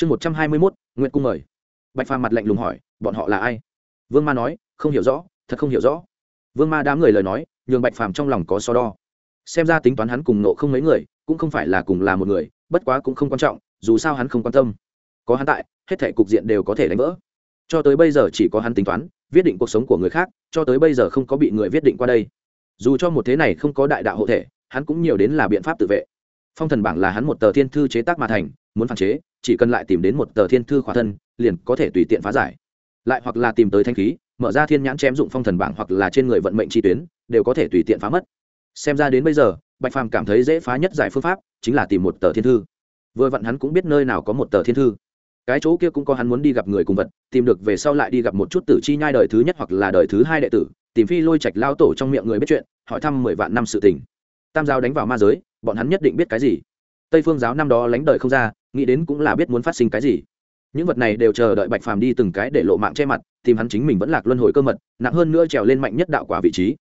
chương một trăm hai mươi mốt nguyện cung mời. Bạch phàm mặt lạnh lùng hỏi, bọn họ là ai? Vương ma nói, không hiểu rõ, thật không hiểu rõ. Vương ma đám người lời nói, nhường bạch phàm trong lòng có so đo. Xem ra tính toán hắn cùng nộ không mấy người, cũng không phải là cùng là một người, bất quá cũng không quan trọng, dù sao hắn không quan tâm. Có hắn tại, hết thể cục diện đều có thể đánh vỡ. Cho tới bây giờ chỉ có hắn tính toán, viết định cuộc sống của người khác, cho tới bây giờ không có bị người viết định qua đây. Dù cho một thế này không có đại đạo hộ thể, hắn cũng nhiều đến là biện pháp tự vệ phong thần bảng là hắn một tờ thiên thư chế tác mà thành, muốn phản chế, chỉ cần lại tìm đến một tờ thiên thư khỏa thân, liền có thể tùy tiện phá giải. Lại hoặc là tìm tới thanh khí, mở ra thiên nhãn chém dụng phong thần bảng hoặc là trên người vận mệnh chi tuyến, đều có thể tùy tiện phá mất. Xem ra đến bây giờ, bạch phàm cảm thấy dễ phá nhất giải phương pháp chính là tìm một tờ thiên thư. Vừa vặn hắn cũng biết nơi nào có một tờ thiên thư. Cái chỗ kia cũng có hắn muốn đi gặp người cùng vật, tìm được về sau lại đi gặp một chút tử chi nhai đời thứ nhất hoặc là đời thứ hai đệ tử, tìm phi lôi trạch lao tổ trong miệng người biết chuyện, hỏi thăm mười vạn năm sự tình. Tam giáo đánh vào ma giới bọn hắn nhất định biết cái gì. Tây phương giáo năm đó lánh đời không ra, nghĩ đến cũng là biết muốn phát sinh cái gì. Những vật này đều chờ đợi bạch phàm đi từng cái để lộ mạng che mặt, tìm hắn chính mình vẫn lạc luân hồi cơ mật, nặng hơn nữa trèo lên mạnh nhất đạo quả vị trí.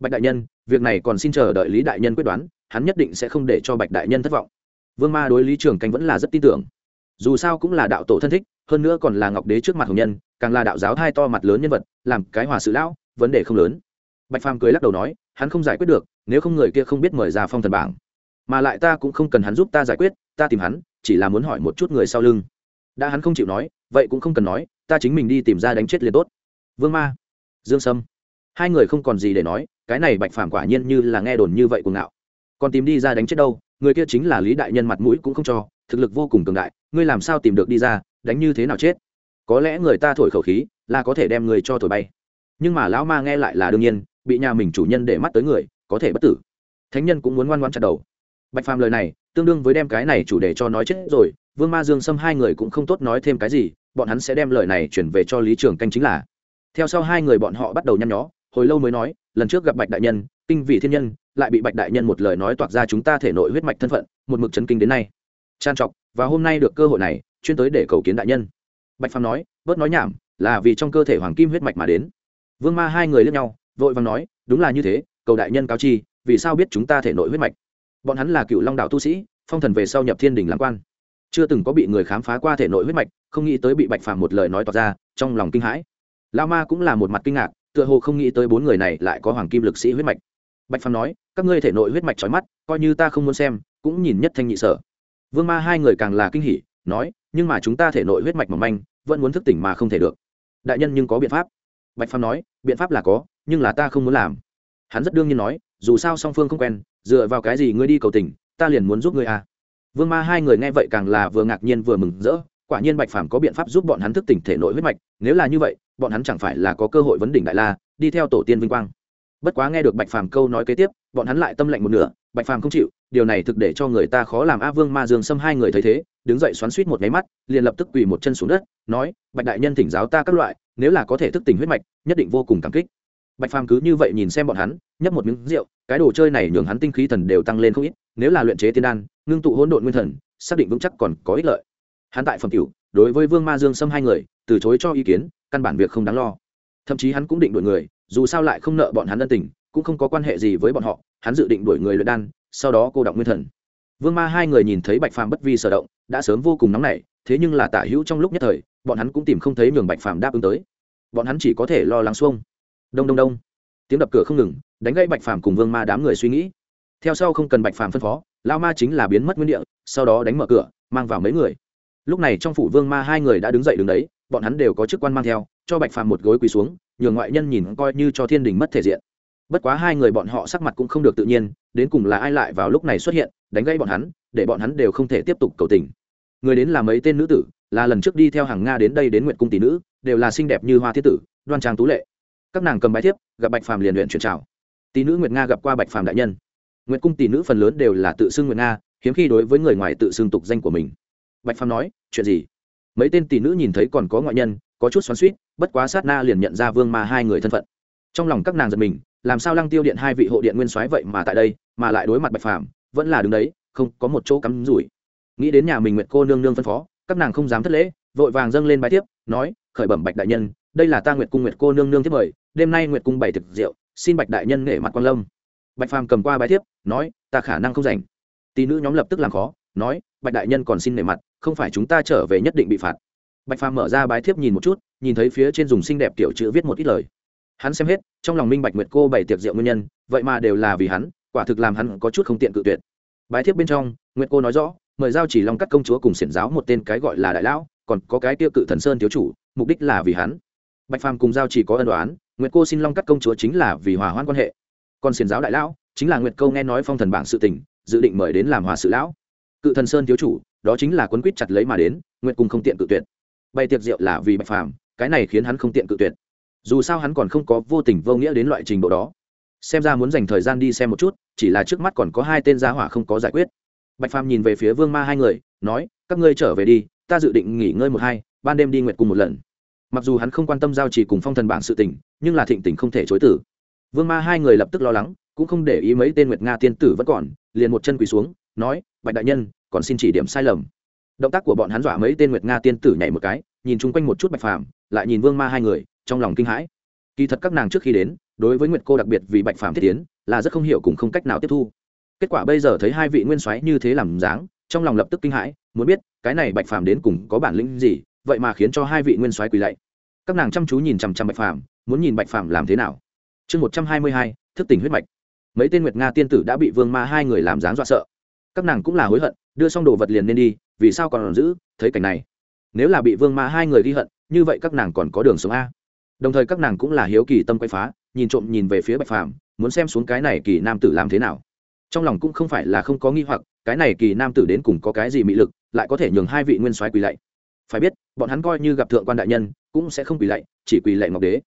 Bạch đại nhân, việc này còn xin chờ đợi lý đại nhân quyết đoán, hắn nhất định sẽ không để cho bạch đại nhân thất vọng. Vương ma đối lý trường canh vẫn là rất tin tưởng. Dù sao cũng là đạo tổ thân thích, hơn nữa còn là ngọc đế trước mặt hồng nhân, càng là đạo giáo hai to mặt lớn nhân vật, làm cái hòa sự lão, vấn đề không lớn. Bạch phàm cười lắc đầu nói, hắn không giải quyết được, nếu không người kia không biết mời ra phong thần bảng mà lại ta cũng không cần hắn giúp ta giải quyết, ta tìm hắn, chỉ là muốn hỏi một chút người sau lưng. Đã hắn không chịu nói, vậy cũng không cần nói, ta chính mình đi tìm ra đánh chết liền tốt. Vương ma, dương sâm. Hai người không còn gì để nói, cái này bạch phàm quả nhiên như là nghe đồn như vậy cuồng ngạo. Còn tìm đi ra đánh chết đâu, người kia chính là lý đại nhân mặt mũi cũng không cho, thực lực vô cùng cường đại, ngươi làm sao tìm được đi ra, đánh như thế nào chết? Có lẽ người ta thổi khẩu khí, là có thể đem người cho thổi bay. Nhưng mà lão ma nghe lại là đương nhiên, bị nhà mình chủ nhân để mắt tới người, có thể bất tử. Thánh nhân cũng muốn ngoan ngoan chặt đầu bạch phàm lời này, tương đương với đem cái này chủ đề cho nói chết rồi, vương ma dương xâm hai người cũng không tốt nói thêm cái gì, bọn hắn sẽ đem lời này chuyển về cho lý trường canh chính là. Theo sau hai người bọn họ bắt đầu nhăn nhó, hồi lâu mới nói, lần trước gặp bạch đại nhân, kinh vị thiên nhân, lại bị bạch đại nhân một lời nói toạc ra chúng ta thể nội huyết mạch thân phận, một mực chấn kinh đến nay. Trang trọc và hôm nay được cơ hội này, chuyên tới để cầu kiến đại nhân. Bạch phàm nói, bớt nói nhảm, là vì trong cơ thể hoàng kim huyết mạch mà đến. Vương ma hai người lẫn nhau, vội vàng nói, đúng là như thế, cầu đại nhân cáo chi, vì sao biết chúng ta thể nội huyết mạch? Bọn hắn là cựu long đạo tu sĩ, phong thần về sau nhập thiên đình làm quan. Chưa từng có bị người khám phá qua thể nội huyết mạch, không nghĩ tới bị bạch phàm một lời nói tỏ ra, trong lòng kinh hãi. Lao ma cũng là một mặt kinh ngạc, tựa hồ không nghĩ tới bốn người này lại có hoàng kim lực sĩ huyết mạch. Bạch phàm nói, các ngươi thể nội huyết mạch trói mắt, coi như ta không muốn xem, cũng nhìn nhất thanh nhị sở. Vương ma hai người càng là kinh hỉ, nói, nhưng mà chúng ta thể nội huyết mạch mỏng manh, vẫn muốn thức tỉnh mà không thể được. Đại nhân nhưng có biện pháp. Bạch phàm nói, biện pháp là có, nhưng là ta không muốn làm. Hắn rất đương nhiên nói, dù sao song phương không quen dựa vào cái gì ngươi đi cầu tình, ta liền muốn giúp ngươi à. vương ma hai người nghe vậy càng là vừa ngạc nhiên vừa mừng rỡ, quả nhiên bạch phàm có biện pháp giúp bọn hắn thức tỉnh thể nội huyết mạch, nếu là như vậy, bọn hắn chẳng phải là có cơ hội vấn đỉnh đại la, đi theo tổ tiên vinh quang. Bất quá nghe được bạch phàm câu nói kế tiếp, bọn hắn lại tâm lệnh một nửa, bạch phàm không chịu, điều này thực để cho người ta khó làm a vương ma dương xâm hai người thấy thế, đứng dậy xoắn suýt một máy mắt, liền lập tức quỳ một chân xuống đất, nói, bạch đại nhân thỉnh giáo ta các loại, nếu là có thể thức tỉnh huyết mạch, nhất định vô cùng cảm kích. Bạch phàm cứ như vậy nhìn xem bọn hắn, nhấp một miếng rượu cái đồ chơi này nhường hắn tinh khí thần đều tăng lên không ít, nếu là luyện chế tiên đan, ngưng tụ hỗn độn nguyên thần, xác định vững chắc còn có ích lợi. Hắn tại phẩm cửu đối với vương ma dương xâm hai người, từ chối cho ý kiến, căn bản việc không đáng lo. Thậm chí hắn cũng định đuổi người, dù sao lại không nợ bọn hắn ân tình, cũng không có quan hệ gì với bọn họ, hắn dự định đuổi người luyện đan, sau đó cô động nguyên thần. Vương ma hai người nhìn thấy bạch phàm bất vi sở động, đã sớm vô cùng nóng nảy, thế nhưng là tả hữu trong lúc nhất thời, bọn hắn cũng tìm không thấy nhường bạch phàm đáp ứng tới. Bọn hắn chỉ có thể lo lắng xuông. Đông đông đông tiếng đập cửa không ngừng, đánh gây bạch phàm cùng vương ma đám người suy nghĩ. Theo sau không cần bạch phàm phân phó lao ma chính là biến mất nguyên địa, sau đó đánh mở cửa, mang vào mấy người. Lúc này trong phủ vương ma hai người đã đứng dậy đứng đấy, bọn hắn đều có chức quan mang theo, cho bạch phàm một gối quỳ xuống, nhường ngoại nhân nhìn coi như cho thiên đình mất thể diện. Bất quá hai người bọn họ sắc mặt cũng không được tự nhiên, đến cùng là ai lại vào lúc này xuất hiện, đánh gây bọn hắn, để bọn hắn đều không thể tiếp tục cầu tình. Người đến là mấy tên nữ tử, là lần trước đi theo hàng nga đến đây đến nguyện cung tỷ nữ, đều là xinh đẹp như hoa thiết tử, đoan trang tú lệ các nàng cầm bái thiếp, gặp bạch phàm liền luyện chuyển trào tỷ nữ nguyệt nga gặp qua bạch phàm đại nhân. Nguyệt cung tỷ nữ phần lớn đều là tự xưng nguyệt nga, hiếm khi đối với người ngoài tự xưng tục danh của mình. Bạch phàm nói, chuyện gì? Mấy tên tỷ nữ nhìn thấy còn có ngoại nhân, có chút xoắn suýt bất quá sát na liền nhận ra vương ma hai người thân phận. Trong lòng các nàng giật mình, làm sao lăng tiêu điện hai vị hộ điện nguyên soái vậy mà tại đây, mà lại đối mặt bạch phàm, vẫn là đứng đấy, không có một chỗ cắm rủi. Nghĩ đến nhà mình nguyệt cô nương nương phân phó, các nàng không dám thất lễ, vội vàng dâng lên bài tiếp nói, khởi bẩm bạch đại nhân đây là ta nguyệt cung nguyệt cô nương nương tiếp mời đêm nay nguyệt cung bày thực rượu xin bạch đại nhân nghệ mặt quan lâm. Bạch phàm cầm qua bài thiếp, nói ta khả năng không rảnh. Tỷ nữ nhóm lập tức làm khó nói bạch đại nhân còn xin nể mặt không phải chúng ta trở về nhất định bị phạt. Bạch phàm mở ra bái thiếp nhìn một chút nhìn thấy phía trên dùng xinh đẹp tiểu chữ viết một ít lời. Hắn xem hết trong lòng minh bạch nguyệt cô bày tiệc rượu nguyên nhân vậy mà đều là vì hắn quả thực làm hắn có chút không tiện cự tuyệt. Bái thiếp bên trong nguyệt cô nói rõ mời giao chỉ long cắt công chúa cùng xiển giáo một tên cái gọi là đại lão còn có cái tiêu cự thần sơn thiếu chủ mục đích là vì hắn bạch phàm cùng giao chỉ có ân đoán nguyệt cô xin long cắt công chúa chính là vì hòa hoãn quan hệ. Còn xiền giáo đại lão, chính là nguyệt câu nghe nói phong thần bảng sự tình, dự định mời đến làm hòa sự lão. Cự thần sơn thiếu chủ, đó chính là quấn quýt chặt lấy mà đến, nguyệt cùng không tiện cự tuyệt. Bày tiệc rượu là vì bạch phàm, cái này khiến hắn không tiện cự tuyệt. Dù sao hắn còn không có vô tình vô nghĩa đến loại trình độ đó. Xem ra muốn dành thời gian đi xem một chút, chỉ là trước mắt còn có hai tên gia hỏa không có giải quyết. Bạch phàm nhìn về phía vương ma hai người, nói, các ngươi trở về đi, ta dự định nghỉ ngơi một hai, ban đêm đi nguyệt cùng một lần mặc dù hắn không quan tâm giao chỉ cùng phong thần bảng sự tình, nhưng là thịnh tình không thể chối tử vương ma hai người lập tức lo lắng, cũng không để ý mấy tên nguyệt nga tiên tử vẫn còn, liền một chân quỳ xuống, nói, bạch đại nhân, còn xin chỉ điểm sai lầm. Động tác của bọn hắn dọa mấy tên nguyệt nga tiên tử nhảy một cái, nhìn chung quanh một chút bạch phàm, lại nhìn vương ma hai người, trong lòng kinh hãi. Kỳ thật các nàng trước khi đến, đối với nguyệt cô đặc biệt vì bạch phàm thiết tiến, là rất không hiểu cùng không cách nào tiếp thu. Kết quả bây giờ thấy hai vị nguyên soái như thế làm dáng, trong lòng lập tức kinh hãi, muốn biết, cái này bạch phàm đến cùng có bản lĩnh gì vậy mà khiến cho hai vị nguyên soái quỳ lạy. Các nàng chăm chú nhìn chằm chằm bạch phàm, muốn nhìn bạch phàm làm thế nào. Chương một trăm hai mươi hai, thức tỉnh huyết mạch. Mấy tên nguyệt nga tiên tử đã bị vương ma hai người làm dáng dọa sợ. Các nàng cũng là hối hận, đưa xong đồ vật liền nên đi, vì sao còn giữ thấy cảnh này. Nếu là bị vương ma hai người ghi hận, như vậy các nàng còn có đường sống a. Đồng thời các nàng cũng là hiếu kỳ tâm quay phá, nhìn trộm nhìn về phía bạch phàm, muốn xem xuống cái này kỳ nam tử làm thế nào. Trong lòng cũng không phải là không có nghi hoặc, cái này kỳ nam tử đến cùng có cái gì mị lực, lại có thể nhường hai vị nguyên soái quỳ lạy phải biết, bọn hắn coi như gặp thượng quan đại nhân, cũng sẽ không quỳ lạy, chỉ quỳ lạy ngọc đế.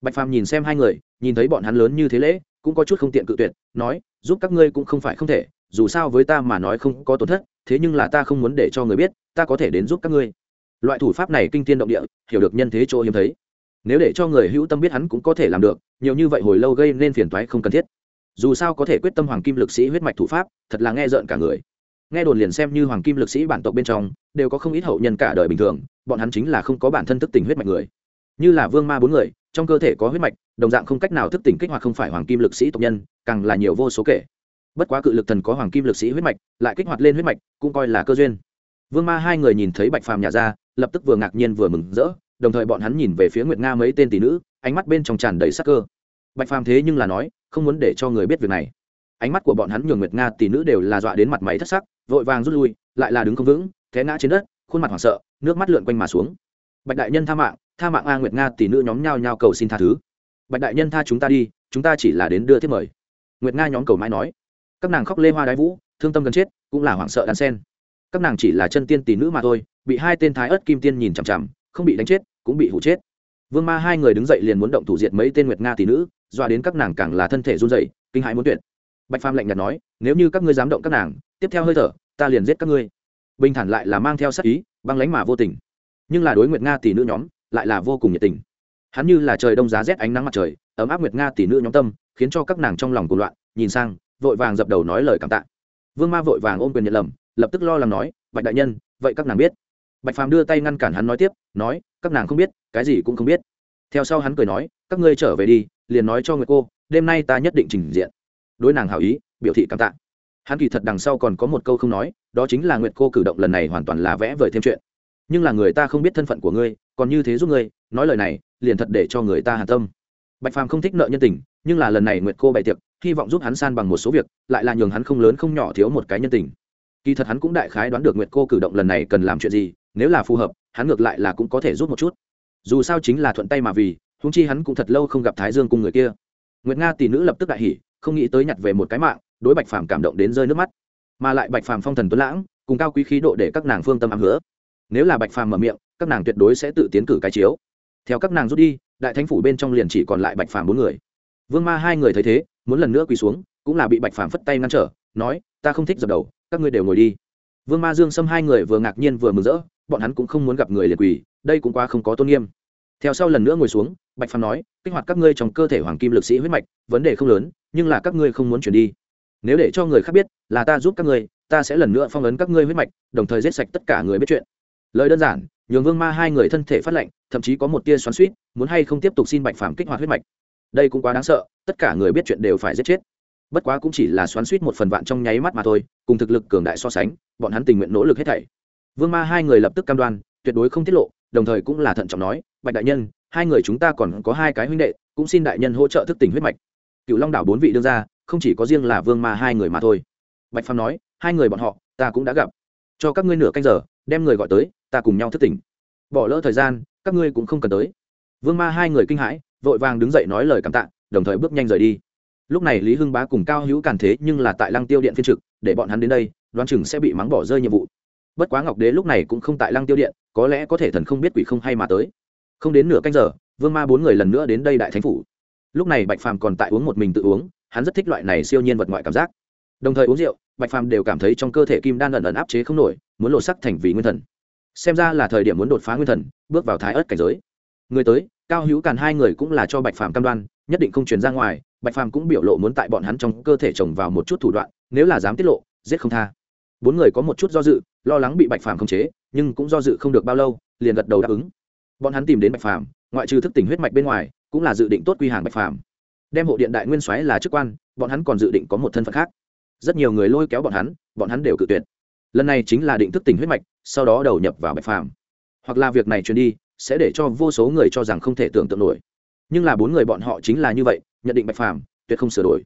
Bạch phàm nhìn xem hai người, nhìn thấy bọn hắn lớn như thế lễ, cũng có chút không tiện cự tuyệt, nói, giúp các ngươi cũng không phải không thể, dù sao với ta mà nói không có tổn thất, thế nhưng là ta không muốn để cho người biết, ta có thể đến giúp các ngươi. Loại thủ pháp này kinh tiên động địa, hiểu được nhân thế chỗ hiếm thấy. Nếu để cho người hữu tâm biết hắn cũng có thể làm được, nhiều như vậy hồi lâu gây nên phiền toái không cần thiết. Dù sao có thể quyết tâm hoàng kim lực sĩ huyết mạch thủ pháp, thật là nghe rợn cả người nghe đồn liền xem như hoàng kim lực sĩ bản tộc bên trong, đều có không ít hậu nhân cả đời bình thường, bọn hắn chính là không có bản thân thức tỉnh huyết mạch người. Như là vương ma bốn người, trong cơ thể có huyết mạch, đồng dạng không cách nào thức tỉnh kích hoạt không phải hoàng kim lực sĩ tộc nhân, càng là nhiều vô số kể. Bất quá cự lực thần có hoàng kim lực sĩ huyết mạch, lại kích hoạt lên huyết mạch, cũng coi là cơ duyên. Vương ma hai người nhìn thấy bạch phàm nhà ra, lập tức vừa ngạc nhiên vừa mừng rỡ, đồng thời bọn hắn nhìn về phía nguyệt nga mấy tên tỷ nữ, ánh mắt bên trong tràn đầy sắc cơ. Bạch phàm thế nhưng là nói, không muốn để cho người biết việc này. Ánh mắt của bọn hắn nhường nguyệt nga tỷ nữ đều là dọa đến mặt máy thất sắc vội vàng rút lui, lại là đứng không vững, té ngã trên đất, khuôn mặt hoảng sợ, nước mắt lượn quanh mà xuống. Bạch đại nhân tha mạng tha mạng a nguyệt nga tỷ nữ nhóm nhao nhao cầu xin tha thứ. Bạch đại nhân tha chúng ta đi, chúng ta chỉ là đến đưa thiết mời. Nguyệt nga nhóm cầu mãi nói. Các nàng khóc lê hoa đái vũ, thương tâm gần chết, cũng là hoảng sợ đan sen. Các nàng chỉ là chân tiên tỷ nữ mà thôi, bị hai tên thái ớt kim tiên nhìn chằm chằm, không bị đánh chết, cũng bị hụ chết. Vương ma hai người đứng dậy liền muốn động thủ diệt mấy tên nguyệt nga tỷ nữ doa đến các nàng càng là thân thể run dậy kinh hãi muốn tuyệt. Bạch phàm lạnh nhạt nói, nếu như các ngươi dám động các nàng tiếp theo hơi thở, ta liền giết các ngươi. Bình thản lại là mang theo sắc ý, băng lánh mà vô tình. Nhưng là đối nguyệt nga tỷ nữ nhóm, lại là vô cùng nhiệt tình. Hắn như là trời đông giá rét ánh nắng mặt trời, ấm áp nguyệt nga tỷ nữ nhóm tâm, khiến cho các nàng trong lòng cuộc loạn, nhìn sang, vội vàng dập đầu nói lời cảm tạ. Vương ma vội vàng ôm quyền nhận lầm, lập tức lo lắng nói, bạch đại nhân, vậy các nàng biết? Bạch phàm đưa tay ngăn cản hắn nói tiếp, nói, các nàng không biết, cái gì cũng không biết. Theo sau hắn cười nói, các ngươi trở về đi, liền nói cho người cô, đêm nay ta nhất định trình diện. Đối nàng hảo ý, biểu thị cảm tạ hắn kỳ thật đằng sau còn có một câu không nói, đó chính là nguyệt cô cử động lần này hoàn toàn là vẽ vời thêm chuyện. Nhưng là người ta không biết thân phận của ngươi, còn như thế giúp ngươi, nói lời này, liền thật để cho người ta hàn tâm. Bạch phàm không thích nợ nhân tình, nhưng là lần này nguyệt cô bày tiệc, hy vọng giúp hắn san bằng một số việc, lại là nhường hắn không lớn không nhỏ thiếu một cái nhân tình. Kỳ thật hắn cũng đại khái đoán được nguyệt cô cử động lần này cần làm chuyện gì, nếu là phù hợp, hắn ngược lại là cũng có thể giúp một chút. Dù sao chính là thuận tay mà vì húng chi hắn cũng thật lâu không gặp thái dương cùng người kia. Nguyệt nga tỷ nữ lập tức đại hỉ, không nghĩ tới nhặt về một cái mạng đối bạch phàm cảm động đến rơi nước mắt. Mà lại bạch phàm phong thần tuấn lãng, cùng cao quý khí độ để các nàng phương tâm ám hứa. Nếu là bạch phàm mở miệng, các nàng tuyệt đối sẽ tự tiến cử cái chiếu. Theo các nàng rút đi, đại thánh phủ bên trong liền chỉ còn lại bạch phàm bốn người. Vương ma hai người thấy thế, muốn lần nữa quỳ xuống, cũng là bị bạch phàm phất tay ngăn trở, nói, ta không thích dập đầu, các ngươi đều ngồi đi. Vương ma dương xâm hai người vừa ngạc nhiên vừa mừng rỡ, bọn hắn cũng không muốn gặp người liệt quỳ, đây cũng quá không có tôn nghiêm. Theo sau lần nữa ngồi xuống, bạch phàm nói, kích hoạt các ngươi trong cơ thể hoàng kim lực sĩ huyết mạch, vấn đề không lớn, nhưng là các ngươi không muốn chuyển đi nếu để cho người khác biết là ta giúp các ngươi, ta sẽ lần nữa phong ấn các ngươi huyết mạch, đồng thời giết sạch tất cả người biết chuyện. Lời đơn giản, nhường vương ma hai người thân thể phát lệnh thậm chí có một tia xoắn suýt muốn hay không tiếp tục xin bạch phàm kích hoạt huyết mạch. Đây cũng quá đáng sợ, tất cả người biết chuyện đều phải giết chết. Bất quá cũng chỉ là xoắn suýt một phần vạn trong nháy mắt mà thôi, cùng thực lực cường đại so sánh, bọn hắn tình nguyện nỗ lực hết thảy. Vương ma hai người lập tức cam đoan, tuyệt đối không tiết lộ, đồng thời cũng là thận trọng nói, bạch đại nhân, hai người chúng ta còn có hai cái huynh đệ, cũng xin đại nhân hỗ trợ thức tỉnh huyết mạch. Cựu long đảo bốn vị đương ra không chỉ có riêng là vương ma hai người mà thôi. Bạch phàm nói, hai người bọn họ, ta cũng đã gặp. Cho các ngươi nửa canh giờ, đem người gọi tới, ta cùng nhau thức tỉnh. Bỏ lỡ thời gian, các ngươi cũng không cần tới. Vương ma hai người kinh hãi, vội vàng đứng dậy nói lời cảm tạ, đồng thời bước nhanh rời đi. Lúc này lý hưng bá cùng cao hữu càn thế nhưng là tại lăng tiêu điện phiên trực, để bọn hắn đến đây, đoán chừng sẽ bị mắng bỏ rơi nhiệm vụ. Bất quá ngọc đế lúc này cũng không tại lăng tiêu điện, có lẽ có thể thần không biết quỷ không hay mà tới. Không đến nửa canh giờ, vương ma bốn người lần nữa đến đây đại thánh phủ. Lúc này bạch phàm còn tại uống một mình tự uống hắn rất thích loại này siêu nhiên vật ngoại cảm giác. Đồng thời uống rượu, bạch phàm đều cảm thấy trong cơ thể kim đan ẩn ẩn áp chế không nổi, muốn lột sắc thành vì nguyên thần. Xem ra là thời điểm muốn đột phá nguyên thần, bước vào thái ớt cảnh giới. Người tới, cao hữu càn hai người cũng là cho bạch phàm cam đoan, nhất định không truyền ra ngoài, bạch phàm cũng biểu lộ muốn tại bọn hắn trong cơ thể trồng vào một chút thủ đoạn, nếu là dám tiết lộ, giết không tha. Bốn người có một chút do dự, lo lắng bị bạch phàm khống chế, nhưng cũng do dự không được bao lâu, liền gật đầu đáp ứng. Bọn hắn tìm đến bạch phàm, ngoại trừ thức tỉnh huyết mạch bên ngoài, cũng là dự định tốt quy hàng bạch phàm đem hộ điện đại nguyên soái là chức quan, bọn hắn còn dự định có một thân phận khác. Rất nhiều người lôi kéo bọn hắn bọn hắn đều cự tuyệt. Lần này chính là định thức tỉnh huyết mạch, sau đó đầu nhập vào bạch phàm. Hoặc là việc này truyền đi, sẽ để cho vô số người cho rằng không thể tưởng tượng nổi. Nhưng là bốn người bọn họ chính là như vậy, nhận định bạch phàm, tuyệt không sửa đổi.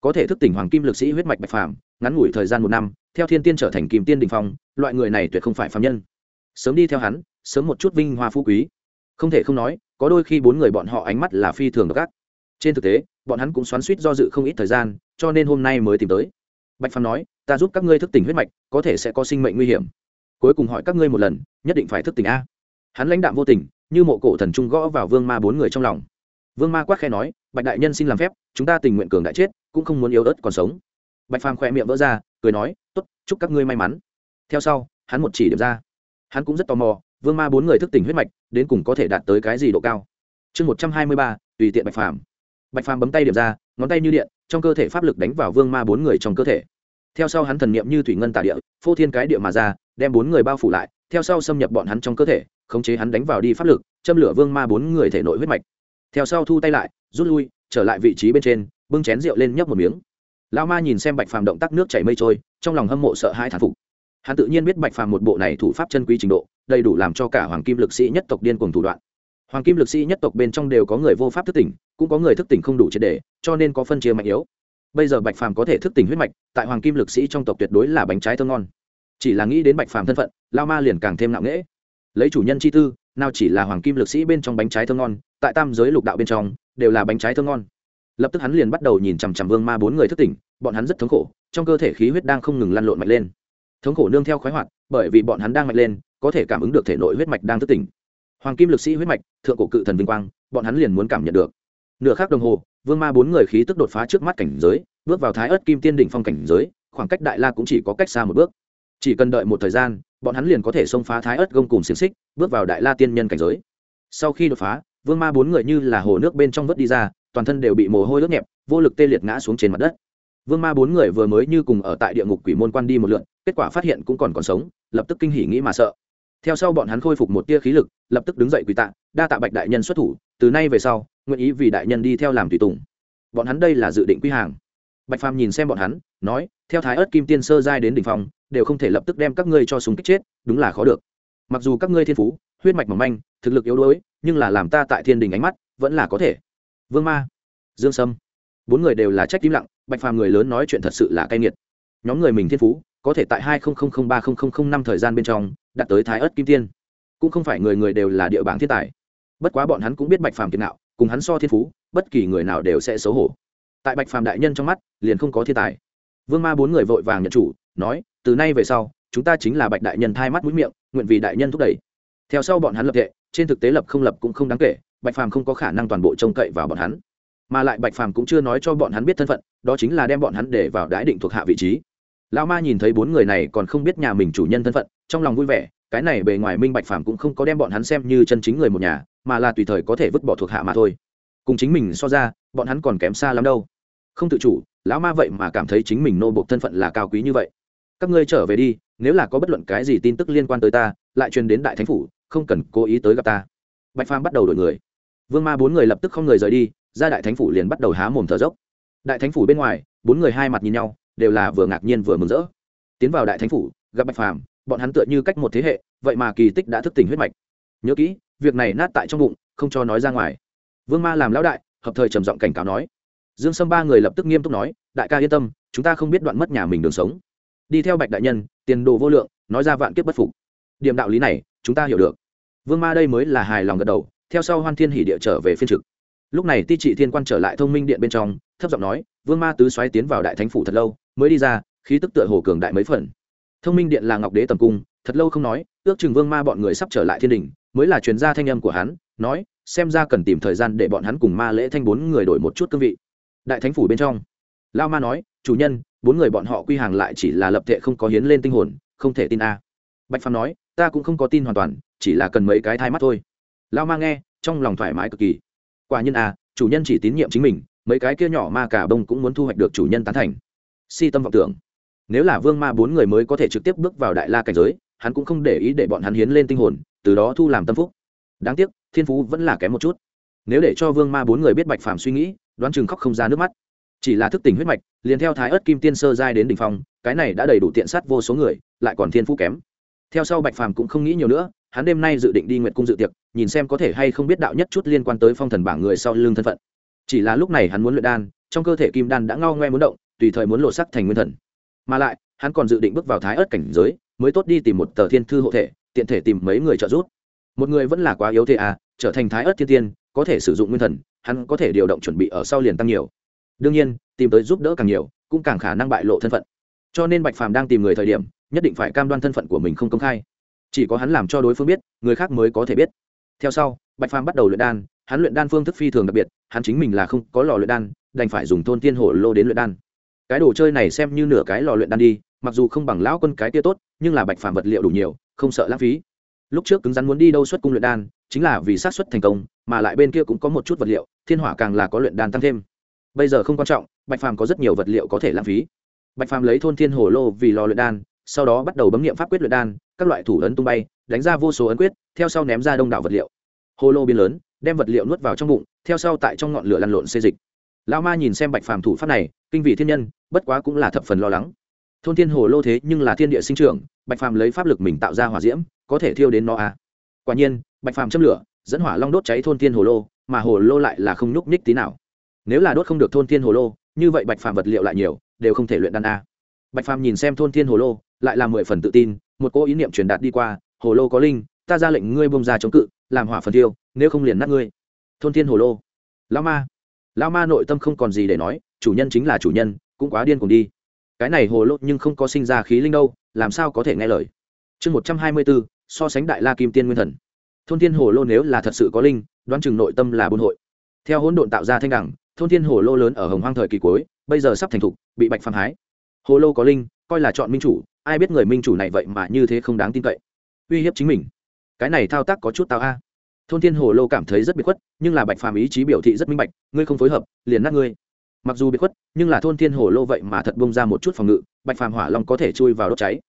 Có thể thức tỉnh hoàng kim lực sĩ huyết mạch bạch phàm, ngắn ngủi thời gian một năm, theo thiên tiên trở thành kim tiên đình phong, loại người này tuyệt không phải phạm nhân. Sớm đi theo hắn, sớm một chút vinh hoa phú quý. Không thể không nói, có đôi khi bốn người bọn họ ánh mắt là phi thường gác trên thực tế, bọn hắn cũng xoắn suýt do dự không ít thời gian, cho nên hôm nay mới tìm tới. Bạch phàm nói, ta giúp các ngươi thức tỉnh huyết mạch, có thể sẽ có sinh mệnh nguy hiểm. Cuối cùng hỏi các ngươi một lần, nhất định phải thức tỉnh a. Hắn lãnh đạm vô tình, như mộ cổ thần trung gõ vào vương ma bốn người trong lòng. Vương ma quát khe nói, bạch đại nhân xin làm phép, chúng ta tình nguyện cường đại chết, cũng không muốn yếu ớt còn sống. Bạch phàm khoe miệng vỡ ra, cười nói t ố t chúc các ngươi may mắn. Theo sau, hắn một chỉ điểm ra. Hắn cũng rất tò mò, vương ma bốn người thức tỉnh huyết mạch, đến cùng có thể đạt tới cái gì độ cao? Chương một trăm hai mươi ba, tùy tiện bạch phàm bạch phàm bấm tay điểm ra, ngón tay như điện, trong cơ thể pháp lực đánh vào vương ma bốn người trong cơ thể. Theo sau hắn thần niệm như thủy ngân tả địa, phô thiên cái địa mà ra, đem bốn người bao phủ lại, theo sau xâm nhập bọn hắn trong cơ thể, khống chế hắn đánh vào đi pháp lực, châm lửa vương ma bốn người thể nội huyết mạch. Theo sau thu tay lại, rút lui, trở lại vị trí bên trên, bưng chén rượu lên nhấp một miếng. Lao ma nhìn xem bạch phàm động tác nước chảy mây trôi, trong lòng hâm mộ sợ hãi thán phục. Hắn tự nhiên biết bạch phàm một bộ này thủ pháp chân quý trình độ, đầy đủ làm cho cả hoàng kim lực sĩ nhất tộc điên cùng thủ đoạn hoàng kim lực sĩ nhất tộc bên trong đều có người vô pháp thức tỉnh, cũng có người thức tỉnh không đủ triệt đề cho nên có phân chia mạnh yếu. Bây giờ bạch phàm có thể thức tỉnh huyết mạch, tại hoàng kim lực sĩ trong tộc tuyệt đối là bánh trái thơ ngon. Chỉ là nghĩ đến bạch phàm thân phận, lao ma liền càng thêm nặng nễ lấy chủ nhân chi tư, nào chỉ là hoàng kim lực sĩ bên trong bánh trái thơ ngon, tại tam giới lục đạo bên trong, đều là bánh trái thơ ngon. Lập tức hắn liền bắt đầu nhìn chằm chằm vương ma bốn người thức tỉnh, bọn hắn rất thống khổ, trong cơ thể khí huyết đang không ngừng lăn lộn mạnh lên. Thống khổ nương theo khoái hoạt, bởi vì bọn hắn đang mạnh lên, có thể cảm ứng được thể nội huyết mạch đang thức tỉnh hoàng kim lực sĩ huyết mạch, thượng cổ cự thần vinh quang, bọn hắn liền muốn cảm nhận được. Nửa khác đồng hồ, vương ma bốn người khí tức đột phá trước mắt cảnh giới, bước vào thái ớt kim tiên đỉnh phong cảnh giới, khoảng cách đại la cũng chỉ có cách xa một bước. Chỉ cần đợi một thời gian, bọn hắn liền có thể xông phá thái ớt gông cùng xiềng xích, bước vào đại la tiên nhân cảnh giới. Sau khi đột phá, vương ma bốn người như là hồ nước bên trong vớt đi ra, toàn thân đều bị mồ hôi ướt nhẹp, vô lực tê liệt ngã xuống trên mặt đất. Vương ma bốn người vừa mới như cùng ở tại địa ngục quỷ môn quan đi một lượn, kết quả phát hiện cũng còn còn sống, lập tức kinh hỉ nghĩ mà sợ theo sau bọn hắn khôi phục một tia khí lực, lập tức đứng dậy quỳ tạ, đa tạ bạch đại nhân xuất thủ, từ nay về sau, nguyện ý vì đại nhân đi theo làm tùy tùng. Bọn hắn đây là dự định quy hàng. Bạch phàm nhìn xem bọn hắn, nói, theo thái ớt kim tiên sơ giai đến đ ỉ n h phòng đều không thể lập tức đem các ngươi cho súng kích chết, đúng là khó được. Mặc dù các ngươi thiên phú, huyết mạch mỏng manh, thực lực yếu đuối, nhưng là làm ta tại thiên đình ánh mắt, vẫn là có thể. Vương ma, dương sâm. Bốn người đều là trách tim lặng, bạch phàm người lớn nói chuyện thật sự là cay nghiệt. Nhóm người mình thiên phú có thể tại hai ba năm thời gian bên trong, đạt tới thái ớt kim tiên. Cũng không phải người người đều là địa bảng thiên tài. Bất quá bọn hắn cũng biết bạch phàm kiệt nạo cùng hắn so thiên phú, bất kỳ người nào đều sẽ xấu hổ. Tại bạch phàm đại nhân trong mắt, liền không có thiên tài. Vương ma bốn người vội vàng nhận chủ, nói, từ nay về sau, chúng ta chính là bạch đại nhân thai mắt mũi miệng, nguyện vì đại nhân thúc đẩy. Theo sau bọn hắn lập thể trên thực tế lập không lập cũng không đáng kể, bạch phàm không có khả năng toàn bộ trông cậy vào bọn hắn. Mà lại bạch phàm cũng chưa nói cho bọn hắn biết thân phận, đó chính là đem bọn hắn để vào đái định thuộc hạ vị trí lão ma nhìn thấy bốn người này còn không biết nhà mình chủ nhân thân phận, trong lòng vui vẻ, cái này bề ngoài minh bạch phàm cũng không có đem bọn hắn xem như chân chính người một nhà, mà là tùy thời có thể vứt bỏ thuộc hạ mà thôi. Cùng chính mình so ra, bọn hắn còn kém xa lắm đâu. Không tự chủ, lão ma vậy mà cảm thấy chính mình nô bộc thân phận là cao quý như vậy. Các ngươi trở về đi, nếu là có bất luận cái gì tin tức liên quan tới ta, lại truyền đến đại thánh phủ, không cần cố ý tới gặp ta. Bạch phàm bắt đầu đổi người. Vương ma bốn người lập tức không người rời đi, ra đại thánh phủ liền bắt đầu há mồm thở dốc. Đại thánh phủ bên ngoài, bốn người hai mặt nhìn nhau đều là vừa ngạc nhiên vừa mừng rỡ. Tiến vào đại thánh phủ, gặp bạch phàm, bọn hắn tựa như cách một thế hệ, vậy mà kỳ tích đã thức tỉnh huyết mạch. Nhớ kỹ, việc này nát tại trong bụng, không cho nói ra ngoài. Vương ma làm lão đại, hợp thời trầm giọng cảnh cáo nói. Dương sâm ba người lập tức nghiêm túc nói, đại ca yên tâm, chúng ta không biết đoạn mất nhà mình đường sống. Đi theo bạch đại nhân, tiền đồ vô lượng, nói ra vạn kiếp bất phục. Điểm đạo lý này, chúng ta hiểu được. Vương ma đây mới là hài lòng gật đầu, theo sau hoan thiên hỉ địa trở về phiên trực. Lúc này ti trị thiên quan trở lại thông minh điện bên trong, thấp giọng nói vương ma tứ xoáy tiến vào đại thánh phủ thật lâu, mới đi ra, khí tức tựa hồ cường đại mấy phần. Thông minh điện là ngọc đế tầm cung, thật lâu không nói, ước chừng vương ma bọn người sắp trở lại thiên đình, mới là chuyên gia thanh âm của hắn, nói, xem ra cần tìm thời gian để bọn hắn cùng ma lễ thanh bốn người đổi một chút cương vị. Đại thánh phủ bên trong, lao ma nói, chủ nhân, bốn người bọn họ quy hàng lại chỉ là lập thể không có hiến lên tinh hồn, không thể tin a. Bạch phàm nói, ta cũng không có tin hoàn toàn, chỉ là cần mấy cái thai mắt thôi. Lao ma nghe, trong lòng thoải mái cực kỳ. Quả nhiên a, chủ nhân chỉ tín nhiệm chính mình mấy cái kia nhỏ ma cả bông cũng muốn thu hoạch được chủ nhân tán thành. Si tâm vọng tưởng. Nếu là vương ma bốn người mới có thể trực tiếp bước vào đại la cảnh giới, hắn cũng không để ý để bọn hắn hiến lên tinh hồn, từ đó thu làm tâm phúc. Đáng tiếc, thiên phú vẫn là kém một chút. Nếu để cho vương ma bốn người biết bạch phàm suy nghĩ, đoán chừng khóc không ra nước mắt. Chỉ là thức tỉnh huyết mạch, liền theo thái ớt kim tiên sơ giai đến đ ỉ n h phong, cái này đã đầy đủ tiện sát vô số người, lại còn thiên phú kém. Theo sau bạch phàm cũng không nghĩ nhiều nữa, hắn đêm nay dự định đi nguyệt cung dự tiệc, nhìn xem có thể hay không biết đạo nhất chút liên quan tới phong thần bảng người sau lưng thân phận chỉ là lúc này hắn muốn luyện đan, trong cơ thể kim đan đã ngao ngoe muốn động, tùy thời muốn lộ sắc thành nguyên thần. Mà lại, hắn còn dự định bước vào thái ớt cảnh giới, mới tốt đi tìm một tờ thiên thư hộ thể, tiện thể tìm mấy người trợ giúp. Một người vẫn là quá yếu thế à trở thành thái ớt thiên tiên, có thể sử dụng nguyên thần, hắn có thể điều động chuẩn bị ở sau liền tăng nhiều. Đương nhiên, tìm tới giúp đỡ càng nhiều, cũng càng khả năng bại lộ thân phận. Cho nên bạch phàm đang tìm người thời điểm, nhất định phải cam đoan thân phận của mình không công khai. Chỉ có hắn làm cho đối phương biết, người khác mới có thể biết. Theo sau, bạch phàm bắt đầu luyện đan hắn luyện đan phương thức phi thường đặc biệt, hắn chính mình là không có lò luyện đan, đành phải dùng thôn tiên hổ lô đến luyện đan. Cái đồ chơi này xem như nửa cái lò luyện đan đi, mặc dù không bằng lão quân cái kia tốt, nhưng là bạch phàm vật liệu đủ nhiều, không sợ lãng phí. Lúc trước cứng rắn muốn đi đâu xuất cung luyện đan, chính là vì sát xuất thành công, mà lại bên kia cũng có một chút vật liệu, thiên hỏa càng là có luyện đan tăng thêm. Bây giờ không quan trọng, bạch phàm có rất nhiều vật liệu có thể lãng phí. Bạch phàm lấy thôn thiên hồ lô vì lò luyện đan, sau đó bắt đầu bấm nghiệm pháp quyết luyện đan, các loại thủ ấn tung bay, đánh ra vô số ấn quyết, theo sau ném ra đông đảo vật liệu. Hồ lô biến lớn đem vật liệu nuốt vào trong bụng, theo sau tại trong ngọn lửa lăn lộn xê dịch. Lão ma nhìn xem bạch phàm thủ pháp này, kinh vị thiên nhân, bất quá cũng là thập phần lo lắng. Thôn thiên hồ lô thế nhưng là thiên địa sinh trưởng, bạch phàm lấy pháp lực mình tạo ra hỏa diễm, có thể thiêu đến nó à. quả nhiên, bạch phàm châm lửa, dẫn hỏa long đốt cháy thôn thiên hồ lô, mà hồ lô lại là không nhúc nhích tí nào. Nếu là đốt không được thôn thiên hồ lô, như vậy bạch phàm vật liệu lại nhiều, đều không thể luyện đan a bạch phàm nhìn xem thôn thiên hồ lô, lại là mười phần tự tin, một cô ý niệm truyền đạt đi qua, hồ lô có linh, ta ra lệnh ngươi bông ra chống cự làm hỏa phần tiêu, nếu không liền nát ngươi. Thôn thiên hồ lô. Lao ma. Lao ma nội tâm không còn gì để nói, chủ nhân chính là chủ nhân, cũng quá điên cùng đi. Cái này hồ lô nhưng không có sinh ra khí linh đâu, làm sao có thể nghe lời? Chương một trăm hai mươi bốn so sánh đại la kim tiên nguyên thần. Thôn thiên hồ lô nếu là thật sự có linh, đoán chừng nội tâm là buôn hội. Theo hỗn độn tạo ra thanh đẳng, thôn thiên hồ lô lớn ở hồng hoang thời kỳ cuối, bây giờ sắp thành thục, bị bạch phàm hái. Hồ lô có linh, coi là chọn minh chủ, ai biết người minh chủ này vậy mà như thế không đáng tin cậy. Uy hiếp chính mình cái này thao tác có chút tao a. Thôn thiên hồ lô cảm thấy rất bị khuất, nhưng là bạch phàm ý chí biểu thị rất minh bạch, ngươi không phối hợp, liền nát ngươi. Mặc dù bị khuất, nhưng là thôn thiên hồ lô vậy mà thật bông ra một chút phòng ngự, bạch phàm hỏa long có thể chui vào đốt cháy.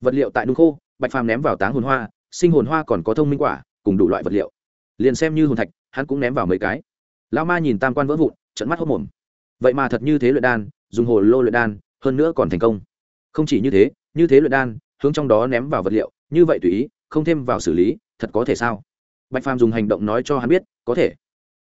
Vật liệu tại nung khô, bạch phàm ném vào táng hồn hoa, sinh hồn hoa còn có thông minh quả, cùng đủ loại vật liệu. Liền xem như hồn thạch, hắn cũng ném vào mấy cái. Lao ma nhìn tam quan vỡ vụn trận mắt hốc mồm. Vậy mà thật như thế luyện đan, dùng hồ lô luyện đan, hơn nữa còn thành công. Không chỉ như thế như thế luyện đan, hướng trong đó ném vào vật liệu, như vậy tùy ý không thêm vào xử lý, thật có thể sao? Bạch phàm dùng hành động nói cho hắn biết, có thể.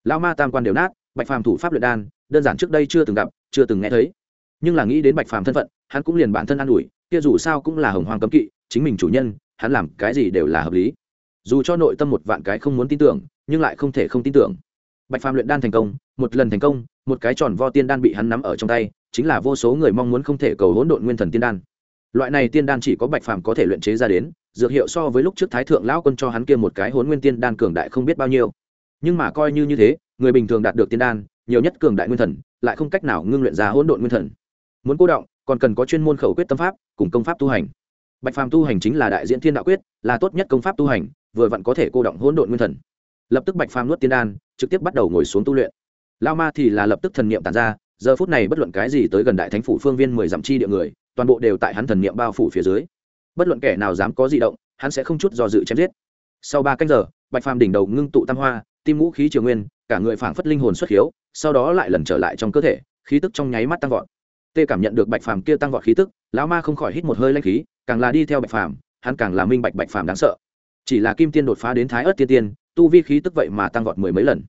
Lao ma tam quan đều nát, bạch phàm thủ pháp luyện đan, đơn giản trước đây chưa từng gặp, chưa từng nghe thấy. Nhưng là nghĩ đến bạch phàm thân phận, hắn cũng liền bản thân an ủi, kia dù sao cũng là hồng hoàng cấm kỵ, chính mình chủ nhân, hắn làm cái gì đều là hợp lý. Dù cho nội tâm một vạn cái không muốn tin tưởng, nhưng lại không thể không tin tưởng. Bạch phàm luyện đan thành công, một lần thành công, một cái tròn vo tiên đan bị hắn nắm ở trong tay, chính là vô số người mong muốn không thể cầu hỗn độn nguyên thần tiên đan. Loại này tiên đan chỉ có bạch phàm có thể luyện chế ra đến dược hiệu so với lúc trước thái thượng lão quân cho hắn kia một cái hỗn nguyên tiên đan cường đại không biết bao nhiêu. Nhưng mà coi như như thế, người bình thường đạt được tiên đan, nhiều nhất cường đại nguyên thần, lại không cách nào ngưng luyện ra hỗn độn nguyên thần. Muốn cố động, còn cần có chuyên môn khẩu quyết tâm pháp, cùng công pháp tu hành. Bạch phàm tu hành chính là đại diễn thiên đạo quyết, là tốt nhất công pháp tu hành, vừa vặn có thể cô động hỗn độn nguyên thần. Lập tức bạch phàm nuốt tiên đan, trực tiếp bắt đầu ngồi xuống tu luyện. Lao ma thì là lập tức thần niệm tàn ra, giờ phút này bất luận cái gì tới gần đại thánh phủ phương viên mười dặm chi địa người, toàn bộ đều tại hắn thần niệm bao phủ phía dưới bất luận kẻ nào dám có di động, hắn sẽ không chút do dự chém giết. Sau ba canh giờ, bạch phàm đỉnh đầu ngưng tụ tam hoa, tim ngũ khí triều nguyên, cả người phảng phất linh hồn xuất hiếu, sau đó lại lần trở lại trong cơ thể, khí tức trong nháy mắt tăng vọt. Tê cảm nhận được bạch phàm kia tăng vọt khí tức, lão ma không khỏi hít một hơi lanh khí, càng là đi theo bạch phàm, hắn càng là minh bạch bạch phàm đáng sợ. Chỉ là kim tiên đột phá đến thái ớt tiên tiên, tu vi khí tức vậy mà tăng vọt mười mấy lần.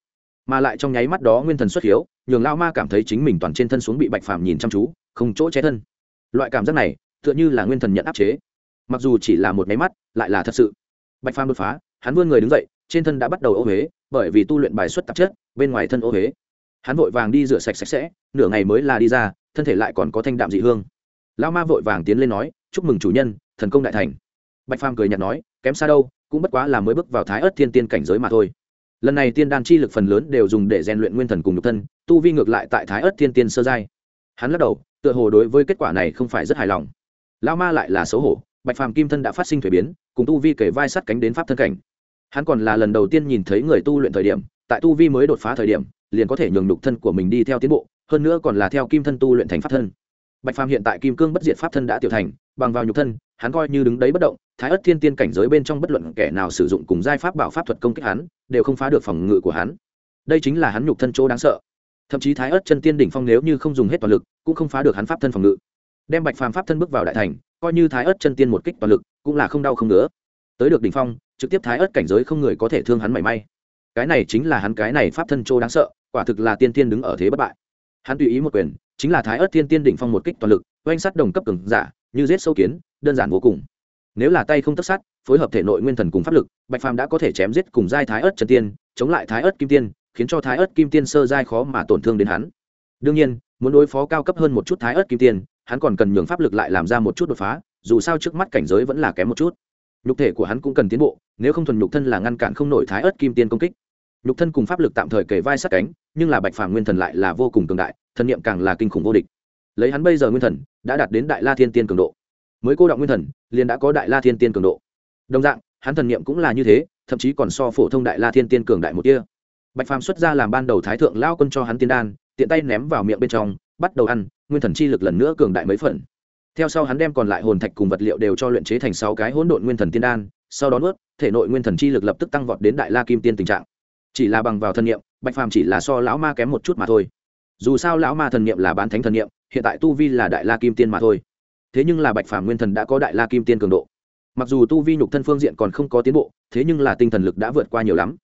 Mà lại trong nháy mắt đó nguyên thần xuất hiếu, nhường lao ma cảm thấy chính mình toàn trên thân xuống bị bạch phàm nhìn chăm chú, không chỗ che thân. Loại cảm giác này, tựa như là nguyên thần nhận áp chế mặc dù chỉ là một máy mắt, lại là thật sự. Bạch phàm đột phá, hắn vươn người đứng dậy, trên thân đã bắt đầu ô huế, bởi vì tu luyện bài xuất tạp chất, bên ngoài thân ô huế. Hắn vội vàng đi rửa sạch sạch sẽ, nửa ngày mới là đi ra, thân thể lại còn có thanh đạm dị hương. Lao ma vội vàng tiến lên nói, chúc mừng chủ nhân, thần công đại thành. Bạch phàm cười nhạt nói, kém xa đâu, cũng bất quá là mới bước vào thái ớt thiên tiên cảnh giới mà thôi. Lần này tiên đan chi lực phần lớn đều dùng để rèn luyện nguyên thần cùng nhục thân, tu vi ngược lại tại thái ớt thiên tiên sơ giai. Hắn lắc đầu, tựa hồ đối với kết quả này không phải rất hài lòng. Lao ma lại là xấu hổ bạch phàm kim thân đã phát sinh thuế biến, cùng tu vi kể vai sắt cánh đến pháp thân cảnh. Hắn còn là lần đầu tiên nhìn thấy người tu luyện thời điểm, tại tu vi mới đột phá thời điểm, liền có thể nhường nhục thân của mình đi theo tiến bộ, hơn nữa còn là theo kim thân tu luyện thành pháp thân. Bạch phàm hiện tại kim cương bất diệt pháp thân đã tiểu thành, bằng vào nhục thân, hắn coi như đứng đấy bất động, thái ất thiên tiên cảnh giới bên trong bất luận kẻ nào sử dụng cùng giai pháp bảo pháp thuật công kích hắn, đều không phá được phòng ngự của hắn. Đây chính là hắn nhục thân chỗ đáng sợ. Thậm chí thái ất chân tiên đỉnh phong nếu như không dùng hết toàn lực, cũng không phá được hắn pháp thân phòng ngự. Đem bạch phàm pháp thân bước vào đại thành coi như thái ớt chân tiên một kích toàn lực, cũng là không đau không nữa tới được đỉnh phong, trực tiếp thái ớt cảnh giới không người có thể thương hắn mảy may. Cái này chính là hắn cái này pháp thân châu đáng sợ, quả thực là tiên tiên đứng ở thế bất bại. Hắn tùy ý một quyền, chính là thái ớt tiên tiên đỉnh phong một kích toàn lực, oanh sắt đồng cấp cường giả, như giết sâu kiến, đơn giản vô cùng. Nếu là tay không tất sát, phối hợp thể nội nguyên thần cùng pháp lực, bạch phàm đã có thể chém giết cùng giai thái ớt trần tiên, chống lại thái ớt kim tiên, khiến cho thái ớt kim tiên sơ giai khó mà tổn thương đến hắn. Đương nhiên, muốn đối phó cao cấp hơn một chút thái ớt kim tiên hắn còn cần nhường pháp lực lại làm ra một chút đột phá, dù sao trước mắt cảnh giới vẫn là kém một chút. Nhục thể của hắn cũng cần tiến bộ, nếu không thuần nhục thân là ngăn cản không nổi thái ớt kim tiên công kích. Nhục thân cùng pháp lực tạm thời kề vai sát cánh, nhưng là bạch phàm nguyên thần lại là vô cùng cường đại, thần niệm càng là kinh khủng vô địch. Lấy hắn bây giờ nguyên thần, đã đạt đến đại la thiên tiên cường độ. Mới cô động nguyên thần, liền đã có đại la thiên tiên cường độ. Đồng dạng, hắn thần niệm cũng là như thế, thậm chí còn so phổ thông đại la thiên tiên cường đại một kia bạch phàm xuất ra làm ban đầu thái thượng lao quân cho hắn tiên đan, tiện tay ném vào miệng bên trong, bắt đầu ăn nguyên thần chi lực lần nữa cường đại mấy phần. Theo sau hắn đem còn lại hồn thạch cùng vật liệu đều cho luyện chế thành sáu cái hỗn độn nguyên thần tiên đan, sau đó nuốt, thể nội nguyên thần chi lực lập tức tăng vọt đến đại la kim tiên tình trạng. Chỉ là bằng vào thân niệm, bạch phàm chỉ là so lão ma kém một chút mà thôi. Dù sao lão ma thần niệm là bán thánh thần niệm, hiện tại tu vi là đại la kim tiên mà thôi. Thế nhưng là bạch phàm nguyên thần đã có đại la kim tiên cường độ. Mặc dù tu vi nhục thân phương diện còn không có tiến bộ, thế nhưng là tinh thần lực đã vượt qua nhiều lắm.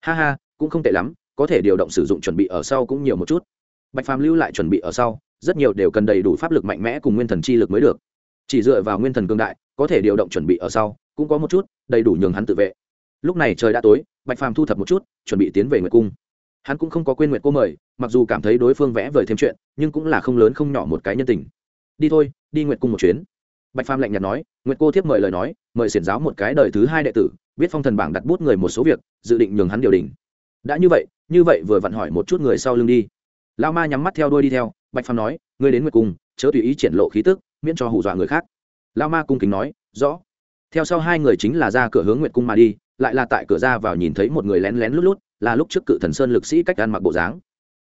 Ha ha, cũng không tệ lắm, có thể điều động sử dụng chuẩn bị ở sau cũng nhiều một chút. Bạch phàm lưu lại chuẩn bị ở sau rất nhiều đều cần đầy đủ pháp lực mạnh mẽ cùng nguyên thần chi lực mới được. Chỉ dựa vào nguyên thần cương đại, có thể điều động chuẩn bị ở sau, cũng có một chút, đầy đủ nhường hắn tự vệ. Lúc này trời đã tối, bạch phàm thu thập một chút, chuẩn bị tiến về nguyệt cung. Hắn cũng không có quên nguyệt cô mời, mặc dù cảm thấy đối phương vẽ vời thêm chuyện, nhưng cũng là không lớn không nhỏ một cái nhân tình. Đi thôi, đi nguyệt cung một chuyến. Bạch phàm lạnh nhạt nói, nguyệt cô tiếp mời lời nói, mời xiển giáo một cái đời thứ hai đệ tử, biết phong thần bảng đặt bút người một số việc, dự định nhường hắn điều đình. Đã như vậy như vậy vừa vặn hỏi một chút người sau lưng đi. Lao ma nhắm mắt theo đuôi đi theo bạch phàm nói, ngươi đến nguyệt cung, chớ tùy ý triển lộ khí tức, miễn cho hù dọa người khác. Lao ma cung kính nói, rõ. Theo sau hai người chính là ra cửa hướng nguyệt cung mà đi, lại là tại cửa ra vào nhìn thấy một người lén lén lút lút, là lúc trước cự thần sơn lực sĩ cách ăn mặc bộ dáng.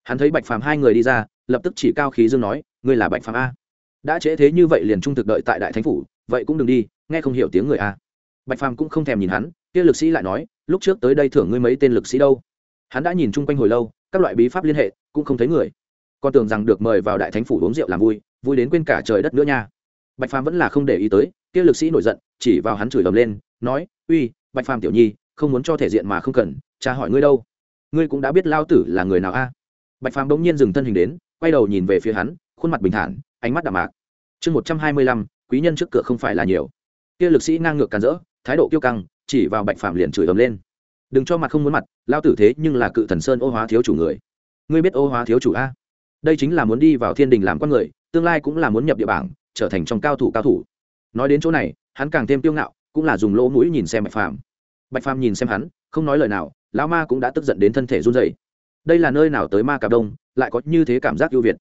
Hắn thấy bạch phàm hai người đi ra, lập tức chỉ cao khí dương nói, ngươi là bạch phàm a. Đã trễ thế như vậy liền trung thực đợi tại đại thánh phủ, vậy cũng đừng đi, nghe không hiểu tiếng người a. Bạch phàm cũng không thèm nhìn hắn, kia lực sĩ lại nói, lúc trước tới đây thưởng ngươi mấy tên lực sĩ đâu? Hắn đã nhìn chung quanh hồi lâu, các loại bí pháp liên hệ, cũng không thấy người con tưởng rằng được mời vào đại thánh phủ uống rượu làm vui vui đến quên cả trời đất nữa nha. Bạch phàm vẫn là không để ý tới, kia lực sĩ nổi giận, chỉ vào hắn chửi ầm lên, nói, uy, bạch phàm tiểu nhi, không muốn cho thể diện mà không cần, cha hỏi ngươi đâu? Ngươi cũng đã biết lao tử là người nào a? Bạch phàm bỗng nhiên dừng thân hình đến, quay đầu nhìn về phía hắn, khuôn mặt bình thản, ánh mắt đạm mạc. Chương một trăm hai mươi lăm, quý nhân trước cửa không phải là nhiều. Kia lực sĩ ngang ngược càn rỡ, thái độ kiêu căng, chỉ vào bạch phàm liền chửi ầm lên. Đừng cho mặt không muốn mặt, lao tử thế nhưng là cự thần sơn ô hóa thiếu chủ người. Ngươi biết ô hóa thiếu chủ a? Đây chính là muốn đi vào thiên đình làm con người, tương lai cũng là muốn nhập địa bảng, trở thành trong cao thủ cao thủ. Nói đến chỗ này, hắn càng thêm tiêu ngạo, cũng là dùng lỗ mũi nhìn xem bạch phàm. Bạch phàm nhìn xem hắn, không nói lời nào, lão ma cũng đã tức giận đến thân thể run dày đây là nơi nào tới ma cà đông, lại có như thế cảm giác ưu việt.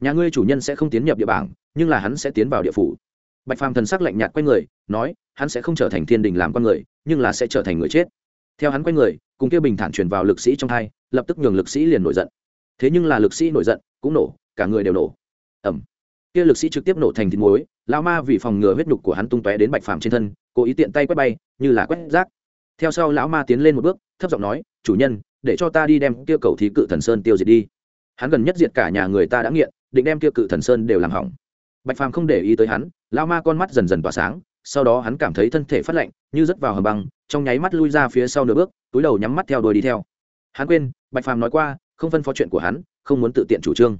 Nhà ngươi chủ nhân sẽ không tiến nhập địa bảng, nhưng là hắn sẽ tiến vào địa phủ. Bạch phàm thần sắc lạnh nhạt q u a y người, nói, hắn sẽ không trở thành thiên đình làm con người, nhưng là sẽ trở thành người chết. Theo hắn q u a y người, cùng kia bình thản truyền vào lực sĩ trong thai lập tức nhường lực sĩ liền nổi giận. Thế nhưng là lực sĩ nổi giận cũng nổ, cả người đều nổ. Ẩm kia lực sĩ trực tiếp nổ thành thịt muối lao ma vì phòng ngừa huyết nhục của hắn tung tóe đến bạch phàm trên thân, cố ý tiện tay quét bay, như là quét rác. Theo sau lão ma tiến lên một bước, thấp giọng nói, chủ nhân, để cho ta đi đem kia cầu thí cự thần sơn tiêu diệt đi. Hắn gần nhất diệt cả nhà người ta đã nghiện, định đem kia cự thần sơn đều làm hỏng. Bạch phàm không để ý tới hắn, lão ma con mắt dần dần tỏa sáng, sau đó hắn cảm thấy thân thể phát lạnh, như rớt vào hầm băng, trong nháy mắt lui ra phía sau nửa bước, túi đầu nhắm mắt theo đuôi đi theo. Hắn quên, bạch phàm nói qua, không phân phó chuyện của hắn không muốn tự tiện chủ trương.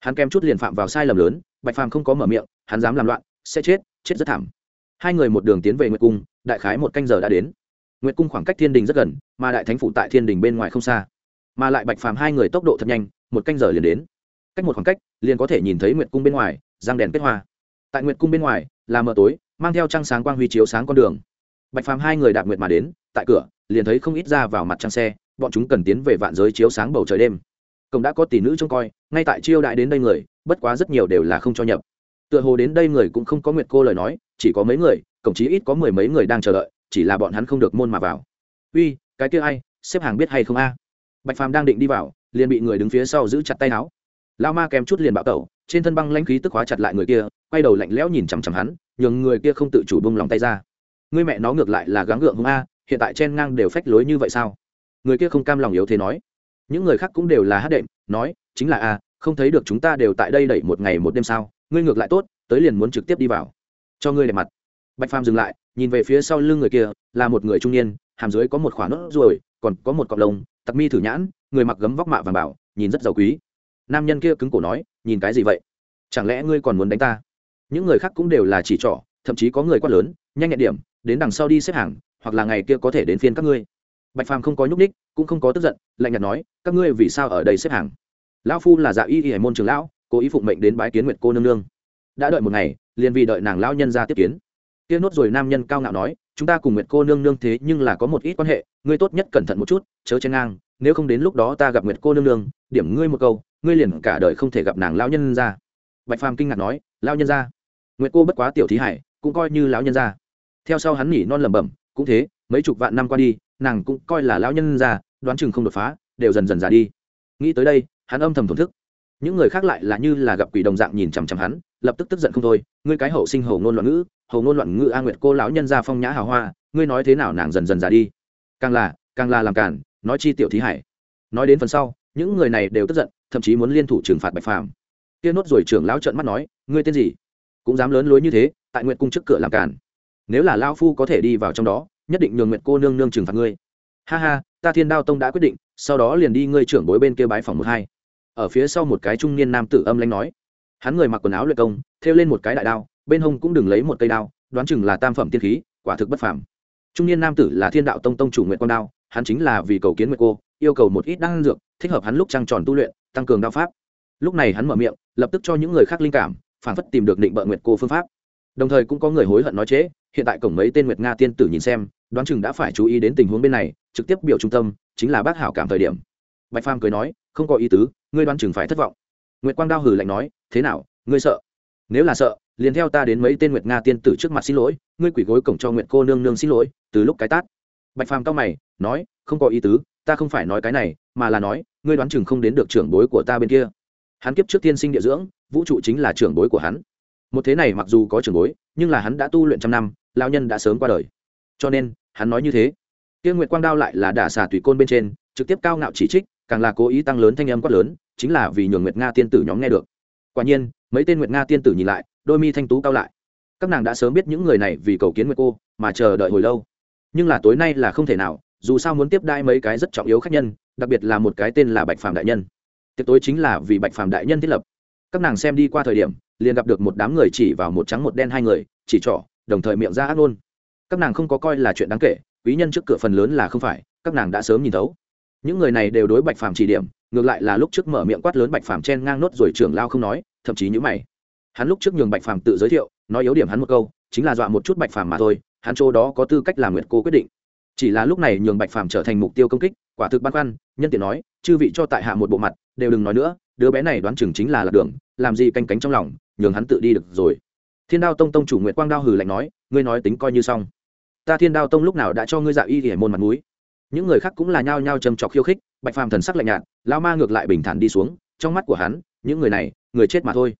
Hắn kém chút liền phạm vào sai lầm lớn, bạch phàm không có mở miệng, hắn dám làm loạn, sẽ chết chết rất thảm. Hai người một đường tiến về nguyệt cung, đại khái một canh giờ đã đến. Nguyệt cung khoảng cách thiên đình rất gần, mà đại thánh phủ tại thiên đình bên ngoài không xa. Mà lại bạch phàm hai người tốc độ thật nhanh, một canh giờ liền đến. Cách một khoảng cách, liền có thể nhìn thấy nguyệt cung bên ngoài giang đèn kết hoa. Tại nguyệt cung bên ngoài, là mờ tối, mang theo trăng sáng quang huy chiếu sáng con đường. Bạch phàm hai người đạp nguyệt mà đến, tại cửa, liền thấy không ít ra vào mặt trăng xe, bọn chúng cần tiến về vạn giới chiếu sáng bầu trời đêm cổng đã có tỷ nữ trông coi, ngay tại chiêu đại đến đây người, bất quá rất nhiều đều là không cho nhập. Tựa hồ đến đây người cũng không có nguyệt cô lời nói, chỉ có mấy người, cổng chí ít có mười mấy người đang chờ đợi, chỉ là bọn hắn không được môn mà vào. Uy, cái kia ai, xếp hàng biết hay không a? Bạch phàm đang định đi vào, liền bị người đứng phía sau giữ chặt tay áo. Lao ma kém chút liền bạo tẩu, trên thân băng lãnh khí tức hóa chặt lại người kia, quay đầu lạnh lẽo nhìn chằm chằm hắn, nhường người kia không tự chủ bông lòng tay ra. Người mẹ nó ngược lại là gắng gượng không a, hiện tại chen ngang đều phách lối như vậy sao? Người kia không cam lòng yếu thế nói những người khác cũng đều là hát đệm, nói, chính là a không thấy được chúng ta đều tại đây đẩy một ngày một đêm sao, ngươi ngược lại tốt, tới liền muốn trực tiếp đi vào. Cho ngươi đẹp mặt. Bạch phàm dừng lại, nhìn về phía sau lưng người kia, là một người trung niên, hàm dưới có một khoản nốt ruồi, còn có một cọc lông, tặc mi thử nhãn, người mặc gấm vóc mạ vàng bảo, nhìn rất giàu quý. Nam nhân kia cứng cổ nói, nhìn cái gì vậy? Chẳng lẽ ngươi còn muốn đánh ta? Những người khác cũng đều là chỉ trỏ, thậm chí có người quát lớn, nhanh nhẹn điểm, đến đằng sau đi xếp hàng, hoặc là ngày kia có thể đến phiên các ngươi bạch phàm không có nhúc ních cũng không có tức giận, lạnh nhạt nói, các ngươi vì sao ở đây xếp hàng? Lão phu là dạ y y hải môn trường lão, cố ý phụng mệnh đến bái kiến nguyệt cô nương nương. Đã đợi một ngày, liền vì đợi nàng lão nhân ra tiếp kiến. Kia nốt rồi nam nhân cao ngạo nói, chúng ta cùng nguyệt cô nương nương thế nhưng là có một ít quan hệ, ngươi tốt nhất cẩn thận một chút, chớ chen ngang, nếu không đến lúc đó ta gặp nguyệt cô nương nương, điểm ngươi một câu, ngươi liền cả đời không thể gặp nàng lão nhân ra. Bạch phàm kinh ngạc nói, lão nhân ra? Nguyệt cô bất quá tiểu thí hải, cũng coi như lão nhân ra. Theo sau hắn nhỉ non lẩm bẩm, cũng thế, mấy chục vạn năm qua đi nàng cũng coi là lão nhân già đoán chừng không đột phá, đều dần dần già đi. Nghĩ tới đây, hắn âm thầm thổn thức. Những người khác lại là như là gặp quỷ đồng dạng nhìn chằm chằm hắn, lập tức tức giận không thôi. Ngươi cái hậu sinh hầu ngôn loạn ngữ, hầu ngôn loạn ngữ a nguyệt cô lão nhân gia phong nhã hào hoa, ngươi nói thế nào nàng dần dần già đi. Càng là càng là làm cản nói chi tiểu thí hải. Nói đến phần sau, những người này đều tức giận, thậm chí muốn liên thủ trừng phạt bạch phàm. Kia nốt rồi trưởng lão trợn mắt nói, ngươi tên gì? Cũng dám lớn lối như thế, tại nguyệt cung trước cửa làm cản nếu là lao phu có thể đi vào trong đó nhất định nhường nguyện cô nương nương trừng phạt ngươi. Ha ha, ta thiên đao tông đã quyết định, sau đó liền đi ngươi trưởng bối bên kia bái phòng một hai. Ở phía sau một cái trung niên nam tử âm lãnh nói. Hắn người mặc quần áo luyện công, thêu lên một cái đại đao, bên hông cũng đừng lấy một cây đao, đoán chừng là tam phẩm tiên khí, quả thực bất phàm. Trung niên nam tử là thiên đạo tông tông chủ nguyện quang đao, hắn chính là vì cầu kiến nguyện cô, yêu cầu một ít đan dược, thích hợp hắn lúc trăng tròn tu luyện, tăng cường đao pháp. Lúc này hắn mở miệng, lập tức cho những người khác linh cảm, phản phất tìm được định bợ nguyện cô phương pháp. Đồng thời cũng có người hối hận nói chế hiện tại cổng mấy tên nguyệt nga tiên tử nhìn xem, đoán chừng đã phải chú ý đến tình huống bên này, trực tiếp biểu trung tâm, chính là bác hảo cảm thời điểm. Bạch phàm cười nói, không có ý tứ, ngươi đoán chừng phải thất vọng. Nguyệt quang đao hử lạnh nói, thế nào, ngươi sợ? Nếu là sợ, liền theo ta đến mấy tên nguyệt nga tiên tử trước mặt xin lỗi, ngươi quỷ gối cổng cho nguyệt cô nương nương xin lỗi, từ lúc cái tát. Bạch phàm cao mày, nói, không có ý tứ, ta không phải nói cái này, mà là nói, ngươi đoán chừng không đến được trưởng bối của ta bên kia. Hắn kiếp trước tiên sinh địa dưỡng, vũ trụ chính là trưởng bối của hắn. Một thế này mặc dù có trưởng bối, nhưng là hắn đã tu luyện trăm năm lao nhân đã sớm qua đời. Cho nên, hắn nói như thế. Tiên nguyệt quang đao lại là đả xà tùy côn bên trên, trực tiếp cao ngạo chỉ trích, càng là cố ý tăng lớn thanh âm quát lớn, chính là vì nhường nguyệt nga tiên tử nhóm nghe được. Quả nhiên, mấy tên nguyệt nga tiên tử nhìn lại, đôi mi thanh tú cao lại. Các nàng đã sớm biết những người này vì cầu kiến nguyệt cô, mà chờ đợi hồi lâu. Nhưng là tối nay là không thể nào, dù sao muốn tiếp đai mấy cái rất trọng yếu khách nhân, đặc biệt là một cái tên là bạch phàm đại nhân. Tiệc tối chính là vì bạch phàm đại nhân thiết lập. Các nàng xem đi qua thời điểm, liền gặp được một đám người chỉ vào một trắng một đen hai người, chỉ trỏ đồng thời miệng ra ác luôn các nàng không có coi là chuyện đáng kể, quý nhân trước cửa phần lớn là không phải, các nàng đã sớm nhìn thấu. Những người này đều đối bạch phàm chỉ điểm, ngược lại là lúc trước mở miệng quát lớn bạch phàm chen ngang nốt rồi trưởng lao không nói, thậm chí như mày. Hắn lúc trước nhường bạch phàm tự giới thiệu, nói yếu điểm hắn một câu, chính là dọa một chút bạch phàm mà thôi, hắn chỗ đó có tư cách làm nguyệt cô quyết định. Chỉ là lúc này nhường bạch phàm trở thành mục tiêu công kích, quả thực băn khoăn, nhân tiện nói, chư vị cho tại hạ một bộ mặt, đều đừng nói nữa, đứa bé này đoán chừng chính là lạc đường, làm gì canh cánh trong lòng, nhường hắn tự đi được rồi thiên đao tông tông chủ nguyệt quang đao hừ lạnh nói, ngươi nói tính coi như xong. Ta thiên đao tông lúc nào đã cho ngươi dạ y hiển môn mặt mũi? Những người khác cũng là nhao nhao châm trọc khiêu khích, bạch phàm thần sắc lạnh nhạt lao ma ngược lại bình thản đi xuống, trong mắt của hắn, những người này, người chết mà thôi.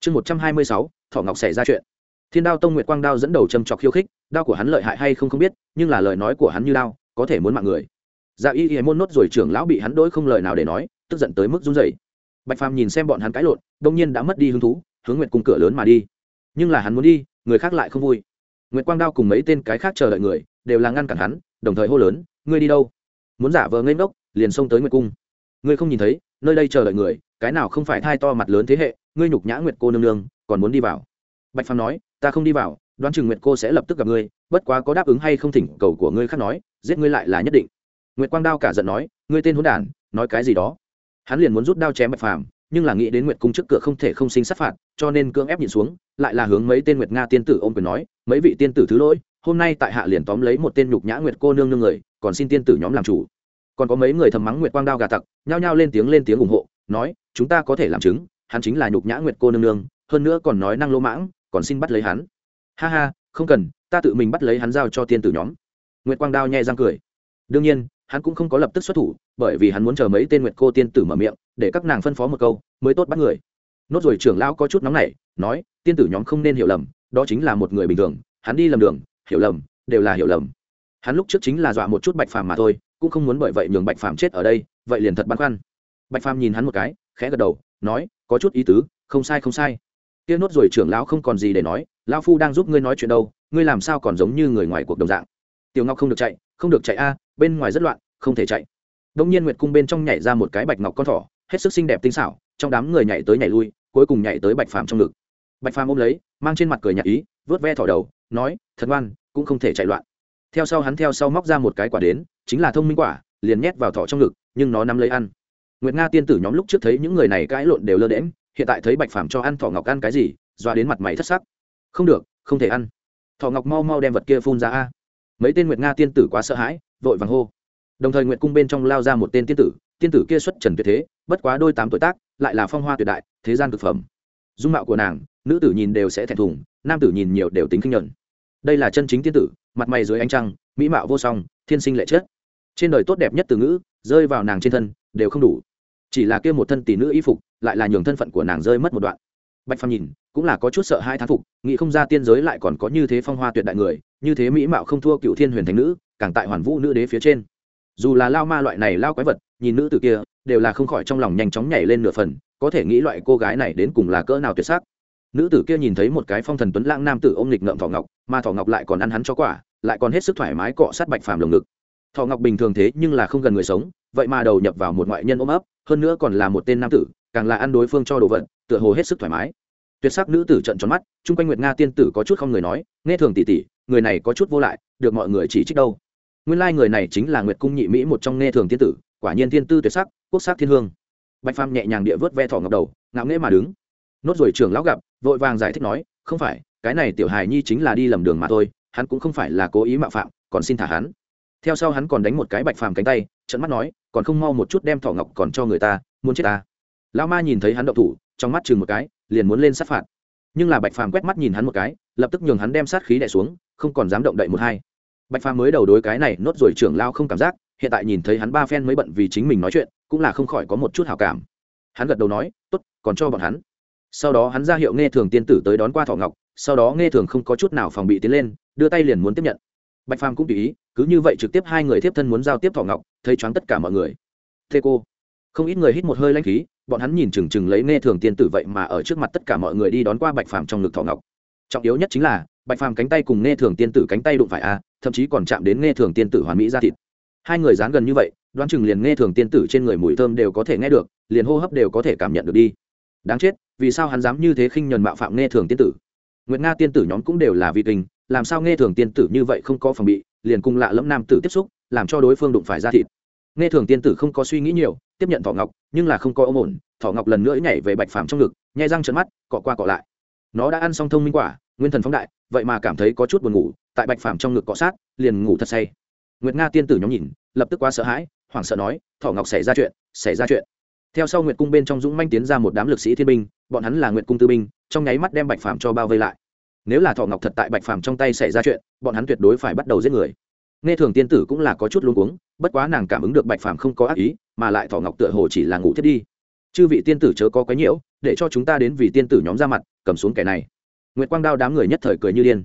Chương một trăm hai mươi sáu, thọ ngọc xảy ra chuyện. Thiên đao tông nguyệt quang đao dẫn đầu châm trọc khiêu khích, đao của hắn lợi hại hay không không biết, nhưng là lời nói của hắn như đao, có thể muốn mạng người. Dạ y y môn nốt rồi trưởng lão bị hắn đỗi không lời nào để nói, tức giận tới mức run rẩy. Bạch phàm nhìn xem bọn hắn cãi lộn, đông nhiên đã mất đi hứng thú, hướng nguyệt cung cửa lớn mà đi nhưng là hắn muốn đi, người khác lại không vui. Nguyễn quang đao cùng mấy tên cái khác chờ đợi người, đều là ngăn cản hắn, đồng thời hô lớn, ngươi đi đâu? Muốn giả vờ ngây ngốc, liền xông tới nguyệt cung. Ngươi không nhìn thấy, nơi đây chờ đợi người, cái nào không phải thai to mặt lớn thế hệ, ngươi nhục nhã nguyệt cô nương nương, còn muốn đi vào. Bạch phàm nói, ta không đi vào, đoán chừng nguyệt cô sẽ lập tức gặp ngươi, bất quá có đáp ứng hay không thỉnh cầu của ngươi khác nói, giết ngươi lại là nhất định. Nguyệt quang đao cả giận nói, ngươi tên hỗn đản, nói cái gì đó? Hắn liền muốn rút đao chém bạch phàm nhưng là nghĩ đến nguyệt cung trước cửa không thể không sinh sát phạt, cho nên cưỡng ép nhìn xuống, lại là hướng mấy tên nguyệt nga tiên tử ôm quyền nói, mấy vị tiên tử thứ lỗi, hôm nay tại hạ liền tóm lấy một tên nhục nhã nguyệt cô nương nương người, còn xin tiên tử nhóm làm chủ. Còn có mấy người thầm mắng nguyệt quang đao gà tặc, nhao nhao lên tiếng lên tiếng ủng hộ, nói, chúng ta có thể làm chứng, hắn chính là nhục nhã nguyệt cô nương nương, hơn nữa còn nói năng lỗ mãng, còn xin bắt lấy hắn. Ha ha, không cần, ta tự mình bắt lấy hắn giao cho tiên tử nhóm. Nguyệt quang đao nhẹ răng cười. Đương nhiên, hắn cũng không có lập tức xuất thủ bởi vì hắn muốn chờ mấy tên nguyệt cô tiên tử mở miệng, để các nàng phân phó một câu, mới tốt bắt người. Nốt rồi trưởng lão có chút nóng nảy, nói, tiên tử nhóm không nên hiểu lầm, đó chính là một người bình thường, hắn đi lầm đường, hiểu lầm, đều là hiểu lầm. Hắn lúc trước chính là dọa một chút bạch phàm mà thôi, cũng không muốn bởi vậy nhường bạch phàm chết ở đây, vậy liền thật băn khoăn. Bạch phàm nhìn hắn một cái, khẽ gật đầu, nói, có chút ý tứ, không sai không sai. Kia nốt rồi trưởng lão không còn gì để nói, lão phu đang giúp ngươi nói chuyện đâu, ngươi làm sao còn giống như người ngoài cuộc đồng dạng. Tiểu ngọc không được chạy, không được chạy a, bên ngoài rất loạn, không thể chạy đông nhiên nguyệt cung bên trong nhảy ra một cái bạch ngọc con thỏ, hết sức xinh đẹp tinh xảo, trong đám người nhảy tới nhảy lui, cuối cùng nhảy tới bạch phàm trong ngực. Bạch phàm ôm lấy, mang trên mặt cười nhạt ý, vớt ve thỏ đầu, nói, thật ngoan, cũng không thể chạy loạn. Theo sau hắn theo sau móc ra một cái quả đến, chính là thông minh quả, liền nhét vào thỏ trong ngực, nhưng nó nắm lấy ăn. Nguyệt nga tiên tử nhóm lúc trước thấy những người này cãi lộn đều lơ đễm hiện tại thấy bạch phàm cho ăn thỏ ngọc ăn cái gì, doa đến mặt mày thất sắc. Không được, không thể ăn. Thỏ ngọc mau mau đem vật kia phun ra a. Mấy tên nguyệt nga tiên tử quá sợ hãi, vội vàng hô đồng thời nguyện cung bên trong lao ra một tên tiên tử tiên tử kia xuất trần tuyệt thế, bất quá đôi tám tuổi tác, lại là phong hoa tuyệt đại, thế gian cực phẩm. Dung mạo của nàng, nữ tử nhìn đều sẽ thẹn thùng, nam tử nhìn nhiều đều tính kinh nhuận. Đây là chân chính tiên tử, mặt mày dưới ánh trăng, mỹ mạo vô song, thiên sinh lệ chất. Trên đời tốt đẹp nhất từ ngữ, rơi vào nàng trên thân, đều không đủ. Chỉ là kia một thân tỷ nữ y phục, lại là nhường thân phận của nàng rơi mất một đoạn. Bạch phàm nhìn, cũng là có chút sợ hai thán phục, nghĩ không ra tiên giới lại còn có như thế phong hoa tuyệt đại người, như thế mỹ mạo không thua cựu thiên huyền thành nữ, càng tại hoàn vũ nữ đế phía trên dù là lao ma loại này lao quái vật, nhìn nữ từ kia, đều là không khỏi trong lòng nhanh chóng nhảy lên nửa phần, có thể nghĩ loại cô gái này đến cùng là cỡ nào tuyệt sắc. Nữ tử kia nhìn thấy một cái phong thần tuấn lãng nam tử ôm nghịch ngợm thỏ ngọc, mà thỏ ngọc lại còn ăn hắn cho quả, lại còn hết sức thoải mái cọ sát bạch phàm lồng ngực. Thỏ ngọc bình thường thế nhưng là không gần người sống, vậy mà đầu nhập vào một ngoại nhân ôm ấp, hơn nữa còn là một tên nam tử, càng là ăn đối phương cho đồ vật, tựa hồ hết sức thoải mái. Tuyệt sắc nữ tử trận tròn mắt, chung quanh nguyệt nga tiên tử có chút không người nói, nghe thường tỉ tỉ người này có chút vô lại, được mọi người chỉ trích đâu? Nguyên lai người này chính là nguyệt cung nhị mỹ một trong nghe thường tiên tử, quả nhiên thiên tư tuyệt sắc, quốc sắc thiên hương. Bạch phàm nhẹ nhàng địa vớt ve thỏ ngọc đầu, ngạo nghễ mà đứng. Nốt rồi trưởng lão gặp, vội vàng giải thích nói, không phải, cái này tiểu hài nhi chính là đi lầm đường mà thôi, hắn cũng không phải là cố ý mạo phạm, còn xin thả hắn. Theo sau hắn còn đánh một cái bạch phàm cánh tay trận mắt nói, còn không mau một chút đem thỏ ngọc còn cho người ta, muốn chết ta. Lão ma nhìn thấy hắn động thủ, trong mắt chừng một cái, liền muốn lên sát phạt. Nhưng là bạch phàm quét mắt nhìn hắn một cái, lập tức nhường hắn đem sát khí đẻ xuống, không còn dám động đậy một hai bạch phàm mới đầu đối cái này nốt rồi trưởng lao không cảm giác, hiện tại nhìn thấy hắn ba phen mới bận vì chính mình nói chuyện, cũng là không khỏi có một chút hảo cảm. Hắn gật đầu nói, tốt, còn cho bọn hắn. Sau đó hắn ra hiệu nghe thường tiên tử tới đón qua thọ ngọc, sau đó nghe thường không có chút nào phòng bị tiến lên, đưa tay liền muốn tiếp nhận. Bạch phàm cũng tùy ý, cứ như vậy trực tiếp hai người tiếp thân muốn giao tiếp thọ ngọc, thấy choáng tất cả mọi người. Thê cô. Không ít người hít một hơi lanh khí, bọn hắn nhìn chừng chừng lấy nghe thường tiên tử vậy mà ở trước mặt tất cả mọi người đi đón qua bạch phàm trong ngực thọ ngọc. Trọng yếu nhất chính là, bạch phàm cánh tay cùng nghe thường tiên tử cánh tay đụng phải a thậm chí còn chạm đến nghe thường tiên tử hoàn mỹ ra thịt. Hai người dán gần như vậy, đoán chừng liền nghe thường tiên tử trên người mùi thơm đều có thể nghe được, liền hô hấp đều có thể cảm nhận được đi. Đáng chết, vì sao hắn dám như thế khinh nhuần mạo phạm nghe thường tiên tử? Nguyệt nga tiên tử nhóm cũng đều là vi kinh, làm sao nghe thường tiên tử như vậy không có phòng bị, liền cùng lạ lẫm nam tử tiếp xúc, làm cho đối phương đụng phải ra thịt. Nghe thường tiên tử không có suy nghĩ nhiều, tiếp nhận thỏ ngọc, nhưng là không có ôm ổn thỏ ngọc lần nữa nhảy về bạch phàm trong ngực, nhai răng trận mắt, cọ qua cọ lại. Nó đã ăn xong thông minh quả, nguyên thần phóng đại vậy mà cảm thấy có chút buồn ngủ, tại bạch phàm trong ngực cọ sát, liền ngủ thật say. Nguyệt nga tiên tử nhóm nhìn, lập tức quá sợ hãi, hoảng sợ nói, thỏ ngọc xảy ra chuyện, xảy ra chuyện. Theo sau nguyệt cung bên trong dũng manh tiến ra một đám lực sĩ thiên binh, bọn hắn là nguyệt cung tư binh, trong nháy mắt đem bạch phàm cho bao vây lại. Nếu là thọ ngọc thật tại bạch phàm trong tay xảy ra chuyện, bọn hắn tuyệt đối phải bắt đầu giết người. Nghe thường tiên tử cũng là có chút luống cuống, bất quá nàng cảm ứng được bạch phàm không có ác ý, mà lại thọ ngọc tựa hồ chỉ là ngủ thiết đi. Chư vị tiên tử chớ có quấy nhiễu, để cho chúng ta đến vì tiên tử nhóm ra mặt, cầm xuống kẻ này nguyệt quang đao đám người nhất thời cười như điên.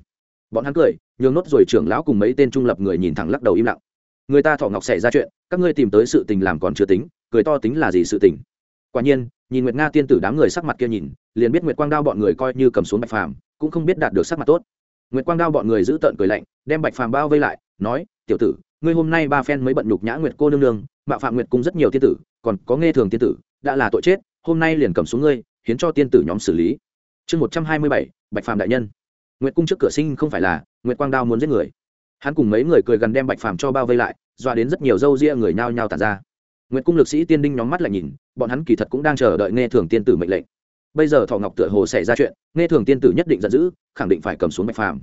Bọn hắn cười, nhường nốt rồi trưởng lão cùng mấy tên trung lập người nhìn thẳng lắc đầu im lặng. Người ta thọ ngọc xảy ra chuyện, các ngươi tìm tới sự tình làm còn chưa tính, cười to tính là gì sự tình. Quả nhiên, nhìn nguyệt nga tiên tử đám người sắc mặt kia nhìn, liền biết nguyệt quang đao bọn người coi như cầm xuống bạch phàm, cũng không biết đạt được sắc mặt tốt. Nguyệt quang đao bọn người giữ tợn cười lạnh, đem bạch phàm bao vây lại, nói, tiểu tử, ngươi hôm nay ba phen mới bận nhục nhã nguyệt cô nương nương, mạo phạm nguyệt cung rất nhiều tiên tử, còn có nghe thường tiên tử, đã là tội chết, hôm nay liền cầm xuống ngươi, hiến cho tiên tử nhóm xử lý chương một trăm hai mươi bảy, bạch phàm đại nhân. Nguyệt cung trước cửa sinh không phải là, nguyệt quang đao muốn giết người. Hắn cùng mấy người cười gần đem bạch phàm cho bao vây lại, dọa đến rất nhiều dâu ria người nhao nhao tàn ra. Nguyệt cung lực sĩ tiên đinh nhóm mắt lại nhìn, bọn hắn kỳ thật cũng đang chờ đợi nghe thường tiên tử mệnh lệnh. Bây giờ thọ ngọc tựa hồ xảy ra chuyện, nghe thường tiên tử nhất định giận dữ, khẳng định phải cầm xuống bạch phàm.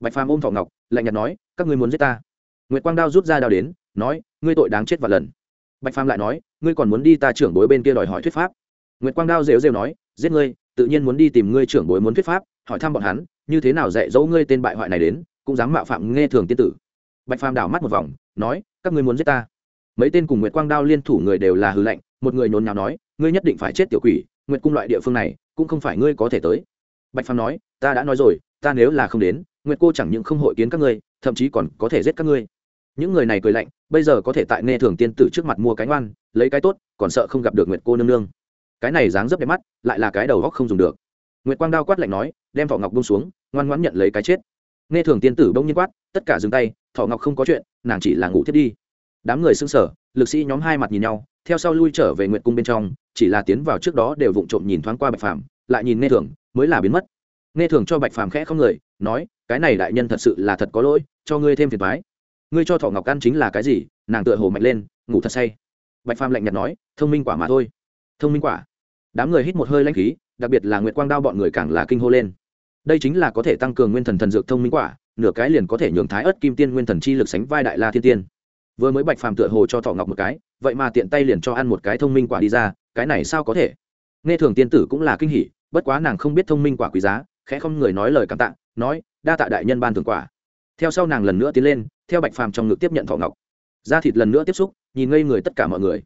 Bạch phàm ôm thọ ngọc, lạnh nhạt nói, các ngươi muốn giết ta? Nguyệt quang đao rút ra đao đến, nói, ngươi tội đáng chết và lần. Bạch phàm lại nói, ngươi còn muốn đi ta trưởng bối bên kia đòi hỏi thuyết pháp? Nguyệt quang đao rêu rêu nói, giết ngươi tự nhiên muốn đi tìm ngươi trưởng bối muốn thuyết pháp, hỏi thăm bọn hắn, như thế nào dạy dỗ ngươi tên bại hoại này đến, cũng dám mạo phạm nghe thường tiên tử. Bạch phàm đảo mắt một vòng, nói, các ngươi muốn giết ta. Mấy tên cùng nguyệt quang đao liên thủ người đều là hư lệnh, một người nhốn nháo nói, ngươi nhất định phải chết tiểu quỷ, nguyệt cung loại địa phương này, cũng không phải ngươi có thể tới. Bạch phàm nói, ta đã nói rồi, ta nếu là không đến, nguyệt cô chẳng những không hội kiến các ngươi, thậm chí còn có thể giết các ngươi. Những người này cười lạnh, bây giờ có thể tại nghe thường tiên tử trước mặt mua cái ngoan, lấy cái tốt, còn sợ không gặp được nguyệt cô nương nương cái này dáng dấp đẹp mắt, lại là cái đầu góc không dùng được. Nguyệt quang đao quát lạnh nói, đem thọ ngọc bông xuống, ngoan ngoãn nhận lấy cái chết. Nghe thường tiên tử bông nhiên quát, tất cả dừng tay, thọ ngọc không có chuyện, nàng chỉ là ngủ thiết đi. Đám người xưng sở lực sĩ nhóm hai mặt nhìn nhau, theo sau lui trở về nguyệt cung bên trong, chỉ là tiến vào trước đó đều vụng trộm nhìn thoáng qua bạch phàm, lại nhìn nghe thường, mới là biến mất. Nghe thường cho bạch phàm khẽ không người, nói, cái này đại nhân thật sự là thật có lỗi, cho ngươi thêm phiền thoái ngươi cho thọ ngọc ăn chính là cái gì, nàng tựa hồ mạnh lên, ngủ thật say. Bạch phàm lạnh nhạt nói, thông minh quả mà thôi. Thông minh quả? Đám người hít một hơi lanh khí, đặc biệt là nguyệt quang đao bọn người càng là kinh hô lên. Đây chính là có thể tăng cường nguyên thần thần dược thông minh quả, nửa cái liền có thể nhường thái ớt kim tiên nguyên thần chi lực sánh vai đại la thiên tiên. Vừa mới bạch phàm tựa hồ cho thọ ngọc một cái, vậy mà tiện tay liền cho ăn một cái thông minh quả đi ra, cái này sao có thể? Nghe thường tiên tử cũng là kinh hỉ, bất quá nàng không biết thông minh quả quý giá, khẽ không người nói lời cảm tạ, nói, đa tạ đại nhân ban thường quả. Theo sau nàng lần nữa tiến lên, theo bạch phàm trong ngực tiếp nhận thọ ngọc. Da thịt lần nữa tiếp xúc, nhìn ngây người tất cả mọi người.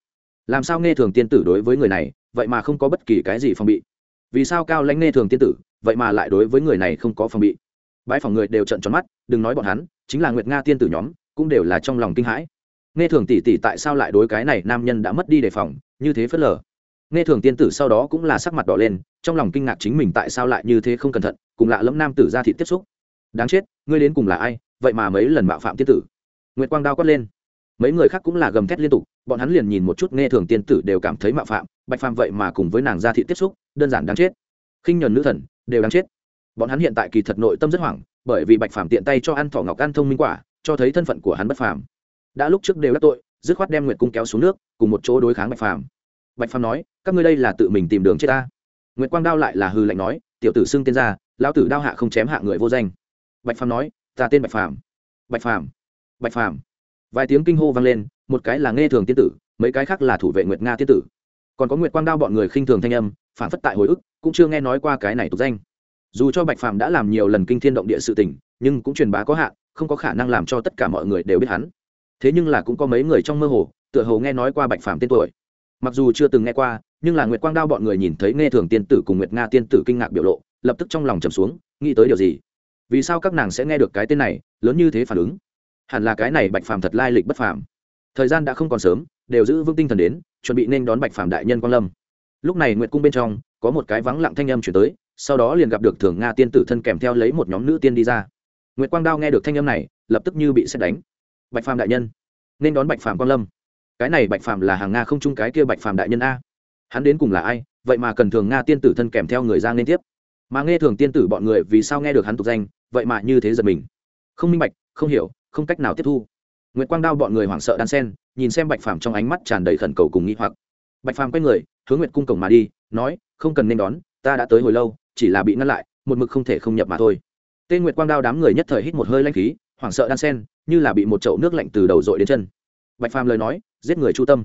Làm sao nghe thường tiên tử đối với người này vậy mà không có bất kỳ cái gì phòng bị. Vì sao cao lãnh nghe thường tiên tử, vậy mà lại đối với người này không có phòng bị? Bãi phòng người đều trận tròn mắt, đừng nói bọn hắn, chính là nguyệt nga tiên tử nhóm, cũng đều là trong lòng kinh hãi. Nghe thường tỷ tỷ tại sao lại đối cái này nam nhân đã mất đi đề phòng, như thế phớt lờ. Nghe thường tiên tử sau đó cũng là sắc mặt đỏ lên, trong lòng kinh ngạc chính mình tại sao lại như thế không cẩn thận, cùng lạ lẫm nam tử ra thị tiếp xúc. Đáng chết, ngươi đến cùng là ai, vậy mà mấy lần mạo phạm tiên tử. Nguyệt quang đao quát lên. Mấy người khác cũng là gầm thét liên tục, bọn hắn liền nhìn một chút, nghe thường tiên tử đều cảm thấy mạo phạm bạch phàm vậy mà cùng với nàng ra thị tiếp xúc, đơn giản đáng chết. Khinh nhuần nữ thần, đều đáng chết. Bọn hắn hiện tại kỳ thật nội tâm rất hoảng, bởi vì bạch phàm tiện tay cho ăn thỏ ngọc ăn thông minh quả, cho thấy thân phận của hắn bất phàm. Đã lúc trước đều đắc tội, dứt khoát đem nguyệt cung kéo xuống nước, cùng một chỗ đối kháng bạch phàm. Bạch phàm nói, các ngươi đây là tự mình tìm đường chết ta. Nguyệt quang đao lại là hư lạnh nói, tiểu tử xưng tên ra, lão tử đao hạ không chém hạ người vô danh. Bạch phàm nói, ta tên bạch phàm. Bạch phàm bạch phàm. Vài tiếng kinh hô vang lên, một cái là nghe thường tiên tử, mấy cái khác là thủ vệ nguyệt nga tiên tử còn có nguyệt quang đao bọn người khinh thường thanh âm, phản phất tại hồi ức, cũng chưa nghe nói qua cái này tục danh. Dù cho bạch phàm đã làm nhiều lần kinh thiên động địa sự tình, nhưng cũng truyền bá có hạn, không có khả năng làm cho tất cả mọi người đều biết hắn. Thế nhưng là cũng có mấy người trong mơ hồ, tựa hồ nghe nói qua bạch phàm tên tuổi. Mặc dù chưa từng nghe qua, nhưng là nguyệt quang đao bọn người nhìn thấy nghe thường tiên tử cùng nguyệt nga tiên tử kinh ngạc biểu lộ, lập tức trong lòng trầm xuống, nghĩ tới điều gì? Vì sao các nàng sẽ nghe được cái tên này, lớn như thế phản ứng? Hẳn là cái này bạch phàm thật lai lịch bất phàm thời gian đã không còn sớm, đều giữ vững tinh thần đến, chuẩn bị nên đón bạch phàm đại nhân quang lâm. Lúc này nguyệt cung bên trong, có một cái vắng lặng thanh âm chuyển tới, sau đó liền gặp được thường nga tiên tử thân kèm theo lấy một nhóm nữ tiên đi ra. Nguyệt quang đao nghe được thanh âm này, lập tức như bị xét đánh. Bạch phàm đại nhân, nên đón bạch phàm quang lâm. Cái này bạch phàm là hàng nga không chung cái kia bạch phàm đại nhân a. Hắn đến cùng là ai? Vậy mà cần thường nga tiên tử thân kèm theo người ra liên tiếp. Mà nghe thường tiên tử bọn người vì sao nghe được hắn tục danh, vậy mà như thế giật mình. Không minh bạch, không hiểu, không cách nào tiếp thu nguyệt quang đao bọn người hoảng sợ đan sen, nhìn xem bạch phàm trong ánh mắt tràn đầy khẩn cầu cùng nghi hoặc. Bạch phàm quay người, hướng nguyệt cung cổng mà đi, nói, không cần nên đón, ta đã tới hồi lâu, chỉ là bị ngăn lại, một mực không thể không nhập mà thôi. Tên nguyệt quang đao đám người nhất thời hít một hơi lãnh khí, hoảng sợ đan sen, như là bị một chậu nước lạnh từ đầu dội đến chân. Bạch phàm lời nói, giết người chu tâm.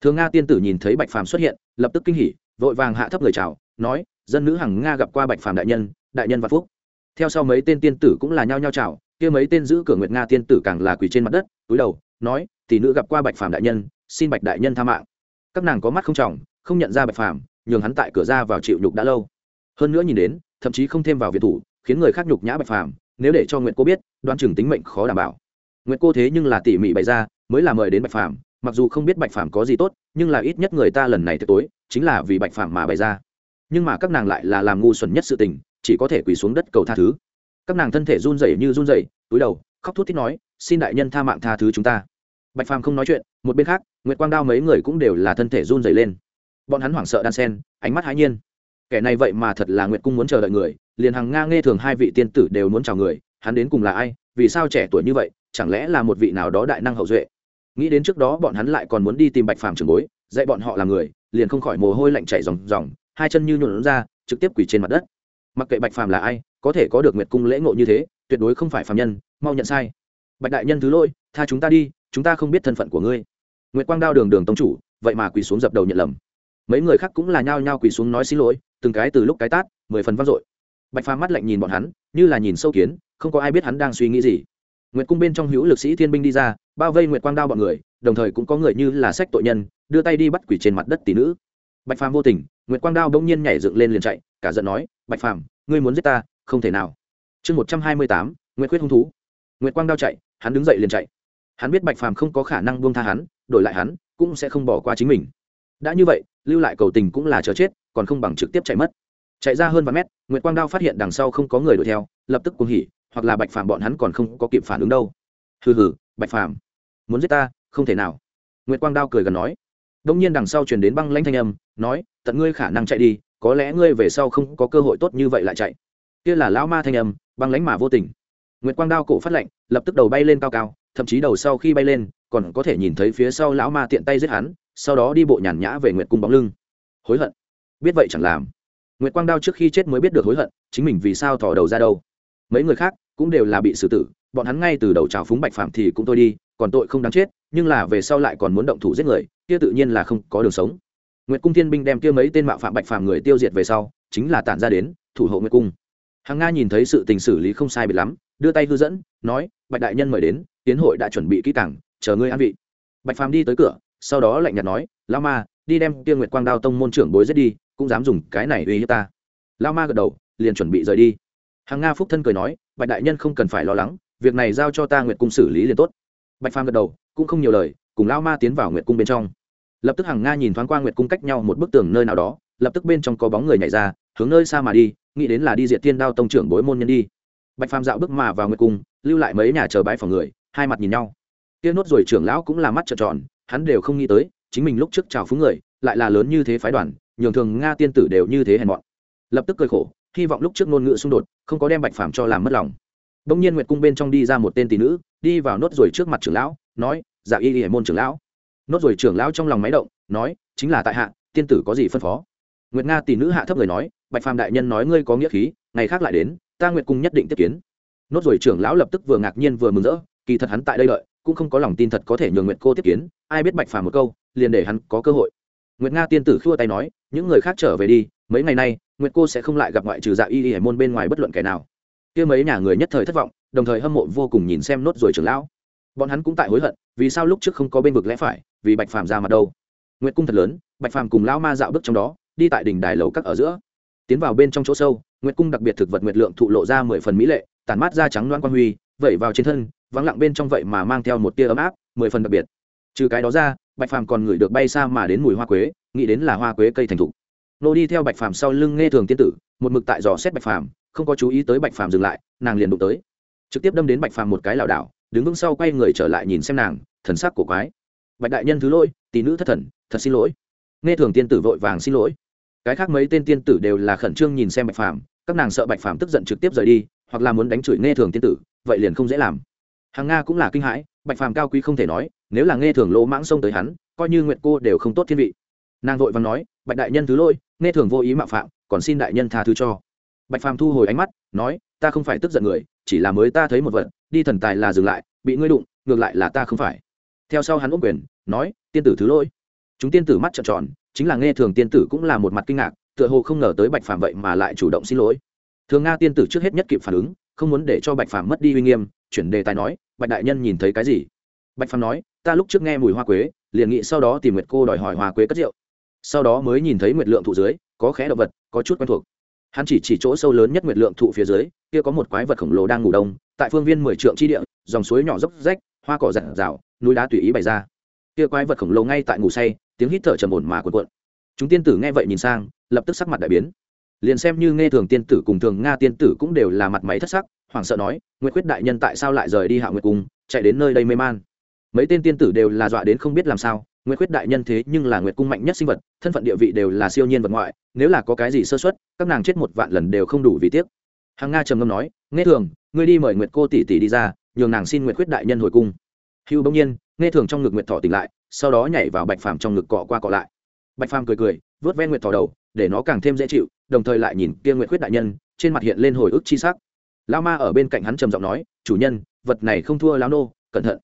Thường nga tiên tử nhìn thấy bạch phàm xuất hiện, lập tức kinh hỉ, vội vàng hạ thấp người chào, nói, dân nữ hằng nga gặp qua bạch phàm đại nhân đại nhân và phúc theo sau mấy tên tiên tử cũng là nhao nhao chào, kia mấy tên giữ cửa nguyệt nga tiên tử càng là quỳ trên mặt đất, túi đầu, nói, tỷ nữ gặp qua bạch phàm đại nhân, xin bạch đại nhân tha mạng. Các nàng có mắt không trọng, không nhận ra bạch phàm, nhường hắn tại cửa ra vào chịu nhục đã lâu. Hơn nữa nhìn đến, thậm chí không thêm vào việt thủ, khiến người khác nhục nhã bạch phàm, nếu để cho nguyệt cô biết, đoan chừng tính mệnh khó đảm bảo. Nguyệt cô thế nhưng là tỉ mỉ bày ra, mới là mời đến bạch phàm, mặc dù không biết bạch phàm có gì tốt, nhưng là ít nhất người ta lần này tới tối, chính là vì bạch phàm mà bày ra. Nhưng mà các nàng lại là làm ngu xuẩn nhất sự tình chỉ có thể quỳ xuống đất cầu tha thứ. Các nàng thân thể run rẩy như run rẩy, túi đầu, khóc thút thít nói, xin đại nhân tha mạng tha thứ chúng ta. Bạch phàm không nói chuyện, một bên khác, nguyệt quang đao mấy người cũng đều là thân thể run rẩy lên. Bọn hắn hoảng sợ đan sen, ánh mắt hãi nhiên. Kẻ này vậy mà thật là nguyệt cung muốn chờ đợi người, liền hàng nga nghe thường hai vị tiên tử đều muốn chào người, hắn đến cùng là ai, vì sao trẻ tuổi như vậy, chẳng lẽ là một vị nào đó đại năng hậu duệ? Nghĩ đến trước đó bọn hắn lại còn muốn đi tìm bạch phàm trường bối, dạy bọn họ làm người, liền không khỏi mồ hôi lạnh chảy ròng ròng, hai chân như nhuộn ra, trực tiếp quỳ trên mặt đất mặc kệ bạch phàm là ai, có thể có được nguyệt cung lễ ngộ như thế, tuyệt đối không phải phàm nhân, mau nhận sai. Bạch đại nhân thứ lỗi, tha chúng ta đi, chúng ta không biết thân phận của ngươi. Nguyệt quang đao đường đường tông chủ, vậy mà quỳ xuống dập đầu nhận lầm. Mấy người khác cũng là nhao nhao quỳ xuống nói xin lỗi, từng cái từ lúc cái tát, mười phần vang dội. Bạch phàm mắt lạnh nhìn bọn hắn, như là nhìn sâu kiến, không có ai biết hắn đang suy nghĩ gì. Nguyệt cung bên trong hữu lực sĩ thiên binh đi ra, bao vây nguyệt quang đao bọn người, đồng thời cũng có người như là sách tội nhân, đưa tay đi bắt quỷ trên mặt đất tỷ nữ. Bạch phàm vô tình, nguyệt quang đao bỗng nhiên nhảy dựng lên liền chạy cả giận nói, bạch phàm, ngươi muốn giết ta, không thể nào. Chương một trăm hai mươi tám, nguyệt quyết hung thú. Nguyệt quang đao chạy, hắn đứng dậy liền chạy. Hắn biết bạch phàm không có khả năng buông tha hắn, đổi lại hắn, cũng sẽ không bỏ qua chính mình. Đã như vậy, lưu lại cầu tình cũng là chờ chết, còn không bằng trực tiếp chạy mất. Chạy ra hơn vài mét, nguyệt quang đao phát hiện đằng sau không có người đuổi theo, lập tức cuồng hỉ, hoặc là bạch phàm bọn hắn còn không có kịp phản ứng đâu. Hừ hừ, bạch phàm, muốn giết ta, không thể nào. Nguyệt quang đao cười gần nói. Đông nhiên đằng sau truyền đến băng lãnh thanh âm, nói, tận ngươi khả năng chạy đi có lẽ ngươi về sau không có cơ hội tốt như vậy lại chạy. Kia là lão ma thanh âm, băng lãnh mà vô tình. Nguyệt quang đao cổ phát lạnh, lập tức đầu bay lên cao cao, thậm chí đầu sau khi bay lên, còn có thể nhìn thấy phía sau lão ma tiện tay giết hắn, sau đó đi bộ nhàn nhã về nguyệt cung bóng lưng. Hối hận. Biết vậy chẳng làm. Nguyệt quang đao trước khi chết mới biết được hối hận, chính mình vì sao thò đầu ra đâu. Mấy người khác cũng đều là bị xử tử, bọn hắn ngay từ đầu trào phúng bạch phạm thì cũng tôi đi, còn tội không đáng chết, nhưng là về sau lại còn muốn động thủ giết người, kia tự nhiên là không có đường sống nguyệt cung thiên binh đem kia mấy tên mạo phạm bạch phạm người tiêu diệt về sau, chính là tản ra đến thủ hộ nguyệt cung. Hàng nga nhìn thấy sự tình xử lý không sai biệt lắm, đưa tay hư dẫn, nói, bạch đại nhân mời đến, tiến hội đã chuẩn bị kỹ càng, chờ ngươi an vị. Bạch phàm đi tới cửa, sau đó lạnh nhạt nói lao ma, đi đem kia nguyệt quang đao tông môn trưởng bối giết đi, cũng dám dùng cái này uy hiếp ta. Lao ma gật đầu, liền chuẩn bị rời đi. Hàng nga phúc thân cười nói, bạch đại nhân không cần phải lo lắng, việc này giao cho ta nguyệt cung xử lý liền tốt. Bạch phàm gật đầu, cũng không nhiều lời, cùng lao ma tiến vào nguyệt cung bên trong lập tức hàng nga nhìn thoáng qua nguyệt cung cách nhau một bức tường nơi nào đó, lập tức bên trong có bóng người nhảy ra, hướng nơi xa mà đi, nghĩ đến là đi diệt thiên đao tông trưởng bối môn nhân đi. Bạch phàm dạo bước mà vào nguyệt cung, lưu lại mấy nhà chờ bãi phòng người, hai mặt nhìn nhau. Kia nốt rồi trưởng lão cũng là mắt trợn tròn, hắn đều không nghĩ tới, chính mình lúc trước chào phúng người, lại là lớn như thế phái đoàn, nhường thường nga tiên tử đều như thế hèn mọn. Lập tức cười khổ, hy vọng lúc trước ngôn ngữ xung đột, không có đem bạch phàm cho làm mất lòng. Bỗng nhiên nguyệt cung bên trong đi ra một tên tỷ nữ, đi vào nốt rồi trước mặt trưởng lão, nói dạ y y môn trưởng lão nốt rồi trưởng lão trong lòng máy động, nói, chính là tại hạ, tiên tử có gì phân phó? Nguyệt nga tỷ nữ hạ thấp người nói, bạch phàm đại nhân nói ngươi có nghĩa khí, ngày khác lại đến, ta nguyệt cung nhất định tiếp kiến. Nốt rồi trưởng lão lập tức vừa ngạc nhiên vừa mừng rỡ, kỳ thật hắn tại đây đợi, cũng không có lòng tin thật có thể nhường nguyệt cô tiếp kiến, ai biết bạch phàm một câu, liền để hắn có cơ hội. Nguyệt nga tiên tử khua tay nói, những người khác trở về đi, mấy ngày nay, nguyệt cô sẽ không lại gặp ngoại trừ dạ y y hải môn bên ngoài bất luận kẻ nào. Kia mấy nhà người nhất thời thất vọng, đồng thời hâm mộ vô cùng nhìn xem nốt rồi trưởng lão. Bọn hắn cũng tại hối hận vì sao lúc trước không có bên vực lẽ phải, vì bạch phàm ra mặt đâu? Nguyệt cung thật lớn, bạch phàm cùng lão ma dạo bước trong đó, đi tại đỉnh đài lầu các ở giữa. Tiến vào bên trong chỗ sâu, nguyệt cung đặc biệt thực vật nguyệt lượng thụ lộ ra mười phần mỹ lệ, tản mát da trắng loan quan huy, vẩy vào trên thân, vắng lặng bên trong vậy mà mang theo một tia ấm áp, mười phần đặc biệt. Trừ cái đó ra, bạch phàm còn ngửi được bay xa mà đến mùi hoa quế, nghĩ đến là hoa quế cây thành thục. Nô đi theo bạch phàm sau lưng nghe thường tiên tử, một mực tại dò xét bạch phàm, không có chú ý tới bạch phàm dừng lại, nàng liền đụng tới. Trực tiếp đâm đến bạch phàm một cái lảo đảo đứng vững sau quay người trở lại nhìn xem nàng, thần sắc của quái. Bạch đại nhân thứ lỗi, tỷ nữ thất thần, thật xin lỗi. Nghe thường tiên tử vội vàng xin lỗi. Cái khác mấy tên tiên tử đều là khẩn trương nhìn xem bạch phàm, các nàng sợ bạch phàm tức giận trực tiếp rời đi, hoặc là muốn đánh chửi nghe thường tiên tử, vậy liền không dễ làm. Hàng nga cũng là kinh hãi, bạch phàm cao quý không thể nói, nếu là nghe thường lỗ mãng xông tới hắn, coi như nguyện cô đều không tốt thiên vị. Nàng vội vàng nói, bạch đại nhân thứ lỗi, nghe thường vô ý mạo phạm, còn xin đại nhân tha thứ cho. Bạch phàm thu hồi ánh mắt, nói, ta không phải tức giận người, chỉ là mới ta thấy một vật đi thần tài là dừng lại, bị ngươi đụng, ngược lại là ta không phải. Theo sau hắn ôm quyền, nói, tiên tử thứ lỗi. Chúng tiên tử mắt trợn tròn, chính là nghe thường tiên tử cũng là một mặt kinh ngạc, tựa hồ không ngờ tới bạch phàm vậy mà lại chủ động xin lỗi. Thường nga tiên tử trước hết nhất kịp phản ứng, không muốn để cho bạch phàm mất đi uy nghiêm, chuyển đề tài nói, bạch đại nhân nhìn thấy cái gì? Bạch phàm nói, ta lúc trước nghe mùi hoa quế, liền nghĩ sau đó tìm nguyệt cô đòi hỏi hoa quế cất rượu. Sau đó mới nhìn thấy nguyệt lượng thụ dưới, có khẽ động vật, có chút quen thuộc. Hắn chỉ chỉ chỗ sâu lớn nhất nguyệt lượng thụ phía dưới, kia có một quái vật khổng lồ đang ngủ đông tại phương viên mười trượng chi địa, dòng suối nhỏ dốc rách, hoa cỏ rạng rào, núi đá tùy ý bày ra. Kia quái vật khổng lồ ngay tại ngủ say, tiếng hít thở trầm ổn mà cuộn cuộn. Chúng tiên tử nghe vậy nhìn sang, lập tức sắc mặt đại biến. Liền xem như nghe thường tiên tử cùng thường nga tiên tử cũng đều là mặt máy thất sắc, hoảng sợ nói, nguyệt khuyết đại nhân tại sao lại rời đi hạ nguyệt cung, chạy đến nơi đây mê man? Mấy tên tiên tử đều là dọa đến không biết làm sao, nguyệt khuyết đại nhân thế nhưng là nguyệt cung mạnh nhất sinh vật, thân phận địa vị đều là siêu nhiên vật ngoại, nếu là có cái gì sơ xuất các nàng chết một vạn lần đều không đủ vì tiếc. Hàng nga trầm ngâm nói, nghe thường ngươi đi mời nguyệt cô tỷ tỷ đi ra, nhường nàng xin nguyệt khuyết đại nhân hồi cung. Hưu bỗng nhiên, nghe thường trong ngực nguyệt Thỏ tỉnh lại, sau đó nhảy vào bạch phàm trong ngực cọ qua cọ lại. Bạch phàm cười cười, vớt ven nguyệt Thỏ đầu, để nó càng thêm dễ chịu, đồng thời lại nhìn kia nguyệt khuyết đại nhân, trên mặt hiện lên hồi ức chi sắc. Lao ma ở bên cạnh hắn trầm giọng nói, chủ nhân, vật này không thua lao nô, cẩn thận.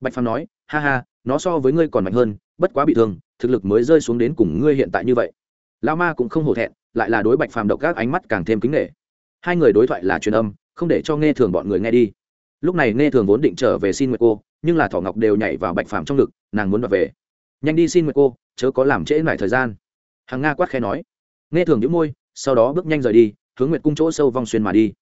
Bạch phàm nói, ha ha, nó so với ngươi còn mạnh hơn, bất quá bị thương, thực lực mới rơi xuống đến cùng ngươi hiện tại như vậy. Lao ma cũng không hổ thẹn, lại là đối bạch phàm độc các ánh mắt càng thêm kính nghệ hai người đối thoại là truyền âm không để cho nghe thường bọn người nghe đi. Lúc này nghe thường vốn định trở về xin nguyệt cô, nhưng là thỏ ngọc đều nhảy vào bạch phàm trong ngực, nàng muốn đoạt về. Nhanh đi xin nguyệt cô, chớ có làm trễ lại thời gian. Hàng nga quát khe nói. Nghe thường nhíu môi, sau đó bước nhanh rời đi, hướng nguyệt cung chỗ sâu vong xuyên mà đi.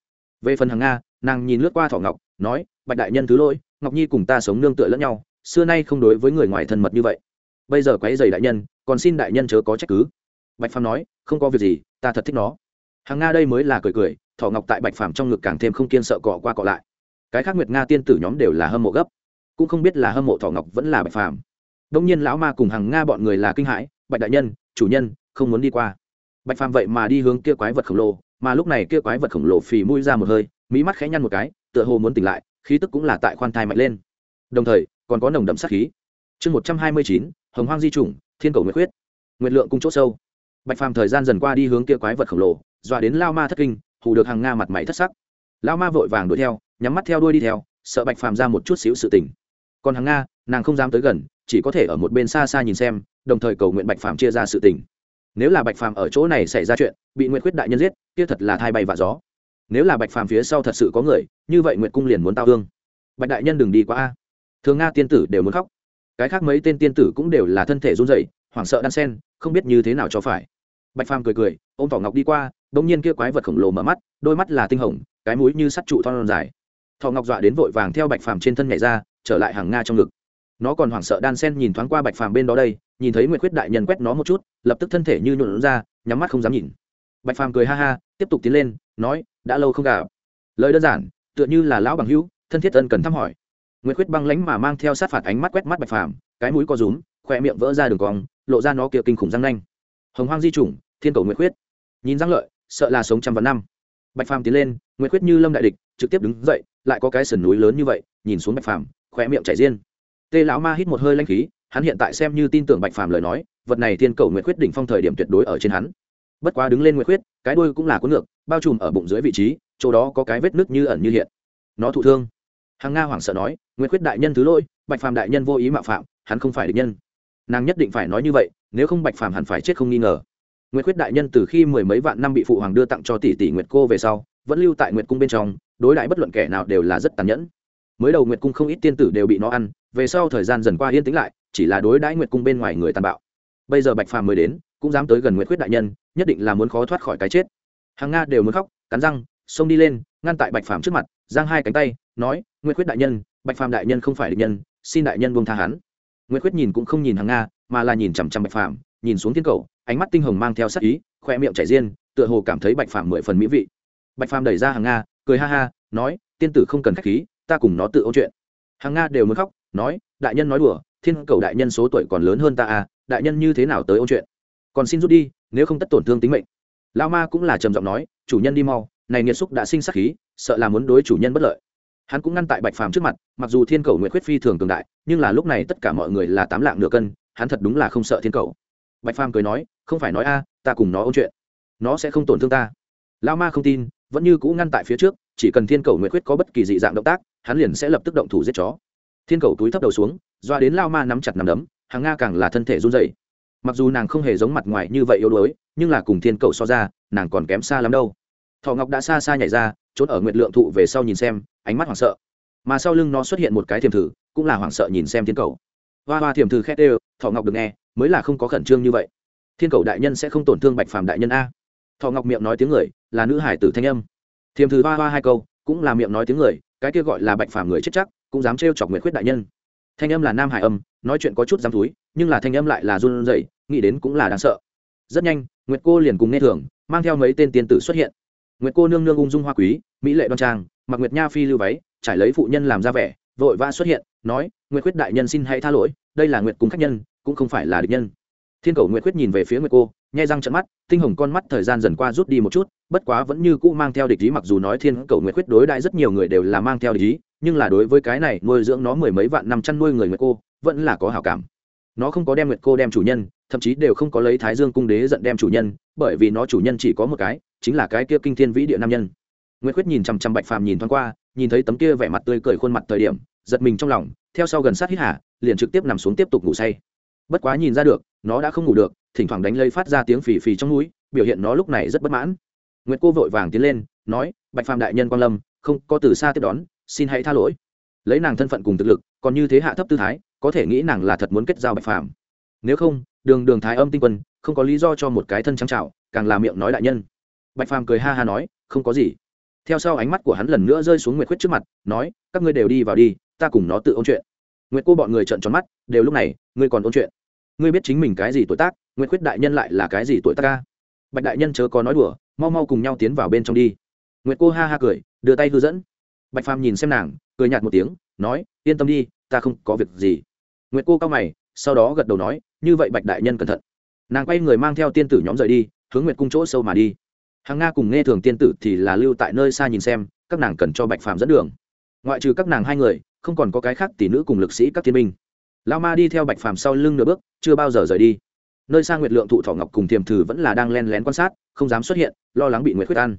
Về phần hàng nga, nàng nhìn lướt qua thỏ ngọc, nói, bạch đại nhân thứ lỗi, ngọc nhi cùng ta sống nương tựa lẫn nhau, xưa nay không đối với người ngoài thân mật như vậy. Bây giờ quấy dày đại nhân, còn xin đại nhân chớ có trách cứ. Bạch phàm nói, không có việc gì, ta thật thích nó. Hàng nga đây mới là cười cười thỏ ngọc tại bạch phàm trong ngực càng thêm không kiên sợ cọ qua cọ lại. Cái khác nguyệt nga tiên tử nhóm đều là hâm mộ gấp. Cũng không biết là hâm mộ thỏ ngọc vẫn là bạch phàm. Đông nhiên lão ma cùng hàng nga bọn người là kinh hãi, bạch đại nhân, chủ nhân, không muốn đi qua. Bạch phàm vậy mà đi hướng kia quái vật khổng lồ, mà lúc này kia quái vật khổng lồ phì mũi ra một hơi mỹ mắt khẽ nhăn một cái, tựa hồ muốn tỉnh lại, khí tức cũng là tại khoan thai mạnh lên. Đồng thời, còn có nồng đậm sát khí. Chương một trăm hai mươi chín, hồng hoang di chủng, thiên cầu nguyệt huyết nguyệt lượng cung c h ỗ sâu. Bạch phàm thời gian dần qua đi hướng kia quái vật khổng lồ, dọa đến lao ma thất kinh hù được hàng nga mặt mày thất sắc. Lão ma vội vàng đuổi theo, nhắm mắt theo đuôi đi theo, sợ bạch phàm ra một chút xíu sự tình. Còn hàng nga, nàng không dám tới gần, chỉ có thể ở một bên xa xa nhìn xem, đồng thời cầu nguyện bạch phàm chia ra sự tình. Nếu là bạch phàm ở chỗ này xảy ra chuyện, bị nguyệt khuyết đại nhân giết, kia thật là thai bay và gió. Nếu là bạch phàm phía sau thật sự có người, như vậy nguyệt cung liền muốn tao hương bạch đại nhân đừng đi qua a. Thường nga tiên tử đều muốn khóc. Cái khác mấy tên tiên tử cũng đều là thân thể run rẩy, hoảng sợ đan sen, không biết như thế nào cho phải. Bạch phàm cười cười, ôm thỏ ngọc đi qua đông nhiên kia quái vật khổng lồ mở mắt, đôi mắt là tinh hồng, cái mũi như sắt trụ thon dài. Thọ ngọc dọa đến vội vàng theo bạch phàm trên thân nhảy ra, trở lại hàng nga trong ngực. Nó còn hoảng sợ đan sen nhìn thoáng qua bạch phàm bên đó đây, nhìn thấy nguyệt quyết đại nhân quét nó một chút, lập tức thân thể như nhuộn ra, nhắm mắt không dám nhìn. Bạch phàm cười ha ha, tiếp tục tiến lên, nói, đã lâu không gặp. Lời đơn giản, tựa như là lão bằng hữu, thân thiết ân cần thăm hỏi. Nguyệt quyết băng lánh mà mang theo sát phạt ánh mắt quét mắt bạch phàm, cái mũi co rúm, khoe miệng vỡ ra đường cong, lộ ra nó kia kinh khủng răng nanh. Hồng hoang di chủng, thiên cầu nguyệt quyết nhìn răng lợi sợ là sống trăm vạn năm. Bạch phàm tiến lên, nguyệt quyết như lâm đại địch, trực tiếp đứng dậy, lại có cái sườn núi lớn như vậy, nhìn xuống bạch phàm, khóe miệng chảy riêng tê lão ma hít một hơi lanh khí, hắn hiện tại xem như tin tưởng bạch phàm lời nói, vật này thiên cầu nguyệt quyết đỉnh phong thời điểm tuyệt đối ở trên hắn. Bất quá đứng lên nguyệt quyết cái đuôi cũng là cuốn ngược, bao trùm ở bụng dưới vị trí, chỗ đó có cái vết nứt như ẩn như hiện. Nó thụ thương. Hàng nga hoảng sợ nói, nguyệt quyết đại nhân thứ lỗi, bạch phàm đại nhân vô ý mạo phạm, hắn không phải địch nhân. Nàng nhất định phải nói như vậy, nếu không bạch phàm hẳn phải chết không nghi ngờ nguyệt Khuyết đại nhân từ khi mười mấy vạn năm bị phụ hoàng đưa tặng cho tỷ tỷ nguyệt cô về sau, vẫn lưu tại nguyệt cung bên trong, đối đãi bất luận kẻ nào đều là rất tàn nhẫn. Mới đầu nguyệt cung không ít tiên tử đều bị nó ăn, về sau thời gian dần qua yên tĩnh lại, chỉ là đối đãi nguyệt cung bên ngoài người tàn bạo. Bây giờ bạch phàm mới đến, cũng dám tới gần nguyệt Khuyết đại nhân, nhất định là muốn khó thoát khỏi cái chết. Hàng nga đều muốn khóc, cắn răng, xông đi lên, ngăn tại bạch phàm trước mặt, giang hai cánh tay, nói, nguyệt Khuyết đại nhân, bạch phàm đại nhân không phải địch nhân, xin đại nhân buông tha hắn. Nguyệt Khuyết nhìn cũng không nhìn hàng nga, mà là nhìn chằm chằm bạch phàm nhìn xuống thiên cầu, ánh mắt tinh hồng mang theo sắc ý, khoe miệng chảy riêng tựa hồ cảm thấy bạch phàm mười phần mỹ vị. Bạch phàm đẩy ra hàng nga, cười ha ha, nói, tiên tử không cần khách khí, ta cùng nó tự ôn chuyện. Hàng nga đều muốn khóc, nói, đại nhân nói đùa, thiên cầu đại nhân số tuổi còn lớn hơn ta à đại nhân như thế nào tới ôn chuyện? Còn xin rút đi, nếu không tất tổn thương tính mệnh. Lao ma cũng là trầm giọng nói, chủ nhân đi mau, này nghiệt xúc đã sinh sắc khí, sợ là muốn đối chủ nhân bất lợi. Hắn cũng ngăn tại bạch phàm trước mặt, mặc dù thiên cầu nguyện khuyết phi thường cường đại, nhưng là lúc này tất cả mọi người là tám lạng nửa cân, hắn thật đúng là không sợ thiên cầu bạch phàm cười nói, không phải nói a, ta cùng nó ôn chuyện. Nó sẽ không tổn thương ta. Lao ma không tin, vẫn như cũ ngăn tại phía trước, chỉ cần thiên cầu nguyện quyết có bất kỳ dị dạng động tác, hắn liền sẽ lập tức động thủ giết chó. Thiên cầu túi thấp đầu xuống, doa đến lao ma nắm chặt nằm đấm, hàng nga càng là thân thể run dày mặc dù nàng không hề giống mặt ngoài như vậy yếu đuối, nhưng là cùng thiên cầu so ra, nàng còn kém xa lắm đâu. Thọ ngọc đã xa xa nhảy ra, trốn ở nguyệt lượng thụ về sau nhìn xem, ánh mắt hoảng sợ. Mà sau lưng nó xuất hiện một cái thiềm thử, cũng là hoảng sợ nhìn xem thiên cầu hoa hoa thiềm thư khét đều, thọ ngọc được nghe, mới là không có khẩn trương như vậy. Thiên cầu đại nhân sẽ không tổn thương bạch phàm đại nhân a. Thọ ngọc miệng nói tiếng người, là nữ hải tử thanh âm. Thiềm thư hoa hoa hai câu, cũng là miệng nói tiếng người, cái kia gọi là bạch phàm người chết chắc, cũng dám trêu chọc nguyệt khuyết đại nhân. Thanh âm là nam hải âm, nói chuyện có chút dám túi, nhưng là thanh âm lại là run rẩy, nghĩ đến cũng là đáng sợ. Rất nhanh, nguyệt cô liền cùng nghe thường mang theo mấy tên tiên tử xuất hiện. Nguyệt cô nương nương ung dung hoa quý, mỹ lệ đoan trang, mặc nguyệt nha phi lưu váy, trải lấy phụ nhân làm ra vẻ, vội vã xuất hiện nói, nguyệt quyết đại nhân xin hãy tha lỗi, đây là nguyệt cung khách nhân, cũng không phải là địch nhân. Thiên cầu nguyệt quyết nhìn về phía nguyệt cô, nhai răng trận mắt, tinh hồng con mắt thời gian dần qua rút đi một chút, bất quá vẫn như cũ mang theo địch ý mặc dù nói thiên cầu nguyệt quyết đối đại rất nhiều người đều là mang theo địch ý, nhưng là đối với cái này nuôi dưỡng nó mười mấy vạn năm chăn nuôi người nguyệt cô, vẫn là có hảo cảm. Nó không có đem nguyệt cô đem chủ nhân, thậm chí đều không có lấy thái dương cung đế giận đem chủ nhân, bởi vì nó chủ nhân chỉ có một cái, chính là cái kia kinh thiên vĩ địa nam nhân. Nguyệt quyết nhìn chằm chằm bạch phàm nhìn thoáng qua, nhìn thấy tấm kia vẻ mặt tươi cười khuôn mặt thời điểm giật mình trong lòng theo sau gần sát hít hà, liền trực tiếp nằm xuống tiếp tục ngủ say. Bất quá nhìn ra được nó đã không ngủ được thỉnh thoảng đánh lây phát ra tiếng phì phì trong núi biểu hiện nó lúc này rất bất mãn. Nguyệt cô vội vàng tiến lên nói bạch phàm đại nhân quan lâm không có từ xa tiếp đón xin hãy tha lỗi. Lấy nàng thân phận cùng thực lực còn như thế hạ thấp tư thái có thể nghĩ nàng là thật muốn kết giao bạch phàm. Nếu không đường đường thái âm tinh quân không có lý do cho một cái thân trắng trạo càng là miệng nói đại nhân. Bạch phàm cười ha ha nói không có gì. Theo sau ánh mắt của hắn lần nữa rơi xuống nguyệt khuyết trước mặt nói các ngươi đều đi vào đi ta cùng nó tự ôn chuyện. Nguyệt cô bọn người trợn tròn mắt, đều lúc này, ngươi còn ôn chuyện. Ngươi biết chính mình cái gì tuổi tác, nguyệt khuyết đại nhân lại là cái gì tuổi tác ca? Bạch đại nhân chớ có nói đùa, mau mau cùng nhau tiến vào bên trong đi. Nguyệt cô ha ha cười, đưa tay hư dẫn. Bạch phàm nhìn xem nàng, cười nhạt một tiếng, nói, yên tâm đi, ta không có việc gì. Nguyệt cô cao mày, sau đó gật đầu nói, như vậy bạch đại nhân cẩn thận. Nàng quay người mang theo tiên tử nhóm rời đi, hướng nguyệt cung chỗ sâu mà đi. Hàng nga cùng nghe thường tiên tử thì là lưu tại nơi xa nhìn xem, các nàng cần cho bạch phàm dẫn đường. Ngoại trừ các nàng hai người không còn có cái khác tỷ nữ cùng lực sĩ các thiên minh lao ma đi theo bạch phàm sau lưng nửa bước, chưa bao giờ rời đi. Nơi sang nguyệt lượng thụ thỏ ngọc cùng tiềm thử vẫn là đang len lén quan sát, không dám xuất hiện, lo lắng bị nguyệt quyết ăn.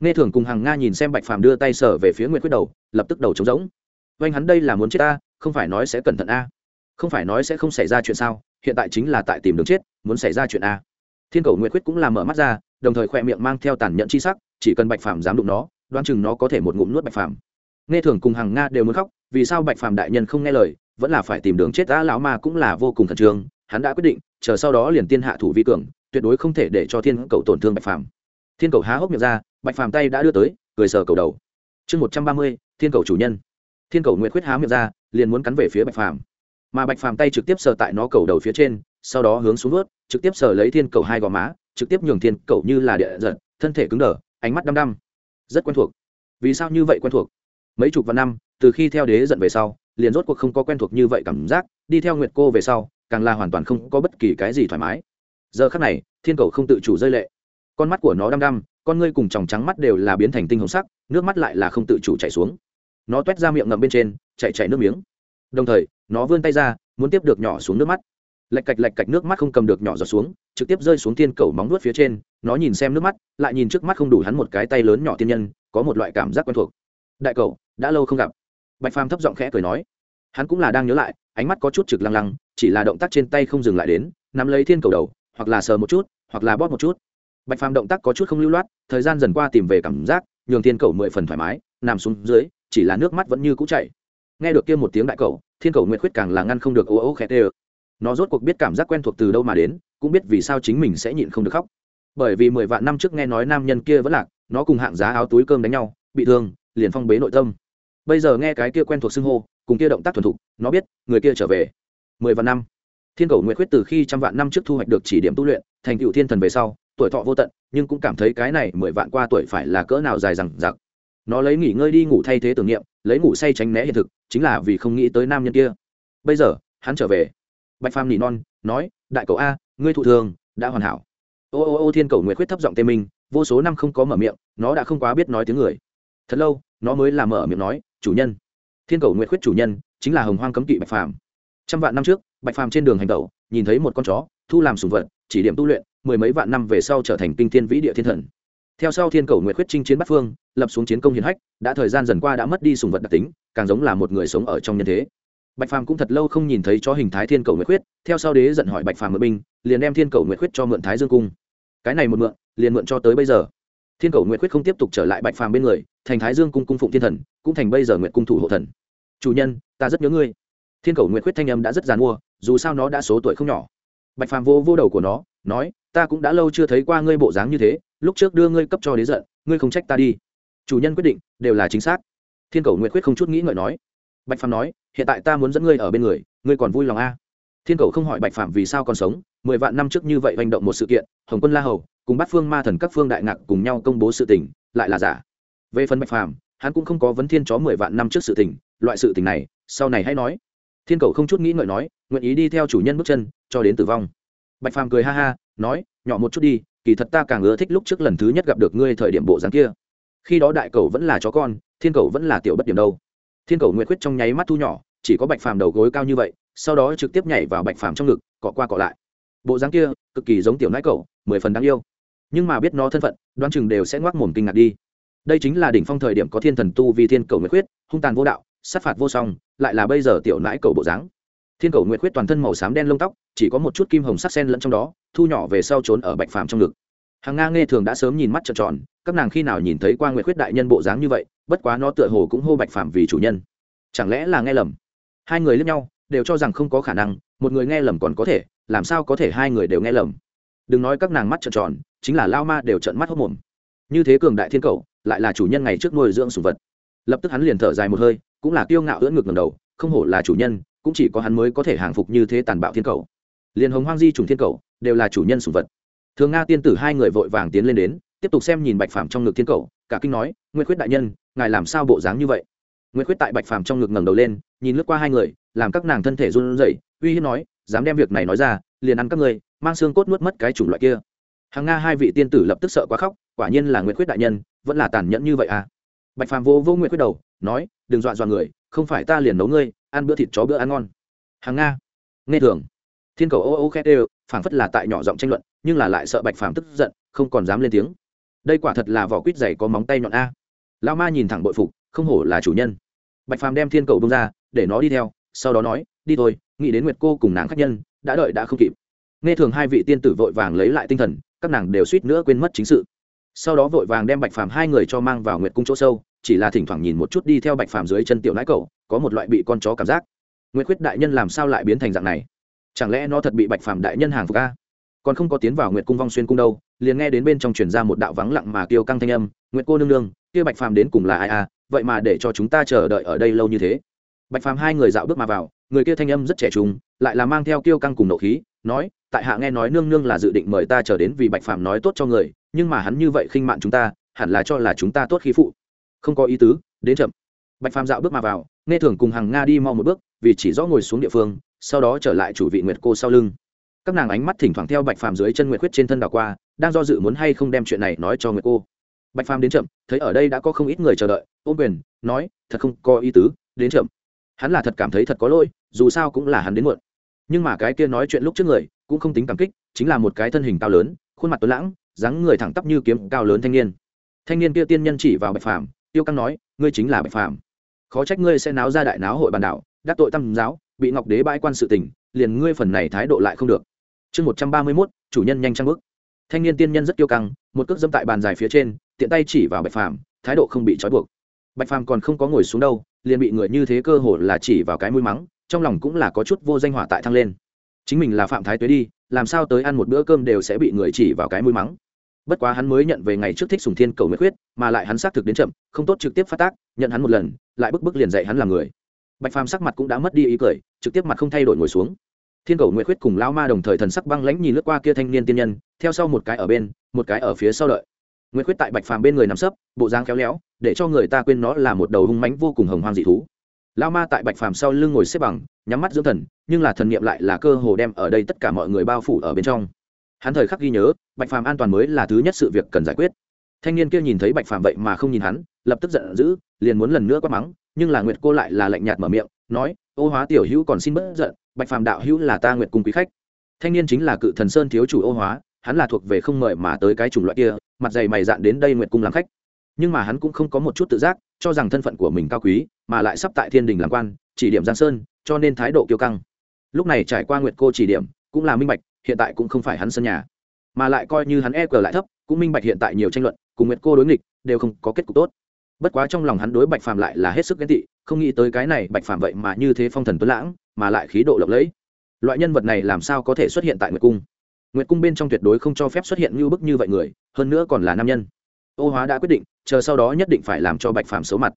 Nghe thường cùng hàng nga nhìn xem bạch phàm đưa tay sở về phía nguyệt quyết đầu, lập tức đầu trống rỗng. Oanh hắn đây là muốn chết ta, không phải nói sẽ cẩn thận a. Không phải nói sẽ không xảy ra chuyện sao, hiện tại chính là tại tìm đường chết, muốn xảy ra chuyện a. Thiên cầu nguyệt quyết cũng làm mở mắt ra, đồng thời khoe miệng mang theo tàn nhẫn chi sắc, chỉ cần bạch phàm dám đụng nó, đoán chừng nó có thể một ngụm nuốt bạch phàm nghe thường cùng hàng nga đều muốn khóc, vì sao bạch phàm đại nhân không nghe lời, vẫn là phải tìm đường chết đã lão ma cũng là vô cùng khẩn trương, hắn đã quyết định, chờ sau đó liền tiên hạ thủ vi cường, tuyệt đối không thể để cho thiên cầu tổn thương bạch phàm. Thiên cầu há hốc miệng ra, bạch phàm tay đã đưa tới, cười sờ cầu đầu. Chương một trăm ba mươi, thiên cầu chủ nhân. Thiên cầu nguyệt khuyết há miệng ra, liền muốn cắn về phía bạch phàm. Mà bạch phàm tay trực tiếp sờ tại nó cầu đầu phía trên, sau đó hướng xuống vớt, trực tiếp sờ lấy thiên cầu hai gò má, trực tiếp nhường thiên cầu như là địa giật, thân thể cứng đờ, ánh mắt đăm đăm. Rất quen thuộc. Vì sao như vậy quen thuộc? Mấy chục vạn năm, từ khi theo đế giận về sau, liền rốt cuộc không có quen thuộc như vậy cảm giác, đi theo nguyệt cô về sau, càng là hoàn toàn không có bất kỳ cái gì thoải mái. Giờ khắc này, thiên cầu không tự chủ rơi lệ. Con mắt của nó đăm đăm, con ngươi cùng tròng trắng mắt đều là biến thành tinh hồng sắc, nước mắt lại là không tự chủ chảy xuống. Nó t ra miệng ngậm bên trên chạy chạy nước miếng. Đồng thời, nó vươn tay ra, muốn tiếp được nhỏ xuống nước mắt. Lạch cạch lạch cạch nước mắt không cầm được nhỏ giọt xuống, trực tiếp rơi xuống thiên cầu móng nuốt phía trên, nó nhìn xem nước mắt, lại nhìn trước mắt không đủ hắn một cái tay lớn nhỏ tiên nhân, có một loại cảm giác quen thuộc. Đại cầu đã lâu không gặp. Bạch phàm thấp giọng khẽ cười nói, hắn cũng là đang nhớ lại, ánh mắt có chút trực lăng lăng, chỉ là động tác trên tay không dừng lại đến, nắm lấy thiên cầu đầu, hoặc là sờ một chút, hoặc là bóp một chút. Bạch phàm động tác có chút không lưu loát, thời gian dần qua tìm về cảm giác, nhường thiên cầu mười phần thoải mái, nằm xuống dưới, chỉ là nước mắt vẫn như cũ chảy. Nghe được kia một tiếng đại cầu, thiên cầu nguyệt khuyết càng là ngăn không được ô ô khẽ tê nó rốt cuộc biết cảm giác quen thuộc từ đâu mà đến, cũng biết vì sao chính mình sẽ nhịn không được khóc. Bởi vì mười vạn năm trước nghe nói nam nhân kia vẫn lạc, nó cùng hạng giá áo túi cơm đánh nhau, bị thương, liền phong bế nội tâm bây giờ nghe cái kia quen thuộc xưng hô, cùng kia động tác thuần thục, nó biết, người kia trở về. Mười vạn năm. Thiên cầu nguyệt khuyết từ khi trăm vạn năm trước thu hoạch được chỉ điểm tu luyện, thành cựu thiên thần về sau, tuổi thọ vô tận, nhưng cũng cảm thấy cái này mười vạn qua tuổi phải là cỡ nào dài rằng giặc nó lấy nghỉ ngơi đi ngủ thay thế tưởng niệm, lấy ngủ say tránh né hiện thực, chính là vì không nghĩ tới nam nhân kia. Bây giờ, hắn trở về. Bạch phàm nỉ non, nói, đại cậu a, ngươi thụ thường, đã hoàn hảo. Ô ô ô, thiên cầu nguyệt khuyết thấp giọng tê minh, vô số năm không có mở miệng, nó đã không quá biết nói tiếng người. Thật lâu, nó mới làm mở miệng nói chủ nhân. Thiên cầu nguyệt khuyết chủ nhân chính là hồng hoang cấm kỵ bạch phàm. Trăm vạn năm trước, bạch phàm trên đường hành tẩu, nhìn thấy một con chó, thu làm sùng vật, chỉ điểm tu luyện, mười mấy vạn năm về sau trở thành kinh thiên vĩ địa thiên thần. Theo sau thiên cầu nguyệt khuyết chinh chiến bắc phương, lập xuống chiến công hiển hách, đã thời gian dần qua đã mất đi sùng vật đặc tính, càng giống là một người sống ở trong nhân thế. Bạch phàm cũng thật lâu không nhìn thấy chó hình thái thiên cầu nguyệt khuyết, theo sau đế giận hỏi bạch phàm mượn binh, liền đem thiên cầu nguyệt khuyết cho mượn thái dương cung. Cái này một mượn, liền mượn cho tới bây giờ thiên cầu nguyệt khuyết không tiếp tục trở lại bạch phàm bên người, thành thái dương cung cung phụng thiên thần, cũng thành bây giờ nguyệt cung thủ hộ thần. Chủ nhân, ta rất nhớ ngươi. Thiên cầu nguyệt khuyết thanh âm đã rất giàn mua, dù sao nó đã số tuổi không nhỏ. Bạch phàm vô vô đầu của nó, nói, ta cũng đã lâu chưa thấy qua ngươi bộ dáng như thế, lúc trước đưa ngươi cấp cho đế giận, ngươi không trách ta đi. Chủ nhân quyết định, đều là chính xác. Thiên cầu nguyệt khuyết không chút nghĩ ngợi nói. Bạch phàm nói, hiện tại ta muốn dẫn ngươi ở bên người, ngươi còn vui lòng a. Thiên cầu không hỏi bạch phàm vì sao còn sống, mười vạn năm trước như vậy hành động một sự kiện, hồng quân la hầu cùng bắt phương ma thần các phương đại ngạc cùng nhau công bố sự tình, lại là giả. Về phần bạch phàm, hắn cũng không có vấn thiên chó mười vạn năm trước sự tình, loại sự tình này, sau này hãy nói. Thiên cầu không chút nghĩ ngợi nói, nguyện ý đi theo chủ nhân bước chân, cho đến tử vong. Bạch phàm cười ha ha, nói, nhỏ một chút đi, kỳ thật ta càng ưa thích lúc trước lần thứ nhất gặp được ngươi thời điểm bộ dáng kia. Khi đó đại cầu vẫn là chó con, thiên cầu vẫn là tiểu bất điểm đâu. Thiên cầu nguyện quyết trong nháy mắt thu nhỏ, chỉ có bạch phàm đầu gối cao như vậy, sau đó trực tiếp nhảy vào bạch phàm trong ngực, cọ qua cọ lại. Bộ dáng kia, cực kỳ giống tiểu nãi cầu mười phần đáng yêu nhưng mà biết nó thân phận, đoán chừng đều sẽ ngoác mồm kinh ngạc đi. Đây chính là đỉnh phong thời điểm có thiên thần tu vì thiên cầu nguyệt quyết hung tàn vô đạo, sát phạt vô song, lại là bây giờ tiểu nãi cầu bộ dáng. Thiên cầu nguyệt quyết toàn thân màu xám đen lông tóc, chỉ có một chút kim hồng sắc sen lẫn trong đó, thu nhỏ về sau trốn ở bạch phàm trong ngực. Hàng nga nghe thường đã sớm nhìn mắt trợn tròn, các nàng khi nào nhìn thấy qua nguyệt quyết đại nhân bộ dáng như vậy, bất quá nó tựa hồ cũng hô bạch phàm vì chủ nhân. Chẳng lẽ là nghe lầm? Hai người lẫn nhau, đều cho rằng không có khả năng, một người nghe lầm còn có thể, làm sao có thể hai người đều nghe lầm? Đừng nói các nàng mắt trợn tròn chính là lao ma đều trợn mắt hốc mồm. Như thế cường đại thiên cầu, lại là chủ nhân ngày trước nuôi dưỡng sùng vật. Lập tức hắn liền thở dài một hơi, cũng là kiêu ngạo ưỡn ngược ngầm đầu, không hổ là chủ nhân, cũng chỉ có hắn mới có thể hàng phục như thế tàn bạo thiên cầu. Liền hồng hoang di trùng thiên cầu, đều là chủ nhân sùng vật. Thường nga tiên tử hai người vội vàng tiến lên đến, tiếp tục xem nhìn bạch phàm trong ngực thiên cầu, cả kinh nói nguyên khuyết đại nhân, ngài làm sao bộ dáng như vậy? Nguyên khuyết tại bạch phàm trong ngực ngẩng đầu lên, nhìn lướt qua hai người, làm các nàng thân thể run rẩy, uy hiếp nói, dám đem việc này nói ra, liền ăn các ngươi, mang xương cốt nuốt mất cái chủng loại kia hàng nga hai vị tiên tử lập tức sợ quá khóc, quả nhiên là nguyệt quyết đại nhân, vẫn là tàn nhẫn như vậy à? Bạch phàm vô vô nguyệt quyết đầu, nói, đừng dọa dọa người, không phải ta liền nấu ngươi, ăn bữa thịt chó bữa ăn ngon. Hàng nga, nghe thường. Thiên cầu ô ô khét đều, phảng phất là tại nhỏ giọng tranh luận, nhưng là lại sợ bạch phàm tức giận, không còn dám lên tiếng. Đây quả thật là vỏ quýt dày có móng tay nhọn a. Lao ma nhìn thẳng bội phục, không hổ là chủ nhân. Bạch phàm đem thiên cầu bông ra, để nó đi theo, sau đó nói, đi thôi, nghĩ đến nguyệt cô cùng nàng khách nhân, đã đợi đã không kịp. Nghe thường hai vị tiên tử vội vàng lấy lại tinh thần các nàng đều suýt nữa quên mất chính sự. Sau đó vội vàng đem bạch phàm hai người cho mang vào nguyệt cung chỗ sâu, chỉ là thỉnh thoảng nhìn một chút đi theo bạch phàm dưới chân tiểu nãi cậu, có một loại bị con chó cảm giác. Nguyệt quyết đại nhân làm sao lại biến thành dạng này? Chẳng lẽ nó thật bị bạch phàm đại nhân hàng phục a? Còn không có tiến vào nguyệt cung vong xuyên cung đâu, liền nghe đến bên trong truyền ra một đạo vắng lặng mà kêu căng thanh âm, nguyệt cô nương nương, kia bạch phàm đến cùng là ai a? Vậy mà để cho chúng ta chờ đợi ở đây lâu như thế. Bạch phàm hai người dạo bước mà vào, người kia thanh âm rất trẻ trung, lại là mang theo kiêu căng cùng nộ khí nói, tại hạ nghe nói nương nương là dự định mời ta trở đến vì bạch phàm nói tốt cho người, nhưng mà hắn như vậy khinh mạn chúng ta, hẳn là cho là chúng ta tốt khí phụ. Không có ý tứ, đến chậm. Bạch phàm dạo bước mà vào, nghe thường cùng hàng nga đi mau một bước, vì chỉ rõ ngồi xuống địa phương, sau đó trở lại chủ vị nguyệt cô sau lưng. Các nàng ánh mắt thỉnh thoảng theo bạch phàm dưới chân nguyệt quyết trên thân đảo qua, đang do dự muốn hay không đem chuyện này nói cho nguyệt cô. Bạch phàm đến chậm, thấy ở đây đã có không ít người chờ đợi, ôm quyền, nói, thật không có ý tứ, đến chậm. Hắn là thật cảm thấy thật có lỗi, dù sao cũng là hắn đến muộn nhưng mà cái kia nói chuyện lúc trước người, cũng không tính cảm kích, chính là một cái thân hình cao lớn, khuôn mặt tuấn lãng, dáng người thẳng tắp như kiếm cao lớn thanh niên. Thanh niên kia tiên nhân chỉ vào bạch phàm, tiêu căng nói, ngươi chính là bạch phàm. Khó trách ngươi sẽ náo ra đại náo hội bàn đảo, đắc tội tâm giáo, bị ngọc đế bãi quan sự tình, liền ngươi phần này thái độ lại không được. Chương một trăm ba mươi mốt, chủ nhân nhanh trăng bước. Thanh niên tiên nhân rất tiêu căng, một cước dâm tại bàn dài phía trên, tiện tay chỉ vào bạch phàm, thái độ không bị trói buộc. Bạch phàm còn không có ngồi xuống đâu, liền bị người như thế cơ hồ là chỉ vào cái mũi mắng trong lòng cũng là có chút vô danh hỏa tại thăng lên. Chính mình là phạm thái tuế đi làm sao tới ăn một bữa cơm đều sẽ bị người chỉ vào cái mũi mắng. Bất quá hắn mới nhận về ngày trước thích sùng thiên cầu nguyệt huyết, mà lại hắn xác thực đến chậm không tốt trực tiếp phát tác nhận hắn một lần lại bức bức liền dạy hắn làm người. Bạch phàm sắc mặt cũng đã mất đi ý cười trực tiếp mặt không thay đổi ngồi xuống. Thiên cầu nguyệt huyết cùng lao ma đồng thời thần sắc băng lãnh nhìn lướt qua kia thanh niên tiên nhân theo sau một cái ở bên một cái ở phía sau đợi. Nguyệt huyết tại bạch phàm bên người nằm sấp bộ dáng khéo léo để cho người ta quên nó là một đầu hung mánh vô cùng hồng hoang dị thú lao ma tại bạch phàm sau lưng ngồi xếp bằng, nhắm mắt dưỡng thần, nhưng là thần niệm lại là cơ hồ đem ở đây tất cả mọi người bao phủ ở bên trong. Hắn thời khắc ghi nhớ, bạch phàm an toàn mới là thứ nhất sự việc cần giải quyết. Thanh niên kia nhìn thấy bạch phàm vậy mà không nhìn hắn, lập tức giận dữ, liền muốn lần nữa quát mắng, nhưng là nguyệt cô lại là lạnh nhạt mở miệng, nói, ô hóa tiểu hữu còn xin bớt giận, bạch phàm đạo hữu là ta nguyệt cùng quý khách. Thanh niên chính là cự thần sơn thiếu chủ ô hóa, hắn là thuộc về không mời mà tới cái chủng loại kia, mặt dày mày dạn đến đây nguyệt cung làm khách nhưng mà hắn cũng không có một chút tự giác, cho rằng thân phận của mình cao quý, mà lại sắp tại thiên đình làm quan, chỉ điểm giang sơn, cho nên thái độ kiêu căng. Lúc này trải qua nguyệt cô chỉ điểm, cũng là minh bạch, hiện tại cũng không phải hắn sân nhà. Mà lại coi như hắn e cờ lại thấp, cũng minh bạch hiện tại nhiều tranh luận, cùng nguyệt cô đối nghịch, đều không có kết cục tốt. Bất quá trong lòng hắn đối bạch phàm lại là hết sức ghen tị, không nghĩ tới cái này bạch phàm vậy mà như thế phong thần tuấn lãng, mà lại khí độ lộng lẫy. Loại nhân vật này làm sao có thể xuất hiện tại nguyệt cung? Nguyệt cung bên trong tuyệt đối không cho phép xuất hiện như bức như vậy người, hơn nữa còn là nam nhân ô hóa đã quyết định, chờ sau đó nhất định phải làm cho bạch phàm xấu mặt.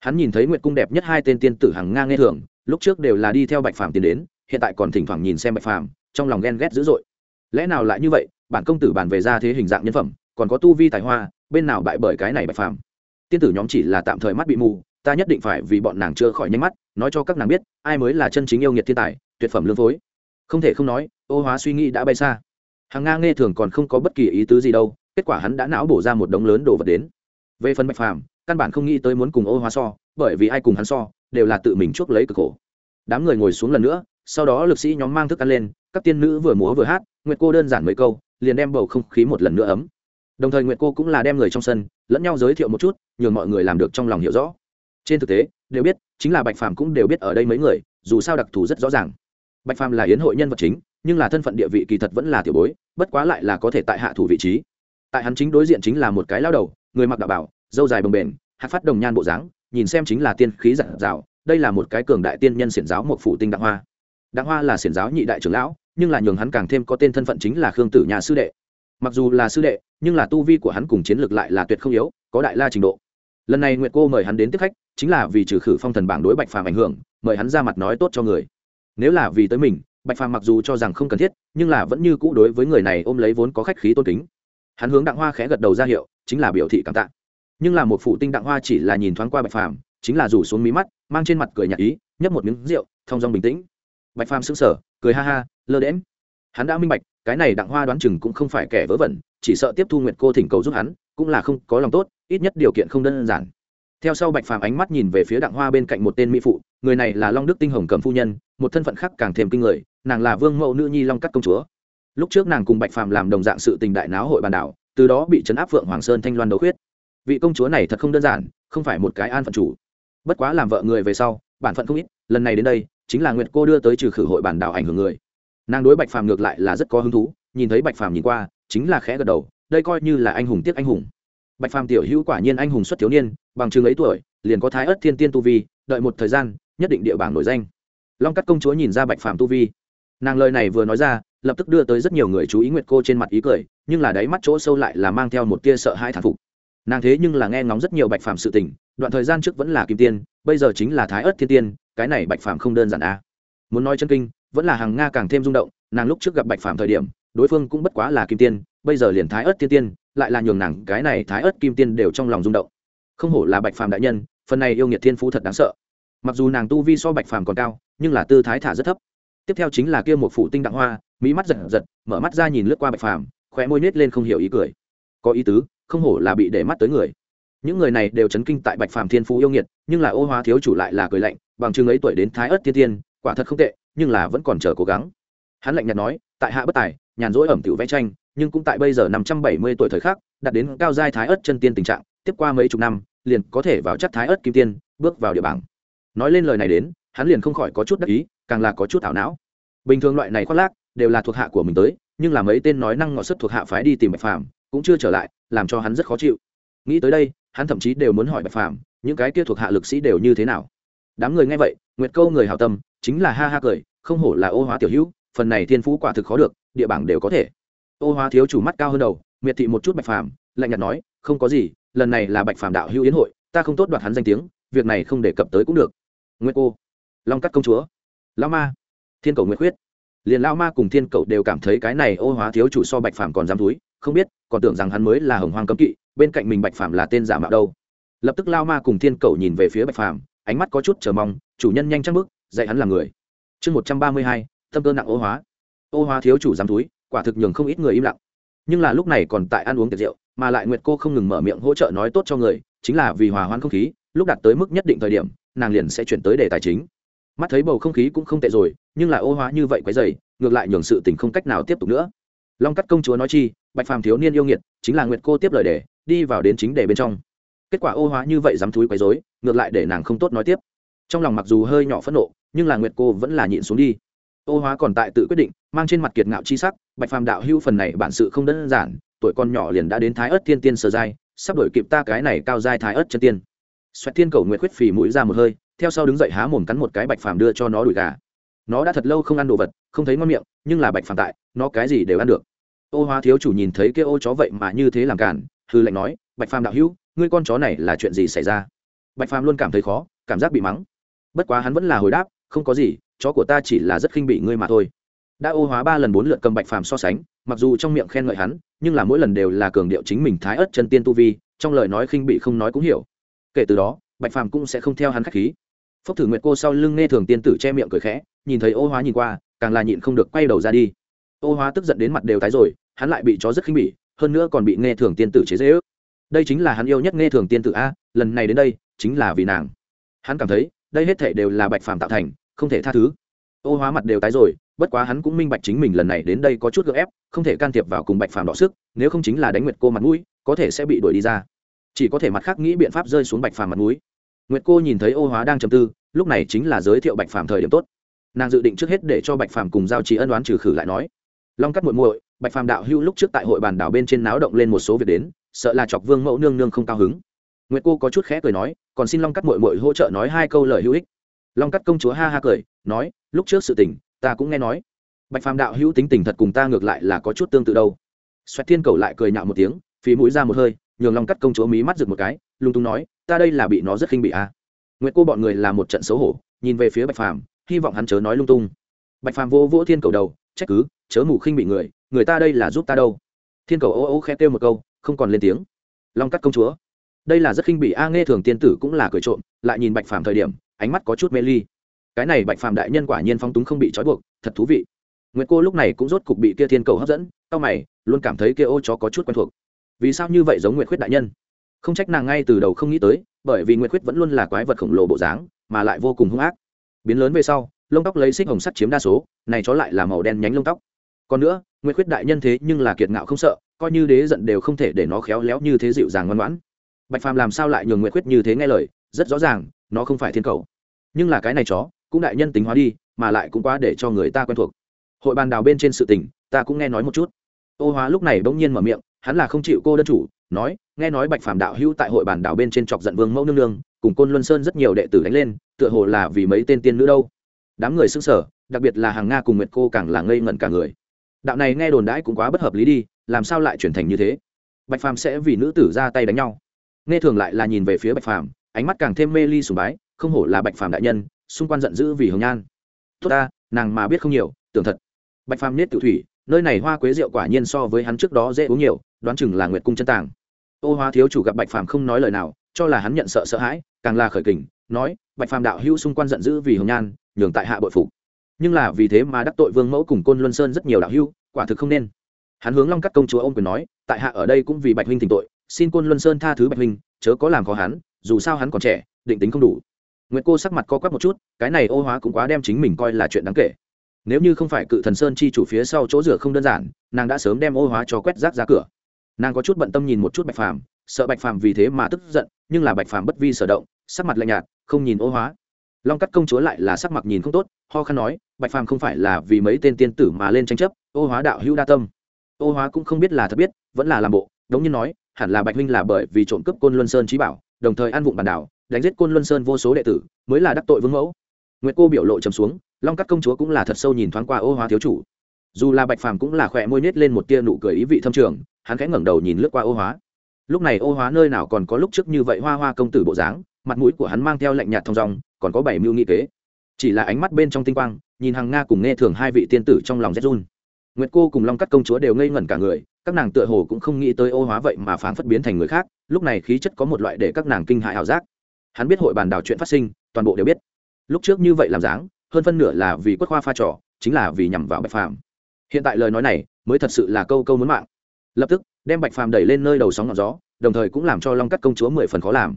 Hắn nhìn thấy nguyệt cung đẹp nhất hai tên tiên tử hằng ngang nghe thường, lúc trước đều là đi theo bạch phàm tiến đến, hiện tại còn thỉnh thoảng nhìn xem bạch phàm, trong lòng ghen ghét dữ dội. Lẽ nào lại như vậy, bản công tử bàn về ra thế hình dạng nhân phẩm, còn có tu vi tài hoa, bên nào bại bởi cái này bạch phàm? Tiên tử nhóm chỉ là tạm thời mắt bị mù, ta nhất định phải vì bọn nàng chưa khỏi nhanh mắt, nói cho các nàng biết, ai mới là chân chính yêu nghiệt thiên tài, tuyệt phẩm lương phối. Không thể không nói, ô hóa suy nghĩ đã bay xa. Hàng nga nghe thường còn không có bất kỳ ý tứ gì đâu kết quả hắn đã não bổ ra một đống lớn đồ vật đến. Về phần bạch phàm, căn bản không nghĩ tới muốn cùng ô hóa so, bởi vì ai cùng hắn so, đều là tự mình chuốc lấy cực khổ. Đám người ngồi xuống lần nữa, sau đó lực sĩ nhóm mang thức ăn lên, các tiên nữ vừa múa vừa hát, nguyệt cô đơn giản mấy câu, liền đem bầu không khí một lần nữa ấm. Đồng thời nguyệt cô cũng là đem người trong sân, lẫn nhau giới thiệu một chút, nhường mọi người làm được trong lòng hiểu rõ. Trên thực tế, đều biết, chính là bạch phàm cũng đều biết ở đây mấy người, dù sao đặc thù rất rõ ràng. Bạch phàm là yến hội nhân vật chính, nhưng là thân phận địa vị kỳ thật vẫn là tiểu bối, bất quá lại là có thể tại hạ thủ vị trí tại hắn chính đối diện chính là một cái lao đầu, người mặc đạo bảo dâu dài bồng bềnh, hạt phát đồng nhan bộ dáng, nhìn xem chính là tiên khí giặt rào đây là một cái cường đại tiên nhân xiển giáo một phụ tinh đặng hoa. Đặng hoa là xiển giáo nhị đại trưởng lão, nhưng là nhường hắn càng thêm có tên thân phận chính là khương tử nhà sư đệ. Mặc dù là sư đệ, nhưng là tu vi của hắn cùng chiến lược lại là tuyệt không yếu, có đại la trình độ. Lần này nguyệt cô mời hắn đến tiếp khách, chính là vì trừ khử phong thần bảng đối bạch phàm ảnh hưởng, mời hắn ra mặt nói tốt cho người. Nếu là vì tới mình, bạch phàm mặc dù cho rằng không cần thiết, nhưng là vẫn như cũ đối với người này ôm lấy vốn có khách khí tôn kính hắn hướng đặng hoa khẽ gật đầu ra hiệu, chính là biểu thị cảm tạ. Nhưng là một phụ tinh đặng hoa chỉ là nhìn thoáng qua bạch phàm, chính là rủ xuống mí mắt, mang trên mặt cười nhạt ý, nhấp một miếng rượu thong dong bình tĩnh. Bạch phàm sững sờ, cười ha ha, lơ đễm hắn đã minh bạch, cái này đặng hoa đoán chừng cũng không phải kẻ vớ vẩn, chỉ sợ tiếp thu nguyệt cô thỉnh cầu giúp hắn, cũng là không có lòng tốt, ít nhất điều kiện không đơn giản. Theo sau bạch phàm ánh mắt nhìn về phía đặng hoa bên cạnh một tên mỹ phụ, người này là long đức tinh hồng cầm phu nhân, một thân phận khác càng thêm kinh người, nàng là vương mẫu nữ nhi long cắt công chúa lúc trước nàng cùng bạch phàm làm đồng dạng sự tình đại náo hội bàn đảo, từ đó bị chấn áp phượng hoàng sơn thanh loan đấu khuyết. Vị công chúa này thật không đơn giản, không phải một cái an phận chủ. Bất quá làm vợ người về sau, bản phận không ít, lần này đến đây, chính là nguyệt cô đưa tới trừ khử hội bản đảo ảnh hưởng người. Nàng đối bạch phàm ngược lại là rất có hứng thú, nhìn thấy bạch phàm nhìn qua, chính là khẽ gật đầu, đây coi như là anh hùng tiếc anh hùng. Bạch phàm tiểu hữu quả nhiên anh hùng xuất thiếu niên, bằng chừng ấy tuổi, liền có thái ớt thiên tiên tu vi, đợi một thời gian, nhất định địa bảng nổi danh. Long cắt công chúa nhìn ra bạch phàm tu vi. Nàng lời này vừa nói ra lập tức đưa tới rất nhiều người chú ý nguyệt cô trên mặt ý cười nhưng là đáy mắt chỗ sâu lại là mang theo một tia sợ hai thản phục nàng thế nhưng là nghe ngóng rất nhiều bạch phàm sự tình đoạn thời gian trước vẫn là kim tiên bây giờ chính là thái ớt thiên tiên cái này bạch phàm không đơn giản à. muốn nói chân kinh vẫn là hàng nga càng thêm rung động nàng lúc trước gặp bạch phàm thời điểm đối phương cũng bất quá là kim tiên bây giờ liền thái ớt thiên tiên lại là nhường nàng cái này thái ớt kim tiên đều trong lòng rung động không hổ là bạch phàm đại nhân phần này yêu nghiệt thiên phú thật đáng sợ mặc dù nàng tu vi so bạch phàm còn cao nhưng là tư thái thả rất thấp tiếp theo chính là kia một phụ tinh đặng hoa mỹ mắt giật giật, mở mắt ra nhìn lướt qua bạch phàm, khóe môi nết lên không hiểu ý cười. Có ý tứ, không hổ là bị để mắt tới người. Những người này đều chấn kinh tại bạch phàm thiên phú yêu nghiệt, nhưng là ô hóa thiếu chủ lại là cười lạnh, bằng chừng ấy tuổi đến thái ớt tiên tiên, quả thật không tệ, nhưng là vẫn còn chờ cố gắng. Hắn lạnh nhạt nói, tại hạ bất tài, nhàn rỗi ẩm tiểu vẽ tranh, nhưng cũng tại bây giờ năm trăm bảy mươi tuổi thời khắc, đạt đến cao giai thái ớt chân tiên tình trạng, tiếp qua mấy chục năm, liền có thể vào chắc thái ớt kim tiên, bước vào địa bảng. Nói lên lời này đến, hắn liền không khỏi có chút đắc ý, càng là có chút ảo não. Bình thường loại này khoác lác đều là thuộc hạ của mình tới, nhưng là mấy tên nói năng ngọ sức thuộc hạ phái đi tìm bạch phàm, cũng chưa trở lại, làm cho hắn rất khó chịu. Nghĩ tới đây, hắn thậm chí đều muốn hỏi bạch phàm, những cái kia thuộc hạ lực sĩ đều như thế nào. Đám người nghe vậy, nguyệt câu người hào tâm, chính là ha ha cười, không hổ là ô hóa tiểu hữu, phần này thiên phú quả thực khó được, địa bảng đều có thể. Ô hóa thiếu chủ mắt cao hơn đầu, miệt thị một chút bạch phàm, lạnh nhạt nói, không có gì, lần này là bạch phàm đạo hữu yến hội, ta không tốt đoạt hắn danh tiếng, việc này không đề cập tới cũng được. Nguyệt cô, long cắt công chúa lao ma, thiên cầu nguyệt khuyết liền lao ma cùng thiên cậu đều cảm thấy cái này ô hóa thiếu chủ so bạch phàm còn dám túi, không biết, còn tưởng rằng hắn mới là hồng hoang cấm kỵ, bên cạnh mình bạch phàm là tên giả mạo đâu. Lập tức lao ma cùng thiên cậu nhìn về phía bạch phàm, ánh mắt có chút chờ mong, chủ nhân nhanh chắc bước, dạy hắn là người. Chương một trăm ba mươi hai, tâm cơ nặng ô hóa. Ô hóa thiếu chủ dám túi, quả thực nhường không ít người im lặng. Nhưng là lúc này còn tại ăn uống tiệc rượu, mà lại nguyệt cô không ngừng mở miệng hỗ trợ nói tốt cho người, chính là vì hòa hoãn không khí, lúc đạt tới mức nhất định thời điểm, nàng liền sẽ chuyển tới đề tài chính. Mắt thấy bầu không khí cũng không tệ rồi nhưng là ô hóa như vậy quấy dày, ngược lại nhường sự tình không cách nào tiếp tục nữa. Long cắt công chúa nói chi, bạch phàm thiếu niên yêu nghiệt, chính là nguyệt cô tiếp lời đề đi vào đến chính đề bên trong. Kết quả ô hóa như vậy dám thúi quấy dối ngược lại để nàng không tốt nói tiếp. Trong lòng mặc dù hơi nhỏ phẫn nộ, nhưng là nguyệt cô vẫn là nhịn xuống đi. Ô hóa còn tại tự quyết định, mang trên mặt kiệt ngạo chi sắc, bạch phàm đạo hưu phần này bản sự không đơn giản, tuổi con nhỏ liền đã đến thái ớt thiên tiên sơ giai, sắp đổi kịp ta cái này cao giai thái ớt chân tiên. Xoẹt thiên cầu nguyệt khuyết phì mũi ra một hơi, theo sau đứng dậy há mồm cắn một cái bạch phàm đưa cho nó đùi gà nó đã thật lâu không ăn đồ vật, không thấy ngon miệng, nhưng là bạch phản tại, nó cái gì đều ăn được. Ô hóa thiếu chủ nhìn thấy kia ô chó vậy mà như thế làm cản hư lệnh nói, bạch phàm đạo hữu, ngươi con chó này là chuyện gì xảy ra? Bạch phàm luôn cảm thấy khó, cảm giác bị mắng. Bất quá hắn vẫn là hồi đáp, không có gì, chó của ta chỉ là rất khinh bị ngươi mà thôi. Đã ô hóa ba lần bốn lượt cầm bạch phàm so sánh, mặc dù trong miệng khen ngợi hắn, nhưng là mỗi lần đều là cường điệu chính mình thái ớt chân tiên tu vi, trong lời nói khinh bị không nói cũng hiểu. Kể từ đó, bạch phàm cũng sẽ không theo hắn k h á c h khí. Phốc thử nguyệt cô sau lưng nghe thường tiên tử che miệng cười khẽ nhìn thấy ô hóa nhìn qua, càng là nhịn không được quay đầu ra đi. Ô hóa tức giận đến mặt đều tái rồi, hắn lại bị chó rất khinh bỉ, hơn nữa còn bị nghe thường tiên tử chế dễ ước đây chính là hắn yêu nhất nghe thường tiên tử a, lần này đến đây, chính là vì nàng. Hắn cảm thấy, đây hết thể đều là bạch phàm tạo thành, không thể tha thứ. Ô hóa mặt đều tái rồi, bất quá hắn cũng minh bạch chính mình lần này đến đây có chút gượng ép, không thể can thiệp vào cùng bạch phàm đọ sức, nếu không chính là đánh nguyệt cô mặt mũi, có thể sẽ bị đuổi đi ra. Chỉ có thể mặt khác nghĩ biện pháp rơi xuống bạch phàm mặt mũi. Nguyệt cô nhìn thấy ô hóa đang trầm tư, lúc này chính là giới thiệu bạch phàm thời điểm tốt nàng dự định trước hết để cho bạch phàm cùng giao trì ân đoán trừ khử lại nói. Long cắt muội muội, bạch phàm đạo hưu lúc trước tại hội bàn đảo bên trên náo động lên một số việc đến, sợ là chọc vương mẫu nương nương không cao hứng. Nguyệt cô có chút khẽ cười nói, còn xin long cắt muội muội hỗ trợ nói hai câu lời hữu ích. Long cắt công chúa ha ha cười, nói, lúc trước sự tình, ta cũng nghe nói. Bạch phàm đạo hữu tính tình thật cùng ta ngược lại là có chút tương tự đâu. Xoẹt thiên cầu lại cười nhạo một tiếng, phí mũi ra một hơi, nhường long cắt công chúa mí mắt rực một cái, lung tung nói, ta đây là bị nó rất khinh bị à. nguyệt cô bọn người là một trận xấu hổ, nhìn về phía bạch phàm hy vọng hắn chớ nói lung tung. Bạch phàm vô vỗ thiên cầu đầu, trách cứ, chớ mù khinh bị người người ta đây là giúp ta đâu. Thiên cầu ô ô khe kêu một câu, không còn lên tiếng. Long cắt công chúa. Đây là rất khinh bị a nghe thường tiên tử cũng là cười trộm, lại nhìn bạch phàm thời điểm, ánh mắt có chút mê ly. Cái này bạch phàm đại nhân quả nhiên phong túng không bị trói buộc, thật thú vị. Nguyệt cô lúc này cũng rốt cục bị kia thiên cầu hấp dẫn tao mày, luôn cảm thấy kia ô chó có chút quen thuộc. Vì sao như vậy giống nguyệt khuyết đại nhân? Không trách nàng ngay từ đầu không nghĩ tới, bởi vì nguyệt khuyết vẫn luôn là quái vật khổng lồ bộ dáng, mà lại vô cùng hung ác biến lớn về sau, lông tóc lấy xích hồng sắt chiếm đa số, này chó lại là màu đen nhánh lông tóc. Còn nữa, nguyệt khuyết đại nhân thế nhưng là kiệt ngạo không sợ, coi như đế giận đều không thể để nó khéo léo như thế dịu dàng ngoan ngoãn. Bạch phàm làm sao lại nhường nguyệt khuyết như thế nghe lời, rất rõ ràng, nó không phải thiên cầu. Nhưng là cái này chó, cũng đại nhân tính hóa đi, mà lại cũng quá để cho người ta quen thuộc. Hội bàn đào bên trên sự tình, ta cũng nghe nói một chút. Ô hóa lúc này bỗng nhiên mở miệng, hắn là không chịu cô đơn chủ, nói, nghe nói bạch phàm đạo hữu tại hội bàn đảo bên trên chọc giận vương mẫu nương nương cùng côn luân sơn rất nhiều đệ tử đánh lên, tựa hồ là vì mấy tên tiên nữ đâu. Đám người xưng sở đặc biệt là hàng nga cùng nguyệt cô càng là ngây ngẩn cả người. Đạo này nghe đồn đãi cũng quá bất hợp lý đi, làm sao lại chuyển thành như thế? Bạch phàm sẽ vì nữ tử ra tay đánh nhau. Nghe thường lại là nhìn về phía bạch phàm, ánh mắt càng thêm mê ly sùng bái, không hổ là bạch phàm đại nhân, xung quanh giận dữ vì hồng nhan. Tốt ta, nàng mà biết không nhiều, tưởng thật. Bạch phàm nhất tự thủy, nơi này hoa quế rượu quả nhiên so với hắn trước đó dễ uống nhiều, đoán chừng là nguyệt cung chân tàng. Ô hoa thiếu chủ gặp bạch phàm không nói lời nào cho là hắn nhận sợ sợ hãi, càng là khởi kình, nói, bạch phàm đạo hữu xung quanh giận dữ vì hồng nhan, nhường tại hạ bội phục. Nhưng là vì thế mà đắc tội vương mẫu cùng côn luân sơn rất nhiều đạo hữu, quả thực không nên. Hắn hướng long các công chúa ô m quyền nói, tại hạ ở đây cũng vì bạch huynh thỉnh tội, xin côn luân sơn tha thứ bạch huynh, chớ có làm khó hắn, dù sao hắn còn trẻ, định tính không đủ. Nguyệt cô sắc mặt co quắp một chút, cái này ô hóa cũng quá đem chính mình coi là chuyện đáng kể. Nếu như không phải cự thần sơn chi chủ phía sau chỗ rửa không đơn giản, nàng đã sớm đem ô hóa cho quét rác ra cửa nàng có chút bận tâm nhìn một chút bạch phàm, sợ bạch phàm vì thế mà tức giận, nhưng là bạch phàm bất vi sở động, sắc mặt lạnh nhạt, không nhìn ô hóa. Long cắt công chúa lại là sắc mặt nhìn không tốt, ho khăn nói, bạch phàm không phải là vì mấy tên tiên tử mà lên tranh chấp, ô hóa đạo hữu đa tâm. Ô hóa cũng không biết là thật biết, vẫn là làm bộ, đống như nói, hẳn là bạch huynh là bởi vì trộm cướp côn luân sơn trí bảo, đồng thời ăn vụng bản đảo, đánh giết côn luân sơn vô số đệ tử, mới là đắc tội vương mẫu. Nguyệt cô biểu lộ trầm xuống, long cắt công chúa cũng là thật sâu nhìn thoáng qua ô hóa thiếu chủ. Dù là bạch phàm cũng là khỏe môi nết lên một tia nụ cười ý vị thâm trường hắn khẽ ngẩng đầu nhìn lướt qua ô hóa. Lúc này ô hóa nơi nào còn có lúc trước như vậy hoa hoa công tử bộ dáng, mặt mũi của hắn mang theo lạnh nhạt thong dong, còn có bảy mưu nghị kế. Chỉ là ánh mắt bên trong tinh quang, nhìn hàng nga cùng nghe thường hai vị tiên tử trong lòng rét run. Nguyệt cô cùng long cắt công chúa đều ngây ngẩn cả người, các nàng tựa hồ cũng không nghĩ tới ô hóa vậy mà phán phất biến thành người khác, lúc này khí chất có một loại để các nàng kinh hại ảo giác. Hắn biết hội bàn đào chuyện phát sinh, toàn bộ đều biết. Lúc trước như vậy làm dáng, hơn phân nửa là vì quất khoa pha trò, chính là vì nhằm vào bạch phàm. Hiện tại lời nói này mới thật sự là câu câu muốn mạng lập tức, đem bạch phàm đẩy lên nơi đầu sóng ngọn gió, đồng thời cũng làm cho long cắt công chúa mười phần khó làm.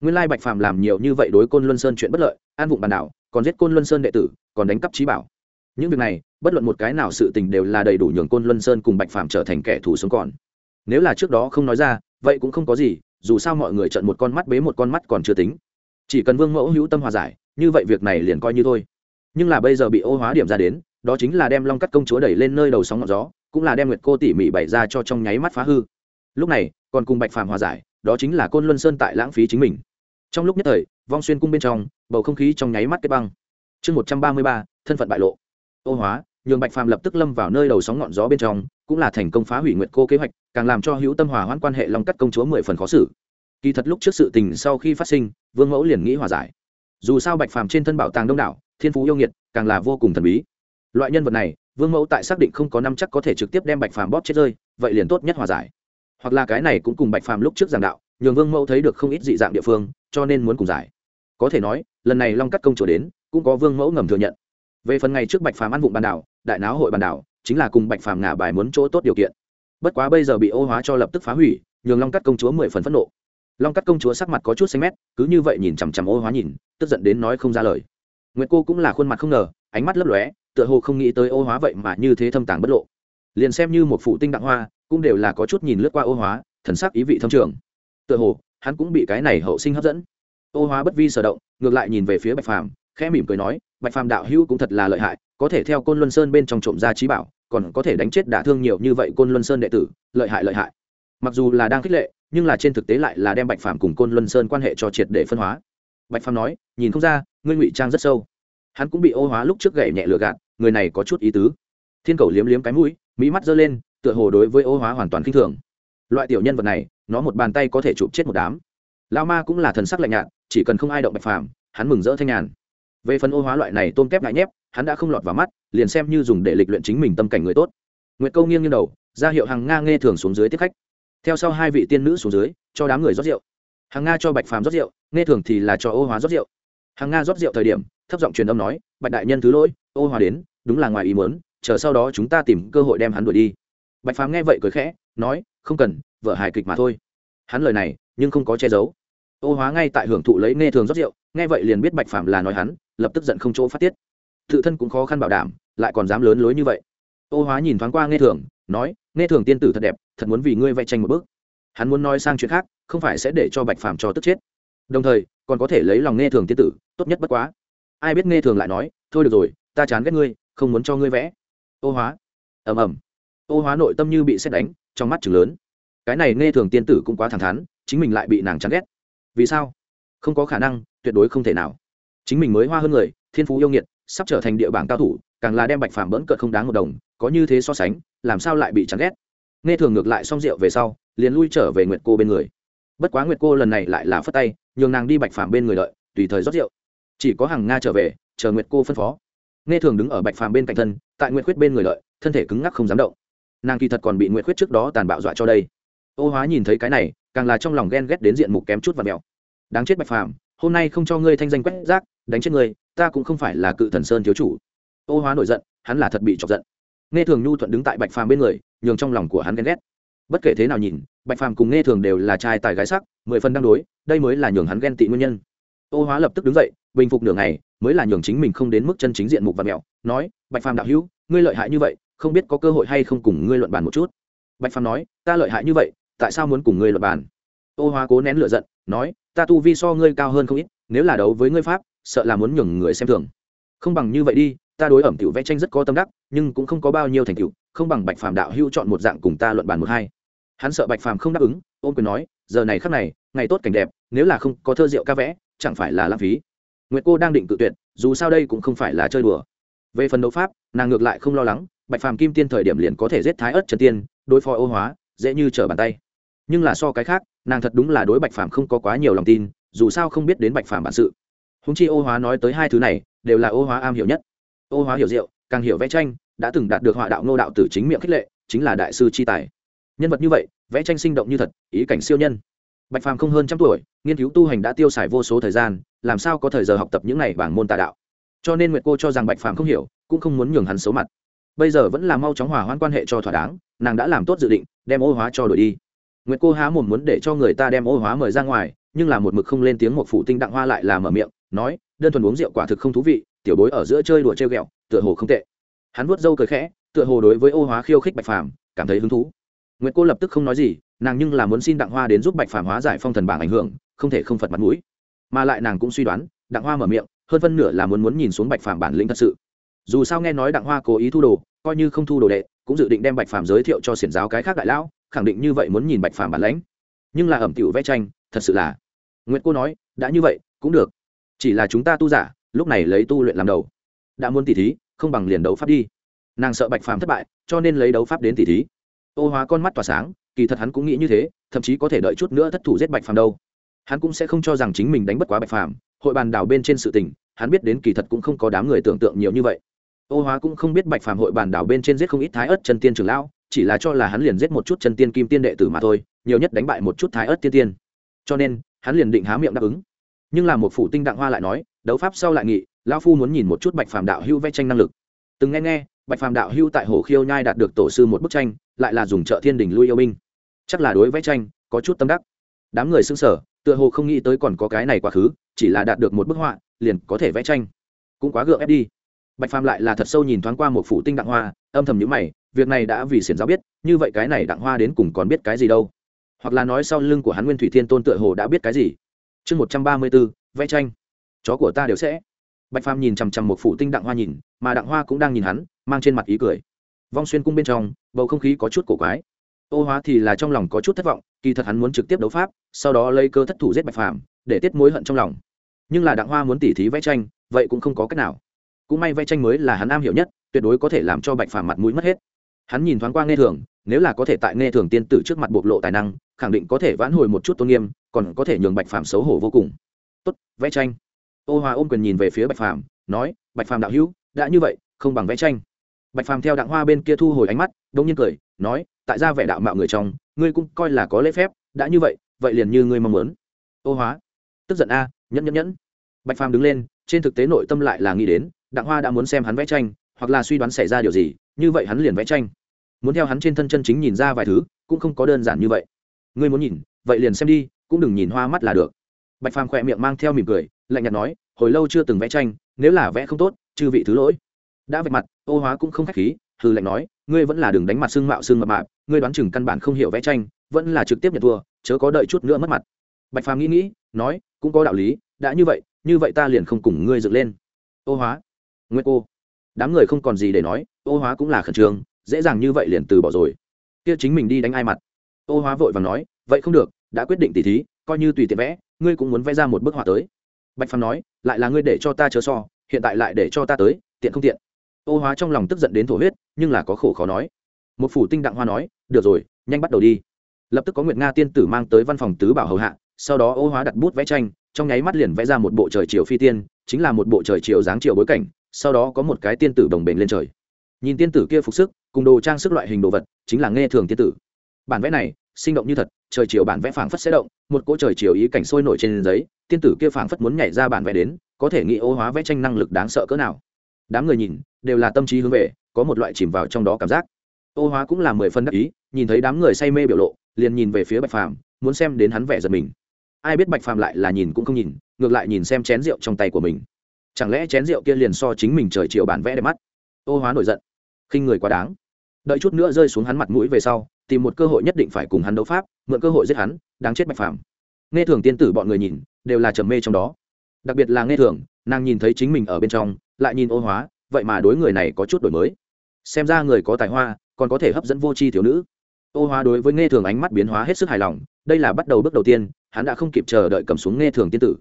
Nguyên lai bạch phàm làm nhiều như vậy đối côn luân sơn chuyện bất lợi, an vụng bàn đảo, còn giết côn luân sơn đệ tử, còn đánh cắp trí bảo. Những việc này, bất luận một cái nào sự tình đều là đầy đủ nhường côn luân sơn cùng bạch phàm trở thành kẻ thù sống còn. Nếu là trước đó không nói ra, vậy cũng không có gì, dù sao mọi người trận một con mắt bế một con mắt còn chưa tính. Chỉ cần vương mẫu hữu tâm hòa giải, như vậy việc này liền coi như thôi. Nhưng là bây giờ bị ô hóa điểm ra đến, đó chính là đem long cắt công chúa đẩy lên nơi đầu sóng ngọn gió cũng là đem nguyệt cô tỉ mỉ bày ra cho trong nháy mắt phá hư. Lúc này, còn cùng bạch phàm hòa giải, đó chính là côn luân sơn tại lãng phí chính mình. Trong lúc nhất thời, vong xuyên cung bên trong, bầu không khí trong nháy mắt kết băng. Chương một trăm ba mươi ba, thân phận bại lộ. Ô hóa, nhường bạch phàm lập tức lâm vào nơi đầu sóng ngọn gió bên trong, cũng là thành công phá hủy nguyệt cô kế hoạch, càng làm cho hữu tâm hòa hoãn quan hệ long cắt công chúa mười phần khó xử. Kỳ thật lúc trước sự tình sau khi phát sinh, vương mẫu liền nghĩ hòa giải. Dù sao bạch phàm trên thân bảo tàng đông đảo, thiên phú yêu nghiệt, càng là vô cùng thần bí. Loại nhân vật này vương mẫu tại xác định không có năm chắc có thể trực tiếp đem bạch phàm bóp chết rơi, vậy liền tốt nhất hòa giải. Hoặc là cái này cũng cùng bạch phàm lúc trước giảng đạo, nhường vương mẫu thấy được không ít dị dạng địa phương, cho nên muốn cùng giải. Có thể nói, lần này long cắt công chúa đến, cũng có vương mẫu ngầm thừa nhận. Về phần ngày trước bạch phàm ăn vụng bàn đảo, đại náo hội bàn đảo, chính là cùng bạch phàm ngả bài muốn chỗ tốt điều kiện. Bất quá bây giờ bị ô hóa cho lập tức phá hủy, nhường long cắt công chúa mười phần phẫn nộ. Long cắt công chúa sắc mặt có chút xanh mét, cứ như vậy nhìn chằm chằm ô hóa nhìn, tức giận đến nói không ra lời. Nguyệt cô cũng là khuôn mặt không ngờ, ánh mắt lấp lóe tựa hồ không nghĩ tới ô hóa vậy mà như thế thâm tàng bất lộ. Liền xem như một phụ tinh đặng hoa, cũng đều là có chút nhìn lướt qua ô hóa, thần sắc ý vị thâm trường. Tựa hồ, hắn cũng bị cái này hậu sinh hấp dẫn. Ô hóa bất vi sở động, ngược lại nhìn về phía bạch phàm, khẽ mỉm cười nói, bạch phàm đạo hữu cũng thật là lợi hại, có thể theo côn luân sơn bên trong trộm ra trí bảo, còn có thể đánh chết đả thương nhiều như vậy côn luân sơn đệ tử, lợi hại lợi hại. Mặc dù là đang khích lệ, nhưng là trên thực tế lại là đem bạch phàm cùng côn luân sơn quan hệ cho triệt để phân hóa. Bạch phàm nói, nhìn không ra, ngươi ngụy trang rất sâu hắn cũng bị ô hóa lúc trước gậy nhẹ lừa gạt, người này có chút ý tứ. Thiên cầu liếm liếm cái mũi, mỹ mắt giơ lên, tựa hồ đối với ô hóa hoàn toàn k i n h thường. Loại tiểu nhân vật này, nó một bàn tay có thể chụp chết một đám. Lao ma cũng là thần sắc lạnh nhạt, chỉ cần không ai động bạch phàm, hắn mừng rỡ thanh nhàn. Về phần ô hóa loại này tôm kép ngại nhép, hắn đã không lọt vào mắt, liền xem như dùng để lịch luyện chính mình tâm cảnh người tốt. Nguyệt câu nghiêng như đầu, ra hiệu hàng nga nghe thường xuống dưới tiếp khách. Theo sau hai vị tiên nữ xuống dưới, cho đám người rót rượu. Hàng nga cho bạch phàm rót rượu, nghe thường thì là cho ô hóa rót rượu. Hàng nga rót rượu thời điểm thấp giọng truyền âm nói, bạch đại nhân thứ lỗi, ô hóa đến, đúng là ngoài ý muốn, chờ sau đó chúng ta tìm cơ hội đem hắn đuổi đi. Bạch phàm nghe vậy cười khẽ, nói, không cần, vợ hài kịch mà thôi. Hắn lời này, nhưng không có che giấu. Ô hóa ngay tại hưởng thụ lấy nghe thường rót rượu, nghe vậy liền biết bạch phàm là nói hắn, lập tức giận không chỗ phát tiết. Tự thân cũng khó khăn bảo đảm, lại còn dám lớn lối như vậy. Ô hóa nhìn thoáng qua nghe thường, nói, nghe thường tiên tử thật đẹp, thật muốn vì ngươi vẽ tranh một bước. Hắn muốn nói sang chuyện khác, không phải sẽ để cho bạch phàm cho tức chết. Đồng thời, còn có thể lấy lòng nghe thường tiên tử, tốt nhất bất quá ai biết nghe thường lại nói, thôi được rồi, ta chán ghét ngươi, không muốn cho ngươi vẽ. Ô hóa. Ầm ầm. Ô hóa nội tâm như bị xét đánh, trong mắt chừng lớn. Cái này nghe thường tiên tử cũng quá thẳng thắn, chính mình lại bị nàng chán ghét. Vì sao? Không có khả năng, tuyệt đối không thể nào. Chính mình mới hoa hơn người, thiên phú yêu nghiệt, sắp trở thành địa bảng cao thủ, càng là đem bạch phàm bỡn cợt không đáng một đồng, có như thế so sánh, làm sao lại bị chán ghét? Nghe thường ngược lại xong rượu về sau, liền lui trở về nguyệt cô bên người. Bất quá nguyệt cô lần này lại là phất tay, nhường nàng đi bạch phàm bên người đợi, tùy thời rót rượu chỉ có hàng nga trở về, chờ nguyệt cô phân phó. Nghe thường đứng ở bạch phàm bên cạnh thân, tại nguyệt khuyết bên người lợi, thân thể cứng ngắc không dám động. Nàng kỳ thật còn bị nguyệt khuyết trước đó tàn bạo dọa cho đây. Ô hóa nhìn thấy cái này, càng là trong lòng ghen ghét đến diện mục kém chút và mèo đáng chết bạch phàm, hôm nay không cho ngươi thanh danh quét rác, đánh chết ngươi, ta cũng không phải là cự thần sơn thiếu chủ. Ô hóa nổi giận, hắn là thật bị chọc giận. Nghe thường nhu thuận đứng tại bạch phàm bên người, nhường trong lòng của hắn ghen ghét. Bất kể thế nào nhìn, bạch phàm cùng nghe thường đều là trai tài gái sắc, mười phần đang đối đây mới là nhường hắn ghen tị nguyên nhân ô hóa lập tức đứng dậy, bình phục nửa ngày, mới là nhường chính mình không đến mức chân chính diện mục và mẹo, nói, bạch phàm đạo hữu, ngươi lợi hại như vậy, không biết có cơ hội hay không cùng ngươi luận bàn một chút? Bạch phàm nói, ta lợi hại như vậy, tại sao muốn cùng ngươi luận bàn? Ô hóa cố nén lửa giận, nói, ta tu vi so ngươi cao hơn không ít, nếu là đấu với ngươi pháp, sợ là muốn nhường người xem thường. Không bằng như vậy đi, ta đối ẩm tiểu vẽ tranh rất có tâm đắc, nhưng cũng không có bao nhiêu thành tựu, không bằng bạch phàm đạo hữu chọn một dạng cùng ta luận bàn một hai. Hắn sợ bạch phàm không đáp ứng ôm quyền nói, giờ này khắc này, ngày tốt cảnh đẹp, nếu là không có thơ rượu ca vẽ chẳng phải là lãng phí. Nguyệt cô đang định cự tuyệt, dù sao đây cũng không phải là chơi đùa. Về phần đấu pháp, nàng ngược lại không lo lắng, bạch phàm kim tiên thời điểm liền có thể giết thái ớt trần tiên, đối phó ô hóa, dễ như trở bàn tay. Nhưng là so cái khác, nàng thật đúng là đối bạch phàm không có quá nhiều lòng tin, dù sao không biết đến bạch phàm bản sự. Húng chi ô hóa nói tới hai thứ này, đều là ô hóa am hiểu nhất. Ô hóa hiểu rượu, càng hiểu vẽ tranh, đã từng đạt được họa đạo nô đạo tử chính miệng khích lệ, chính là đại sư chi tài. Nhân vật như vậy, vẽ tranh sinh động như thật, ý cảnh siêu nhân bạch phàm không hơn trăm tuổi, nghiên cứu tu hành đã tiêu xài vô số thời gian, làm sao có thời giờ học tập những này bảng môn tà đạo? Cho nên nguyệt cô cho rằng bạch phàm không hiểu, cũng không muốn nhường hắn xấu mặt. Bây giờ vẫn là mau chóng hòa hoãn quan hệ cho thỏa đáng, nàng đã làm tốt dự định, đem ô hóa cho đổi đi. Nguyệt cô há mồm muốn để cho người ta đem ô hóa mời ra ngoài, nhưng là một mực không lên tiếng một phụ tinh đặng hoa lại là mở miệng, nói, đơn thuần uống rượu quả thực không thú vị, tiểu bối ở giữa chơi đùa treo ghẹo, tựa hồ không tệ. Hắn vuốt râu cười khẽ, tựa hồ đối với ô hóa khiêu khích bạch phàm, cảm thấy hứng thú. Nguyệt cô lập tức không nói gì nàng nhưng là muốn xin đặng hoa đến giúp bạch phàm hóa giải phong thần bảng ảnh hưởng, không thể không phật mặt mũi. Mà lại nàng cũng suy đoán, đặng hoa mở miệng, hơn phân nửa là muốn muốn nhìn xuống bạch phàm bản lĩnh thật sự. Dù sao nghe nói đặng hoa cố ý thu đồ, coi như không thu đồ đệ, cũng dự định đem bạch phàm giới thiệu cho xiển giáo cái khác đại lão, khẳng định như vậy muốn nhìn bạch phàm bản lãnh. Nhưng là ẩm tiểu vẽ tranh, thật sự là. Nguyễn cô nói, đã như vậy, cũng được. Chỉ là chúng ta tu giả, lúc này lấy tu luyện làm đầu. Đã muốn tỉ thí, không bằng liền đấu pháp đi. Nàng sợ bạch phàm thất bại, cho nên lấy đấu pháp đến tỉ thí. Ô hóa con mắt tỏa sáng kỳ thật hắn cũng nghĩ như thế, thậm chí có thể đợi chút nữa thất thủ giết bạch phàm đâu. Hắn cũng sẽ không cho rằng chính mình đánh bất quá bạch phàm, hội bàn đảo bên trên sự tình, hắn biết đến kỳ thật cũng không có đám người tưởng tượng nhiều như vậy. Ô hóa cũng không biết bạch phàm hội bàn đảo bên trên giết không ít thái ớt chân tiên trưởng lão, chỉ là cho là hắn liền giết một chút chân tiên kim tiên đệ tử mà thôi, nhiều nhất đánh bại một chút thái ớt tiên tiên. Cho nên, hắn liền định há miệng đáp ứng. Nhưng là một phủ tinh đặng hoa lại nói, đấu pháp sau lại nghị, lão phu muốn nhìn một chút bạch phàm đạo hưu vẽ tranh năng lực. Từng nghe nghe, bạch phàm đạo hưu tại hồ khiêu nhai đạt được tổ sư một bức tranh, lại là dùng trợ thiên đình lui yêu binh chắc là đối vẽ tranh có chút tâm đắc. Đám người xưng sở tựa hồ không nghĩ tới còn có cái này quá khứ, chỉ là đạt được một bức họa, liền có thể vẽ tranh. Cũng quá gượng ép đi. Bạch phàm lại là thật sâu nhìn thoáng qua một phủ tinh đặng hoa, âm thầm nhữ mày, việc này đã vì xiển giáo biết, như vậy cái này đặng hoa đến cùng còn biết cái gì đâu? Hoặc là nói sau lưng của hắn nguyên thủy thiên tôn tựa hồ đã biết cái gì? Chương một trăm ba mươi b ố vẽ tranh. Chó của ta đều sẽ. Bạch phàm nhìn chằm chằm một phủ tinh đặng hoa nhìn, mà đặng hoa cũng đang nhìn hắn, mang trên mặt ý cười. Vong xuyên cung bên trong, bầu không khí có chút cổ quái ô hóa thì là trong lòng có chút thất vọng, kỳ thật hắn muốn trực tiếp đấu pháp, sau đó lấy cơ thất thủ giết bạch phàm, để tiết mối hận trong lòng. Nhưng là đặng hoa muốn tỉ thí vẽ tranh, vậy cũng không có cách nào. Cũng may vẽ tranh mới là hắn am hiểu nhất, tuyệt đối có thể làm cho bạch phàm mặt mũi mất hết. Hắn nhìn thoáng qua nghe thường, nếu là có thể tại nghe thường tiên tử trước mặt bộc lộ tài năng, khẳng định có thể vãn hồi một chút tôn nghiêm, còn có thể nhường bạch phàm xấu hổ vô cùng. Tốt, vẽ tranh. Ô hòa ôm quyền nhìn về phía bạch phàm, nói, bạch phàm đạo hữu, đã như vậy, không bằng vẽ tranh. Bạch phàm theo đặng hoa bên kia thu hồi ánh mắt, đông nhiên cười, nói tại gia vẻ đạo mạo người trong, ngươi cũng coi là có lễ phép, đã như vậy vậy liền như ngươi mong muốn. Ô hóa, tức giận a, nhẫn nhẫn nhẫn. Bạch phàm đứng lên, trên thực tế nội tâm lại là nghĩ đến, đặng hoa đã muốn xem hắn vẽ tranh, hoặc là suy đoán xảy ra điều gì, như vậy hắn liền vẽ tranh. Muốn theo hắn trên thân chân chính nhìn ra vài thứ, cũng không có đơn giản như vậy. Ngươi muốn nhìn, vậy liền xem đi, cũng đừng nhìn hoa mắt là được. Bạch phàm khỏe miệng mang theo mỉm cười, lạnh nhạt nói, hồi lâu chưa từng vẽ tranh, nếu là vẽ không tốt, chư vị thứ lỗi. Đã vạch mặt, ô hóa cũng không khách khí hư lạnh nói, ngươi vẫn là đừng đánh mặt xương mạo xương mập mạp, ngươi đoán chừng căn bản không hiểu vẽ tranh, vẫn là trực tiếp nhận thua, chớ có đợi chút nữa mất mặt. Bạch phàm nghĩ nghĩ, nói, cũng có đạo lý, đã như vậy như vậy ta liền không cùng ngươi dựng lên. Ô hóa nguyên cô. Đám người không còn gì để nói, ô hóa cũng là khẩn trương, dễ dàng như vậy liền từ bỏ rồi. Kia chính mình đi đánh ai mặt? Ô hóa vội và nói, vậy không được, đã quyết định tỉ thí, coi như tùy tiện vẽ, ngươi cũng muốn vẽ ra một bức họa tới. Bạch phàm nói, lại là ngươi để cho ta chớ so, hiện tại lại để cho ta tới, tiện không tiện? Ô hóa trong lòng tức giận đến thổ huyết, nhưng là có khổ khó nói. Một phủ tinh đặng hoa nói, được rồi, nhanh bắt đầu đi. Lập tức có nguyệt nga tiên tử mang tới văn phòng tứ bảo hầu hạ, sau đó ô hóa đặt bút vẽ tranh, trong nháy mắt liền vẽ ra một bộ trời chiều phi tiên, chính là một bộ trời chiều dáng chiều bối cảnh, sau đó có một cái tiên tử đồng bền lên trời. Nhìn tiên tử kia phục sức, cùng đồ trang sức loại hình đồ vật, chính là nghe thường tiên tử. Bản vẽ này, sinh động như thật, trời chiều bản vẽ phảng phất sẽ động, một cỗ trời chiều ý cảnh sôi nổi trên giấy, tiên tử kia phảng phất muốn nhảy ra bản vẽ đến, có thể nghĩ ô hóa vẽ tranh năng lực đáng sợ cỡ nào đám người nhìn, đều là tâm trí hướng về, có một loại chìm vào trong đó cảm giác. Ô hóa cũng là mười phân đắc ý, nhìn thấy đám người say mê biểu lộ, liền nhìn về phía bạch phàm, muốn xem đến hắn vẻ giật mình. Ai biết bạch phàm lại là nhìn cũng không nhìn, ngược lại nhìn xem chén rượu trong tay của mình. Chẳng lẽ chén rượu kia liền so chính mình trời chiều bản vẽ đẹp mắt? Ô hóa nổi giận. Khinh người quá đáng. Đợi chút nữa rơi xuống hắn mặt mũi về sau, tìm một cơ hội nhất định phải cùng hắn đấu pháp, mượn cơ hội giết hắn, đáng chết bạch phàm. Nghe thường tiên tử bọn người nhìn, đều là trầm mê trong đó. Đặc biệt là nghe thường nàng nhìn thấy chính mình ở bên trong, lại nhìn ô hóa, vậy mà đối người này có chút đổi mới. Xem ra người có tài hoa, còn có thể hấp dẫn vô tri thiếu nữ. Ô hóa đối với nghe thường ánh mắt biến hóa hết sức hài lòng, đây là bắt đầu bước đầu tiên, hắn đã không kịp chờ đợi cầm xuống nghe thường tiên tử.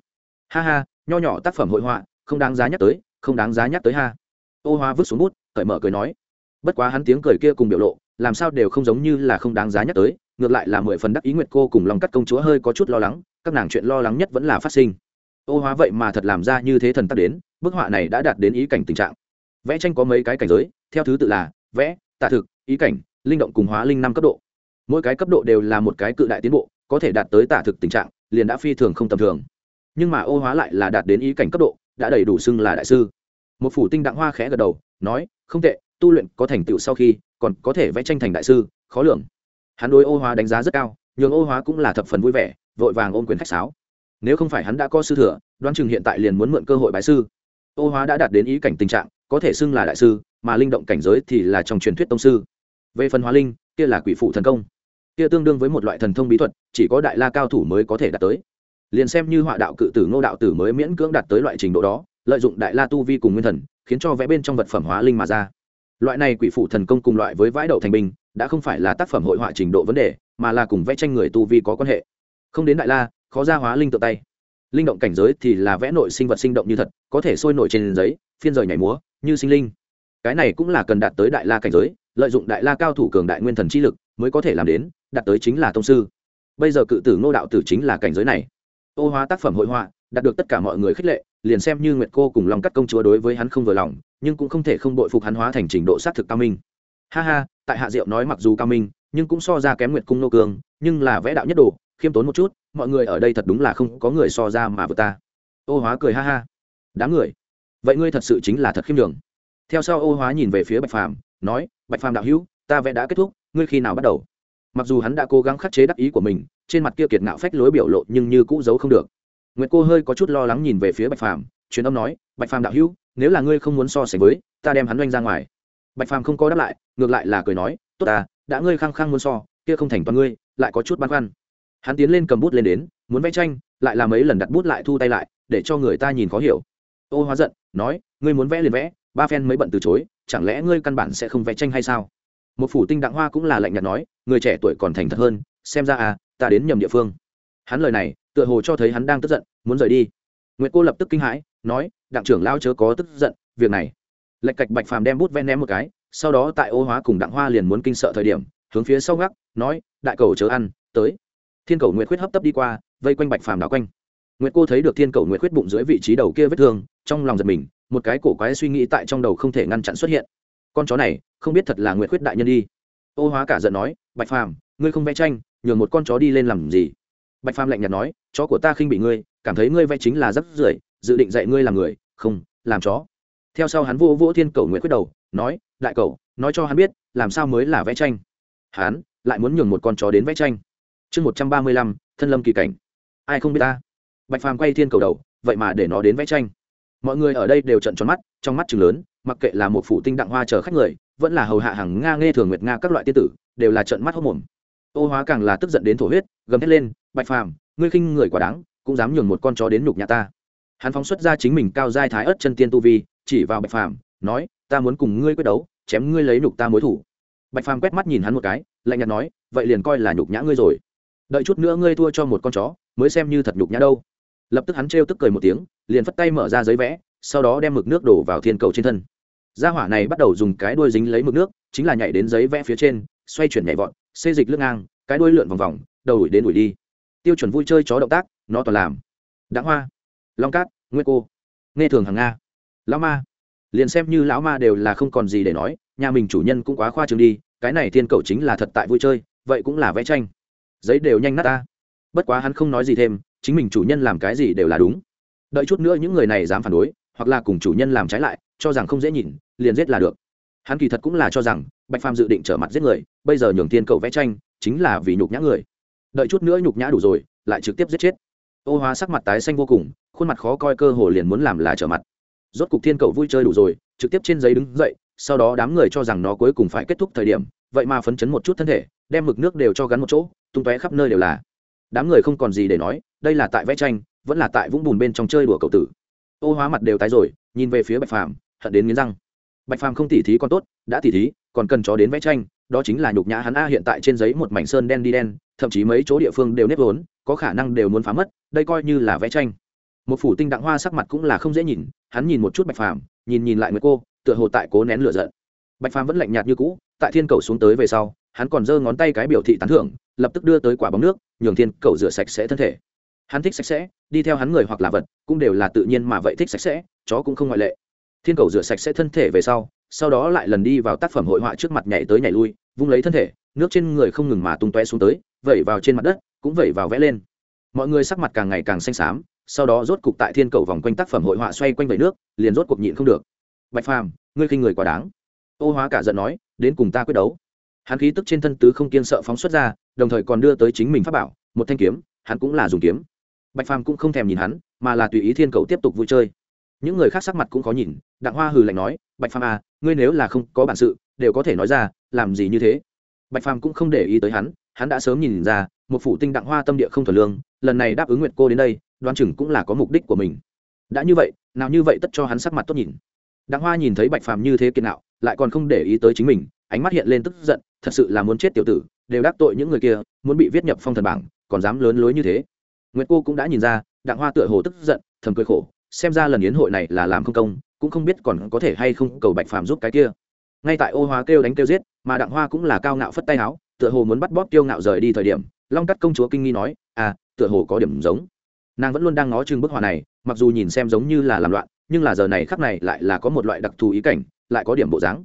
Ha ha, nho nhỏ tác phẩm hội họa, không đáng giá nhắc tới, không đáng giá nhắc tới ha. Ô hóa vứt xuống bút, cởi mở cười nói. Bất quá hắn tiếng cười kia cùng biểu lộ, làm sao đều không giống như là không đáng giá nhắc tới, ngược lại là mười phần đắc ý nguyệt cô cùng lòng cắt công chúa hơi có chút lo lắng, các nàng chuyện lo lắng nhất vẫn là phát sinh ô hóa vậy mà thật làm ra như thế thần tắc đến, bức họa này đã đạt đến ý cảnh tình trạng. Vẽ tranh có mấy cái cảnh giới, theo thứ tự là vẽ tạ thực, ý cảnh, linh động cùng hóa linh năm cấp độ. Mỗi cái cấp độ đều là một cái cự đại tiến bộ, có thể đạt tới tạ thực tình trạng, liền đã phi thường không tầm thường. Nhưng mà ô hóa lại là đạt đến ý cảnh cấp độ, đã đầy đủ xưng là đại sư. Một phủ tinh đặng hoa khẽ gật đầu, nói, không tệ, tu luyện có thành tựu sau khi, còn có thể vẽ tranh thành đại sư, khó lường. Hắn đối ô hóa đánh giá rất cao, nhường ô hóa cũng là thập phần vui vẻ, vội vàng ôm quyền khách sáo nếu không phải hắn đã có sư thừa, đoán chừng hiện tại liền muốn mượn cơ hội bái sư. Ô hóa đã đạt đến ý cảnh tình trạng, có thể xưng là đại sư, mà linh động cảnh giới thì là trong truyền thuyết tông sư. Về phần hóa linh, kia là quỷ phụ thần công. Kia tương đương với một loại thần thông bí thuật, chỉ có đại la cao thủ mới có thể đạt tới. Liền xem như họa đạo cự tử ngô đạo tử mới miễn cưỡng đạt tới loại trình độ đó, lợi dụng đại la tu vi cùng nguyên thần, khiến cho vẽ bên trong vật phẩm hóa linh mà ra. Loại này quỷ phụ thần công cùng loại với vãi đậu thành binh đã không phải là tác phẩm hội họa trình độ vấn đề, mà là cùng vẽ tranh người tu vi có quan hệ. Không đến đại la khó ra hóa linh tự tay. Linh động cảnh giới thì là vẽ nội sinh vật sinh động như thật, có thể sôi nổi trên giấy, phiên rời nhảy múa, như sinh linh. Cái này cũng là cần đạt tới đại la cảnh giới, lợi dụng đại la cao thủ cường đại nguyên thần chi lực mới có thể làm đến, đạt tới chính là thông sư. Bây giờ cự tử ngô đạo tử chính là cảnh giới này. Ô hóa tác phẩm hội họa, đạt được tất cả mọi người khích lệ, liền xem như nguyệt cô cùng lòng cắt công chúa đối với hắn không vừa lòng, nhưng cũng không thể không bội phục hắn hóa thành trình độ xác thực cao minh. Ha ha, tại hạ diệu nói mặc dù cao minh, nhưng cũng so ra kém nguyệt cung nô cường nhưng là vẽ đạo nhất đồ khiêm tốn một chút, mọi người ở đây thật đúng là không có người so ra mà vượt ta. Ô hóa cười ha ha. Đám người. Vậy ngươi thật sự chính là thật khiêm đường theo sau ô hóa nhìn về phía bạch phàm, nói, bạch phàm đạo hữu, ta vẽ đã kết thúc, ngươi khi nào bắt đầu? Mặc dù hắn đã cố gắng khắc chế đắc ý của mình, trên mặt kia kiệt ngạo phách lối biểu lộ nhưng như cũ giấu không được. Nguyệt cô hơi có chút lo lắng nhìn về phía bạch phàm, truyền âm nói, bạch phàm đạo hữu, nếu là ngươi không muốn so sánh với, ta đem hắn oanh ra ngoài. Bạch phàm không có đáp lại, ngược lại là cười nói, tốt ta, đã ngươi khăng khăng muốn so, kia không thành toàn ngươi, lại có chút băn khoăn hắn tiến lên cầm bút lên đến, muốn vẽ tranh, lại làm mấy lần đặt bút lại thu tay lại, để cho người ta nhìn khó hiểu. Ô hóa giận, nói, ngươi muốn vẽ liền vẽ, ba phen mới bận từ chối, chẳng lẽ ngươi căn bản sẽ không vẽ tranh hay sao? Một phủ tinh đặng hoa cũng là lạnh nhạt nói, người trẻ tuổi còn thành thật hơn, xem ra à ta đến nhầm địa phương. Hắn lời này, tựa hồ cho thấy hắn đang tức giận, muốn rời đi. Nguyệt cô lập tức kinh hãi, nói, đặng trưởng lao chớ có tức giận, việc này. Lệch cạch bạch phàm đem bút ven ném một cái, sau đó tại ô hóa cùng đặng hoa liền muốn kinh sợ thời điểm, hướng phía sau gác, nói, đại cầu chớ ăn, tới thiên cầu nguyệt khuyết hấp tấp đi qua, vây quanh bạch phàm đảo quanh. Nguyệt cô thấy được thiên cầu nguyệt khuyết bụng dưới vị trí đầu kia vết thương, trong lòng giật mình, một cái cổ quái suy nghĩ tại trong đầu không thể ngăn chặn xuất hiện. Con chó này, không biết thật là nguyệt khuyết đại nhân đi. Ô hóa cả giận nói, bạch phàm, ngươi không vẽ tranh, nhường một con chó đi lên làm gì? Bạch phàm lạnh nhạt nói, chó của ta khinh bị ngươi, cảm thấy ngươi vẽ chính là rất rưởi, dự định dạy ngươi làm người, không, làm chó. Theo sau hắn vô vỗ thiên cầu nguyệt khuyết đầu, nói, đại cầu, nói cho hắn biết, làm sao mới là vẽ tranh? Hắn lại muốn nhường một con chó đến vẽ tranh chương một trăm ba mươi lăm, thân lâm kỳ cảnh. Ai không biết ta? Bạch phàm quay thiên cầu đầu, vậy mà để nó đến vẽ tranh. Mọi người ở đây đều trận tròn mắt, trong mắt chừng lớn, mặc kệ là một phủ tinh đặng hoa chờ khách người, vẫn là hầu hạ hàng nga nghe thường, nguyệt nga các loại tiên tử, đều là trận mắt hốc mồm. Ô hóa càng là tức giận đến thổ huyết, gầm hét lên, bạch phàm, ngươi khinh người quá đáng, cũng dám nhường một con chó đến nhục nhà ta. Hắn phóng xuất ra chính mình cao giai thái ớt chân tiên tu vi, chỉ vào bạch phàm, nói, ta muốn cùng ngươi quyết đấu, chém ngươi lấy nhục ta mối thủ. Bạch phàm quét mắt nhìn hắn một cái, lạnh nhạt nói, vậy liền coi là nhục nhã ngươi rồi đợi chút nữa ngươi thua cho một con chó, mới xem như thật nhục nhã đâu. Lập tức hắn trêu tức cười một tiếng, liền phất tay mở ra giấy vẽ, sau đó đem mực nước đổ vào thiên cầu trên thân. Gia hỏa này bắt đầu dùng cái đuôi dính lấy mực nước, chính là nhảy đến giấy vẽ phía trên, xoay chuyển nhảy vọt, xê dịch lưng ngang, cái đuôi lượn vòng vòng, đầu đuổi đến đuổi đi. Tiêu chuẩn vui chơi chó động tác, nó toàn làm. Đãng hoa, long cát nguyên cô, nghe thường hàng nga, lão ma. Liền xem như lão ma đều là không còn gì để nói, nhà mình chủ nhân cũng quá khoa trương đi, cái này thiên cầu chính là thật tại vui chơi, vậy cũng là vẽ tranh giấy đều nhanh nát ta. Bất quá hắn không nói gì thêm, chính mình chủ nhân làm cái gì đều là đúng. Đợi chút nữa những người này dám phản đối, hoặc là cùng chủ nhân làm trái lại, cho rằng không dễ nhìn, liền giết là được. Hắn kỳ thật cũng là cho rằng, bạch phàm dự định trở mặt giết người, bây giờ nhường tiên cậu vẽ tranh, chính là vì nhục nhã người. Đợi chút nữa nhục nhã đủ rồi, lại trực tiếp giết chết. Ô hóa sắc mặt tái xanh vô cùng, khuôn mặt khó coi cơ hồ liền muốn làm là trở mặt. Rốt cục thiên cậu vui chơi đủ rồi, trực tiếp trên giấy đứng dậy, sau đó đám người cho rằng nó cuối cùng phải kết thúc thời điểm, vậy mà phấn chấn một chút thân thể, đem mực nước đều cho gắn một chỗ tung tóe khắp nơi đều là. Đám người không còn gì để nói, đây là tại vẽ tranh, vẫn là tại vũng bùn bên trong chơi đùa cậu tử. Ô hóa mặt đều tái rồi, nhìn về phía bạch phàm, hận đến nghiến răng. Bạch phàm không tỉ thí còn tốt, đã tỉ thí, còn cần chó đến vẽ tranh, đó chính là nhục nhã hắn a hiện tại trên giấy một mảnh sơn đen đi đen, thậm chí mấy chỗ địa phương đều nếp vốn, có khả năng đều muốn phá mất, đây coi như là vẽ tranh. Một phủ tinh đặng hoa sắc mặt cũng là không dễ nhìn, hắn nhìn một chút bạch phàm, nhìn nhìn lại người cô, tựa hồ tại cố nén lửa giận. Bạch phàm vẫn lạnh nhạt như cũ, tại thiên cầu xuống tới về sau hắn còn giơ ngón tay cái biểu thị tán thưởng, lập tức đưa tới quả bóng nước, nhường thiên cầu rửa sạch sẽ thân thể. Hắn thích sạch sẽ, đi theo hắn người hoặc là vật, cũng đều là tự nhiên mà vậy thích sạch sẽ, chó cũng không ngoại lệ. Thiên cầu rửa sạch sẽ thân thể về sau sau đó lại lần đi vào tác phẩm hội họa trước mặt nhảy tới nhảy lui, vung lấy thân thể, nước trên người không ngừng mà tung toe xuống tới, vẩy vào trên mặt đất, cũng vẩy vào vẽ lên. Mọi người sắc mặt càng ngày càng xanh xám, sau đó rốt cục tại thiên cầu vòng quanh tác phẩm hội họa xoay quanh vẩy nước, liền rốt cuộc nhịn không được. Bạch phàm, ngươi khinh người quá đáng. Ô hóa cả giận nói, đến cùng ta quyết đấu hắn khí tức trên thân tứ không kiên sợ phóng xuất ra, đồng thời còn đưa tới chính mình pháp bảo, một thanh kiếm, hắn cũng là dùng kiếm. Bạch phàm cũng không thèm nhìn hắn, mà là tùy ý thiên cầu tiếp tục vui chơi. Những người khác sắc mặt cũng khó nhìn, đặng hoa hừ lạnh nói, bạch phàm à ngươi nếu là không có bản sự, đều có thể nói ra, làm gì như thế? Bạch phàm cũng không để ý tới hắn hắn đã sớm nhìn ra, một phủ tinh đặng hoa tâm địa không thuần lương, lần này đáp ứng nguyện cô đến đây đoan chừng cũng là có mục đích của mình. Đã như vậy, nào như vậy tất cho hắn sắc mặt tốt nhìn. Đặng hoa nhìn thấy bạch phàm như thế kiên nạo, lại còn không để ý tới chính mình, ánh mắt hiện lên tức giận thật sự là muốn chết tiểu tử, đều đắc tội những người kia, muốn bị viết nhập phong thần bảng, còn dám lớn lối như thế. Nguyệt cô cũng đã nhìn ra, đặng hoa tựa hồ tức giận, thầm cười khổ, xem ra lần yến hội này là làm không công, cũng không biết còn có thể hay không cầu bạch phàm giúp cái kia. Ngay tại ô hoa kêu đánh kêu giết, mà đặng hoa cũng là cao ngạo phất tay áo, tựa hồ muốn bắt bóp tiêu ngạo rời đi thời điểm, long cắt công chúa kinh nghi nói à tựa hồ có điểm giống. Nàng vẫn luôn đang ngó chừng bức họa này, mặc dù nhìn xem giống như là làm loạn, nhưng là giờ này khắc này lại là có một loại đặc thù ý cảnh, lại có điểm bộ dáng.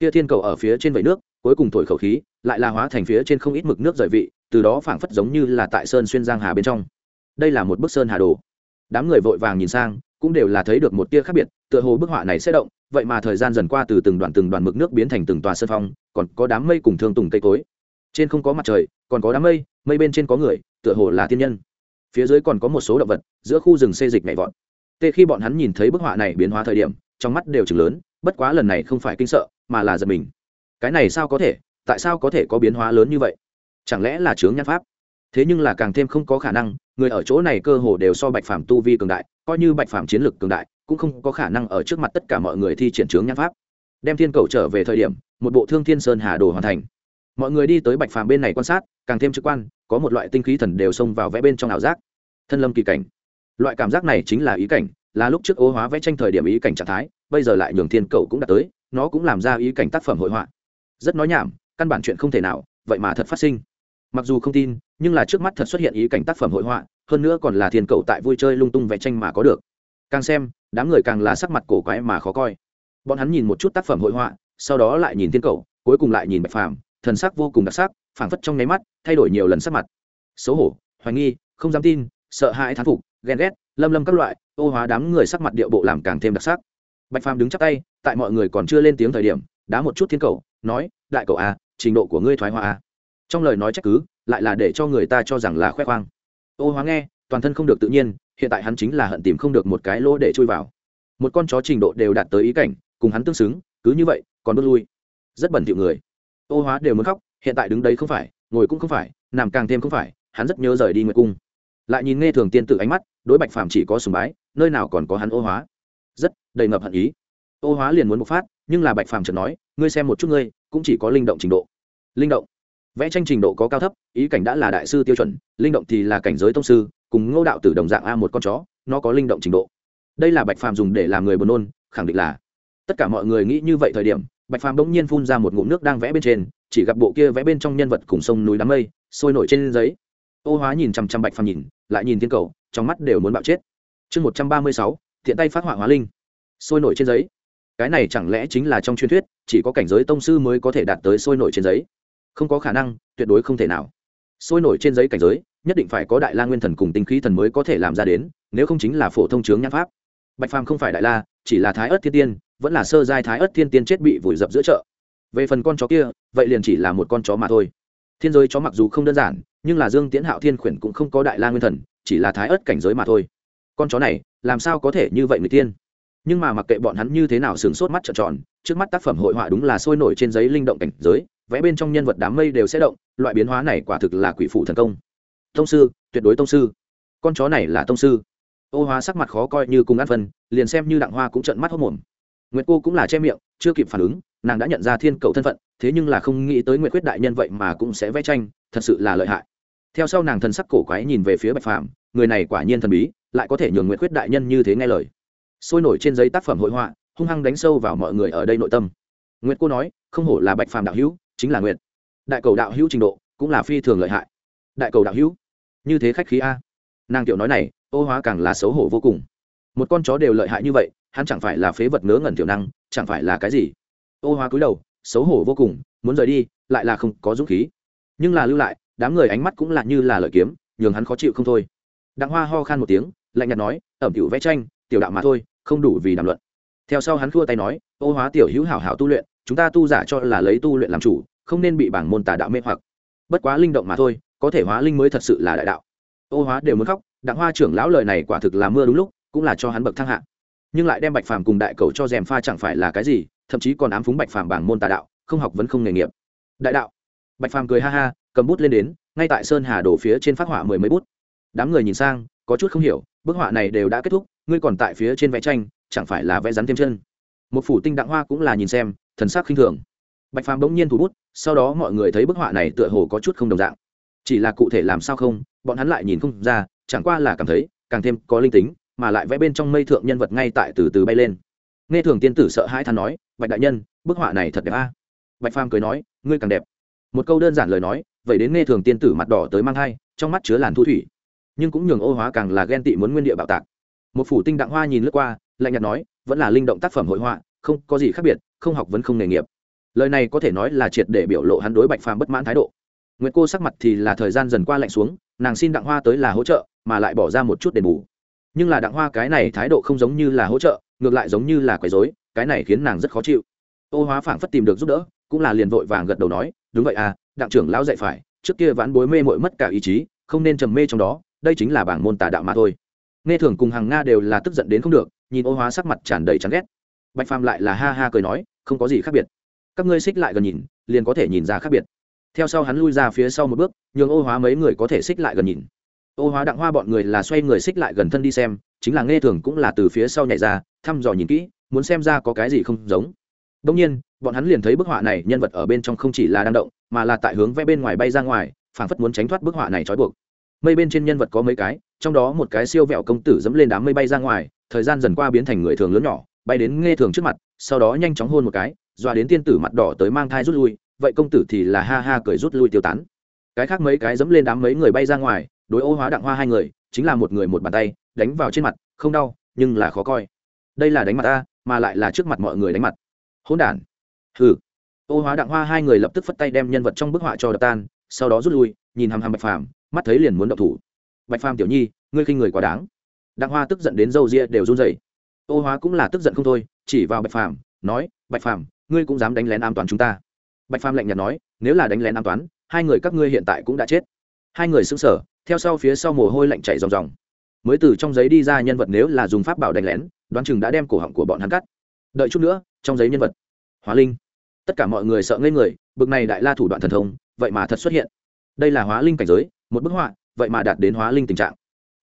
Kia thiên cầu ở phía trên vẩy nước cuối cùng thổi khẩu khí, lại là hóa thành phía trên không ít mực nước rời vị, từ đó phảng phất giống như là tại sơn xuyên giang hà bên trong. Đây là một bức sơn hà đồ. Đám người vội vàng nhìn sang, cũng đều là thấy được một tia khác biệt, tựa hồ bức họa này sẽ động, vậy mà thời gian dần qua từ từng đoạn từng đoàn mực nước biến thành từng tòa sơn phong, còn có đám mây cùng thương tùng cây cối. Trên không có mặt trời, còn có đám mây mây bên trên có người, tựa hồ là thiên nhân. Phía dưới còn có một số động vật, giữa khu rừng xê dịch nhảy vọt. Tê khi bọn hắn nhìn thấy bức họa này biến hóa thời điểm, trong mắt đều chừng lớn, bất quá lần này không phải kinh sợ, mà là giật mình cái này sao có thể, tại sao có thể có biến hóa lớn như vậy? Chẳng lẽ là chướng nhan pháp? Thế nhưng là càng thêm không có khả năng, người ở chỗ này cơ hồ đều so bạch phàm tu vi cường đại, coi như bạch phàm chiến lực cường đại, cũng không có khả năng ở trước mặt tất cả mọi người thi triển chướng nhan pháp. Đem thiên cầu trở về thời điểm, một bộ thương thiên sơn hà đồ hoàn thành. Mọi người đi tới bạch phàm bên này quan sát, càng thêm trực quan, có một loại tinh khí thần đều xông vào vẽ bên trong ảo giác. Thân lâm kỳ cảnh. Loại cảm giác này chính là ý cảnh, là lúc trước ô hóa vẽ tranh thời điểm ý cảnh trạng thái, bây giờ lại nhường thiên cầu cũng đã tới, nó cũng làm ra ý cảnh tác phẩm hội họa rất nói nhảm, căn bản chuyện không thể nào, vậy mà thật phát sinh. Mặc dù không tin, nhưng là trước mắt thật xuất hiện ý cảnh tác phẩm hội họa, hơn nữa còn là thiên cầu tại vui chơi lung tung vẽ tranh mà có được. Càng xem, đám người càng là sắc mặt cổ quái mà khó coi. Bọn hắn nhìn một chút tác phẩm hội họa, sau đó lại nhìn thiên cầu, cuối cùng lại nhìn bạch phàm, thần sắc vô cùng đặc sắc, phảng phất trong nháy mắt, thay đổi nhiều lần sắc mặt. Xấu hổ, hoài nghi, không dám tin, sợ hãi thán phục, ghen ghét, lâm lâm các loại, ô hóa đám người sắc mặt điệu bộ làm càng thêm đặc sắc. Bạch phàm đứng chắp tay, tại mọi người còn chưa lên tiếng thời điểm, đá một chút thiên cầu nói, đại cậu à trình độ của ngươi thoái hoa à. Trong lời nói trách cứ, lại là để cho người ta cho rằng là khoe khoang. Ô hóa nghe, toàn thân không được tự nhiên, hiện tại hắn chính là hận tìm không được một cái lỗ để chui vào. Một con chó trình độ đều đạt tới ý cảnh, cùng hắn tương xứng, cứ như vậy, còn bước lui. Rất bẩn thiệu người. Ô hóa đều muốn khóc, hiện tại đứng đấy không phải, ngồi cũng không phải, nằm càng thêm không phải, hắn rất nhớ rời đi nguyệt cung. Lại nhìn nghe thường tiên tự ánh mắt, đối bạch phàm chỉ có sùng bái, nơi nào còn có hắn ô hóa. Rất đầy ngập hận ý ô hóa liền muốn bộc phát, nhưng là bạch phàm chợt nói, ngươi xem một chút ngươi, cũng chỉ có linh động trình độ. Linh động? Vẽ tranh trình độ có cao thấp, ý cảnh đã là đại sư tiêu chuẩn, linh động thì là cảnh giới tông sư, cùng ngô đạo tử đồng dạng a một con chó, nó có linh động trình độ. Đây là bạch phàm dùng để làm người buồn nôn, khẳng định là. Tất cả mọi người nghĩ như vậy thời điểm, bạch phàm bỗng nhiên phun ra một ngụm nước đang vẽ bên trên, chỉ gặp bộ kia vẽ bên trong nhân vật cùng sông núi đám mây, sôi nổi trên giấy. Ô hóa nhìn chằm chằm bạch phàm nhìn, lại nhìn thiên cầu, trong mắt đều muốn bạo chết. Chương một trăm ba mươi sáu thiện tay phát họa hóa linh. Sôi nổi trên giấy cái này chẳng lẽ chính là trong truyền thuyết, chỉ có cảnh giới tông sư mới có thể đạt tới sôi nổi trên giấy? Không có khả năng, tuyệt đối không thể nào. Sôi nổi trên giấy cảnh giới, nhất định phải có đại la nguyên thần cùng tinh khí thần mới có thể làm ra đến, nếu không chính là phổ thông chướng nhãn pháp. Bạch phàm không phải đại la, chỉ là thái ớt thiên tiên, vẫn là sơ giai thái ớt thiên tiên chết bị vùi dập giữa chợ. Về phần con chó kia, vậy liền chỉ là một con chó mà thôi. Thiên giới chó mặc dù không đơn giản, nhưng là dương tiến hạo thiên khuyển cũng không có đại la nguyên thần, chỉ là thái ớt cảnh giới mà thôi. Con chó này, làm sao có thể như vậy người tiên? Nhưng mà mặc kệ bọn hắn như thế nào sửng sốt mắt trợn tròn, trước mắt tác phẩm hội họa đúng là sôi nổi trên giấy linh động cảnh giới, vẽ bên trong nhân vật đám mây đều sẽ động, loại biến hóa này quả thực là quỷ phụ thần công. Tông sư, tuyệt đối tông sư. Con chó này là tông sư. Ô hóa sắc mặt khó coi như cùng ăn phân, liền xem như đặng hoa cũng trợn mắt hốc mồm. Nguyệt cô cũng là che miệng, chưa kịp phản ứng, nàng đã nhận ra thiên cầu thân phận, thế nhưng là không nghĩ tới nguyệt quyết đại nhân vậy mà cũng sẽ vẽ tranh, thật sự là lợi hại. Theo sau nàng thần sắc cổ quái nhìn về phía bạch phàm, người này quả nhiên thần bí, lại có thể nhường nguyệt quyết đại nhân như thế nghe lời sôi nổi trên giấy tác phẩm hội họa, hung hăng đánh sâu vào mọi người ở đây nội tâm. Nguyệt cô nói, không hổ là bạch phàm đạo hữu, chính là nguyệt. Đại cầu đạo hữu trình độ cũng là phi thường lợi hại. Đại cầu đạo hữu, như thế khách khí a. Nàng tiểu nói này, ô hóa càng là xấu hổ vô cùng. Một con chó đều lợi hại như vậy, hắn chẳng phải là phế vật ngớ ngẩn tiểu năng, chẳng phải là cái gì. Ô hóa cúi đầu, xấu hổ vô cùng, muốn rời đi, lại là không có dũng khí. Nhưng là lưu lại, đám người ánh mắt cũng là như là lợi kiếm, nhường hắn khó chịu không thôi. Đặng hoa ho khan một tiếng, lạnh nhạt nói, ẩm tiểu vẽ tranh, tiểu đạo mà thôi không đủ vì đàm luận. Theo sau hắn khua tay nói, ô hóa tiểu hữu hảo hảo tu luyện, chúng ta tu giả cho là lấy tu luyện làm chủ, không nên bị bảng môn tà đạo mê hoặc. Bất quá linh động mà thôi, có thể hóa linh mới thật sự là đại đạo. Ô hóa đều muốn khóc, đặng hoa trưởng lão lời này quả thực là mưa đúng lúc, cũng là cho hắn bậc thăng hạ. Nhưng lại đem bạch phàm cùng đại cầu cho dèm pha chẳng phải là cái gì, thậm chí còn ám phúng bạch phàm bảng môn tà đạo, không học vẫn không nghề nghiệp. Đại đạo. Bạch phàm cười ha ha, cầm bút lên đến, ngay tại sơn hà đổ phía trên phát họa mười mấy bút. Đám người nhìn sang, có chút không hiểu, bức họa này đều đã kết thúc ngươi còn tại phía trên vẽ tranh, chẳng phải là vẽ rắn thêm chân? Một phủ tinh đặng hoa cũng là nhìn xem, thần sắc khinh thường. Bạch phàm bỗng nhiên thủ bút, sau đó mọi người thấy bức họa này tựa hồ có chút không đồng dạng. Chỉ là cụ thể làm sao không, bọn hắn lại nhìn không ra, chẳng qua là cảm thấy, càng thêm có linh tính, mà lại vẽ bên trong mây thượng nhân vật ngay tại từ từ bay lên. Nghe thường tiên tử sợ hãi than nói, bạch đại nhân, bức họa này thật đẹp a. Bạch phàm cười nói, ngươi càng đẹp. Một câu đơn giản lời nói, vậy đến nghe thường tiên tử mặt đỏ tới mang hai trong mắt chứa làn thu thủy. Nhưng cũng nhường ô hóa càng là ghen tị muốn nguyên địa bạo tạc một phủ tinh đặng hoa nhìn lướt qua, lạnh nhạt nói, vẫn là linh động tác phẩm hội họa, không có gì khác biệt, không học vẫn không nghề nghiệp. Lời này có thể nói là triệt để biểu lộ hắn đối bạch phàm bất mãn thái độ. Nguyệt cô sắc mặt thì là thời gian dần qua lạnh xuống, nàng xin đặng hoa tới là hỗ trợ, mà lại bỏ ra một chút đền bù. Nhưng là đặng hoa cái này thái độ không giống như là hỗ trợ, ngược lại giống như là quấy dối cái này khiến nàng rất khó chịu. Ô hóa phảng phất tìm được giúp đỡ, cũng là liền vội vàng gật đầu nói, đúng vậy à đặng trưởng lão dạy phải, trước kia vãn bối mê mội mất cả ý chí, không nên trầm mê trong đó, đây chính là bảng môn tà đạo mà thôi nghe thường cùng hàng nga đều là tức giận đến không được, nhìn ô hóa sắc mặt tràn đầy chán ghét. Bạch phàm lại là ha ha cười nói, không có gì khác biệt. Các ngươi xích lại gần nhìn, liền có thể nhìn ra khác biệt. Theo sau hắn lui ra phía sau một bước, nhường ô hóa mấy người có thể xích lại gần nhìn. Ô hóa đặng hoa bọn người là xoay người xích lại gần thân đi xem, chính là nghe thường cũng là từ phía sau nhảy ra, thăm dò nhìn kỹ, muốn xem ra có cái gì không giống. Đông nhiên, bọn hắn liền thấy bức họa này nhân vật ở bên trong không chỉ là đang động, mà là tại hướng vẽ bên ngoài bay ra ngoài, phảng phất muốn tránh thoát bức họa này trói buộc. Mây bên trên nhân vật có mấy cái trong đó một cái siêu vẹo công tử dẫm lên đám mây bay ra ngoài, thời gian dần qua biến thành người thường lớn nhỏ, bay đến nghe thường trước mặt, sau đó nhanh chóng hôn một cái, dọa đến tiên tử mặt đỏ tới mang thai rút lui, vậy công tử thì là ha ha cười rút lui tiêu tán. Cái khác mấy cái dẫm lên đám mấy người bay ra ngoài, đối ô hóa đặng hoa hai người, chính là một người một bàn tay, đánh vào trên mặt, không đau, nhưng là khó coi. Đây là đánh mặt ta, mà lại là trước mặt mọi người đánh mặt. Hỗn đản. Hừ. Ô hóa đặng hoa hai người lập tức phất tay đem nhân vật trong bức họa cho đập tan, sau đó rút lui, nhìn hằm hằm bạch phàm, mắt thấy liền muốn động thủ bạch phàm tiểu nhi, ngươi khinh người quá đáng. Đặng hoa tức giận đến râu ria đều run rẩy. Ô hóa cũng là tức giận không thôi, chỉ vào bạch phàm, nói, bạch phàm, ngươi cũng dám đánh lén an toàn chúng ta. Bạch phàm lạnh nhạt nói, nếu là đánh lén an toàn hai người các ngươi hiện tại cũng đã chết. Hai người xứng sở theo sau phía sau mồ hôi lạnh chảy ròng ròng. Mới từ trong giấy đi ra nhân vật nếu là dùng pháp bảo đánh lén, đoán chừng đã đem cổ họng của bọn hắn cắt. Đợi chút nữa, trong giấy nhân vật. Hóa linh. Tất cả mọi người sợ ngây người, bực này đại la thủ đoạn thần thông, vậy mà thật xuất hiện. Đây là hóa linh cảnh giới, một bức họa vậy mà đạt đến hóa linh tình trạng.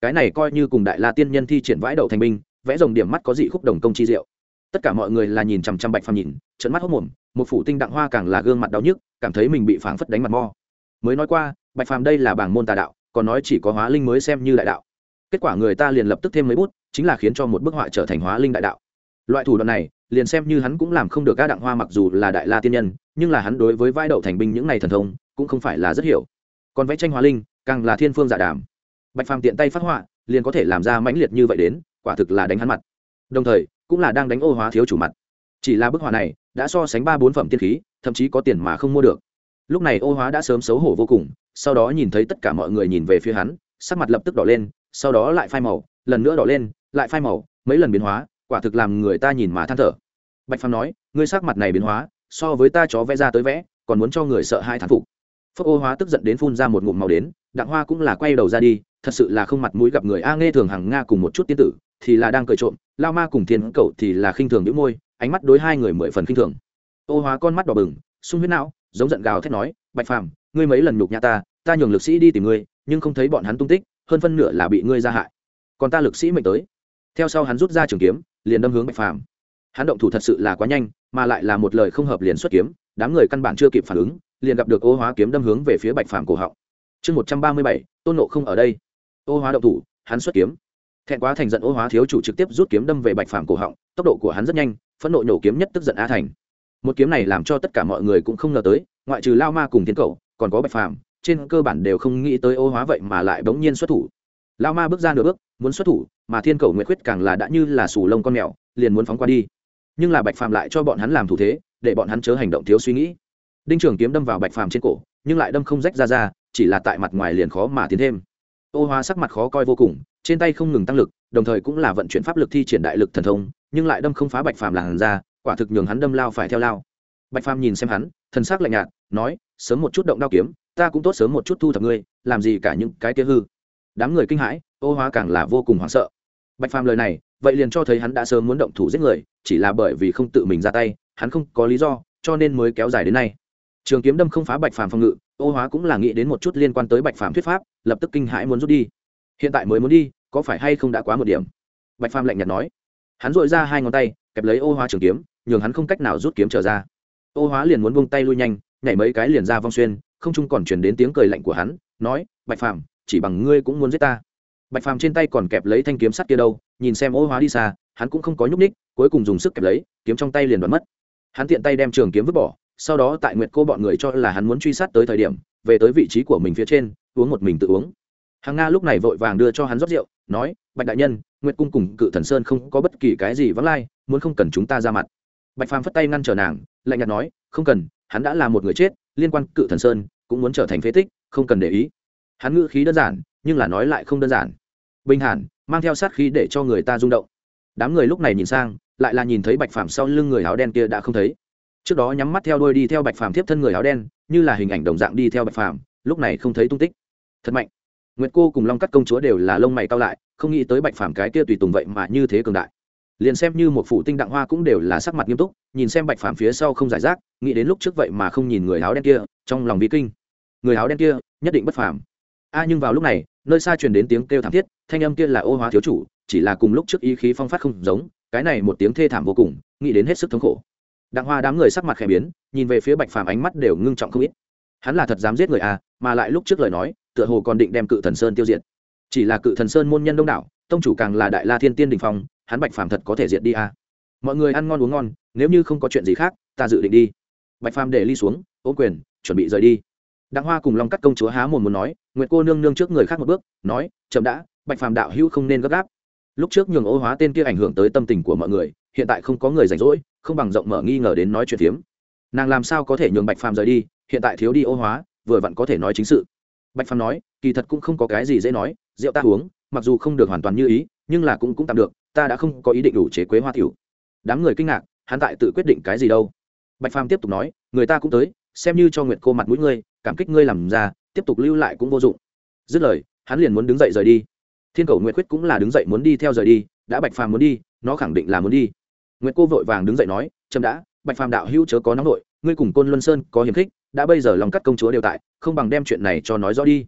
Cái này coi như cùng đại la tiên nhân thi triển vãi đậu thành binh, vẽ dòng điểm mắt có dị khúc đồng công chi diệu. Tất cả mọi người là nhìn chằm chằm bạch phàm nhìn trận mắt hốc mồm, một phủ tinh đặng hoa càng là gương mặt đau nhức, cảm thấy mình bị phảng phất đánh mặt mo. Mới nói qua, bạch phàm đây là bảng môn tà đạo, còn nói chỉ có hóa linh mới xem như đại đạo. Kết quả người ta liền lập tức thêm mấy bút, chính là khiến cho một bức họa trở thành hóa linh đại đạo. Loại thủ đoạn này, liền xem như hắn cũng làm không được các đặng hoa mặc dù là đại la tiên nhân, nhưng là hắn đối với vai đậu thành binh những này thần thông, cũng không phải là rất hiểu. Còn vẽ tranh hóa linh càng là thiên phương giả đàm. Bạch phàm tiện tay phát họa, liền có thể làm ra mãnh liệt như vậy đến, quả thực là đánh hắn mặt. Đồng thời, cũng là đang đánh ô hóa thiếu chủ mặt. Chỉ là bức họa này, đã so sánh ba bốn phẩm tiên khí, thậm chí có tiền mà không mua được. Lúc này ô hóa đã sớm xấu hổ vô cùng, sau đó nhìn thấy tất cả mọi người nhìn về phía hắn, sắc mặt lập tức đỏ lên, sau đó lại phai màu, lần nữa đỏ lên, lại phai màu, mấy lần biến hóa, quả thực làm người ta nhìn mà than thở. Bạch phàm nói, ngươi sắc mặt này biến hóa, so với ta chó vẽ ra tới vẽ, còn muốn cho người sợ hai thán phục phước ô hóa tức giận đến phun ra một ngụm màu đến, đặng hoa cũng là quay đầu ra đi, thật sự là không mặt mũi gặp người a nghe thường hàng nga cùng một chút tiên tử, thì là đang cười trộm, lao ma cùng thiên cậu thì là khinh thường đĩu môi, ánh mắt đối hai người mười phần khinh thường. Ô hóa con mắt đỏ bừng, sung huyết não, giống giận gào thét nói, bạch phàm, ngươi mấy lần nhục nhã ta ta nhường lực sĩ đi tìm ngươi, nhưng không thấy bọn hắn tung tích, hơn phân nửa là bị ngươi ra hại. Còn ta lực sĩ mệnh tới. Theo sau hắn rút ra trường kiếm, liền đâm hướng bạch phàm. Hắn động thủ thật sự là quá nhanh, mà lại là một lời không hợp liền xuất kiếm, đám người căn bản chưa kịp phản ứng liền gặp được ô hóa kiếm đâm hướng về phía bạch phàm cổ họng. Chương một trăm ba mươi bảy, tôn nộ không ở đây. Ô hóa động thủ, hắn xuất kiếm. Thẹn quá thành giận ô hóa thiếu chủ trực tiếp rút kiếm đâm về bạch phàm cổ họng, tốc độ của hắn rất nhanh, phẫn nộ nhổ kiếm nhất tức giận a thành. Một kiếm này làm cho tất cả mọi người cũng không ngờ tới, ngoại trừ lao ma cùng tiến cầu còn có bạch phàm, trên cơ bản đều không nghĩ tới ô hóa vậy mà lại bỗng nhiên xuất thủ. Lao ma bước ra nửa bước, muốn xuất thủ, mà thiên cầu nguyệt khuyết càng là đã như là sù lông con mèo, liền muốn phóng qua đi. Nhưng là bạch phàm lại cho bọn hắn làm thủ thế, để bọn hắn chớ hành động thiếu suy nghĩ đinh trường kiếm đâm vào bạch phàm trên cổ, nhưng lại đâm không rách ra ra, chỉ là tại mặt ngoài liền khó mà tiến thêm. Ô hóa sắc mặt khó coi vô cùng, trên tay không ngừng tăng lực, đồng thời cũng là vận chuyển pháp lực thi triển đại lực thần thông, nhưng lại đâm không phá bạch phàm làn ra quả thực nhường hắn đâm lao phải theo lao. Bạch phàm nhìn xem hắn, thần sắc lạnh nhạt, nói, sớm một chút động đao kiếm, ta cũng tốt sớm một chút thu thập ngươi, làm gì cả những cái kia hư. Đám người kinh hãi, ô hóa càng là vô cùng hoảng sợ. Bạch phàm lời này, vậy liền cho thấy hắn đã sớm muốn động thủ giết người, chỉ là bởi vì không tự mình ra tay, hắn không có lý do, cho nên mới kéo dài đến nay trường kiếm đâm không phá bạch phàm phòng ngự, ô hóa cũng là nghĩ đến một chút liên quan tới bạch phàm thuyết pháp, lập tức kinh hãi muốn rút đi. Hiện tại mới muốn đi, có phải hay không đã quá một điểm? Bạch phàm lạnh nhạt nói. Hắn dội ra hai ngón tay, kẹp lấy ô hóa trường kiếm, nhường hắn không cách nào rút kiếm trở ra. Ô hóa liền muốn buông tay lui nhanh, nhảy mấy cái liền ra vong xuyên, không chung còn chuyển đến tiếng cười lạnh của hắn, nói, bạch phàm, chỉ bằng ngươi cũng muốn giết ta. Bạch phàm trên tay còn kẹp lấy thanh kiếm sắt kia đâu, nhìn xem ô hóa đi xa, hắn cũng không có nhúc ních cuối cùng dùng sức kẹp lấy, kiếm trong tay liền đoán mất. Hắn tiện tay đem trường kiếm vứt bỏ sau đó tại nguyệt cô bọn người cho là hắn muốn truy sát tới thời điểm, về tới vị trí của mình phía trên, uống một mình tự uống. Hàng nga lúc này vội vàng đưa cho hắn rót rượu, nói, bạch đại nhân, nguyệt cung cùng cự thần sơn không có bất kỳ cái gì vắng lai, muốn không cần chúng ta ra mặt. Bạch phàm phất tay ngăn trở nàng, lạnh nhạt nói, không cần, hắn đã là một người chết, liên quan cự thần sơn cũng muốn trở thành phế tích, không cần để ý. Hắn ngữ khí đơn giản, nhưng là nói lại không đơn giản. Bình hẳn mang theo sát khí để cho người ta rung động. Đám người lúc này nhìn sang, lại là nhìn thấy bạch phàm sau lưng người áo đen kia đã không thấy trước đó nhắm mắt theo đuôi đi theo bạch phàm tiếp thân người áo đen, như là hình ảnh đồng dạng đi theo bạch phàm, lúc này không thấy tung tích. Thật mạnh. Nguyệt cô cùng long cắt công chúa đều là lông mày cao lại, không nghĩ tới bạch phàm cái kia tùy tùng vậy mà như thế cường đại. Liền xem như một phủ tinh đặng hoa cũng đều là sắc mặt nghiêm túc, nhìn xem bạch phàm phía sau không giải rác, nghĩ đến lúc trước vậy mà không nhìn người áo đen kia, trong lòng bí kinh. Người áo đen kia, nhất định bất phàm. A, nhưng vào lúc này, nơi xa truyền đến tiếng kêu thảm thiết, thanh âm kia là ô hóa thiếu chủ, chỉ là cùng lúc trước ý khí phong phát không giống, cái này một tiếng thê thảm vô cùng, nghĩ đến hết sức thống khổ đặng hoa đám người sắc mặt khẽ biến, nhìn về phía bạch phàm ánh mắt đều ngưng trọng không ít. Hắn là thật dám giết người à mà lại lúc trước lời nói, tựa hồ còn định đem cự thần sơn tiêu diệt. Chỉ là cự thần sơn môn nhân đông đảo, tông chủ càng là đại la thiên tiên đình phong, hắn bạch phàm thật có thể diệt đi à. Mọi người ăn ngon uống ngon, nếu như không có chuyện gì khác, ta dự định đi. Bạch phàm để ly xuống ô quyền, chuẩn bị rời đi. Đặng hoa cùng long cắt công chúa há mồm muốn nói, nguyệt cô nương nương trước người khác một bước, nói, chậm đã, bạch phàm đạo hữu không nên gấp gáp. Lúc trước nhường ô hóa tên kia ảnh hưởng tới tâm tình của mọi người, hiện tại không có người rảnh rỗi không bằng rộng mở nghi ngờ đến nói chuyện phiếm. Nàng làm sao có thể nhường bạch phàm rời đi, hiện tại thiếu đi ô hóa, vừa vặn có thể nói chính sự. Bạch phàm nói, kỳ thật cũng không có cái gì dễ nói, rượu ta uống, mặc dù không được hoàn toàn như ý, nhưng là cũng cũng tạm được, ta đã không có ý định đủ chế quế hoa tiểu. Đám người kinh ngạc, hắn tại tự quyết định cái gì đâu. Bạch phàm tiếp tục nói, người ta cũng tới, xem như cho nguyệt cô mặt mũi ngươi, cảm kích ngươi làm ra, tiếp tục lưu lại cũng vô dụng. Dứt lời, hắn liền muốn đứng dậy rời đi. Thiên cầu nguyện quyết cũng là đứng dậy muốn đi theo rời đi, đã bạch phàm muốn đi, nó khẳng định là muốn đi nguyệt cô vội vàng đứng dậy nói, trâm đã, bạch phàm đạo hữu chớ có nóng nội ngươi cùng côn luân sơn có hiềm khích, đã bây giờ lòng cắt công chúa đều tại, không bằng đem chuyện này cho nói rõ đi.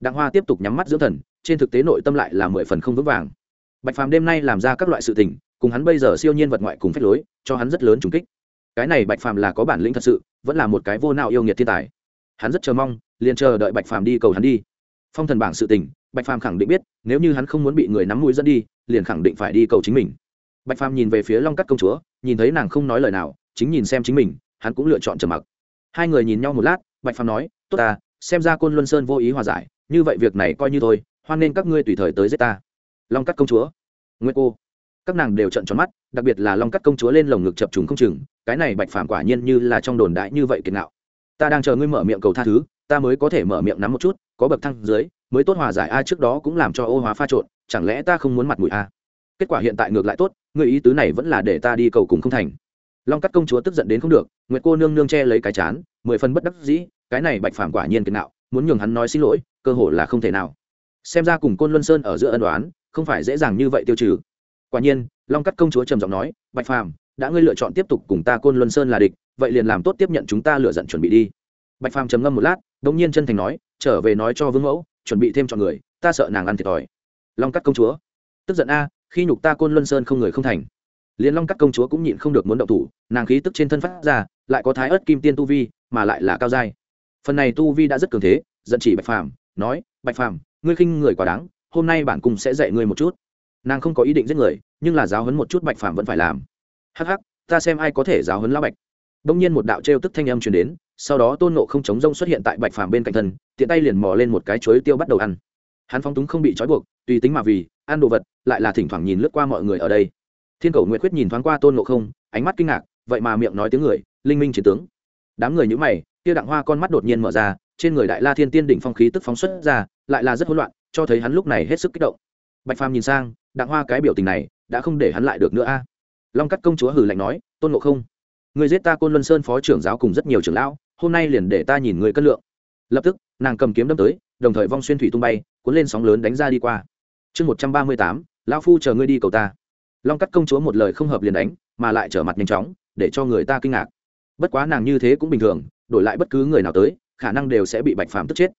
Đặng hoa tiếp tục nhắm mắt dưỡng thần, trên thực tế nội tâm lại là mười phần không vững vàng. Bạch phàm đêm nay làm ra các loại sự tình, cùng hắn bây giờ siêu nhiên vật ngoại cùng phép lối, cho hắn rất lớn trùng kích. Cái này bạch phàm là có bản lĩnh thật sự, vẫn là một cái vô nào yêu nghiệt thiên tài. Hắn rất chờ mong, liền chờ đợi bạch phàm đi cầu hắn đi. Phong thần bảng sự tình, bạch phàm khẳng định biết, nếu như hắn không muốn bị người nắm mũi dẫn đi, liền khẳng định phải đi cầu chính mình bạch phàm nhìn về phía long cắt công chúa, nhìn thấy nàng không nói lời nào, chính nhìn xem chính mình, hắn cũng lựa chọn trầm mặc. Hai người nhìn nhau một lát, bạch phàm nói, tốt ta, xem ra côn luân sơn vô ý hòa giải, như vậy việc này coi như thôi, hoan nên các ngươi tùy thời tới giết ta. Long cắt công chúa. Nguyên cô. Các nàng đều trận tròn mắt, đặc biệt là long cắt công chúa lên lồng ngực chập trùng không chừng, cái này bạch phàm quả nhiên như là trong đồn đại như vậy kiệt ngạo. Ta đang chờ ngươi mở miệng cầu tha thứ, ta mới có thể mở miệng nắm một chút, có bậc thang dưới, mới tốt hòa giải, a, trước đó cũng làm cho ô hóa pha trộn, chẳng lẽ ta không muốn mặt mũi a? Kết quả hiện tại ngược lại tốt người ý tứ này vẫn là để ta đi cầu cùng không thành. Long cắt công chúa tức giận đến không được, nguyệt cô nương nương che lấy cái chán, mười phần bất đắc dĩ, cái này bạch phàm quả nhiên kiệt nạo, muốn nhường hắn nói xin lỗi, cơ hội là không thể nào. Xem ra cùng côn luân sơn ở giữa ân đoán không phải dễ dàng như vậy tiêu trừ. Quả nhiên, long cắt công chúa trầm giọng nói, bạch phàm, đã ngươi lựa chọn tiếp tục cùng ta côn luân sơn là địch, vậy liền làm tốt tiếp nhận chúng ta lựa giận chuẩn bị đi. Bạch phàm trầm ngâm một lát đ ỗ n g nhiên chân thành nói, trở về nói cho vương mẫu, chuẩn bị thêm chọn người, ta sợ nàng ăn thiệt thòi. Long cắt công chúa, tức giận a khi nhục ta côn luân sơn không người không thành. Liền long các công chúa cũng nhịn không được muốn động thủ, nàng khí tức trên thân phát ra, lại có thái ớt kim tiên tu vi, mà lại là cao giai. Phần này tu vi đã rất cường thế, giận chỉ bạch phàm, nói, bạch phàm, ngươi khinh người quá đáng, hôm nay bản cung sẽ dạy ngươi một chút. Nàng không có ý định giết người, nhưng là giáo hấn một chút bạch phàm vẫn phải làm. Hắc hắc, ta xem ai có thể giáo hấn lão bạch. Đông nhiên một đạo trêu tức thanh âm truyền đến, sau đó tôn nộ không chống rông xuất hiện tại bạch phàm bên cạnh thân, tiện tay liền mò lên một cái chuối tiêu bắt đầu ăn. Hắn phong túng không bị trói buộc, tùy tính mà vì ăn đồ vật, lại là thỉnh thoảng nhìn lướt qua mọi người ở đây. Thiên cầu nguyệt quyết nhìn thoáng qua tôn ngộ không, ánh mắt kinh ngạc, vậy mà miệng nói tiếng người, linh minh chiến tướng. Đám người nhữ mày, kia đặng hoa con mắt đột nhiên mở ra, trên người đại la thiên tiên đỉnh phong khí tức phóng xuất ra, lại là rất hỗn loạn, cho thấy hắn lúc này hết sức kích động. Bạch phàm nhìn sang, đặng hoa cái biểu tình này, đã không để hắn lại được nữa a. Long cắt công chúa hử lạnh nói, tôn ngộ không, người giết ta côn luân sơn phó trưởng giáo cùng rất nhiều trưởng lão, hôm nay liền để ta nhìn người cân lượng. Lập tức, nàng cầm kiếm đâm tới, đồng thời vong xuyên thủy tung bay, cuốn lên sóng lớn đánh ra đi qua chương một trăm ba mươi tám, lão phu chờ ngươi đi cầu ta. Long cắt công chúa một lời không hợp liền đánh, mà lại trở mặt nhanh chóng, để cho người ta kinh ngạc. Bất quá nàng như thế cũng bình thường, đổi lại bất cứ người nào tới, khả năng đều sẽ bị bạch phạm tức chết.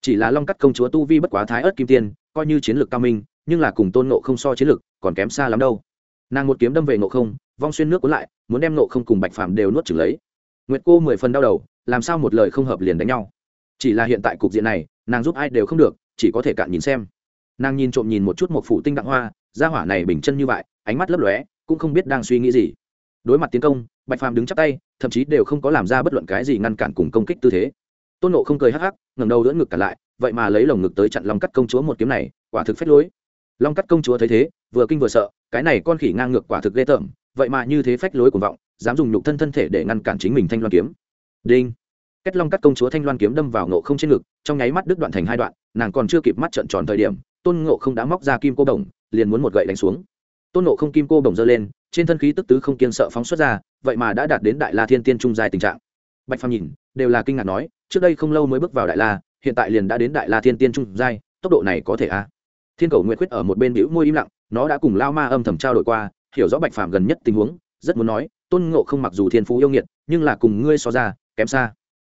Chỉ là long cắt công chúa tu vi bất quá thái ớt kim tiên, coi như chiến lược cao minh, nhưng là cùng tôn nộ không so chiến lược, còn kém xa lắm đâu. Nàng một kiếm đâm về nộ không, vong xuyên nước cuốn lại, muốn đem nộ không cùng bạch phàm đều nuốt chừng lấy. Nguyệt cô mười phần đau đầu, làm sao một lời không hợp liền đánh nhau. Chỉ là hiện tại cục diện này, nàng giúp ai đều không được, chỉ có thể cạn nhìn xem nàng nhìn trộm nhìn một chút một phủ tinh đặng hoa ra hỏa này bình chân như vậy, ánh mắt lấp lóe, cũng không biết đang suy nghĩ gì. Đối mặt tiến công, bạch phàm đứng chắp tay, thậm chí đều không có làm ra bất luận cái gì ngăn cản cùng công kích tư thế. Tôn nộ không cười hắc hắc, ngẩng đầu đỡ ngực cả lại, vậy mà lấy lồng ngực tới chặn long cắt công chúa một kiếm này, quả thực phép lối. Long cắt công chúa thấy thế, vừa kinh vừa sợ, cái này con khỉ ngang ngược quả thực ghê tởm, vậy mà như thế phách lối cuồng vọng, dám dùng nhục thân thân thể để ngăn cản chính mình thanh loan kiếm. Đinh. Kết long cắt công chúa thanh loan kiếm đâm vào nộ không trên ngực, trong nháy mắt đứt đoạn thành hai đoạn, nàng còn chưa kịp mắt trợn tròn thời điểm tôn ngộ không đã móc ra kim cô đồng, liền muốn một gậy đánh xuống. Tôn ngộ không kim cô đồng giơ lên, trên thân khí tức tứ không kiên sợ phóng xuất ra, vậy mà đã đạt đến đại la thiên tiên trung dài tình trạng. Bạch phàm nhìn, đều là kinh ngạc nói, trước đây không lâu mới bước vào đại la, hiện tại liền đã đến đại la thiên tiên trung giai, tốc độ này có thể a? À? thiên cầu nguyệt quyết ở một bên bĩu môi im lặng, nó đã cùng lao ma âm thầm trao đổi qua, hiểu rõ bạch phàm gần nhất tình huống, rất muốn nói, tôn ngộ không mặc dù thiên phú yêu nghiệt, nhưng là cùng ngươi so ra, kém xa.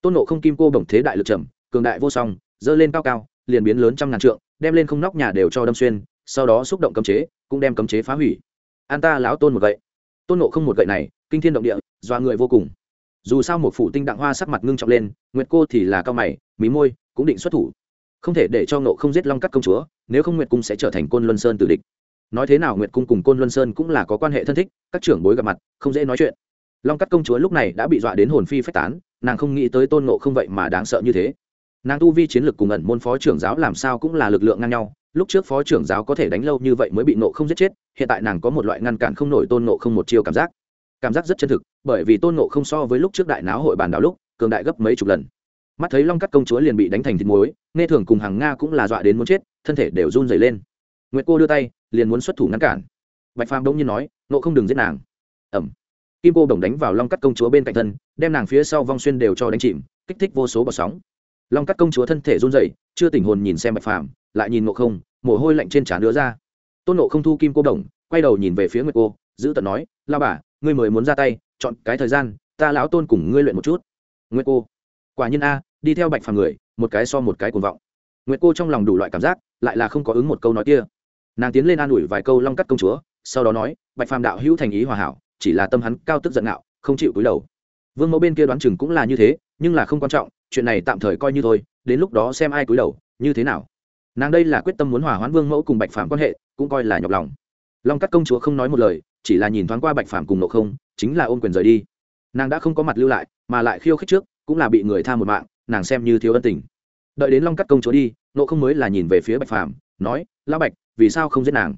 Tôn ngộ không kim cô bổng thế đại lực trầm, cường đại vô song dơ lên cao cao, liền biến lớn trăm ngàn trượng đem lên không nóc nhà đều cho đâm xuyên, sau đó xúc động cấm chế, cũng đem cấm chế phá hủy. An ta lão tôn một gậy. Tôn ngộ không một gậy này, kinh thiên động địa doa người vô cùng. Dù sao một phụ tinh đặng hoa sắc mặt ngưng trọng lên, nguyệt cô thì là cao mày, mí môi, cũng định xuất thủ. Không thể để cho ngộ không giết long cắt công chúa, nếu không nguyệt cung sẽ trở thành côn luân sơn tử địch. Nói thế nào nguyệt cung cùng côn luân sơn cũng là có quan hệ thân thích, các trưởng bối gặp mặt, không dễ nói chuyện. Long cắt công chúa lúc này đã bị dọa đến hồn phi phách tán, nàng không nghĩ tới tôn ngộ không vậy mà đáng sợ như thế nàng tu vi chiến lược cùng ẩn môn phó trưởng giáo làm sao cũng là lực lượng ngang nhau, lúc trước phó trưởng giáo có thể đánh lâu như vậy mới bị nộ không giết chết, hiện tại nàng có một loại ngăn cản không nổi tôn nộ không một chiêu cảm giác. Cảm giác rất chân thực, bởi vì tôn nộ không so với lúc trước đại náo hội bàn đảo lúc, cường đại gấp mấy chục lần. Mắt thấy long cắt công chúa liền bị đánh thành thịt muối, nghe thường cùng hàng nga cũng là dọa đến muốn chết, thân thể đều run dày lên. Nguyệt cô đưa tay, liền muốn xuất thủ ngăn cản. Bạch phàm đông nhiên nói nộ không đừng giết nàng. Ẩm kim cô đồng đánh vào long cắt công chúa bên cạnh thân, đem nàng phía sau vong xuyên đều cho đánh chìm, kích thích vô số bọt sóng long cắt công chúa thân thể run rẩy, chưa tỉnh hồn nhìn xem bạch phàm lại nhìn nộ không mồ hôi lạnh trên trán đứa ra. Tôn nộ không thu kim cô đồng quay đầu nhìn về phía nguyệt cô giữ tận nói lao bà ngươi mới muốn ra tay chọn cái thời gian ta lão tôn cùng ngươi luyện một chút. Nguyệt cô quả nhiên a đi theo bạch phàm người một cái so một cái cuồng vọng. Nguyệt cô trong lòng đủ loại cảm giác lại là không có ứng một câu nói kia. Nàng tiến lên an ủi vài câu long cắt công chúa sau đó nói bạch phàm đạo hữu thành ý hòa hảo chỉ là tâm hắn cao tức giận ngạo không chịu cúi đầu. Vương mẫu bên kia đoán chừng cũng là như thế nhưng là không quan trọng chuyện này tạm thời coi như thôi, đến lúc đó xem ai cúi đầu, như thế nào. Nàng đây là quyết tâm muốn hòa hoãn vương mẫu cùng bạch phàm quan hệ, cũng coi là nhọc lòng. Long cắt công chúa không nói một lời, chỉ là nhìn thoáng qua bạch phàm cùng nộ không, chính là ôm quyền rời đi. Nàng đã không có mặt lưu lại, mà lại khiêu khích trước, cũng là bị người tha một mạng, nàng xem như thiếu ân tình. Đợi đến long cắt công chúa đi, nộ không mới là nhìn về phía bạch phàm, nói, lão bạch, vì sao không giết nàng?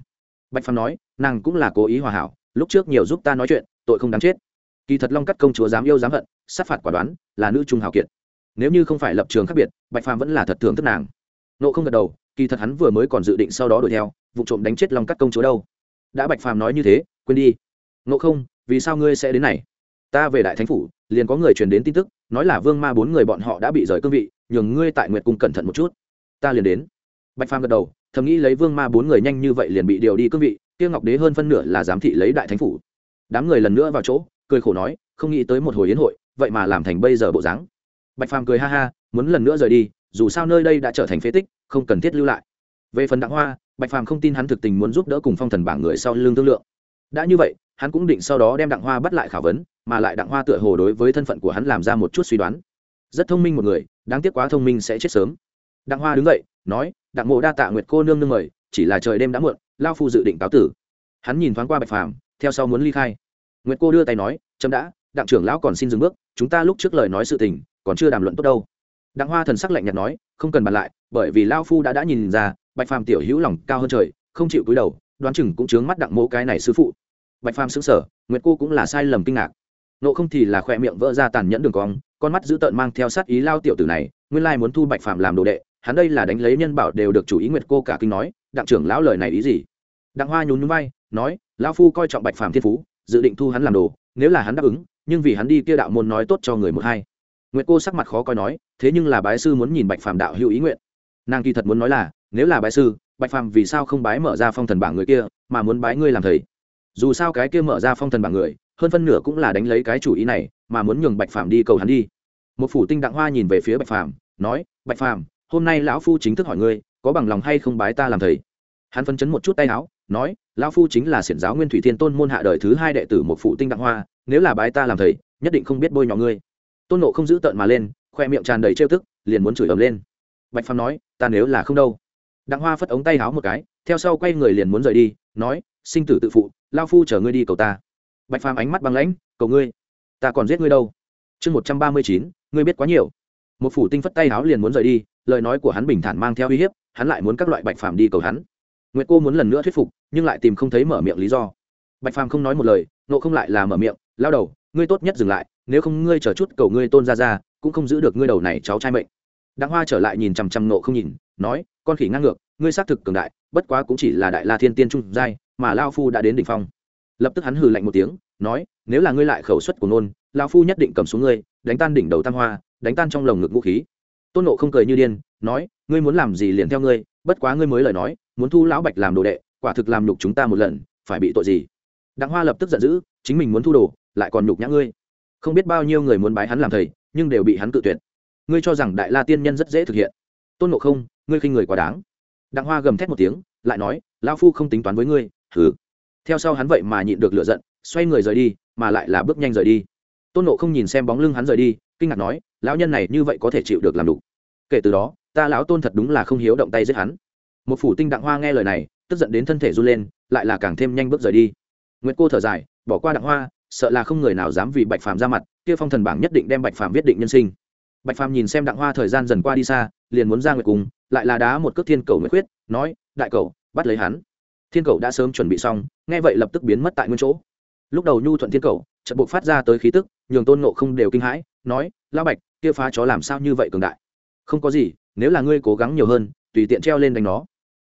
Bạch phàm nói, nàng cũng là cố ý hòa hảo, lúc trước nhiều giúp ta nói chuyện, tội không đáng chết. Kỳ thật long cắt công chúa dám yêu dám hận, sát phạt quả đoán, là nữ trung hào kiệt nếu như không phải lập trường khác biệt, bạch phàm vẫn là thật thường thức nàng. Nộ không gật đầu, kỳ thật hắn vừa mới còn dự định sau đó đuổi theo, vụ trộm đánh chết long cắt công chúa đâu. Đã bạch phàm nói như thế, quên đi. Nộ không, vì sao ngươi sẽ đến này? Ta về đại thánh phủ, liền có người truyền đến tin tức, nói là vương ma bốn người bọn họ đã bị rời cương vị, nhường ngươi tại nguyệt cung cẩn thận một chút. Ta liền đến. Bạch phàm gật đầu, thầm nghĩ lấy vương ma bốn người nhanh như vậy liền bị điều đi cương vị tiêu ngọc đế hơn phân nửa là giám thị lấy đại thánh phủ. Đám người lần nữa vào chỗ, cười khổ nói, không nghĩ tới một hồi yến hội, vậy mà làm thành bây giờ bộ dáng bạch phàm cười ha ha, muốn lần nữa rời đi, dù sao nơi đây đã trở thành phế tích, không cần thiết lưu lại. Về phần đặng hoa, bạch phàm không tin hắn thực tình muốn giúp đỡ cùng phong thần bảng người sau lưng thương lượng. Đã như vậy, hắn cũng định sau đó đem đặng hoa bắt lại khảo vấn, mà lại đặng hoa tựa hồ đối với thân phận của hắn làm ra một chút suy đoán. Rất thông minh một người, đáng tiếc quá thông minh sẽ chết sớm. Đặng hoa đứng dậy, nói, đặng mộ đa tạ nguyệt cô nương nương mời, chỉ là trời đêm đã muộn, lao phu dự định cáo tử. Hắn nhìn thoáng qua bạch phàm, theo sau muốn ly khai. Nguyệt cô đưa tay nói, chấm đã, đặng trưởng lão còn xin dừng bước, chúng ta lúc trước lời nói sự tình còn chưa đàm luận tốt đâu. Đặng hoa thần sắc lạnh nhạt nói, không cần bàn lại, bởi vì lao phu đã đã nhìn ra, bạch phàm tiểu hữu lòng cao hơn trời, không chịu cúi đầu, đoán chừng cũng chướng mắt đặng mỗ cái này sư phụ. Bạch phàm xứng sở nguyệt cô cũng là sai lầm kinh ngạc. Nộ không thì là khoe miệng vỡ ra tàn nhẫn đường cong, con mắt dữ tợn mang theo sát ý lao tiểu tử này, nguyên lai muốn thu bạch phàm làm đồ đệ, hắn đây là đánh lấy nhân bảo đều được chủ ý nguyệt cô cả kinh nói, đặng trưởng lão lời này ý gì? Đặng hoa nhún nhún vai, nói, lão phu coi trọng bạch phàm thiên phú, dự định thu hắn làm đồ, nếu là hắn đáp ứng, nhưng vì hắn đi kia đạo môn nói tốt cho người một hai nguyệt cô sắc mặt khó coi nói, thế nhưng là bái sư muốn nhìn bạch phàm đạo hữu ý nguyện. Nàng kỳ thật muốn nói là, nếu là bái sư, bạch phàm vì sao không bái mở ra phong thần bảng người kia, mà muốn bái ngươi làm thầy? Dù sao cái kia mở ra phong thần bảng người, hơn phân nửa cũng là đánh lấy cái chủ ý này, mà muốn nhường bạch phàm đi cầu hắn đi. Một phủ tinh đặng hoa nhìn về phía bạch phàm, nói, bạch phàm, hôm nay lão phu chính thức hỏi ngươi, có bằng lòng hay không bái ta làm thầy? Hắn phân chấn một chút tay áo, nói, lão phu chính là xiển giáo nguyên thủy thiên tôn môn hạ đời thứ hai đệ tử một phụ tinh đặng hoa, nếu là bái ta làm thầy, nhất định không biết bôi nhọ ngươi tôn nộ không giữ tợn mà lên, khoe miệng tràn đầy trêu tức, liền muốn chửi ầm lên. Bạch phàm nói, ta nếu là không đâu. Đặng hoa phất ống tay háo một cái, theo sau quay người liền muốn rời đi, nói, sinh tử tự phụ, lao phu chở ngươi đi cầu ta. Bạch phàm ánh mắt băng lãnh, cầu ngươi, ta còn giết ngươi đâu? Chương một trăm ba mươi chín, ngươi biết quá nhiều. Một phủ tinh phất tay háo liền muốn rời đi, lời nói của hắn bình thản mang theo uy hiếp, hắn lại muốn các loại bạch phàm đi cầu hắn. Nguyệt cô muốn lần nữa thuyết phục, nhưng lại tìm không thấy mở miệng lý do. Bạch phàm không nói một lời nộ không lại là mở miệng, lao đầu, ngươi tốt nhất dừng lại nếu không ngươi chờ chút cầu ngươi tôn ra ra, cũng không giữ được ngươi đầu này cháu trai mệnh. Đặng hoa trở lại nhìn chằm chằm nộ không nhìn, nói, con khỉ ngang ngược, ngươi xác thực cường đại, bất quá cũng chỉ là đại la thiên tiên trung giai, mà lao phu đã đến đỉnh phong. Lập tức hắn hừ lạnh một tiếng, nói, nếu là ngươi lại khẩu suất của nôn, lao phu nhất định cầm xuống ngươi, đánh tan đỉnh đầu tam hoa, đánh tan trong lồng ngực vũ khí. Tôn nộ không cười như điên, nói, ngươi muốn làm gì liền theo ngươi, bất quá ngươi mới lời nói, muốn thu lão bạch làm đồ đệ, quả thực làm nhục chúng ta một lần, phải bị tội gì? Đặng hoa lập tức giận dữ, chính mình muốn thu đồ, lại còn nhục nhã ngươi không biết bao nhiêu người muốn bái hắn làm thầy, nhưng đều bị hắn cự tuyệt. Ngươi cho rằng đại la tiên nhân rất dễ thực hiện. Tôn nộ không, ngươi khinh người quá đáng. Đặng hoa gầm thét một tiếng, lại nói lao phu không tính toán với ngươi. Thử theo sau hắn vậy mà nhịn được lựa giận, xoay người rời đi, mà lại là bước nhanh rời đi. Tôn nộ không nhìn xem bóng lưng hắn rời đi, kinh ngạc nói, lão nhân này như vậy có thể chịu được làm đủ? Kể từ đó, ta lão tôn thật đúng là không hiếu động tay giết hắn. Một phủ tinh đặng hoa nghe lời này, tức giận đến thân thể run lên, lại là càng thêm nhanh bước rời đi. Nguyệt cô thở dài, bỏ qua đặng hoa sợ là không người nào dám vì bạch phàm ra mặt, kia phong thần bảng nhất định đem bạch phàm viết định nhân sinh. Bạch phàm nhìn xem đặng hoa thời gian dần qua đi xa, liền muốn ra nguyệt cùng lại là đá một cước thiên cầu nguyệt khuyết, nói, đại cầu, bắt lấy hắn. Thiên cầu đã sớm chuẩn bị xong, nghe vậy lập tức biến mất tại nguyên chỗ. Lúc đầu nhu thuận thiên cầu trận buộc phát ra tới khí tức, nhường tôn nộ không đều kinh hãi, nói lao bạch, kia phá chó làm sao như vậy cường đại? Không có gì, nếu là ngươi cố gắng nhiều hơn, tùy tiện treo lên đánh nó.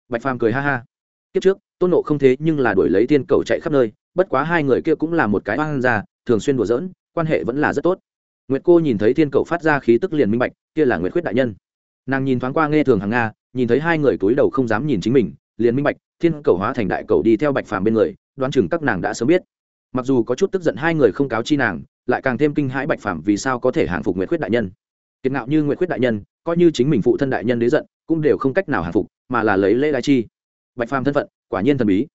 Bạch phàm cười ha ha. Kiếp trước, tôn nộ không thế nhưng là đuổi lấy thiên cầu chạy khắp nơi bất quá hai người kia cũng là một cái oan gia, thường xuyên đùa giỡn, quan hệ vẫn là rất tốt. Nguyệt cô nhìn thấy thiên cầu phát ra khí tức liền minh bạch, kia là nguyệt khuyết đại nhân. Nàng nhìn thoáng qua nghe thường hàng nga, nhìn thấy hai người túi đầu không dám nhìn chính mình, liền minh bạch, thiên cầu hóa thành đại cầu đi theo bạch phàm bên người, đoán chừng các nàng đã sớm biết. Mặc dù có chút tức giận hai người không cáo chi nàng, lại càng thêm kinh hãi bạch phàm vì sao có thể hàng phục nguyệt khuyết đại nhân. Kiệt ngạo như nguyệt khuyết đại nhân, coi như chính mình phụ thân đại nhân đế giận, cũng đều không cách nào hàng phục, mà là lấy lễ đại chi. Bạch phàm thân phận, quả nhiên thần bí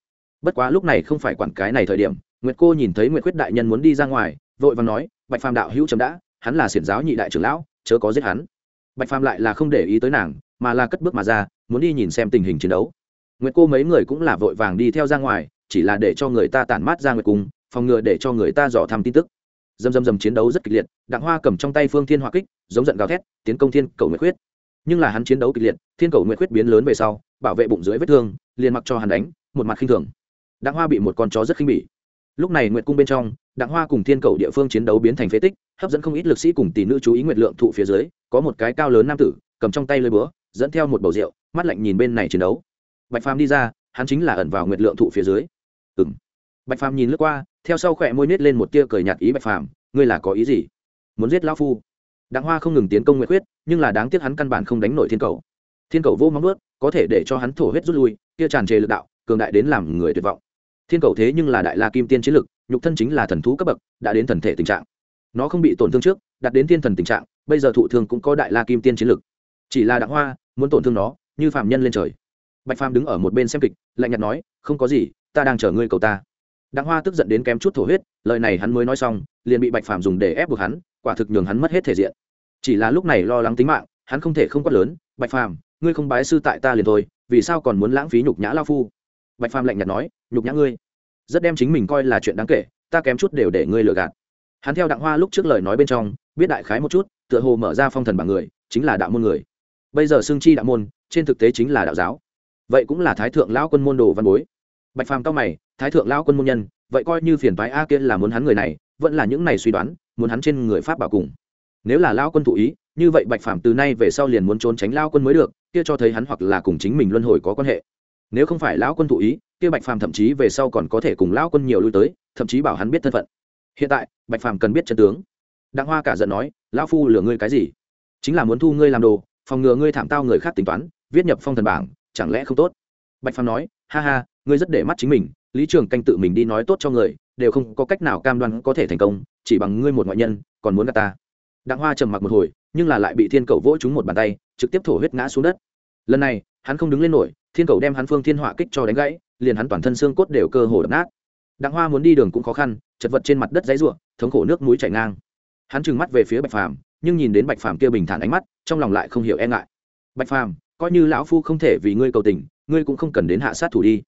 bất quá lúc này không phải quản cái này thời điểm, nguyệt cô nhìn thấy nguyệt khuyết đại nhân muốn đi ra ngoài, vội và nói, bạch phàm đạo hữu chấm đã, hắn là xiển giáo nhị đại trưởng lão, chớ có giết hắn. Bạch phàm lại là không để ý tới nàng, mà là cất bước mà ra, muốn đi nhìn xem tình hình chiến đấu. Nguyệt cô mấy người cũng là vội vàng đi theo ra ngoài, chỉ là để cho người ta tản mát ra nguyệt cung, phòng ngừa để cho người ta dò thăm tin tức. Dầm dầm dầm chiến đấu rất kịch liệt, đặng hoa cầm trong tay phương thiên hỏa kích, giống giận gào thét, tiến công thiên cầu nguyệt khuyết. Nhưng là hắn chiến đấu kịch liệt, thiên cầu nguyệt khuyết biến lớn về sau, bảo vệ bụng dưới vết thương, liền mặc cho hắn đánh, một mặt khinh thường đặng hoa bị một con chó rất khinh bỉ. Lúc này nguyệt cung bên trong, đặng hoa cùng thiên cầu địa phương chiến đấu biến thành phế tích, hấp dẫn không ít lực sĩ cùng tỷ nữ chú ý nguyệt lượng thụ phía dưới, có một cái cao lớn nam tử, cầm trong tay lơi búa, dẫn theo một bầu rượu, mắt lạnh nhìn bên này chiến đấu. Bạch phàm đi ra, hắn chính là ẩn vào nguyệt lượng thụ phía dưới. Ừng bạch phàm nhìn lướt qua, theo sau khỏe môi nết lên một tia cười nhạt ý bạch phàm, ngươi là có ý gì? Muốn giết lão phu? Đặng hoa không ngừng tiến công nguyệt huyết, nhưng là đáng tiếc hắn căn bản không đánh nổi thiên cầu. Thiên cầu vô móng ướt có thể để cho hắn thổ huyết rút lui, kia tràn trề lực đạo, cường đại đến làm người tuyệt vọng thiên cầu thế nhưng là đại la kim tiên chiến lực, nhục thân chính là thần thú cấp bậc, đã đến thần thể tình trạng. Nó không bị tổn thương trước, đạt đến thiên thần tình trạng, bây giờ thụ thương cũng có đại la kim tiên chiến lực. Chỉ là đặng hoa, muốn tổn thương nó, như phạm nhân lên trời. Bạch phàm đứng ở một bên xem kịch, lạnh nhạt nói, không có gì, ta đang chờ ngươi cầu ta. Đặng hoa tức giận đến kém chút thổ huyết, lời này hắn mới nói xong, liền bị bạch phàm dùng để ép buộc hắn, quả thực nhường hắn mất hết thể diện. Chỉ là lúc này lo lắng tính mạng, hắn không thể không quát lớn, bạch phàm, ngươi không bái sư tại ta liền thôi, vì sao còn muốn lãng phí nhục nhã lao phu? Bạch phàm lạnh nhạt nói, nhục nhã ngươi. Rất đem chính mình coi là chuyện đáng kể, ta kém chút đều để ngươi lừa gạt. Hắn theo đặng hoa lúc trước lời nói bên trong, biết đại khái một chút, tựa hồ mở ra phong thần bằng người, chính là đạo môn người. Bây giờ xương chi đạo môn, trên thực tế chính là đạo giáo. Vậy cũng là thái thượng lão quân môn đồ văn bối. Bạch phàm cao mày, thái thượng lão quân môn nhân, vậy coi như phiền phái a kia là muốn hắn người này, vẫn là những này suy đoán, muốn hắn trên người pháp bảo cùng. Nếu là lão quân thụ ý, như vậy bạch phàm từ nay về sau liền muốn trốn tránh lão quân mới được, kia cho thấy hắn hoặc là cùng chính mình luân hồi có quan hệ nếu không phải lão quân thụ ý, kia bạch phàm thậm chí về sau còn có thể cùng lão quân nhiều lui tới, thậm chí bảo hắn biết thân phận. Hiện tại, bạch phàm cần biết chân tướng. Đặng hoa cả giận nói, lão phu lừa ngươi cái gì? Chính là muốn thu ngươi làm đồ, phòng ngừa ngươi thảm tao người khác tính toán, viết nhập phong thần bảng, chẳng lẽ không tốt? Bạch phàm nói, ha ha, ngươi rất để mắt chính mình, lý trường canh tự mình đi nói tốt cho người, đều không có cách nào cam đoan có thể thành công, chỉ bằng ngươi một ngoại nhân, còn muốn gạt ta. Đặng hoa trầm mặc một hồi, nhưng là lại bị thiên cầu vỗ trúng một bàn tay, trực tiếp thổ huyết ngã xuống đất. Lần này hắn không đứng lên nổi, thiên cầu đem hắn phương thiên họa kích cho đánh gãy, liền hắn toàn thân xương cốt đều cơ hồ đập nát. Đặng hoa muốn đi đường cũng khó khăn, chật vật trên mặt đất dãy ruộng thống khổ nước mũi chảy ngang. Hắn trừng mắt về phía bạch phàm, nhưng nhìn đến bạch phàm kia bình thản ánh mắt, trong lòng lại không hiểu e ngại. Bạch phàm, coi như lão phu không thể vì ngươi cầu tình, ngươi cũng không cần đến hạ sát thủ đi.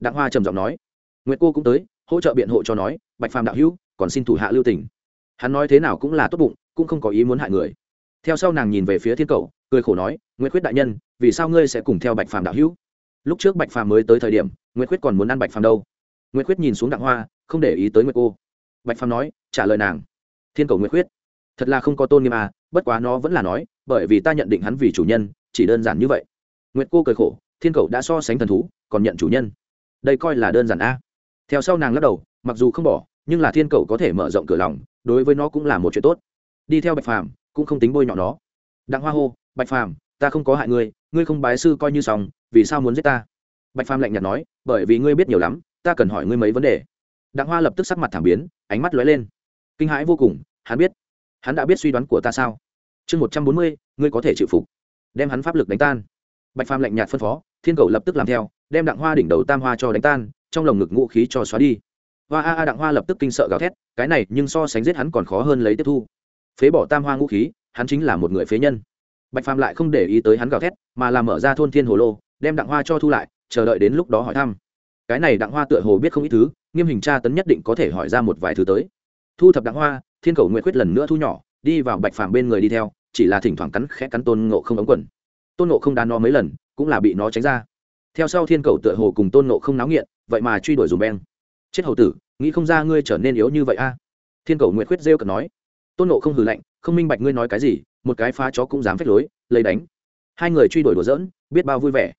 Đặng hoa trầm giọng nói. Nguyệt cô cũng tới, hỗ trợ biện hộ cho nói, bạch phàm đạo hữu, còn xin thủ hạ lưu tình. Hắn nói thế nào cũng là tốt bụng, cũng không có ý muốn hại người theo sau nàng nhìn về phía thiên cầu, cười khổ nói, nguyệt khuyết đại nhân, vì sao ngươi sẽ cùng theo bạch phàm đạo hữu? Lúc trước bạch phàm mới tới thời điểm, nguyệt khuyết còn muốn ăn bạch phàm đâu. Nguyệt khuyết nhìn xuống đặng hoa, không để ý tới nguyệt cô. Bạch phàm nói, trả lời nàng. Thiên cầu nguyệt khuyết, thật là không có tôn nghiêm à bất quá nó vẫn là nói, bởi vì ta nhận định hắn vì chủ nhân, chỉ đơn giản như vậy. Nguyệt cô cười khổ, thiên cầu đã so sánh thần thú, còn nhận chủ nhân. Đây coi là đơn giản a theo sau nàng lắc đầu, mặc dù không bỏ, nhưng là thiên cầu có thể mở rộng cửa lòng, đối với nó cũng là một chuyện tốt. Đi theo bạch phàm cũng không tính bôi nhọ nó. Đặng hoa hô, bạch phàm, ta không có hại ngươi ngươi không bái sư coi như xong, vì sao muốn giết ta? Bạch phàm lạnh nhạt nói, bởi vì ngươi biết nhiều lắm, ta cần hỏi ngươi mấy vấn đề. Đặng hoa lập tức sắc mặt thảm biến, ánh mắt lóe lên. Kinh hãi vô cùng, hắn biết, hắn đã biết suy đoán của ta sao? Chương một trăm bốn mươi, ngươi có thể chịu phục. Đem hắn pháp lực đánh tan. Bạch phàm lạnh nhạt phân phó, thiên cầu lập tức làm theo, đem đặng hoa đỉnh đầu tam hoa cho đánh tan, trong lồng ngực ngũ khí cho xóa đi. Hoa a a, đặng hoa lập tức kinh sợ gào thét, cái này nhưng so sánh giết hắn còn khó hơn lấy tiếp thu phế bỏ tam hoa ngũ khí, hắn chính là một người phế nhân. Bạch phàm lại không để ý tới hắn gào thét, mà làm mở ra thôn thiên hồ lô, đem đặng hoa cho thu lại, chờ đợi đến lúc đó hỏi thăm. Cái này đặng hoa tựa hồ biết không ít thứ, nghiêm hình tra tấn nhất định có thể hỏi ra một vài thứ tới. Thu thập đặng hoa, thiên cầu nguyện quyết lần nữa thu nhỏ, đi vào bạch phàm bên người đi theo, chỉ là thỉnh thoảng cắn khẽ cắn tôn ngộ không ống quần. Tôn ngộ không đá nó mấy lần, cũng là bị nó tránh ra. Theo sau thiên cầu tựa hồ cùng tôn ngộ không náo nghiện, vậy mà truy đuổi dùm beng. Chết hầu tử, nghĩ không ra ngươi trở nên yếu như vậy a. Thiên cầu nguyện quyết rêu cần nói tôn nộ không hừ lạnh, không minh bạch ngươi nói cái gì, một cái phá chó cũng dám phách lối, lấy đánh. Hai người truy đuổi đùa dỡn biết bao vui vẻ.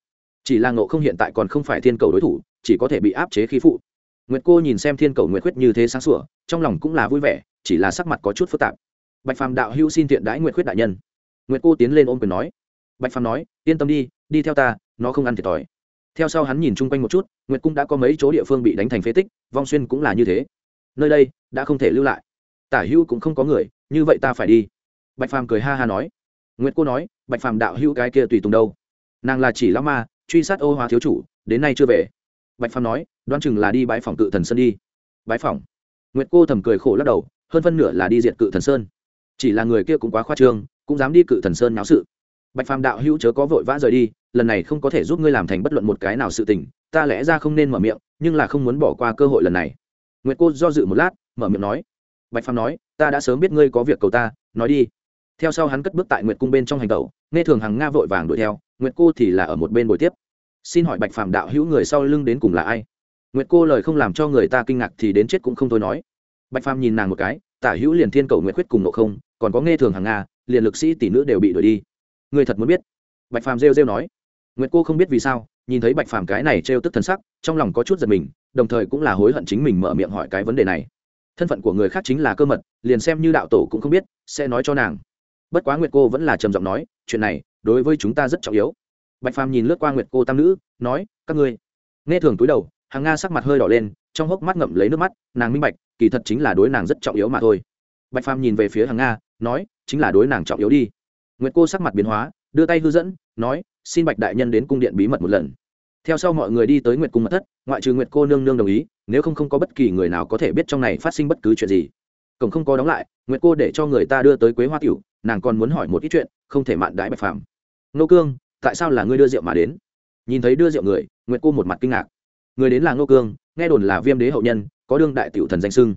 Chỉ là ngộ không hiện tại còn không phải thiên cầu đối thủ, chỉ có thể bị áp chế khí phụ. Nguyệt cô nhìn xem thiên cầu nguyệt khuyết như thế sáng sủa, trong lòng cũng là vui vẻ, chỉ là sắc mặt có chút phức tạp. Bạch phàm đạo hữu xin tiện đãi nguyệt khuyết đại nhân. Nguyệt cô tiến lên ôm quyền nói. Bạch phàm nói, yên tâm đi đi theo ta, nó không ăn thiệt thòi. Theo sau hắn nhìn chung quanh một chút, nguyệt cung đã có mấy chỗ địa phương bị đánh thành phế tích, vong xuyên cũng là như thế. Nơi đây đã không thể lưu lại tả hữu cũng không có người, như vậy ta phải đi. Bạch phàm cười ha ha nói. Nguyệt cô nói, bạch phàm đạo hữu cái kia tùy tùng đâu? Nàng là chỉ lão ma, truy sát ô hóa thiếu chủ, đến nay chưa về. Bạch phàm nói, đoán chừng là đi bãi phòng cự thần sơn đi. Bãi phòng nguyệt cô thầm cười khổ lắc đầu, hơn phân nửa là đi diện cự thần sơn. Chỉ là người kia cũng quá khoa trương, cũng dám đi cự thần sơn náo sự. Bạch phàm đạo hữu chớ có vội vã rời đi, lần này không có thể giúp ngươi làm thành bất luận một cái nào sự tình, ta lẽ ra không nên mở miệng, nhưng là không muốn bỏ qua cơ hội lần này. Nguyệt cô do dự một lát, mở miệng nói bạch phàm nói, ta đã sớm biết ngươi có việc cầu ta, nói đi. Theo sau hắn cất bước tại nguyệt cung bên trong hành tẩu, nghe thường hằng nga vội vàng đuổi theo, nguyệt cô thì là ở một bên buổi tiếp. Xin hỏi bạch phàm đạo hữu người sau lưng đến cùng là ai? Nguyệt cô lời không làm cho người ta kinh ngạc thì đến chết cũng không thôi nói. Bạch phàm nhìn nàng một cái, tả hữu liền thiên cầu nguyệt Khuyết cùng nộ không, còn có nghe thường hằng nga, liền lực sĩ tỷ nữ đều bị đuổi đi. Người thật muốn biết? Bạch phàm rêu rêu nói. Nguyệt cô không biết vì sao, nhìn thấy bạch phàm cái này trêu tức thân sắc, trong lòng có chút giật mình, đồng thời cũng là hối hận chính mình mở miệng hỏi cái vấn đề này thân phận của người khác chính là cơ mật, liền xem như đạo tổ cũng không biết, sẽ nói cho nàng. Bất quá nguyệt cô vẫn là trầm giọng nói, chuyện này, đối với chúng ta rất trọng yếu. Bạch phàm nhìn lướt qua nguyệt cô tam nữ, nói, các ngươi. Nghe thường túi đầu, hàng nga sắc mặt hơi đỏ lên, trong hốc mắt ngậm lấy nước mắt, nàng minh bạch, kỳ thật chính là đối nàng rất trọng yếu mà thôi. Bạch phàm nhìn về phía hàng nga, nói, chính là đối nàng trọng yếu đi. Nguyệt cô sắc mặt biến hóa, đưa tay hư dẫn, nói, xin bạch đại nhân đến cung điện bí mật một lần theo sau mọi người đi tới nguyệt cung mật thất, ngoại trừ nguyệt cô nương nương đồng ý, nếu không không có bất kỳ người nào có thể biết trong này phát sinh bất cứ chuyện gì. Cổng không có đóng lại, nguyệt cô để cho người ta đưa tới quế hoa tiểu, nàng còn muốn hỏi một ít chuyện, không thể mạn đãi bạch phàm. Nô cương, tại sao là ngươi đưa rượu mà đến? Nhìn thấy đưa rượu người, nguyệt cô một mặt kinh ngạc. Người đến là nô cương, nghe đồn là viêm đế hậu nhân, có đương đại tiểu thần danh sưng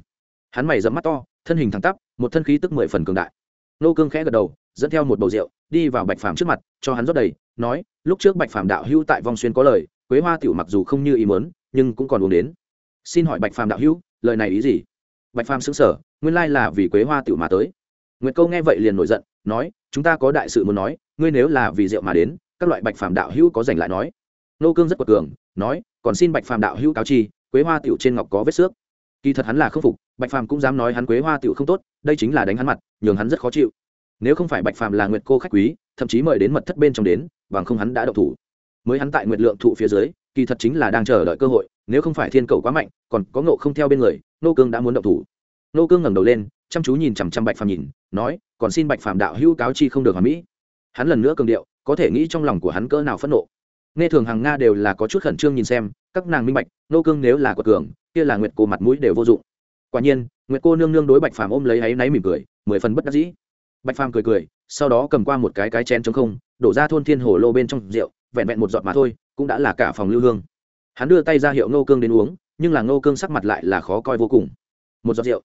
hắn mày dẫm mắt to, thân hình thẳng tắp, một thân khí tức mười phần cường đại. Nô cương khẽ gật đầu, dẫn theo một bầu rượu, đi vào bạch phàm trước mặt, cho hắn rót đầy, nói, lúc trước bạch phàm đạo hưu tại vong xuyên có lời quế hoa tiểu mặc dù không như ý mớn nhưng cũng còn uống đến. Xin hỏi bạch phàm đạo hữu, lời này ý gì? Bạch phàm xứng sở nguyên lai là vì quế hoa tiểu mà tới. Nguyệt câu nghe vậy liền nổi giận, nói, chúng ta có đại sự muốn nói, ngươi nếu là vì rượu mà đến, các loại bạch phàm đạo hữu có giành lại nói. Nô cương rất quật cường, nói, còn xin bạch phàm đạo hữu cáo chi, quế hoa tiểu trên ngọc có vết xước. Kỳ thật hắn là khâm phục, bạch phàm cũng dám nói hắn quế hoa tiểu không tốt, đây chính là đánh hắn mặt, nhường hắn rất khó chịu. Nếu không phải bạch phàm là nguyệt cô khách quý, thậm chí mời đến mật thất bên trong đến, bằng không hắn đã đậu thủ mới hắn tại nguyệt lượng thụ phía dưới, kỳ thật chính là đang chờ đợi cơ hội, nếu không phải thiên cầu quá mạnh, còn có ngộ không theo bên người, nô cương đã muốn động thủ. Nô cương ngẩng đầu lên, chăm chú nhìn chằm chằm bạch phàm nhìn, nói, còn xin bạch phàm đạo hữu cáo chi không được hòa mỹ. Hắn lần nữa cường điệu, có thể nghĩ trong lòng của hắn cỡ nào phẫn nộ. Nghe thường hàng nga đều là có chút khẩn trương nhìn xem, các nàng minh bạch, nô cương nếu là quật cường, kia là nguyệt cô mặt mũi đều vô dụng. Quả nhiên, nguyệt cô nương nương đối bạch phàm ôm lấy áy náy mỉm cười, mười phần bất đắc dĩ. Bạch phàm cười cười, sau đó cầm qua một cái cái chén trống không, đổ ra thôn thiên hồ lô bên trong rượu vẹn vẹn một giọt mà thôi, cũng đã là cả phòng lưu hương. Hắn đưa tay ra hiệu nô cương đến uống, nhưng là nô cương sắc mặt lại là khó coi vô cùng. Một giọt rượu.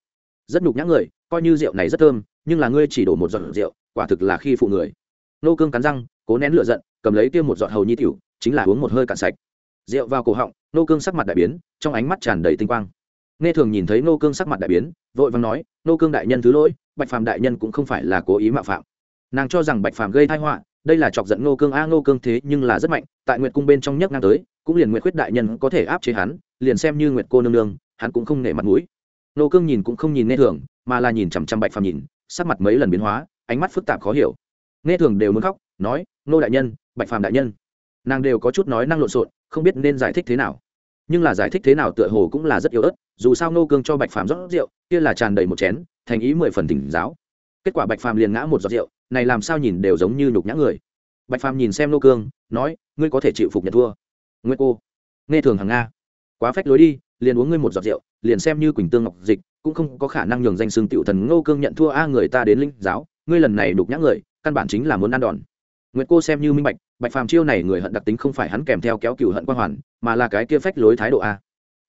Rất nhục nhã người, coi như rượu này rất thơm, nhưng là ngươi chỉ đổ một giọt rượu, quả thực là khi phụ người. Nô cương cắn răng, cố nén lửa giận, cầm lấy kia một giọt hầu nhi tiểu, chính là uống một hơi cạn sạch. Rượu vào cổ họng nô cương sắc mặt đại biến, trong ánh mắt tràn đầy tinh quang. Nghe thường nhìn thấy nô cương sắc mặt đại biến, vội vàng nói nô cương đại nhân thứ lỗi, bạch phàm đại nhân cũng không phải là cố ý mạo phạm. Nàng cho rằng bạch phàm gây tai họa đây là chọc giận ngô cương. A, ngô cương thế nhưng là rất mạnh, tại nguyệt cung bên trong nhấc ngang tới, cũng liền nguyệt khuyết đại nhân có thể áp chế hắn, liền xem như nguyệt cô nương nương, hắn cũng không nể mặt mũi. Ngô cương nhìn cũng không nhìn nghe thường, mà là nhìn chằm chằm bạch phàm nhìn, sắc mặt mấy lần biến hóa, ánh mắt phức tạp khó hiểu. Nghe thường đều muốn khóc, nói, ngô đại nhân, bạch phàm đại nhân. Nàng đều có chút nói năng lộn xộn, không biết nên giải thích thế nào. Nhưng là giải thích thế nào tựa hồ cũng là rất yếu ớt, dù sao ngô cương cho bạch phàm rót rượu, kia là tràn đầy một chén, thành ý mười phần tỉnh giáo. Kết quả bạch phàm liền ngã một giọt rượu này làm sao nhìn đều giống như nhục nhã người bạch phàm nhìn xem ngô cương nói ngươi có thể chịu phục nhận thua nguyên cô nghe thường hàng nga quá phách lối đi liền uống ngươi một giọt rượu liền xem như quỳnh tương ngọc dịch cũng không có khả năng nhường danh xương tiểu thần ngô cương nhận thua a người ta đến linh giáo ngươi lần này đục nhã người căn bản chính là muốn ăn đòn Nguyệt cô xem như minh bạch, Bạch Phàm chiêu này người hận đặc tính không phải hắn kèm theo kéo cừu hận quan hoàn, mà là cái kia phách lối thái độ a.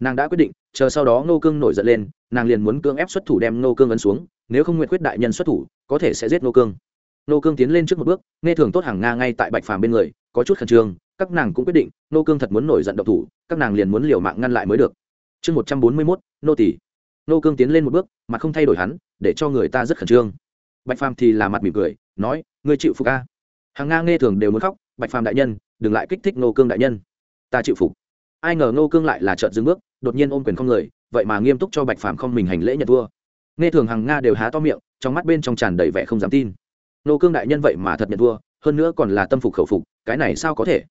Nàng đã quyết định, chờ sau đó Ngô Cương nổi giận lên, nàng liền muốn cương ép xuất thủ đem Ngô Cương ấn xuống, nếu không Nguyệt quyết đại nhân xuất thủ, có thể sẽ giết Ngô Cương. Nô Cương tiến lên trước một bước, nghe thường tốt hàng nga ngay tại Bạch Phàm bên người, có chút khẩn trương, các nàng cũng quyết định, Nô Cương thật muốn nổi giận độc thủ, các nàng liền muốn liều mạng ngăn lại mới được. Chương một trăm bốn mươi mốt nô tỷ. Nô Cương tiến lên một bước, mà không thay đổi hắn, để cho người ta rất khẩn trương. Bạch Phàm thì là mặt mỉm cười, nói, ngươi chịu phục a hàng nga nghe thường đều muốn khóc bạch phàm đại nhân đừng lại kích thích nô cương đại nhân ta chịu phục ai ngờ nô cương lại là trợn dừng bước đột nhiên ôm quyền không người vậy mà nghiêm túc cho bạch phàm không mình hành lễ nhận vua. nghe thường hàng nga đều há to miệng trong mắt bên trong tràn đầy vẻ không dám tin nô cương đại nhân vậy mà thật nhận thua, hơn nữa còn là tâm phục khẩu phục, cái này sao có thể?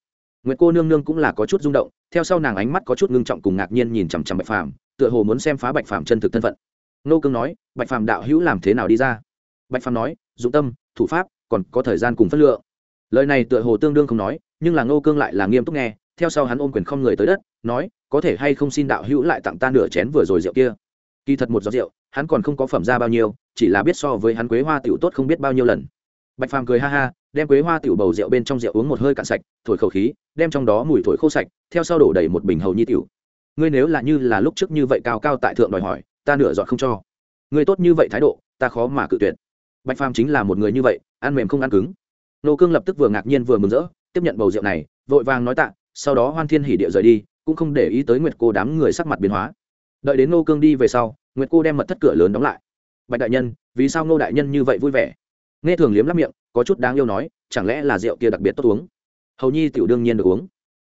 Nguyệt cô nương nương cũng là có chút rung động, theo sau nàng ánh mắt có chút ngưng trọng cùng ngạc nhiên nhìn chằm chằm bạch phàm, tựa hồ muốn xem phá bạch phàm chân thực thân phận. Nô cương nói, bạch phàm đạo hữu làm thế nào đi ra? Bạch phàm nói, dụng tâm, thủ pháp, còn có thời gian cùng phất lượng. Lời này tựa hồ tương đương không nói, nhưng là nô cương lại là nghiêm túc nghe, theo sau hắn ôm quyền không người tới đất, nói, có thể hay không xin đạo hữu lại tặng ta nửa chén vừa rồi rượu kia? Kỳ thật một giọt rượu, hắn còn không có phẩm ra bao nhiêu, chỉ là biết so với hắn quế hoa tiểu tốt không biết bao nhiêu lần bạch phàm cười ha ha, đem quế hoa tiểu bầu rượu bên trong rượu uống một hơi cạn sạch, thổi khẩu khí, đem trong đó mùi thổi khô sạch, theo sau đổ đầy một bình hầu nhi tiểu. Ngươi nếu là như là lúc trước như vậy cao cao tại thượng đòi hỏi, ta nửa dọn không cho. Ngươi tốt như vậy thái độ, ta khó mà cự tuyệt. Bạch phàm chính là một người như vậy, ăn mềm không ăn cứng. Nô cương lập tức vừa ngạc nhiên vừa mừng rỡ, tiếp nhận bầu rượu này, vội vàng nói tạ, sau đó hoan thiên hỉ địa rời đi, cũng không để ý tới nguyệt cô đám người sắc mặt biến hóa. Đợi đến nô cương đi về sau, nguyệt cô đem mật thất cửa lớn đóng lại. Bạch đại nhân, vì sao nô đại nhân như vậy vui vẻ? Nghe thường liếm lắp miệng, có chút đáng yêu nói, chẳng lẽ là rượu kia đặc biệt tốt uống? Hầu nhi tiểu đương nhiên được uống.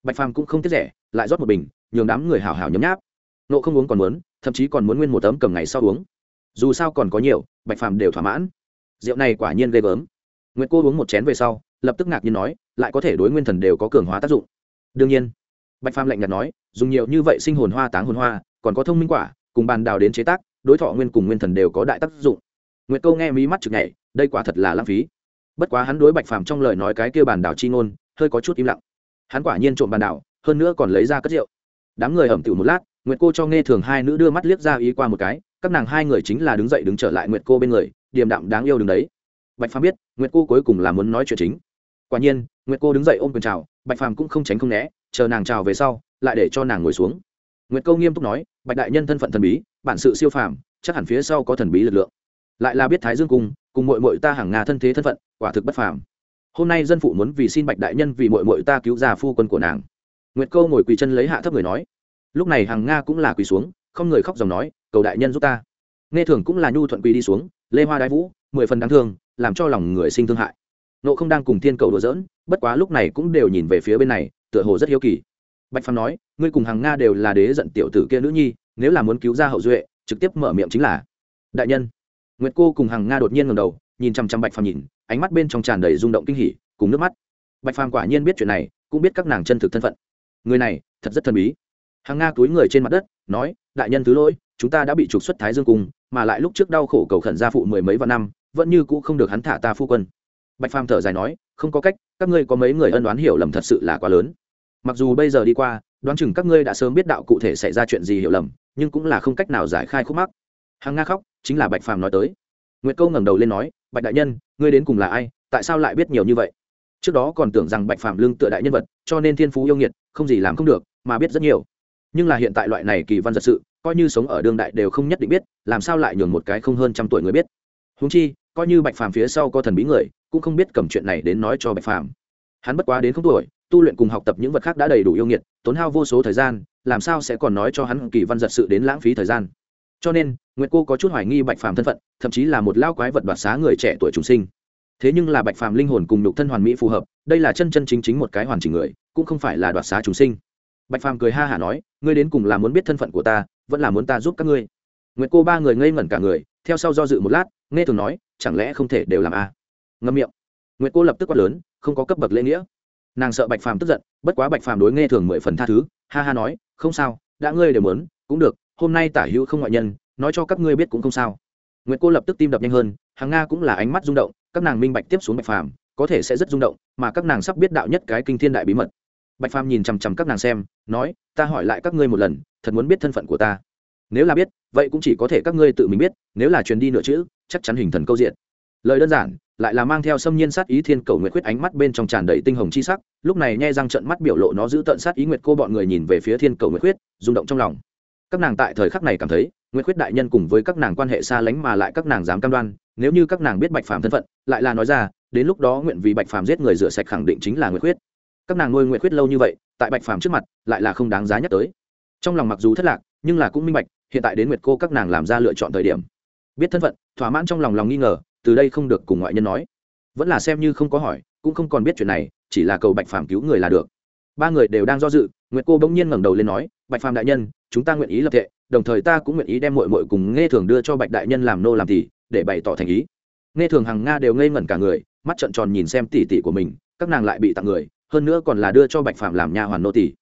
Bạch phàm cũng không tiếc rẻ, lại rót một bình, nhường đám người hào hào nhấm nháp. Nộ không uống còn muốn, thậm chí còn muốn nguyên một tấm cầm ngày sau uống. Dù sao còn có nhiều, bạch phàm đều thỏa mãn. Rượu này quả nhiên ghê gớm. Nguyệt cô uống một chén về sau, lập tức ngạc nhiên nói, lại có thể đối nguyên thần đều có cường hóa tác dụng. Đương nhiên. Bạch phàm lạnh nhạt nói, dùng nhiều như vậy sinh hồn hoa táng hồn hoa, còn có thông minh quả, cùng bàn đào đến chế tác, đối thọ nguyên cùng nguyên thần đều có đại tác dụng. Nguyệt câu nghe mí mắt chực nhảy đây quả thật là lãng phí. Bất quá hắn đối bạch phàm trong lời nói cái kia bàn đảo chi ngôn hơi có chút im lặng. Hắn quả nhiên trộm bàn đảo, hơn nữa còn lấy ra cất rượu. Đám người ẩm tiểu một lát nguyệt cô cho nghe thường hai nữ đưa mắt liếc ra ý qua một cái các nàng hai người chính là đứng dậy đứng trở lại nguyệt cô bên người điềm đạm đáng yêu đứng đấy. Bạch phàm biết nguyệt cô cuối cùng là muốn nói chuyện chính. Quả nhiên nguyệt cô đứng dậy ôm quyền chào bạch phàm cũng không tránh không né chờ nàng chào về sau lại để cho nàng ngồi xuống. Nguyệt câu nghiêm túc nói bạch đại nhân thân phận thần bí bản sự siêu phàm chắc hẳn phía sau có thần bí lực lượng. Lại là biết thái dương cung cùng mội mội ta hàng ngà thân thế thân phận, quả thực bất phàm. Hôm nay dân phụ muốn vì xin bạch đại nhân vì mội mội ta cứu ra phu quân của nàng. Nguyệt câu ngồi quỳ chân lấy hạ thấp người nói, lúc này hàng nga cũng là quỳ xuống, không người khóc dòng nói, cầu đại nhân giúp ta. Nghe thường cũng là nhu thuận quỳ đi xuống, lê hoa đái vũ, mười phần đáng thương, làm cho lòng người sinh thương hại. Nộ không đang cùng thiên cầu đùa giỡn, bất quá lúc này cũng đều nhìn về phía bên này, tựa hồ rất hiếu kỳ. Bạch phàm nói, ngươi cùng hàng nga đều là đế giận tiểu tử kia nữ nhi, nếu là muốn cứu ra hậu duệ, trực tiếp mở miệng chính là, đại nhân nguyệt cô cùng hàng nga đột nhiên ngầm đầu, nhìn chăm chăm bạch phàm nhìn, ánh mắt bên trong tràn đầy rung động kinh hỉ, cùng nước mắt. Bạch phàm quả nhiên biết chuyện này, cũng biết các nàng chân thực thân phận. Người này, thật rất thần bí. Hàng nga túi người trên mặt đất, nói, đại nhân thứ lỗi, chúng ta đã bị trục xuất thái dương cung, mà lại lúc trước đau khổ cầu khẩn gia phụ mười mấy vạn năm, vẫn như cũ không được hắn thả ta phu quân. Bạch phàm thở dài nói, không có cách, các ngươi có mấy người ân đoán hiểu lầm thật sự là quá lớn. Mặc dù bây giờ đi qua, đoán chừng các ngươi đã sớm biết đạo cụ thể xảy ra chuyện gì hiểu lầm, nhưng cũng là không cách nào giải khai khúc mắc hằng nga khóc, chính là bạch phàm nói tới. Nguyệt câu ngẩng đầu lên nói, bạch đại nhân, ngươi đến cùng là ai? Tại sao lại biết nhiều như vậy? Trước đó còn tưởng rằng bạch phàm lương tựa đại nhân vật, cho nên thiên phú yêu nghiệt, không gì làm không được, mà biết rất nhiều. Nhưng là hiện tại loại này kỳ văn giật sự, coi như sống ở đương đại đều không nhất định biết, làm sao lại nhường một cái không hơn trăm tuổi người biết? Húng chi, coi như bạch phàm phía sau có thần bí người, cũng không biết cầm chuyện này đến nói cho bạch phàm. Hắn bất quá đến không tuổi, tu luyện cùng học tập những vật khác đã đầy đủ yêu nghiệt, tốn hao vô số thời gian, làm sao sẽ còn nói cho hắn kỳ văn giật sự đến lãng phí thời gian? Cho nên nguyệt cô có chút hoài nghi bạch phàm thân phận, thậm chí là một lao quái vật đoạt xá người trẻ tuổi trùng sinh. Thế nhưng là bạch phàm linh hồn cùng nhục thân hoàn mỹ phù hợp, đây là chân chân chính chính một cái hoàn chỉnh người, cũng không phải là đoạt xá trùng sinh. Bạch phàm cười ha hả nói, ngươi đến cùng là muốn biết thân phận của ta, vẫn là muốn ta giúp các ngươi? Nguyệt cô ba người ngây ngẩn cả người, theo sau do dự một lát, nghe thường nói, chẳng lẽ không thể đều làm a à? ngâm miệng. Nguyệt cô lập tức quát lớn, không có cấp bậc lễ nghĩa. Nàng sợ bạch phàm tức giận, bất quá bạch phàm đối nghe thường mười phần tha thứ, ha ha nói, không sao, đã ngươi đều muốn, cũng được, hôm nay tả hữu không ngoại nhân nói cho các ngươi biết cũng không sao. Nguyệt cô lập tức tim đập nhanh hơn, hàng nga cũng là ánh mắt rung động, các nàng minh bạch tiếp xuống bạch phàm, có thể sẽ rất rung động, mà các nàng sắp biết đạo nhất cái kinh thiên đại bí mật. Bạch phàm nhìn chằm chằm các nàng xem, nói, ta hỏi lại các ngươi một lần, thật muốn biết thân phận của ta. Nếu là biết, vậy cũng chỉ có thể các ngươi tự mình biết, nếu là truyền đi nửa chữ, chắc chắn hình thần câu diện. Lời đơn giản, lại là mang theo xâm nhiên sát ý thiên cầu nguyệt khuyết ánh mắt bên trong tràn đầy tinh hồng chi sắc, lúc này nhai răng trận mắt biểu lộ nó giữ tận sát ý nguyệt cô bọn người nhìn về phía thiên cầu nguyệt khuyết, rung động trong lòng các nàng tại thời khắc này cảm thấy, nguyệt khuyết đại nhân cùng với các nàng quan hệ xa lánh mà lại các nàng dám cam đoan, nếu như các nàng biết bạch phàm thân phận, lại là nói ra, đến lúc đó nguyện vì bạch phàm giết người rửa sạch khẳng định chính là nguyệt khuyết. Các nàng nuôi nguyệt khuyết lâu như vậy, tại bạch phàm trước mặt, lại là không đáng giá nhắc tới. Trong lòng mặc dù thất lạc, nhưng là cũng minh bạch, hiện tại đến nguyệt cô các nàng làm ra lựa chọn thời điểm. Biết thân phận, thỏa mãn trong lòng lòng nghi ngờ, từ đây không được cùng ngoại nhân nói. Vẫn là xem như không có hỏi, cũng không còn biết chuyện này, chỉ là cầu bạch phàm cứu người là được. Ba người đều đang do dự, nguyệt cô bỗng nhiên ngẩng đầu lên nói bạch phàm đại nhân, chúng ta nguyện ý lập thệ, đồng thời ta cũng nguyện ý đem mội mội cùng nghe thường đưa cho bạch đại nhân làm nô làm tỷ để bày tỏ thành ý. Nghe thường hằng nga đều ngây ngẩn cả người, mắt trợn tròn nhìn xem tỷ tỷ của mình, các nàng lại bị tặng người, hơn nữa còn là đưa cho bạch phạm làm nhà hoàn nô tỷ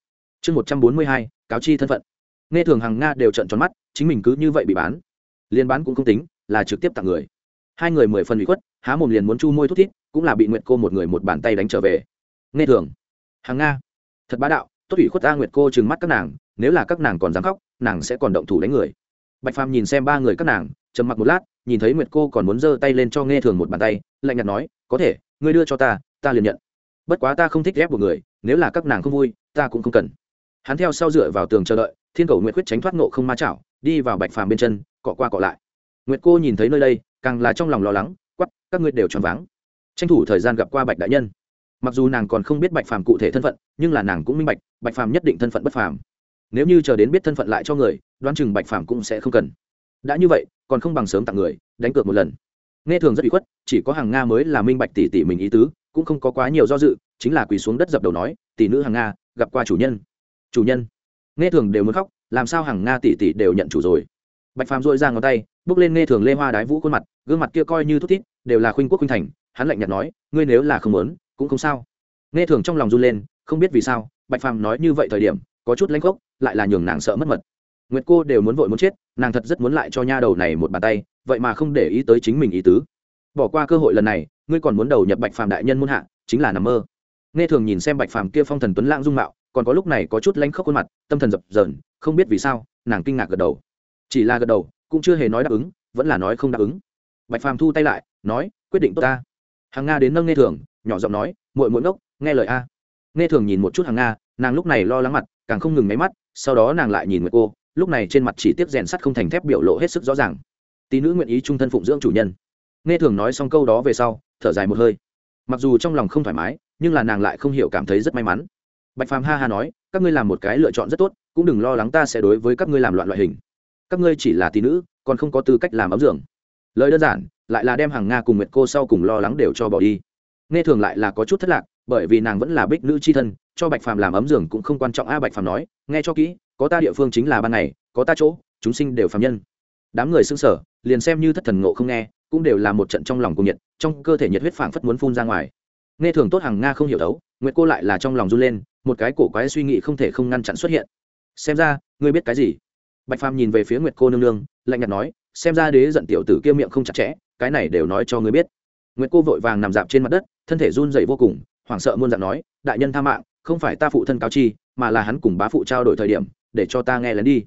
chương một trăm bốn mươi hai, cáo chi thân phận. Nghe thường hằng nga đều trợn tròn mắt, chính mình cứ như vậy bị bán. Liên bán cũng không tính, là trực tiếp tặng người. Hai người mười phần bị khuất, há mồm liền muốn chu môi thút thít, cũng là bị nguyệt cô một người một bàn tay đánh trở về. Nghe thường hằng nga, thật bá đạo tốt ủy khuất ta nguyệt cô trừng mắt các nàng, nếu là các nàng còn dám khóc, nàng sẽ còn động thủ đánh người. Bạch phàm nhìn xem ba người các nàng, trầm mặc một lát, nhìn thấy nguyệt cô còn muốn giơ tay lên cho nghe thường một bàn tay, lạnh nhạt nói, có thể, ngươi đưa cho ta ta liền nhận. Bất quá ta không thích ghép một người, nếu là các nàng không vui, ta cũng không cần. Hắn theo sau dựa vào tường chờ đợi, thiên cầu nguyệt quyết tránh thoát nộ không ma chảo, đi vào bạch phàm bên chân, cọ qua cọ lại. Nguyệt cô nhìn thấy nơi đây, càng là trong lòng lo lắng quắp các ngươi đều tròn váng. Tranh thủ thời gian gặp qua bạch đại nhân mặc dù nàng còn không biết bạch phàm cụ thể thân phận, nhưng là nàng cũng minh bạch bạch phàm nhất định thân phận bất phàm. Nếu như chờ đến biết thân phận lại cho người, đoán chừng bạch phàm cũng sẽ không cần. Đã như vậy, còn không bằng sớm tặng người, đánh cược một lần. Nghe thường rất bị khuất, chỉ có hàng nga mới là minh bạch tỷ tỷ mình ý tứ, cũng không có quá nhiều do dự, chính là quỳ xuống đất dập đầu nói, tỷ nữ hàng nga, gặp qua chủ nhân. Chủ nhân? Nghe thường đều muốn khóc, làm sao hàng nga tỷ tỷ đều nhận chủ rồi. Bạch phàm dội ra ngón tay, bước lên nghe thường lê hoa đái vũ khuôn mặt, gương mặt kia coi như thút thít, đều là khuynh quốc khuynh thành. Hắn lạnh nhạt nói, ngươi nếu là không muốn cũng không sao. Nghe thường trong lòng run lên, không biết vì sao, bạch phàm nói như vậy thời điểm, có chút lanh khốc, lại là nhường nàng sợ mất mật. Nguyệt cô đều muốn vội muốn chết, nàng thật rất muốn lại cho nha đầu này một bàn tay, vậy mà không để ý tới chính mình ý tứ. Bỏ qua cơ hội lần này, ngươi còn muốn đầu nhập bạch phàm đại nhân muôn hạ, chính là nằm mơ. Nghe thường nhìn xem bạch phàm kia phong thần tuấn lãng dung mạo, còn có lúc này có chút lanh khóc khuôn mặt, tâm thần dập dờn, không biết vì sao, nàng kinh ngạc gật đầu. Chỉ là gật đầu, cũng chưa hề nói đáp ứng, vẫn là nói không đáp ứng. Bạch phàm thu tay lại, nói, quyết định tốt ta. Hàng nga đến nâng nghe thường nhỏ giọng nói, muội muội ngốc, nghe lời a. Nghe thường nhìn một chút hàng nga, nàng lúc này lo lắng mặt, càng không ngừng máy mắt, sau đó nàng lại nhìn nguyệt cô, lúc này trên mặt chỉ tiếp rèn sắt không thành thép biểu lộ hết sức rõ ràng. Tí nữ nguyện ý trung thân phụng dưỡng chủ nhân. Nghe thường nói xong câu đó về sau, thở dài một hơi. Mặc dù trong lòng không thoải mái, nhưng là nàng lại không hiểu cảm thấy rất may mắn. Bạch phàm ha ha nói, các ngươi làm một cái lựa chọn rất tốt, cũng đừng lo lắng ta sẽ đối với các ngươi làm loạn loại hình. Các ngươi chỉ là tí nữ, còn không có tư cách làm ấm giường. Lời đơn giản, lại là đem hàng nga cùng nguyệt cô sau cùng lo lắng đều cho bỏ đi nghe thường lại là có chút thất lạc, bởi vì nàng vẫn là bích nữ c h i thân, cho bạch phàm làm ấm giường cũng không quan trọng, a, bạch phàm nói, nghe cho kỹ, có ta địa phương chính là ban ngày, có ta chỗ, chúng sinh đều phạm nhân. Đám người xưng sở liền xem như thất thần ngộ không nghe, cũng đều là một trận trong lòng cùng nhiệt, trong cơ thể nhiệt huyết phảng phất muốn phun ra ngoài. Nghe thường tốt hàng nga không hiểu đấu, nguyệt cô lại là trong lòng run lên, một cái cổ quái suy nghĩ không thể không ngăn chặn xuất hiện. Xem ra, ngươi biết cái gì? Bạch phàm nhìn về phía nguyệt cô nương nương, lạnh nhạt nói, xem ra đế giận tiểu tử kia miệng không chặt chẽ, cái này đều nói cho ngươi biết nguyệt cô vội vàng nằm dạp trên mặt đất, thân thể run rẩy vô cùng, hoảng sợ muôn dạng nói, đại nhân tha mạng, không phải ta phụ thân cáo chi, mà là hắn cùng bá phụ trao đổi thời điểm, để cho ta nghe lén đi.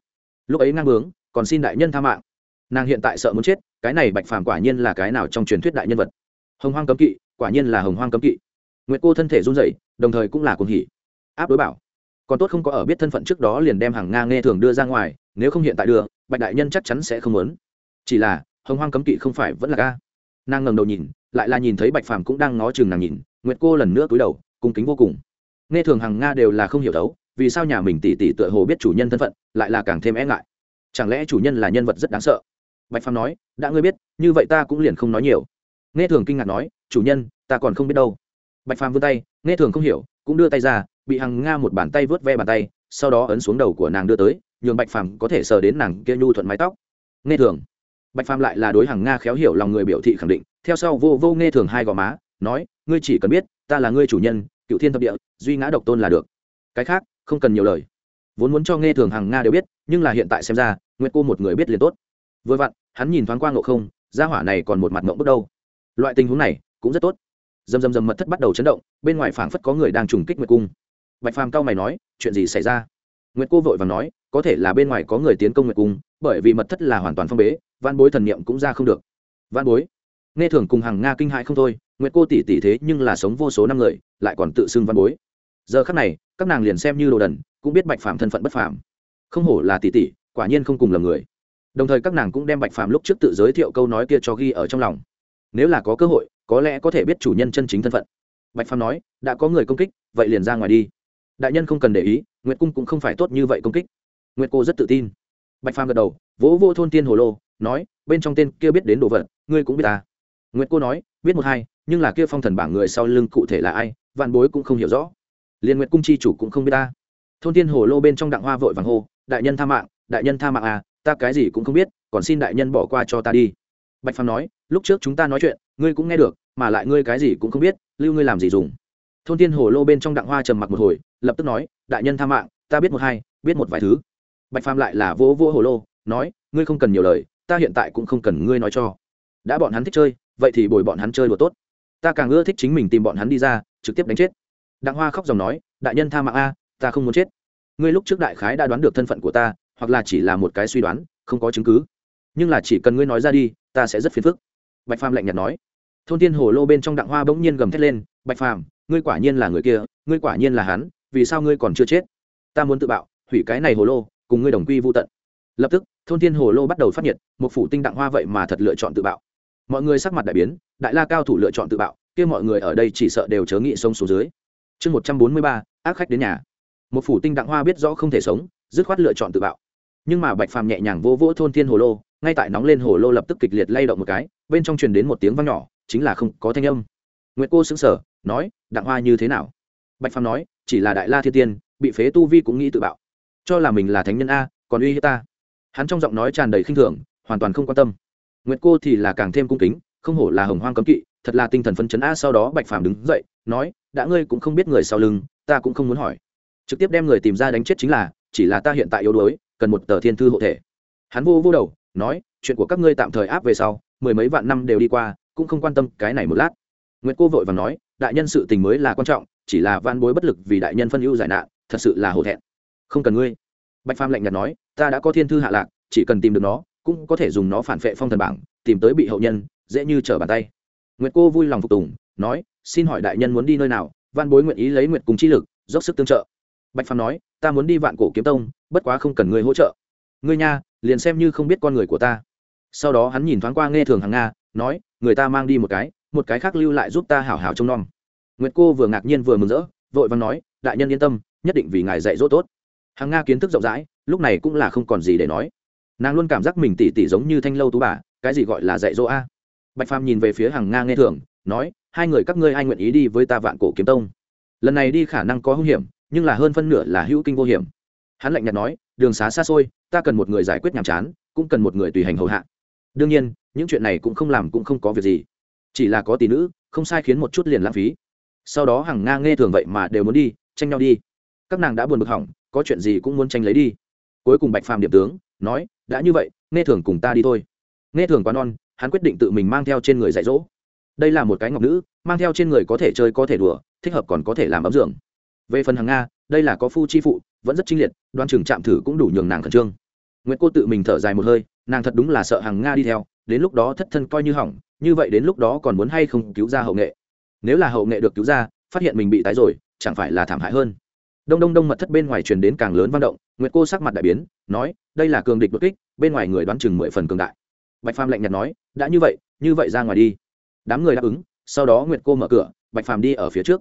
Lúc ấy ngang bướng, còn xin đại nhân tha mạng. Nàng hiện tại sợ muốn chết, cái này bạch phàm quả nhiên là cái nào trong truyền thuyết đại nhân vật. Hồng hoang cấm kỵ, quả nhiên là hồng hoang cấm kỵ. Nguyệt cô thân thể run rẩy, đồng thời cũng là cuồng hỉ. Áp đối bảo. Còn tốt không có ở biết thân phận trước đó liền đem hàng nga nghe thường đưa ra ngoài, nếu không hiện tại đưa, bạch đại nhân chắc chắn sẽ không muốn. Chỉ là, hồng hoang cấm kỵ không phải vẫn là ga. nàng ngẩng đầu nhìn lại là nhìn thấy bạch phàm cũng đang ngó chừng nàng nhìn, nguyệt cô lần nữa cúi đầu, cung kính vô cùng. Nghe thường hàng nga đều là không hiểu đấu vì sao nhà mình tỷ tỷ tựa hồ biết chủ nhân thân phận, lại là càng thêm e ngại. Chẳng lẽ chủ nhân là nhân vật rất đáng sợ? Bạch phàm nói, đã ngươi biết, như vậy ta cũng liền không nói nhiều. Nghe thường kinh ngạc nói, chủ nhân, ta còn không biết đâu. Bạch phàm vươn tay, nghe thường không hiểu, cũng đưa tay ra, bị hằng nga một bàn tay vớt ve bàn tay, sau đó ấn xuống đầu của nàng đưa tới, nhường bạch phàm có thể sờ đến nàng kia nhu thuận mái tóc. Nghe thường, bạch phàm lại là đối hằng nga khéo hiểu lòng người biểu thị khẳng định theo sau vô vô nghe thường hai gò má, nói, ngươi chỉ cần biết, ta là ngươi chủ nhân, cựu thiên thập địa, duy ngã độc tôn là được. Cái khác, không cần nhiều lời. Vốn muốn cho nghe thường hằng nga đều biết, nhưng là hiện tại xem ra, nguyệt cô một người biết liền tốt. Vừa vặn, hắn nhìn thoáng qua ngộ không, gia hỏa này còn một mặt ngộng bước đâu. Loại tình huống này, cũng rất tốt. Dầm dầm dầm mật thất bắt đầu chấn động, bên ngoài phảng phất có người đang trùng kích nguyệt cung. Bạch phàm cao mày nói, chuyện gì xảy ra? Nguyệt cô vội và nói, có thể là bên ngoài có người tiến công nguyệt cung, bởi vì mật thất là hoàn toàn phong bế văn bối thần niệm cũng ra không được. Văn bối? Nghe thường cùng hàng nga kinh hại không thôi, nguyệt cô tỷ tỷ thế nhưng là sống vô số năm người, lại còn tự xưng văn bối. Giờ khắc này, các nàng liền xem như đồ đần, cũng biết bạch phàm thân phận bất phàm. Không hổ là tỷ tỷ, quả nhiên không cùng lầm người. Đồng thời các nàng cũng đem bạch phàm lúc trước tự giới thiệu câu nói kia cho ghi ở trong lòng. Nếu là có cơ hội, có lẽ có thể biết chủ nhân chân chính thân phận. Bạch phàm nói, đã có người công kích, vậy liền ra ngoài đi. Đại nhân không cần để ý, nguyệt cung cũng không phải tốt như vậy công kích. Nguyệt cô rất tự tin. Bạch phàm gật đầu, vỗ vô thôn tiên hồ lô, nói, bên trong tên kia biết đến đồ vật, ngươi cũng biết ta nguyệt cô nói, biết một hai, nhưng là kia phong thần bảng người sau lưng cụ thể là ai, vạn bối cũng không hiểu rõ. Liên nguyệt cung chi chủ cũng không biết ta. Thôn tiên hồ lô bên trong đặng hoa vội vàng hô, đại nhân tha mạng, đại nhân tha mạng à ta cái gì cũng không biết, còn xin đại nhân bỏ qua cho ta đi. Bạch phàm nói, lúc trước chúng ta nói chuyện, ngươi cũng nghe được, mà lại ngươi cái gì cũng không biết, lưu ngươi làm gì dùng. Thôn tiên hồ lô bên trong đặng hoa trầm mặc một hồi, lập tức nói, đại nhân tha mạng, ta biết một hai, biết một vài thứ. Bạch phàm lại là vỗ vỗ hồ lô, nói, ngươi không cần nhiều lời, ta hiện tại cũng không cần ngươi nói cho. Đã bọn hắn thích chơi vậy thì bồi bọn hắn chơi đùa tốt. Ta càng ưa thích chính mình tìm bọn hắn đi ra, trực tiếp đánh chết. Đặng hoa khóc dòng nói, đại nhân tha mạng a, ta không muốn chết. Ngươi lúc trước đại khái đã đoán được thân phận của ta, hoặc là chỉ là một cái suy đoán, không có chứng cứ. Nhưng là chỉ cần ngươi nói ra đi, ta sẽ rất phiền phức. Bạch phàm lạnh nhạt nói. Thôn tiên hồ lô bên trong đặng hoa bỗng nhiên gầm thét lên, bạch phàm, ngươi quả nhiên là người kia, ngươi quả nhiên là hắn, vì sao ngươi còn chưa chết? Ta muốn tự bạo, hủy cái này hồ lô, cùng ngươi đồng quy vô tận. Lập tức, thôn tiên hồ lô bắt đầu phát nhiệt, một phủ tinh đặng hoa vậy mà thật lựa chọn tự bạo mọi người sắc mặt đại biến, đại la cao thủ lựa chọn tự bạo, kia mọi người ở đây chỉ sợ đều chớ nghị sông xuống dưới. Chương một trăm bốn mươi ba, ác khách đến nhà. Một phủ tinh đặng hoa biết rõ không thể sống, dứt khoát lựa chọn tự bạo. Nhưng mà bạch phàm nhẹ nhàng vô vỗ thôn thiên hồ lô, ngay tại nóng lên hồ lô lập tức kịch liệt lay động một cái, bên trong truyền đến một tiếng vang nhỏ, chính là không có thanh âm. Nguyệt cô xứng sở nói, đặng hoa như thế nào? Bạch phàm nói, chỉ là đại la thiên tiên, bị phế tu vi cũng nghĩ tự bạo. Cho là mình là thánh nhân a, còn uy hiếp ta. Hắn trong giọng nói tràn đầy khinh thường, hoàn toàn không quan tâm nguyệt cô thì là càng thêm cung kính, không hổ là hồng hoang cấm kỵ, thật là tinh thần phấn chấn a sau đó bạch phàm đứng dậy, nói, đã ngươi cũng không biết người sau lưng, ta cũng không muốn hỏi. Trực tiếp đem người tìm ra đánh chết chính là, chỉ là ta hiện tại yếu đuối, cần một tờ thiên thư hộ thể. Hắn vô vô đầu, nói, chuyện của các ngươi tạm thời áp về sau, mười mấy vạn năm đều đi qua, cũng không quan tâm cái này một lát. Nguyệt cô vội và nói, đại nhân sự tình mới là quan trọng, chỉ là van bối bất lực vì đại nhân phân ưu giải nạn, thật sự là hổ thẹn. Không cần ngươi. Bạch phàm lạnh nhạt nói, ta đã có thiên thư hạ lạc, chỉ cần tìm được nó cũng có thể dùng nó phản vệ phong thần bảng, tìm tới bị hậu nhân, dễ như trở bàn tay. Nguyệt cô vui lòng phục tùng, nói, xin hỏi đại nhân muốn đi nơi nào? Văn bối nguyện ý lấy nguyệt cùng chi lực, dốc sức tương trợ. Bạch phàm nói, ta muốn đi vạn cổ kiếm tông, bất quá không cần người hỗ trợ. Ngươi nha, liền xem như không biết con người của ta. Sau đó hắn nhìn thoáng qua nghe thường hàng nga, nói, người ta mang đi một cái một cái khác lưu lại giúp ta hảo hảo trông nom. Nguyệt cô vừa ngạc nhiên vừa mừng rỡ, vội vàng nói, đại nhân yên tâm, nhất định vì ngài dạy dỗ tốt. Hàng nga kiến thức rộng rãi, lúc này cũng là không còn gì để nói nàng luôn cảm giác mình tỉ tỉ giống như thanh lâu tú bà, cái gì gọi là dạy dỗ a? Bạch phàm nhìn về phía hàng nga nghe thường, nói, hai người các ngươi ai nguyện ý đi với ta vạn cổ kiếm tông? Lần này đi khả năng có hữu hiểm, nhưng là hơn phân nửa là hữu kinh vô hiểm. Hắn lạnh nhạt nói, đường xá xa xôi, ta cần một người giải quyết nhàm chán, cũng cần một người tùy hành hầu hạ. Đương nhiên, những chuyện này cũng không làm cũng không có việc gì. Chỉ là có tỷ nữ, không sai khiến một chút liền lãng phí. Sau đó hàng nga nghe thường vậy mà đều muốn đi, tranh nhau đi. Các nàng đã buồn bực hỏng, có chuyện gì cũng muốn tranh lấy đi cuối cùng bạch phàm điểm tướng, nói, đã như vậy, nghe thường cùng ta đi thôi. Nghe thường quá non, hắn quyết định tự mình mang theo trên người dạy dỗ. Đây là một cái ngọc nữ, mang theo trên người có thể chơi có thể đùa, thích hợp còn có thể làm ấm dưỡng về phần hàng nga, đây là có phu chi phụ, vẫn rất trinh liệt, đoan chừng chạm thử cũng đủ nhường nàng khẩn trương. Nguyễn cô tự mình thở dài một hơi, nàng thật đúng là sợ hàng nga đi theo, đến lúc đó thất thân coi như hỏng, như vậy đến lúc đó còn muốn hay không cứu ra hậu nghệ. Nếu là hậu nghệ được cứu ra, phát hiện mình bị tái rồi, chẳng phải là thảm hại hơn. Đông đông đông mật thất bên ngoài truyền đến càng lớn vang động nguyệt cô sắc mặt đại biến, nói, đây là cường địch bất kích, bên ngoài người đoán chừng mười phần cường đại. Bạch phàm lạnh nhạt nói, đã như vậy như vậy ra ngoài đi. Đám người đáp ứng, sau đó nguyệt cô mở cửa, bạch phàm đi ở phía trước.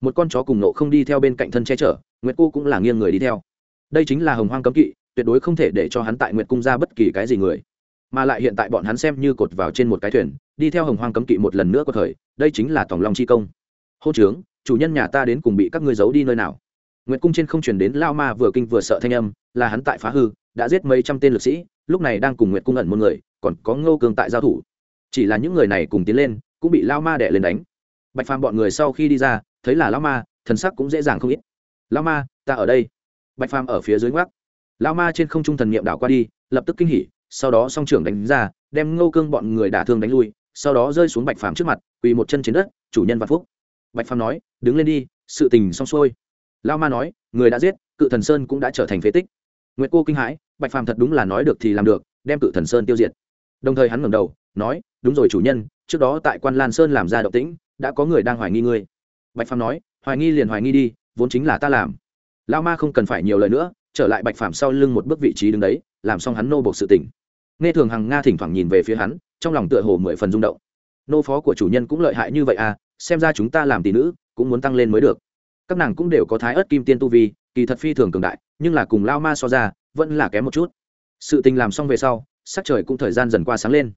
Một con chó cùng nộ không đi theo bên cạnh thân che chở, nguyệt cô cũng là nghiêng người đi theo. Đây chính là hồng hoang cấm kỵ, tuyệt đối không thể để cho hắn tại nguyệt cung ra bất kỳ cái gì người. Mà lại hiện tại bọn hắn xem như cột vào trên một cái thuyền, đi theo hồng hoang cấm kỵ một lần nữa có thời đây chính là tổng long chi công. Hô trướng chủ nhân nhà ta đến cùng bị các ngươi giấu đi nơi nào? Nguyệt cung trên không chuyển đến lao ma vừa kinh vừa sợ thanh âm, là hắn tại phá hư, đã giết mấy trăm tên lực sĩ, lúc này đang cùng nguyệt cung ẩn một người, còn có ngô cường tại giao thủ. Chỉ là những người này cùng tiến lên, cũng bị lao ma đẻ lên đánh. Bạch phàm bọn người sau khi đi ra, thấy là lao ma, thần sắc cũng dễ dàng không ít. Lao ma, ta ở đây. Bạch phàm ở phía dưới ngoắc. Lao ma trên không trung thần niệm đảo qua đi, lập tức kinh hỉ, sau đó song trưởng đánh ra, đem ngô cương bọn người đả thương đánh lui, sau đó rơi xuống bạch phàm trước mặt, quỳ một chân trên đất, chủ nhân vạn phúc. Bạch phàm nói, đứng lên đi, sự tình xong xuôi lao ma nói, người đã giết, cự thần sơn cũng đã trở thành phế tích. Nguyệt cô kinh hãi, bạch phàm thật đúng là nói được thì làm được, đem cự thần sơn tiêu diệt. Đồng thời hắn ngẩng đầu, nói, đúng rồi chủ nhân, trước đó tại quan lan sơn làm ra động tĩnh, đã có người đang hoài nghi ngươi. Bạch phàm nói, hoài nghi liền hoài nghi đi, vốn chính là ta làm. Lao ma không cần phải nhiều lời nữa, trở lại bạch phàm sau lưng một bước vị trí đứng đấy, làm xong hắn nô bộc sự tỉnh nghe thường hằng nga thỉnh thoảng nhìn về phía hắn, trong lòng tựa hồ mười phần rung động. Nô phó của chủ nhân cũng lợi hại như vậy à xem ra chúng ta làm tỷ nữ, cũng muốn tăng lên mới được các nàng cũng đều có thái ớt kim tiên tu vi, kỳ thật phi thường cường đại, nhưng là cùng lao ma so ra, vẫn là kém một chút. Sự tình làm xong về sau, sắc trời cũng thời gian dần qua sáng lên.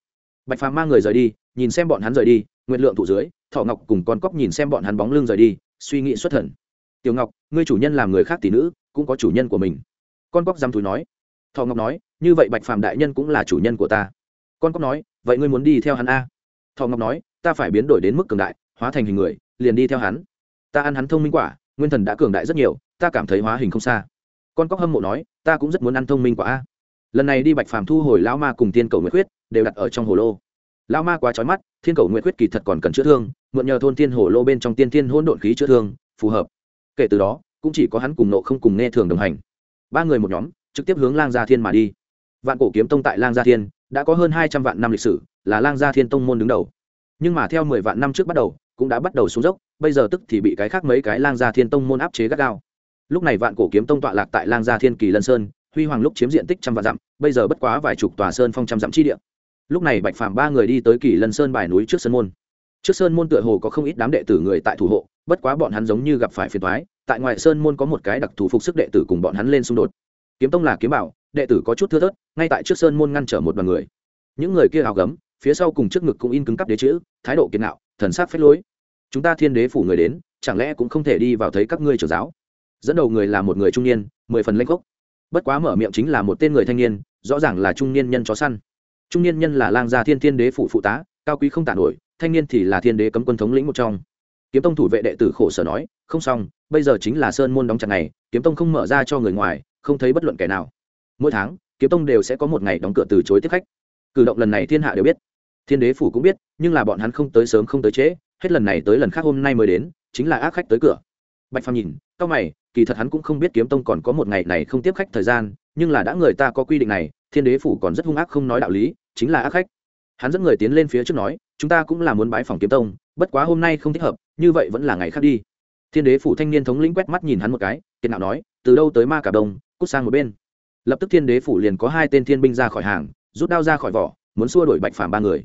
Bạch phàm mang người rời đi, nhìn xem bọn hắn rời đi nguyện lượng thủ dưới, thọ ngọc cùng con cóc nhìn xem bọn hắn bóng lưng rời đi, suy nghĩ xuất thần. Tiểu ngọc, ngươi chủ nhân làm người khác tỷ nữ, cũng có chủ nhân của mình. Con cóc dám thúi nói. Thọ ngọc nói, như vậy bạch phàm đại nhân cũng là chủ nhân của ta. Con cóc nói, vậy ngươi muốn đi theo hắn a? Thọ ngọc nói, ta phải biến đổi đến mức cường đại, hóa thành hình người, liền đi theo hắn. Ta ăn hắn thông minh quả nguyên thần đã cường đại rất nhiều, ta cảm thấy hóa hình không xa. Con cóc hâm mộ nói, ta cũng rất muốn ăn thông minh quả a. Lần này đi bạch phàm thu hồi lão ma cùng tiên cầu nguyệt huyết đều đặt ở trong hồ lô. Lão ma quá trói mắt, thiên cầu nguyệt huyết kỳ thật còn cần chữa thương, mượn nhờ thôn tiên hồ lô bên trong tiên thiên hỗn độn khí chữa thương, phù hợp. Kể từ đó, cũng chỉ có hắn cùng nộ không cùng nghe thường đồng hành. Ba người một nhóm, trực tiếp hướng lang gia thiên mà đi. Vạn cổ kiếm tông tại lang gia thiên, đã có hơn hai trăm vạn năm lịch sử, là lang gia thiên tông môn đứng đầu. Nhưng mà theo mười vạn năm trước bắt đầu, cũng đã bắt đầu xuống dốc bây giờ tức thì bị cái khác mấy cái lang gia thiên tông môn áp chế gắt gao. Lúc này vạn cổ kiếm tông tọa lạc tại lang gia thiên kỳ lân sơn, huy hoàng lúc chiếm diện tích trăm vạn dặm, bây giờ bất quá vài chục tòa sơn phong trăm dặm chi địa. Lúc này bạch phàm ba người đi tới kỳ lân sơn bài núi trước sơn môn. Trước sơn môn tựa hồ có không ít đám đệ tử người tại thủ hộ, bất quá bọn hắn giống như gặp phải phiền thoái tại ngoài sơn môn có một cái đặc thù phục sức đệ tử cùng bọn hắn lên xung đột. Kiếm tông là kiếm bảo, đệ tử có chút thưa thớt, ngay tại trước sơn môn ngăn trở một đoàn người. Những người kia áo gấm, phía sau cùng trước ngực cũng in cứng cắp đế chữ, thái độ kiệt nạo thần sát phách lối chúng ta thiên đế phủ người đến, chẳng lẽ cũng không thể đi vào thấy các ngươi trưởng giáo? Dẫn đầu người là một người trung niên, mười phần lanh gốc bất quá mở miệng chính là một tên người thanh niên, rõ ràng là trung niên nhân chó săn. Trung niên nhân là lang gia thiên thiên đế phủ phụ tá, cao quý không tản nổi, thanh niên thì là thiên đế cấm quân thống lĩnh một trong. Kiếm tông thủ vệ đệ tử khổ sở nói, không xong, bây giờ chính là sơn môn đóng chặt này kiếm tông không mở ra cho người ngoài, không thấy bất luận kẻ nào. Mỗi tháng, kiếm tông đều sẽ có một ngày đóng cửa từ chối tiếp khách. Cử động lần này thiên hạ đều biết thiên đế phủ cũng biết, nhưng là bọn hắn không tới sớm không tới trễ, hết lần này tới lần khác hôm nay mới đến, chính là ác khách tới cửa. Bạch phàm nhìn, cao mày, kỳ thật hắn cũng không biết kiếm tông còn có một ngày này không tiếp khách thời gian, nhưng là đã người ta có quy định này, thiên đế phủ còn rất hung ác không nói đạo lý, chính là ác khách. Hắn dẫn người tiến lên phía trước nói, chúng ta cũng là muốn bái phòng kiếm tông, bất quá hôm nay không thích hợp, như vậy vẫn là ngày khác đi. Thiên đế phủ thanh niên thống lĩnh quét mắt nhìn hắn một cái, kiệt nạo nói, từ đâu tới ma cả đông, cút sang một bên. Lập tức thiên đế phủ liền có hai tên thiên binh ra khỏi hàng, rút đao ra khỏi vỏ, muốn xua đuổi bạch phàm ba người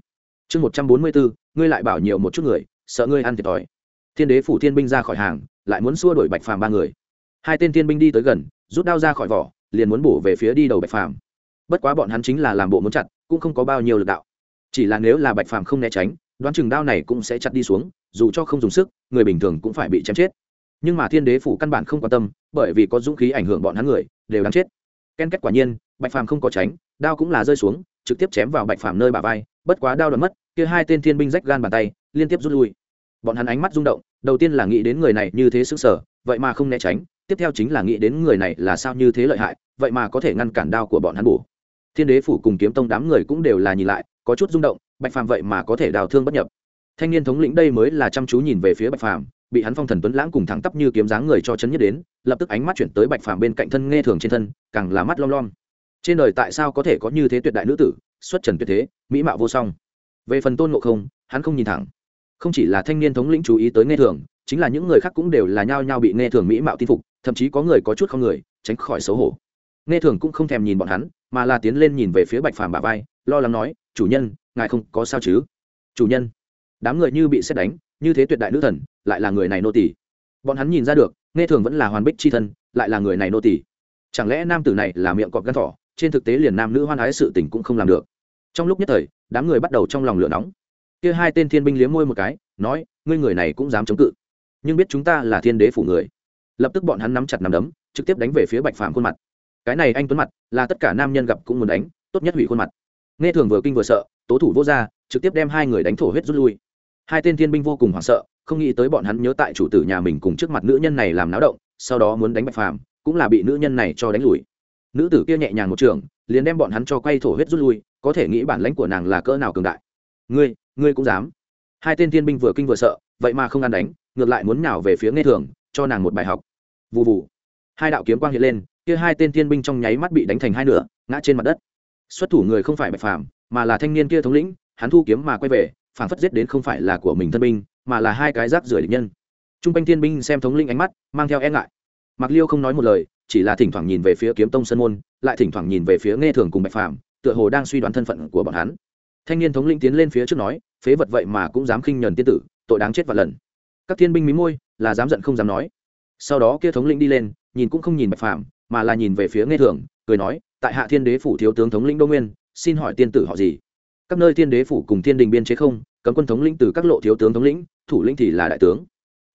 chương một trăm bốn mươi bốn, ngươi lại bảo nhiều một chút người, sợ ngươi ăn thiệt thòi. Thiên đế phủ thiên binh ra khỏi hàng, lại muốn xua đuổi bạch phàm ba người. Hai tên thiên binh đi tới gần, rút đao ra khỏi vỏ, liền muốn bổ về phía đi đầu bạch phàm. Bất quá bọn hắn chính là làm bộ muốn chặt, cũng không có bao nhiêu lực đạo. Chỉ là nếu là bạch phàm không né tránh, đoán chừng đao này cũng sẽ chặt đi xuống, dù cho không dùng sức, người bình thường cũng phải bị chém chết. Nhưng mà thiên đế phủ căn bản không quan tâm, bởi vì có dũng khí ảnh hưởng bọn hắn người, đều đáng chết. Ken kết quả nhiên, bạch phàm không có tránh, đao cũng là rơi xuống trực tiếp chém vào bạch phàm nơi bà vai, bất quá đao đoán mất, kia hai tên thiên binh rách gan bàn tay, liên tiếp rút lui. Bọn hắn ánh mắt rung động, đầu tiên là nghĩ đến người này như thế sức sở vậy mà không né tránh, tiếp theo chính là nghĩ đến người này là sao như thế lợi hại, vậy mà có thể ngăn cản đao của bọn hắn bổ. Thiên đế phủ cùng kiếm tông đám người cũng đều là nhìn lại, có chút rung động, bạch phàm vậy mà có thể đào thương bất nhập. Thanh niên thống lĩnh đây mới là chăm chú nhìn về phía bạch phàm, bị hắn phong thần tuấn lãng cùng thẳng tắp như kiếm dáng người cho chấn nhất đến, lập tức ánh mắt chuyển tới bạch phàm bên cạnh thân nghe thường trên thân, càng là mắt lom lom trên đời tại sao có thể có như thế tuyệt đại nữ tử, xuất trần tuyệt thế, mỹ mạo vô song? Về phần tôn ngộ không, hắn không nhìn thẳng. Không chỉ là thanh niên thống lĩnh chú ý tới nghe thường, chính là những người khác cũng đều là nhao nhao bị nghe thường mỹ mạo tin phục, thậm chí có người có chút không người, tránh khỏi xấu hổ. Nghe thường cũng không thèm nhìn bọn hắn, mà là tiến lên nhìn về phía bạch phàm bà vai, lo lắng nói, chủ nhân, ngài không có sao chứ? Chủ nhân. Đám người như bị xét đánh, như thế tuyệt đại nữ thần, lại là người này nô tỷ bọn hắn nhìn ra được, nghe thường vẫn là hoàn bích c h i thân, lại là người này nô tỷ chẳng lẽ nam tử này là miệng cọp gắn thỏ trên thực tế liền nam nữ hoan ái sự tình cũng không làm được. Trong lúc nhất thời, đám người bắt đầu trong lòng lửa nóng. Kia hai tên thiên binh liếm môi một cái, nói, ngươi người này cũng dám chống cự. Nhưng biết chúng ta là thiên đế phủ người. Lập tức bọn hắn nắm chặt nắm đấm, trực tiếp đánh về phía bạch phàm khuôn mặt. Cái này anh tuấn mặt, là tất cả nam nhân gặp cũng muốn đánh, tốt nhất hủy khuôn mặt. Nghe thường vừa kinh vừa sợ, tố thủ vô ra trực tiếp đem hai người đánh thổ huyết rút lui. Hai tên thiên binh vô cùng hoảng sợ, không nghĩ tới bọn hắn nhớ tại chủ tử nhà mình cùng trước mặt nữ nhân này làm náo động, sau đó muốn đánh bạch phàm, cũng là bị nữ nhân này cho đánh lùi nữ tử kia nhẹ nhàng một trường, liền đem bọn hắn cho quay thổ huyết rút lui, có thể nghĩ bản lãnh của nàng là cỡ nào cường đại. Ngươi ngươi cũng dám. Hai tên thiên binh vừa kinh vừa sợ, vậy mà không ăn đánh, ngược lại muốn nào về phía nghe thường, cho nàng một bài học. Vụ vụ hai đạo kiếm quang hiện lên, kia hai tên thiên binh trong nháy mắt bị đánh thành hai nửa, ngã trên mặt đất. Xuất thủ người không phải bạch phàm, mà là thanh niên kia thống lĩnh, hắn thu kiếm mà quay về phản phất giết đến không phải là của mình thân binh, mà là hai cái rác rưởi địch nhân. T r u n g quanh thiên binh xem thống lĩnh ánh mắt, mang theo e ngại. Mặc liêu không nói một lời chỉ là thỉnh thoảng nhìn về phía kiếm tông sân môn, lại thỉnh thoảng nhìn về phía nghe thường cùng bạch phàm, tựa hồ đang suy đoán thân phận của bọn hắn. Thanh niên thống linh tiến lên phía trước nói, phế vật vậy mà cũng dám khinh nhờn tiên tử, tội đáng chết và lần. Các thiên binh mí môi, là dám giận không dám nói. Sau đó kia thống linh đi lên, nhìn cũng không nhìn bạch phàm, mà là nhìn về phía nghe thường, cười nói, tại hạ thiên đế phủ thiếu tướng thống lĩnh đô nguyên, xin hỏi tiên tử họ gì? Các nơi thiên đế phủ cùng thiên đình biên chế không, cấm quân thống lĩnh từ các lộ thiếu tướng thống lĩnh, thủ lĩnh thì là đại tướng.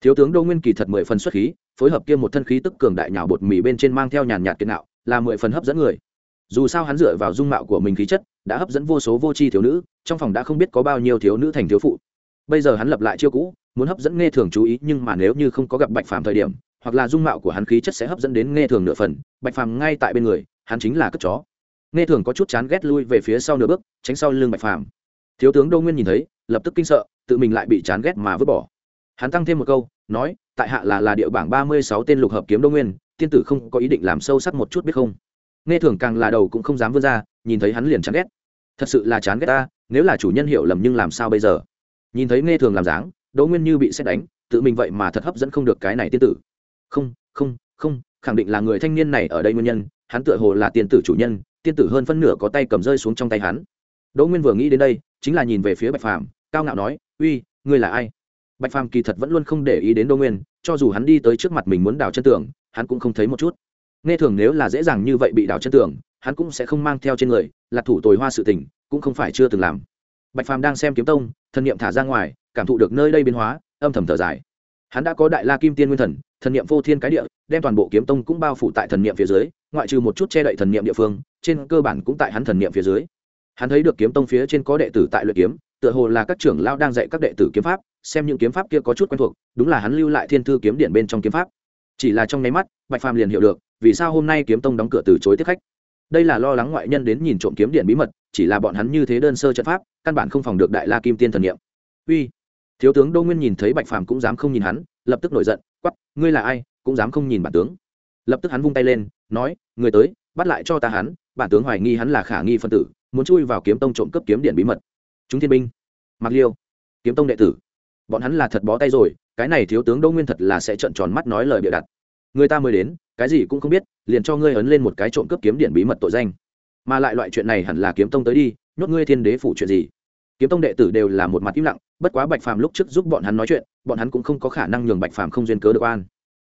Thiếu tướng đô nguyên kỳ thật mười phần xuất khí phối hợp kia một thân khí tức cường đại nhào bột mì bên trên mang theo nhàn nhạt kiệt nạo, là mười phần hấp dẫn người. Dù sao hắn dựa vào dung mạo của mình khí chất, đã hấp dẫn vô số vô tri thiếu nữ, trong phòng đã không biết có bao nhiêu thiếu nữ thành thiếu phụ. Bây giờ hắn lập lại chiêu cũ, muốn hấp dẫn nghe thường chú ý, nhưng mà nếu như không có gặp bạch phàm thời điểm, hoặc là dung mạo của hắn khí chất sẽ hấp dẫn đến nghe thường nửa phần, bạch phàm ngay tại bên người, hắn chính là cất chó. Nghe thường có chút chán ghét lui về phía sau nửa bước, tránh sau lưng bạch phàm. Thiếu tướng đô nguyên nhìn thấy, lập tức kinh sợ, tự mình lại bị chán ghét mà vứt bỏ. Hắn tăng thêm một câu nói, tại hạ là là địa bảng ba mươi sáu tên lục hợp kiếm đô nguyên, tiên tử không có ý định làm sâu sắc một chút biết không? Nghe thường càng là đầu cũng không dám vươn ra, nhìn thấy hắn liền chán ghét. Thật sự là chán ghét ta, nếu là chủ nhân hiểu lầm nhưng làm sao bây giờ? Nhìn thấy nghe thường làm dáng, đỗ nguyên như bị xét đánh, tự mình vậy mà thật hấp dẫn không được cái này tiên tử. Không không không, khẳng định là người thanh niên này ở đây nguyên nhân, hắn tựa hồ là tiên tử chủ nhân, tiên tử hơn phân nửa có tay cầm rơi xuống trong tay hắn. Đỗ nguyên vừa nghĩ đến đây, chính là nhìn về phía bạch phàm, cao ngạo nói, uy, ngươi là ai? Bạch phàm kỳ thật vẫn luôn không để ý đến Đô nguyên, cho dù hắn đi tới trước mặt mình muốn đào chân tường, hắn cũng không thấy một chút. Nghe thường nếu là dễ dàng như vậy bị đào chân tường, hắn cũng sẽ không mang theo trên người, là thủ tồi hoa sự tình, cũng không phải chưa từng làm. Bạch phàm đang xem kiếm tông, thần niệm thả ra ngoài, cảm thụ được nơi đây biến hóa, âm thầm thở dài. Hắn đã có đại la kim tiên nguyên thần thần niệm vô thiên cái địa, đem toàn bộ kiếm tông cũng bao phủ tại thần niệm phía dưới, ngoại trừ một chút che đậy thần niệm địa phương, trên cơ bản cũng tại hắn thần niệm phía dưới. Hắn thấy được kiếm tông phía trên có đệ tử tại luyện kiếm, tựa hồ là các trưởng lao đang dạy các đệ tử kiếm pháp xem những kiếm pháp kia có chút quen thuộc, đúng là hắn lưu lại thiên thư kiếm điện bên trong kiếm pháp. Chỉ là trong nháy mắt, bạch phàm liền hiểu được, vì sao hôm nay kiếm tông đóng cửa từ chối tiếp khách. Đây là lo lắng ngoại nhân đến nhìn trộm kiếm điện bí mật, chỉ là bọn hắn như thế đơn sơ trận pháp, căn bản không phòng được đại la kim tiên thần niệm. Uy! Thiếu tướng đô nguyên nhìn thấy bạch phàm cũng dám không nhìn hắn, lập tức nổi giận quắp ngươi là ai, cũng dám không nhìn bản tướng? Lập tức hắn vung tay lên, nói, người tới, bắt lại cho ta hắn, bản tướng hoài nghi hắn là khả nghi phân tử, muốn chui vào kiếm tông trộm cướp kiếm điện bí mật. Chúng thiên binh mặc liêu, kiếm tông đệ tử bọn hắn là thật bó tay rồi, cái này thiếu tướng đỗ nguyên thật là sẽ trợn tròn mắt nói lời bịa đặt. Người ta mới đến, cái gì cũng không biết, liền cho ngươi ấn lên một cái trộm cướp kiếm điện bí mật tội danh. Mà lại loại chuyện này hẳn là kiếm tông tới đi, nhốt ngươi thiên đế phủ chuyện gì? Kiếm tông đệ tử đều là một mặt im lặng, bất quá bạch phàm lúc trước giúp bọn hắn nói chuyện, bọn hắn cũng không có khả năng nhường bạch phàm không duyên cớ được an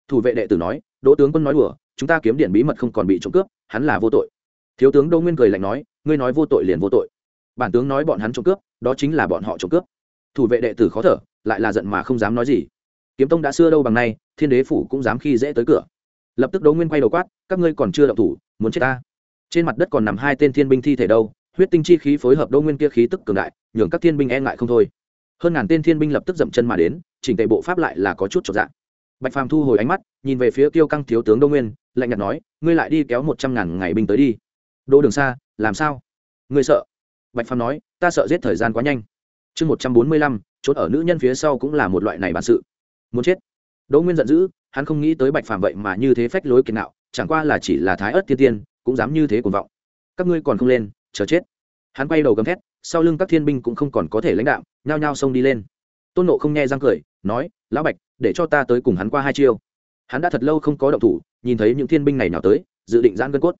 thủ vệ đệ tử nói, đỗ tướng quân nói đùa, chúng ta kiếm điện bí mật không còn bị trộm cướp, hắn là vô tội. Thiếu tướng đỗ nguyên cười lạnh nói, ngươi nói vô tội liền vô tội. Bản tướng nói bọn hắn trộm cướp, đó chính là bọn họ trộm cướp. Thủ vệ đệ tử khó thở lại là giận mà không dám nói gì. Kiếm tông đã xưa đâu bằng nay, thiên đế phủ cũng dám khi dễ tới cửa. Lập tức đỗ nguyên quay đầu quát, các ngươi còn chưa động thủ, muốn chết ta. Trên mặt đất còn nằm hai tên thiên binh thi thể đâu, huyết tinh chi khí phối hợp đỗ nguyên kia khí tức cường đại, nhường các thiên binh e ngại không thôi. Hơn ngàn tên thiên binh lập tức dậm chân mà đến, chỉnh tề bộ pháp lại là có chút trọn dạng bạch phàm thu hồi ánh mắt, nhìn về phía tiêu căng thiếu tướng đỗ nguyên, lạnh nhạt nói, ngươi lại đi kéo một trăm ngàn ngày binh tới đi. Đỗ đường xa làm sao? Ngươi sợ. Bạch phàm nói, ta sợ giết thời gian quá nhanh. Chương một trăm bốn mươi lăm trốn ở nữ nhân phía sau cũng là một loại này bản sự. Muốn chết. Đỗ nguyên giận dữ, hắn không nghĩ tới bạch phàm vậy mà như thế phách lối kiệt nạo, chẳng qua là chỉ là thái ớt tiên tiên, cũng dám như thế cuồng vọng. Các ngươi còn không lên, chờ chết. Hắn quay đầu gầm thét, sau lưng các thiên binh cũng không còn có thể lãnh đạo nhao nhao xông đi lên. Tôn nộ không nghe răng cười, nói, lão bạch, để cho ta tới cùng hắn qua hai chiêu. Hắn đã thật lâu không có động thủ, nhìn thấy những thiên binh này nào tới, dự định giãn gân cốt.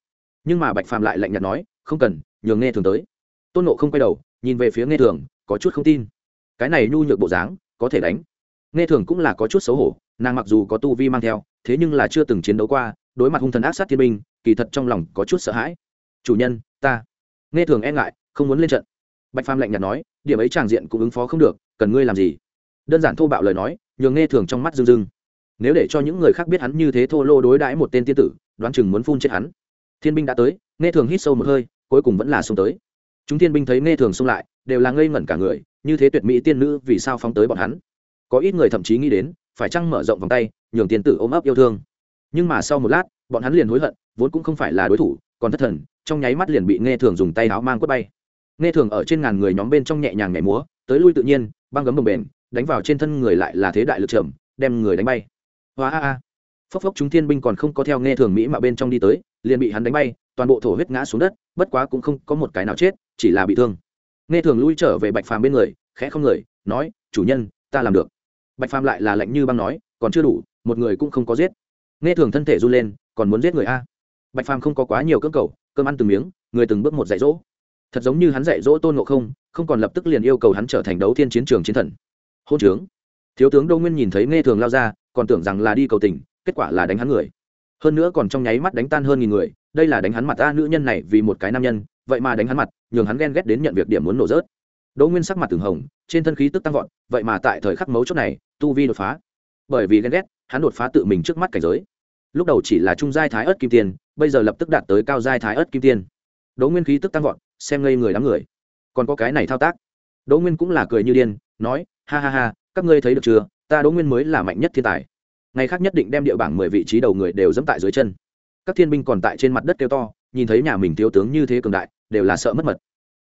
Nhưng mà bạch phàm lại lạnh nhạt nói, không cần, nhường nghe thường tới. Tôn nộ không quay đầu, nhìn về phía nghe thường, có chút không tin cái này nhu nhược bộ dáng có thể đánh. Nghe thường cũng là có chút xấu hổ, nàng mặc dù có tu vi mang theo, thế nhưng là chưa từng chiến đấu qua, đối mặt hung thần ác sát thiên binh, kỳ thật trong lòng có chút sợ hãi. Chủ nhân, ta. Nghe thường e ngại, không muốn lên trận. Bạch phàm lạnh nhạt nói, điểm ấy tràng diện cũng ứng phó không được, cần ngươi làm gì? Đơn giản thô bạo lời nói, nhường nghe thường trong mắt rưng rưng. Nếu để cho những người khác biết hắn như thế thô lô đối đãi một tên tiên tử, đoán chừng muốn phun chết hắn. Thiên binh đã tới, nghe thường hít sâu một hơi, cuối cùng vẫn là xông tới. Chúng thiên binh thấy nghe thường xông lại đều là ngây ngẩn cả người, như thế tuyệt mỹ tiên nữ vì sao phóng tới bọn hắn? Có ít người thậm chí nghĩ đến, phải chăng mở rộng vòng tay, nhường tiên tử ôm ấp yêu thương. Nhưng mà sau một lát, bọn hắn liền hối hận, vốn cũng không phải là đối thủ, còn thất thần, trong nháy mắt liền bị nghe thường dùng tay áo mang quất bay. Nghe thường ở trên ngàn người nhóm bên trong nhẹ nhàng nhảy múa, tới lui tự nhiên, băng gấm bồng bền đánh vào trên thân người lại là thế đại lực trầm, đem người đánh bay. Hoa a a. Phốc phốc chúng thiên binh còn không có theo nghe thường mỹ mà bên trong đi tới, liền bị hắn đánh bay, toàn bộ thổ huyết ngã xuống đất, bất quá cũng không có một cái nào chết, chỉ là bị thương nghe thường lui trở về bạch phàm bên người, khẽ không người, nói, chủ nhân, ta làm được. Bạch phàm lại là lạnh như băng nói, còn chưa đủ, một người cũng không có giết. Nghe thường thân thể run lên, còn muốn giết người a? Bạch phàm không có quá nhiều cơ cầu, cơm ăn từng miếng, người từng bước một dạy dỗ. Thật giống như hắn dạy dỗ tôn ngộ không không còn lập tức liền yêu cầu hắn trở thành đấu thiên chiến trường chiến thần. Hôn trướng. Thiếu tướng đô nguyên nhìn thấy nghe thường lao ra, còn tưởng rằng là đi cầu tình, kết quả là đánh hắn người. Hơn nữa còn trong nháy mắt đánh tan hơn nghìn người, đây là đánh hắn mặt ta nữ nhân này vì một cái nam nhân vậy mà đánh hắn mặt, nhường hắn ghen ghét đến nhận việc điểm muốn nổ rớt. Đỗ nguyên sắc mặt từng hồng, trên thân khí tức tăng vọt, vậy mà tại thời khắc mấu chốt này, tu vi đột phá. Bởi vì ghen ghét, hắn đột phá tự mình trước mắt cảnh giới. Lúc đầu chỉ là trung giai thái ớt kim tiên, bây giờ lập tức đạt tới cao giai thái ớt kim tiên. Đỗ nguyên khí tức tăng vọt, xem ngây người đám người. Còn có cái này thao tác. Đỗ nguyên cũng là cười như điên, nói, ha ha ha, các ngươi thấy được chưa? Ta đỗ nguyên mới là mạnh nhất thiên tài. Ngày khác nhất định đem địa bảng mười vị trí đầu người đều dẫm tại dưới chân. Các thiên binh còn tại trên mặt đất kêu to nhìn thấy nhà mình thiếu tướng như thế cường đại, đều là sợ mất mật.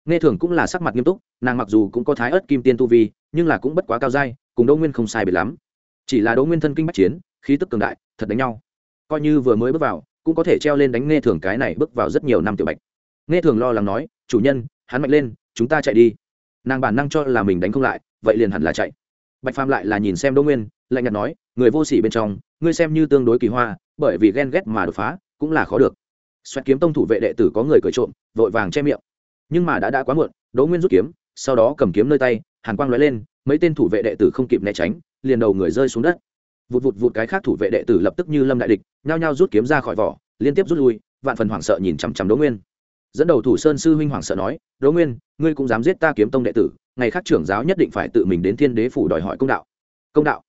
Nghe thường cũng là sắc mặt nghiêm túc, nàng mặc dù cũng có thái ớt kim tiên tu vi, nhưng là cũng bất quá cao dai cùng đỗ nguyên không sai biệt lắm. Chỉ là đỗ nguyên thân kinh bắc chiến, khí tức cường đại, thật đánh nhau. Coi như vừa mới bước vào, cũng có thể treo lên đánh nghe thường cái này bước vào rất nhiều năm tiểu bạch. Nghe thường lo lắng nói, chủ nhân, hắn mạnh lên, chúng ta chạy đi. Nàng bản năng cho là mình đánh không lại, vậy liền hẳn là chạy. Bạch phàm lại là nhìn xem đỗ nguyên, lạnh nhạt nói, người vô sỉ bên trong, ngươi xem như tương đối kỳ hoa, bởi vì ghen ghét mà đột phá, cũng là khó được xoẹt kiếm tông thủ vệ đệ tử có người cười trộm, vội vàng che miệng. Nhưng mà đã đã quá muộn, đỗ nguyên rút kiếm, sau đó cầm kiếm nơi tay, hàn quang lóe lên, mấy tên thủ vệ đệ tử không kịp né tránh, liền đầu người rơi xuống đất. Vụt vụt vụt cái khác thủ vệ đệ tử lập tức như lâm đại địch, nhao nhao rút kiếm ra khỏi vỏ, liên tiếp rút lui, vạn phần hoảng sợ nhìn chằm chằm đỗ nguyên. Dẫn đầu thủ sơn sư huynh hoảng sợ nói, đỗ nguyên, ngươi cũng dám giết ta kiếm tông đệ tử, ngày khác trưởng giáo nhất định phải tự mình đến thiên đế phủ đòi hỏi công đạo. Công đạo.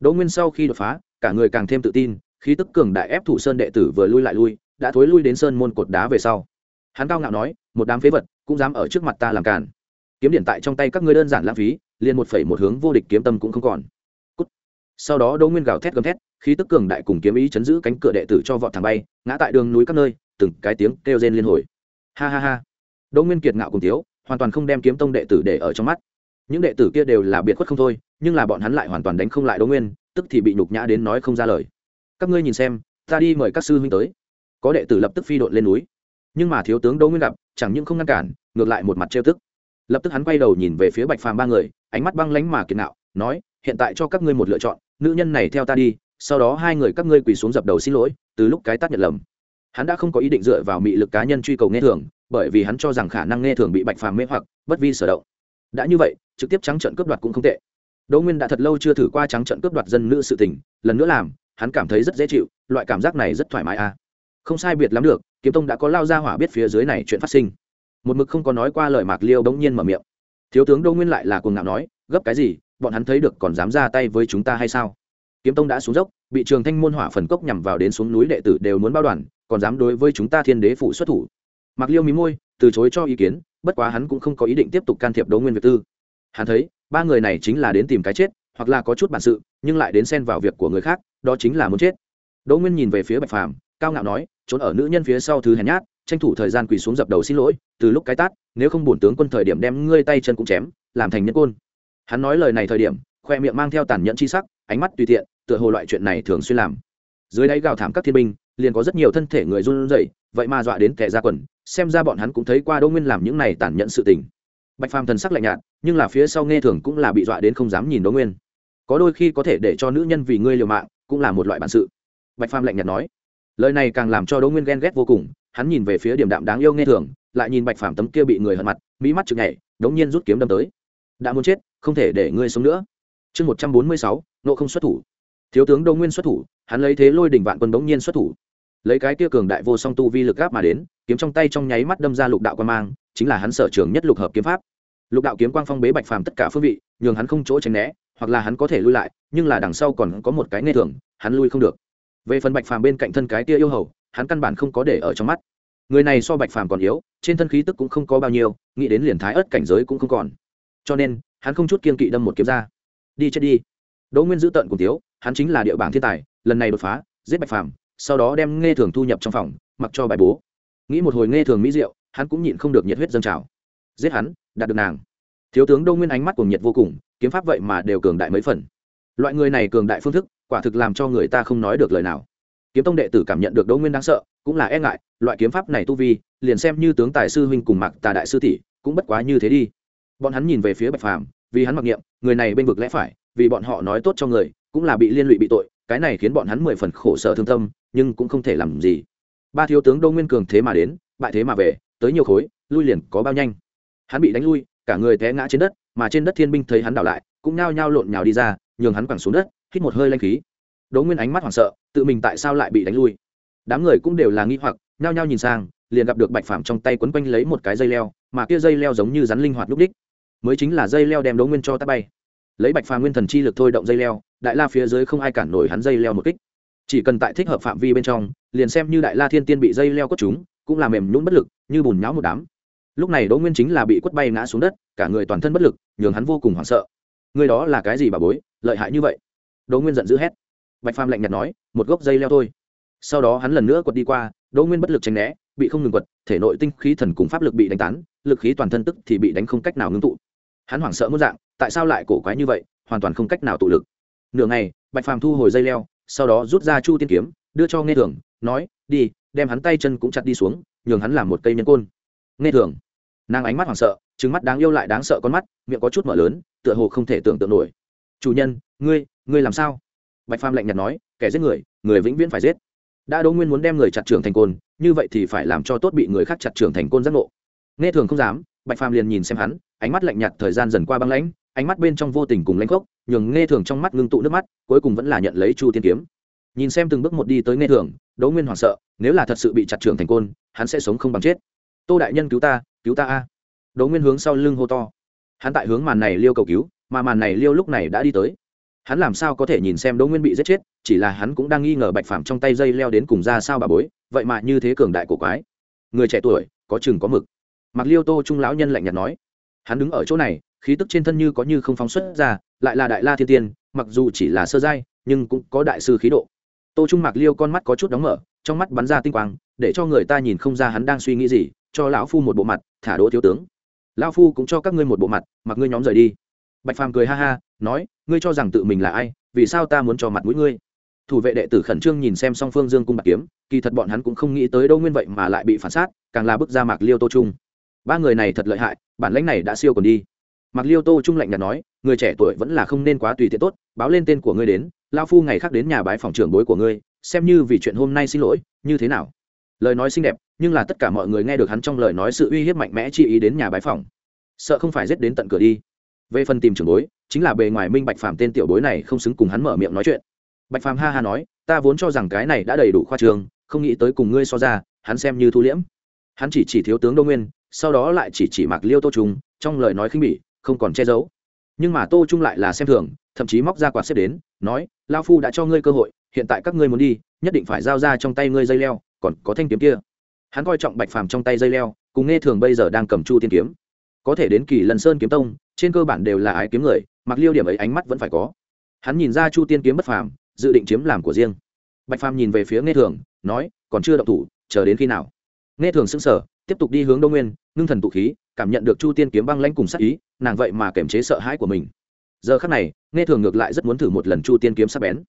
Đỗ nguyên sau khi đột phá, cả người càng thêm tự tin, khí tức cường đại ép thủ sơn đệ tử vừa lui lại lui đã thối lui đến sơn môn cột đá về sau. Hắn cao ngạo nói, một đám phế vật cũng dám ở trước mặt ta làm càn. Kiếm điện tại trong tay các ngươi đơn giản lãng phí, liền một phẩy một hướng vô địch kiếm tâm cũng không còn. Cút. sau đó đỗ nguyên gào thét gầm thét, khí tức cường đại cùng kiếm ý chấn giữ cánh cửa đệ tử cho vọt thẳng bay, ngã tại đường núi các nơi, từng cái tiếng kêu rên liên hồi. Ha ha ha. Đỗ nguyên kiệt ngạo cùng tiếu hoàn toàn không đem kiếm tông đệ tử để ở trong mắt. Những đệ tử kia đều là biệt khuất không thôi, nhưng là bọn hắn lại hoàn toàn đánh không lại đỗ nguyên, tức thì bị nhục nhã đến nói không ra lời. Các ngươi nhìn xem, ta đi mời các sư huynh tới có đệ tử lập tức phi đội lên núi. Nhưng mà thiếu tướng đỗ nguyên gặp chẳng những không ngăn cản, ngược lại một mặt trêu tức. Lập tức hắn quay đầu nhìn về phía bạch phàm ba người, ánh mắt băng lánh mà kiệt nạo, nói, hiện tại cho các ngươi một lựa chọn, nữ nhân này theo ta đi, sau đó hai người các ngươi quỳ xuống dập đầu xin lỗi, từ lúc cái tát nhận lầm. Hắn đã không có ý định dựa vào mị lực cá nhân truy cầu nghe thường, bởi vì hắn cho rằng khả năng nghe thường bị bạch phàm mê hoặc, bất vi sở động. Đã như vậy, trực tiếp trắng trận cướp đoạt cũng không tệ. Đỗ nguyên đã thật lâu chưa thử qua trắng trận cướp đoạt dân nữ sự tình, lần nữa làm, hắn cảm thấy rất dễ chịu, loại cảm giác này rất thoải mái à không sai biệt lắm được, kiếm tông đã có lao ra hỏa biết phía dưới này chuyện phát sinh. Một mực không có nói qua lời mạc liêu bỗng nhiên mở miệng. Thiếu tướng đỗ nguyên lại là cuồng ngạo nói, gấp cái gì, bọn hắn thấy được còn dám ra tay với chúng ta hay sao? Kiếm tông đã xuống dốc, bị trường thanh môn hỏa phần cốc nhằm vào đến xuống núi đệ tử đều muốn bao đoàn, còn dám đối với chúng ta thiên đế phủ xuất thủ. Mạc liêu mí môi, từ chối cho ý kiến, bất quá hắn cũng không có ý định tiếp tục can thiệp đỗ nguyên việt tư. Hắn thấy, ba người này chính là đến tìm cái chết, hoặc là có chút bản sự, nhưng lại đến xen vào việc của người khác, đó chính là muốn chết. Đỗ nguyên nhìn về phía bạch phàm, cao ngạo nói trốn ở nữ nhân phía sau thứ hèn nhát, tranh thủ thời gian quỳ xuống dập đầu xin lỗi, từ lúc cái tát, nếu không bổn tướng quân thời điểm đem ngươi tay chân cũng chém, làm thành nhân côn. Hắn nói lời này thời điểm, khoe miệng mang theo tàn nhẫn chi sắc, ánh mắt tùy tiện, tựa hồ loại chuyện này thường xuyên làm. Dưới đáy gào thảm các thiên binh, liền có rất nhiều thân thể người run rẩy, vậy mà dọa đến kẻ ra quần, xem ra bọn hắn cũng thấy qua đỗ nguyên làm những này tàn nhẫn sự tình. Bạch phàm thần sắc lạnh nhạt, nhưng là phía sau nghe thường cũng là bị dọa đến không dám nhìn đỗ nguyên. Có đôi khi có thể để cho nữ nhân vì ngươi liều mạng, cũng là một loại bản sự. Bạch phàm lạnh nhạt nói lời này càng làm cho đỗ nguyên ghen ghét vô cùng, hắn nhìn về phía điểm đạm đáng yêu nghe thường, lại nhìn bạch phàm tấm kia bị người hận mặt mỹ mắt chực nhảy, đống nhiên rút kiếm đâm tới. Đã muốn chết, không thể để ngươi sống nữa. Chương một trăm bốn mươi sáu, nộ không xuất thủ. Thiếu tướng đỗ nguyên xuất thủ, hắn lấy thế lôi đỉnh vạn quân đống nhiên xuất thủ. Lấy cái kia cường đại vô song tu vi lực gáp mà đến, kiếm trong tay trong nháy mắt đâm ra lục đạo quan mang, chính là hắn sở trường nhất lục hợp kiếm pháp. Lục đạo kiếm quang phong bế bạch phàm tất cả phương vị, nhường hắn không chỗ tránh né, hoặc là hắn có thể lui lại, nhưng là đằng sau còn có một cái nghe thường, hắn lui không được về phần bạch phàm bên cạnh thân cái tia yêu hầu, hắn căn bản không có để ở trong mắt. Người này so bạch phàm còn yếu, trên thân khí tức cũng không có bao nhiêu, nghĩ đến liền thái ớt cảnh giới cũng không còn. Cho nên, hắn không chút kiên kỵ đâm một kiếm ra. Đi chết đi. Đỗ nguyên giữ tận cùng tiếu hắn chính là địa bảng thiên tài, lần này đột phá, giết bạch phàm, sau đó đem nghe thường thu nhập trong phòng, mặc cho bài bố. Nghĩ một hồi nghe thường mỹ diệu, hắn cũng nhịn không được nhiệt huyết dâng trào. Giết hắn, đạt được nàng. Thiếu tướng đô nguyên ánh mắt cùng nhiệt vô cùng, kiếm pháp vậy mà đều cường đại mấy phần loại người này cường đại phương thức, quả thực làm cho người ta không nói được lời nào. Kiếm tông đệ tử cảm nhận được đỗ nguyên đáng sợ, cũng là e ngại, loại kiếm pháp này tu vi, liền xem như tướng tài sư huynh cùng mặc tà đại sư tỷ, cũng bất quá như thế đi. Bọn hắn nhìn về phía bạch phàm, vì hắn mặc niệm, người này bên vực lẽ phải, vì bọn họ nói tốt cho người, cũng là bị liên lụy bị tội, cái này khiến bọn hắn mười phần khổ sở thương tâm, nhưng cũng không thể làm gì. Ba thiếu tướng đô nguyên cường thế mà đến, bại thế mà về, tới nhiều khối, lui liền có bao nhanh. Hắn bị đánh lui, cả người té ngã trên đất, mà trên đất thiên binh thấy hắn đảo lại, cũng nao nhao lộn nhào đi ra nhường hắn quẳng xuống đất, hít một hơi lanh khí. Đỗ nguyên ánh mắt hoảng sợ, tự mình tại sao lại bị đánh lui? Đám người cũng đều là nghi hoặc, nhao nhao nhìn sang, liền gặp được bạch phạm trong tay quấn quanh lấy một cái dây leo, mà kia dây leo giống như rắn linh hoạt lúc đích. Mới chính là dây leo đem đỗ nguyên cho tắt bay. Lấy bạch phàm nguyên thần chi lực thôi động dây leo, đại la phía dưới không ai cản nổi hắn dây leo một kích. Chỉ cần tại thích hợp phạm vi bên trong, liền xem như đại la thiên tiên bị dây leo cốt chúng, cũng là mềm nhún bất lực, như bùn nháo một đám. Lúc này đỗ nguyên chính là bị quất bay ngã xuống đất, cả người toàn thân bất lực, nhường hắn vô cùng hoảng sợ. Người đó là cái gì bà bối? Lợi hại như vậy. Đỗ nguyên giận dữ hét. Bạch phàm lạnh nhạt nói, một gốc dây leo thôi. Sau đó hắn lần nữa quật đi qua, đỗ nguyên bất lực tránh né, bị không ngừng quật, thể nội tinh khí thần cùng pháp lực bị đánh tán, lực khí toàn thân tức thì bị đánh không cách nào ngưng tụ. Hắn hoảng sợ muốn dạng, tại sao lại cổ quái như vậy, hoàn toàn không cách nào tụ lực. Nửa ngày, bạch phàm thu hồi dây leo, sau đó rút ra chu tiên kiếm, đưa cho nghe thường nói, đi, đem hắn tay chân cũng chặt đi xuống, nhường hắn làm một cây nhân côn. Nghe thường nàng ánh mắt hoảng sợ trứng mắt đáng yêu lại đáng sợ con mắt, miệng có chút mở lớn, tựa hồ không thể tưởng tượng nổi chủ nhân, ngươi ngươi làm sao? Bạch phàm lạnh nhạt nói, kẻ giết người người vĩnh viễn phải giết. Đã đỗ nguyên muốn đem người chặt trưởng thành côn, như vậy thì phải làm cho tốt bị người khác chặt trưởng thành côn giác ngộ. Nghe thường không dám, bạch phàm liền nhìn xem hắn, ánh mắt lạnh nhạt thời gian dần qua băng lãnh, ánh mắt bên trong vô tình cùng lãnh khốc, nhường nghe thường trong mắt ngưng tụ nước mắt, cuối cùng vẫn là nhận lấy chu tiên kiếm. Nhìn xem từng bước một đi tới nghe thường, đỗ nguyên hoảng sợ, nếu là thật sự bị chặt trưởng thành côn, hắn sẽ sống không bằng chết. Tô đại nhân cứu ta cứu ta a. Đỗ nguyên hướng sau lưng hô to. Hắn tại hướng màn này liêu cầu cứu mà màn này liêu lúc này đã đi tới. Hắn làm sao có thể nhìn xem đỗ nguyên bị giết chết, chỉ là hắn cũng đang nghi ngờ bạch phàm trong tay dây leo đến cùng ra sao bà bối, vậy mà như thế cường đại của quái. Người trẻ tuổi, có chừng có mực. Mặc liêu tô trung lão nhân lạnh nhạt nói. Hắn đứng ở chỗ này, khí tức trên thân như có như không phóng xuất ra, lại là đại la thiên tiên, mặc dù chỉ là sơ giai, nhưng cũng có đại sư khí độ. Tô trung mạc liêu con mắt có chút đóng mở, trong mắt bắn ra tinh quang, để cho người ta nhìn không ra hắn đang suy nghĩ gì, cho lão phu một bộ mặt, thả đỗ thiếu tướng. Lão phu cũng cho các ngươi một bộ mặt, mặc ngươi nhóm rời đi bạch phàm cười ha ha, nói, ngươi cho rằng tự mình là ai, vì sao ta muốn cho mặt mũi ngươi? Thủ vệ đệ tử khẩn trương nhìn xem song phương dương cung bạc kiếm, kỳ thật bọn hắn cũng không nghĩ tới đâu nguyên vậy mà lại bị phản sát, càng là bức ra mạc liêu tô trung. Ba người này thật lợi hại, bản lãnh này đã siêu còn đi. Mạc liêu tô trung lạnh nhạt nói, người trẻ tuổi vẫn là không nên quá tùy tiện tốt, báo lên tên của ngươi đến lao phu ngày khác đến nhà bái phòng trưởng bối của ngươi, xem như vì chuyện hôm nay xin lỗi, như thế nào? Lời nói xinh đẹp, nhưng là tất cả mọi người nghe được hắn trong lời nói sự uy hiếp mạnh mẽ chi ý đến nhà bái phòng. Sợ không phải giết đến tận cửa đi về phần tìm trưởng bối, chính là bề ngoài minh bạch phàm tên tiểu bối này không xứng cùng hắn mở miệng nói chuyện. Bạch phàm ha ha nói, ta vốn cho rằng cái này đã đầy đủ khoa trường, không nghĩ tới cùng ngươi so ra, hắn xem như thu liễm. Hắn chỉ chỉ thiếu tướng đô nguyên, sau đó lại chỉ chỉ mạc liêu tô trung, trong lời nói khinh bỉ, không còn che giấu. Nhưng mà tô trung lại là xem thường, thậm chí móc ra quạt xếp đến, nói lao phu đã cho ngươi cơ hội, hiện tại các ngươi muốn đi, nhất định phải giao ra trong tay ngươi dây leo, còn có thanh kiếm kia. Hắn coi trọng bạch phàm trong tay dây leo, cùng nghe thường bây giờ đang cầm chu tiên kiếm. Có thể đến kỳ lần sơn kiếm tông trên cơ bản đều là ái kiếm người, mặc liêu điểm ấy ánh mắt vẫn phải có. Hắn nhìn ra chu tiên kiếm bất phàm, dự định chiếm làm của riêng. Bạch phàm nhìn về phía nghe thường, nói, còn chưa động thủ, chờ đến khi nào? Nghe thường sững sờ, tiếp tục đi hướng đông nguyên, ngưng thần tụ khí, cảm nhận được chu tiên kiếm băng lãnh cùng sắc ý, nàng vậy mà kiềm chế sợ hãi của mình. Giờ khắc này, nghe thường ngược lại rất muốn thử một lần chu tiên kiếm sắc bén.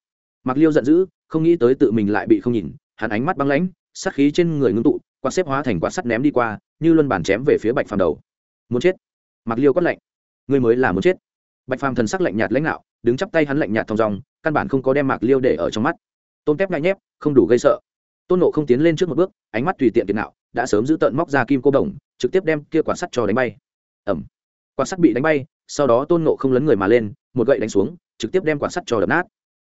Mặc liêu giận dữ, không nghĩ tới tự mình lại bị không nhìn, hắn ánh mắt băng lãnh sắc khí trên người ngưng tụ, quạt xếp hóa thành quạt sắt ném đi qua, như luân bàn chém về phía bạch phàm đầu. Muốn chết. Mặc liêu quát lạnh ngươi mới là muốn chết. Bạch phàm thần sắc lạnh nhạt lãnh đạo, đứng chắp tay hắn lạnh nhạt thong dong, căn bản không có đem mạc liêu để ở trong mắt. Tôn kép ngại nhép, không đủ gây sợ. Tôn nộ không tiến lên trước một bước, ánh mắt tùy tiện tiền nạo, đã sớm giữ tận móc ra kim cô đồng, trực tiếp đem kia quả sắt cho đánh bay. Ẩm quả sắt bị đánh bay, sau đó tôn nộ không lấn người mà lên, một gậy đánh xuống, trực tiếp đem quả sắt cho đập nát.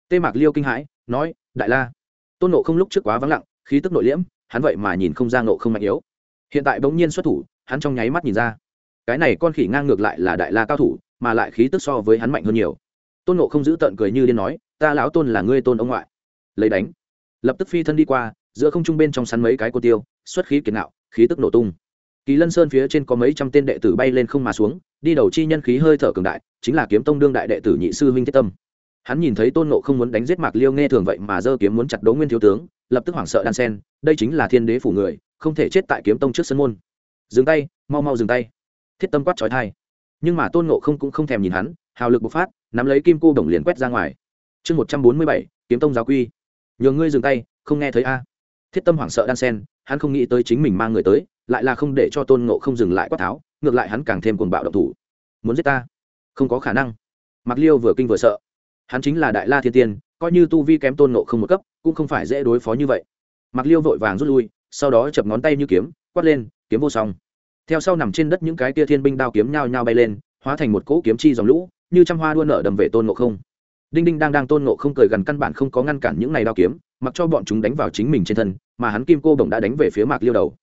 Tê mạc liêu kinh hãi, nói, đại la. Tôn nộ không lúc trước quá vắng lặng, khí tức nội liễm, hắn vậy mà nhìn không ra nộ không mạnh yếu. Hiện tại bỗng nhiên xuất thủ, hắn trong nháy mắt nhìn ra cái này con khỉ ngang ngược lại là đại la cao thủ, mà lại khí tức so với hắn mạnh hơn nhiều. Tôn nộ không giữ tận cười như điên nói, ta lão tôn là ngươi tôn ông ngoại. Lấy đánh, lập tức phi thân đi qua, giữa không trung bên trong sắn mấy cái cô tiêu, xuất khí kiệt nạo khí tức nổ tung. Kỳ lân sơn phía trên có mấy trăm tên đệ tử bay lên không mà xuống, đi đầu chi nhân khí hơi thở cường đại, chính là kiếm tông đương đại đệ tử nhị sư huynh thiết tâm. Hắn nhìn thấy tôn nộ không muốn đánh giết mạc liêu nghe thường vậy mà dơ kiếm muốn chặt đấu nguyên thiếu tướng, lập tức hoảng sợ đan sen, đây chính là thiên đế phủ người, không thể chết tại kiếm tông trước sân môn. Dừng tay, mau mau dừng tay thiết tâm quát trói thai. Nhưng mà tôn nộ không cũng không thèm nhìn hắn, hào lực bộc phát, nắm lấy kim cô đồng liền quét ra ngoài. Chương một trăm bốn mươi bảy, kiếm tông giáo quy. Nhường ngươi dừng tay, không nghe thấy a. Thiết tâm hoảng sợ đan sen, hắn không nghĩ tới chính mình mang người tới, lại là không để cho tôn ngộ không dừng lại quát tháo, ngược lại hắn càng thêm cuồng bạo động thủ. Muốn giết ta? Không có khả năng. Mặc liêu vừa kinh vừa sợ. Hắn chính là đại la thiên tiên, coi như tu vi kém tôn ngộ không một cấp, cũng không phải dễ đối phó như vậy. Mặc liêu vội vàng rút lui, sau đó chập ngón tay như kiếm, quát lên, kiếm vô song theo sau nằm trên đất những cái tia thiên binh đao kiếm nhao nhao bay lên, hóa thành một cỗ kiếm chi dòng lũ, như trăm hoa đua nở đầm về tôn ngộ không. Đinh đinh đang đang tôn ngộ không cười gần căn bản không có ngăn cản những này đao kiếm, mặc cho bọn chúng đánh vào chính mình trên thân, mà hắn kim cô bổng đã đánh về phía mạc liêu đầu.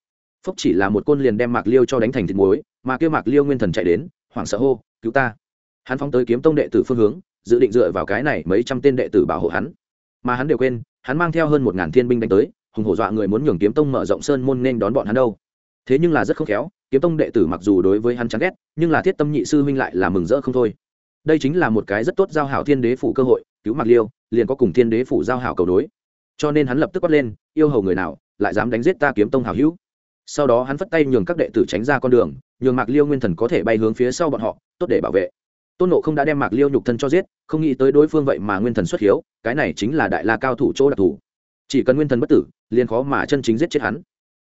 Phốc chỉ là một côn liền đem mạc liêu cho đánh thành thịt muối, mà kêu mạc liêu nguyên thần chạy đến, hoảng sợ hô, cứu ta! Hắn phóng tới kiếm tông đệ tử phương hướng, dự định dựa vào cái này mấy trăm tên đệ tử bảo hộ hắn. Mà hắn đều quên, hắn mang theo hơn một ngàn thiên binh đánh tới, hùng hổ dọa người muốn nhường kiếm tông mở rộng sơn môn nên đón bọn hắn đâu. Thế nhưng là rất không khéo kiếm tông đệ tử mặc dù đối với hắn chán ghét, nhưng là thiết tâm nhị sư huynh lại là mừng rỡ không thôi. Đây chính là một cái rất tốt giao hảo thiên đế phủ cơ hội, cứu Mặc liêu, liền có cùng thiên đế phủ giao hảo cầu đối. Cho nên hắn lập tức quát lên, yêu hầu người nào, lại dám đánh giết ta kiếm tông hảo hữu? Sau đó hắn phất tay nhường các đệ tử tránh ra con đường, nhường mạc liêu nguyên thần có thể bay hướng phía sau bọn họ, tốt để bảo vệ. Tôn nộ không đã đem mạc liêu nhục thân cho giết, không nghĩ tới đối phương vậy mà nguyên thần xuất hiếu, cái này chính là đại la cao thủ chỗ đặc thù. Chỉ cần nguyên thần bất tử, liền khó mà chân chính giết chết hắn.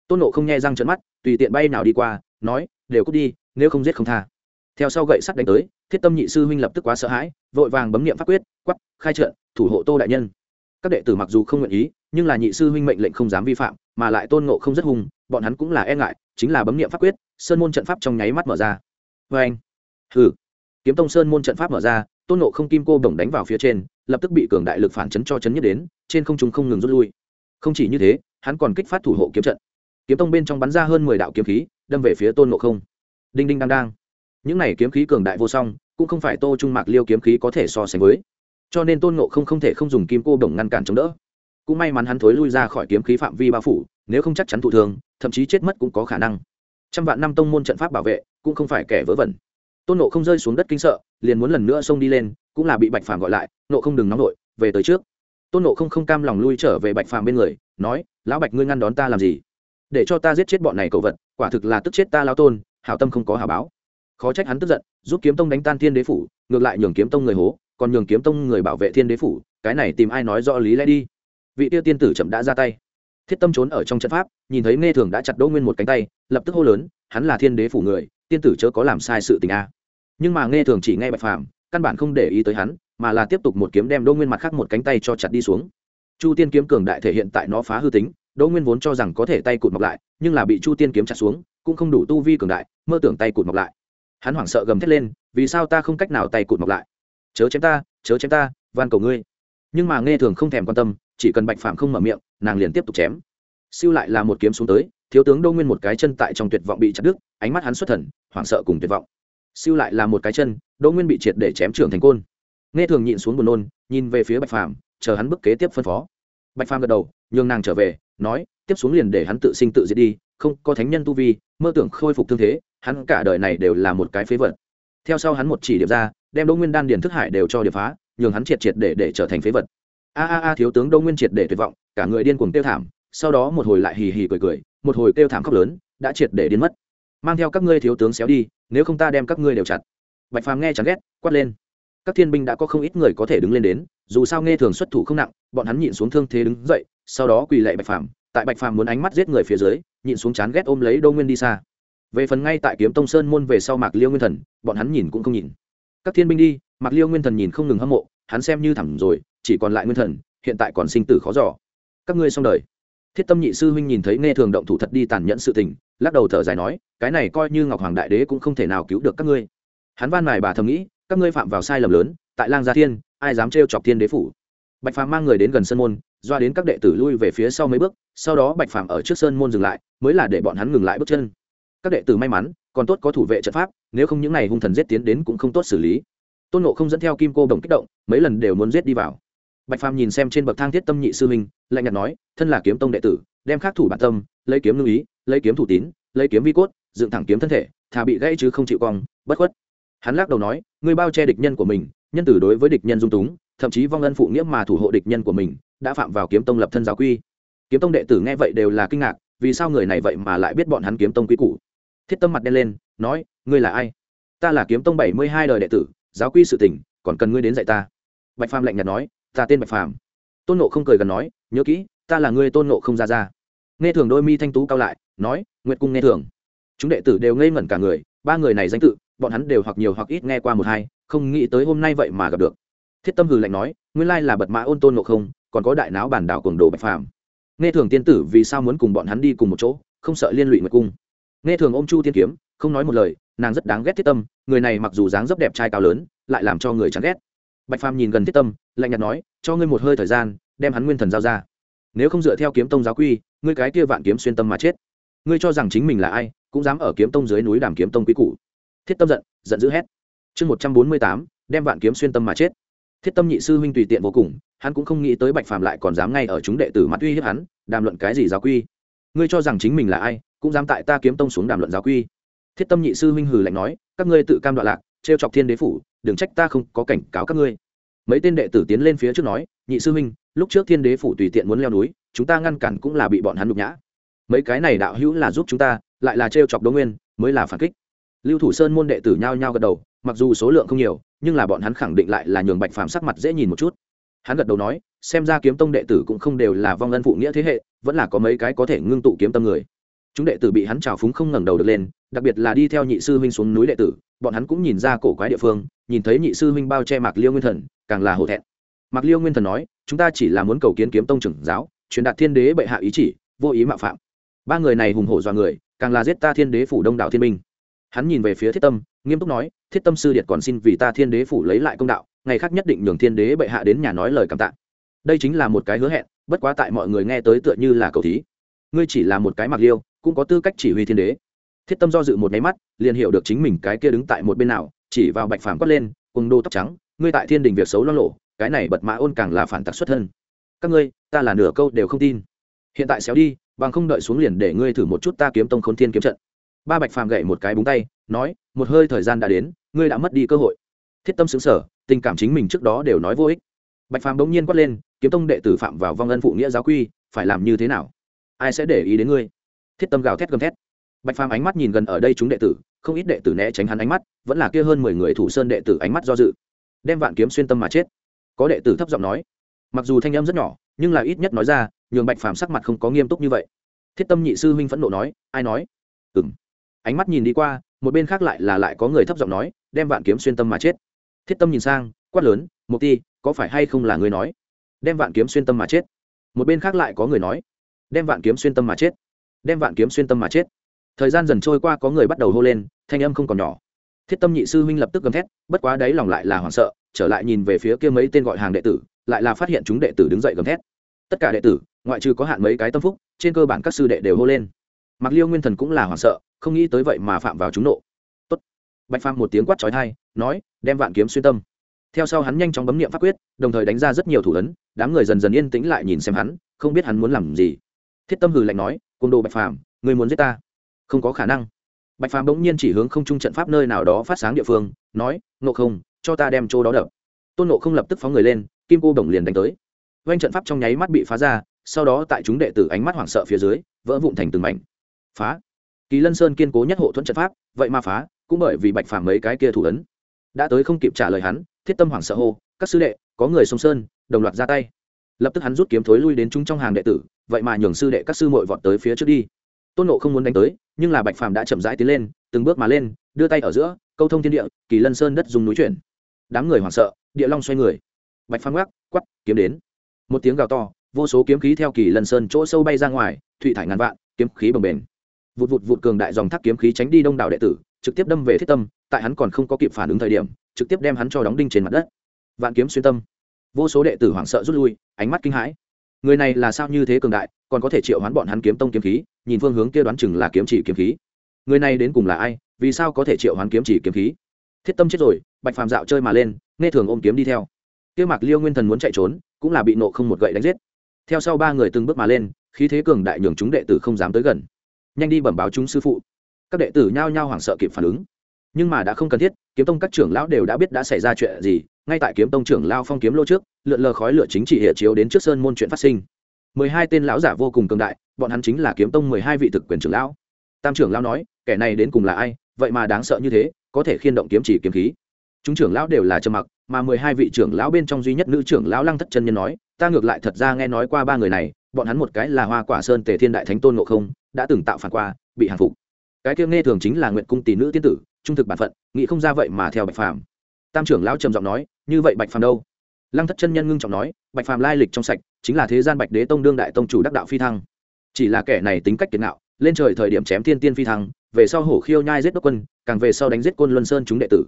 Tôn nộ không nghe răng trận mắt, tùy tiện bay nào đi qua nói, đều cút đi, nếu không giết không tha. Theo sau gậy sắt đánh tới, thiết tâm nhị sư huynh lập tức quá sợ hãi, vội vàng bấm nghiệm pháp quyết quắp khai trận, thủ hộ tô đại nhân. Các đệ tử mặc dù không nguyện ý, nhưng là nhị sư huynh mệnh lệnh không dám vi phạm, mà lại tôn ngộ không rất hung, bọn hắn cũng là e ngại, chính là bấm nghiệm pháp quyết, sơn môn trận pháp trong nháy mắt mở ra. Vê anh, hừ. Kiếm tông sơn môn trận pháp mở ra, tôn nộ không kim cô bổng đánh vào phía trên, lập tức bị cường đại lực phản chấn cho chấn nhất đến, trên không trung không ngừng rút lui. Không chỉ như thế, hắn còn kích phát thủ hộ kiếm trận. Kiếm tông bên trong bắn ra hơn mười đạo kiếm khí đâm về phía tôn ngộ không. Đinh đinh đang đang. Những này kiếm khí cường đại vô song, cũng không phải tô trung mạc liêu kiếm khí có thể so sánh với. Cho nên tôn ngộ không không thể không dùng kim cô bổng ngăn cản chống đỡ. Cũng may mắn hắn thối lui ra khỏi kiếm khí phạm vi bao phủ, nếu không chắc chắn thụ thường thậm chí chết mất cũng có khả năng. Trăm vạn năm tông môn trận pháp bảo vệ, cũng không phải kẻ vớ vẩn. Tôn nộ không rơi xuống đất kinh sợ, liền muốn lần nữa xông đi lên, cũng là bị bạch phàm gọi lại nộ không đừng nóng nổi, về tới trước. Tôn nộ không không cam lòng lui trở về bạch phàm bên người, nói, lão bạch ngươi ngăn đón ta làm gì? Để cho ta giết chết bọn này cầu vật quả thực là tức chết ta lao tôn, hảo tâm không có hảo báo. Khó trách hắn tức giận, giúp kiếm tông đánh tan thiên đế phủ, ngược lại nhường kiếm tông người hố, còn nhường kiếm tông người bảo vệ thiên đế phủ, cái này tìm ai nói rõ lý lẽ đi. Vị tiêu tiên tử chậm đã ra tay. Thiết tâm trốn ở trong trận pháp, nhìn thấy nghe thường đã chặt đỗ nguyên một cánh tay, lập tức hô lớn, hắn là thiên đế phủ người, tiên tử chớ có làm sai sự tình a. Nhưng mà nghe thường chỉ nghe bạch phàm, căn bản không để ý tới hắn, mà là tiếp tục một kiếm đem đỗ nguyên mặt khác một cánh tay cho chặt đi xuống. Chu tiên kiếm cường đại thể hiện tại nó phá hư tính đỗ nguyên vốn cho rằng có thể tay cụt mọc lại, nhưng là bị chu tiên kiếm chặt xuống, cũng không đủ tu vi cường đại, mơ tưởng tay cụt mọc lại. Hắn hoảng sợ gầm thét lên, vì sao ta không cách nào tay cụt mọc lại? Chớ chém ta, chớ chém ta, van cầu ngươi. Nhưng mà nghe thường không thèm quan tâm, chỉ cần bạch phạm không mở miệng, nàng liền tiếp tục chém. Siêu lại là một kiếm xuống tới, thiếu tướng đô nguyên một cái chân tại trong tuyệt vọng bị chặt đứt, ánh mắt hắn xuất thần, hoảng sợ cùng tuyệt vọng. Siêu lại là một cái chân đô nguyên bị triệt để chém trưởng thành côn. Nghe thường nhịn xuống buồn nôn, nhìn về phía bạch phạm chờ hắn bức kế tiếp phân phó. Bạch phạm gật đầu nhường nàng trở về, nói, tiếp xuống liền để hắn tự sinh tự diệt đi, không có thánh nhân tu vi, mơ tưởng khôi phục thương thế, hắn cả đời này đều là một cái phế vật. Theo sau hắn một chỉ điệp ra, đem đỗ nguyên đan điền thức hải đều cho điệp phá, nhường hắn triệt triệt để để trở thành phế vật. A a a, thiếu tướng đỗ nguyên triệt để tuyệt vọng, cả người điên cuồng tiêu thảm, sau đó một hồi lại hì hì cười cười, một hồi tiêu thảm khóc lớn, đã triệt để điên mất. Mang theo các ngươi thiếu tướng xéo đi, nếu không ta đem các ngươi đều chặt. Bạch phàm nghe chẳng ghét, quát lên. Các thiên binh đã có không ít người có thể đứng lên đến, dù sao nghe thường xuất thủ không nặng, bọn hắn nhịn xuống thương thế đứng dậy sau đó quỳ lạy bạch phàm, tại bạch phàm muốn ánh mắt giết người phía dưới, nhịn xuống chán ghét ôm lấy đô nguyên đi xa. Về phần ngay tại kiếm tông sơn môn về sau mạc liêu nguyên thần, bọn hắn nhìn cũng không nhìn. Các thiên binh đi, mạc liêu nguyên thần nhìn không ngừng hâm mộ, hắn xem như thẳm rồi, chỉ còn lại nguyên thần, hiện tại còn sinh tử khó giỏ các ngươi xong đời. Thiết tâm nhị sư huynh nhìn thấy nghe thường động thủ thật đi tàn nhẫn sự tình, lắc đầu thở dài nói, cái này coi như ngọc hoàng đại đế cũng không thể nào cứu được các ngươi. Hắn van mài bà thầm nghĩ, các ngươi phạm vào sai lầm lớn, tại lang gia thiên, ai dám trêu chọc thiên đế phủ? Bạch phàm mang người đến gần sân môn doa đến các đệ tử lui về phía sau mấy bước, sau đó bạch phàm ở trước sơn môn dừng lại, mới là để bọn hắn ngừng lại bước chân. Các đệ tử may mắn, còn tốt có thủ vệ trận pháp, nếu không những n à y hung thần giết tiến đến cũng không tốt xử lý. Tôn nộ không dẫn theo kim cô đồng kích động, mấy lần đều muốn giết đi vào. Bạch phàm nhìn xem trên bậc thang thiết tâm nhị sư minh lạnh nhạt nói, thân là kiếm tông đệ tử, đem khắc thủ bản tâm, lấy kiếm lưu ý, lấy kiếm thủ tín, lấy kiếm vi cốt, dựng thẳng kiếm thân thể, thà bị gãy chứ không chịu cong, bất khuất. Hắn lắc đầu nói, ngươi bao che địch nhân của mình, nhân tử đối với địch nhân dung túng, thậm chí vong ân phụ nghĩa mà thủ hộ địch nhân của mình đã phạm vào kiếm tông lập thân giáo quy. Kiếm tông đệ tử nghe vậy đều là kinh ngạc, vì sao người này vậy mà lại biết bọn hắn kiếm tông quy củ? Thiết tâm mặt đen lên, nói, ngươi là ai? Ta là kiếm tông bảy mươi hai đời đệ tử, giáo quy sự tỉnh còn cần ngươi đến dạy ta. Bạch phàm lạnh nhạt nói, ta tên bạch phàm. Tôn nộ không cười gần nói, nhớ kỹ, ta là ngươi tôn nộ không ra ra nghe thường đôi mi thanh tú cao lại, nói, nguyệt cung nghe thường. Chúng đệ tử đều ngây ngẩn cả người, ba người này danh tự, bọn hắn đều hoặc nhiều hoặc ít nghe qua một hai, không nghĩ tới hôm nay vậy mà gặp được. Thiết tâm hừ lạnh nói, nguyên lai là bật mã ôn tôn nộ không còn có đại náo bản đảo cường đồ bạch phàm. Nghe thường tiên tử vì sao muốn cùng bọn hắn đi cùng một chỗ, không sợ liên lụy nguyệt cung. Nghe thường ôm chu tiên kiếm, không nói một lời, nàng rất đáng ghét thiết tâm, người này mặc dù dáng dấp đẹp trai cao lớn, lại làm cho người chán ghét. Bạch phàm nhìn gần thiết tâm, lạnh nhạt nói, cho ngươi một hơi thời gian, đem hắn nguyên thần giao ra. Nếu không dựa theo kiếm tông giáo quy, ngươi cái kia vạn kiếm xuyên tâm mà chết. Ngươi cho rằng chính mình là ai, cũng dám ở kiếm tông dưới núi đàm kiếm tông quý cũ thiết tâm giận giận dữ hét. Chương một trăm bốn mươi tám, đem vạn kiếm xuyên tâm mà chết thiết tâm nhị sư huynh tùy tiện vô cùng, hắn cũng không nghĩ tới bạch phàm lại còn dám ngay ở chúng đệ tử mặt uy hiếp hắn, đàm luận cái gì giáo quy. Ngươi cho rằng chính mình là ai, cũng dám tại ta kiếm tông xuống đàm luận giáo quy. Thiết tâm nhị sư huynh hừ lạnh nói, các ngươi tự cam đoạn lạc, trêu chọc thiên đế phủ, đừng trách ta không có cảnh cáo các ngươi. Mấy tên đệ tử tiến lên phía trước nói, nhị sư huynh, lúc trước thiên đế phủ tùy tiện muốn leo núi, chúng ta ngăn cản cũng là bị bọn hắn nhục nhã. Mấy cái này đạo hữu là giúp chúng ta, lại là trêu chọc đỗ nguyên, mới là phản kích. Lưu thủ sơn môn đệ tử nhao nhao gật đầu mặc dù số lượng không nhiều, nhưng là bọn hắn khẳng định lại là nhường bạch phàm sắc mặt dễ nhìn một chút. Hắn gật đầu nói, xem ra kiếm tông đệ tử cũng không đều là vong ân phụ nghĩa thế hệ, vẫn là có mấy cái có thể ngưng tụ kiếm tâm người. Chúng đệ tử bị hắn trào phúng không ngẩng đầu được lên, đặc biệt là đi theo nhị sư huynh xuống núi đệ tử, bọn hắn cũng nhìn ra cổ quái địa phương, nhìn thấy nhị sư huynh bao che mạc liêu nguyên thần, càng là hổ thẹn. Mạc liêu nguyên thần nói, chúng ta chỉ là muốn cầu kiến kiếm tông trưởng giáo, truyền đạt thiên đế bệ hạ ý chỉ, vô ý mạo phạm. Ba người này hùng hổ dọa người, càng là giết ta thiên đế phủ đông đảo thiên minh hắn nhìn về phía thiết tâm, nghiêm túc nói, thiết tâm sư điện còn xin vì ta thiên đế phủ lấy lại công đạo, ngày khác nhất định nhường thiên đế bệ hạ đến nhà nói lời cảm tạ. Đây chính là một cái hứa hẹn, bất quá tại mọi người nghe tới tựa như là cầu thí. Ngươi chỉ là một cái mặc liêu, cũng có tư cách chỉ huy thiên đế. Thiết tâm do dự một máy mắt, liền hiểu được chính mình cái kia đứng tại một bên nào, chỉ vào bạch phàm quát lên cùng đô tóc trắng, ngươi tại thiên đình việc xấu lo lộ, cái này bật mã ôn càng là phản tặc xuất thân. Các ngươi, ta là nửa câu đều không tin. Hiện tại xéo đi, bằng không đợi xuống liền để ngươi thử một chút ta kiếm tông khốn thiên kiếm trận ba bạch phàm gậy một cái búng tay, nói, một hơi thời gian đã đến, ngươi đã mất đi cơ hội. Thiết tâm xứng sở tình cảm chính mình trước đó đều nói vô ích. Bạch phàm bỗng nhiên quát lên, kiếm tông đệ tử phạm vào vong ân phụ nghĩa giáo quy, phải làm như thế nào? Ai sẽ để ý đến ngươi? Thiết tâm gào thét gầm thét. Bạch phàm ánh mắt nhìn gần ở đây chúng đệ tử, không ít đệ tử né tránh hắn ánh mắt, vẫn là kia hơn mười người thủ sơn đệ tử ánh mắt do dự, đem vạn kiếm xuyên tâm mà chết. Có đệ tử thấp giọng nói, mặc dù thanh âm rất nhỏ, nhưng là ít nhất nói ra, nhường bạch phàm sắc mặt không có nghiêm túc như vậy. Thiết tâm nhị sư huynh phẫn nộ nói, ai nói? Ừ m ánh mắt nhìn đi qua, một bên khác lại là lại có người thấp giọng nói, đem vạn kiếm xuyên tâm mà chết. Thiết tâm nhìn sang, quát lớn, mục ti, có phải hay không là người nói? Đem vạn kiếm xuyên tâm mà chết. Một bên khác lại có người nói, đem vạn kiếm xuyên tâm mà chết, đem vạn kiếm xuyên tâm mà chết. Thời gian dần trôi qua có người bắt đầu hô lên, thanh âm không còn nhỏ. Thiết tâm nhị sư huynh lập tức gầm thét, bất quá đấy lòng lại là hoảng sợ, trở lại nhìn về phía kia mấy tên gọi hàng đệ tử, lại là phát hiện chúng đệ tử đứng dậy gầm thét. Tất cả đệ tử, ngoại trừ có hạn mấy cái tâm phúc, trên cơ bản các sư đệ đều hô lên mặc liêu nguyên thần cũng là hoảng sợ, không nghĩ tới vậy mà phạm vào chúng nộ. Tốt. bạch phàm một tiếng quát trói thai nói, đem vạn kiếm xuyên tâm. Theo sau hắn nhanh chóng bấm niệm pháp quyết, đồng thời đánh ra rất nhiều thủ ấn, đám người dần dần yên tĩnh lại nhìn xem hắn, không biết hắn muốn làm gì. Thiết tâm hừ lạnh nói côn đồ bạch phàm người muốn giết ta? Không có khả năng. Bạch phàm bỗng nhiên chỉ hướng không trung trận pháp nơi nào đó phát sáng địa phương, nói nộ không, cho ta đem chỗ đó đập. Tôn nộ không lập tức phóng người lên, kim cô đồng liền đánh tới. Doanh trận pháp trong nháy mắt bị phá ra, sau đó tại chúng đệ tử ánh mắt hoảng sợ phía dưới, vỡ vụn thành từng mảnh phá. Kỳ lân sơn kiên cố nhất hộ thuẫn trận pháp, vậy mà phá, cũng bởi vì bạch phàm mấy cái kia thủ ấn. Đã tới không kịp trả lời hắn, thiết tâm hoảng sợ hô, các sư đệ, có người sông sơn, đồng loạt ra tay. Lập tức hắn rút kiếm thối lui đến chúng trong hàng đệ tử, vậy mà nhường sư đệ các sư mội vọt tới phía trước đi. Tôn nộ không muốn đánh tới, nhưng là bạch phàm đã chậm rãi tiến lên, từng bước mà lên, đưa tay ở giữa, câu thông thiên địa, kỳ lân sơn đất dùng núi chuyển. Đám người hoảng sợ, địa long xoay người. Bạch phàm gác quắp kiếm đến. Một tiếng gào to, vô số kiếm khí theo kỳ lân sơn chỗ sâu bay ra ngoài thụy thải ngàn vạn, kiếm khí bồng bềnh vụt vụt vụt cường đại dòng thác kiếm khí tránh đi đông đảo đệ tử, trực tiếp đâm về thiết tâm, tại hắn còn không có kịp phản ứng thời điểm, trực tiếp đem hắn cho đóng đinh trên mặt đất. Vạn kiếm xuyên tâm. Vô số đệ tử hoảng sợ rút lui, ánh mắt kinh hãi. Người này là sao như thế cường đại, còn có thể triệu hoán bọn hắn kiếm tông kiếm khí, nhìn phương hướng kia đoán chừng là kiếm chỉ kiếm khí. Người này đến cùng là ai, vì sao có thể triệu hoán kiếm chỉ kiếm khí? Thiết tâm chết rồi, bạch phàm dạo chơi mà lên, nghe thường ôm kiếm đi theo. Kia mạc liêu nguyên thần muốn chạy trốn, cũng là bị nộ không một gậy đánh giết. Theo sau ba người từng bước mà lên, khí thế cường đại nhường chúng đệ tử không dám tới gần nhanh đi bẩm báo chúng sư phụ. Các đệ tử nhao nhao hoảng sợ kịp phản ứng. Nhưng mà đã không cần thiết, kiếm tông các trưởng lão đều đã biết đã xảy ra chuyện gì. Ngay tại kiếm tông trưởng lao phong kiếm lô trước, lượn lờ khói lửa chính trị hệ chiếu đến trước sơn môn chuyện phát sinh. Mười hai tên lão giả vô cùng cường đại, bọn hắn chính là kiếm tông mười hai vị thực quyền trưởng lão. Tam trưởng lão nói, kẻ này đến cùng là ai? Vậy mà đáng sợ như thế, có thể khiên động kiếm chỉ kiếm khí. Chúng trưởng lão đều là trầm mặc, mà mười hai vị trưởng lão bên trong duy nhất nữ trưởng lão lăng thất chân nhân nói, ta ngược lại thật ra nghe nói qua ba người này, bọn hắn một cái là hoa quả sơn tề thiên đại thánh tôn ngộ không đã từng tạo phản qua, bị hàng phục. Cái kia nghe thường chính là nguyện cung tỷ nữ tiên tử, trung thực bản phận, nghĩ không ra vậy mà theo bạch phàm. Tam trưởng lão trầm giọng nói, như vậy bạch phàm đâu? Lăng thất chân nhân ngưng trọng nói, bạch phàm lai lịch trong sạch, chính là thế gian bạch đế tông đương đại tông chủ đắc đạo phi thăng. Chỉ là kẻ này tính cách kiệt ngạo, lên trời thời điểm chém thiên tiên phi thăng, về sau hổ khiêu nhai giết đốc quân, càng về sau đánh giết côn luân sơn chúng đệ tử.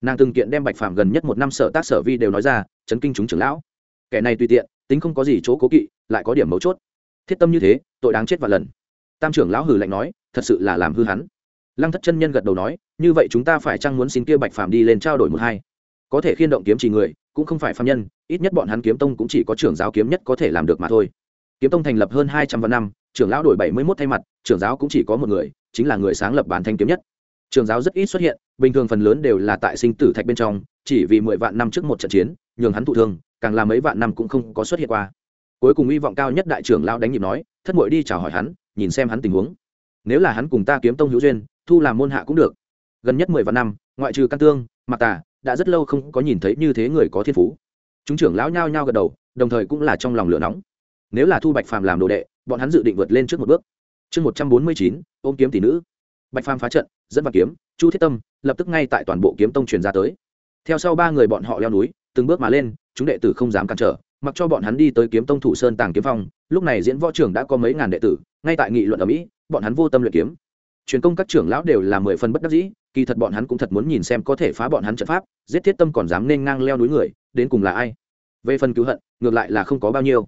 Nàng từng kiện đem bạch phàm gần nhất một năm sở tác sở vi đều nói ra, chấn kinh chúng trưởng lão. Kẻ này tùy tiện, tính không có gì chỗ cố kỵ, lại có điểm mấu chốt. Thiết tâm như thế, tội đáng chết và lần tam trưởng lão hử lạnh nói, thật sự là làm hư hắn. Lăng thất chân nhân gật đầu nói, như vậy chúng ta phải chăng muốn xin kia bạch phàm đi lên trao đổi một hai? Có thể khiên động kiếm chỉ người, cũng không phải phạm nhân, ít nhất bọn hắn kiếm tông cũng chỉ có trưởng giáo kiếm nhất có thể làm được mà thôi. Kiếm tông thành lập hơn hai trăm vạn năm, trưởng lão đổi bảy mươi mốt thay mặt, trưởng giáo cũng chỉ có một người, chính là người sáng lập bản thanh kiếm nhất. Trưởng giáo rất ít xuất hiện, bình thường phần lớn đều là tại sinh tử thạch bên trong, chỉ vì mười vạn năm trước một trận chiến, nhường hắn thụ thương, càng là mấy vạn năm cũng không có xuất hiện qua. Cuối cùng hy vọng cao nhất đại trưởng lão đánh nhịp nói, thất mội đi chào hỏi hắn nhìn xem hắn tình huống. Nếu là hắn cùng ta kiếm tông hữu duyên, thu làm môn hạ cũng được. Gần nhất mười vạn năm, ngoại trừ căn tương, mặc tà, đã rất lâu không có nhìn thấy như thế người có thiên phú. Chúng trưởng lão nhao nhao gật đầu, đồng thời cũng là trong lòng lửa nóng. Nếu là thu bạch phàm làm đồ đệ, bọn hắn dự định vượt lên trước một bước. Chương một trăm bốn mươi chín, ôm kiếm tỷ nữ. Bạch phàm phá trận, dẫn vào kiếm, chu thiết tâm, lập tức ngay tại toàn bộ kiếm tông truyền ra tới. Theo sau ba người bọn họ leo núi, từng bước mà lên, chúng đệ tử không dám cản trở mặc cho bọn hắn đi tới kiếm tông thủ sơn tàng kiếm phong, lúc này diễn võ trưởng đã có mấy ngàn đệ tử, ngay tại nghị luận ở mỹ, bọn hắn vô tâm luyện kiếm. Truyền công các trưởng lão đều là mười phần bất đắc dĩ, kỳ thật bọn hắn cũng thật muốn nhìn xem có thể phá bọn hắn trận pháp, giết thiết tâm còn dám nên ngang leo núi người, đến cùng là ai. Về phần cứu hận, ngược lại là không có bao nhiêu.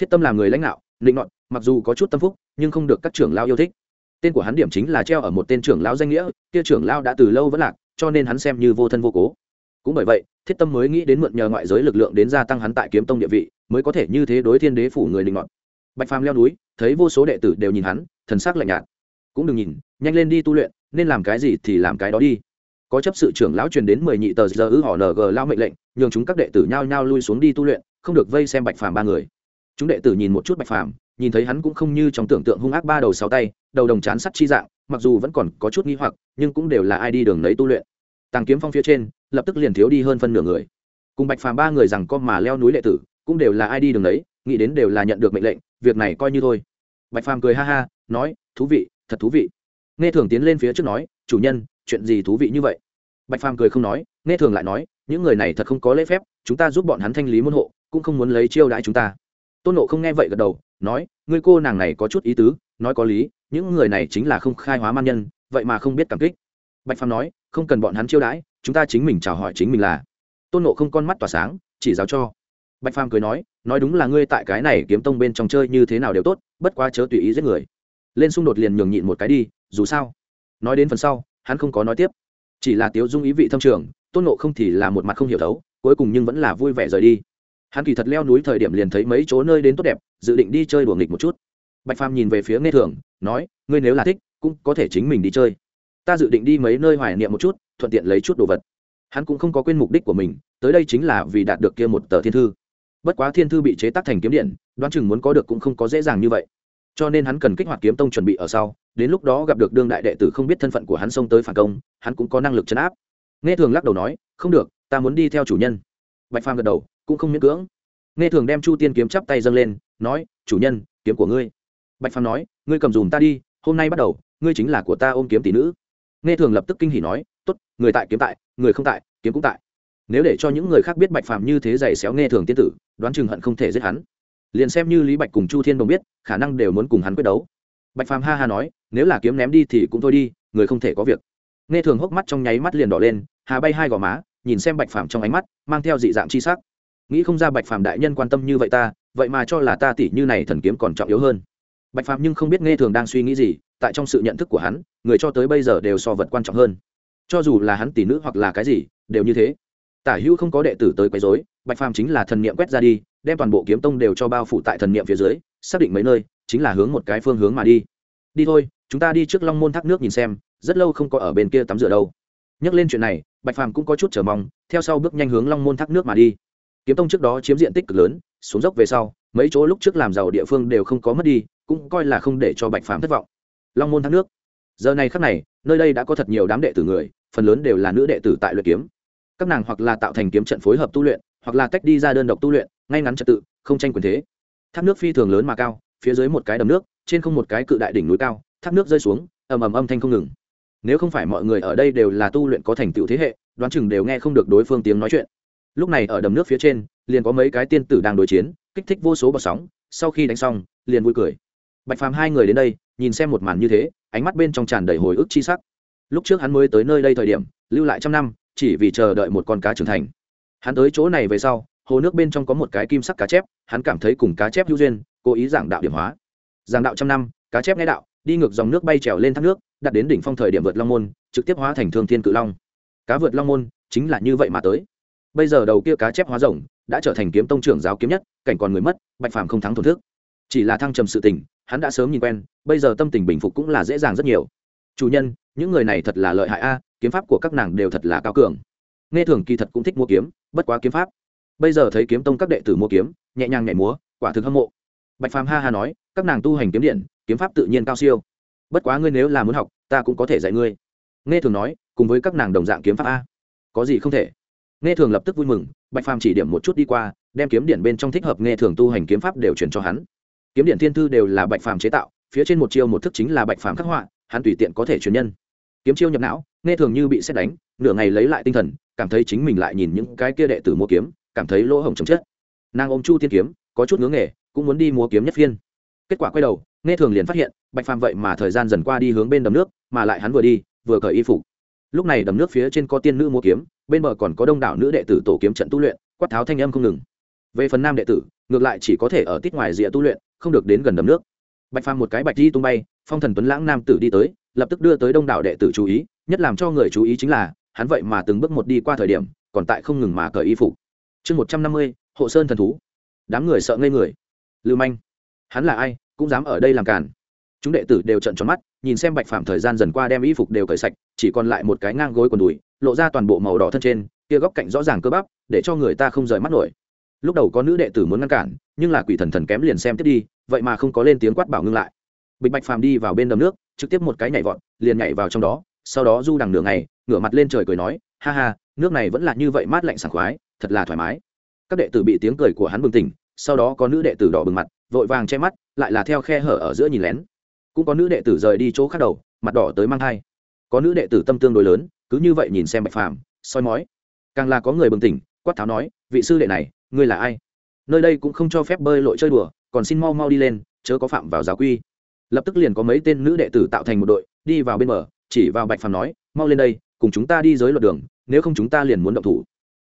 Thiết tâm là người lãnh đạo định ngọn mặc dù có chút tâm phúc, nhưng không được các trưởng lão yêu thích. Tên của hắn điểm chính là treo ở một tên trưởng lão danh nghĩa, kia trưởng lão đã từ lâu vẫn lạc, cho nên hắn xem như vô thân vô cố cũng bởi vậy, thiết tâm mới nghĩ đến mượn nhờ ngoại giới lực lượng đến gia tăng hắn tại kiếm tông địa vị, mới có thể như thế đối thiên đế phủ người linh ngọn bạch phàm leo núi, thấy vô số đệ tử đều nhìn hắn, thần sắc lạnh nhạt. Cũng đừng nhìn, nhanh lên đi tu luyện, nên làm cái gì thì làm cái đó đi. Có chấp sự trưởng lão truyền đến mười nhị tờ giờ ư họ ng lao mệnh lệnh, nhường chúng các đệ tử nhao nhao lui xuống đi tu luyện, không được vây xem bạch phàm ba người. Chúng đệ tử nhìn một chút bạch phàm, nhìn thấy hắn cũng không như trong tưởng tượng hung ác ba đầu sáu tay, đầu đồng chán sắt chi dạng, mặc dù vẫn còn có chút nghi hoặc, nhưng cũng đều là ai đi đường lấy tu luyện. Tàng kiếm phong phía trên lập tức liền thiếu đi hơn phân nửa người. Cùng bạch phàm ba người rằng con mà leo núi đệ tử, cũng đều là ai đi đường đấy, nghĩ đến đều là nhận được mệnh lệnh, việc này coi như thôi. Bạch phàm cười ha ha, nói, thú vị, thật thú vị. Nghe thường tiến lên phía trước nói, chủ nhân, chuyện gì thú vị như vậy? Bạch phàm cười không nói, nghe thường lại nói, những người này thật không có lễ phép, chúng ta giúp bọn hắn thanh lý môn hộ, cũng không muốn lấy chiêu đãi chúng ta. Tôn nộ không nghe vậy gật đầu, nói, ngươi cô nàng này có chút ý tứ, nói có lý, những người này chính là không khai hóa man nhân, vậy mà không biết cảm kích. Bạch phàm nói, không cần bọn hắn chiêu đãi chúng ta chính mình chào hỏi chính mình là. Tôn nộ không con mắt tỏa sáng, chỉ giáo cho. Bạch phàm cười nói nói đúng là ngươi tại cái này kiếm tông bên trong chơi như thế nào đều tốt, bất quá chớ tùy ý giết người. Lên xung đột liền nhường nhịn một cái đi, dù sao. Nói đến phần sau, hắn không có nói tiếp. Chỉ là tiếu dung ý vị thâm trường, tôn nộ không thì là một mặt không hiểu thấu, cuối cùng nhưng vẫn là vui vẻ rời đi. Hắn kỳ thật leo núi thời điểm liền thấy mấy chỗ nơi đến tốt đẹp, dự định đi chơi đùa nghịch một chút. Bạch phàm nhìn về phía nghe thường, nói, ngươi nếu là thích, cũng có thể chính mình đi chơi. Ta dự định đi mấy nơi hoài niệm một chút thuận tiện lấy chút đồ vật. Hắn cũng không có quên mục đích của mình, tới đây chính là vì đạt được kia một tờ thiên thư. Bất quá thiên thư bị chế tác thành kiếm điện, đoán chừng muốn có được cũng không có dễ dàng như vậy. Cho nên hắn cần kích hoạt kiếm tông chuẩn bị ở sau, đến lúc đó gặp được đương đại đệ tử không biết thân phận của hắn xông tới phản công, hắn cũng có năng lực chấn áp. Nghe thường lắc đầu nói, không được, ta muốn đi theo chủ nhân. Bạch phàm gật đầu, cũng không miễn cưỡng. Nghe thường đem chu tiên kiếm chắp tay dâng lên, nói, chủ nhân, kiếm của ngươi. Bạch phàm nói, ngươi cầm dùm ta đi, hôm nay bắt đầu, ngươi chính là của ta ôm kiếm tỷ nữ. Nghe thường lập tức kinh hỉ nói tốt, người tại kiếm tại, người không tại, kiếm cũng tại. Nếu để cho những người khác biết bạch phàm như thế giày xéo nghe thường tiên tử, đoán chừng hận không thể giết hắn. Liền xem như lý bạch cùng chu thiên đồng biết, khả năng đều muốn cùng hắn quyết đấu. Bạch phàm ha ha nói, nếu là kiếm ném đi thì cũng thôi đi, người không thể có việc. Nghe thường hốc mắt trong nháy mắt liền đỏ lên, hà bay hai gò má, nhìn xem bạch phàm trong ánh mắt, mang theo dị dạng chi sắc. Nghĩ không ra bạch phàm đại nhân quan tâm như vậy ta, vậy mà cho là ta tỷ như này thần kiếm còn trọng yếu hơn. Bạch phàm nhưng không biết nghe thường đang suy nghĩ gì, tại trong sự nhận thức của hắn, người cho tới bây giờ đều so vật quan trọng hơn cho dù là hắn tỷ nữ hoặc là cái gì, đều như thế. Tả hữu không có đệ tử tới quấy rối, bạch phàm chính là thần niệm quét ra đi, đem toàn bộ kiếm tông đều cho bao phủ tại thần niệm phía dưới, xác định mấy nơi, chính là hướng một cái phương hướng mà đi. Đi thôi, chúng ta đi trước long môn thác nước nhìn xem, rất lâu không có ở bên kia tắm rửa đâu. Nhắc lên chuyện này, bạch phàm cũng có chút chờ mong, theo sau bước nhanh hướng long môn thác nước mà đi. Kiếm tông trước đó chiếm diện tích cực lớn, xuống dốc về sau, mấy chỗ lúc trước làm giàu địa phương đều không có mất đi, cũng coi là không để cho bạch phàm thất vọng. Long môn thác nước giờ này khắc này, nơi đây đã có thật nhiều đám đệ tử người, phần lớn đều là nữ đệ tử tại luyện kiếm. Các nàng hoặc là tạo thành kiếm trận phối hợp tu luyện, hoặc là tách đi ra đơn độc tu luyện, ngay ngắn trật tự, không tranh quyền thế. Thác nước phi thường lớn mà cao, phía dưới một cái đầm nước, trên không một cái cự đại đỉnh núi cao, thác nước rơi xuống, ầm ầm âm thanh không ngừng. Nếu không phải mọi người ở đây đều là tu luyện có thành tựu thế hệ, đoán chừng đều nghe không được đối phương tiếng nói chuyện. Lúc này ở đầm nước phía trên, liền có mấy cái tiên tử đang đối chiến, kích thích vô số bọt sóng, sau khi đánh xong, liền vui cười. Bạch phàm hai người đến đây nhìn xem một màn như thế, ánh mắt bên trong tràn đầy hồi ức chi sắc. Lúc trước hắn mới tới nơi đây thời điểm, lưu lại trăm năm, chỉ vì chờ đợi một con cá trưởng thành. Hắn tới chỗ này về sau, hồ nước bên trong có một cái kim sắc cá chép, hắn cảm thấy cùng cá chép hữu duyên, cố ý giảng đạo điểm hóa. Giảng đạo trăm năm, cá chép nghe đạo, đi ngược dòng nước bay trèo lên thác nước, đặt đến đỉnh phong thời điểm vượt long môn, trực tiếp hóa thành thương thiên cự long. Cá vượt long môn, chính là như vậy mà tới. Bây giờ đầu kia cá chép hóa rồng đã trở thành kiếm tông trưởng giáo kiếm nhất, cảnh còn người mất, bạch phàm không thắng thổn thức chỉ là thăng trầm sự tình, hắn đã sớm nhìn quen, bây giờ tâm tình bình phục cũng là dễ dàng rất nhiều. Chủ nhân, những người này thật là lợi hại a, kiếm pháp của các nàng đều thật là cao cường. Nghe thường kỳ thật cũng thích mua kiếm, bất quá kiếm pháp. Bây giờ thấy kiếm tông các đệ tử mua kiếm, nhẹ nhàng nhảy múa, quả thực hâm mộ. Bạch phàm ha ha nói, các nàng tu hành kiếm điện, kiếm pháp tự nhiên cao siêu. Bất quá ngươi nếu là muốn học, ta cũng có thể dạy ngươi. Nghe thường nói, cùng với các nàng đồng dạng kiếm pháp a. Có gì không thể. Nghe thường lập tức vui mừng, bạch phàm chỉ điểm một chút đi qua, đem kiếm điện bên trong thích hợp nghe thường tu hành kiếm pháp đều chuyển cho hắn kiếm điện thiên thư đều là bạch phàm chế tạo, phía trên một chiêu một thức chính là bạch phàm khắc họa, hắn tùy tiện có thể truyền nhân. Kiếm chiêu nhập não, nghe thường như bị xét đánh, nửa ngày lấy lại tinh thần, cảm thấy chính mình lại nhìn những cái kia đệ tử mua kiếm, cảm thấy lỗ hổng chấm chất nàng ôm chu tiên kiếm, có chút ngưỡng nghề, cũng muốn đi mua kiếm nhất phiên. Kết quả quay đầu, nghe thường liền phát hiện, bạch phàm vậy mà thời gian dần qua đi hướng bên đầm nước, mà lại hắn vừa đi, vừa cởi y phục. Lúc này đầm nước phía trên có tiên nữ mua kiếm, bên bờ còn có đông đảo nữ đệ tử tổ kiếm trận tu luyện, quát tháo thanh âm không ngừng. Về phần nam đệ tử ngược lại chỉ có thể ở tít ngoài rìa tu luyện, không được đến gần đầm nước. Bạch phàm một cái bạch di tung bay, phong thần tuấn lãng nam tử đi tới, lập tức đưa tới đông đảo đệ tử chú ý, nhất làm cho người chú ý chính là, hắn vậy mà từng bước một đi qua thời điểm, còn tại không ngừng mà cởi y phục. Chương một trăm năm mươi, hộ sơn thần thú. Đám người sợ ngây người. Lưu manh. Hắn là ai, cũng dám ở đây làm cản chúng đệ tử đều trận tròn mắt, nhìn xem bạch phạm thời gian dần qua đem y phục đều cởi sạch, chỉ còn lại một cái ngang gối quần đùi, lộ ra toàn bộ màu đỏ thân trên, kia góc cạnh rõ ràng cơ bắp, để cho người ta không rời mắt nổi lúc đầu có nữ đệ tử muốn ngăn cản, nhưng là quỷ thần thần kém liền xem tiếp đi, vậy mà không có lên tiếng quát bảo ngưng lại. Bịch bạch phàm đi vào bên đầm nước, trực tiếp một cái nhảy vọt, liền nhảy vào trong đó, sau đó du đằng nửa ngày, ngửa mặt lên trời cười nói, ha ha, nước này vẫn là như vậy mát lạnh sảng khoái, thật là thoải mái. Các đệ tử bị tiếng cười của hắn bừng tỉnh, sau đó có nữ đệ tử đỏ bừng mặt, vội vàng che mắt, lại là theo khe hở ở giữa nhìn lén. Cũng có nữ đệ tử rời đi chỗ khác đầu, mặt đỏ tới mang thai. Có nữ đệ tử tâm tương đối lớn, cứ như vậy nhìn xem bạch phàm, soi mói. Càng là có người bừng tỉnh, quát tháo nói, vị sư đệ này ngươi là ai? Nơi đây cũng không cho phép bơi lội chơi đùa, còn xin mau mau đi lên, chớ có phạm vào giáo quy. Lập tức liền có mấy tên nữ đệ tử tạo thành một đội, đi vào bên bờ, chỉ vào bạch phàm nói, mau lên đây, cùng chúng ta đi giới luật đường, nếu không chúng ta liền muốn động thủ.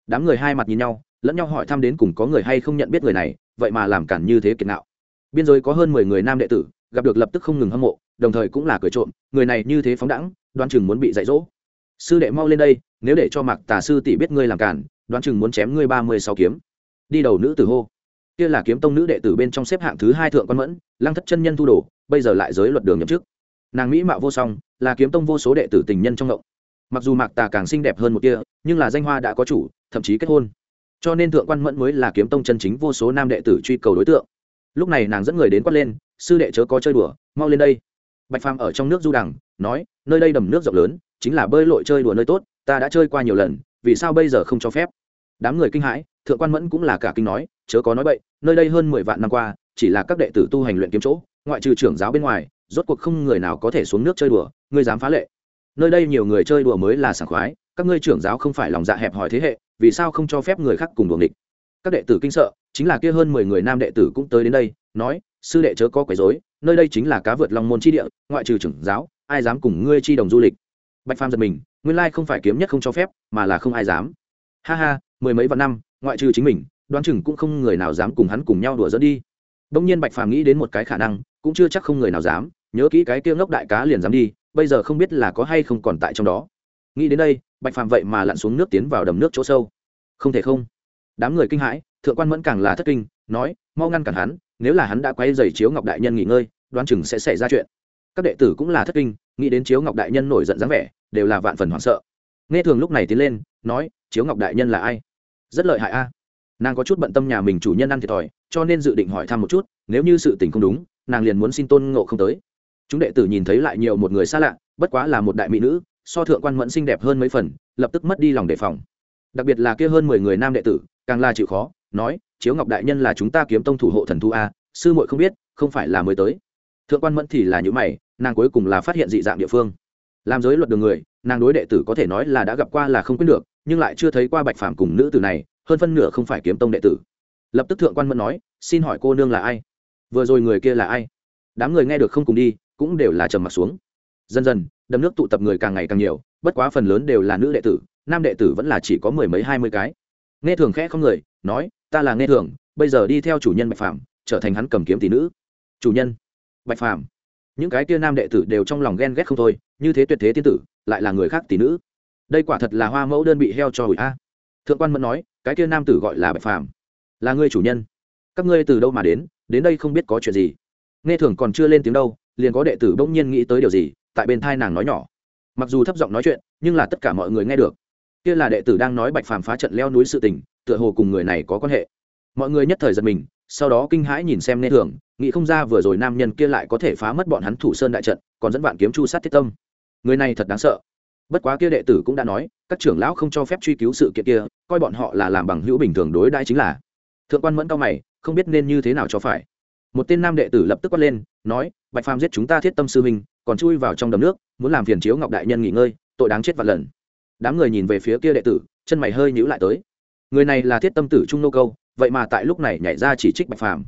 Đám người hai mặt nhìn nhau, lẫn nhau hỏi thăm đến cùng có người hay không nhận biết người này, vậy mà làm cản như thế kiệt nạo. Biên giới có hơn mười người nam đệ tử, gặp được lập tức không ngừng hâm mộ, đồng thời cũng là cười trộm, người này như thế phóng đẳng đoán chừng muốn bị dạy dỗ. Sư đệ mau lên đây, nếu để cho mạc tà sư tỷ biết ngươi làm cản, đoán chừng muốn chém ngươi ba mươi sáu kiếm đi đầu nữ tử hô. Kia là kiếm tông nữ đệ tử bên trong xếp hạng thứ hai thượng quan mẫn, lăng thất chân nhân thu đồ, bây giờ lại giới luật đường nhậm chức. Nàng mỹ mạo vô song, là kiếm tông vô số đệ tử tình nhân trong ngộng. Mặc dù mạc tà càng xinh đẹp hơn một kia, nhưng là danh hoa đã có chủ, thậm chí kết hôn. Cho nên thượng quan mẫn mới là kiếm tông chân chính vô số nam đệ tử truy cầu đối tượng. Lúc này nàng dẫn người đến quát lên, sư đệ chớ có chơi đùa, mau lên đây. Bạch phàm ở trong nước du đằng, nói, nơi đây đầm nước rộng lớn, chính là bơi lội chơi đùa nơi tốt, ta đã chơi qua nhiều lần, vì sao bây giờ không cho phép? Đám người kinh hãi thượng quan mẫn cũng là cả kinh nói, chớ có nói bậy, nơi đây hơn mười vạn năm qua, chỉ là các đệ tử tu hành luyện kiếm chỗ, ngoại trừ trưởng giáo bên ngoài, rốt cuộc không người nào có thể xuống nước chơi đùa, ngươi dám phá lệ. Nơi đây nhiều người chơi đùa mới là sảng khoái, các ngươi trưởng giáo không phải lòng dạ hẹp hòi thế hệ, vì sao không cho phép người khác cùng đùa địch các đệ tử kinh sợ, chính là kia hơn mười người nam đệ tử cũng tới đến đây, nói, sư đệ chớ có quấy rối, nơi đây chính là cá vượt long môn chi địa, ngoại trừ trưởng giáo, ai dám cùng ngươi chi đồng du lịch? Bạch phàm giật mình, nguyên lai không phải kiếm nhất không cho phép, mà là không ai dám. Ha ha, mười mấy vạn năm ngoại trừ chính mình, đoán chừng cũng không người nào dám cùng hắn cùng nhau đùa dẫn đi. Đông nhiên bạch phàm nghĩ đến một cái khả năng, cũng chưa chắc không người nào dám, nhớ kỹ cái kia ngốc đại cá liền dám đi, bây giờ không biết là có hay không còn tại trong đó. Nghĩ đến đây, bạch phàm vậy mà lặn xuống nước tiến vào đầm nước chỗ sâu. Không thể không. Đám người kinh hãi, thượng quan mẫn càng là thất kinh, nói, mau ngăn cản hắn, nếu là hắn đã quay dày chiếu ngọc đại nhân nghỉ ngơi, đoán chừng sẽ xảy ra chuyện. Các đệ tử cũng là thất kinh, nghĩ đến chiếu ngọc đại nhân nổi giận dáng vẻ, đều là vạn phần hoảng sợ. Nghe thường lúc này tiến lên, nói, chiếu ngọc đại nhân là ai? Rất lợi hại a. Nàng có chút bận tâm nhà mình chủ nhân ăn thiệt thòi, cho nên dự định hỏi thăm một chút, nếu như sự tình không đúng, nàng liền muốn xin tôn ngộ không tới. Chúng đệ tử nhìn thấy lại nhiều một người xa lạ, bất quá là một đại mỹ nữ, so thượng quan mẫn xinh đẹp hơn mấy phần, lập tức mất đi lòng đề phòng. Đặc biệt là kia hơn mười người nam đệ tử, càng là chịu khó, nói, chiếu ngọc đại nhân là chúng ta kiếm tông thủ hộ thần thu a, sư muội không biết, không phải là mới tới. Thượng quan mẫn thì là những mày, nàng cuối cùng là phát hiện dị dạng địa phương. Làm giới luật đường người, nàng đối đệ tử có thể nói là đã gặp qua là không quyết được nhưng lại chưa thấy qua bạch phàm cùng nữ tử này, hơn phân nửa không phải kiếm tông đệ tử. Lập tức thượng quan mẫn nói, xin hỏi cô nương là ai? Vừa rồi người kia là ai? Đám người nghe được không cùng đi, cũng đều là trầm mặt xuống. Dần dần, đầm nước tụ tập người càng ngày càng nhiều, bất quá phần lớn đều là nữ đệ tử, nam đệ tử vẫn là chỉ có mười mấy, hai mươi cái. Nghe thường khẽ không người, nói, ta là nghe thường, bây giờ đi theo chủ nhân bạch phàm, trở thành hắn cầm kiếm tỷ nữ. Chủ nhân? Bạch phàm. Những cái kia nam đệ tử đều trong lòng ghen ghét không thôi, như thế tuyệt thế tiên tử, lại là người khác tỷ nữ đây quả thật là hoa mẫu đơn bị heo cho hủi a. Thượng quan mẫn nói, cái kia nam tử gọi là bạch phàm. Là ngươi chủ nhân. Các ngươi từ đâu mà đến đến đây không biết có chuyện gì. Nghe thường còn chưa lên tiếng đâu, liền có đệ tử bỗng nhiên nghĩ tới điều gì, tại bên thai nàng nói nhỏ. Mặc dù thấp giọng nói chuyện, nhưng là tất cả mọi người nghe được. Kia là đệ tử đang nói bạch phàm phá trận leo núi sự tình, tựa hồ cùng người này có quan hệ. Mọi người nhất thời giật mình, sau đó kinh hãi nhìn xem nghe thường nghĩ không ra vừa rồi nam nhân kia lại có thể phá mất bọn hắn thủ sơn đại trận, còn dẫn vạn kiếm chu sát thiết tâm. Người này thật đáng sợ bất quá kia đệ tử cũng đã nói, các trưởng lão không cho phép truy cứu sự kiện kia, coi bọn họ là làm bằng hữu bình thường đối đãi chính là. Thượng quan mẫn cao mày, không biết nên như thế nào cho phải. Một tên nam đệ tử lập tức quát lên, nói, bạch phàm giết chúng ta thiết tâm sư huynh, còn chui vào trong đầm nước, muốn làm phiền chiếu ngọc đại nhân nghỉ ngơi, tội đáng chết vạn lần. Đám người nhìn về phía kia đệ tử, chân mày hơi nhíu lại tới. Người này là thiết tâm tử trung nô câu, vậy mà tại lúc này nhảy ra chỉ trích bạch phàm.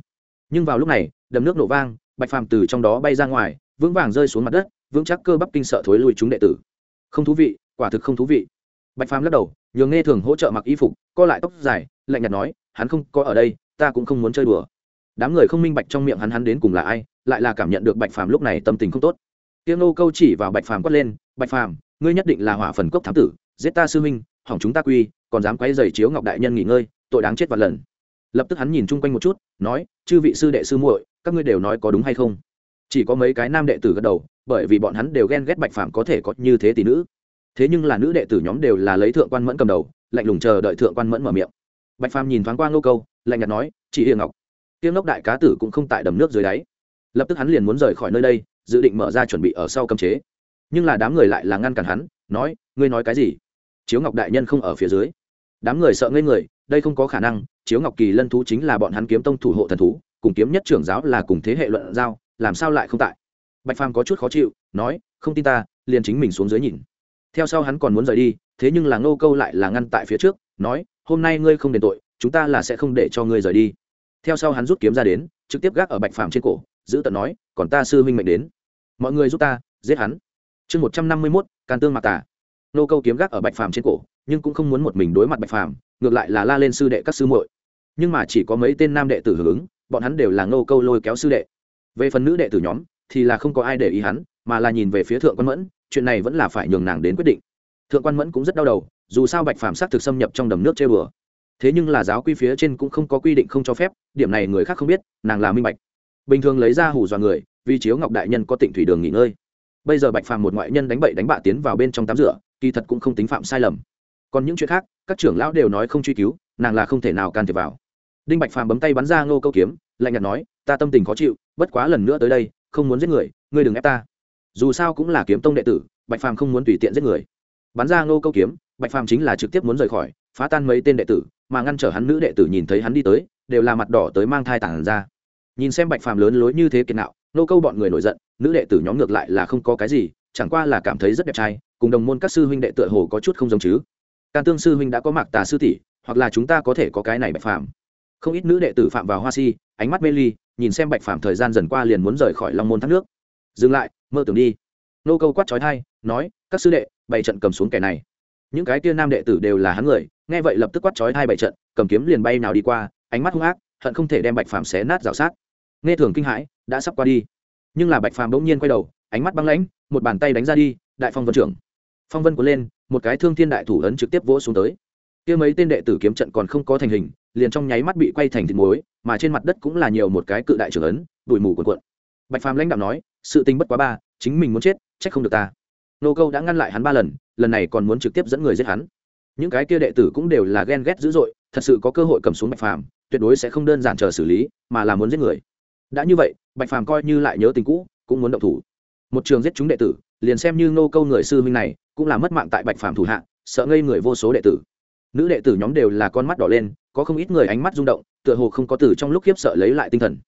Nhưng vào lúc này, đầm nước nổ vang, bạch phàm từ trong đó bay ra ngoài, vững vàng rơi xuống mặt đất, vững chắc cơ bắp kinh sợ thối lui chúng đệ tử không thú vị, quả thực không thú vị. Bạch phàm lắc đầu, nhường nghe thường hỗ trợ mặc y phục, co lại tóc dài, lạnh nhạt nói, hắn không có ở đây, ta cũng không muốn chơi đùa. Đám người không minh bạch trong miệng hắn hắn đến cùng là ai, lại là cảm nhận được bạch phàm lúc này tâm tình không tốt. Tiếng nô câu chỉ vào bạch phàm quát lên, bạch phàm, ngươi nhất định là hỏa phần cốc thám tử, giết ta sư minh hỏng chúng ta quy, còn dám quay dày chiếu ngọc đại nhân nghỉ ngơi, tội đáng chết vạn lần. Lập tức hắn nhìn chung quanh một chút, nói, chư vị sư đệ sư muội, các ngươi đều nói có đúng hay không? Chỉ có mấy cái nam đệ tử gật đầu bởi vì bọn hắn đều ghen ghét bạch phàm có thể có như thế tỷ nữ. Thế nhưng là nữ đệ tử nhóm đều là lấy thượng quan mẫn cầm đầu, lạnh lùng chờ đợi thượng quan mẫn mở miệng. Bạch phàm nhìn thoáng qua ngô câu, lạnh nhạt nói, chị hiền ngọc tiếng ngốc đại cá tử cũng không tại đầm nước dưới đáy. Lập tức hắn liền muốn rời khỏi nơi đây, dự định mở ra chuẩn bị ở sau cấm chế. Nhưng là đám người lại là ngăn cản hắn, nói, ngươi nói cái gì? Chiếu ngọc đại nhân không ở phía dưới. Đám người sợ ngây người, đây không có khả năng, chiếu ngọc kỳ lân thú chính là bọn hắn kiếm tông thủ hộ thần thú, cùng kiếm nhất trưởng giáo là cùng thế hệ luận giao, làm sao lại không tại? Bạch phàm có chút khó chịu, nói, không tin ta, liền chính mình xuống dưới nhìn. Theo sau hắn còn muốn rời đi, thế nhưng là ngô câu lại là ngăn tại phía trước, nói, hôm nay ngươi không đền tội, chúng ta là sẽ không để cho ngươi rời đi. Theo sau hắn rút kiếm ra đến, trực tiếp gác ở bạch phàm trên cổ, giữ tận nói, còn ta sư minh mệnh đến. Mọi người giúp ta, giết hắn. Chương một trăm năm mươi mốt can tương mạc tả nô câu kiếm gác ở bạch phàm trên cổ, nhưng cũng không muốn một mình đối mặt bạch phàm, ngược lại là la lên sư đệ các sư muội. Nhưng mà chỉ có mấy tên nam đệ tử hưởng ứng, bọn hắn đều là nô câu lôi kéo sư đệ. Về phần nữ đệ tử nhóm thì là không có ai để ý hắn, mà là nhìn về phía thượng quan mẫn, chuyện này vẫn là phải nhường nàng đến quyết định. Thượng quan mẫn cũng rất đau đầu, dù sao bạch phàm s á t thực xâm nhập trong đầm nước chơi bừa thế nhưng là giáo quy phía trên cũng không có quy định không cho phép, điểm này người khác không biết, nàng là minh bạch. Bình thường lấy ra hủ dọa người, vì chiếu ngọc đại nhân có tịnh thủy đường nghỉ ngơi. Bây giờ bạch phàm một ngoại nhân đánh bậy đánh bạ tiến vào bên trong tắm rửa, kỳ thật cũng không tính phạm sai lầm. Còn những chuyện khác, các trưởng lão đều nói không truy cứu, nàng là không thể nào can thiệp vào. Đinh bạch phàm bấm tay bắn ra ngô câu kiếm, lạnh nhạt nói, ta tâm tình khó chịu, bất quá lần nữa tới đây không muốn giết người, ngươi đừng ép ta. Dù sao cũng là kiếm tông đệ tử, bạch phàm không muốn tùy tiện giết người. Bắn ra ngô câu kiếm, bạch phàm chính là trực tiếp muốn rời khỏi, phá tan mấy tên đệ tử, mà ngăn trở hắn nữ đệ tử nhìn thấy hắn đi tới, đều là mặt đỏ tới mang thai tản ra. Nhìn xem bạch phàm lớn lối như thế kiệt nạo nô câu bọn người nổi giận, nữ đệ tử nhóm ngược lại là không có cái gì, chẳng qua là cảm thấy rất đẹp trai, cùng đồng môn các sư huynh đệ tựa hồ có chút không giống chứ. Can tương sư huynh đã có mặc tà sư tỷ, hoặc là chúng ta có thể có cái này bạch phàm. Không ít nữ đệ tử phạm vào hoa si ánh mắt mê ly, nhìn xem bạch phàm thời gian dần qua liền muốn rời khỏi long môn thác nước. Dừng lại, mơ tưởng đi. Nô câu quát trói thai nói, các sư đệ, bày trận cầm xuống kẻ này. Những cái tia nam đệ tử đều là hắn người, nghe vậy lập tức quát trói thai bày trận, cầm kiếm liền bay nào đi qua, ánh mắt hung ác, hận không thể đem bạch phàm xé nát rào sát. Nghe thường kinh hãi, đã sắp qua đi. Nhưng là bạch phàm bỗng nhiên quay đầu, ánh mắt băng lãnh, một bàn tay đánh ra đi, đại phong vân trưởng. Phong vân cuốn lên, một cái thương thiên đại thủ ấn trực tiếp vỗ xuống tới. Kia mấy tên đệ tử kiếm trận còn không có thành hình liền trong nháy mắt bị quay thành thịt muối, mà trên mặt đất cũng là nhiều một cái cự đại trưởng ấn, bụi mù cuộn cuộn. Bạch phàm lãnh đạo nói, sự tình bất quá ba, chính mình muốn chết, trách không được ta. Nô câu đã ngăn lại hắn ba lần lần này còn muốn trực tiếp dẫn người giết hắn. Những cái kia đệ tử cũng đều là ghen ghét dữ dội, thật sự có cơ hội cầm xuống bạch phàm, tuyệt đối sẽ không đơn giản chờ xử lý, mà là muốn giết người. Đã như vậy, bạch phàm coi như lại nhớ tình cũ, cũng muốn động thủ. Một trường giết chúng đệ tử, liền xem như nô câu người sư huynh này, cũng là mất mạng tại bạch phàm thủ hạ, sợ ngây người vô số đệ tử. Nữ đệ tử nhóm đều là con mắt đỏ lên có không ít người ánh mắt rung động, tựa hồ không có từ trong lúc khiếp sợ lấy lại tinh thần.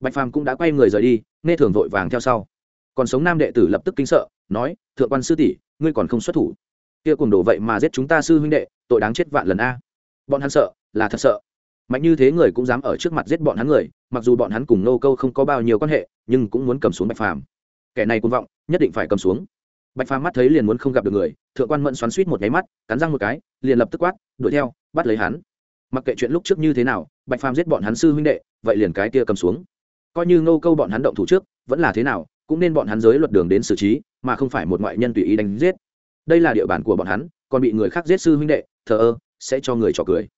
Bạch phàm cũng đã quay người rời đi, nghe thường vội vàng theo sau. Còn sống nam đệ tử lập tức kinh sợ, nói, thượng quan sư tỷ, ngươi còn không xuất thủ. Kia cùng đổ vậy mà giết chúng ta sư huynh đệ, tội đáng chết vạn lần a. Bọn hắn sợ, là thật sợ. Mạnh như thế người cũng dám ở trước mặt giết bọn hắn người, mặc dù bọn hắn cùng nô câu không có bao nhiêu quan hệ, nhưng cũng muốn cầm xuống bạch phàm. Kẻ này cũng vọng, nhất định phải cầm xuống. Bạch phàm mắt thấy liền muốn không gặp được người, thượng quan mẫn xoắn suýt một nháy mắt, cắn răng một cái, liền lập tức quát, đuổi theo, bắt lấy hắn mặc kệ chuyện lúc trước như thế nào, bạch phàm giết bọn hắn sư huynh đệ, vậy liền cái kia cầm xuống. Coi như ngô câu bọn hắn động thủ trước, vẫn là thế nào, cũng nên bọn hắn giới luật đường đến xử trí, mà không phải một ngoại nhân tùy ý đánh giết. Đây là địa bàn của bọn hắn, còn bị người khác giết sư huynh đệ, thờ ơ, sẽ cho người trò cười.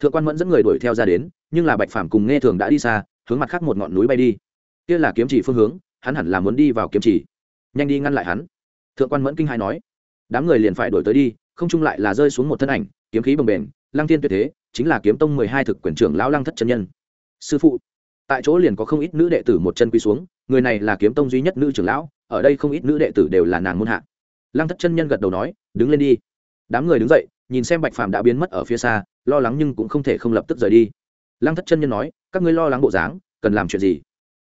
Thượng quan mẫn dẫn người đuổi theo ra đến, nhưng là bạch phàm cùng nghe thường đã đi xa, hướng mặt khác một ngọn núi bay đi. Kia là kiếm chỉ phương hướng, hắn hẳn là muốn đi vào kiếm chỉ. Nhanh đi ngăn lại hắn. Thượng quan mẫn kinh hai nói. Đám người liền phải đuổi tới đi, không chung lại là rơi xuống một thân ảnh, kiếm khí bồng bềnh, lăng thiên tuyệt thế chính là kiếm tông mười hai thực quyền trưởng lão lăng thất chân nhân. Sư phụ, tại chỗ liền có không ít nữ đệ tử một chân quy xuống, người này là kiếm tông duy nhất nữ trưởng lão, ở đây không ít nữ đệ tử đều là nàng môn hạ. Lăng thất chân nhân gật đầu nói, đứng lên đi. Đám người đứng dậy, nhìn xem bạch phàm đã biến mất ở phía xa, lo lắng nhưng cũng không thể không lập tức rời đi. Lăng thất chân nhân nói, các ngươi lo lắng bộ dáng, cần làm chuyện gì?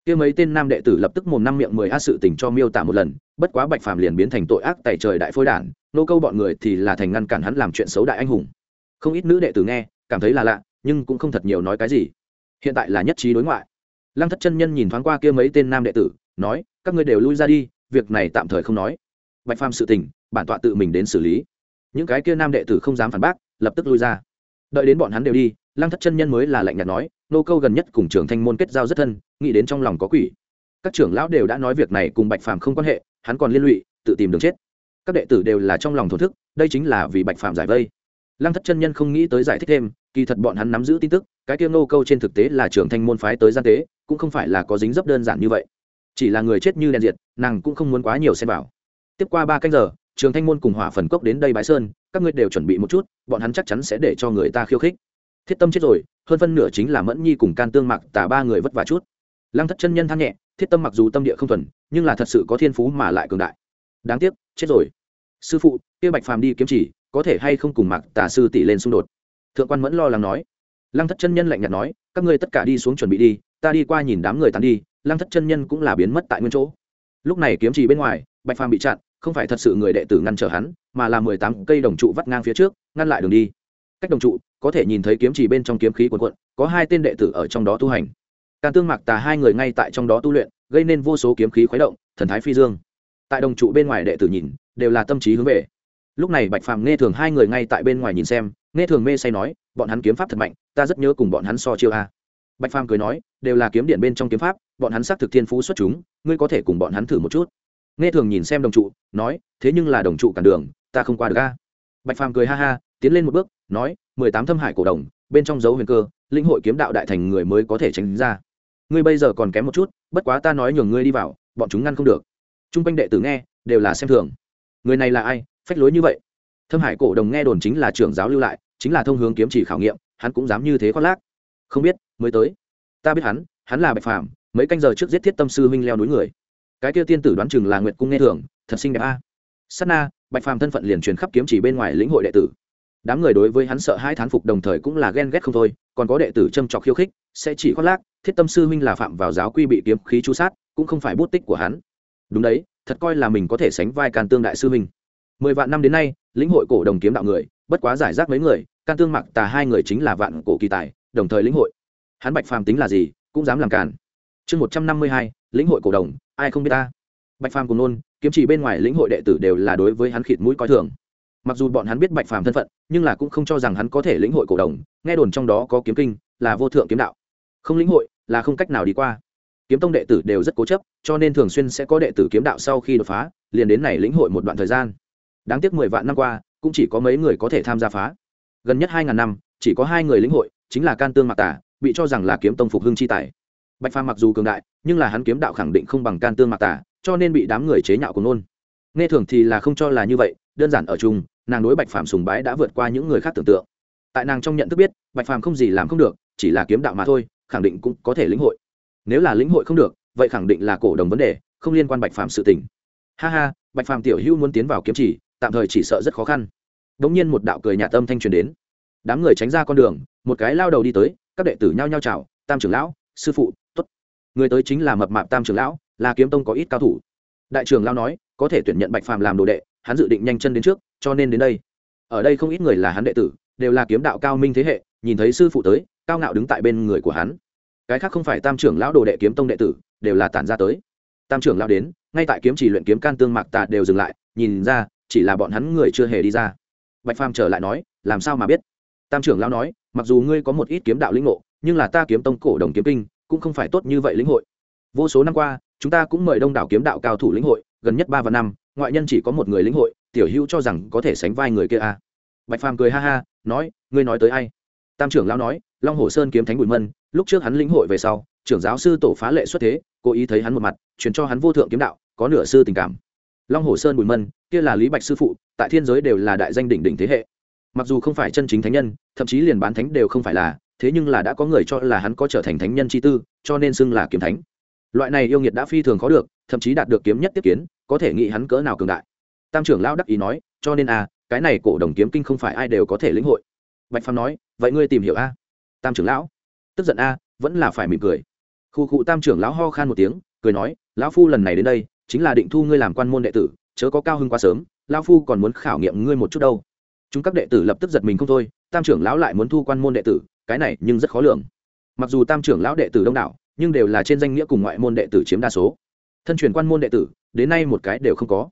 Kia mấy tên nam đệ tử lập tức mồm năm miệng mười a sự tình cho miêu tả một lần, bất quá bạch phàm liền biến thành tội ác tại trời đại phôi đản, nô câu bọn người thì là thành ngăn cản hắn làm chuyện xấu đại anh hùng. Không ít nữ đệ tử nghe cảm thấy là lạ, nhưng cũng không thật nhiều nói cái gì. Hiện tại là nhất trí đối ngoại. Lăng thất chân nhân nhìn thoáng qua kia mấy tên nam đệ tử, nói, các ngươi đều lui ra đi, việc này tạm thời không nói. Bạch phàm sự tình, bản tọa tự mình đến xử lý. Những cái kia nam đệ tử không dám phản bác, lập tức lui ra. Đợi đến bọn hắn đều đi, lăng thất chân nhân mới là lạnh nhạt nói, nô câu gần nhất cùng trưởng thanh môn kết giao rất thân, nghĩ đến trong lòng có quỷ. Các trưởng lão đều đã nói việc này cùng bạch phàm không quan hệ, hắn còn liên lụy, tự tìm đường chết. Các đệ tử đều là trong lòng thổn thức, đây chính là vì bạch phàm giải vây lăng thất chân nhân không nghĩ tới giải thích thêm, kỳ thật bọn hắn nắm giữ tin tức, cái kia nô câu trên thực tế là trưởng thanh môn phái tới gian tế, cũng không phải là có dính dấp đơn giản như vậy. Chỉ là người chết như đèn diệt, nàng cũng không muốn quá nhiều xem vào. Tiếp qua ba canh giờ, trường thanh môn cùng hỏa phần cốc đến đây bái sơn, các ngươi đều chuẩn bị một chút, bọn hắn chắc chắn sẽ để cho người ta khiêu khích. Thiết tâm chết rồi, hơn phân nửa chính là mẫn nhi cùng can tương mặc tả ba người vất vả chút. Lăng thất chân nhân than nhẹ, thiết tâm mặc dù tâm địa không thuần, nhưng là thật sự có thiên phú mà lại cường đại. Đáng tiếc, chết rồi sư phụ, kia bạch phàm đi kiếm chỉ, có thể hay không cùng mặc tà sư tỷ lên xung đột? Thượng quan mẫn lo lắng nói. Lăng thất chân nhân lạnh nhạt nói, các ngươi tất cả đi xuống chuẩn bị đi, ta đi qua nhìn đám người tán đi, lăng thất chân nhân cũng là biến mất tại nguyên chỗ. Lúc này kiếm chỉ bên ngoài, bạch phàm bị chặn, không phải thật sự người đệ tử ngăn trở hắn, mà là mười tám cây đồng trụ vắt ngang phía trước, ngăn lại đường đi. Cách đồng trụ, có thể nhìn thấy kiếm chỉ bên trong kiếm khí quần quận có hai tên đệ tử ở trong đó tu hành. Càng tương mặc tà hai người ngay tại trong đó tu luyện, gây nên vô số kiếm khí khuấy động, thần thái phi dương. Tại đồng trụ bên ngoài đệ tử nhìn đều là tâm trí hướng về. Lúc này bạch phàm nghe thường hai người ngay tại bên ngoài nhìn xem, nghe thường mê say nói, bọn hắn kiếm pháp thật mạnh, ta rất nhớ cùng bọn hắn so chiêu a. Bạch phàm cười nói, đều là kiếm điện bên trong kiếm pháp, bọn hắn xác thực thiên phú xuất chúng, ngươi có thể cùng bọn hắn thử một chút. Nghe thường nhìn xem đồng trụ, nói, thế nhưng là đồng trụ cản đường, ta không qua được a. Bạch phàm cười ha ha, tiến lên một bước, nói, mười tám thâm hải cổ đồng, bên trong dấu huyền cơ, linh hội kiếm đạo đại thành người mới có thể tránh ra. Ngươi bây giờ còn kém một chút, bất quá ta nói nhường ngươi đi vào, bọn chúng ngăn không được. T r u n g quanh đệ tử nghe, đều là xem thường người này là ai? Phách lối như vậy. Thâm hải cổ đồng nghe đồn chính là trưởng giáo lưu lại, chính là thông hướng kiếm chỉ khảo nghiệm, hắn cũng dám như thế khoác lác. Không biết, mới tới. Ta biết hắn hắn là bạch phàm, mấy canh giờ trước giết thiết tâm sư huynh leo núi người. Cái kia tiên tử đoán chừng là nguyệt cung nghe thường, thật xinh đẹp a. Sắt na, bạch phàm thân phận liền truyền khắp kiếm chỉ bên ngoài lĩnh hội đệ tử. Đám người đối với hắn sợ hai thán phục đồng thời cũng là ghen ghét không thôi, còn có đệ tử châm trọc khiêu khích, sẽ chỉ khoác lác, thiết tâm sư huynh là phạm vào giáo quy bị kiếm khí chu sát, cũng không phải bút tích của hắn. Đúng đấy thật coi là mình có thể sánh vai can tương đại sư huynh. Mười vạn năm đến nay, lĩnh hội cổ đồng kiếm đạo người, bất quá giải rác mấy người, can tương mặc tà hai người chính là vạn cổ kỳ tài, đồng thời lĩnh hội. Hắn bạch phàm tính là gì, cũng dám làm càn. Chương một trăm năm mươi hai, lĩnh hội cổ đồng, ai không biết ta? Bạch phàm cùng nôn, kiếm chỉ bên ngoài lĩnh hội đệ tử đều là đối với hắn khịt mũi coi thường. Mặc dù bọn hắn biết bạch phàm thân phận, nhưng là cũng không cho rằng hắn có thể lĩnh hội cổ đồng, nghe đồn trong đó có kiếm kinh, là vô thượng kiếm đạo. Không lĩnh hội, là không cách nào đi qua kiếm tông đệ tử đều rất cố chấp, cho nên thường xuyên sẽ có đệ tử kiếm đạo sau khi đột phá, liền đến này lĩnh hội một đoạn thời gian. Đáng tiếc mười vạn năm qua, cũng chỉ có mấy người có thể tham gia phá. Gần nhất hai ngàn năm, chỉ có hai người lĩnh hội, chính là can tương mạc tả, bị cho rằng là kiếm tông phục hưng chi tài. Bạch phàm mặc dù cường đại, nhưng là hắn kiếm đạo khẳng định không bằng can tương mạc tả, cho nên bị đám người chế nhạo của nôn. Nghe thường thì là không cho là như vậy, đơn giản ở chung, nàng đối bạch phàm sùng bái đã vượt qua những người khác tưởng tượng. Tại nàng trong nhận thức biết, bạch phàm không gì làm không được, chỉ là kiếm đạo mà thôi, khẳng định cũng có thể lĩnh hội nếu là lĩnh hội không được, vậy khẳng định là cổ đồng vấn đề, không liên quan bạch phàm sự tình. Ha ha, bạch phàm tiểu hữu muốn tiến vào kiếm chỉ tạm thời chỉ sợ rất khó khăn. Đ ỗ n g nhiên một đạo cười nhà tâm thanh truyền đến. Đám người tránh ra con đường, một cái lao đầu đi tới, các đệ tử nhao nhao chào, tam trưởng lão, sư phụ t ố t người tới chính là mập mạp tam trưởng lão, là kiếm tông có ít cao thủ. Đại trưởng lão nói, có thể tuyển nhận bạch phàm làm đồ đệ, hắn dự định nhanh chân đến trước, cho nên đến đây. Ở đây không ít người là hắn đệ tử, đều là kiếm đạo cao minh thế hệ, nhìn thấy sư phụ tới, cao ngạo đứng tại bên người của hắn cái khác không phải tam trưởng lão đồ đệ kiếm tông đệ tử, đều là tản ra tới. Tam trưởng lão đến, ngay tại kiếm chỉ luyện kiếm can tương mạc tà đều dừng lại, nhìn ra, chỉ là bọn hắn người chưa hề đi ra. Bạch phàm trở lại nói, làm sao mà biết? Tam trưởng lão nói, mặc dù ngươi có một ít kiếm đạo lĩnh ngộ, nhưng là ta kiếm tông cổ đồng kiếm kinh, cũng không phải tốt như vậy lĩnh hội. Vô số năm qua, chúng ta cũng mời đông đảo kiếm đạo cao thủ lĩnh hội, gần nhất ba và năm, ngoại nhân chỉ có một người lĩnh hội, tiểu hữu cho rằng có thể sánh vai người kia à. bạch phàm cười ha ha, nói, ngươi nói tới ai? Tam trưởng lão nói, long hồ sơn kiếm thánh bùi mân, lúc trước hắn lĩnh hội về sau, trưởng giáo sư tổ phá lệ xuất thế, cố ý thấy hắn một mặt, truyền cho hắn vô thượng kiếm đạo, có nửa sư tình cảm. Long hồ sơn bùi mân, kia là lý bạch sư phụ, tại thiên giới đều là đại danh đỉnh đỉnh thế hệ. Mặc dù không phải chân chính thánh nhân, thậm chí liền bán thánh đều không phải là, thế nhưng là đã có người cho là hắn có trở thành thánh nhân chi tư, cho nên xưng là kiếm thánh. Loại này yêu nghiệt đã phi thường khó được, thậm chí đạt được kiếm nhất tiếp kiến, có thể nghĩ hắn cỡ nào cường đại. Tam trưởng lão đắc ý nói, cho nên a cái này cổ đồng kiếm kinh không phải ai đều có thể lĩnh hội bạch phàm nói, vậy ngươi tìm hiểu a? Tam trưởng lão? Tức giận a, vẫn là phải mỉm cười. Khu cụ tam trưởng lão ho khan một tiếng, cười nói, lão phu lần này đến đây, chính là định thu ngươi làm quan môn đệ tử, chớ có cao hưng quá sớm, lão phu còn muốn khảo nghiệm ngươi một chút đâu. Chúng các đệ tử lập tức giật mình không thôi, tam trưởng lão lại muốn thu quan môn đệ tử, cái này nhưng rất khó lường. Mặc dù tam trưởng lão đệ tử đông đảo, nhưng đều là trên danh nghĩa cùng ngoại môn đệ tử chiếm đa số. Thân truyền quan môn đệ tử, đến nay một cái đều không có.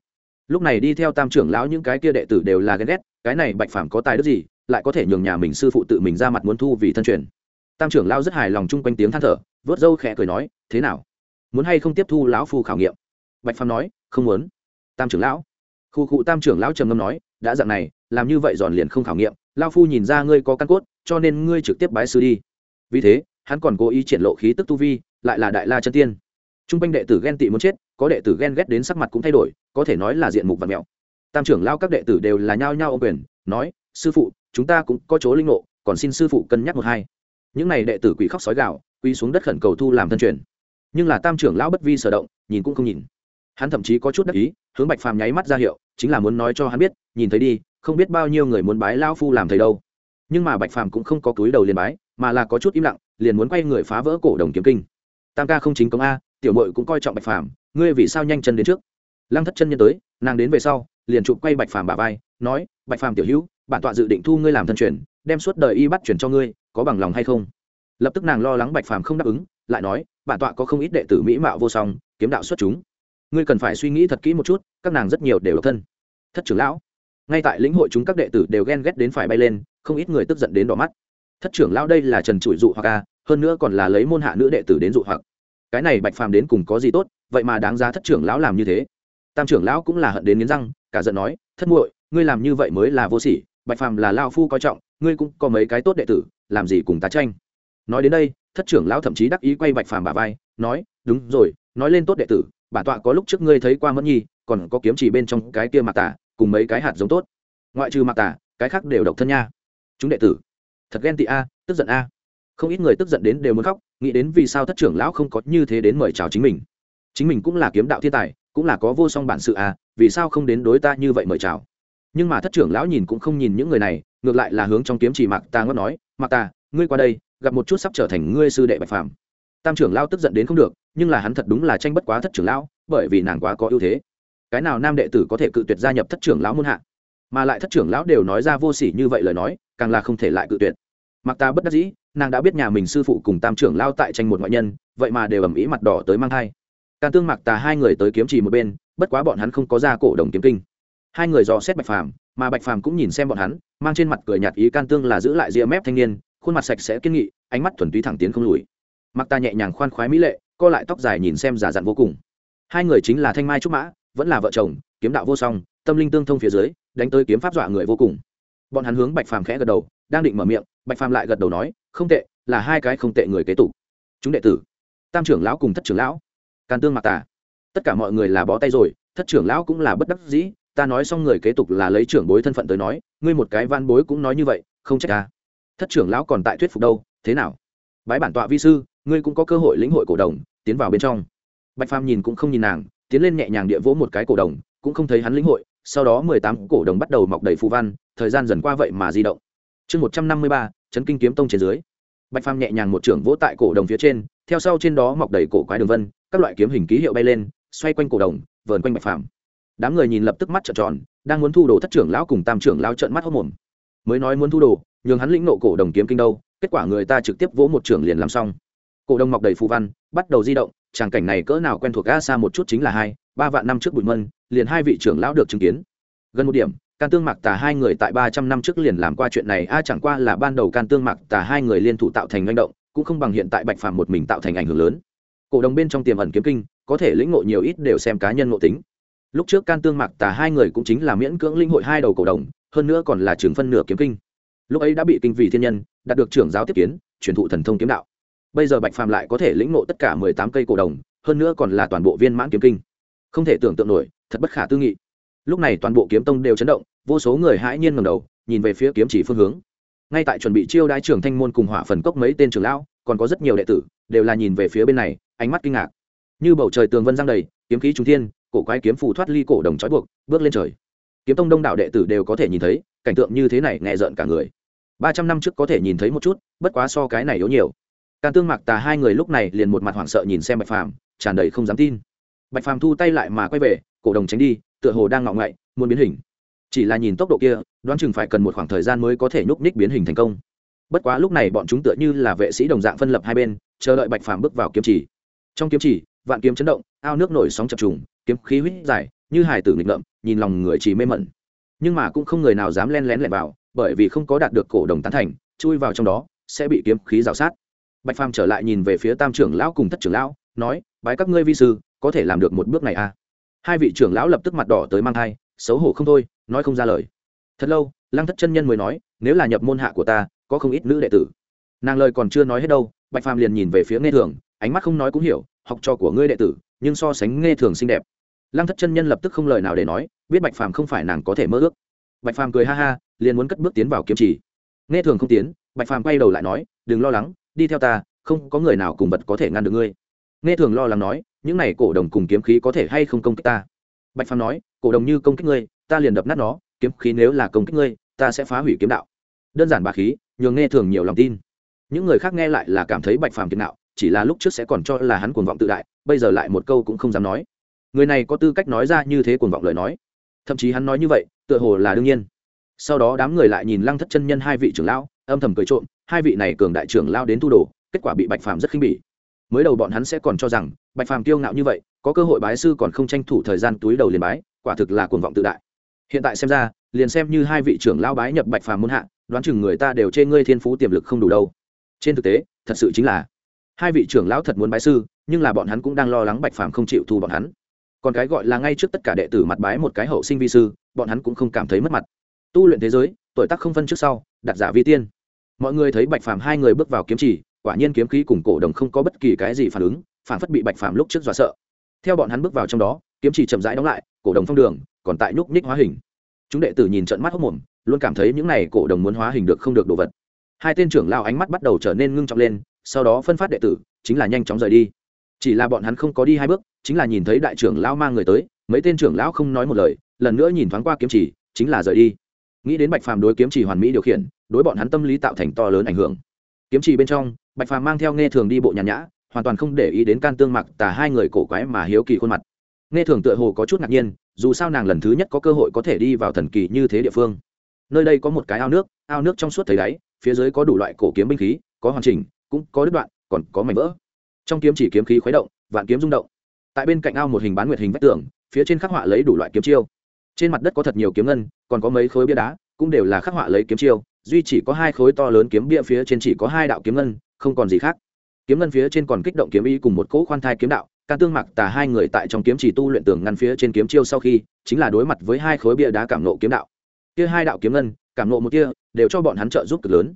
Lúc này đi theo tam trưởng lão những cái kia đệ tử đều là ghen ghét, cái này bạch phàm có tài đức gì lại có thể nhường nhà mình sư phụ tự mình ra mặt muốn thu vì thân truyền. Tam trưởng lão rất hài lòng chung quanh tiếng than thở, vớt râu khẽ cười nói, thế nào? Muốn hay không tiếp thu lão phu khảo nghiệm? Bạch phàm nói, không muốn. Tam trưởng lão, khu cụ tam trưởng lão trầm ngâm nói, đã dặn này, làm như vậy giòn liền không khảo nghiệm lao phu nhìn ra ngươi có căn cốt, cho nên ngươi trực tiếp bái sư đi. Vì thế, hắn còn cố ý triển lộ khí tức tu vi, lại là đại la chân tiên. T r u n g quanh đệ tử ghen tị muốn chết, có đệ tử ghen ghét đến sắc mặt cũng thay đổi, có thể nói là diện mục và mẹo. Tam trưởng lao các đệ tử đều là nhao nhao ô quyền, nói, sư phụ chúng ta cũng có chỗ linh ngộ, còn xin sư phụ cân nhắc một hai. Những này đệ tử quỷ khóc sói gạo quy xuống đất khẩn cầu thu làm thân truyền. Nhưng là tam trưởng lão bất vi sở động, nhìn cũng không nhìn. Hắn thậm chí có chút đắc ý, hướng bạch phàm nháy mắt ra hiệu, chính là muốn nói cho hắn biết, nhìn thấy đi, không biết bao nhiêu người muốn bái lão phu làm thầy đâu. Nhưng mà bạch phàm cũng không có túi đầu liền bái, mà là có chút im lặng, liền muốn quay người phá vỡ cổ đồng kiếm kinh. Tam ca không chính công a, tiểu mội cũng coi trọng bạch phàm, ngươi vì sao nhanh chân đến trước? Lăng thất chân nhân tới, nàng đến về sau, liền chụp quay bạch phàm bà vai, nói, bạch phàm tiểu hữu bản tọa dự định thu ngươi làm thân truyền, đem suốt đời y bắt chuyển cho ngươi, có bằng lòng hay không? Lập tức nàng lo lắng bạch phàm không đáp ứng, lại nói, bản tọa có không ít đệ tử mỹ mạo vô song, kiếm đạo xuất chúng. Ngươi cần phải suy nghĩ thật kỹ một chút, các nàng rất nhiều đều độc thân. Thất trưởng lão, ngay tại lĩnh hội chúng các đệ tử đều ghen ghét đến phải bay lên, không ít người tức giận đến đỏ mắt. Thất trưởng lão đây là trần trụi dụ hoặc a, hơn nữa còn là lấy môn hạ nữ đệ tử đến dụ hoặc. Cái này bạch phàm đến cùng có gì tốt, vậy mà đáng giá thất trưởng lão làm như thế. Tam trưởng lão cũng là hận đến nghiến răng, cả giận nói, thất muội, ngươi làm như vậy mới là vô sỉ bạch phàm là lao phu coi trọng, ngươi cũng có mấy cái tốt đệ tử, làm gì cùng tá tranh? Nói đến đây, thất trưởng lão thậm chí đắc ý quay bạch phàm bà vai, nói, đúng rồi, nói lên tốt đệ tử, bản tọa có lúc trước ngươi thấy qua mẫn nhi, còn có kiếm chỉ bên trong cái kia mạc tả cùng mấy cái hạt giống tốt. Ngoại trừ mạc tả cái khác đều độc thân nha. Chúng đệ tử, thật ghen tị a, tức giận a. Không ít người tức giận đến đều muốn khóc, nghĩ đến vì sao thất trưởng lão không có như thế đến mời chào chính mình. Chính mình cũng là kiếm đạo thiên tài, cũng là có vô song bản sự a, vì sao không đến đối ta như vậy mời chào? Nhưng mà thất trưởng lão nhìn cũng không nhìn những người này, ngược lại là hướng trong kiếm chỉ mạc ta ngất nói, mạc ta ngươi qua đây, gặp một chút sắp trở thành ngươi sư đệ bạch phàm. Tam trưởng lão tức giận đến không được, nhưng là hắn thật đúng là tranh bất quá thất trưởng lão, bởi vì nàng quá có ưu thế. Cái nào nam đệ tử có thể cự tuyệt gia nhập thất trưởng lão môn hạ? Mà lại thất trưởng lão đều nói ra vô sỉ như vậy lời nói, càng là không thể lại cự tuyệt. Mặc ta bất đắc dĩ, nàng đã biết nhà mình sư phụ cùng tam trưởng lao tại tranh một ngoại nhân, vậy mà đều ầm ĩ mặt đỏ tới mang thai. Càng tương mặc tà hai người tới kiếm trì một bên, bất quá bọn hắn không có ra cổ đồng kiếm kinh hai người dò xét bạch phàm, mà bạch phàm cũng nhìn xem bọn hắn, mang trên mặt cười nhạt ý can tương là giữ lại ria mép thanh niên, khuôn mặt sạch sẽ kiên nghị, ánh mắt thuần túy thẳng tiến không lùi. Mặc ta nhẹ nhàng khoan khoái mỹ lệ, co lại tóc dài nhìn xem giả dặn vô cùng. Hai người chính là thanh mai trúc mã, vẫn là vợ chồng, kiếm đạo vô song, tâm linh tương thông phía dưới, đánh tới kiếm pháp dọa người vô cùng. Bọn hắn hướng bạch phàm khẽ gật đầu, đang định mở miệng, bạch phàm lại gật đầu nói, không tệ, là hai cái không tệ người kế tục. Chúng đệ tử, tam trưởng lão cùng thất trưởng lão. Can tương mặc tà tất cả mọi người là bó tay rồi, thất trưởng lão cũng là bất đắc dĩ ta nói xong người kế tục là lấy trưởng bối thân phận tới nói, ngươi một cái van bối cũng nói như vậy, không trách ta. Thất trưởng lão còn tại thuyết phục đâu, thế nào? Bái bản tọa vi sư, ngươi cũng có cơ hội lĩnh hội cổ đồng, tiến vào bên trong. Bạch phàm nhìn cũng không nhìn nàng, tiến lên nhẹ nhàng địa vỗ một cái cổ đồng, cũng không thấy hắn lĩnh hội, sau đó mười tám cổ đồng bắt đầu mọc đầy phù văn, thời gian dần qua vậy mà di động. Chương một trăm năm mươi ba, chấn kinh kiếm tông trên dưới. Bạch phàm nhẹ nhàng một trưởng vỗ tại cổ đồng phía trên, theo sau trên đó mọc đầy cổ quái đường vân, các loại kiếm hình ký hiệu bay lên, xoay quanh cổ đồng, vờn quanh bạch phàm đám người nhìn lập tức mắt trợn tròn, đang muốn thu đồ thất trưởng lão cùng tam trưởng lão trợn mắt hốc mồm. Mới nói muốn thu đồ, nhường hắn lĩnh nộ cổ đồng kiếm kinh đâu, kết quả người ta trực tiếp vỗ một trưởng liền làm xong. Cổ đồng mọc đầy phù văn, bắt đầu di động tràng cảnh này cỡ nào quen thuộc ga xa một chút chính là hai, ba vạn năm trước bụi mân, liền hai vị trưởng lão được chứng kiến. Gần một điểm, can tương mạc tà hai người tại ba trăm năm trước liền làm qua chuyện này, a chẳng qua là ban đầu can tương mạc tà hai người liên thủ tạo thành manh động, cũng không bằng hiện tại bạch phàm một mình tạo thành ảnh hưởng lớn. Cổ đồng bên trong tiềm ẩn kiếm kinh, có thể lĩnh ngộ nhiều ít đều xem cá nhân ngộ tính lúc trước can tương mạc tà hai người cũng chính là miễn cưỡng linh hội hai đầu cổ đồng, hơn nữa còn là trường phân nửa kiếm kinh. Lúc ấy đã bị kinh vì thiên nhân, đạt được trưởng giáo tiếp kiến, truyền thụ thần thông kiếm đạo. Bây giờ bạch phàm lại có thể lĩnh ngộ tất cả mười tám cây cổ đồng, hơn nữa còn là toàn bộ viên mãn kiếm kinh. Không thể tưởng tượng nổi, thật bất khả tư nghị. Lúc này toàn bộ kiếm tông đều chấn động, vô số người hãi nhiên ngầm đầu, nhìn về phía kiếm chỉ phương hướng. Ngay tại chuẩn bị chiêu đãi trưởng thanh môn cùng hỏa phần cốc mấy tên trưởng lão, còn có rất nhiều đệ tử, đều là nhìn về phía bên này, ánh mắt kinh ngạc như bầu trời tường vân giang đầy, kiếm khí trung thiên, cổ quái kiếm phù thoát ly cổ đồng trói buộc, bước lên trời. Kiếm tông đông đạo đệ tử đều có thể nhìn thấy, cảnh tượng như thế này nghe rợn cả người. Ba trăm năm trước có thể nhìn thấy một chút, bất quá so cái này yếu nhiều. Càn tương mặc tà hai người lúc này liền một mặt hoảng sợ nhìn xem bạch phàm, tràn đầy không dám tin. Bạch phàm thu tay lại mà quay về, cổ đồng tránh đi, tựa hồ đang ngọ ngậy, muốn biến hình. Chỉ là nhìn tốc độ kia, đoán chừng phải cần một khoảng thời gian mới có thể nhúc ních biến hình thành công. Bất quá lúc này bọn chúng tựa như là vệ sĩ đồng dạng phân lập hai bên, chờ đợi bạch phàm bước vào kiếm chỉ. Trong kiếm chỉ vạn kiếm chấn động, ao nước nổi sóng chập trùng, kiếm khí huyết dài, như hải tử nghịch ngợm, nhìn lòng người chỉ mê mẩn. Nhưng mà cũng không người nào dám len lén lẻn vào, bởi vì không có đạt được cổ đồng tán thành, chui vào trong đó, sẽ bị kiếm khí rào sát. Bạch phàm trở lại nhìn về phía tam trưởng lão cùng thất trưởng lão, nói, bái các ngươi vi sư, có thể làm được một bước này à? Hai vị trưởng lão lập tức mặt đỏ tới mang thai, xấu hổ không thôi, nói không ra lời. Thật lâu, lăng thất chân nhân mới nói, nếu là nhập môn hạ của ta, có không ít nữ đệ tử. Nàng lời còn chưa nói hết đâu, bạch phàm liền nhìn về phía nghe thường, ánh mắt không nói cũng hiểu học trò của ngươi đệ tử, nhưng so sánh nghe thường xinh đẹp. Lăng thất chân nhân lập tức không lời nào để nói, biết bạch phàm không phải nàng có thể mơ ước. Bạch phàm cười ha ha, liền muốn cất bước tiến vào kiếm trì nghe thường không tiến, bạch phàm quay đầu lại nói, đừng lo lắng, đi theo ta, không có người nào cùng vật có thể ngăn được ngươi. Nghe thường lo lắng nói, những này cổ đồng cùng kiếm khí có thể hay không công kích ta? Bạch phàm nói, cổ đồng như công kích ngươi, ta liền đập nát nó, kiếm khí nếu là công kích ngươi, ta sẽ phá hủy kiếm đạo. Đơn giản bà khí, nhường nghe thường nhiều lòng tin. Những người khác nghe lại là cảm thấy bạch phàm kiếm đạo chỉ là lúc trước sẽ còn cho là hắn cuồng vọng tự đại, bây giờ lại một câu cũng không dám nói. Người này có tư cách nói ra như thế cuồng vọng lời nói. Thậm chí hắn nói như vậy, tựa hồ là đương nhiên. Sau đó đám người lại nhìn lăng thất chân nhân hai vị trưởng lão, âm thầm cười trộm, hai vị này cường đại trưởng lao đến thu đồ, kết quả bị bạch phàm rất khinh bỉ. Mới đầu bọn hắn sẽ còn cho rằng, bạch phàm kiêu ngạo như vậy, có cơ hội bái sư còn không tranh thủ thời gian túi đầu liền bái, quả thực là cuồng vọng tự đại. Hiện tại xem ra, liền xem như hai vị trưởng lao bái nhập bạch phàm muôn hạ, đoán chừng người ta đều chê ngươi thiên phú tiềm lực không đủ đâu. Trên thực tế, thật sự chính là hai vị trưởng lão thật muốn bái sư, nhưng là bọn hắn cũng đang lo lắng bạch phàm không chịu thu bọn hắn. Còn cái gọi là ngay trước tất cả đệ tử mặt bái một cái hậu sinh vi sư, bọn hắn cũng không cảm thấy mất mặt. Tu luyện thế giới, tuổi tác không phân trước sau đặt giả vi tiên. Mọi người thấy bạch phàm hai người bước vào kiếm chỉ quả nhiên kiếm khí cùng cổ đồng không có bất kỳ cái gì phản ứng, phản phất bị bạch phàm lúc trước dọa sợ. Theo bọn hắn bước vào trong đó, kiếm chỉ chậm rãi đóng lại, cổ đồng phong đường, còn tại nhúc ních hóa hình. Chúng đệ tử nhìn trận mắt hốc mồm, luôn cảm thấy những này cổ đồng muốn hóa hình được không được đồ vật. Hai tên trưởng lao ánh mắt bắt đầu trở nên ngưng trọng lên sau đó phân phát đệ tử, chính là nhanh chóng rời đi. Chỉ là bọn hắn không có đi hai bước, chính là nhìn thấy đại trưởng lão mang người tới, mấy tên trưởng lão không nói một lời, lần nữa nhìn thoáng qua kiếm chỉ, chính là rời đi. Nghĩ đến bạch phàm đối kiếm chỉ hoàn mỹ điều khiển, đối bọn hắn tâm lý tạo thành to lớn ảnh hưởng. Kiếm chỉ bên trong, bạch phàm mang theo nghe thường đi bộ nhàn nhã, hoàn toàn không để ý đến can tương mặc tà hai người cổ quái mà hiếu kỳ khuôn mặt. Nghe thường tựa hồ có chút ngạc nhiên, dù sao nàng lần thứ nhất có cơ hội có thể đi vào thần kỳ như thế địa phương. Nơi đây có một cái ao nước ao nước trong suốt thấy đáy, phía dưới có đủ loại cổ kiếm binh khí, có hoàn chỉnh cũng có đứt đoạn, còn có mảnh vỡ. Trong kiếm chỉ kiếm khí khuấy động, vạn kiếm rung động. Tại bên cạnh ao một hình bán nguyệt hình vách tường, phía trên khắc họa lấy đủ loại kiếm chiêu. Trên mặt đất có thật nhiều kiếm ngân, còn có mấy khối bia đá, cũng đều là khắc họa lấy kiếm chiêu, duy chỉ có hai khối to lớn kiếm bia phía trên chỉ có hai đạo kiếm ngân, không còn gì khác. Kiếm ngân phía trên còn kích động kiếm ý cùng một cỗ khoan thai kiếm đạo ca tương mặc tà hai người tại trong kiếm chỉ tu luyện tường ngăn phía trên kiếm chiêu sau khi, chính là đối mặt với hai khối bia đá cảm nộ kiếm đạo. Kia hai đạo kiếm ngân, cảm nộ một kia, đều cho bọn hắn trợ giúp cực lớn.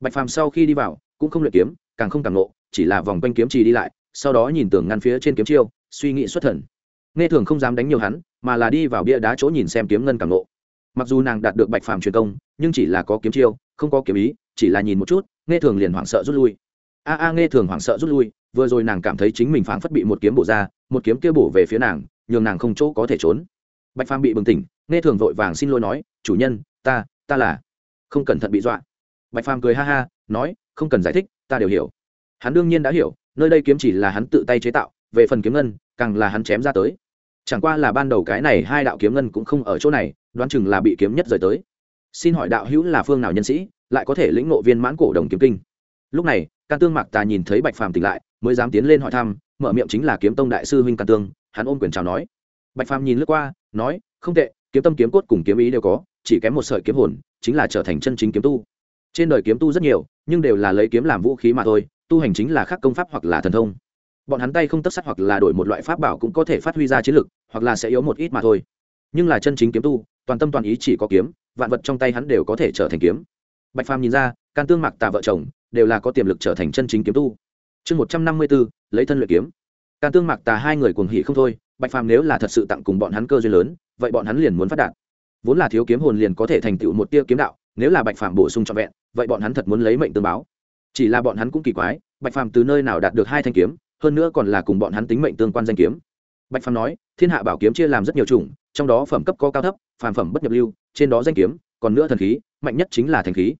Bạch phàm sau khi đi vào, cũng không luyện kiếm càng không càng nộ chỉ là vòng quanh kiếm trì đi lại, sau đó nhìn tường ngăn phía trên kiếm chiêu, suy nghĩ xuất thần. Nghe thường không dám đánh nhiều hắn, mà là đi vào bia đá chỗ nhìn xem kiếm ngân càng nộ mặc dù nàng đạt được bạch phàm truyền công, nhưng chỉ là có kiếm chiêu, không có kiếm ý, chỉ là nhìn một chút, nghe thường liền hoảng sợ rút lui. A a, nghe thường hoảng sợ rút lui, vừa rồi nàng cảm thấy chính mình phảng phất bị một kiếm bổ ra, một kiếm kia bổ về phía nàng, nhường nàng không chỗ có thể trốn. Bạch phàm bị bừng tỉnh, nghe thường vội vàng xin lỗi nói, chủ nhân, ta ta là không cẩn thận bị dọa. Bạch phàm cười ha ha, nói không cần giải thích, ta đều hiểu. Hắn đương nhiên đã hiểu, nơi đây kiếm chỉ là hắn tự tay chế tạo, về phần kiếm ngân, càng là hắn chém ra tới. Chẳng qua là ban đầu cái này hai đạo kiếm ngân cũng không ở chỗ này, đoán chừng là bị kiếm nhất rời tới. Xin hỏi đạo hữu là phương nào nhân sĩ, lại có thể lĩnh ngộ viên mãn cổ đồng kiếm kinh? Lúc này, can tương mạc tà nhìn thấy bạch phàm tỉnh lại, mới dám tiến lên hỏi thăm, mở miệng chính là kiếm tông đại sư huynh can tương, hắn ôm quyền chào nói. Bạch phàm nhìn lướt qua, nói, không tệ, kiếm tâm kiếm cốt cùng kiếm ý đều có, chỉ kém một sợi kiếm hồn, chính là trở thành chân chính kiếm tu trên đời kiếm tu rất nhiều, nhưng đều là lấy kiếm làm vũ khí mà thôi, tu hành chính là khắc công pháp hoặc là thần thông. Bọn hắn tay không tất sắt hoặc là đổi một loại pháp bảo cũng có thể phát huy ra chiến lực, hoặc là sẽ yếu một ít mà thôi. Nhưng là chân chính kiếm tu, toàn tâm toàn ý chỉ có kiếm, vạn vật trong tay hắn đều có thể trở thành kiếm. Bạch phàm nhìn ra, can tương mặc tà vợ chồng, đều là có tiềm lực trở thành chân chính kiếm tu. Chương một trăm năm mươi b ố lấy thân luyện kiếm. Can tương mặc tà hai người cuồng hỉ không thôi, bạch phàm nếu là thật sự tặng cùng bọn hắn cơ duyên lớn, vậy bọn hắn liền muốn phát đạt. Vốn là thiếu kiếm hồn liền có thể thành tựu một tia kiếm đạo nếu là bạch phàm bổ sung trọn vẹn, vậy bọn hắn thật muốn lấy mệnh tương báo. Chỉ là bọn hắn cũng kỳ quái, bạch phàm từ nơi nào đạt được hai thanh kiếm, hơn nữa còn là cùng bọn hắn tính mệnh tương quan danh kiếm. Bạch phàm nói, thiên hạ bảo kiếm chia làm rất nhiều chủng, trong đó phẩm cấp có cao thấp, phàm phẩm bất nhập lưu, trên đó danh kiếm, còn nữa thần khí, mạnh nhất chính là thành khí.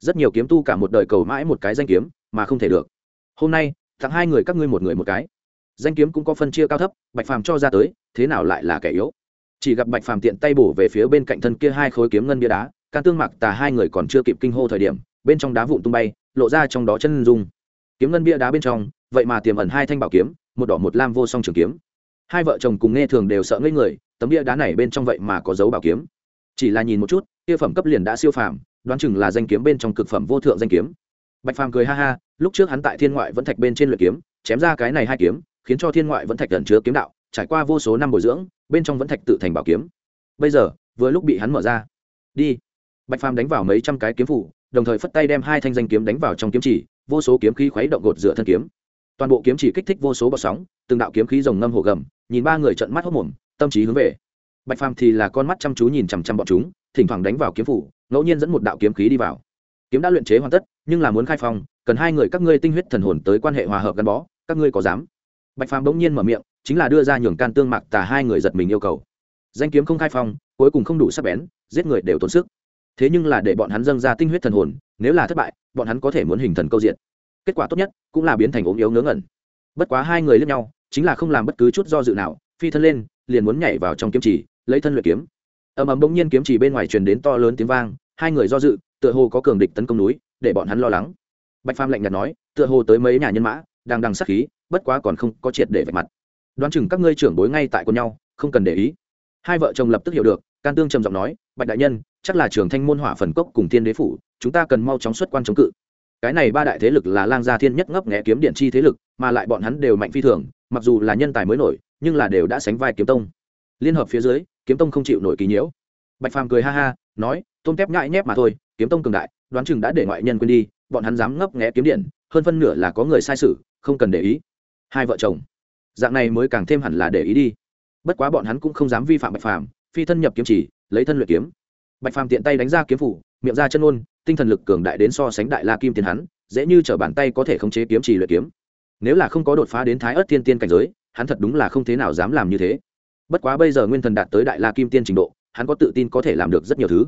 Rất nhiều kiếm tu cả một đời cầu mãi một cái danh kiếm, mà không thể được. Hôm nay, tặng hai người các ngươi một người một cái. Danh kiếm cũng có phân chia cao thấp, bạch phàm cho ra tới, thế nào lại là kẻ yếu? Chỉ gặp bạch phàm tiện tay bổ về phía bên cạnh thân kia hai khối kiếm ngân bia đá can tương mặc tà hai người còn chưa kịp kinh hô thời điểm, bên trong đá vụn tung bay, lộ ra trong đó chân dung. Kiếm ngân bia đá bên trong, vậy mà tiềm ẩn hai thanh bảo kiếm, một đỏ một lam vô song trường kiếm. Hai vợ chồng cùng nghe thường đều sợ ngây người, tấm bia đá này bên trong vậy mà có dấu bảo kiếm. Chỉ là nhìn một chút, kia phẩm cấp liền đã siêu phàm, đoán chừng là danh kiếm bên trong cực phẩm vô thượng danh kiếm. Bạch phàm cười ha ha, lúc trước hắn tại thiên ngoại vẫn thạch bên trên luyện kiếm, chém ra cái này hai kiếm, khiến cho thiên ngoại vẫn thạch gần chứa kiếm đạo, trải qua vô số năm bồi dưỡng, bên trong vẫn thạch tự thành bảo kiếm. Bây giờ, vừa lúc bị hắn mở ra. Đi bạch phàm đánh vào mấy trăm cái kiếm phủ, đồng thời phất tay đem hai thanh danh kiếm đánh vào trong kiếm chỉ, vô số kiếm khí khuấy động gột dựa thân kiếm. Toàn bộ kiếm chỉ kích thích vô số bọt sóng, từng đạo kiếm khí rồng ngâm hồ gầm, nhìn ba người trận mắt hốc mồm, tâm trí hướng về. Bạch phàm thì là con mắt chăm chú nhìn chằm chằm bọn chúng, thỉnh thoảng đánh vào kiếm phủ, ngẫu nhiên dẫn một đạo kiếm khí đi vào. Kiếm đã luyện chế hoàn tất, nhưng là muốn khai phong, cần hai người các ngươi tinh huyết thần hồn tới quan hệ hòa hợp gắn bó, các ngươi có dám? Bạch phàm bỗng nhiên mở miệng, chính là đưa ra nhường can tương mạc tà hai người giật mình yêu cầu. Danh kiếm không khai phong, cuối cùng không đủ sắc bén, giết người đều tốn sức thế nhưng là để bọn hắn dâng ra tinh huyết thần hồn, nếu là thất bại, bọn hắn có thể muốn hình thần câu diện. Kết quả tốt nhất cũng là biến thành ốm yếu ngớ ngẩn. Bất quá hai người lẫn nhau, chính là không làm bất cứ chút do dự nào, phi thân lên, liền muốn nhảy vào trong kiếm chỉ lấy thân luyện kiếm. Ầm ầm bỗng nhiên kiếm chỉ bên ngoài truyền đến to lớn tiếng vang, hai người do dự, tựa hồ có cường địch tấn công núi, để bọn hắn lo lắng. Bạch phàm lạnh nhạt nói, tựa hồ tới mấy nhà nhân mã, đang đằng sắc khí, bất quá còn không có triệt để vạch mặt. Đoán chừng các ngươi trưởng bối ngay tại con nhau, không cần để ý. Hai vợ chồng lập tức hiểu được, can tương trầm giọng nói, bạch đại nhân chắc là trường thanh môn hỏa phần cốc cùng thiên đế phủ, chúng ta cần mau chóng xuất quan chống cự. Cái này ba đại thế lực là lang gia thiên nhất ngấp nghẽ kiếm điện chi thế lực, mà lại bọn hắn đều mạnh phi thường, mặc dù là nhân tài mới nổi, nhưng là đều đã sánh vai kiếm tông. Liên hợp phía dưới, kiếm tông không chịu nổi kỳ nhiễu. Bạch phàm cười ha ha, nói, tôm tép nhại nhép mà thôi, kiếm tông cường đại, đoán chừng đã để ngoại nhân quên đi, bọn hắn dám ngấp nghẽ kiếm điện, hơn phân nửa là có người sai sự, không cần để ý. Hai vợ chồng. Dạng này mới càng thêm hẳn là để ý đi. Bất quá bọn hắn cũng không dám vi phạm bạch phàm, phi thân nhập kiếm chỉ, lấy thân luyện kiếm bạch phàm tiện tay đánh ra kiếm phủ, miệng ra chân ôn tinh thần lực cường đại đến so sánh đại la kim tiền hắn, dễ như t r ở bàn tay có thể khống chế kiếm trì luyện kiếm. Nếu là không có đột phá đến thái ớt tiên tiên cảnh giới, hắn thật đúng là không thế nào dám làm như thế. Bất quá bây giờ nguyên thần đạt tới đại la kim tiên trình độ, hắn có tự tin có thể làm được rất nhiều thứ.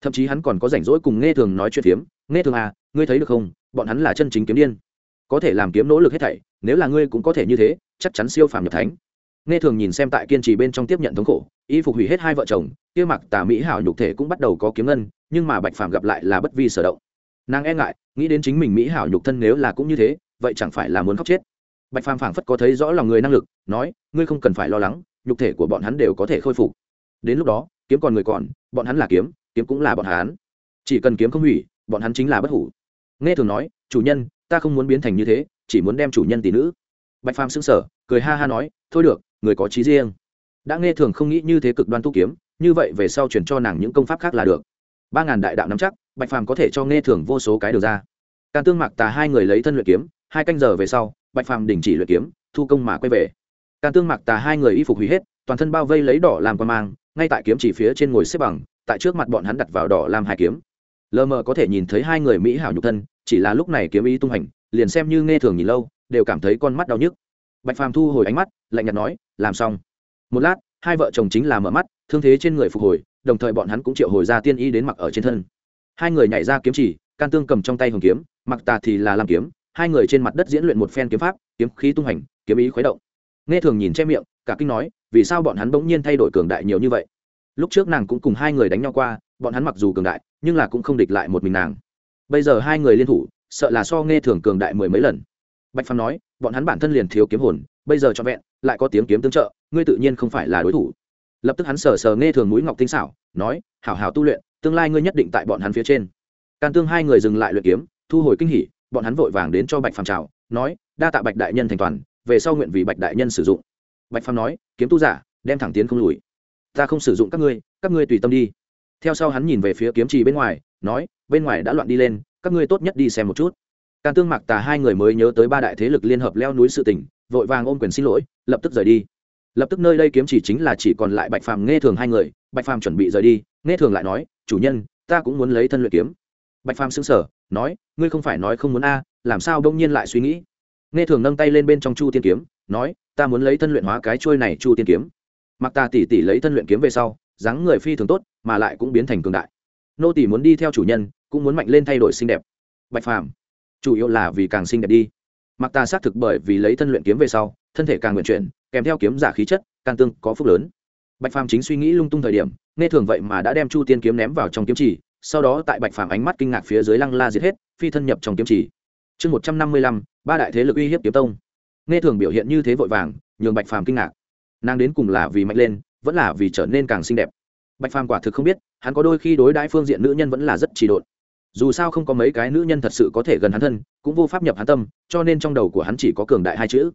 Thậm chí hắn còn có rảnh rỗi cùng nghe thường nói chuyện phiếm. Nghe thường à ngươi thấy được không? Bọn hắn là chân chính kiếm điên. Có thể làm kiếm nỗ lực hết thảy, nếu là ngươi cũng có thể như thế, chắc chắn siêu phàm nhập thánh nghe thường nhìn xem tại kiên trì bên trong tiếp nhận thống khổ, y phục hủy hết hai vợ chồng, kia mặc tà mỹ hảo nhục thể cũng bắt đầu có kiếm ngân, nhưng mà bạch phàm gặp lại là bất vi sở động. Nàng e ngại, nghĩ đến chính mình mỹ hảo nhục thân nếu là cũng như thế, vậy chẳng phải là muốn khóc chết. Bạch phàm phảng phất có thấy rõ lòng người năng lực, nói, ngươi không cần phải lo lắng, nhục thể của bọn hắn đều có thể khôi phục. Đến lúc đó, kiếm còn người còn, bọn hắn là kiếm kiếm cũng là bọn hắn. Chỉ cần kiếm không hủy, bọn hắn chính là bất hủ. Nghe thường nói, chủ nhân, ta không muốn biến thành như thế, chỉ muốn đem chủ nhân tỷ nữ. Bạch phàm sững sờ, cười ha ha nói, thôi được người có trí riêng. Đã nghe thường không nghĩ như thế cực đoan tu kiếm, như vậy về sau chuyển cho nàng những công pháp khác là được. Ba ngàn đại đạo nắm chắc, bạch phàm có thể cho nghe thường vô số cái được ra. Can tương mặc tà hai người lấy thân luyện kiếm, hai canh giờ về sau, bạch phàm đình chỉ luyện kiếm, thu công mà quay về. Can tương mặc tà hai người y phục hủy hết, toàn thân bao vây lấy đỏ làm quan mang, ngay tại kiếm chỉ phía trên ngồi xếp bằng, tại trước mặt bọn hắn đặt vào đỏ làm hai kiếm. Lờ mờ có thể nhìn thấy hai người mỹ hảo nhục thân, chỉ là lúc này kiếm ý tung hành, liền xem như nghe thường nhìn lâu, đều cảm thấy con mắt đau nhức. Bạch phàm thu hồi ánh mắt, lạnh nhạt nói làm xong. Một lát, hai vợ chồng chính là mở mắt, thương thế trên người phục hồi, đồng thời bọn hắn cũng triệu hồi ra tiên y đến mặc ở trên thân. Hai người nhảy ra kiếm chỉ, can tương cầm trong tay hồng kiếm, mặc tà thì là làm kiếm, hai người trên mặt đất diễn luyện một phen kiếm pháp, kiếm khí tung hành, kiếm ý khuấy động. Nghe thường nhìn che miệng, cả kinh nói, vì sao bọn hắn bỗng nhiên thay đổi cường đại nhiều như vậy? Lúc trước nàng cũng cùng hai người đánh nhau qua, bọn hắn mặc dù cường đại, nhưng là cũng không địch lại một mình nàng. Bây giờ hai người liên thủ, sợ là so nghe thường cường đại mười mấy lần. Bạch phàm nói, bọn hắn bản thân liền thiếu kiếm hồn, bây giờ cho vẹn lại có tiếng kiếm tương trợ, ngươi tự nhiên không phải là đối thủ. Lập tức hắn sờ sờ nghe thường mũi ngọc tinh xảo, nói, hảo hảo tu luyện, tương lai ngươi nhất định tại bọn hắn phía trên. Can tương hai người dừng lại luyện kiếm, thu hồi kinh hỉ, bọn hắn vội vàng đến cho bạch phàm chào, nói, đa tạ bạch đại nhân thành toàn, về sau nguyện vì bạch đại nhân sử dụng. Bạch phàm nói, kiếm tu giả, đem thẳng tiến không lùi. Ta không sử dụng các ngươi các ngươi tùy tâm đi. Theo sau hắn nhìn về phía kiếm trì bên ngoài, nói, bên ngoài đã loạn đi lên, các ngươi tốt nhất đi xem một chút. Can tương mặc tà hai người mới nhớ tới ba đại thế lực liên hợp leo núi sự tỉnh vội vàng ôm quyền xin lỗi, lập tức rời đi. Lập tức nơi đây kiếm chỉ chính là chỉ còn lại bạch phàm, nghe thường hai người. Bạch phàm chuẩn bị rời đi, nghe thường lại nói, chủ nhân, ta cũng muốn lấy thân luyện kiếm. Bạch phàm xứng sở nói, ngươi không phải nói không muốn a, làm sao đông nhiên lại suy nghĩ? Nghe thường nâng tay lên bên trong chu tiên kiếm, nói, ta muốn lấy thân luyện hóa cái trôi này chu tiên kiếm. Mặc ta tỉ tỉ lấy thân luyện kiếm về sau, dáng người phi thường tốt, mà lại cũng biến thành cường đại. Nô tỉ muốn đi theo chủ nhân, cũng muốn mạnh lên thay đổi xinh đẹp. Bạch phàm, chủ yếu là vì càng xinh đẹp đi mặc ta xác thực bởi vì lấy thân luyện kiếm về sau, thân thể càng nguyện chuyển, kèm theo kiếm giả khí chất, càng tương có phúc lớn. Bạch phàm chính suy nghĩ lung tung thời điểm, nghe thường vậy mà đã đem chu tiên kiếm ném vào trong kiếm chỉ, sau đó tại bạch phàm ánh mắt kinh ngạc phía dưới lăng la giết hết, phi thân nhập trong kiếm chỉ. Chương một trăm năm mươi lăm, ba đại thế lực uy hiếp kiếm tông. Nghe thường biểu hiện như thế vội vàng, nhường bạch phàm kinh ngạc. Nàng đến cùng là vì mạnh lên, vẫn là vì trở nên càng xinh đẹp. Bạch phàm quả thực không biết, hắn có đôi khi đối đãi phương diện nữ nhân vẫn là rất trì độn dù sao không có mấy cái nữ nhân thật sự có thể gần hắn thân, cũng vô pháp nhập hắn tâm, cho nên trong đầu của hắn chỉ có cường đại hai chữ.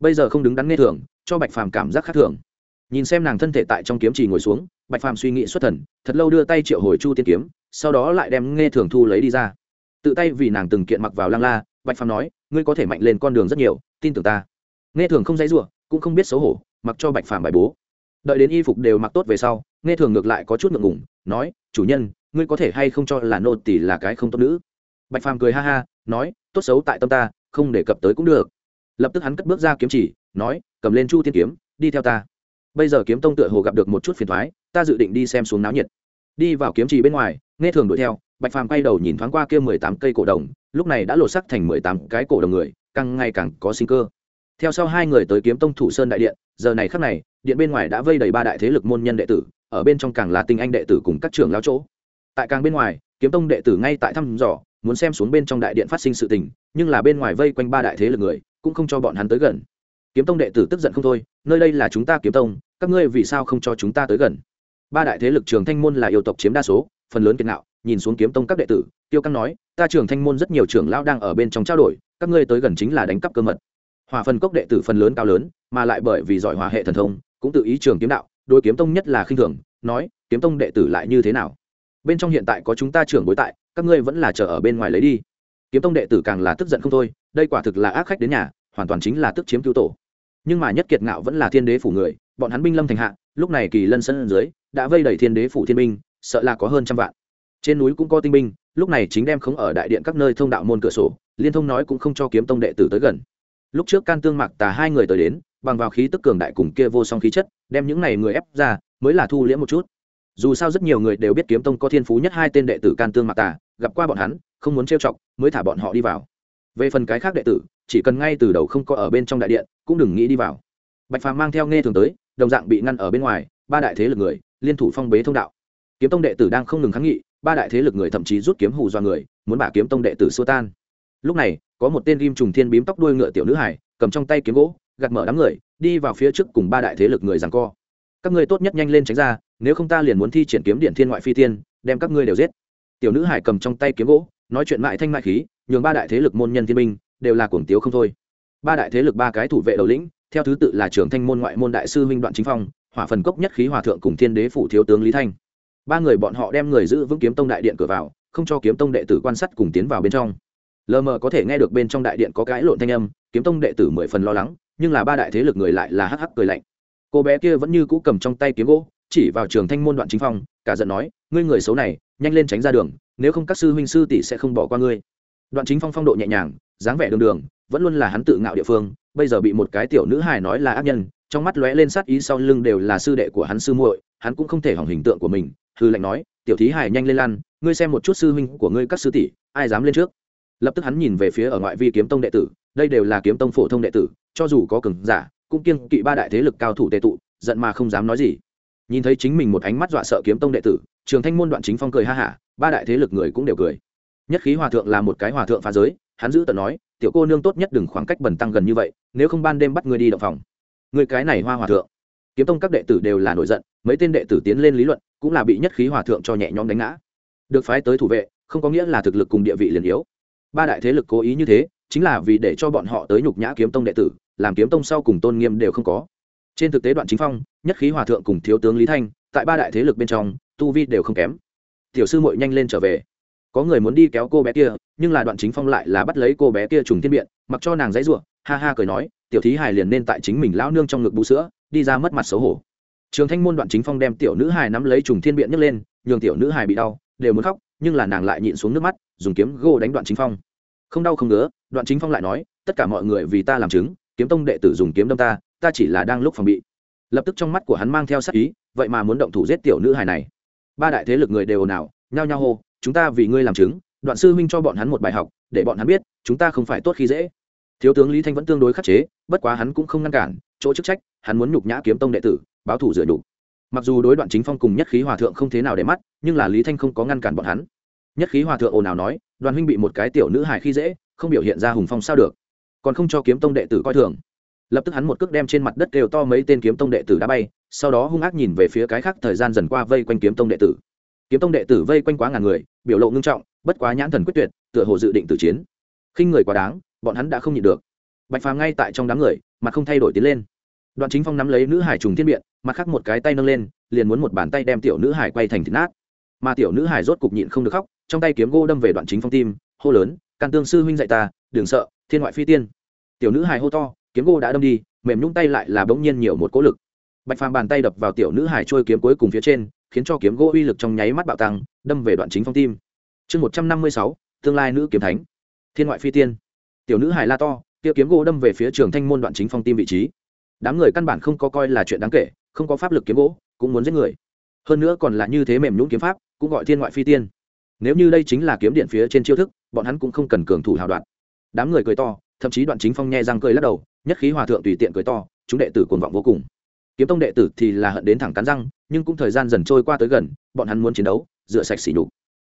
Bây giờ không đứng đắn nghe thường, cho bạch phàm cảm giác khác thường. Nhìn xem nàng thân thể tại trong kiếm trì ngồi xuống, bạch phàm suy nghĩ xuất thần, thật lâu đưa tay triệu hồi chu tiên kiếm, sau đó lại đem nghe thường thu lấy đi ra. Tự tay vì nàng từng kiện mặc vào lăng la, bạch phàm nói, ngươi có thể mạnh lên con đường rất nhiều, tin tưởng ta. Nghe thường không dãy ruộng cũng không biết xấu hổ, mặc cho bạch phàm bài bố. Đợi đến y phục đều mặc tốt về sau, nghe thường ngược lại có chút ngượng ngủng nói, chủ nhân ngươi có thể hay không cho là nô tỷ là cái không tốt nữ? Bạch phàm cười ha ha, nói, tốt xấu tại tâm ta, không đề cập tới cũng được. Lập tức hắn cất bước ra kiếm chỉ, nói, cầm lên chu tiên kiếm, đi theo ta. Bây giờ kiếm tông tựa hồ gặp được một chút phiền thoái, ta dự định đi xem xuống náo nhiệt. Đi vào kiếm trì bên ngoài, nghe thường đuổi theo, bạch phàm quay đầu nhìn thoáng qua kia mười tám cây cổ đồng, lúc này đã lột sắc thành mười tám cái cổ đồng người, càng ngày càng có sinh cơ. Theo sau hai người tới kiếm tông thủ sơn đại điện, giờ này khắc này, điện bên ngoài đã vây đầy ba đại thế lực môn nhân đệ tử, ở bên trong càng là tinh anh đệ tử cùng các trường lao chỗ tại càng bên ngoài, kiếm tông đệ tử ngay tại thăm dò, muốn xem xuống bên trong đại điện phát sinh sự tình, nhưng là bên ngoài vây quanh ba đại thế lực người, cũng không cho bọn hắn tới gần. Kiếm tông đệ tử tức giận không thôi, nơi đây là chúng ta kiếm tông, các ngươi vì sao không cho chúng ta tới gần? Ba đại thế lực trường thanh môn là yêu tộc chiếm đa số, phần lớn kiệt nạo nhìn xuống kiếm tông các đệ tử, tiêu căng nói, ta trường thanh môn rất nhiều trưởng lão đang ở bên trong trao đổi, các ngươi tới gần chính là đánh cắp cơ mật. Hòa phần cốc đệ tử phần lớn cao lớn, mà lại bởi vì giỏi hòa hệ thần thông, cũng tự ý trường kiếm đạo đôi kiếm tông nhất là khinh thường, nói, kiếm tông đệ tử lại như thế nào? Bên trong hiện tại có chúng ta trưởng bối tại, các ngươi vẫn là chờ ở bên ngoài lấy đi. Kiếm tông đệ tử càng là tức giận không thôi, đây quả thực là ác khách đến nhà, hoàn toàn chính là tức chiếm cứu tổ. Nhưng mà nhất kiệt ngạo vẫn là thiên đế phủ người, bọn hắn binh lâm thành hạ, lúc này kỳ lân sân dưới, đã vây đẩy thiên đế phủ thiên binh, sợ là có hơn trăm vạn. Trên núi cũng có tinh binh, lúc này chính đem không ở đại điện các nơi thông đạo môn cửa sổ, liên thông nói cũng không cho kiếm tông đệ tử tới gần. Lúc trước can tương mặc tà hai người tới đến, bằng vào khí tức cường đại cùng kia vô song khí chất, đem những này người ép ra, mới là thu liễm một chút dù sao rất nhiều người đều biết kiếm tông có thiên phú nhất hai tên đệ tử can tương mặc tà, gặp qua bọn hắn, không muốn trêu chọc, mới thả bọn họ đi vào. Về phần cái khác đệ tử, chỉ cần ngay từ đầu không có ở bên trong đại điện, cũng đừng nghĩ đi vào. Bạch phàm mang theo nghe thường tới, đồng dạng bị ngăn ở bên ngoài, ba đại thế lực người, liên thủ phong bế thông đạo. Kiếm tông đệ tử đang không ngừng kháng nghị, ba đại thế lực người thậm chí rút kiếm hù do người, muốn bả kiếm tông đệ tử xua tan. Lúc này, có một tên ghim trùng thiên bím tóc đuôi ngựa tiểu nữ hải cầm trong tay kiếm gỗ, gạt mở đám người, đi vào phía trước cùng ba đại thế lực người rằng co các ngươi tốt nhất nhanh lên tránh ra, nếu không ta liền muốn thi triển kiếm điện thiên ngoại phi tiên, đem các ngươi đều giết. Tiểu nữ hải cầm trong tay kiếm gỗ, nói chuyện mại thanh mại khí, nhường ba đại thế lực môn nhân thiên minh đều là cuồng tiếu không thôi. Ba đại thế lực ba cái thủ vệ đầu lĩnh, theo thứ tự là trưởng thanh môn ngoại môn đại sư minh đoạn chính phong, hỏa phần cốc nhất khí hòa thượng cùng thiên đế phủ thiếu tướng lý thanh. Ba người bọn họ đem người giữ vững kiếm tông đại điện cửa vào, không cho kiếm tông đệ tử quan sát cùng tiến vào bên trong. Lờ mờ có thể nghe được bên trong đại điện có cái lộn thanh âm, kiếm tông đệ tử mười phần lo lắng, nhưng là ba đại thế lực người lại là hắc hắc cười lạnh cô bé kia vẫn như cũ cầm trong tay kiếm gỗ, chỉ vào trường thanh môn đoạn chính phong cả giận nói, ngươi người xấu này, nhanh lên tránh ra đường, nếu không các sư huynh sư tỷ sẽ không bỏ qua ngươi. Đoạn chính phong phong độ nhẹ nhàng, dáng vẻ đường đường, vẫn luôn là hắn tự ngạo địa phương, bây giờ bị một cái tiểu nữ hài nói là ác nhân, trong mắt lóe lên sát ý sau lưng đều là sư đệ của hắn sư muội, hắn cũng không thể hỏng hình tượng của mình hư lệnh nói, tiểu thí hài nhanh lên lan, ngươi xem một chút sư huynh của ngươi các sư tỷ, ai dám lên trước? Lập tức hắn nhìn về phía ở ngoại vi kiếm tông đệ tử, đây đều là kiếm tông phổ thông đệ tử, cho dù có cường giả cũng kiêng kỵ ba đại thế lực cao thủ tệ tụ, giận mà không dám nói gì. Nhìn thấy chính mình một ánh mắt dọa sợ kiếm tông đệ tử, trường thanh môn đoạn chính phong cười ha hả, ba đại thế lực người cũng đều cười. Nhất khí hòa thượng là một cái hòa thượng phá giới, hắn giữ tận nói, tiểu cô nương tốt nhất đừng khoảng cách bẩn tăng gần như vậy, nếu không ban đêm bắt ngươi đi động phòng. Người cái này hoa hòa thượng. Kiếm tông các đệ tử đều là nổi giận, mấy tên đệ tử tiến lên lý luận, cũng là bị nhất khí hòa thượng cho nhẹ nhõm đánh ngã. Được phái tới thủ vệ, không có nghĩa là thực lực cùng địa vị liền yếu. Ba đại thế lực cố ý như thế, chính là vì để cho bọn họ tới nhục nhã kiếm tông đệ tử làm kiếm tông sau cùng tôn nghiêm đều không có. Trên thực tế đoạn chính phong, nhất khí hòa thượng cùng thiếu tướng lý thanh, tại ba đại thế lực bên trong, tu vi đều không kém. Tiểu sư mội nhanh lên trở về. Có người muốn đi kéo cô bé kia, nhưng là đoạn chính phong lại là bắt lấy cô bé kia trùng thiên biện, mặc cho nàng dãy ruộng ha ha cười nói, tiểu thí hài liền nên tại chính mình lão nương trong ngực bú sữa, đi ra mất mặt xấu hổ. Trường thanh môn đoạn chính phong đem tiểu nữ hài nắm lấy trùng thiên biện nhấc lên, nhường tiểu nữ hài bị đau, đều muốn khóc, nhưng là nàng lại nhịn xuống nước mắt, dùng kiếm gô đánh đoạn chính phong. Không đau không ngứa, đoạn chính phong lại nói, tất cả mọi người vì ta làm chứng kiếm tông đệ tử dùng kiếm đâm ta ta chỉ là đang lúc phòng bị. Lập tức trong mắt của hắn mang theo sắc ý, vậy mà muốn động thủ giết tiểu nữ hài này. Ba đại thế lực người đều ồn ào, nhao nhao hô, chúng ta vì ngươi làm chứng, đoạn sư huynh cho bọn hắn một bài học, để bọn hắn biết, chúng ta không phải tốt khi dễ. Thiếu tướng lý thanh vẫn tương đối khắc chế, bất quá hắn cũng không ngăn cản, chỗ chức trách, hắn muốn nhục nhã kiếm tông đệ tử, báo thủ rửa đủ. Mặc dù đối đoạn chính phong cùng nhất khí hòa thượng không thế nào để mắt, nhưng là lý thanh không có ngăn cản bọn hắn. Nhất khí hòa thượng ồn ào nói, đoàn huynh bị một cái tiểu nữ hài khi dễ, không biểu hiện ra hùng phong sao được còn không cho kiếm tông đệ tử coi thường. Lập tức hắn một cước đem trên mặt đất đều to mấy tên kiếm tông đệ tử đã bay, sau đó hung ác nhìn về phía cái khác thời gian dần qua vây quanh kiếm tông đệ tử. Kiếm tông đệ tử vây quanh quá ngàn người, biểu lộ ngưng trọng, bất quá nhãn thần quyết tuyệt, tựa hồ dự định tử chiến. Khinh người quá đáng, bọn hắn đã không nhịn được. Bạch phàm ngay tại trong đám người, mặt không thay đổi tiến lên. Đoạn chính phong nắm lấy nữ hải trùng thiên biện, mặt khác một cái tay nâng lên, liền muốn một bàn tay đem tiểu nữ hải quay thành thịt nát. Mà tiểu nữ hải rốt cục nhịn không được khóc, trong tay kiếm gô đâm về đoạn chính phong tim, hô lớn, can tương sư huynh dạy ta, đừng sợ thiên ngoại phi tiên. Tiểu nữ hài hô to, kiếm gô đã đâm đi, mềm nhung tay lại là bỗng nhiên nhiều một cỗ lực. Bạch phàm bàn tay đập vào tiểu nữ hài trôi kiếm cuối cùng phía trên, khiến cho kiếm gỗ uy lực trong nháy mắt bạo tăng, đâm về đoạn chính phong tim. Chương một trăm năm mươi sáu, tương lai nữ kiếm thánh. Thiên ngoại phi tiên. Tiểu nữ hài la to, kia kiếm gỗ đâm về phía trường thanh môn đoạn chính phong tim vị trí. Đám người căn bản không có coi là chuyện đáng kể, không có pháp lực kiếm gỗ cũng muốn giết người. Hơn nữa còn là như thế mềm nhũng kiếm pháp, cũng gọi thiên ngoại phi tiên. Nếu như đây chính là kiếm điện phía trên chiêu thức, bọn hắn cũng không cần cường thủ hào đoạn đám người cười to, thậm chí đoạn chính phong nhẹ răng cười lắc đầu, nhất khí hòa thượng tùy tiện cười to, chúng đệ tử cuồng vọng vô cùng. Kiếm tông đệ tử thì là hận đến thẳng cắn răng, nhưng cũng thời gian dần trôi qua tới gần, bọn hắn muốn chiến đấu, rửa sạch xỉ nhục.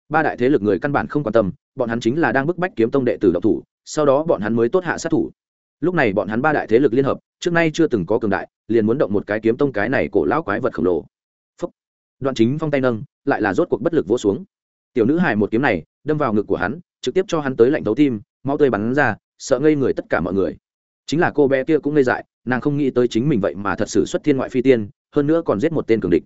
Ba đại thế lực người căn bản không quan tâm, bọn hắn chính là đang bức bách kiếm tông đệ tử độc thủ, sau đó bọn hắn mới tốt hạ sát thủ. Lúc này bọn hắn ba đại thế lực liên hợp, trước nay chưa từng có cường đại, liền muốn động một cái kiếm tông cái này cổ lão quái vật khổng lồ. Phúc. đoạn chính phong tay nâng, lại là rốt cuộc bất lực vỗ xuống. Tiểu nữ hài một kiếm này, đâm vào ngực của hắn, trực tiếp cho hắn tới lạnh thấu tim máu tươi bắn ra, sợ ngây người tất cả mọi người. Chính là cô bé kia cũng ngây dại, nàng không nghĩ tới chính mình vậy mà thật sự xuất thiên ngoại phi tiên, hơn nữa còn giết một tên cường địch.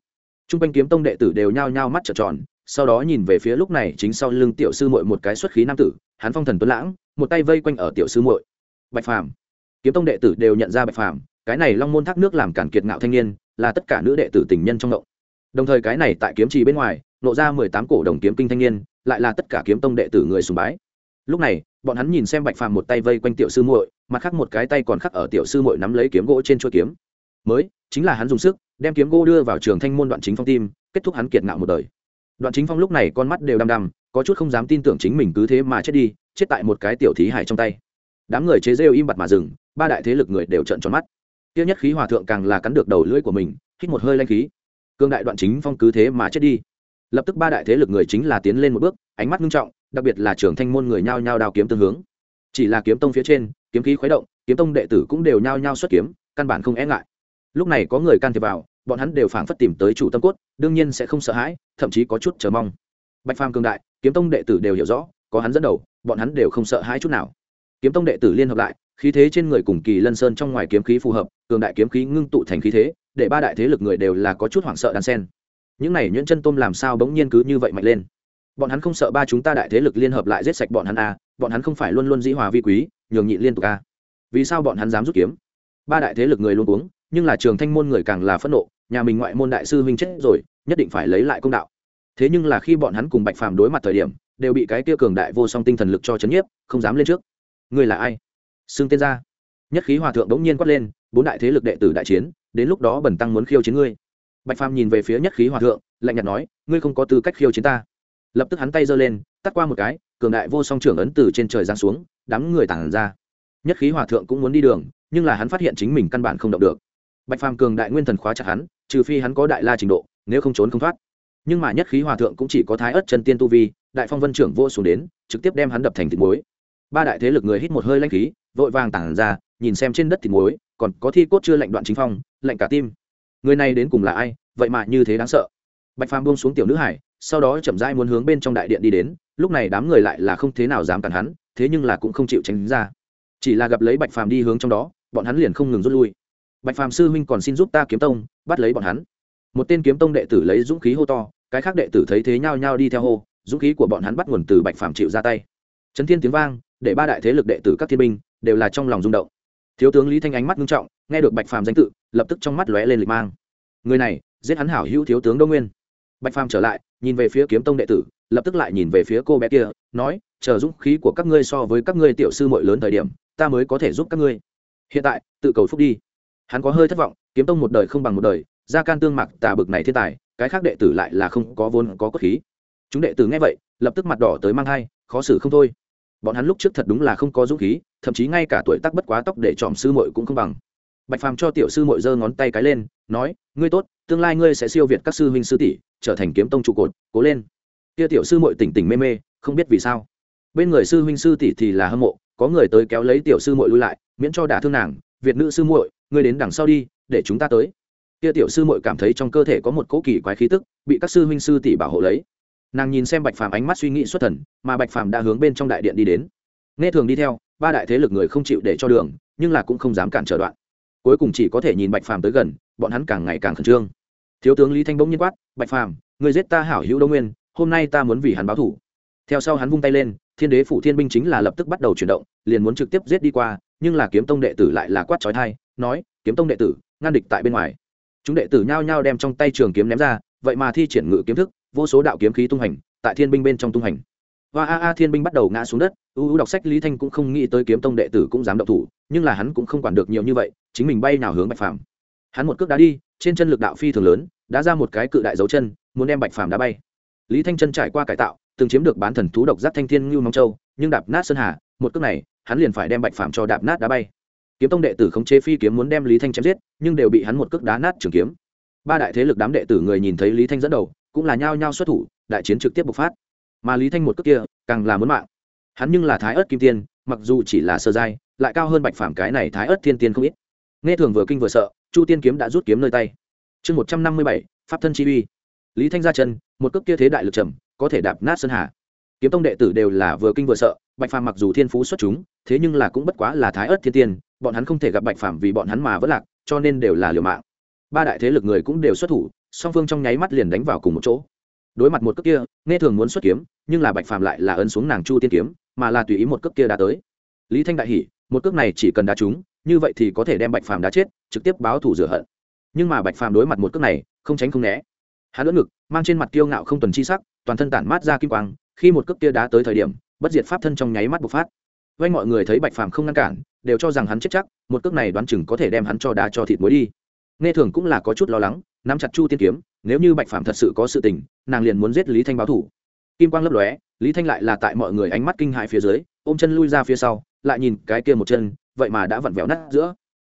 T r u n g quanh kiếm tông đệ tử đều nhao nhao mắt trợn tròn, sau đó nhìn về phía lúc này chính sau lưng tiểu sư mội một cái xuất khí nam tử, hắn phong thần tuấn lãng, một tay vây quanh ở tiểu sư mội bạch phàm. Kiếm tông đệ tử đều nhận ra bạch phàm, cái này long môn thác nước làm cản kiệt ngạo thanh niên, là tất cả nữ đệ tử tình nhân trong động. Đồng thời cái này tại kiếm trì bên ngoài, nộ ra mười tám cổ đồng kiếm kinh thanh niên, lại là tất cả kiếm tông đệ tử người sùng bái. Lúc này bọn hắn nhìn xem bạch phàm một tay vây quanh tiểu sư muội, mặt khác một cái tay còn khắc ở tiểu sư muội nắm lấy kiếm gỗ trên chuôi kiếm. Mới, chính là hắn dùng sức, đem kiếm gỗ đưa vào trường thanh môn đoạn chính phong tim, kết thúc hắn kiệt ngạo một đời. Đoạn chính phong lúc này con mắt đều đăm đăm, có chút không dám tin tưởng chính mình cứ thế mà chết đi, chết tại một cái tiểu thí hải trong tay. Đám người chế rêu im bặt mà dừng, ba đại thế lực người đều trợn tròn mắt. Tiêu nhất khí hòa thượng càng là cắn được đầu lưỡi của mình, hít một hơi lanh khí. Cương đại đoạn chính phong cứ thế mà chết đi. Lập tức ba đại thế lực người chính là tiến lên một bước, ánh mắt nghiêm trọng đặc biệt là trưởng thanh môn người nhao nhao đao kiếm tương hướng. Chỉ là kiếm tông phía trên, kiếm khí khuấy động, kiếm tông đệ tử cũng đều nhao nhao xuất kiếm, căn bản không e ngại. Lúc này có người can thiệp vào, bọn hắn đều phảng phất tìm tới chủ tâm cốt, đương nhiên sẽ không sợ hãi, thậm chí có chút chờ mong. Bạch phàm cường đại, kiếm tông đệ tử đều hiểu rõ, có hắn dẫn đầu, bọn hắn đều không sợ hãi chút nào. Kiếm tông đệ tử liên hợp lại, khí thế trên người cùng kỳ lân sơn trong ngoài kiếm khí phù hợp, cường đại kiếm khí ngưng tụ thành khí thế, để ba đại thế lực người đều là có chút hoảng sợ đan sen. Những này nhuyễn chân tôm làm sao bỗng nhiên cứ như vậy mạnh lên? Bọn hắn không sợ ba chúng ta đại thế lực liên hợp lại giết sạch bọn hắn à, bọn hắn không phải luôn luôn dĩ hòa vi quý nhường nhị liên tục à. vì sao bọn hắn dám rút kiếm? Ba đại thế lực người luôn uống nhưng là trường thanh môn người càng là phẫn nộ nhà mình ngoại môn đại sư huynh chết rồi nhất định phải lấy lại công đạo. Thế nhưng là khi bọn hắn cùng bạch phàm đối mặt thời điểm đều bị cái kia cường đại vô song tinh thần lực cho chấn nhiếp không dám lên trước. Ngươi là ai? Xưng tên gia. nhất khí hòa thượng đống nhiên quát lên bốn đại thế lực đệ tử đại chiến đến lúc đó bẩn tăng muốn khiêu chiến ngươi. Bạch phàm nhìn về phía nhất khí hòa thượng lạnh nhạt nói ngươi không có tư cách khiêu chiến ta lập tức hắn tay giơ lên, tắt qua một cái, cường đại vô song trưởng ấn từ trên trời giáng xuống, đám người tản ra. Nhất khí hòa thượng cũng muốn đi đường, nhưng là hắn phát hiện chính mình căn bản không động được. Bạch phàm cường đại nguyên thần khóa chặt hắn, trừ phi hắn có đại la trình độ, nếu không trốn không thoát. Nhưng mà nhất khí hòa thượng cũng chỉ có thái ớt chân tiên tu vi, đại phong vân trưởng vô xuống đến, trực tiếp đem hắn đập thành thịt muối. Ba đại thế lực người hít một hơi lanh khí, vội vàng tản ra, nhìn xem trên đất thịt muối, còn có thi cốt chưa lạnh đoạn chính phong, lạnh cả tim. Người này đến cùng là ai? Vậy mà như thế đáng sợ. Bạch phàm buông xuống tiểu nữ hải sau đó chậm rãi muốn hướng bên trong đại điện đi đến, lúc này đám người lại là không thế nào dám cản hắn, thế nhưng là cũng không chịu tránh ra. Chỉ là gặp lấy bạch phàm đi hướng trong đó, bọn hắn liền không ngừng rút lui. Bạch phàm sư huynh còn xin giúp ta kiếm tông, bắt lấy bọn hắn. Một tên kiếm tông đệ tử lấy dũng khí hô to, cái khác đệ tử thấy thế nhao nhao đi theo hô, dũng khí của bọn hắn bắt nguồn từ bạch phàm chịu ra tay. Trấn thiên tiếng vang, để ba đại thế lực đệ tử các thiên binh đều là trong lòng rung động. Thiếu tướng lý thanh ánh mắt nghiêm trọng, nghe được bạch phàm danh tự, lập tức trong mắt lóe lên lịch mang. Người này, giết hắn hảo hữu thiếu tướng Đỗ nguyên bạch phàm trở lại, nhìn về phía kiếm tông đệ tử, lập tức lại nhìn về phía cô bé kia, nói, chờ dũng khí của các ngươi so với các ngươi tiểu sư muội lớn thời điểm, ta mới có thể giúp các ngươi. Hiện tại, tự cầu phúc đi. Hắn có hơi thất vọng, kiếm tông một đời không bằng một đời, gia can tương mặc tà bực này thiên tài, cái khác đệ tử lại là không có vốn có cốt khí. Chúng đệ tử nghe vậy, lập tức mặt đỏ tới mang thai, khó xử không thôi. Bọn hắn lúc trước thật đúng là không có dũng khí, thậm chí ngay cả tuổi tác bất quá tóc để trọm sư muội cũng không bằng. Bạch phàm cho tiểu sư muội giơ ngón tay cái lên, nói, ngươi tốt tương lai ngươi sẽ siêu việt các sư huynh sư tỷ, trở thành kiếm tông trụ cột, cố lên. Kia tiểu sư muội tỉnh tỉnh mê mê, không biết vì sao. Bên người sư huynh sư tỷ thì là hâm mộ, có người tới kéo lấy tiểu sư muội lui lại, miễn cho đả thương nàng. Việt nữ sư muội, ngươi đến đằng sau đi, để chúng ta tới. Kia tiểu sư muội cảm thấy trong cơ thể có một cỗ kỳ quái khí tức, bị các sư huynh sư tỷ bảo hộ lấy. Nàng nhìn xem bạch phàm ánh mắt suy nghĩ xuất thần, mà bạch phàm đã hướng bên trong đại điện đi đến. Nghe thường đi theo, ba đại thế lực người không chịu để cho đường, nhưng là cũng không dám cản trở đoạn. Cuối cùng chỉ có thể nhìn bạch phàm tới gần, bọn hắn càng ngày càng khẩn trương thiếu tướng lý thanh bỗng nhiên quát, bạch phàm người giết ta hảo hữu đông nguyên, hôm nay ta muốn vì hắn báo thủ. Theo sau hắn vung tay lên, thiên đế phủ thiên binh chính là lập tức bắt đầu chuyển động, liền muốn trực tiếp giết đi qua, nhưng là kiếm tông đệ tử lại là quát trói thai nói, kiếm tông đệ tử, ngăn địch tại bên ngoài. Chúng đệ tử nhao nhao đem trong tay trường kiếm ném ra, vậy mà thi triển ngự kiếm thức, vô số đạo kiếm khí tung hành, tại thiên binh bên trong tung hành. Và a a, thiên binh bắt đầu ngã xuống đất, u u đọc sách lý thanh cũng không nghĩ tới kiếm tông đệ tử cũng dám động thủ, nhưng là hắn cũng không quản được nhiều như vậy, chính mình bay nào hướng bạch phàm hắn một cước đá đi, trên chân lực đạo phi thường lớn đã ra một cái cự đại dấu chân, muốn đem bạch phàm đá bay. Lý thanh chân trải qua cải tạo, từng chiếm được bán thần thú độc giác thanh thiên ngưu mong châu, nhưng đạp nát sơn hà, một cước này, hắn liền phải đem bạch phàm cho đạp nát đá bay. Kiếm tông đệ tử khống chế phi kiếm muốn đem lý thanh chém giết, nhưng đều bị hắn một cước đá nát trường kiếm. Ba đại thế lực đám đệ tử người nhìn thấy lý thanh dẫn đầu, cũng là nhao nhao xuất thủ, đại chiến trực tiếp bộc phát. Mà lý thanh một cước kia, càng là muốn mạng. Hắn nhưng là thái ớt kim tiên, mặc dù chỉ là sơ giai, lại cao hơn bạch phàm cái này thái ớt thiên tiên không ít. Nghe thường vừa kinh vừa sợ chu tiên kiếm đã rút kiếm nơi tay. Chương một trăm năm mươi bảy, pháp thân chi uy. Lý thanh ra chân, một cước kia thế đại lực trầm, có thể đạp nát sơn hà. Kiếm tông đệ tử đều là vừa kinh vừa sợ, bạch phàm mặc dù thiên phú xuất chúng, thế nhưng là cũng bất quá là thái ớt thiên tiên, bọn hắn không thể gặp bạch phàm vì bọn hắn mà vất lạc, cho nên đều là liều mạng. Ba đại thế lực người cũng đều xuất thủ, song phương trong nháy mắt liền đánh vào cùng một chỗ. Đối mặt một cước kia, nghe thường muốn xuất kiếm, nhưng là bạch phàm lại là ấn xuống nàng chu tiên kiếm, mà là tùy ý một cước kia đã tới. Lý thanh đại hỉ, một cước này chỉ cần đá trúng như vậy thì có thể đem bạch phàm đá chết, trực tiếp báo thủ rửa hận. Nhưng mà bạch phàm đối mặt một cước này, không tránh không né. Hắn lỡ ngực, mang trên mặt kiêu ngạo không tuần chi sắc, toàn thân tản mát ra kim quang, khi một cước kia đá tới thời điểm, bất diệt pháp thân trong nháy mắt bộc phát. Vay mọi người thấy bạch phàm không ngăn cản, đều cho rằng hắn chết chắc, một cước này đoán chừng có thể đem hắn cho đá cho thịt muối đi. Nghe thường cũng là có chút lo lắng, nắm chặt chu tiên kiếm, nếu như bạch phàm thật sự có sự tình, nàng liền muốn giết lý thanh báo thủ kim quang lấp lóe, lý thanh lại là tại mọi người ánh mắt kinh hại phía dưới, ôm chân lui ra phía sau, lại nhìn cái kia một chân vậy mà đã vặn vẹo nát giữa.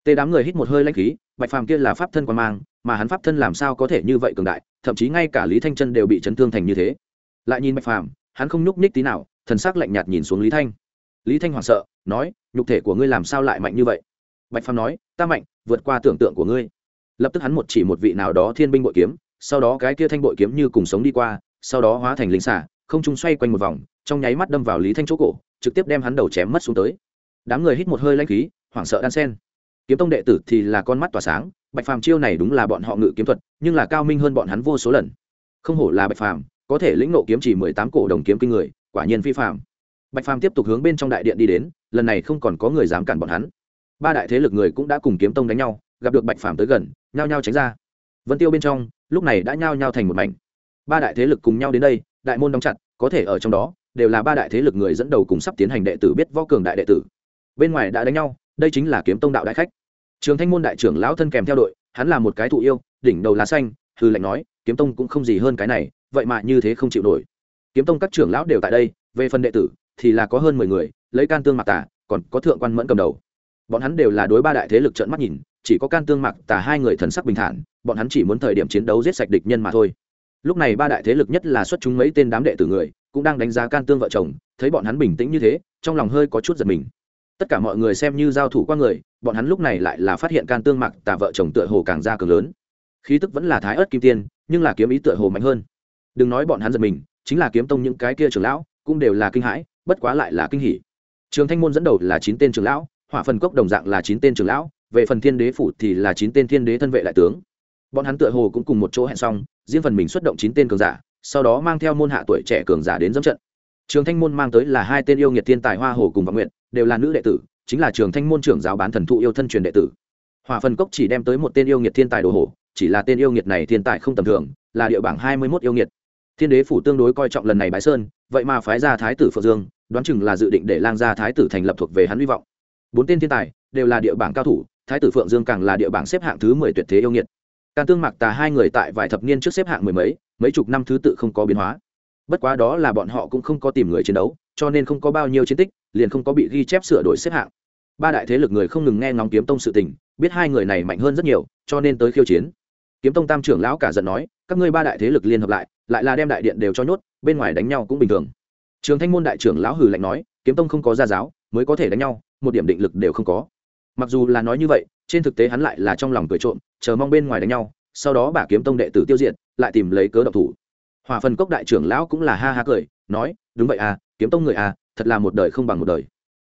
Tê đám người hít một hơi lãnh khí, bạch phàm kia là pháp thân quan mang, mà hắn pháp thân làm sao có thể như vậy cường đại, thậm chí ngay cả lý thanh chân đều bị chấn thương thành như thế. Lại nhìn bạch phàm, hắn không nhúc nhích tí nào, thần sắc lạnh nhạt nhìn xuống lý thanh. Lý thanh hoảng sợ, nói, nhục thể của ngươi làm sao lại mạnh như vậy? Bạch phàm nói, ta mạnh, vượt qua tưởng tượng của ngươi. Lập tức hắn một chỉ một vị nào đó thiên binh bội kiếm, sau đó cái kia thanh bội kiếm như cùng sống đi qua, sau đó hóa thành linh xả không trung xoay quanh một vòng, trong nháy mắt đâm vào lý thanh chỗ cổ, trực tiếp đem hắn đầu chém mất xuống tới đám người hít một hơi lanh khí, hoảng sợ đan sen. Kiếm tông đệ tử thì là con mắt tỏa sáng, bạch phàm chiêu này đúng là bọn họ ngự kiếm thuật, nhưng là cao minh hơn bọn hắn vô số lần. Không hổ là bạch phàm, có thể lĩnh nộ kiếm chỉ mười tám cổ đồng kiếm kinh người, quả nhiên phi phàm. Bạch phàm tiếp tục hướng bên trong đại điện đi đến, lần này không còn có người dám cản bọn hắn. Ba đại thế lực người cũng đã cùng kiếm tông đánh nhau, gặp được bạch phàm tới gần, nhao nhao tránh ra. Vân tiêu bên trong, lúc này đã nhao nhao thành một mảnh. Ba đại thế lực cùng nhau đến đây, đại môn đóng chặt, có thể ở trong đó, đều là ba đại thế lực người dẫn đầu cùng sắp tiến hành đệ tử biết võ cường đại đệ tử bên ngoài đã đánh nhau, đây chính là kiếm tông đạo đại khách. Trường thanh môn đại trưởng lão thân kèm theo đội, hắn là một cái thụ yêu, đỉnh đầu lá xanh hư lệnh nói, kiếm tông cũng không gì hơn cái này, vậy mà như thế không chịu nổi. Kiếm tông các trưởng lão đều tại đây, về phần đệ tử thì là có hơn mười người, lấy can tương mạc tả còn có thượng quan mẫn cầm đầu. Bọn hắn đều là đối ba đại thế lực trợn mắt nhìn, chỉ có can tương mạc tả hai người thần sắc bình thản, bọn hắn chỉ muốn thời điểm chiến đấu giết sạch địch nhân mà thôi. Lúc này ba đại thế lực nhất là xuất chúng mấy tên đám đệ tử người, cũng đang đánh giá can tương vợ chồng, thấy bọn hắn bình tĩnh như thế, trong lòng hơi có chút giật mình tất cả mọi người xem như giao thủ qua người, bọn hắn lúc này lại là phát hiện can tương mặc tả vợ chồng tựa hồ càng ra cường lớn. Khí tức vẫn là thái ớt kim tiên, nhưng là kiếm ý tựa hồ mạnh hơn. Đừng nói bọn hắn giật mình, chính là kiếm tông những cái kia trưởng lão cũng đều là kinh hãi, bất quá lại là kinh hỉ. Trường thanh môn dẫn đầu là chín tên trưởng lão, hỏa phần cốc đồng dạng là chín tên trưởng lão, về phần thiên đế phủ thì là chín tên thiên đế thân vệ đại tướng. Bọn hắn tựa hồ cũng cùng một chỗ hẹn xong, riêng phần mình xuất động chín tên cường giả, sau đó mang theo môn hạ tuổi trẻ cường giả đến dẫm trận. Trường thanh môn mang tới là hai tên yêu nghiệt thiên tài hoa hồ cùng vọng nguyện đều là nữ đệ tử, chính là trường thanh môn trưởng giáo bán thần thụ yêu thân truyền đệ tử. Hòa phần cốc chỉ đem tới một tên yêu nghiệt thiên tài đồ hồ chỉ là tên yêu nghiệt này thiên tài không tầm thường, là địa bảng hai mươi mốt yêu nghiệt. Thiên đế phủ tương đối coi trọng lần này bái sơn, vậy mà phái ra thái tử phượng dương, đoán chừng là dự định để lang gia thái tử thành lập thuộc về hắn hy vọng. Bốn tên thiên tài đều là địa bảng cao thủ, thái tử phượng dương càng là địa bảng xếp hạng thứ mười tuyệt thế yêu nghiệt. Càng tương mặc tà hai người tại vài thập niên trước xếp hạng mười mấy mấy chục năm thứ tự không có biến hóa. Bất quá đó là bọn họ cũng không có tìm người chiến đấu cho nên không có bao nhiêu chiến tích, liền không có bị ghi chép sửa đổi xếp hạng. Ba đại thế lực người không ngừng nghe ngóng kiếm tông sự tình, biết hai người này mạnh hơn rất nhiều, cho nên tới khiêu chiến. Kiếm tông tam trưởng lão cả giận nói, các ngươi ba đại thế lực liên hợp lại lại là đem đại điện đều cho nhốt, bên ngoài đánh nhau cũng bình thường. Trường thanh môn đại trưởng lão hừ lạnh nói, kiếm tông không có gia giáo, mới có thể đánh nhau, một điểm định lực đều không có. Mặc dù là nói như vậy, trên thực tế hắn lại là trong lòng cười trộm, chờ mong bên ngoài đánh nhau, sau đó bà kiếm tông đệ tử tiêu diệt, lại tìm lấy cớ độc thủ. Hòa phần cốc đại trưởng lão cũng là ha ha cười, nói, đúng vậy à kiếm tông người à thật là một đời không bằng một đời.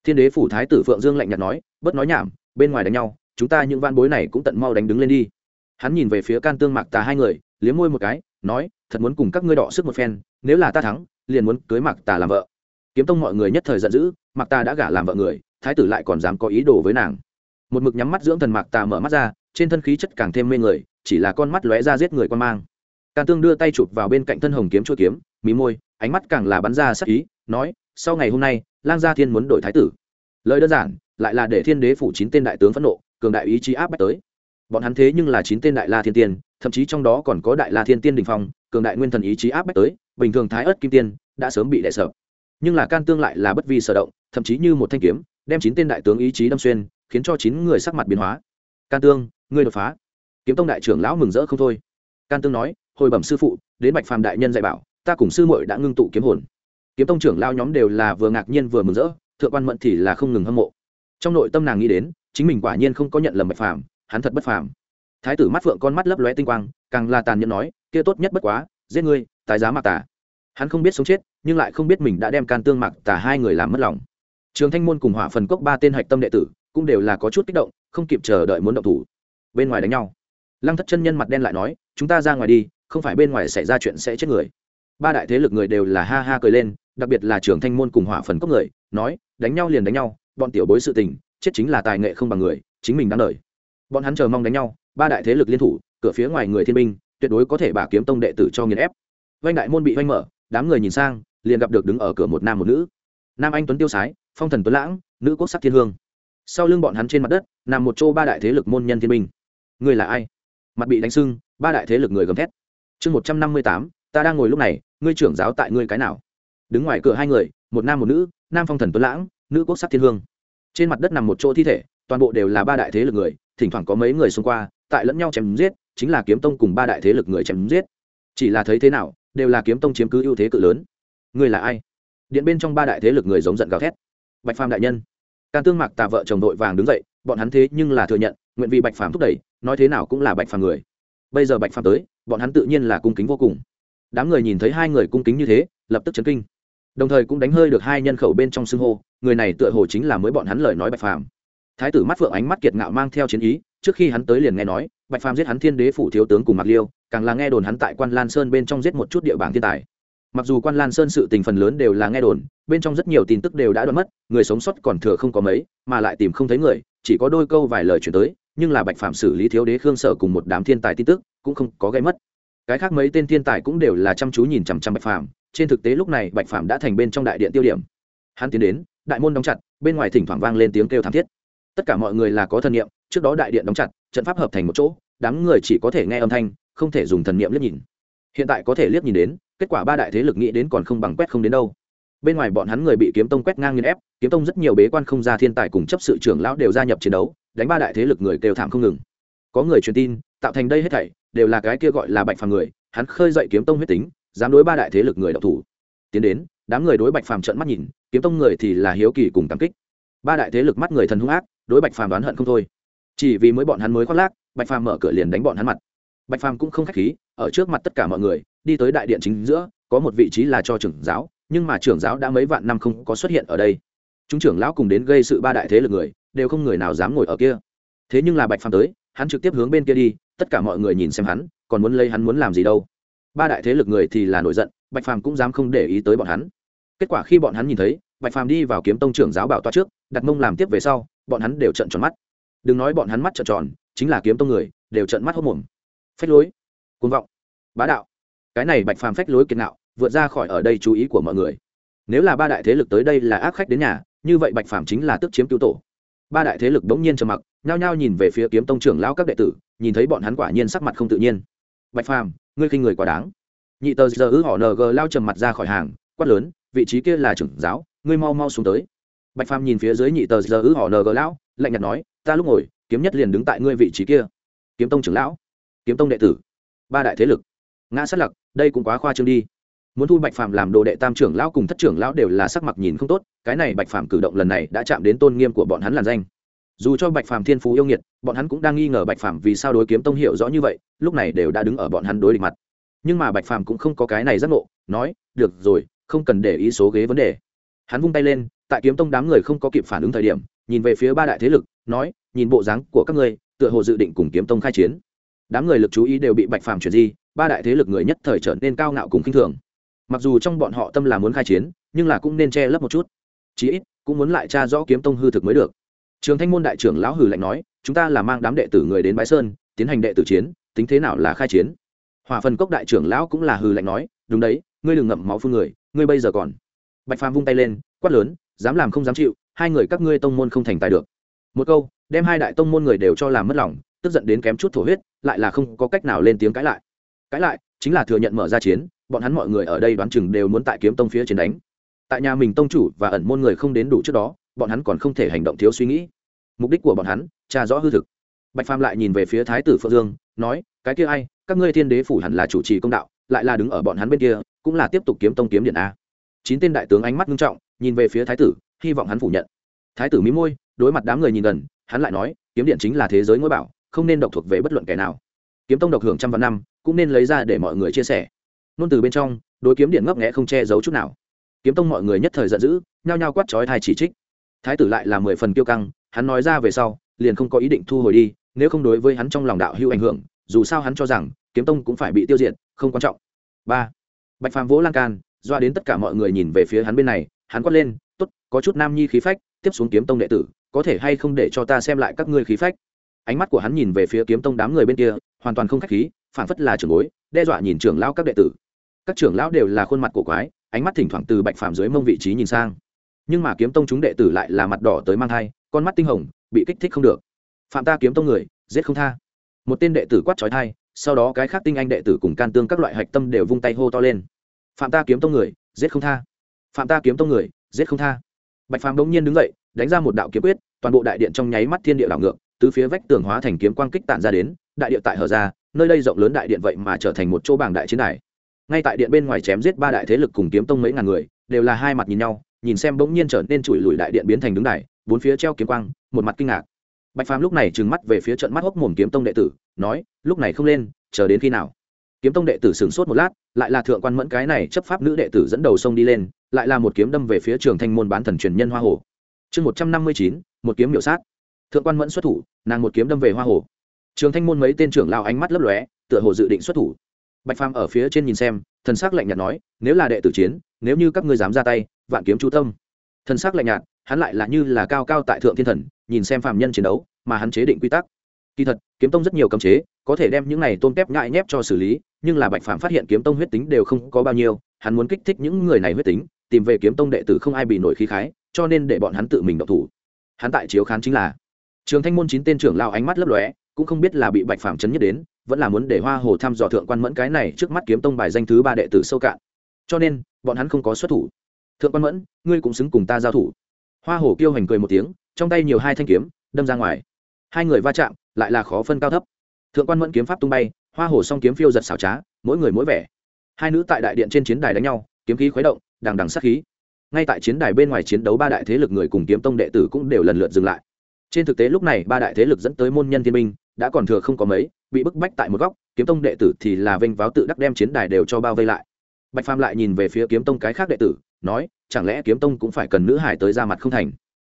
Thiên đế phủ thái tử phượng dương lạnh nhạt nói bất nói nhảm, bên ngoài đánh nhau, chúng ta những van bối này cũng tận mau đánh đứng lên đi. Hắn nhìn về phía can tương mạc tà hai người, liếm môi một cái, nói, thật muốn cùng các ngươi đọ sức một phen, nếu là ta thắng, liền muốn cưới mạc tà làm vợ. Kiếm tông mọi người nhất thời giận dữ, mạc tà đã gả làm vợ người, thái tử lại còn dám có ý đồ với nàng. Một mực nhắm mắt dưỡng thần mạc tà mở mắt ra, trên thân khí chất càng thêm mê người, chỉ là con mắt lóe ra giết người quan mang can tương đưa tay chụp vào bên cạnh thân hồng kiếm chuôi kiếm, mí môi, ánh mắt càng là bắn ra sắc ý, nói, sau ngày hôm nay, lang gia thiên muốn đổi thái tử. Lời đơn giản, lại là để thiên đế phủ chín tên đại tướng phẫn nộ, cường đại ý chí áp bách tới. Bọn hắn thế nhưng là chín tên đại la thiên tiên, thậm chí trong đó còn có đại la thiên tiên đỉnh phong, cường đại nguyên thần ý chí áp bách tới, bình thường thái ớt kim tiên đã sớm bị đè sợ nhưng là can tương lại là bất vi sở động, thậm chí như một thanh kiếm, đem chín tên đại tướng ý chí đâm xuyên, khiến cho chín người sắc mặt biến hóa. Can tương, ngươi đột phá. Kiếm tông đại trưởng lão mừng rỡ không thôi. Can tương nói hồi bẩm sư phụ, đến bạch phàm đại nhân dạy bảo, ta cùng sư muội đã ngưng tụ kiếm hồn. Kiếm tông trưởng lao nhóm đều là vừa ngạc nhiên vừa mừng rỡ, thượng quan mẫn thì là không ngừng hâm mộ. Trong nội tâm nàng nghĩ đến, chính mình quả nhiên không có nhận lầm bạch phàm, hắn thật bất phàm. Thái tử mắt phượng con mắt lấp lóe tinh quang, càng là tàn nhẫn nói, kia tốt nhất bất quá, giết ngươi, tái giá mạc tả hắn không biết sống chết, nhưng lại không biết mình đã đem can tương mạc tả hai người làm mất lòng. Trường thanh môn cùng hỏa phần cốc ba tên hạch tâm đệ tử, cũng đều là có chút kích động, không kịp chờ đợi muốn động thủ. Bên ngoài đánh nhau. Lăng thất chân nhân mặt đen lại nói, chúng ta ra ngoài đi không phải bên ngoài xảy ra chuyện sẽ chết người. Ba đại thế lực người đều là ha ha cười lên, đặc biệt là trưởng thanh môn cùng hỏa phần cốc người, nói, đánh nhau liền đánh nhau, bọn tiểu bối sự tình, chết chính là tài nghệ không bằng người, chính mình đáng lời bọn hắn chờ mong đánh nhau, ba đại thế lực liên thủ, cửa phía ngoài người thiên binh, tuyệt đối có thể bà kiếm tông đệ tử cho nghiền ép. Vanh đại môn bị vanh mở, đám người nhìn sang, liền gặp được đứng ở cửa một nam một nữ. Nam anh tuấn tiêu sái, phong thần tuấn lãng, nữ quốc sắc thiên hương. Sau lưng bọn hắn trên mặt đất, nằm một chỗ ba đại thế lực môn nhân thiên binh. Người là ai? Mặt bị đánh sưng, ba đại thế lực người gầm thét chương một trăm năm mươi tám, ta đang ngồi lúc này, ngươi trưởng giáo tại ngươi cái nào? Đứng ngoài cửa hai người, một nam một nữ, nam phong thần tuấn lãng, nữ quốc sắc thiên hương. Trên mặt đất nằm một chỗ thi thể, toàn bộ đều là ba đại thế lực người, thỉnh thoảng có mấy người xung qua, tại lẫn nhau chém giết, chính là kiếm tông cùng ba đại thế lực người chém giết. Chỉ là thấy thế nào, đều là kiếm tông chiếm cứ ưu thế cự lớn. Ngươi là ai? Điện bên trong ba đại thế lực người giống giận gào thét. Bạch phàm đại nhân. Can tương mạc tà vợ chồng đội vàng đứng dậy, bọn hắn thế nhưng là thừa nhận, nguyện vì bạch phàm thúc đẩy, nói thế nào cũng là bạch phàm người. Bây giờ bạch phàm tới bọn hắn tự nhiên là cung kính vô cùng. Đám người nhìn thấy hai người cung kính như thế, lập tức chấn kinh. Đồng thời cũng đánh hơi được hai nhân khẩu bên trong xưng hô, người này tựa hồ chính là mới bọn hắn lời nói bạch phàm. Thái tử mắt phượng ánh mắt kiệt ngạo mang theo chiến ý, trước khi hắn tới liền nghe nói, bạch phàm giết hắn thiên đế phủ thiếu tướng cùng mạc liêu, càng là nghe đồn hắn tại quan lan sơn bên trong giết một chút địa bảng thiên tài. Mặc dù quan lan sơn sự tình phần lớn đều là nghe đồn, bên trong rất nhiều tin tức đều đã đoán mất, người sống sót còn thừa không có mấy, mà lại tìm không thấy người, chỉ có đôi câu vài lời chuyển tới nhưng là bạch phạm xử lý thiếu đế khương sở cùng một đám thiên tài tin tức, cũng không có gây mất. Cái khác mấy tên thiên tài cũng đều là chăm chú nhìn chằm chằm bạch phạm trên thực tế lúc này bạch phạm đã thành bên trong đại điện tiêu điểm. Hắn tiến đến, đại môn đóng chặt, bên ngoài thỉnh thoảng vang lên tiếng kêu thảm thiết. Tất cả mọi người là có thần niệm, trước đó đại điện đóng chặt, trận pháp hợp thành một chỗ, đám người chỉ có thể nghe âm thanh, không thể dùng thần niệm liếc nhìn. Hiện tại có thể liếc nhìn đến, kết quả ba đại thế lực nghĩ đến còn không bằng quét không đến đâu. Bên ngoài bọn hắn người bị kiếm tông quét ngang nghiên ép, kiếm tông rất nhiều bế quan không ra thiên tài cùng chấp sự trưởng lão đều gia nhập chiến đấu đánh ba đại thế lực người kêu thảm không ngừng. Có người truyền tin, tạo thành đây hết thảy, đều là cái kia gọi là bạch phàm người, hắn khơi dậy kiếm tông huyết tính, dám đối ba đại thế lực người độc thủ. Tiến đến, đám người đối bạch phàm trợn mắt nhìn, kiếm tông người thì là hiếu kỳ cùng cảm kích. Ba đại thế lực mắt người thần hung ác, đối bạch phàm đoán hận không thôi. Chỉ vì mới bọn hắn mới khoác lác, bạch phàm mở cửa liền đánh bọn hắn mặt. Bạch phàm cũng không khách khí, ở trước mặt tất cả mọi người, đi tới đại điện chính giữa, có một vị trí là cho trưởng giáo, nhưng mà trưởng giáo đã mấy vạn năm không có xuất hiện ở đây. Chúng trưởng lão cùng đến gây sự ba đại thế lực người đều không người nào dám ngồi ở kia. Thế nhưng là bạch phàm tới, hắn trực tiếp hướng bên kia đi, tất cả mọi người nhìn xem hắn, còn muốn lấy hắn muốn làm gì đâu. Ba đại thế lực người thì là nổi giận, bạch phàm cũng dám không để ý tới bọn hắn. Kết quả khi bọn hắn nhìn thấy, bạch phàm đi vào kiếm tông trưởng giáo bảo toa trước, đặt mông làm tiếp về sau, bọn hắn đều trận tròn mắt. Đừng nói bọn hắn mắt trợn tròn, chính là kiếm tông người, đều trận mắt hốc mồm phách lối côn vọng, bá đạo. Cái này bạch phàm phách lối kiệt ngạo, vượt ra khỏi ở đây chú ý của mọi người. Nếu là ba đại thế lực tới đây là ác khách đến nhà, như vậy bạch phàm chính là tức chiếm cứu tổ ba đại thế lực bỗng nhiên trầm mặc, nhao nhao nhìn về phía kiếm tông trưởng lao các đệ tử, nhìn thấy bọn hắn quả nhiên sắc mặt không tự nhiên. Bạch phàm, ngươi khinh người quá đáng. Nhị tờ giờ ư họ ng lao trầm mặt ra khỏi hàng, quát lớn, vị trí kia là trưởng giáo, ngươi mau mau xuống tới. Bạch phàm nhìn phía dưới nhị tờ giờ ư họ ng lão, lạnh nhạt nói, ta lúc ngồi, kiếm nhất liền đứng tại ngươi vị trí kia. Kiếm tông trưởng lão, kiếm tông đệ tử, ba đại thế lực. Ngã sát lặc, đây cũng quá khoa trương đi muốn thu bạch phàm làm đồ đệ tam trưởng lão cùng thất trưởng lão đều là sắc mặt nhìn không tốt, cái này bạch phàm cử động lần này đã chạm đến tôn nghiêm của bọn hắn làn danh. Dù cho bạch phàm thiên phú yêu nghiệt, bọn hắn cũng đang nghi ngờ bạch phàm vì sao đối kiếm tông hiểu rõ như vậy, lúc này đều đã đứng ở bọn hắn đối địch mặt. Nhưng mà bạch phàm cũng không có cái này giác ngộ, nói, được rồi, không cần để ý số ghế vấn đề. Hắn vung tay lên, tại kiếm tông đám người không có kịp phản ứng thời điểm, nhìn về phía ba đại thế lực, nói, nhìn bộ dáng của các ngươi, tựa hồ dự định cùng kiếm tông khai chiến. Đám người lực chú ý đều bị bạch phàm chuyển di, ba đại thế lực người nhất thời trở nên cao ngạo cùng khinh thường mặc dù trong bọn họ tâm là muốn khai chiến, nhưng là cũng nên che lấp một chút. Chí ít, cũng muốn lại tra rõ kiếm tông hư thực mới được. Trường thanh môn đại trưởng lão hử lạnh nói, chúng ta là mang đám đệ tử người đến bãi sơn, tiến hành đệ tử chiến, tính thế nào là khai chiến? Hòa phần cốc đại trưởng lão cũng là hừ lạnh nói, đúng đấy, ngươi đừng ngậm máu phương người, ngươi bây giờ còn. Bạch phàm vung tay lên, quát lớn, dám làm không dám chịu, hai người các ngươi tông môn không thành tài được. Một câu, đem hai đại tông môn người đều cho làm mất lòng, tức giận đến kém chút thổ huyết, lại là không có cách nào lên tiếng cãi lại. Cãi lại, chính là thừa nhận mở ra chiến bọn hắn mọi người ở đây đoán chừng đều muốn tại kiếm tông phía chiến đánh. Tại nhà mình tông chủ và ẩn môn người không đến đủ trước đó, bọn hắn còn không thể hành động thiếu suy nghĩ. Mục đích của bọn hắn, tra rõ hư thực. Bạch phàm lại nhìn về phía thái tử phượng dương, nói, cái kia ai, các ngươi thiên đế phủ hẳn là chủ trì công đạo, lại là đứng ở bọn hắn bên kia, cũng là tiếp tục kiếm tông kiếm điện a. Chín tên đại tướng ánh mắt nghiêm trọng, nhìn về phía thái tử, hy vọng hắn phủ nhận. Thái tử mí môi, đối mặt đám người nhìn gần, hắn lại nói, kiếm điện chính là thế giới ngôi bảo, không nên độc thuộc về bất luận kẻ nào. Kiếm tông độc hưởng trăm vạn năm, cũng nên lấy ra để mọi người chia sẻ nôn từ bên trong, đối kiếm điện ngấp nghẽ không che giấu chút nào. Kiếm tông mọi người nhất thời giận dữ, nhao nhao quát trói thai chỉ trích. Thái tử lại là mười phần kiêu căng, hắn nói ra về sau, liền không có ý định thu hồi đi, nếu không đối với hắn trong lòng đạo hữu ảnh hưởng, dù sao hắn cho rằng, kiếm tông cũng phải bị tiêu diệt, không quan trọng. Ba, bạch phàm vỗ lan can, doa đến tất cả mọi người nhìn về phía hắn bên này, hắn quát lên t ố t có chút nam nhi khí phách, tiếp xuống kiếm tông đệ tử, có thể hay không để cho ta xem lại các ngươi khí phách? Ánh mắt của hắn nhìn về phía kiếm tông đám người bên kia, hoàn toàn không k h á c h khí phản phất là trưởng bối, đe dọa nhìn trưởng lao các đệ tử các trưởng lão đều là khuôn mặt cổ quái, ánh mắt thỉnh thoảng từ bạch phàm dưới mông vị trí nhìn sang. Nhưng mà kiếm tông chúng đệ tử lại là mặt đỏ tới mang thai, con mắt tinh hồng, bị kích thích không được. Phạm ta kiếm tông người, giết không tha. Một tên đệ tử quát trói thai sau đó cái khác tinh anh đệ tử cùng can tương các loại hạch tâm đều vung tay hô to lên. Phạm ta kiếm tông người, giết không tha. Phạm ta kiếm tông người, giết không tha. Bạch phàm bỗng nhiên đứng dậy, đánh ra một đạo kiếm quyết, toàn bộ đại điện trong nháy mắt thiên địa đảo ngược tứ phía vách tường hóa thành kiếm quang kích tản ra đến, đại điện tại hở ra, nơi đây rộng lớn đại điện vậy mà trở thành một chỗ bảng đại chiến đài ngay tại điện bên ngoài chém giết ba đại thế lực cùng kiếm tông mấy ngàn người, đều là hai mặt nhìn nhau, nhìn xem bỗng nhiên trở nên chùi lùi đại điện biến thành đứng đài, bốn phía treo kiếm quang, một mặt kinh ngạc. Bạch phàm lúc này trừng mắt về phía trận mắt hốc mồm kiếm tông đệ tử, nói, lúc này không lên, chờ đến khi nào? Kiếm tông đệ tử sửng sốt một lát, lại là thượng quan mẫn cái này chấp pháp nữ đệ tử dẫn đầu sông đi lên, lại là một kiếm đâm về phía trường thanh môn bán thần truyền nhân hoa hồ. Chương một trăm năm mươi chín, một kiếm miểu sát. Thượng quan mẫn xuất thủ, nàng một kiếm đâm về hoa hồ. Trường thanh môn mấy tên trưởng lao ánh mắt lấp lóe, tựa hồ dự định xuất thủ bạch phàm ở phía trên nhìn xem, thần s ắ c lạnh nhạt nói, nếu là đệ tử chiến, nếu như các ngươi dám ra tay, vạn kiếm chú tâm. Thần s ắ c lạnh nhạt, hắn lại là như là cao cao tại thượng thiên thần, nhìn xem phàm nhân chiến đấu, mà hắn chế định quy tắc. Kỳ thật, kiếm tông rất nhiều cấm chế, có thể đem những này tôn tép ngại nhép cho xử lý, nhưng là bạch phàm phát hiện kiếm tông huyết tính đều không có bao nhiêu, hắn muốn kích thích những người này huyết tính, tìm về kiếm tông đệ tử không ai bị nổi khí khái, cho nên để bọn hắn tự mình độc thủ. Hắn tại chiếu khán chính là trường thanh môn chín tên trưởng lao ánh mắt lấp lóe, cũng không biết là bị bạch phàm chấn nhất đến vẫn là muốn để hoa hồ thăm dò thượng quan mẫn cái này trước mắt kiếm tông bài danh thứ ba đệ tử sâu cạn. Cho nên, bọn hắn không có xuất thủ. Thượng quan mẫn, ngươi cũng xứng cùng ta giao thủ. Hoa hồ kêu hành cười một tiếng, trong tay nhiều hai thanh kiếm, đâm ra ngoài. Hai người va chạm, lại là khó phân cao thấp. Thượng quan mẫn kiếm pháp tung bay, hoa hồ song kiếm phiêu giật xảo trá, mỗi người mỗi vẻ. Hai nữ tại đại điện trên chiến đài đánh nhau, kiếm khí khuấy động, đằng đằng sát khí. Ngay tại chiến đài bên ngoài chiến đấu ba đại thế lực người cùng kiếm tông đệ tử cũng đều lần lượt dừng lại. Trên thực tế lúc này ba đại thế lực dẫn tới môn nhân thiên minh đã còn thừa không có mấy bị bức bách tại một góc, kiếm tông đệ tử thì là vênh váo tự đắc đem chiến đài đều cho bao vây lại. Bạch phàm lại nhìn về phía kiếm tông cái khác đệ tử, nói, chẳng lẽ kiếm tông cũng phải cần nữ hải tới ra mặt không thành?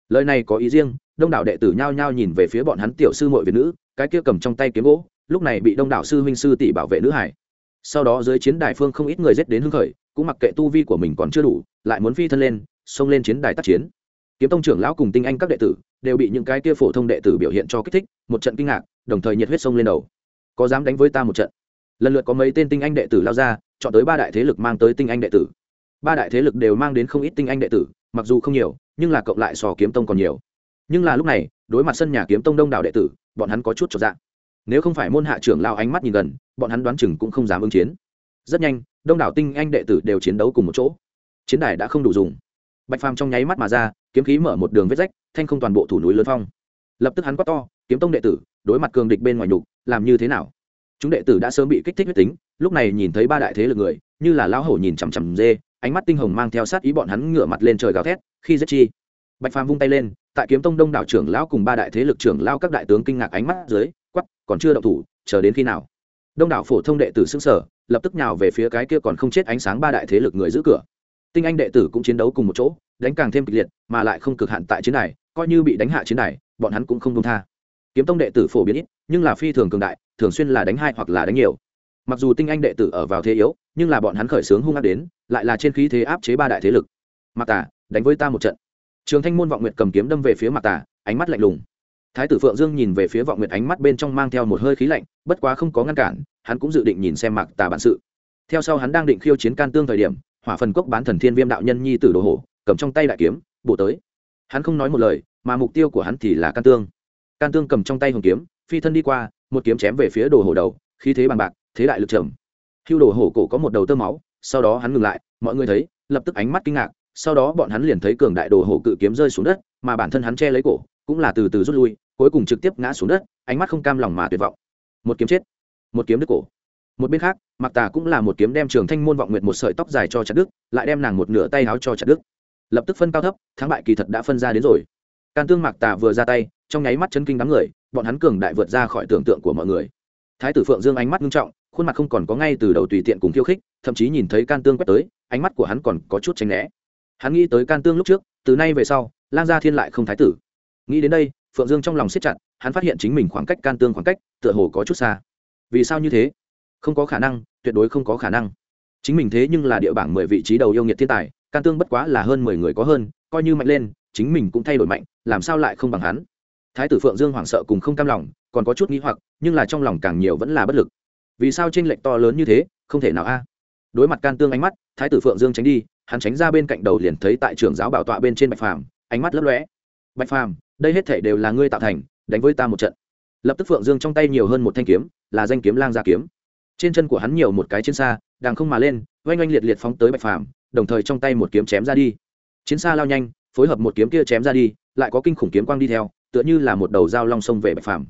Lời này có ý riêng, đông đảo đệ tử nhao nhao nhìn về phía bọn hắn tiểu sư mội việt nữ, cái kia cầm trong tay kiếm gỗ, lúc này bị đông đảo sư huynh sư tỷ bảo vệ nữ hải. Sau đó dưới chiến đài phương không ít người dết đến hưng khởi, cũng mặc kệ tu vi của mình còn chưa đủ, lại muốn phi thân lên, xông lên chiến đài tác chiến. Kiếm tông trưởng lão cùng tinh anh các đệ tử đều bị những cái kia phổ thông đệ tử biểu hiện cho kích thích, một trận kinh ngạc, đồng thời nhiệt huyết xông lên đầu có dám đánh với ta một trận. Lần lượt có mấy tên tinh anh đệ tử lao ra, chọn tới ba đại thế lực mang tới tinh anh đệ tử. Ba đại thế lực đều mang đến không ít tinh anh đệ tử, mặc dù không nhiều, nhưng là cộng lại sò kiếm tông còn nhiều. Nhưng là lúc này, đối mặt sân nhà kiếm tông đông đảo đệ tử, bọn hắn có chút cho dạng nếu không phải môn hạ trưởng lao ánh mắt nhìn gần, bọn hắn đoán chừng cũng không dám ứng chiến. Rất nhanh, đông đảo tinh anh đệ tử đều chiến đấu cùng một chỗ. Chiến đài đã không đủ dùng. Bạch phàm trong nháy mắt mà ra, kiếm khí mở một đường vết rách, thanh không toàn bộ thủ núi lớn phong. Lập tức hắn quát to, kiếm tông đệ tử, đối mặt cường địch bên ngoài nhục làm như thế nào? Chúng đệ tử đã sớm bị kích thích huyết tính, lúc này nhìn thấy ba đại thế lực người, như là lão hổ nhìn chằm chằm dê, ánh mắt tinh hồng mang theo sát ý bọn hắn ngửa mặt lên trời gào thét, khi giết chi? Bạch phàm vung tay lên, tại kiếm tông đông đảo trưởng lão cùng ba đại thế lực trưởng lao các đại tướng kinh ngạc ánh mắt dưới quắp còn chưa động thủ, chờ đến khi nào? Đông đảo phổ thông đệ tử xứng sở lập tức nhào về phía cái kia còn không chết ánh sáng ba đại thế lực người giữ cửa. Tinh anh đệ tử cũng chiến đấu cùng một chỗ, đánh càng thêm kịch liệt, mà lại không cực hạn tại chiến đài, coi như bị đánh hạ chiến đài, bọn hắn cũng không công tha. Kiếm tông đệ tử phổ biến ít nhưng là phi thường cường đại, thường xuyên là đánh hai hoặc là đánh nhiều. Mặc dù tinh anh đệ tử ở vào thế yếu, nhưng là bọn hắn khởi xướng hung ác đến, lại là trên khí thế áp chế ba đại thế lực. Mặc tả đánh với ta một trận. Trường thanh môn vọng nguyệt cầm kiếm đâm về phía mặc tả ánh mắt lạnh lùng. Thái tử phượng dương nhìn về phía vọng nguyệt ánh mắt bên trong mang theo một hơi khí lạnh, bất quá không có ngăn cản, hắn cũng dự định nhìn xem mặc Tả bản sự. Theo sau hắn đang định khiêu chiến can tương thời điểm, hỏa phần cốc bán thần thiên viêm đạo nhân nhi tử đồ hổ, cầm trong tay đại kiếm, bổ tới. Hắn không nói một lời, mà mục tiêu của hắn thì là can tương. Can tương cầm trong tay hồng kiếm phi thân đi qua, một kiếm chém về phía đồ hổ đầu, khí thế bằng bạc, thế đại lực trầm. Hưu đồ hổ cổ có một đầu tơ máu, sau đó hắn ngừng lại, mọi người thấy, lập tức ánh mắt kinh ngạc, sau đó bọn hắn liền thấy cường đại đồ hổ cự kiếm rơi xuống đất, mà bản thân hắn che lấy cổ, cũng là từ từ rút lui, cuối cùng trực tiếp ngã xuống đất, ánh mắt không cam lòng mà tuyệt vọng. Một kiếm chết, một kiếm đứt cổ. Một bên khác mặc tà cũng là một kiếm đem trường thanh môn vọng nguyệt một sợi tóc dài cho chặt đức lại đem nàng một nửa tay áo cho chặt đức lập tức phân cao thấp, thắng bại kỳ thật đã phân ra đến rồi. Can tương mặc tà vừa ra tay, trong nháy mắt chân kinh đám người bọn hắn cường đại vượt ra khỏi tưởng tượng của mọi người. Thái tử phượng dương ánh mắt nghiêm trọng, khuôn mặt không còn có ngay từ đầu tùy tiện cùng khiêu khích, thậm chí nhìn thấy can tương quét tới, ánh mắt của hắn còn có chút tránh né. Hắn nghĩ tới can tương lúc trước, từ nay về sau, lang gia thiên lại không thái tử. Nghĩ đến đây, phượng dương trong lòng siết chặt, hắn phát hiện chính mình khoảng cách can tương khoảng cách, tựa hồ có chút xa. Vì sao như thế? Không có khả năng, tuyệt đối không có khả năng. Chính mình thế nhưng là địa bảng mười vị trí đầu yêu nghiệt thiên tài, can tương bất quá là hơn mười người có hơn, coi như mạnh lên, chính mình cũng thay đổi mạnh, làm sao lại không bằng hắn? Thái tử phượng dương hoảng sợ cùng không cam lòng, còn có chút nghĩ hoặc, nhưng là trong lòng càng nhiều vẫn là bất lực. Vì sao tranh lệch to lớn như thế, không thể nào a? Đối mặt can tương ánh mắt, thái tử phượng dương tránh đi, hắn tránh ra bên cạnh đầu liền thấy tại trường giáo bảo tọa bên trên bạch phàm, ánh mắt lấp lóe. Bạch phàm, đây hết thể đều là ngươi tạo thành, đánh với ta một trận. Lập tức phượng dương trong tay nhiều hơn một thanh kiếm, là danh kiếm lang gia kiếm. Trên chân của hắn nhiều một cái chiến xa đang không mà lên, oanh oanh liệt liệt phóng tới bạch phàm, đồng thời trong tay một kiếm chém ra đi. Chiến xa lao nhanh, phối hợp một kiếm kia chém ra đi, lại có kinh khủng kiếm quang đi theo tựa như là một đầu dao long sông về bạch phàm.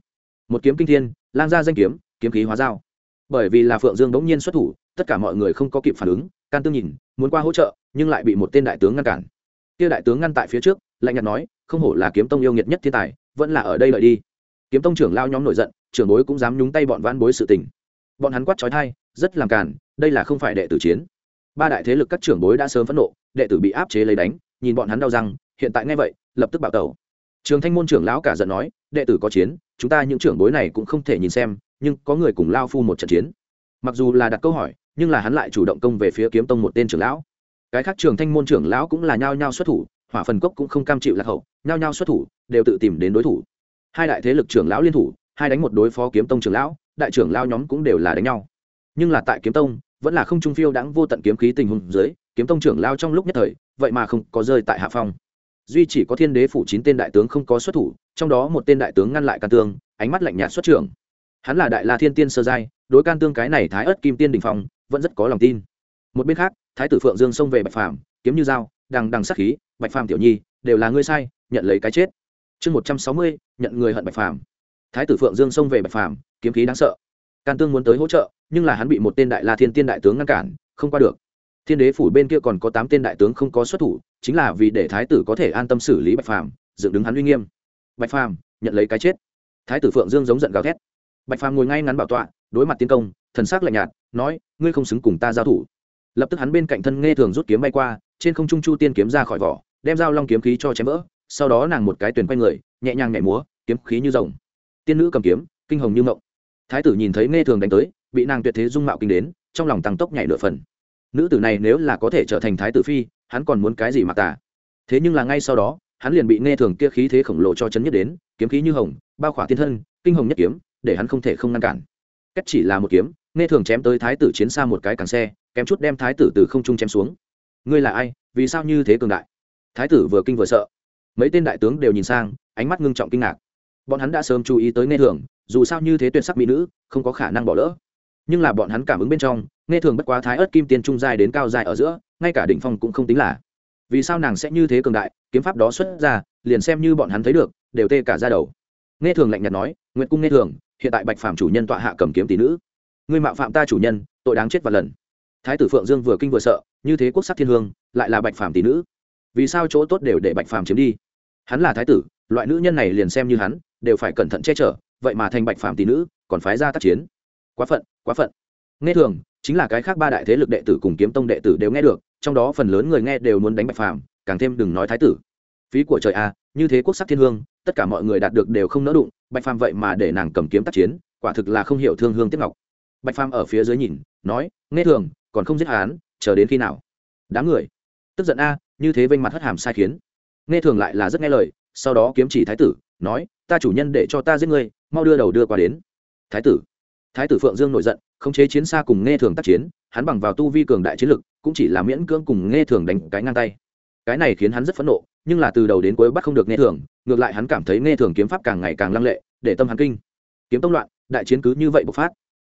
Một kiếm kinh thiên lang ra danh kiếm kiếm khí hóa dao. Bởi vì là phượng dương bỗng nhiên xuất thủ tất cả mọi người không có kịp phản ứng can tương nhìn muốn qua hỗ trợ nhưng lại bị một tên đại tướng ngăn cản. Kia đại tướng ngăn tại phía trước lạnh nhạt nói không hổ là kiếm tông yêu nghiệt nhất thiên tài vẫn là ở đây lợi đi. Kiếm tông trưởng lao nhóm nổi giận trưởng bối cũng dám nhúng tay bọn vãn bối sự tình. Bọn hắn quát trói thai rất làm cản, đây là không phải đệ tử chiến. Ba đại thế lực các trưởng bối đã sớm phẫn nộ đệ tử bị áp chế lấy đánh nhìn bọn hắn đau răng hiện tại ngay vậy lập tức bạo tẩu trường thanh môn trưởng lão cả giận nói, đệ tử có chiến, chúng ta những trưởng bối này cũng không thể nhìn xem, nhưng có người cùng lao phu một trận chiến. Mặc dù là đặt câu hỏi, nhưng là hắn lại chủ động công về phía kiếm tông một tên trưởng lão. Cái khác trường thanh môn trưởng lão cũng là nhao nhao xuất thủ, hỏa phần cốc cũng không cam chịu lạc hậu, nhao nhao xuất thủ, đều tự tìm đến đối thủ. Hai đại thế lực trưởng lão liên thủ, hai đánh một đối phó kiếm tông trưởng lão, đại trưởng lao nhóm cũng đều là đánh nhau. Nhưng là tại kiếm tông, vẫn là không trung phiêu đáng vô tận kiếm khí tình huống dưới, kiếm tông trưởng lao trong lúc nhất thời, vậy mà không có rơi tại hạ phong duy chỉ có thiên đế phủ chín tên đại tướng không có xuất thủ, trong đó một tên đại tướng ngăn lại can tương, ánh mắt lạnh nhạt xuất trưởng. Hắn là đại la thiên tiên sơ giai, đối can tương cái này thái ớt kim tiên đình phong, vẫn rất có lòng tin. Một bên khác, thái tử phượng dương xông về bạch phàm, kiếm như dao, đằng đằng sắc khí, bạch phàm tiểu nhi, đều là ngươi sai, nhận lấy cái chết. Chương một trăm sáu mươi, nhận người hận bạch phàm. Thái tử phượng dương xông về bạch phàm, kiếm khí đáng sợ. Can tương muốn tới hỗ trợ, nhưng là hắn bị một tên đại la thiên tiên đại tướng ngăn cản, không qua được thiên đế phủ bên kia còn có tám tên đại tướng không có xuất thủ, chính là vì để thái tử có thể an tâm xử lý bạch phàm, dựng đứng hắn uy nghiêm. Bạch phàm, nhận lấy cái chết. Thái tử phượng dương giống giận gào thét. Bạch phàm ngồi ngay ngắn bảo tọa, đối mặt tiến công, thần s ắ c lạnh nhạt, nói, ngươi không xứng cùng ta giao thủ. Lập tức hắn bên cạnh thân nghe thường rút kiếm bay qua, trên không trung chu tiên kiếm ra khỏi vỏ, đem dao long kiếm khí cho chém vỡ, sau đó nàng một cái tuyển quay người, nhẹ nhàng nhảy múa, kiếm khí như rồng. Tiên nữ cầm kiếm, kinh hồng như mộng. Thái tử nhìn thấy nghe thường đánh tới, bị nàng tuyệt thế dung mạo kinh đến, trong lòng tăng tốc nhảy nửa phần nữ tử này nếu là có thể trở thành thái tử phi, hắn còn muốn cái gì mà tả? Thế nhưng là ngay sau đó, hắn liền bị nghe thường kia khí thế khổng lồ cho chấn nhất đến, kiếm khí như hồng, bao khỏa thiên thân, kinh hồng nhất kiếm, để hắn không thể không ngăn cản. Cách chỉ là một kiếm, nghe thường chém tới thái tử chiến xa một cái càng xe, kém chút đem thái tử từ không trung chém xuống. Ngươi là ai? Vì sao như thế cường đại? Thái tử vừa kinh vừa sợ. Mấy tên đại tướng đều nhìn sang, ánh mắt ngưng trọng kinh ngạc. Bọn hắn đã sớm chú ý tới nghe thường, dù sao như thế tuyệt sắc mỹ nữ, không có khả năng bỏ lỡ nhưng là bọn hắn cảm ứng bên trong, nghe thường bất quá thái ớt kim tiên trung dài đến cao dài ở giữa, ngay cả đỉnh phong cũng không tính là. Vì sao nàng sẽ như thế cường đại, kiếm pháp đó xuất ra, liền xem như bọn hắn thấy được, đều tê cả ra đầu. Nghe thường lạnh nhạt nói, nguyệt cung nghe thường, hiện tại bạch phạm chủ nhân tọa hạ cầm kiếm tỷ nữ. Ngươi mạo phạm ta chủ nhân, tội đáng chết và lần. Thái tử phượng dương vừa kinh vừa sợ, như thế quốc sắc thiên hương, lại là bạch phạm tỷ nữ. Vì sao chỗ tốt đều để bạch phàm chiếm đi? Hắn là thái tử, loại nữ nhân này liền xem như hắn, đều phải cẩn thận che chở, vậy mà thành bạch phàm tỷ nữ, còn phái ra tác chiến quá phận quá phận. Nghe thường, chính là cái khác ba đại thế lực đệ tử cùng kiếm tông đệ tử đều nghe được, trong đó phần lớn người nghe đều muốn đánh bạch phàm, càng thêm đừng nói thái tử. Phí của trời a, như thế quốc sắc thiên hương, tất cả mọi người đạt được đều không nỡ đụng, bạch phàm vậy mà để nàng cầm kiếm tác chiến, quả thực là không hiểu thương hương tiếp ngọc. Bạch phàm ở phía dưới nhìn, nói, nghe thường, còn không giết hán chờ đến khi nào? Đám người. Tức giận a, như thế vênh mặt hất hàm sai khiến. Nghe thường lại là rất nghe lời, sau đó kiếm chỉ thái tử, nói, ta chủ nhân để cho ta giết ngươi, mau đưa đầu đưa qua đến. Thái tử thái tử phượng dương nổi giận, khống chế chiến xa cùng nghe thường tác chiến, hắn bằng vào tu vi cường đại chiến lực, cũng chỉ là miễn cưỡng cùng nghe thường đánh cái ngang tay. Cái này khiến hắn rất phẫn nộ, nhưng là từ đầu đến cuối bắt không được nghe thường, ngược lại hắn cảm thấy nghe thường kiếm pháp càng ngày càng lăng lệ, để tâm hắn kinh. Kiếm tông loạn, đại chiến cứ như vậy bộc phát.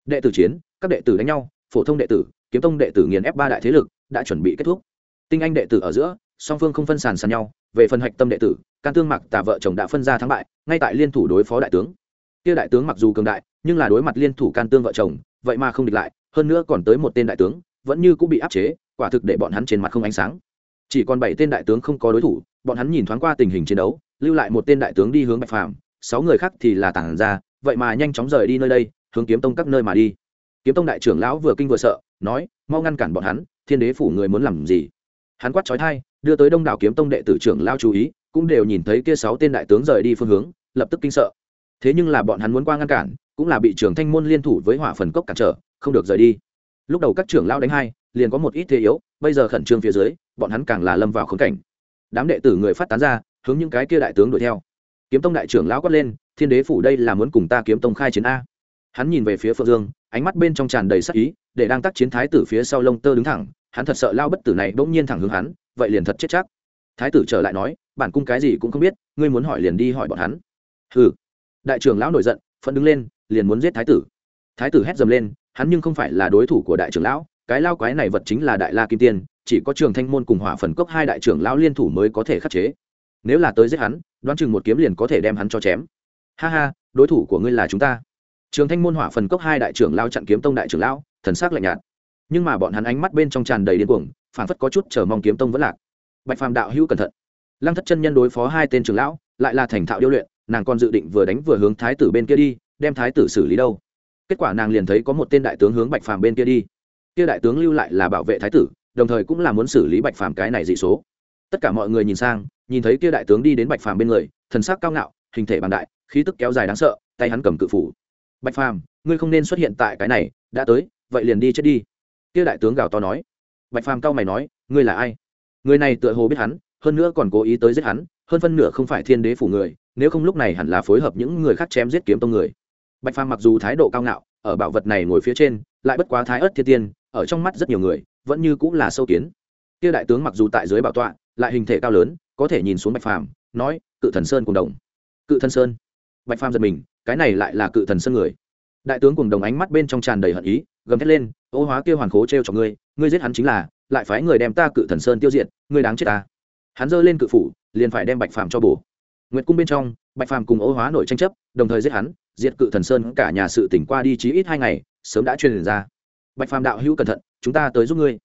Đệ tử chiến, các đệ tử đánh nhau, phổ thông đệ tử, kiếm tông đệ tử nghiền ép ba đại thế lực, đã chuẩn bị kết thúc. Tinh anh đệ tử ở giữa, song phương không phân sàn sàn nhau, về phần hạch tâm đệ tử, can tương mặc tà vợ chồng đã phân ra thắng bại, ngay tại liên thủ đối phó đại tướng kia đại tướng mặc dù cường đại, nhưng là đối mặt liên thủ can tương vợ chồng, vậy mà không địch lại, hơn nữa còn tới một tên đại tướng, vẫn như cũng bị áp chế, quả thực để bọn hắn trên mặt không ánh sáng. Chỉ còn bảy tên đại tướng không có đối thủ, bọn hắn nhìn thoáng qua tình hình chiến đấu, lưu lại một tên đại tướng đi hướng bạch phàm, sáu người khác thì là tản ra, vậy mà nhanh chóng rời đi nơi đây, hướng kiếm tông các nơi mà đi. Kiếm tông đại trưởng lão vừa kinh vừa sợ, nói, mau ngăn cản bọn hắn, thiên đế phủ người muốn làm gì? Hắn quát trói thai đưa tới đông đảo kiếm tông đệ tử trưởng lao chú ý, cũng đều nhìn thấy kia sáu tên đại tướng rời đi phương hướng, lập tức kinh sợ thế nhưng là bọn hắn muốn qua ngăn cản, cũng là bị trưởng thanh môn liên thủ với hỏa phần cốc cản trở, không được rời đi. Lúc đầu các trưởng lao đánh hai, liền có một ít thế yếu, bây giờ khẩn trương phía dưới, bọn hắn càng là lâm vào khống cảnh. Đám đệ tử người phát tán ra, hướng những cái kia đại tướng đuổi theo. Kiếm tông đại trưởng lão quát lên, thiên đế phủ đây là muốn cùng ta kiếm tông khai chiến a? Hắn nhìn về phía phượng dương, ánh mắt bên trong tràn đầy sắc ý, để đang tác chiến thái tử phía sau lông tơ đứng thẳng, hắn thật sợ lao bất tử này bỗng nhiên thẳng hướng hắn, vậy liền thật chết chắc. Thái tử trở lại nói, bản cung cái gì cũng không biết, ngươi muốn hỏi liền đi hỏi bọn hắn. Hừ đại trưởng lão nổi giận, phẫn đứng lên, liền muốn giết thái tử. Thái tử hét dầm lên, hắn nhưng không phải là đối thủ của đại trưởng lão, cái lao quái này vật chính là đại la kim tiên, chỉ có trường thanh môn cùng hỏa phần cốc hai đại trưởng lão liên thủ mới có thể khắc chế. Nếu là tới giết hắn, đoán chừng một kiếm liền có thể đem hắn cho chém. Ha ha, đối thủ của ngươi là chúng ta. Trường thanh môn hỏa phần cốc hai đại trưởng lao chặn kiếm tông đại trưởng lão, thần sắc lạnh nhạt. Nhưng mà bọn hắn ánh mắt bên trong tràn đầy điên cuồng, phản phất có chút chờ mong kiếm tông vẫn lạc. Bạch phàm đạo hữu cẩn thận. Lăng thất chân nhân đối phó hai tên trưởng lão, lại là thành thạo điêu luyện nàng còn dự định vừa đánh vừa hướng thái tử bên kia đi, đem thái tử xử lý đâu. Kết quả nàng liền thấy có một tên đại tướng hướng bạch phàm bên kia đi. Kia đại tướng lưu lại là bảo vệ thái tử, đồng thời cũng là muốn xử lý bạch phàm cái này dị số. Tất cả mọi người nhìn sang, nhìn thấy kia đại tướng đi đến bạch phàm bên người, thần sắc cao ngạo, hình thể bằng đại, khí tức kéo dài đáng sợ, tay hắn cầm cự phủ. Bạch phàm, ngươi không nên xuất hiện tại cái này, đã tới, vậy liền đi chết đi. Kia đại tướng gào to nói. Bạch phàm cao mày nói, ngươi là ai? Người này tựa hồ biết hắn, hơn nữa còn cố ý tới giết hắn, hơn phân nửa không phải thiên đế phủ người nếu không lúc này hẳn là phối hợp những người khác chém giết kiếm tông người. Bạch phàm mặc dù thái độ cao ngạo, ở bảo vật này ngồi phía trên, lại bất quá thái ớt thiên tiên, ở trong mắt rất nhiều người, vẫn như cũng là sâu kiến. Kia đại tướng mặc dù tại dưới bảo tọa, lại hình thể cao lớn, có thể nhìn xuống bạch phàm, nói, cự thần sơn cùng đồng. Cự thần sơn? Bạch phàm giật mình, cái này lại là cự thần sơn người. Đại tướng cùng đồng ánh mắt bên trong tràn đầy hận ý, gầm thét lên, ô hóa kia hoàn khố t r e o cho ngươi ngươi giết hắn chính là, lại phái người đem ta cự thần sơn tiêu diệt, ngươi đáng chết ta. Hắn giơ lên cự phủ, liền phải đem bạch phàm cho bổ nguyệt cung bên trong, bạch phàm cùng ô hóa nổi tranh chấp, đồng thời giết hắn, diệt cự thần sơn cả nhà sự tỉnh qua đi chí ít hai ngày, sớm đã truyền ra. Bạch phàm đạo hữu cẩn thận, chúng ta tới giúp ngươi.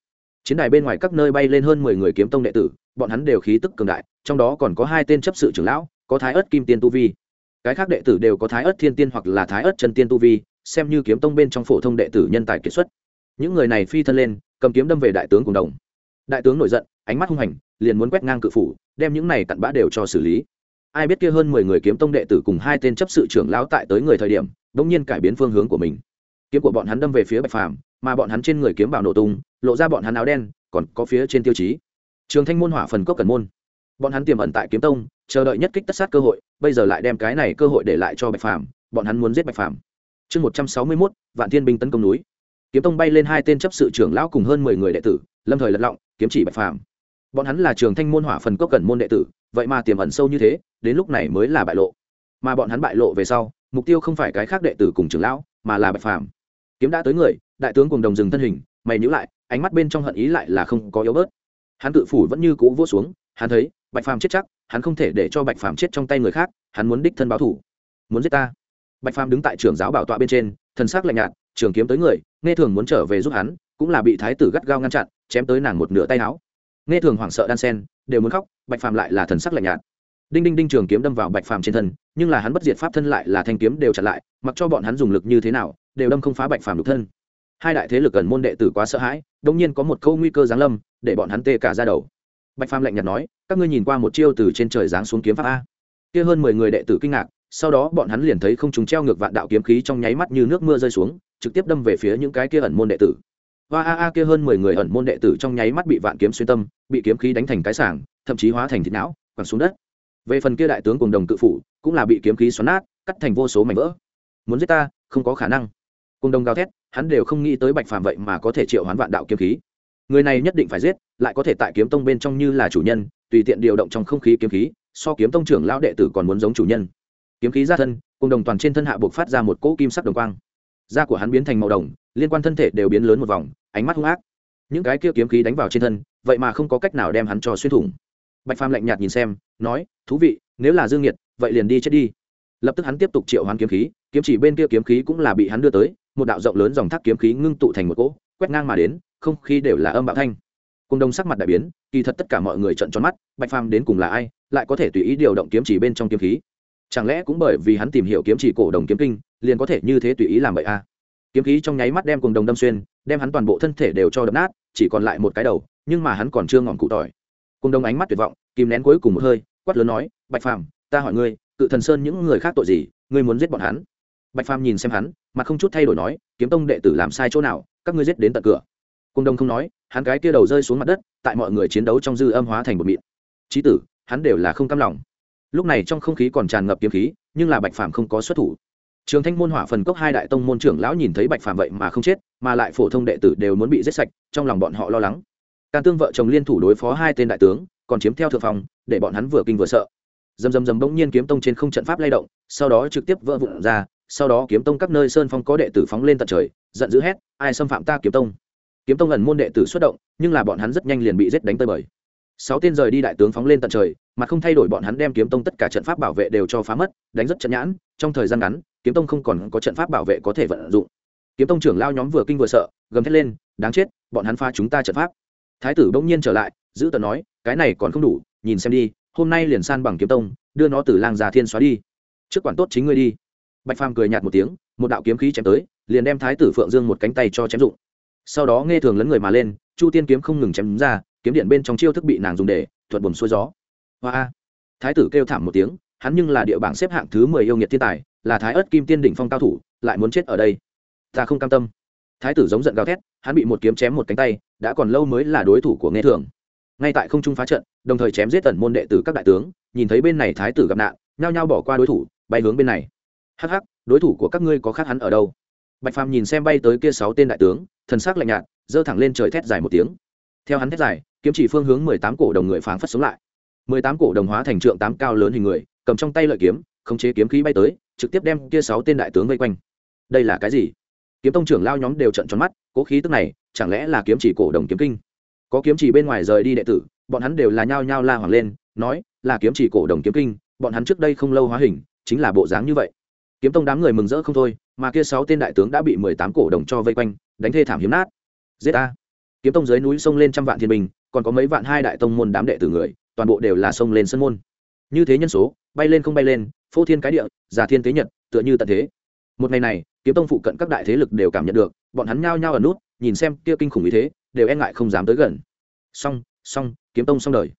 Chiến đài bên ngoài các nơi bay lên hơn mười người kiếm tông đệ tử, bọn hắn đều khí tức cường đại, trong đó còn có hai tên chấp sự trưởng lão, có thái ớt kim tiên tu vi. Cái khác đệ tử đều có thái ớt thiên tiên hoặc là thái ớt chân tiên tu vi, xem như kiếm tông bên trong phổ thông đệ tử nhân tài kiệt xuất. Những người này phi thân lên, cầm kiếm đâm về đại tướng cùng đồng. Đại tướng nổi giận, ánh mắt hung hành, liền muốn quét ngang cự phủ, đem những này cặn bã đều cho xử lý ai biết kia hơn mười người kiếm tông đệ tử cùng hai tên chấp sự trưởng lão tại tới người thời điểm, bỗng nhiên cải biến phương hướng của mình. Kiếm của bọn hắn đâm về phía bạch phàm, mà bọn hắn trên người kiếm bảo nổ tung, lộ ra bọn hắn áo đen, còn có phía trên tiêu chí. Trường thanh môn hỏa phần cốc cần môn. Bọn hắn tiềm ẩn tại kiếm tông, chờ đợi nhất kích tất sát cơ hội, bây giờ lại đem cái này cơ hội để lại cho bạch phàm, bọn hắn muốn giết bạch phàm. Chương một trăm sáu mươi mốt, vạn thiên binh tấn công núi. Kiếm tông bay lên hai tên chấp sự trưởng lão cùng hơn mười người đệ tử, lâm thời lật lọng, kiếm chỉ bạch phàm. Bọn hắn là trường thanh môn hỏa phần cốc cần môn đệ tử, vậy mà tiềm ẩn sâu như thế đến lúc này mới là bại lộ. Mà bọn hắn bại lộ về sau, mục tiêu không phải cái khác đệ tử cùng trưởng lão, mà là bạch phàm. Kiếm đã tới người, đại tướng cùng đồng dừng thân hình, mày nhữ lại, ánh mắt bên trong hận ý lại là không có yếu bớt. Hắn tự phủ vẫn như cũ vỗ xuống, hắn thấy, bạch phàm chết chắc, hắn không thể để cho bạch phàm chết trong tay người khác, hắn muốn đích thân báo thủ. Muốn giết ta. Bạch phàm đứng tại trường giáo bảo tọa bên trên, thần sắc lạnh nhạt, trường kiếm tới người, nghe thường muốn trở về giúp hắn, cũng là bị thái tử gắt gao ngăn chặn, chém tới nàng một nửa tay áo. Nghe thường hoảng sợ đan sen, đều muốn khóc, bạch phàm lại là thần sắc lạnh nhạt đinh đinh đinh trường kiếm đâm vào bạch phàm trên thân, nhưng là hắn bất diệt pháp thân lại là thanh kiếm đều chặn lại, mặc cho bọn hắn dùng lực như thế nào, đều đâm không phá bạch phàm đục thân. Hai đại thế lực gần môn đệ tử quá sợ hãi đông nhiên có một câu nguy cơ giáng lâm, để bọn hắn tê cả ra đầu. Bạch phàm lạnh nhạt nói, các ngươi nhìn qua một chiêu từ trên trời giáng xuống kiếm pháp a? Kia hơn mười người đệ tử kinh ngạc, sau đó bọn hắn liền thấy không trùng treo ngược vạn đạo kiếm khí trong nháy mắt như nước mưa rơi xuống, trực tiếp đâm về phía những cái kia ẩn môn đệ tử. Và a a, kia hơn mười người ẩn môn đệ tử trong nháy mắt bị vạn kiếm xuyên tâm, bị kiếm khí đánh thành cái sảng, thậm chí hóa thành thịt não, quẳng xuống đất về phần kia đại tướng cùng đồng tự phủ, cũng là bị kiếm khí xoắn nát, cắt thành vô số mảnh vỡ. Muốn giết ta, không có khả năng. Cùng đồng gào thét, hắn đều không nghĩ tới bạch phàm vậy mà có thể triệu hoán vạn đạo kiếm khí. Người này nhất định phải giết, lại có thể tại kiếm tông bên trong như là chủ nhân, tùy tiện điều động trong không khí kiếm khí, so kiếm tông trưởng lão đệ tử còn muốn giống chủ nhân. Kiếm khí ra thân, cùng đồng toàn trên thân hạ buộc phát ra một cỗ kim sắc đồng quang. Da của hắn biến thành màu đồng, liên quan thân thể đều biến lớn một vòng, ánh mắt hung ác. Những cái kia kiếm khí đánh vào trên thân, vậy mà không có cách nào đem hắn cho xuyên thủng. Bạch phàm lạnh nhạt nhìn xem nói, thú vị, nếu là dương nhiệt, vậy liền đi chết đi. Lập tức hắn tiếp tục triệu hoán kiếm khí, kiếm chỉ bên kia kiếm khí cũng là bị hắn đưa tới, một đạo rộng lớn dòng thác kiếm khí ngưng tụ thành một cỗ, quét ngang mà đến, không khí đều là âm bạo thanh. Cùng đông sắc mặt đại biến, kỳ thật tất cả mọi người trận tròn mắt, bạch phàm đến cùng là ai, lại có thể tùy ý điều động kiếm chỉ bên trong kiếm khí? Chẳng lẽ cũng bởi vì hắn tìm hiểu kiếm chỉ cổ đồng kiếm kinh, liền có thể như thế tùy ý làm vậy a à? kiếm khí trong nháy mắt đem cùng đồng đâm xuyên, đem hắn toàn bộ thân thể đều cho đập nát, chỉ còn lại một cái đầu, nhưng mà hắn còn chưa ngọn cụ tỏi. Cùng đồng ánh mắt tuyệt vọng, kìm nén cuối cùng một hơi quát lớn nói, bạch phàm, ta hỏi ngươi, cự thần sơn những người khác tội gì? Ngươi muốn giết bọn hắn? Bạch phàm nhìn xem hắn mà không chút thay đổi nói, kiếm tông đệ tử làm sai chỗ nào, các ngươi giết đến tận cửa. Cung đông không nói, hắn cái kia đầu rơi xuống mặt đất, tại mọi người chiến đấu trong dư âm hóa thành một mịn. Trí tử, hắn đều là không cam lòng. Lúc này trong không khí còn tràn ngập kiếm khí, nhưng là bạch phàm không có xuất thủ. Trường thanh môn hỏa phần cốc hai đại tông môn trưởng lão nhìn thấy bạch phàm vậy mà không chết, mà lại phổ thông đệ tử đều muốn bị giết sạch, trong lòng bọn họ lo lắng. Can tương vợ chồng liên thủ đối phó hai tên đại tướng còn chiếm theo thượng phòng để bọn hắn vừa kinh vừa sợ. Dầm dầm dầm bỗng nhiên kiếm tông trên không trận pháp lay động, sau đó trực tiếp vỡ vụn ra, sau đó kiếm tông các nơi sơn phong có đệ tử phóng lên tận trời, giận dữ hét, ai xâm phạm ta kiếm tông? Kiếm tông ẩn môn đệ tử xuất động, nhưng là bọn hắn rất nhanh liền bị giết đánh tơi bời. Sáu tên rời đi đại tướng phóng lên tận trời, mà không thay đổi bọn hắn đem kiếm tông tất cả trận pháp bảo vệ đều cho phá mất, đánh rất trận nhãn, trong thời gian ngắn, kiếm tông không còn có trận pháp bảo vệ có thể vận dụng. Kiếm tông trưởng lao nhóm vừa kinh vừa sợ, gầm thét lên, đáng chết, bọn hắn phá chúng ta trận pháp. Thái tử bỗng nhiên trở lại giữ tần nói, cái này còn không đủ, nhìn xem đi, hôm nay liền san bằng kiếm tông, đưa nó từ lang già thiên xóa đi. Trước quản tốt chính ngươi đi. Bạch phàm cười nhạt một tiếng, một đạo kiếm khí chém tới, liền đem thái tử phượng dương một cánh tay cho chém dụng. Sau đó nghe thường lấn người mà lên, chu tiên kiếm không ngừng chém ra, kiếm điện bên trong chiêu thức bị nàng dùng để thuật buồm xuôi gió. Hoa! Thái tử kêu thảm một tiếng, hắn nhưng là địa bảng xếp hạng thứ mười yêu nghiệt thiên tài, là thái ớt kim tiên đỉnh phong cao thủ, lại muốn chết ở đây. Ta không cam tâm. Thái tử giống giận gào thét, hắn bị một kiếm chém một cánh tay, đã còn lâu mới là đối thủ của nghe thường ngay tại không trung phá trận, đồng thời chém giết tần môn đệ tử các đại tướng, nhìn thấy bên này thái tử gặp nạn, nhao nhao bỏ qua đối thủ, bay hướng bên này. Hắc hắc, đối thủ của các ngươi có khác hắn ở đâu? Bạch phàm nhìn xem bay tới kia sáu tên đại tướng, thần sắc lạnh nhạt, giơ thẳng lên trời thét dài một tiếng. Theo hắn thét dài, kiếm chỉ phương hướng mười tám cổ đồng người phảng phất sống lại. mười tám cổ đồng hóa thành trượng tám cao lớn hình người, cầm trong tay lợi kiếm, khống chế kiếm khí bay tới, trực tiếp đem kia sáu tên đại tướng vây quanh. Đây là cái gì? Kiếm tông trưởng lao nhóm đều trận tròn mắt, cố khí tức này, chẳng lẽ là kiếm chỉ cổ đồng kiếm kinh? Có kiếm chỉ bên ngoài rời đi đệ tử, bọn hắn đều là nhao nhao la hoàng lên, nói, là kiếm chỉ cổ đồng kiếm kinh, bọn hắn trước đây không lâu hóa hình, chính là bộ dáng như vậy. Kiếm tông đám người mừng rỡ không thôi, mà kia sáu tên đại tướng đã bị mười tám cổ đồng cho vây quanh, đánh thê thảm hiếm nát. Giết a kiếm tông dưới núi sông lên trăm vạn thiên bình còn có mấy vạn hai đại tông môn đám đệ tử người, toàn bộ đều là sông lên sân môn. Như thế nhân số, bay lên không bay lên, phô thiên cái địa giả thiên tế nhật, tựa như tận thế. Một ngày này, kiếm tông phụ cận các đại thế lực đều cảm nhận được, bọn hắn nhao nhao ở nút, nhìn xem kia kinh khủng ý thế đều e ngại không dám tới gần. Song song kiếm tông xong đời.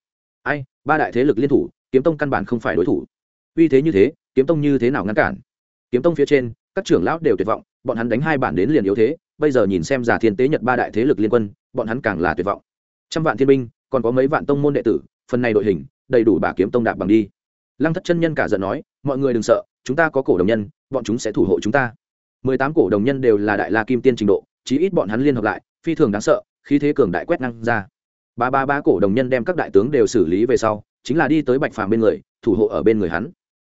Ai, ba đại thế lực liên thủ, kiếm tông căn bản không phải đối thủ. Uy thế như thế, kiếm tông như thế nào ngăn cản? Kiếm tông phía trên, các trưởng lão đều tuyệt vọng, bọn hắn đánh hai bản đến liền yếu thế, bây giờ nhìn xem giả thiên tế nhật ba đại thế lực liên quân, bọn hắn càng là tuyệt vọng. Trăm vạn thiên binh, còn có mấy vạn tông môn đệ tử, phần này đội hình, đầy đủ bà kiếm tông đạp bằng đi. Lăng thất chân nhân cả giận nói, mọi người đừng sợ, chúng ta có cổ đồng nhân, bọn chúng sẽ thủ hộ chúng ta. Mười tám cổ đồng nhân đều là đại la kim tiên trình độ, chí ít bọn hắn liên hợp lại, phi thường đáng sợ khi thế cường đại quét năng ra. Ba ba ba cổ đồng nhân đem các đại tướng đều xử lý về sau, chính là đi tới bạch phàm bên người, thủ hộ ở bên người hắn.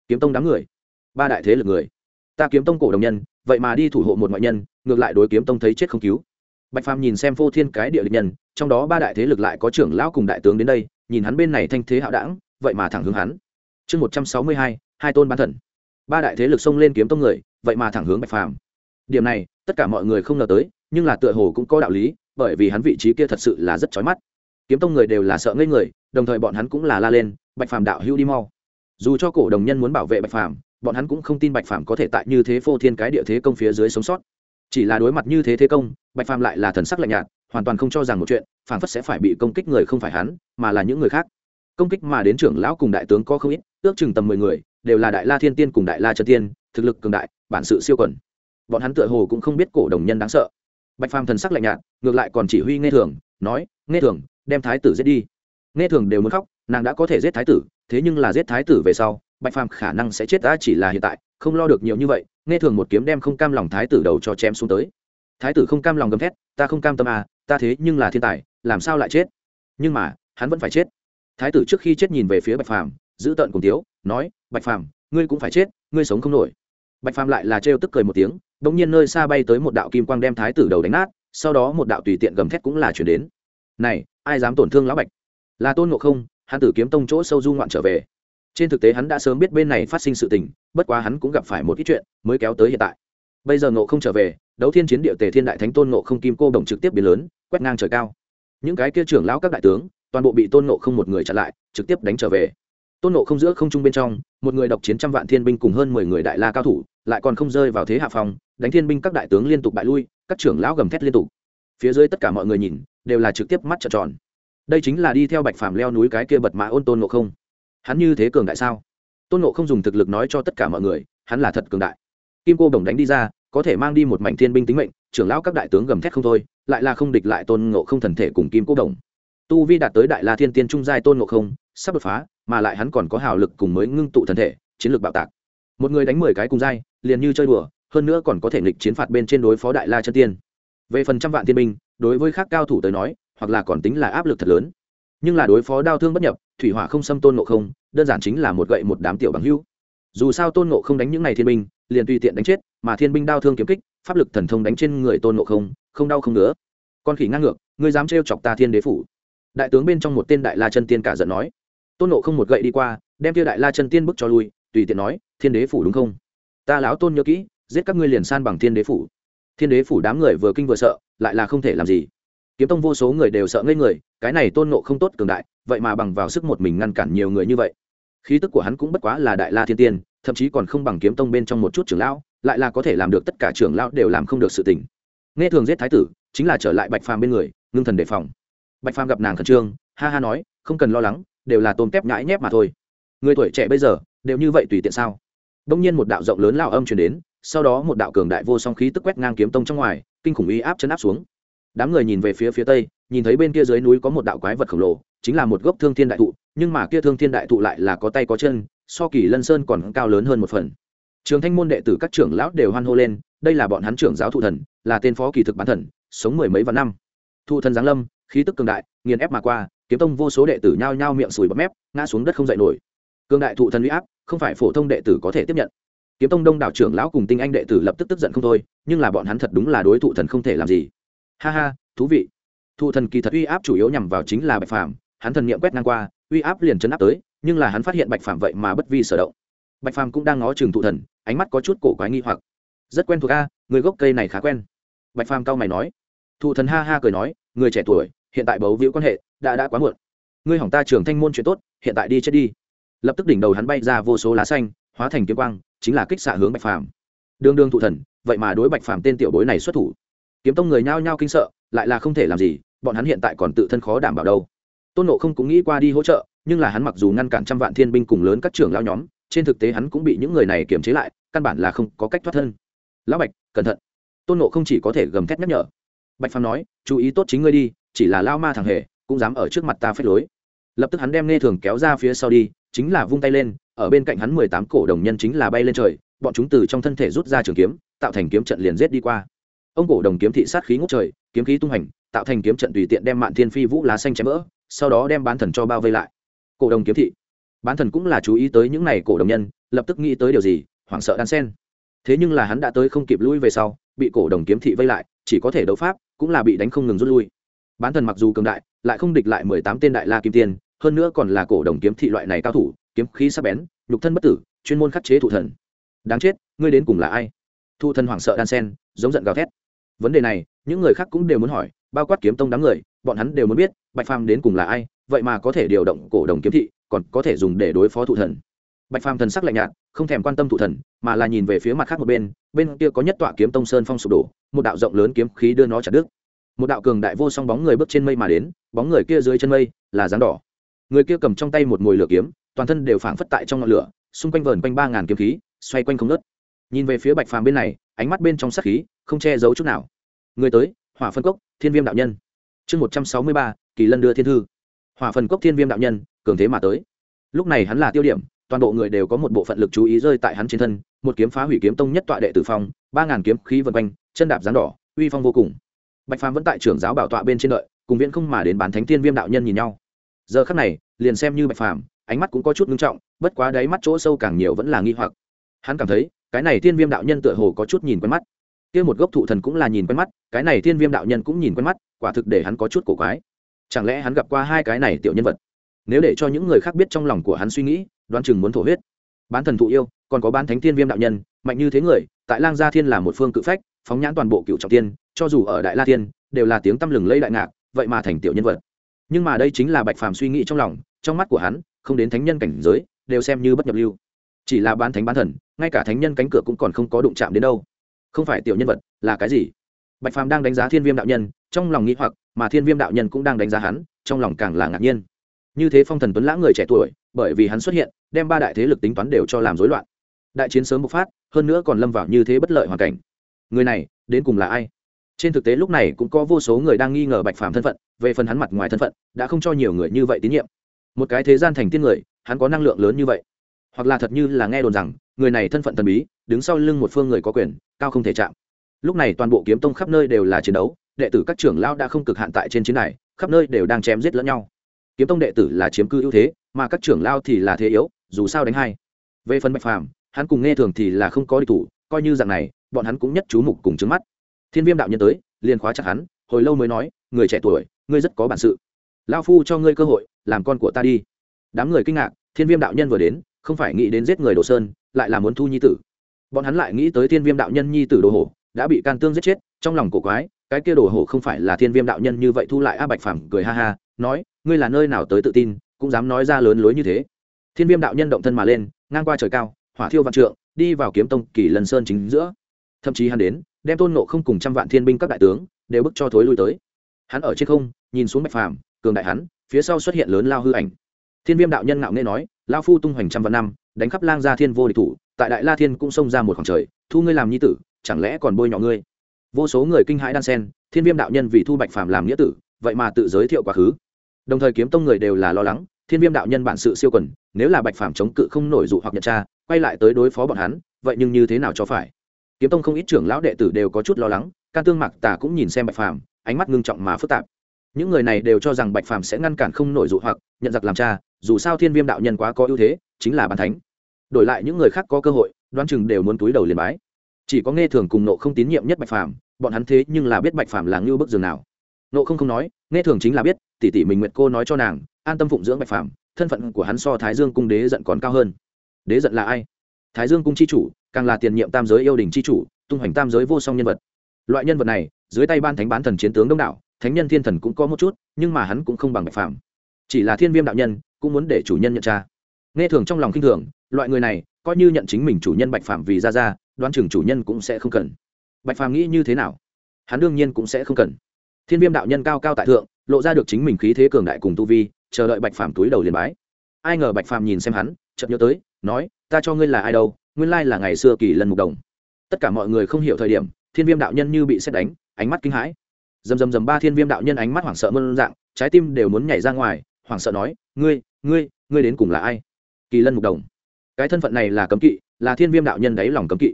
Kiếm tông đám người. Ba đại thế lực người. Ta kiếm tông cổ đồng nhân, vậy mà đi thủ hộ một ngoại nhân, ngược lại đối kiếm tông thấy chết không cứu. Bạch phàm nhìn xem phô thiên cái địa lực nhân, trong đó ba đại thế lực lại có trưởng lão cùng đại tướng đến đây, nhìn hắn bên này thanh thế hạo đảng, vậy mà thẳng hướng hắn. Chương một trăm sáu mươi hai hai tôn bán thần. Ba đại thế lực xông lên kiếm tông người, vậy mà thẳng hướng bạch phàm. Điểm này, tất cả mọi người không ngờ tới, nhưng là tựa hồ cũng có đạo lý bởi vì hắn vị trí kia thật sự là rất chói mắt. Kiếm tông người đều là sợ ngây người, đồng thời bọn hắn cũng là la lên, bạch phàm đạo hữu đi mau. Dù cho cổ đồng nhân muốn bảo vệ bạch phàm, bọn hắn cũng không tin bạch phàm có thể tại như thế phô thiên cái địa thế công phía dưới sống sót. Chỉ là đối mặt như thế thế công, bạch phàm lại là thần sắc lạnh nhạt, hoàn toàn không cho rằng một chuyện phàm phất sẽ phải bị công kích người không phải hắn, mà là những người khác. Công kích mà đến trưởng lão cùng đại tướng có không ít, ước chừng tầm mười người, đều là đại la thiên tiên cùng đại la chân tiên, thực lực cường đại, bản sự siêu quẩn bọn hắn tựa hồ cũng không biết cổ đồng nhân đáng sợ bạch phàm thần sắc lạnh nhạt, ngược lại còn chỉ huy nghe thường, nói, nghe thường, đem thái tử giết đi. Nghe thường đều muốn khóc, nàng đã có thể giết thái tử, thế nhưng là giết thái tử về sau, bạch phàm khả năng sẽ chết đã chỉ là hiện tại, không lo được nhiều như vậy, nghe thường một kiếm đem không cam lòng thái tử đầu cho chém xuống tới. Thái tử không cam lòng gầm thét, ta không cam tâm à ta thế nhưng là thiên tài, làm sao lại chết? Nhưng mà, hắn vẫn phải chết. Thái tử trước khi chết nhìn về phía bạch phàm, giữ tợn cùng tiếu, nói, bạch phàm, ngươi cũng phải chết, ngươi sống không nổi bạch phàm lại là trêu tức cười một tiếng đ ỗ n g nhiên nơi xa bay tới một đạo kim quang đem thái tử đầu đánh nát, sau đó một đạo tùy tiện gầm thét cũng là chuyển đến. Này, ai dám tổn thương lão bạch? Là tôn ngộ không, hắn tử kiếm tông chỗ sâu du ngoạn trở về. Trên thực tế hắn đã sớm biết bên này phát sinh sự tình, bất quá hắn cũng gặp phải một ít chuyện mới kéo tới hiện tại. Bây giờ ngộ không trở về, đấu thiên chiến địa tề thiên đại thánh tôn ngộ không kim cô đồng trực tiếp biến lớn, quét ngang trời cao. Những cái kia trưởng lão các đại tướng, toàn bộ bị tôn ngộ không một người chặn lại, trực tiếp đánh trở về tôn nộ không giữa không trung bên trong, một người độc chiến trăm vạn thiên binh cùng hơn mười người đại la cao thủ, lại còn không rơi vào thế hạ phòng đánh thiên binh các đại tướng liên tục bại lui, các trưởng lão gầm thét liên tục. Phía dưới tất cả mọi người nhìn, đều là trực tiếp mắt trợn tròn. Đây chính là đi theo bạch phàm leo núi cái kia bật mã ôn tôn nộ không. Hắn như thế cường đại sao? Tôn nộ không dùng thực lực nói cho tất cả mọi người, hắn là thật cường đại. Kim cô đồng đánh đi ra, có thể mang đi một mảnh thiên binh tính mệnh, trưởng lão các đại tướng gầm thét không thôi, lại là không địch lại tôn ngộ không thần thể cùng kim cô đồng tu vi đạt tới đại la thiên tiên trung giai tôn ngộ không, sắp đột phá, mà lại hắn còn có hào lực cùng mới ngưng tụ thân thể, chiến lược bạo tạc. Một người đánh mười cái cùng giai, liền như chơi đùa, hơn nữa còn có thể nghịch chiến phạt bên trên đối phó đại la chân tiên. Về phần trăm vạn thiên binh, đối với khác cao thủ tới nói, hoặc là còn tính là áp lực thật lớn. Nhưng là đối phó đao thương bất nhập, thủy hỏa không xâm tôn ngộ không, đơn giản chính là một gậy một đám tiểu bằng hữu dù sao tôn ngộ không đánh những n à y thiên binh, liền tùy tiện đánh chết, mà thiên binh đao thương kiếm kích, pháp lực thần thông đánh trên người tôn ngộ không không đau không nữa con khỉ ngang ngược, ngươi dám trêu chọc ta thiên đế phủ đại tướng bên trong một tên đại la chân tiên cả giận nói. Tôn nộ không một gậy đi qua, đem kia đại la chân tiên bức cho lui, tùy tiện nói, thiên đế phủ đúng không? Ta lão tôn nhớ kỹ, giết các ngươi liền san bằng thiên đế phủ. Thiên đế phủ đám người vừa kinh vừa sợ, lại là không thể làm gì. Kiếm tông vô số người đều sợ ngây người, cái này tôn nộ không tốt cường đại, vậy mà bằng vào sức một mình ngăn cản nhiều người như vậy. Khí tức của hắn cũng bất quá là đại la thiên tiên, thậm chí còn không bằng kiếm tông bên trong một chút trưởng lão, lại là có thể làm được tất cả trưởng lão đều làm không được sự tình. Nghe thường giết thái tử, chính là trở lại bạch phàm bên người, ngưng thần đề phòng bạch phàm gặp nàng khẩn trương, ha ha nói, không cần lo lắng, đều là tôm tép nhãi nhép mà thôi. Người tuổi trẻ bây giờ, đều như vậy tùy tiện sao? Đông nhiên một đạo rộng lớn lao âm truyền đến, sau đó một đạo cường đại vô song khí tức quét ngang kiếm tông trong ngoài, kinh khủng uy áp chấn áp xuống. Đám người nhìn về phía phía tây, nhìn thấy bên kia dưới núi có một đạo quái vật khổng lồ, chính là một gốc thương thiên đại thụ, nhưng mà kia thương thiên đại thụ lại là có tay có chân, so kỳ lân sơn còn cao lớn hơn một phần. Trường thanh môn đệ tử các trưởng lão đều hoan hô lên, đây là bọn hắn trưởng giáo thụ thần, là tên phó kỳ thực bán thần, sống mười mấy vạn năm. Thụ thần giáng lâm khí tức cường đại, nghiền ép mà qua, kiếm tông vô số đệ tử nhao nhao miệng sùi bấm mép, ngã xuống đất không dậy nổi. Cường đại thụ thần uy áp, không phải phổ thông đệ tử có thể tiếp nhận. Kiếm tông đông đảo trưởng lão cùng tinh anh đệ tử lập tức tức giận không thôi, nhưng là bọn hắn thật đúng là đối thụ thần không thể làm gì. Ha ha, thú vị. Thụ thần kỳ thật uy áp chủ yếu nhằm vào chính là bạch phàm, hắn thần niệm quét ngang qua, uy áp liền chấn áp tới, nhưng là hắn phát hiện bạch phàm vậy mà bất vi sở động. Bạch phàm cũng đang ngó chừng thụ thần, ánh mắt có chút cổ quái nghi hoặc. Rất quen thuộc a, người gốc cây này khá quen. Bạch phàm cao mày nói. Thụ thần ha ha cười nói, người trẻ tuổi hiện tại bấu víu quan hệ đã đã quá muộn. Ngươi hỏng ta trưởng thanh môn chuyện tốt, hiện tại đi chết đi. Lập tức đỉnh đầu hắn bay ra vô số lá xanh, hóa thành kiếm quang, chính là kích xạ hướng bạch phàm. Đương đương thụ thần, vậy mà đối bạch phàm tên tiểu bối này xuất thủ. Kiếm tông người nhao nhao kinh sợ, lại là không thể làm gì, bọn hắn hiện tại còn tự thân khó đảm bảo đâu. Tôn nộ không cũng nghĩ qua đi hỗ trợ, nhưng là hắn mặc dù ngăn cản trăm vạn thiên binh cùng lớn các trưởng lao nhóm, trên thực tế hắn cũng bị những người này kiềm chế lại, căn bản là không có cách thoát thân. Lão bạch, cẩn thận. Tôn nộ không chỉ có thể gầm thét nhắc nhở. Bạch phàm nói, chú ý tốt chính ngươi đi chỉ là lao ma thằng hề, cũng dám ở trước mặt ta phép lối. Lập tức hắn đem nghe thường kéo ra phía sau đi, chính là vung tay lên, ở bên cạnh hắn mười tám cổ đồng nhân chính là bay lên trời, bọn chúng từ trong thân thể rút ra trường kiếm, tạo thành kiếm trận liền giết đi qua. Ông cổ đồng kiếm thị sát khí ngốc trời, kiếm khí tung hành, tạo thành kiếm trận tùy tiện đem mạn thiên phi vũ lá xanh chém vỡ, sau đó đem bán thần cho bao vây lại. Cổ đồng kiếm thị. Bán thần cũng là chú ý tới những này cổ đồng nhân, lập tức nghĩ tới điều gì, hoảng sợ đan sen. Thế nhưng là hắn đã tới không kịp lui về sau, bị cổ đồng kiếm thị vây lại, chỉ có thể đấu pháp, cũng là bị đánh không ngừng rút lui bán thần mặc dù cường đại, lại không địch lại mười tám tên đại la kim tiên, hơn nữa còn là cổ đồng kiếm thị loại này cao thủ, kiếm khí sắc bén, nhục thân bất tử, chuyên môn khắc chế thụ thần. Đáng chết, ngươi đến cùng là ai? Thụ thần hoảng sợ đan sen, giống giận gào thét. Vấn đề này, những người khác cũng đều muốn hỏi, bao quát kiếm tông đám người, bọn hắn đều muốn biết, bạch phàm đến cùng là ai, vậy mà có thể điều động cổ đồng kiếm thị, còn có thể dùng để đối phó thụ thần. Bạch phàm thần sắc lạnh nhạt, không thèm quan tâm thụ thần, mà là nhìn về phía mặt khác một bên bên kia có nhất tọa kiếm tông sơn phong sụp đổ, một đạo rộng lớn kiếm khí đưa nó chặt đứt một đạo cường đại vô song bóng người bước trên mây mà đến, bóng người kia dưới chân mây là dáng đỏ. Người kia cầm trong tay một mồi lửa kiếm, toàn thân đều phảng phất tại trong ngọn lửa, xung quanh vờn quanh ba ngàn kiếm khí, xoay quanh không ngớt. Nhìn về phía bạch phàm bên này, ánh mắt bên trong sắc khí không che giấu chút nào. Người tới, hỏa phân cốc, thiên viêm đạo nhân. Chương một trăm sáu mươi ba, kỳ lân đưa thiên thư. Hỏa phân cốc, thiên viêm đạo nhân, cường thế mà tới. Lúc này hắn là tiêu điểm, toàn bộ người đều có một bộ phận lực chú ý rơi tại hắn trên thân, một kiếm phá hủy kiếm tông nhất tọa đệ tử phong, ba ngàn kiếm khí vân quanh, chân đạp rán đỏ, uy phong vô cùng bạch phàm vẫn tại trưởng giáo bảo tọa bên trên đợi, cùng viễn không mà đến bán thánh tiên viêm đạo nhân nhìn nhau. Giờ khắc này, liền xem như bạch phàm, ánh mắt cũng có chút ngưng trọng, bất quá đáy mắt chỗ sâu càng nhiều vẫn là nghi hoặc. Hắn cảm thấy, cái này tiên viêm đạo nhân tựa hồ có chút nhìn quen mắt. Kia một gốc thụ thần cũng là nhìn quen mắt, cái này tiên viêm đạo nhân cũng nhìn quen mắt, quả thực để hắn có chút cổ quái. Chẳng lẽ hắn gặp qua hai cái này tiểu nhân vật? Nếu để cho những người khác biết trong lòng của hắn suy nghĩ, đoán chừng muốn thổ huyết bán thần thụ yêu, còn có bán thánh thiên viêm đạo nhân, mạnh như thế người, tại lang gia thiên là một phương cự phách, phóng nhãn toàn bộ cựu trọng tiên, cho dù ở đại la tiên đều là tiếng tăm lừng lây đại ngạc, vậy mà thành tiểu nhân vật. Nhưng mà đây chính là bạch phàm suy nghĩ trong lòng, trong mắt của hắn, không đến thánh nhân cảnh giới, đều xem như bất nhập lưu. Chỉ là bán thánh bán thần, ngay cả thánh nhân cánh cửa cũng còn không có đụng chạm đến đâu. Không phải tiểu nhân vật, là cái gì? Bạch phàm đang đánh giá thiên viêm đạo nhân, trong lòng nghĩ hoặc, mà thiên viêm đạo nhân cũng đang đánh giá hắn, trong lòng càng là ngạc nhiên như thế phong thần tuấn lãng người trẻ tuổi, bởi vì hắn xuất hiện, đem ba đại thế lực tính toán đều cho làm rối loạn. Đại chiến sớm bộc phát, hơn nữa còn lâm vào như thế bất lợi hoàn cảnh. Người này, đến cùng là ai? Trên thực tế lúc này cũng có vô số người đang nghi ngờ bạch phàm thân phận, về phần hắn mặt ngoài thân phận, đã không cho nhiều người như vậy tín nhiệm. Một cái thế gian thành tiên người, hắn có năng lượng lớn như vậy. Hoặc là thật như là nghe đồn rằng, người này thân phận thần bí, đứng sau lưng một phương người có quyền, cao không thể chạm. Lúc này toàn bộ kiếm tông khắp nơi đều là chiến đấu, đệ tử các trưởng lao đã không cực hạn tại trên chiến này khắp nơi đều đang chém giết lẫn nhau kiếm tông đệ tử là chiếm cư ưu thế, mà các trưởng lao thì là thế yếu, dù sao đánh hai. Về phần bạch phàm, hắn cùng nghe thường thì là không có địch thủ, coi như dạng này, bọn hắn cũng nhất chú mục cùng trứng mắt. Thiên viêm đạo nhân tới, liền khóa chặt hắn, hồi lâu mới nói, người trẻ tuổi, ngươi rất có bản sự. Lao phu cho ngươi cơ hội, làm con của ta đi. Đám người kinh ngạc, thiên viêm đạo nhân vừa đến, không phải nghĩ đến giết người đồ sơn, lại là muốn thu nhi tử. Bọn hắn lại nghĩ tới thiên viêm đạo nhân nhi tử đồ hổ, đã bị can tương giết chết, trong lòng cổ quái, cái kia đồ hổ không phải là thiên viêm đạo nhân như vậy thu lại, a bạch phàm cười ha ha nói, ngươi là nơi nào tới tự tin, cũng dám nói ra lớn lối như thế. Thiên viêm đạo nhân động thân mà lên, ngang qua trời cao, hỏa thiêu vạn trượng, đi vào kiếm tông kỳ lân sơn chính giữa. Thậm chí hắn đến, đem tôn nộ không cùng trăm vạn thiên binh các đại tướng đều bức cho thối lui tới. Hắn ở trên không, nhìn xuống bạch phàm, cường đại hắn, phía sau xuất hiện lớn lao hư ảnh. Thiên viêm đạo nhân ngạo nghe nói, lao phu tung hoành trăm vạn năm, đánh khắp lang gia thiên vô địch thủ, tại đại la thiên cũng xông ra một khoảng trời, thu ngươi làm nhi tử, chẳng lẽ còn bôi nhọ ngươi? Vô số người kinh hãi đan sen thiên viêm đạo nhân vì thu bạch phàm làm nghĩa tử, vậy mà tự giới thiệu quá khứ đồng thời kiếm tông người đều là lo lắng, thiên viêm đạo nhân bản sự siêu quần, nếu là bạch phàm chống cự không nổi dụ hoặc nhận tra, quay lại tới đối phó bọn hắn, vậy nhưng như thế nào cho phải? Kiếm tông không ít trưởng lão đệ tử đều có chút lo lắng, can tương mặc tà cũng nhìn xem bạch phàm, ánh mắt ngưng trọng mà phức tạp. Những người này đều cho rằng bạch phàm sẽ ngăn cản không nổi dụ hoặc, nhận giặc làm cha, dù sao thiên viêm đạo nhân quá có ưu thế, chính là bàn thánh. Đổi lại những người khác có cơ hội, đoán chừng đều muốn túi đầu liền bái. Chỉ có nghe thường cùng nộ không tín nhiệm nhất bạch phàm, bọn hắn thế nhưng là biết bạch phàm là ngưu bức giường nào. Nộ không không nói nghe thường chính là biết, tỷ tỷ mình nguyện cô nói cho nàng, an tâm phụng dưỡng bạch phàm, thân phận của hắn so thái dương cung đế giận còn cao hơn. Đế giận là ai? Thái dương cung c h i chủ, càng là tiền nhiệm tam giới yêu đình c h i chủ, tung hoành tam giới vô song nhân vật. Loại nhân vật này, dưới tay ban thánh bán thần chiến tướng đông đảo, thánh nhân thiên thần cũng có một chút, nhưng mà hắn cũng không bằng bạch phàm. Chỉ là thiên viêm đạo nhân, cũng muốn để chủ nhân nhận cha. nghe thường trong lòng khinh thường, loại người này, coi như nhận chính mình chủ nhân bạch phàm vì ra ra đoán chừng chủ nhân cũng sẽ không cần. Bạch phàm nghĩ như thế nào? Hắn đương nhiên cũng sẽ không cần thiên viêm đạo nhân cao cao tại thượng, lộ ra được chính mình khí thế cường đại cùng tu vi, chờ đợi bạch phàm túi đầu liền bái. Ai ngờ bạch phàm nhìn xem hắn, chợt nhớ tới, nói, ta cho ngươi là ai đâu, nguyên lai là ngày xưa kỳ lần mục đồng. Tất cả mọi người không hiểu thời điểm, thiên viêm đạo nhân như bị xét đánh, ánh mắt kinh hãi. Dầm dầm dầm ba thiên viêm đạo nhân ánh mắt hoảng sợ mơn dạng, trái tim đều muốn nhảy ra ngoài, hoảng sợ nói, ngươi ngươi ngươi đến cùng là ai? Kỳ lân mục đồng. Cái thân phận này là cấm kỵ, là thiên viêm đạo nhân đáy lòng cấm kỵ.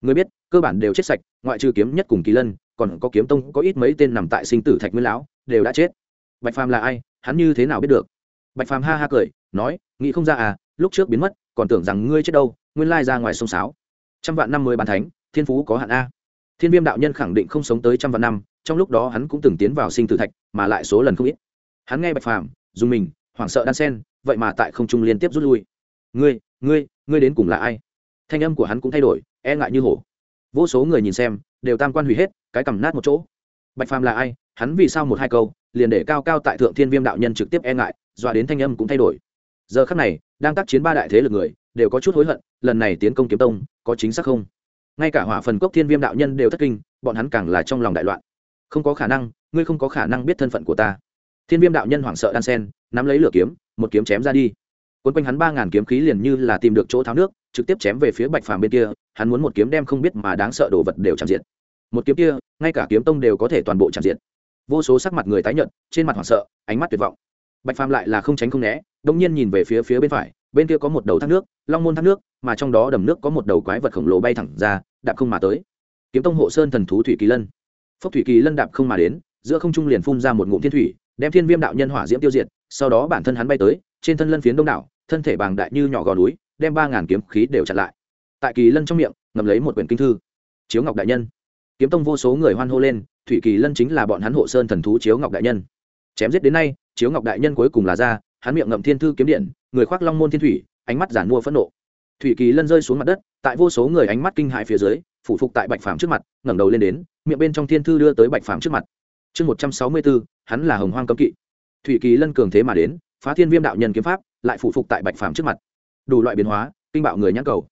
Ngươi biết, cơ bản đều chết sạch, ngoại trừ kiếm nhất cùng kỳ lân còn có kiếm tông có ít mấy tên nằm tại sinh tử thạch nguyên lão, đều đã chết. Bạch phàm là ai? Hắn như thế nào biết được? Bạch phàm ha ha cười, nói, nghĩ không ra à lúc trước biến mất, còn tưởng rằng ngươi chết đâu, nguyên lai ra ngoài sông sáo. Trăm vạn năm mới bàn thánh, thiên phú có hạn a. Thiên viêm đạo nhân khẳng định không sống tới trăm vạn năm, trong lúc đó hắn cũng từng tiến vào sinh tử thạch, mà lại số lần không ít. Hắn nghe bạch phàm, dùng mình, hoảng sợ đan sen, vậy mà tại không trung liên tiếp rút lui. Ngươi ngươi ngươi đến cùng là ai? Thanh âm của hắn cũng thay đổi e ngại như hổ. Vô số người nhìn xem, đều tam quan hủy hết cái cầm nát một chỗ. Bạch phàm là ai? Hắn vì sao một hai câu, liền để cao cao tại thượng thiên viêm đạo nhân trực tiếp e ngại, dọa đến thanh âm cũng thay đổi. Giờ khắc này, đang tác chiến ba đại thế lực người, đều có chút hối hận, lần này tiến công kiếm tông, có chính xác không? Ngay cả hỏa phần cốc thiên viêm đạo nhân đều thất kinh, bọn hắn càng là trong lòng đại loạn. Không có khả năng, ngươi không có khả năng biết thân phận của ta. Thiên viêm đạo nhân hoảng sợ đan sen, nắm lấy lửa kiếm, một kiếm chém ra đi. Quấn quanh hắn ba ngàn kiếm khí liền như là tìm được chỗ tháo nước, trực tiếp chém về phía bạch phàm bên kia, hắn muốn một kiếm đem không biết mà đáng sợ đồ vật đều chạm diện. Một kiếm kia ngay cả kiếm tông đều có thể toàn bộ tràn diện. Vô số sắc mặt người tái nhợt, trên mặt hoảng sợ, ánh mắt tuyệt vọng. Bạch phàm lại là không tránh không né đông nhiên nhìn về phía phía bên phải, bên kia có một đầu thác nước, long môn thác nước, mà trong đó đầm nước có một đầu quái vật khổng lồ bay thẳng ra, đạp không mà tới. Kiếm tông hộ sơn thần thú thủy kỳ lân. Phốc thủy kỳ lân đạp không mà đến, giữa không trung liền phun ra một ngụm thiên thủy, đem thiên viêm đạo nhân hỏa diễm tiêu diệt, sau đó bản thân hắn bay tới, trên thân lân phiến đông đảo, thân thể bàng đại như nhỏ gò núi, đem ba ngàn kiếm khí đều chặn lại. Tại kỳ lân trong miệng ngầm lấy một quyển kinh thư. Chiếu ngọc đại nhân kiếm tông vô số người hoan hô lên, thủy kỳ lân chính là bọn hắn hộ sơn thần thú chiếu ngọc đại nhân. Chém giết đến nay, chiếu ngọc đại nhân cuối cùng là ra, hắn miệng ngậm thiên thư kiếm điện, người khoác long môn thiên thủy, ánh mắt giản mua phẫn nộ. Thủy kỳ lân rơi xuống mặt đất, tại vô số người ánh mắt kinh hại phía dưới, phủ phục tại bạch phàm trước mặt, ngẩng đầu lên đến, miệng bên trong thiên thư đưa tới bạch phàm trước mặt. Chương một trăm sáu mươi bốn, hắn là hồng hoang cấm kỵ. Thủy kỳ lân cường thế mà đến, phá thiên viêm đạo nhân kiếm pháp, lại phủ phục tại bạch phàm trước mặt. Đủ loại biến hóa, kinh bạo người nhãn cầu.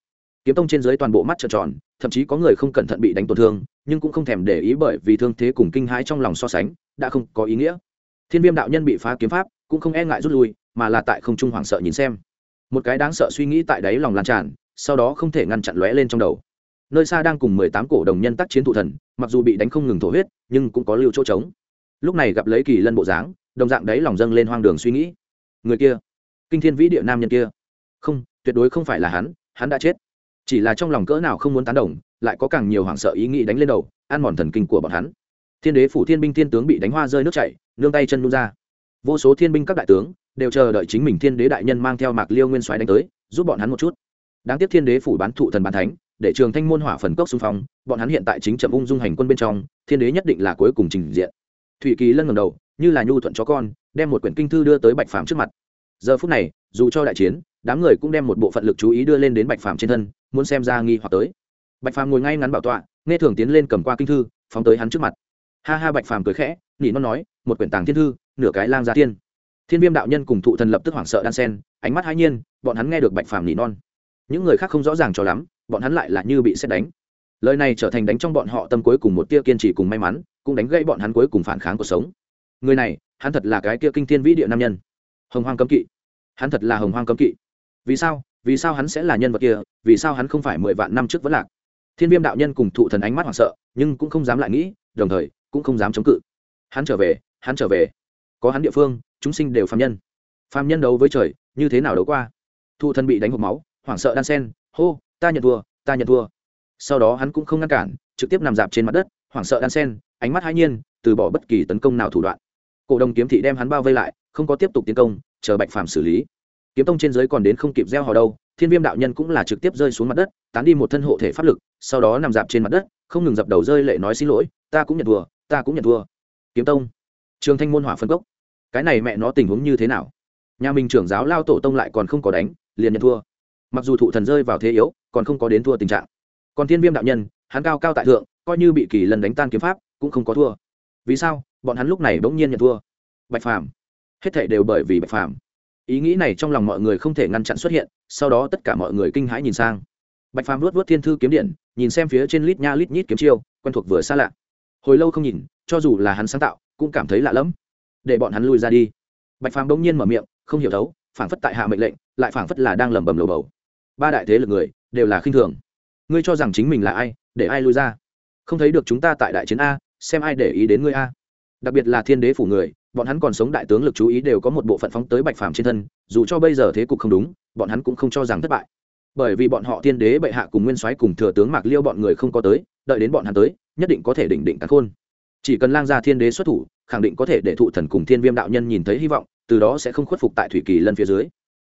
Kiếm tông trên dưới toàn bộ mắt trợn tròn, thậm chí có người không cẩn thận bị đánh tổn thương nhưng cũng không thèm để ý bởi vì thương thế cùng kinh hãi trong lòng so sánh, đã không có ý nghĩa. Thiên viêm đạo nhân bị phá kiếm pháp, cũng không e ngại rút lui, mà là tại không trung hoảng sợ nhìn xem. Một cái đáng sợ suy nghĩ tại đáy lòng lan tràn, sau đó không thể ngăn chặn lóe lên trong đầu. Nơi xa đang cùng mười tám cổ đồng nhân tác chiến thụ thần, mặc dù bị đánh không ngừng thổ huyết, nhưng cũng có lưu chỗ trống. Lúc này gặp lấy kỳ lân bộ dáng, đồng dạng đấy lòng dâng lên hoang đường suy nghĩ. Người kia, kinh thiên vĩ địa nam nhân kia. Không, tuyệt đối không phải là hắn hắn đã chết chỉ là trong lòng cỡ nào không muốn tán đồng, lại có càng nhiều hoảng sợ ý nghĩ đánh lên đầu, ăn mòn thần kinh của bọn hắn. Thiên đế phủ thiên binh thiên tướng bị đánh hoa rơi nước chảy, nương tay chân nôn ra. Vô số thiên binh các đại tướng đều chờ đợi chính mình thiên đế đại nhân mang theo mạc liêu nguyên soái đánh tới, giúp bọn hắn một chút. Đáng tiếc thiên đế phủ bán thụ thần bán thánh, để trường thanh môn hỏa phần cốc xung phong, bọn hắn hiện tại chính chậm ung dung hành quân bên trong, thiên đế nhất định là cuối cùng trình diện. Thụy kỳ lân ngầm đầu, như là nhu thuận chó con, đem một quyển kinh thư đưa tới bạch phàm trước mặt. Giờ phút này, dù cho đại chiến đám người cũng đem một bộ phận lực chú ý đưa lên đến bạch phàm trên thân, muốn xem ra nghi hoặc tới. Bạch phàm ngồi ngay ngắn bảo tọa, nghe thường tiến lên cầm qua kinh thư, phóng tới hắn trước mặt. Ha ha, bạch phàm cười khẽ nhị non nói, một quyển tàng thiên thư, nửa cái lang gia tiên. thiên viêm đạo nhân cùng thụ thần lập tức hoảng sợ đan sen, ánh mắt hai nhiên, bọn hắn nghe được bạch phàm nỉ non. Những người khác không rõ ràng cho lắm, bọn hắn lại là như bị xét đánh. Lời này trở thành đánh trong bọn họ tâm cuối cùng một tia kiên trì cùng may mắn, cũng đánh gãy bọn hắn cuối cùng phản kháng cuộc sống. Người này, hắn thật là cái kia kinh thiên vĩ địa nam nhân. Hồng hoang cấm kỵ. Hắn thật là hồng hoang cấm kỵ vì sao vì sao hắn sẽ là nhân vật kia, vì sao hắn không phải mười vạn năm trước vẫn lạc? Thiên viêm đạo nhân cùng thụ thần ánh mắt hoảng sợ, nhưng cũng không dám lại nghĩ, đồng thời, cũng không dám chống cự. Hắn trở về, hắn trở về. Có hắn địa phương, chúng sinh đều phạm nhân. Phạm nhân đấu với trời, như thế nào đấu qua? Thụ thần bị đánh hộp máu, hoảng sợ đan sen, hô, ta nhận thua, ta nhận thua. Sau đó hắn cũng không ngăn cản, trực tiếp nằm dạp trên mặt đất, hoảng sợ đan sen, ánh mắt hai nhiên, từ bỏ bất kỳ tấn công nào thủ đoạn. Cổ đồng kiếm thị đem hắn bao vây lại, không có tiếp tục tiến công, chờ bạch phàm xử lý kiếm tông trên giới còn đến không kịp gieo hò đâu, thiên viêm đạo nhân cũng là trực tiếp rơi xuống mặt đất, tán đi một thân hộ thể pháp lực, sau đó nằm dạp trên mặt đất, không ngừng dập đầu rơi lệ nói xin lỗi, ta cũng nhận thua, ta cũng nhận thua. Kiếm tông, trường thanh môn hỏa phân cốc. Cái này mẹ nó tình huống như thế nào? Nhà mình trưởng giáo lao tổ tông lại còn không có đánh, liền nhận thua. Mặc dù thụ thần rơi vào thế yếu, còn không có đến thua tình trạng. Còn thiên viêm đạo nhân, hắn cao cao tại thượng, coi như bị kỳ lần đánh tan kiếm pháp, cũng không có thua. Vì sao? Bọn hắn lúc này bỗng nhiên nhận thua. Bạch phàm. Hết thể đều bởi vì bạch phàm ý nghĩ này trong lòng mọi người không thể ngăn chặn xuất hiện, sau đó tất cả mọi người kinh hãi nhìn sang. Bạch phàm luốt vớt thiên thư kiếm điện, nhìn xem phía trên lít nha lít nhít kiếm chiêu, quen thuộc vừa xa lạ. Hồi lâu không nhìn, cho dù là hắn sáng tạo, cũng cảm thấy lạ lẫm. Để bọn hắn lui ra đi. Bạch phàm đông nhiên mở miệng, không hiểu thấu, phảng phất tại hạ mệnh lệnh, lại phảng phất là đang lẩm bẩm lầu bầu. Ba đại thế lực người, đều là khinh thường. Ngươi cho rằng chính mình là ai, để ai lui ra? Không thấy được chúng ta tại đại chiến a, xem ai để ý đến ngươi a. Đặc biệt là thiên đế phủ người bọn hắn còn sống đại tướng lực chú ý đều có một bộ phận phóng tới bạch phàm trên thân, dù cho bây giờ thế cục không đúng, bọn hắn cũng không cho rằng thất bại. Bởi vì bọn họ tiên đế bệ hạ cùng nguyên soái cùng thừa tướng mạc liêu bọn người không có tới, đợi đến bọn hắn tới, nhất định có thể đỉnh đỉnh cắn khôn. Chỉ cần lang gia thiên đế xuất thủ, khẳng định có thể để thụ thần cùng thiên viêm đạo nhân nhìn thấy hy vọng, từ đó sẽ không khuất phục tại thủy kỳ lân phía dưới.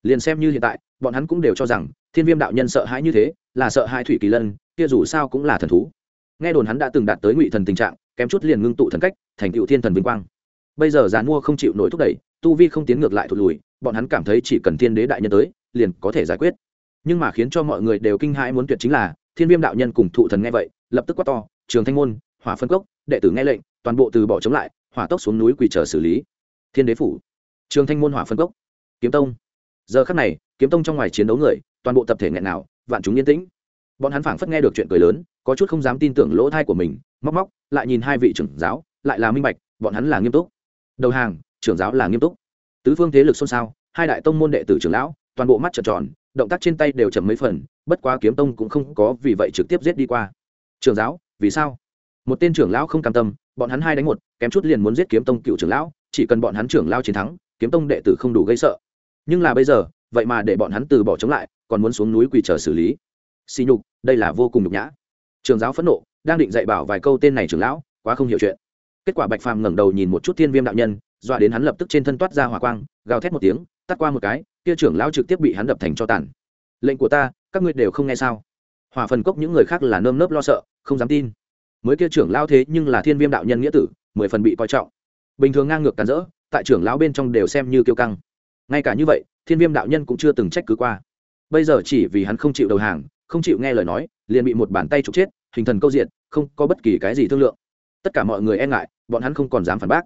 Liền xem như hiện tại, bọn hắn cũng đều cho rằng, thiên viêm đạo nhân sợ hãi như thế, là sợ hai thủy kỳ lân, kia dù sao cũng là thần thú. Nghe đồn hắn đã từng đạt tới ngụy thần tình trạng, kém chút liền ngưng tụ thần cách, thành cựu thiên thần vinh quang bây giờ giàn mua không chịu nổi thúc đẩy, tu vi không tiến ngược lại thụt lùi, bọn hắn cảm thấy chỉ cần thiên đế đại nhân tới, liền có thể giải quyết. Nhưng mà khiến cho mọi người đều kinh hãi muốn tuyệt chính là, thiên viêm đạo nhân cùng thụ thần nghe vậy, lập tức quát to, trường thanh môn, hỏa phân cốc, đệ tử nghe lệnh, toàn bộ từ bỏ chống lại, hỏa tốc xuống núi quỳ chờ xử lý. Thiên đế phủ, trường thanh môn, hỏa phân cốc, kiếm tông. Giờ khắc này, kiếm tông trong ngoài chiến đấu người, toàn bộ tập thể nghẹn nào, vạn chúng yên tĩnh. Bọn hắn phảng phất nghe được chuyện cười lớn, có chút không dám tin tưởng lỗ thai của mình, móc móc, lại nhìn hai vị trưởng giáo, lại là minh bạch, bọn hắn là nghiêm túc đầu hàng, trưởng giáo là nghiêm túc. Tứ phương thế lực xôn xao, hai đại tông môn đệ tử trưởng lão, toàn bộ mắt trợn tròn, động tác trên tay đều chậm mấy phần, bất quá kiếm tông cũng không có vì vậy trực tiếp giết đi qua. Trưởng giáo, vì sao? Một tên trưởng lão không cam tâm, bọn hắn hai đánh một, kém chút liền muốn giết kiếm tông cựu trưởng lão, chỉ cần bọn hắn trưởng lao chiến thắng, kiếm tông đệ tử không đủ gây sợ. Nhưng là bây giờ, vậy mà để bọn hắn từ bỏ chống lại, còn muốn xuống núi quỳ chờ xử lý. Xì nhục, đây là vô cùng nhục nhã. Trường giáo phẫn nộ, đang định dạy bảo vài câu tên này trưởng lão, quá không hiểu chuyện kết quả bạch phàm ngẩng đầu nhìn một chút thiên viêm đạo nhân, dọa đến hắn lập tức trên thân toát ra hỏa quang, gào thét một tiếng, tắt qua một cái, kia trưởng lão trực tiếp bị hắn đập thành cho tàn. Lệnh của ta, các ngươi đều không nghe sao? Hỏa phần cốc những người khác là nơm nớp lo sợ, không dám tin. Mới kia trưởng lão thế nhưng là thiên viêm đạo nhân nghĩa tử, mười phần bị coi trọng. Bình thường ngang ngược cản rỡ, tại trưởng lão bên trong đều xem như kiêu căng. Ngay cả như vậy, thiên viêm đạo nhân cũng chưa từng trách cứ qua. Bây giờ chỉ vì hắn không chịu đầu hàng, không chịu nghe lời nói, liền bị một bàn tay trục chết, hình thần câu diện không có bất kỳ cái gì thương lượng. Tất cả mọi người e ngại bọn hắn không còn dám phản bác.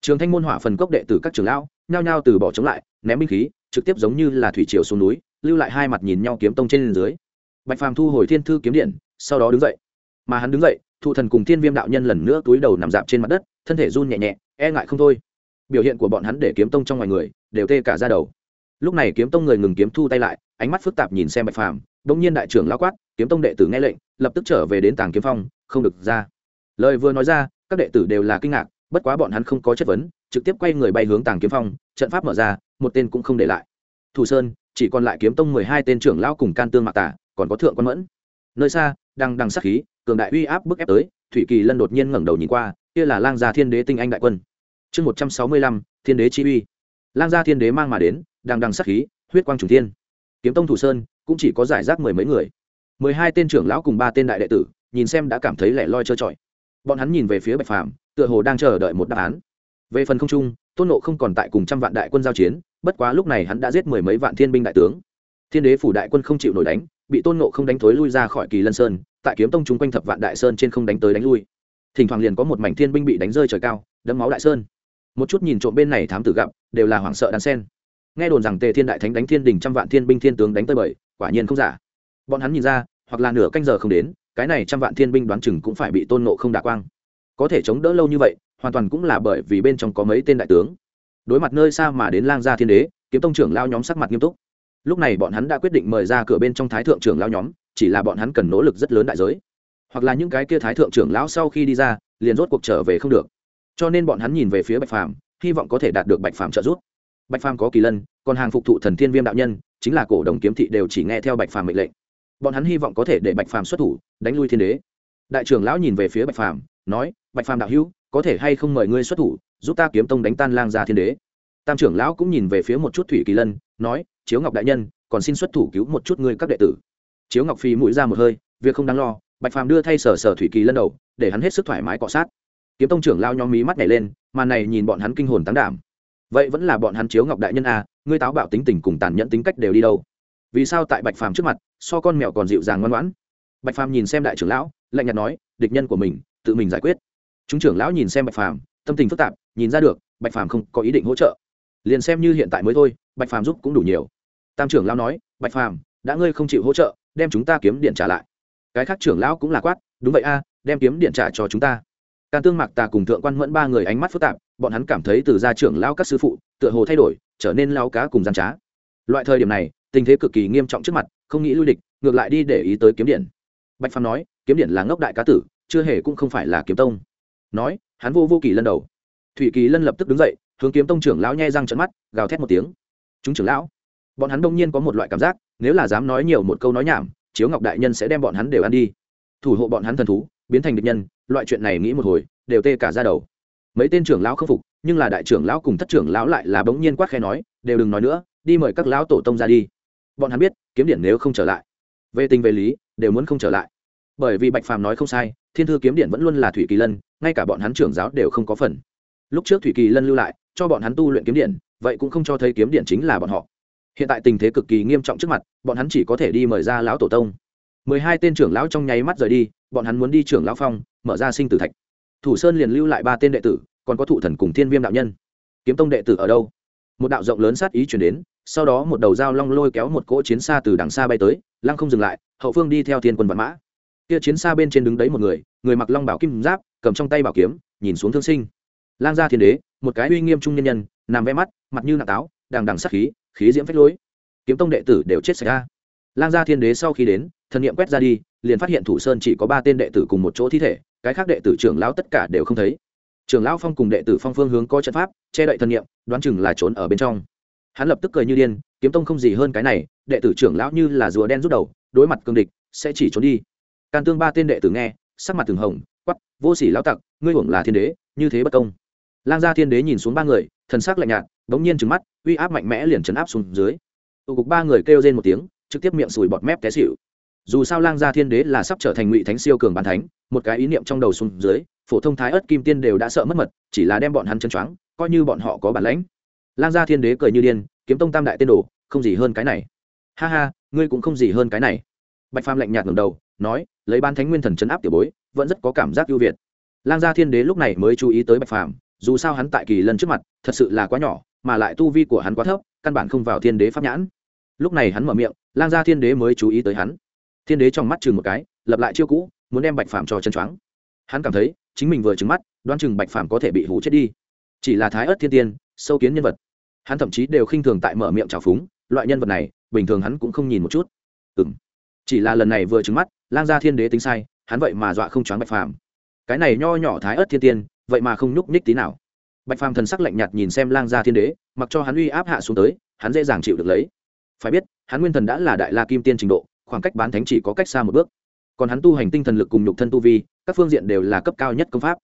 Trường thanh môn hỏa phần cốc đệ tử các trường lão, nhao nhao từ bỏ chống lại, ném binh khí, trực tiếp giống như là thủy triều xuống núi, lưu lại hai mặt nhìn nhau kiếm tông trên dưới. Bạch phàm thu hồi thiên thư kiếm điện, sau đó đứng dậy. Mà hắn đứng dậy, thụ thần cùng thiên viêm đạo nhân lần nữa túi đầu nằm dạp trên mặt đất, thân thể run nhẹ nhẹ e ngại không thôi. Biểu hiện của bọn hắn để kiếm tông trong ngoài người, đều tê cả ra đầu. Lúc này kiếm tông người ngừng kiếm thu tay lại, ánh mắt phức tạp nhìn xem bạch phàm đông nhiên đại trưởng lao quát, kiếm tông đệ tử nghe lệnh, lập tức trở về đến tàng kiếm phong, không được ra. Lời vừa nói ra các đệ tử đều là kinh ngạc, bất quá bọn hắn không có chất vấn, trực tiếp quay người bay hướng tàng kiếm phong, trận pháp mở ra, một tên cũng không để lại. Thủ sơn, chỉ còn lại kiếm tông mười hai tên trưởng lão cùng can tương mạc tả còn có thượng quan mẫn. Nơi xa đang đằng sắc khí, cường đại uy áp bức ép tới, thủy kỳ lân đột nhiên ngẩng đầu nhìn qua, kia là lang gia thiên đế tinh anh đại quân. Chương một trăm sáu mươi lăm, thiên đế chi uy. Lang gia thiên đế mang mà đến đang đằng sắc khí, huyết quang trùng thiên. Kiếm tông thủ sơn cũng chỉ có giải rác mười mấy người. mười hai tên trưởng lão cùng ba tên đại đệ tử, nhìn xem đã cảm thấy lẻ loi trơ trọi bọn hắn nhìn về phía bạch phàm tựa hồ đang chờ đợi một đáp án. Về phần không trung tôn nộ không còn tại cùng trăm vạn đại quân giao chiến bất quá lúc này hắn đã giết mười mấy vạn thiên binh đại tướng. Thiên đế phủ đại quân không chịu nổi đánh bị tôn nộ không đánh thối lui ra khỏi kỳ lân sơn tại kiếm tông chung quanh thập vạn đại sơn trên không đánh tới đánh lui. Thỉnh thoảng liền có một mảnh thiên binh bị đánh rơi trời cao đẫm máu đại sơn. Một chút nhìn trộm bên này thám tử gặp đều là hoảng sợ đan sen. Nghe đồn rằng tề thiên đại thánh đánh thiên đình trăm vạn thiên binh thiên tướng đánh tới bởi, quả nhiên không giả. Bọn hắn nhìn ra hoặc là nửa canh giờ không đến cái này trăm vạn thiên binh đoán chừng cũng phải bị tôn nộ không đả quang. Có thể chống đỡ lâu như vậy, hoàn toàn cũng là bởi vì bên trong có mấy tên đại tướng. Đối mặt nơi xa mà đến lang gia thiên đế, kiếm tông trưởng lao nhóm sắc mặt nghiêm túc. Lúc này bọn hắn đã quyết định mời ra cửa bên trong thái thượng trưởng lao nhóm, chỉ là bọn hắn cần nỗ lực rất lớn đại giới. Hoặc là những cái kia thái thượng trưởng lão sau khi đi ra, liền rốt cuộc trở về không được. Cho nên bọn hắn nhìn về phía bạch phàm, hy vọng có thể đạt được bạch phàm trợ giúp. Bạch phàm có kỳ lân, còn hàng phục thụ thần thiên viêm đạo nhân, chính là cổ đồng kiếm thị đều chỉ nghe theo bạch phàm mệnh lệnh bọn hắn hy vọng có thể để bạch phàm xuất thủ đánh lui thiên đế. Đại trưởng lão nhìn về phía bạch phàm nói bạch phàm đạo hữu có thể hay không mời ngươi xuất thủ giúp ta kiếm tông đánh tan lang gia thiên đế? Tam trưởng lão cũng nhìn về phía một chút thủy kỳ lân nói chiếu ngọc đại nhân còn xin xuất thủ cứu một chút ngươi các đệ tử. Chiếu ngọc phi mũi ra một hơi việc không đáng lo bạch phàm đưa thay sở sở thủy kỳ lân đầu để hắn hết sức thoải mái cọ sát. Kiếm tông trưởng lao nhóm mí mắt nhảy lên màn này nhìn bọn hắn kinh hồn tán đảm. Vậy vẫn là bọn hắn chiếu ngọc đại nhân a à, ngươi táo bạo tính tình cùng tàn nhẫn tính cách đều đi đâu? Vì sao tại bạch phàm trước mặt, so con mèo còn dịu dàng ngoan ngoãn? Bạch phàm nhìn xem đại trưởng lão, lạnh nhạt nói, địch nhân của mình, tự mình giải quyết. Chúng trưởng lão nhìn xem bạch phàm, tâm tình phức tạp, nhìn ra được, bạch phàm không có ý định hỗ trợ. Liền xem như hiện tại mới thôi, bạch phàm giúp cũng đủ nhiều. Tam trưởng lão nói, bạch phàm, đã ngươi không chịu hỗ trợ, đem chúng ta kiếm điện trả lại. Cái khác trưởng lão cũng là quát, đúng vậy a, đem kiếm điện trả cho chúng ta. Can tương mạc tà cùng thượng quan mẫn ba người ánh mắt phức tạp, bọn hắn cảm thấy từ gia trưởng lão các sư phụ, tựa hồ thay đổi, trở nên lao cá cùng gian trá. Loại thời điểm này tình thế cực kỳ nghiêm trọng trước mặt, không nghĩ lui địch, ngược lại đi để ý tới kiếm điện. Bạch phàm nói, kiếm điện là ngốc đại cá tử, chưa hề cũng không phải là kiếm tông. Nói, hắn vô vô kỳ lân đầu. Thủy kỳ lân lập tức đứng dậy, hướng kiếm tông trưởng lão nhai răng trận mắt, gào thét một tiếng. Chúng trưởng lão. Bọn hắn đông nhiên có một loại cảm giác, nếu là dám nói nhiều một câu nói nhảm, chiếu ngọc đại nhân sẽ đem bọn hắn đều ăn đi. Thủ hộ bọn hắn thần thú, biến thành địch nhân, loại chuyện này nghĩ một hồi, đều tê cả ra đầu. Mấy tên trưởng lão không phục, nhưng là đại trưởng lão cùng thất trưởng lão lại là bỗng nhiên quát khe nói, đều đừng nói nữa, đi mời các lão tổ tông ra đi bọn hắn biết, kiếm điện nếu không trở lại, về tình về lý, đều muốn không trở lại. Bởi vì bạch phàm nói không sai, thiên thư kiếm điện vẫn luôn là thủy kỳ lân, ngay cả bọn hắn trưởng giáo đều không có phần. Lúc trước thủy kỳ lân lưu lại, cho bọn hắn tu luyện kiếm điện, vậy cũng không cho thấy kiếm điện chính là bọn họ. Hiện tại tình thế cực kỳ nghiêm trọng trước mặt, bọn hắn chỉ có thể đi mời ra lão tổ tông. Mười hai tên trưởng lão trong nháy mắt rời đi, bọn hắn muốn đi trưởng lão phong, mở ra sinh tử thạch. Thủ sơn liền lưu lại ba tên đệ tử, còn có thụ thần cùng thiên viêm đạo nhân. Kiếm tông đệ tử ở đâu? Một đạo rộng lớn sát ý chuyển đến sau đó một đầu dao long lôi kéo một cỗ chiến xa từ đằng xa bay tới, lăng không dừng lại, hậu phương đi theo thiên quân vạn mã. Kia chiến xa bên trên đứng đấy một người người mặc long bảo kim giáp, cầm trong tay bảo kiếm, nhìn xuống thương sinh. Lang gia thiên đế, một cái uy nghiêm trung nhân nhân, nằm vẽ mắt, mặt như nạ táo, đằng đằng sắc khí khí diễm phách lối. Kiếm tông đệ tử đều chết sạch ra. Lang gia thiên đế sau khi đến, thần nghiệm quét ra đi, liền phát hiện thủ sơn chỉ có ba tên đệ tử cùng một chỗ thi thể, cái khác đệ tử trưởng lão tất cả đều không thấy. Trưởng lão phong cùng đệ tử phong phương hướng có trận pháp, che đậy thần nghiệm đoán chừng là trốn ở bên trong hắn lập tức cười như điên, kiếm tông không gì hơn cái này, đệ tử trưởng lão như là rùa đen rút đầu, đối mặt cương địch, sẽ chỉ trốn đi. Can tương ba tên đệ tử nghe, sắc mặt từng hồng quắp vô sỉ lão tặc, ngươi hưởng là thiên đế, như thế bất công. Lang gia thiên đế nhìn xuống ba người, thần sắc lạnh nhạt, bỗng nhiên trừng mắt, uy áp mạnh mẽ liền chấn áp xuống dưới. Tụ cục ba người kêu lên một tiếng, trực tiếp miệng sùi bọt mép té xịu dù sao lang gia thiên đế là sắp trở thành ngụy thánh siêu cường bản thánh, một cái ý niệm trong đầu xuống dưới, phổ thông thái ớt kim tiên đều đã sợ mất mật, chỉ là đem bọn hắn chân choáng, coi như bọn họ có bản lãnh lang gia thiên đế cười như điên, kiếm tông tam đại tiên đồ, không gì hơn cái này. Ha ha, ngươi cũng không gì hơn cái này. Bạch phàm lạnh nhạt ngầm đầu, nói, lấy ban thánh nguyên thần chấn áp tiểu bối, vẫn rất có cảm giác ưu việt. Lang gia thiên đế lúc này mới chú ý tới bạch phàm, dù sao hắn tại kỳ lần trước mặt, thật sự là quá nhỏ, mà lại tu vi của hắn quá thấp, căn bản không vào thiên đế pháp nhãn. Lúc này hắn mở miệng, lang gia thiên đế mới chú ý tới hắn. Thiên đế trong mắt chừng một cái, lập lại chiêu cũ, muốn đem bạch phàm cho chân choáng. Hắn cảm thấy, chính mình vừa trứng mắt, đoán chừng bạch phàm có thể bị hủ chết đi chỉ là thái ớt thiên tiên, sâu kiến nhân vật. Hắn thậm chí đều khinh thường tại mở miệng trào phúng, loại nhân vật này, bình thường hắn cũng không nhìn một chút. Ừ m chỉ là lần này vừa trứng mắt, lang gia thiên đế tính sai, hắn vậy mà dọa không choáng bạch phàm. Cái này nho nhỏ thái ớt thiên tiên, vậy mà không nhúc nhích tí nào. Bạch phàm thần sắc lạnh nhạt nhìn xem lang gia thiên đế, mặc cho hắn uy áp hạ xuống tới, hắn dễ dàng chịu được lấy. Phải biết, hắn nguyên thần đã là đại la kim tiên trình độ, khoảng cách bán thánh chỉ có cách xa một bước. Còn hắn tu hành tinh thần lực cùng nhục thân tu vi, các phương diện đều là cấp cao nhất công pháp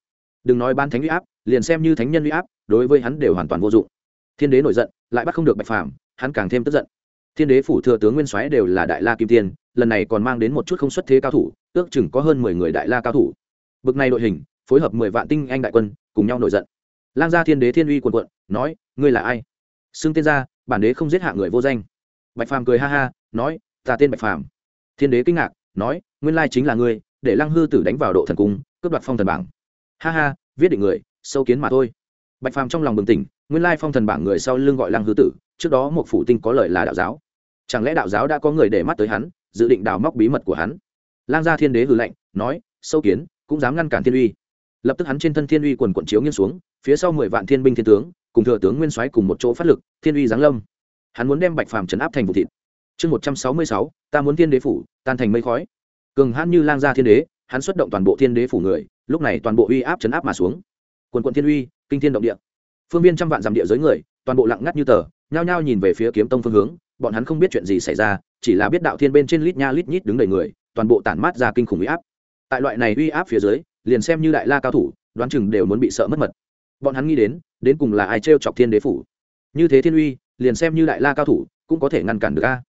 đừng nói bán thánh uy áp liền xem như thánh nhân uy áp đối với hắn đều hoàn toàn vô dụng. Thiên đế nổi giận lại bắt không được bạch phàm hắn càng thêm tức giận. Thiên đế phủ thừa tướng nguyên soái đều là đại la kim tiên lần này còn mang đến một chút không xuất thế cao thủ ước chừng có hơn mười người đại la cao thủ. Bực này đội hình phối hợp mười vạn tinh anh đại quân cùng nhau nổi giận. Lang gia thiên đế thiên uy quần quận nói ngươi là ai? Xưng tên gia, bản đế không giết hạ người vô danh. Bạch phàm cười ha ha nói ta tên bạch phàm. Thiên đế kinh ngạc nói nguyên lai chính là ngươi để lăng hư tử đánh vào độ thần cung cướp đoạt phong thần bảng ha ha, viết định người, sâu kiến mà thôi. Bạch phàm trong lòng bừng tỉnh, nguyên lai phong thần bảng người sau lưng gọi lăng hư tử, trước đó một phủ tinh có lời là đạo giáo. Chẳng lẽ đạo giáo đã có người để mắt tới hắn, dự định đào móc bí mật của hắn? Lang gia thiên đế hừ lạnh, nói, sâu kiến, cũng dám ngăn cản thiên uy. Lập tức hắn trên thân thiên uy quần quận chiếu nghiêng xuống, phía sau mười vạn thiên binh thiên tướng, cùng thừa tướng nguyên soái cùng một chỗ phát lực, thiên uy giáng lâm. Hắn muốn đem bạch phàm trấn áp thành vụ thịt. Chương một trăm sáu mươi sáu, ta muốn thiên đế phủ, tan thành mây khói. Cường hãn như lang gia thiên đế, hắn xuất động toàn bộ thiên đế phủ người lúc này toàn bộ uy áp chấn áp mà xuống. Quần quận thiên uy, kinh thiên động địa. Phương viên trăm vạn dặm địa giới người, toàn bộ lặng ngắt như tờ, nhao nhao nhìn về phía kiếm tông phương hướng, bọn hắn không biết chuyện gì xảy ra, chỉ là biết đạo thiên bên trên lít nha lít nhít đứng đầy người, toàn bộ tản mát ra kinh khủng uy áp. Tại loại này uy áp phía dưới, liền xem như đại la cao thủ, đoán chừng đều muốn bị sợ mất mật. Bọn hắn nghĩ đến đến cùng là ai trêu chọc thiên đế phủ? Như thế thiên uy, liền xem như đại la cao thủ, cũng có thể ngăn cản được a.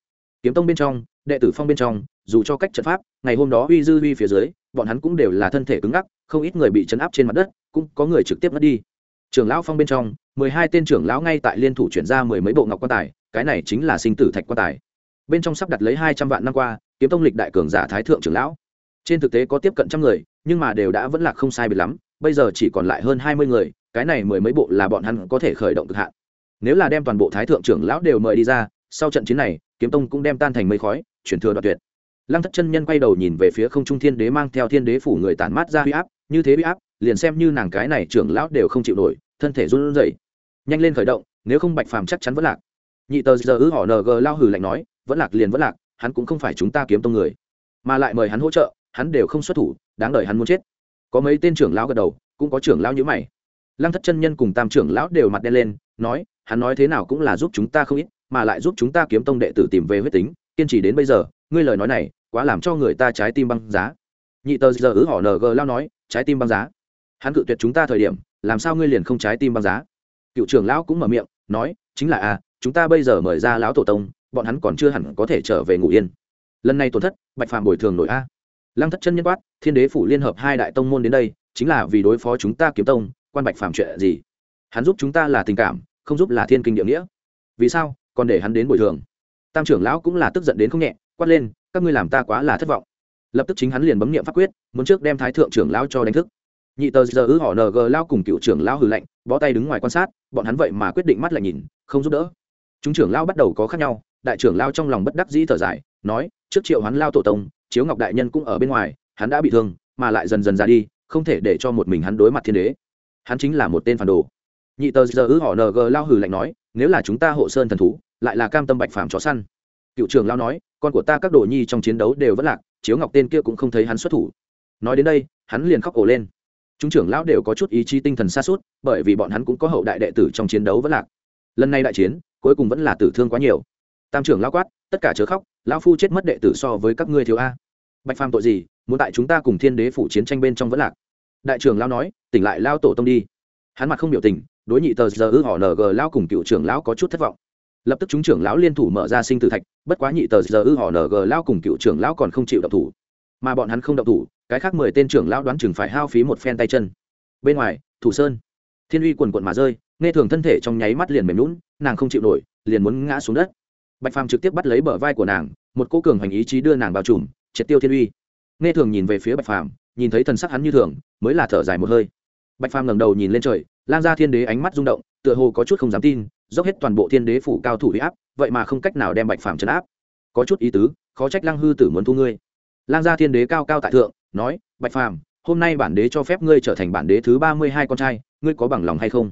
Kiếm tông bên trong, đệ tử phong bên trong, dù cho cách trận pháp, ngày hôm đó uy dư uy phía dưới, bọn hắn cũng đều là thân thể cứng ngắc không ít người bị chấn áp trên mặt đất, cũng có người trực tiếp mất đi. Trưởng lão phong bên trong, mười hai tên trưởng lão ngay tại liên thủ chuyển ra mười mấy bộ ngọc quan tài, cái này chính là sinh tử thạch quan tài. Bên trong sắp đặt lấy hai trăm vạn năm qua, kiếm tông lịch đại cường giả thái thượng trưởng lão. Trên thực tế có tiếp cận trăm người, nhưng mà đều đã vẫn là không sai biệt lắm, bây giờ chỉ còn lại hơn hai mươi người, cái này mười mấy bộ là bọn hắn có thể khởi động cực hạn. Nếu là đem toàn bộ thái thượng trưởng lão đều mời đi ra, sau trận chiến này, kiếm tông cũng đem tan thành mây khói, chuyển thừa đoạt tuyệt. Lăng thất chân nhân quay đầu nhìn về phía không trung thiên đế mang theo thiên đế phủ người tản mát ra huy áp như thế bị áp, liền xem như nàng cái này trưởng lão đều không chịu nổi, thân thể run rẩy. Nhanh lên khởi động, nếu không bạch phàm chắc chắn vẫn lạc. Nhị tờ giờ ư họ ng lao hử lạnh nói, vẫn lạc liền vẫn lạc, hắn cũng không phải chúng ta kiếm tông người. Mà lại mời hắn hỗ trợ, hắn đều không xuất thủ, đáng đời hắn muốn chết. Có mấy tên trưởng lão gật đầu, cũng có trưởng lão như mày. Lăng thất chân nhân cùng tam trưởng lão đều mặt đen lên, nói, hắn nói thế nào cũng là giúp chúng ta không ít, mà lại giúp chúng ta kiếm tông đệ tử tìm về huyết tính, kiên trì đến bây giờ, ngươi lời nói này, quá làm cho người ta trái tim băng giá. Nhị tờ giờ ứ họ ng lao nói trái tim băng giá. Hắn cự tuyệt chúng ta thời điểm làm sao ngươi liền không trái tim băng giá? Cựu trưởng lão cũng mở miệng nói chính là a à, chúng ta bây giờ mời ra lão tổ tông bọn hắn còn chưa hẳn có thể trở về ngủ yên. Lần này tổn thất bạch phàm bồi thường nội a. Lăng thất chân nhân quát thiên đế phủ liên hợp hai đại tông môn đến đây chính là vì đối phó chúng ta kiếm tông quan bạch phàm chuyện gì? Hắn giúp chúng ta là tình cảm không giúp là thiên kinh địa nghĩa. Vì sao? Còn để hắn đến bồi thường. Tam trưởng lão cũng là tức giận đến không nhẹ quát lên các ngươi làm ta quá là thất vọng lập tức chính hắn liền bấm nghiệm pháp quyết, muốn trước đem thái thượng trưởng lão cho đánh thức. Nhị tờ giờ ư họ ng lao cùng cựu trưởng lão hư lạnh, bó tay đứng ngoài quan sát, bọn hắn vậy mà quyết định mắt lại nhìn, không giúp đỡ. Chúng trưởng lão bắt đầu có khác nhau, đại trưởng lao trong lòng bất đắc dĩ thở dài, nói, trước triệu hắn lao tổ tông, chiếu ngọc đại nhân cũng ở bên ngoài, hắn đã bị thương, mà lại dần dần ra đi, không thể để cho một mình hắn đối mặt thiên đế. Hắn chính là một tên phản đồ. Nhị tờ giờ ư họ ng lao hừ lạnh nói, nếu là chúng ta hộ sơn thần thú, lại là cam tâm bạch phàm chó săn. Cựu trưởng lao nói, con của ta các đồ nhi trong chiến đấu đều vẫn lạc chiếu ngọc tên kia cũng không thấy hắn xuất thủ. Nói đến đây, hắn liền khóc ổ lên. Chúng trưởng lão đều có chút ý chí tinh thần xa suốt bởi vì bọn hắn cũng có hậu đại đệ tử trong chiến đấu vẫn lạc. Lần này đại chiến, cuối cùng vẫn là tử thương quá nhiều. Tam trưởng lão quát, tất cả chớ khóc, lão phu chết mất đệ tử so với các ngươi thiếu a. Bạch phàm tội gì, muốn tại chúng ta cùng thiên đế phủ chiến tranh bên trong vẫn lạc. Đại trưởng lão nói, tỉnh lại lao tổ tông đi. Hắn mặt không biểu tình, đối nhị tờ giờ ư họ ng lao cùng cựu trưởng lão có chút thất vọng lập tức chúng trưởng lão liên thủ mở ra sinh tử thạch, bất quá nhị tờ giờ ư họ ng lao cùng cựu trưởng lão còn không chịu động thủ. Mà bọn hắn không động thủ, cái khác mười tên trưởng lão đoán chừng phải hao phí một phen tay chân. Bên ngoài, thủ sơn. Thiên uy quần quận mà rơi, nghe thường thân thể trong nháy mắt liền mềm lún nàng không chịu nổi, liền muốn ngã xuống đất. Bạch phàm trực tiếp bắt lấy bờ vai của nàng, một cô cường hành ý chí đưa nàng vào trùm, triệt tiêu thiên uy. Nghe thường nhìn về phía bạch phàm, nhìn thấy thần sắc hắn như thường, mới là thở dài một hơi. Bạch phàm ngẩng đầu nhìn lên trời lan ra thiên đế ánh mắt rung động, tựa hồ có chút không dám tin dốc hết toàn bộ thiên đế phủ cao thủ huy áp, vậy mà không cách nào đem bạch phàm trấn áp. Có chút ý tứ, khó trách lăng hư tử muốn thu ngươi. Lang gia thiên đế cao cao tại thượng, nói, bạch phàm, hôm nay bản đế cho phép ngươi trở thành bản đế thứ ba mươi hai con trai, ngươi có bằng lòng hay không?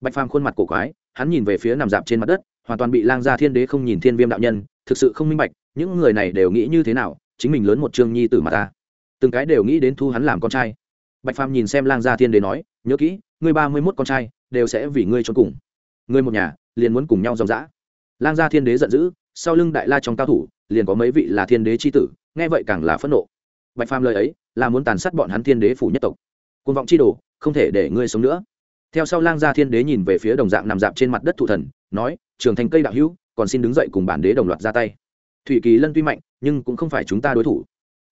Bạch phàm khuôn mặt cổ quái, hắn nhìn về phía nằm dạp trên mặt đất, hoàn toàn bị lang gia thiên đế không nhìn thiên viêm đạo nhân, thực sự không minh bạch, những người này đều nghĩ như thế nào, chính mình lớn một trương nhi tử mà ta. Từng cái đều nghĩ đến thu hắn làm con trai. Bạch phàm nhìn xem lang gia thiên đế nói, nhớ kỹ, ngươi ba mươi mốt con trai, đều sẽ vì ngươi trốn cùng ngươi một nhà liền muốn cùng nhau dòng dã. Lang gia thiên đế giận dữ, sau lưng đại la trong cao thủ, liền có mấy vị là thiên đế c h i tử, nghe vậy càng là phẫn nộ. Bạch phàm lời ấy là muốn tàn sát bọn hắn thiên đế phủ nhất tộc. Côn vọng chi đồ, không thể để ngươi sống nữa. Theo sau lang gia thiên đế nhìn về phía đồng dạng nằm dạp trên mặt đất thụ thần, nói, trường thành cây đạo hữu, còn xin đứng dậy cùng bản đế đồng loạt ra tay. Thủy kỳ lân tuy mạnh, nhưng cũng không phải chúng ta đối thủ.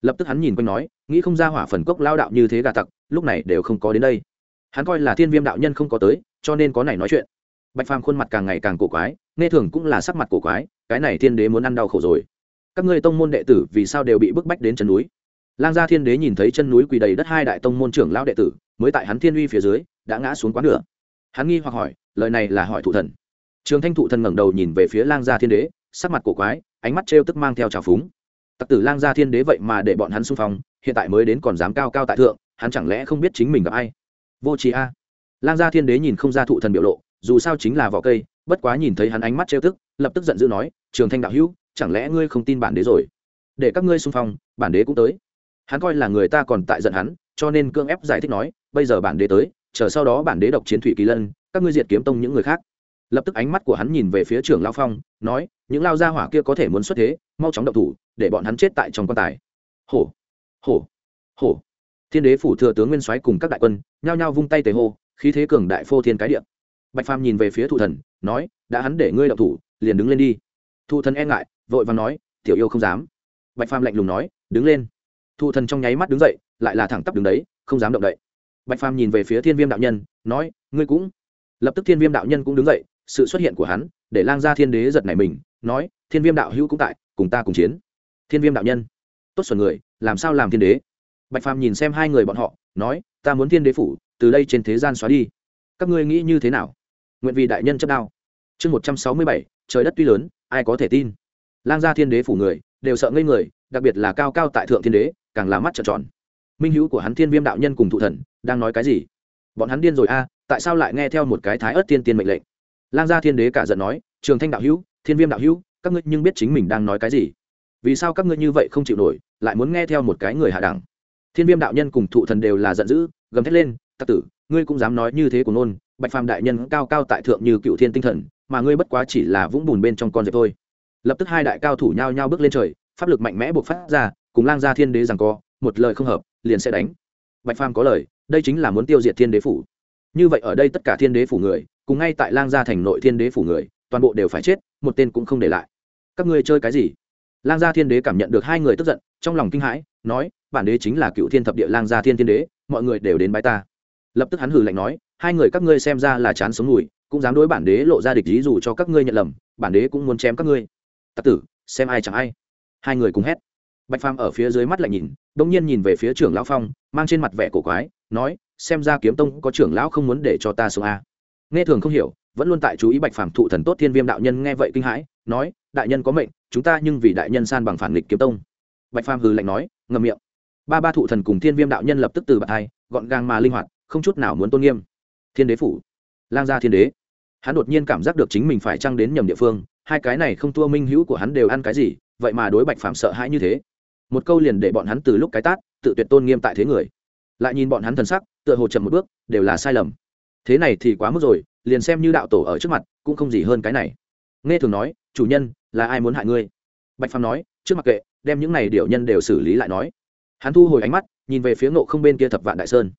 Lập tức hắn nhìn quanh nói, nghĩ không ra hỏa phần cốc lao đạo như thế gà tặc, lúc này đều không có đến đây. Hắn coi là thiên viêm đạo nhân không có tới, cho nên có này nói chuyện bạch phàm khuôn mặt càng ngày càng cổ quái, nghe thường cũng là sắc mặt cổ quái, cái này thiên đế muốn ăn đau khổ rồi. Các ngươi tông môn đệ tử vì sao đều bị bức bách đến chân núi? Lang gia thiên đế nhìn thấy chân núi quỳ đầy đất hai đại tông môn trưởng lão đệ tử, mới tại hắn thiên uy phía dưới, đã ngã xuống quá nửa hắn nghi hoặc hỏi, lời này là hỏi thụ thần. Trường thanh thụ thần ngẩng đầu nhìn về phía lang gia thiên đế, sắc mặt cổ quái, ánh mắt trêu tức mang theo trào phúng. Tặc tử lang gia thiên đế vậy mà để bọn hắn xung phong, hiện tại mới đến còn dám cao cao tại thượng, hắn chẳng lẽ không biết chính mình gặp ai? Vô trí a. Lang gia thiên đế nhìn không ra thụ thần biểu lộ dù sao chính là vỏ cây, bất quá nhìn thấy hắn ánh mắt trêu tức, lập tức giận dữ nói, trường thanh đạo hữu, chẳng lẽ ngươi không tin bản đế rồi? Để các ngươi xung phong, bản đế cũng tới. Hắn coi là người ta còn tại giận hắn, cho nên cương ép giải thích nói, bây giờ bản đế tới, chờ sau đó bản đế độc chiến thủy kỳ lân, các ngươi diệt kiếm tông những người khác. Lập tức ánh mắt của hắn nhìn về phía trưởng lao phong, nói, những lao gia hỏa kia có thể muốn xuất thế, mau chóng động thủ, để bọn hắn chết tại trong quan tài. Hổ hổ hổ. Thiên đế phủ thừa tướng nguyên soái cùng các đại quân, nhao nhao vung tay tề hô, khí thế cường đại phô thiên cái địa bạch phàm nhìn về phía thụ thần, nói, đã hắn để ngươi động thủ, liền đứng lên đi. Thụ thần e ngại, vội vàng nói, tiểu yêu không dám. Bạch phàm lạnh lùng nói, đứng lên. Thụ thần trong nháy mắt đứng dậy, lại là thẳng tắp đứng đấy, không dám động đậy. Bạch phàm nhìn về phía thiên viêm đạo nhân, nói, ngươi cũng lập tức thiên viêm đạo nhân cũng đứng dậy, sự xuất hiện của hắn để lang gia thiên đế giật này mình, nói, thiên viêm đạo hữu cũng tại, cùng ta cùng chiến. Thiên viêm đạo nhân, tốt xuẩn người, làm sao làm thiên đế? Bạch phàm nhìn xem hai người bọn họ, nói, ta muốn thiên đế phủ, từ đây trên thế gian xóa đi. Các ngươi nghĩ như thế nào? Nguyện vì đại nhân chấp đao. Chương một trăm sáu mươi bảy, trời đất tuy lớn, ai có thể tin? Lang gia thiên đế phủ người, đều sợ ngây người, đặc biệt là cao cao tại thượng thiên đế, càng là mắt trợn tròn. Minh hữu của hắn thiên viêm đạo nhân cùng thụ thần, đang nói cái gì? Bọn hắn điên rồi a, tại sao lại nghe theo một cái thái ớt tiên tiên mệnh lệnh? Lang gia thiên đế cả giận nói, trường thanh đạo hữu, thiên viêm đạo hữu, các ngươi nhưng biết chính mình đang nói cái gì? Vì sao các ngươi như vậy không chịu nổi, lại muốn nghe theo một cái người hạ đẳng? Thiên viêm đạo nhân cùng thụ thần đều là giận dữ, gầm thét lên, tặc tử, ngươi cũng dám nói như thế của nôn bạch phàm đại nhân cao cao tại thượng như cựu thiên tinh thần, mà ngươi bất quá chỉ là vũng bùn bên trong con dẹp thôi. Lập tức hai đại cao thủ nhao nhao bước lên trời, pháp lực mạnh mẽ buộc phát ra, cùng lang gia thiên đế rằng co, một lời không hợp, liền sẽ đánh. Bạch phàm có lời, đây chính là muốn tiêu diệt thiên đế phủ. Như vậy ở đây tất cả thiên đế phủ người, cùng ngay tại lang gia thành nội thiên đế phủ người, toàn bộ đều phải chết, một tên cũng không để lại. Các ngươi chơi cái gì? Lang gia thiên đế cảm nhận được hai người tức giận, trong lòng kinh hãi, nói, bản đế chính là cựu thiên thập địa lang gia thiên thiên đế, mọi người đều đến bái ta lập tức hắn hừ lạnh nói, hai người các ngươi xem ra là chán sống mùi cũng dám đối bản đế lộ ra địch lý dù cho các ngươi nhận lầm, bản đế cũng muốn chém các ngươi. Tặc tử, xem ai chẳng ai. Hai người cùng hét. Bạch phàm ở phía dưới mắt lại nhìn đông nhiên nhìn về phía trưởng lão phong, mang trên mặt vẻ cổ quái, nói, xem ra kiếm tông có trưởng lão không muốn để cho ta sống a. Nghe thường không hiểu, vẫn luôn tại chú ý bạch phàm thụ thần tốt thiên viêm đạo nhân nghe vậy kinh hãi, nói, đại nhân có mệnh, chúng ta nhưng vì đại nhân san bằng phản nghịch kiếm tông. Bạch phàm hừ lạnh nói ngầm miệng. Ba ba thụ thần cùng thiên viêm đạo nhân lập tức từ bạc hai, gọn gàng mà linh hoạt không chút nào muốn tôn nghiêm. Thiên đế phủ. Lang gia thiên đế. Hắn đột nhiên cảm giác được chính mình phải trăng đến nhầm địa phương, hai cái này không thua minh hữu của hắn đều ăn cái gì, vậy mà đối bạch phàm sợ hãi như thế. Một câu liền để bọn hắn từ lúc cái tát, tự tuyệt tôn nghiêm tại thế người. Lại nhìn bọn hắn thần sắc, tựa hồ chậm một bước, đều là sai lầm. Thế này thì quá mức rồi, liền xem như đạo tổ ở trước mặt, cũng không gì hơn cái này. Nghe thường nói, chủ nhân, là ai muốn hại ngươi? Bạch phàm nói, trước mặt kệ, đem những này điệu nhân đều xử lý lại nói. Hắn thu hồi ánh mắt, nhìn về phía ngộ không bên kia thập vạn đại sơn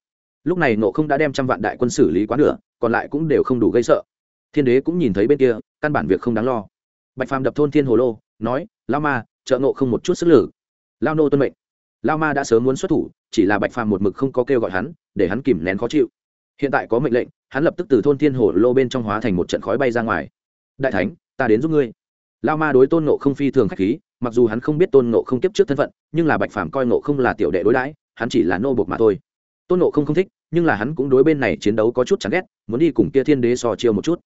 lúc này nộ không đã đem trăm vạn đại quân xử lý quá nửa, còn lại cũng đều không đủ gây sợ. Thiên đế cũng nhìn thấy bên kia, căn bản việc không đáng lo. Bạch phàm đập thôn thiên hồ lô, nói lao ma, trợ nộ không một chút sức lử lao nô tuân mệnh. Lao ma đã sớm muốn xuất thủ, chỉ là bạch phàm một mực không có kêu gọi hắn, để hắn kìm nén khó chịu. Hiện tại có mệnh lệnh, hắn lập tức từ thôn thiên hồ lô bên trong hóa thành một trận khói bay ra ngoài. Đại thánh, ta đến giúp ngươi. Lao ma đối tôn nộ không phi thường k h á c h khí, mặc dù hắn không biết tôn nộ không kiếp trước thân phận, nhưng là bạch phàm coi nộ không là tiểu đệ đối đãi, hắn chỉ là nô bộc mà thôi. Tôn nộ không không thích nhưng là hắn cũng đối bên này chiến đấu có chút chán ghét, muốn đi cùng kia thiên đế so chiêu một chút.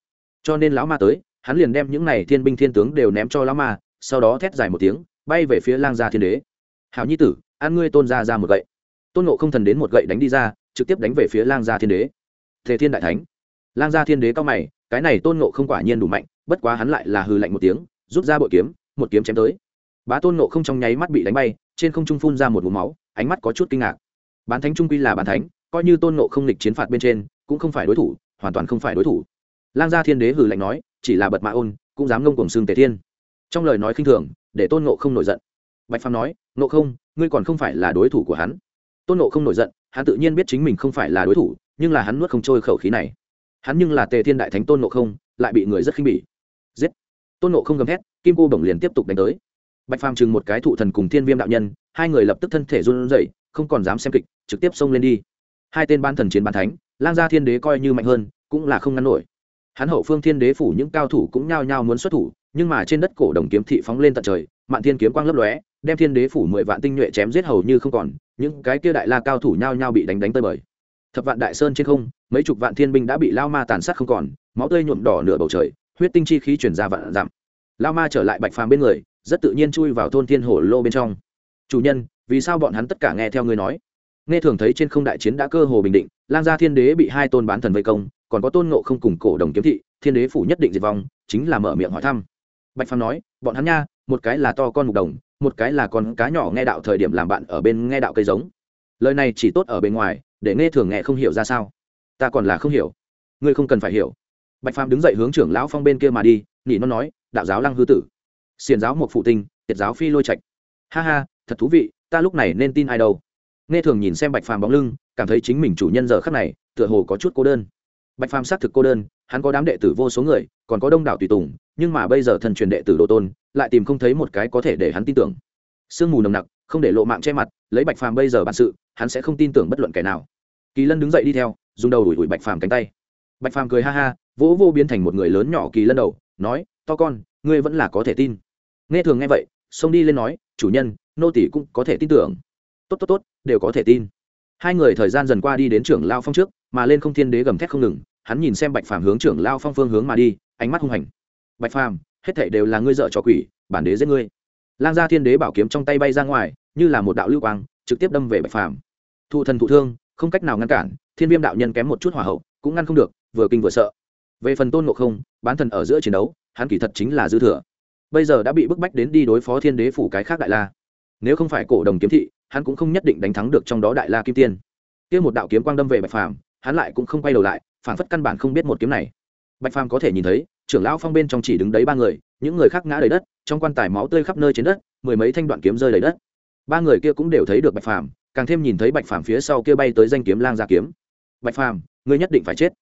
Cho nên lão ma tới, hắn liền đem những này thiên binh thiên tướng đều ném cho lão ma, sau đó thét dài một tiếng, bay về phía lang gia thiên đế. Hảo nhi tử, an ngươi tôn ra ra một gậy. Tôn nộ không thần đến một gậy đánh đi ra, trực tiếp đánh về phía lang gia thiên đế. Thế thiên đại thánh. Lang gia thiên đế cao mày, cái này tôn nộ không quả nhiên đủ mạnh, bất quá hắn lại là hư lạnh một tiếng, rút ra bội kiếm, một kiếm chém tới. Bá tôn nộ không trong nháy mắt bị đánh bay, trên không trung phun ra một vùng máu, ánh mắt có chút kinh ngạc. Bán thánh trung quy là bán thánh coi như tôn nộ không lịch chiến phạt bên trên, cũng không phải đối thủ, hoàn toàn không phải đối thủ. Lang gia thiên đế hử lạnh nói, chỉ là bật mạ ôn, cũng dám ngông cùng xương tề thiên. Trong lời nói khinh thường, để tôn nộ không nổi giận. Bạch phàm nói nộ không, ngươi còn không phải là đối thủ của hắn. Tôn nộ không nổi giận, hắn tự nhiên biết chính mình không phải là đối thủ, nhưng là hắn nuốt không trôi khẩu khí này. Hắn nhưng là tề thiên đại thánh tôn nộ không, lại bị người rất khinh bỉ. Giết! Tôn nộ không gầm thét, kim cô bổng liền tiếp tục đánh tới. Bạch phàm chừng một cái thụ thần cùng thiên viêm đạo nhân, hai người lập tức thân thể run rẩy, không còn dám xem kịch, trực tiếp xông lên đi hai tên ban thần chiến ban thánh, lang gia thiên đế coi như mạnh hơn, cũng là không ngăn nổi. Hắn hậu phương thiên đế phủ những cao thủ cũng nhao nhao muốn xuất thủ, nhưng mà trên đất cổ đồng kiếm thị phóng lên tận trời, mạn thiên kiếm quang lấp lóe, đem thiên đế phủ mười vạn tinh nhuệ chém giết hầu như không còn, những cái kia đại la cao thủ nhao nhao bị đánh đánh tơi bời. Thập vạn đại sơn trên không, mấy chục vạn thiên binh đã bị lao ma tàn sát không còn, máu tươi nhuộm đỏ nửa bầu trời, huyết tinh chi khí chuyển ra vạn dặm. Lao ma trở lại bạch phàm bên người, rất tự nhiên chui vào thôn thiên hồ lô bên trong. Chủ nhân, vì sao bọn hắn tất cả nghe theo ngươi nói? Nghe thường thấy trên không đại chiến đã cơ hồ bình định, lang gia thiên đế bị hai tôn bán thần vây công, còn có tôn ngộ không cùng cổ đồng kiếm thị, thiên đế phủ nhất định diệt vong, chính là mở miệng hỏi thăm. Bạch phàm nói, bọn hắn nha, một cái là to con mục đồng, một cái là con cá nhỏ nghe đạo thời điểm làm bạn ở bên nghe đạo cây giống. Lời này chỉ tốt ở bên ngoài, để nghe thường nghe không hiểu ra sao. Ta còn là không hiểu. Ngươi không cần phải hiểu. Bạch phàm đứng dậy hướng trưởng lão phong bên kia mà đi nhị nó nói, đạo giáo lăng hư tử, xiền giáo một phụ tinh, tiệt giáo phi lôi trạch. Ha ha, thật thú vị, ta lúc này nên tin ai đâu? Nghe thường nhìn xem bạch phàm bóng lưng, cảm thấy chính mình chủ nhân giờ khắc này, tựa hồ có chút cô đơn. Bạch phàm xác thực cô đơn, hắn có đám đệ tử vô số người, còn có đông đảo tùy tùng, nhưng mà bây giờ thần truyền đệ tử đồ tôn, lại tìm không thấy một cái có thể để hắn tin tưởng. Sương mù nồng nặc, không để lộ mạng che mặt, lấy bạch phàm bây giờ bản sự, hắn sẽ không tin tưởng bất luận kẻ nào. Kỳ lân đứng dậy đi theo, dùng đầu đuổi đuổi bạch phàm cánh tay. Bạch phàm cười ha ha, vỗ vô biến thành một người lớn nhỏ kỳ lân đầu, nói, to con, ngươi vẫn là có thể tin. Nghe thường nghe vậy, xông đi lên nói, chủ nhân, nô tỷ cũng có thể tin tưởng. Tốt tốt tốt đều có thể tin. Hai người thời gian dần qua đi đến trưởng lao phong trước, mà lên không thiên đế gầm thét không ngừng, hắn nhìn xem bạch phàm hướng trưởng lao phong phương hướng mà đi, ánh mắt hung hành. Bạch phàm, hết thảy đều là ngươi dợ cho quỷ, bản đế giết ngươi. Lang gia thiên đế bảo kiếm trong tay bay ra ngoài, như là một đạo lưu quang, trực tiếp đâm về bạch phàm. Thụ thần thụ thương, không cách nào ngăn cản, thiên viêm đạo nhân kém một chút hỏa hậu, cũng ngăn không được, vừa kinh vừa sợ. Về phần tôn ngộ không, bán thần ở giữa chiến đấu, hắn kỳ thật chính là dư thừa. Bây giờ đã bị bức bách đến đi đối phó thiên đế phủ cái khác đại la. Nếu không phải cổ đồng kiếm thị hắn cũng không nhất định đánh thắng được trong đó đại la kim tiên. Kia một đạo kiếm quang đâm về bạch phàm, hắn lại cũng không quay đầu lại phản phất căn bản không biết một kiếm này. Bạch phàm có thể nhìn thấy, trưởng lão phong bên trong chỉ đứng đấy ba người, những người khác ngã đầy đất, trong quan tài máu tươi khắp nơi trên đất, mười mấy thanh đoạn kiếm rơi đầy đất. Ba người kia cũng đều thấy được bạch phàm, càng thêm nhìn thấy bạch phàm phía sau kia bay tới danh kiếm lang gia kiếm. Bạch phàm, ngươi nhất định phải chết.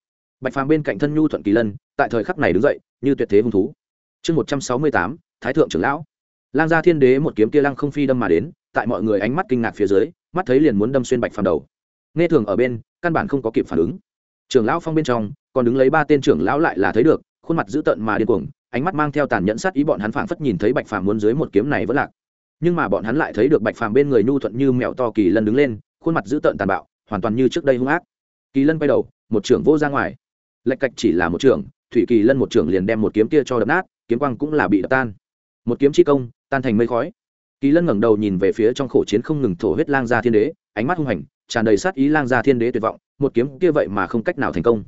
Bạch phàm bên cạnh thân nhu thuận kỳ lân, tại thời khắc này đứng dậy, như tuyệt thế hung thú. Chương một trăm sáu mươi tám, thái thượng trưởng lão. Lang gia thiên đế một kiếm kia lăng không phi đâm mà đến tại mọi người ánh mắt kinh ngạc phía dưới, mắt thấy liền muốn đâm xuyên bạch phàm đầu. Nghe thường ở bên, căn bản không có kịp phản ứng. Trưởng lão phong bên trong, còn đứng lấy ba tên trưởng lão lại là thấy được, khuôn mặt dữ tợn mà điên cuồng, ánh mắt mang theo tàn nhẫn sát ý bọn hắn phảng phất nhìn thấy bạch phàm muốn dưới một kiếm này vẫn lạc. Nhưng mà bọn hắn lại thấy được bạch phàm bên người nhu thuận như mẹo to kỳ lân đứng lên, khuôn mặt dữ tợn tàn bạo, hoàn toàn như trước đây hung ác. Kỳ lân bay đầu, một trưởng vô ra ngoài. Lệch cạch chỉ là một trưởng, thủy kỳ lân một trưởng liền đem một kiếm kia cho đập nát, kiếm quang cũng là bị đập tan. Một kiếm chi công, tan thành mây khói kỳ lân ngẩng đầu nhìn về phía trong khổ chiến không ngừng thổ huyết lang gia thiên đế, ánh mắt hung hành, tràn đầy sát ý lang gia thiên đế tuyệt vọng, một kiếm kia vậy mà không cách nào thành công.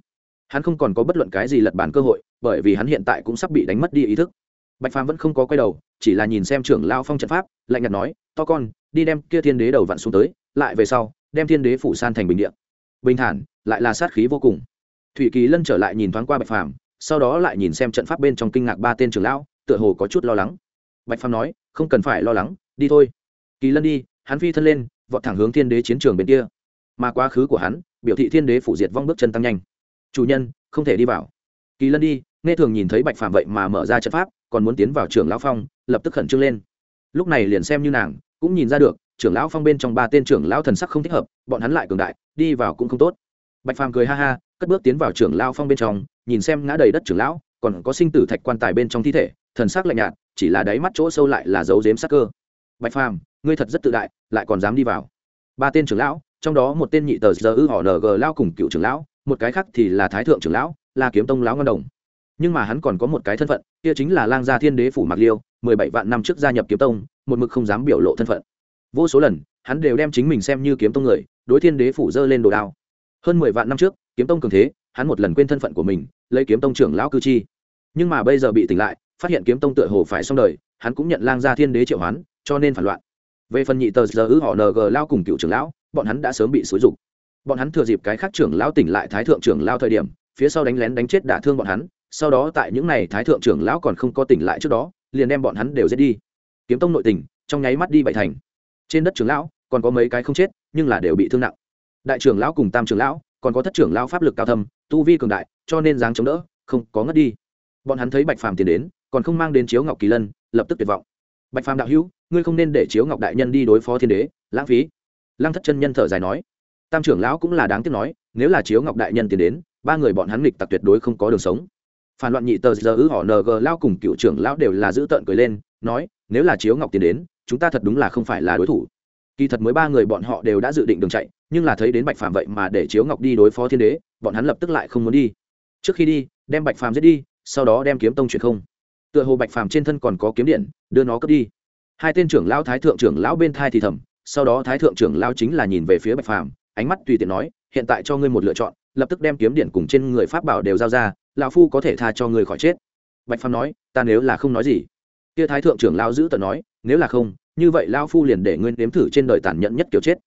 Hắn không còn có bất luận cái gì lật bản cơ hội, bởi vì hắn hiện tại cũng sắp bị đánh mất đi ý thức. Bạch phàm vẫn không có quay đầu, chỉ là nhìn xem trưởng lao phong trận pháp, lạnh nhạt nói, to con, đi đem kia thiên đế đầu vặn xuống tới, lại về sau, đem thiên đế phủ san thành bình điện bình thản, lại là sát khí vô cùng. Thủy kỳ lân trở lại nhìn thoáng qua bạch phàm, sau đó lại nhìn xem trận pháp bên trong kinh ngạc ba tên trưởng lão, tựa hồ có chút lo lắng. Bạch phàm nói không cần phải lo lắng, đi thôi. Kỳ lân đi, hắn phi thân lên, vọt thẳng hướng thiên đế chiến trường bên kia. Mà quá khứ của hắn, biểu thị thiên đế phủ diệt vong bước chân tăng nhanh. Chủ nhân, không thể đi vào. Kỳ lân đi, nghe thường nhìn thấy bạch phàm vậy mà mở ra trận pháp, còn muốn tiến vào trường lão phong, lập tức khẩn trương lên. Lúc này liền xem như nàng, cũng nhìn ra được, trưởng lão phong bên trong ba tên trưởng lão thần sắc không thích hợp, bọn hắn lại cường đại, đi vào cũng không tốt. Bạch phàm cười ha ha, cất bước tiến vào trưởng lão phong bên trong, nhìn xem ngã đầy đất trưởng lão, còn có sinh tử thạch quan tài bên trong thi thể thần sắc lạnh nhạt, chỉ là đáy mắt chỗ sâu lại là dấu dếm sắc cơ. Bạch phàm, ngươi thật rất tự đại, lại còn dám đi vào. Ba tên trưởng lão, trong đó một tên nhị tờ giờ ư họ ng lao cùng cựu trưởng lão, một cái khác thì là thái thượng trưởng lão, là kiếm tông lão ngân đồng. Nhưng mà hắn còn có một cái thân phận, kia chính là lang gia thiên đế phủ mạc liêu, mười bảy vạn năm trước gia nhập kiếm tông, một mực không dám biểu lộ thân phận. Vô số lần, hắn đều đem chính mình xem như kiếm tông người, đối thiên đế phủ dơ lên đồ đao. Hơn mười vạn năm trước, kiếm tông cường thế, hắn một lần quên thân phận của mình, lấy kiếm tông trưởng lão cư chi. Nhưng mà bây giờ bị tỉnh lại phát hiện kiếm tông tựa hồ phải xong đời, hắn cũng nhận lang gia thiên đế triệu hoán, cho nên phản loạn. Về phần nhị tờ giờ ư họ ng lao cùng cựu trưởng lão, bọn hắn đã sớm bị xúi rục bọn hắn thừa dịp cái khác trưởng lão tỉnh lại thái thượng trưởng lao thời điểm, phía sau đánh lén đánh chết đả thương bọn hắn, sau đó tại những này thái thượng trưởng lão còn không có tỉnh lại trước đó, liền đem bọn hắn đều giết đi. Kiếm tông nội tình, trong nháy mắt đi bảy thành. Trên đất trưởng lão, còn có mấy cái không chết, nhưng là đều bị thương nặng. Đại trưởng lão cùng tam trưởng lão, còn có thất trưởng lão pháp lực cao thâm, tu vi cường đại, cho nên dáng chống đỡ, không có ngất đi. Bọn hắn thấy bạch phàm tiến đến còn không mang đến chiếu ngọc kỳ lân, lập tức tuyệt vọng. Bạch phàm đạo hữu, ngươi không nên để chiếu ngọc đại nhân đi đối phó thiên đế, lãng phí. Lăng thất chân nhân thở dài nói. Tam trưởng lão cũng là đáng tiếc nói, nếu là chiếu ngọc đại nhân tiến đến, ba người bọn hắn nghịch tặc tuyệt đối không có đường sống. Phản loạn nhị tờ giờ ư họ ng lao cùng cựu trưởng lão đều là giữ tợn cười lên, nói, nếu là chiếu ngọc tiến đến, chúng ta thật đúng là không phải là đối thủ. Kỳ thật mới ba người bọn họ đều đã dự định đường chạy, nhưng là thấy đến bạch phàm vậy mà để chiếu ngọc đi đối phó thiên đế, bọn hắn lập tức lại không muốn đi. Trước khi đi, đem bạch phàm giết đi, sau đó đem kiếm tông chuyển không tựa hồ bạch phàm trên thân còn có kiếm điện, đưa nó cướp đi. Hai tên trưởng lão thái thượng trưởng lão bên thai thì thầm, sau đó thái thượng trưởng lão chính là nhìn về phía bạch phàm, ánh mắt tùy tiện nói, hiện tại cho ngươi một lựa chọn, lập tức đem kiếm điện cùng trên người pháp bảo đều giao ra, lão phu có thể tha cho ngươi khỏi chết. Bạch phàm nói, ta nếu là không nói gì. Kia thái thượng trưởng lão giữ tờ nói, nếu là không, như vậy lão phu liền để ngươi nếm thử trên đời tàn nhẫn nhất kiểu chết.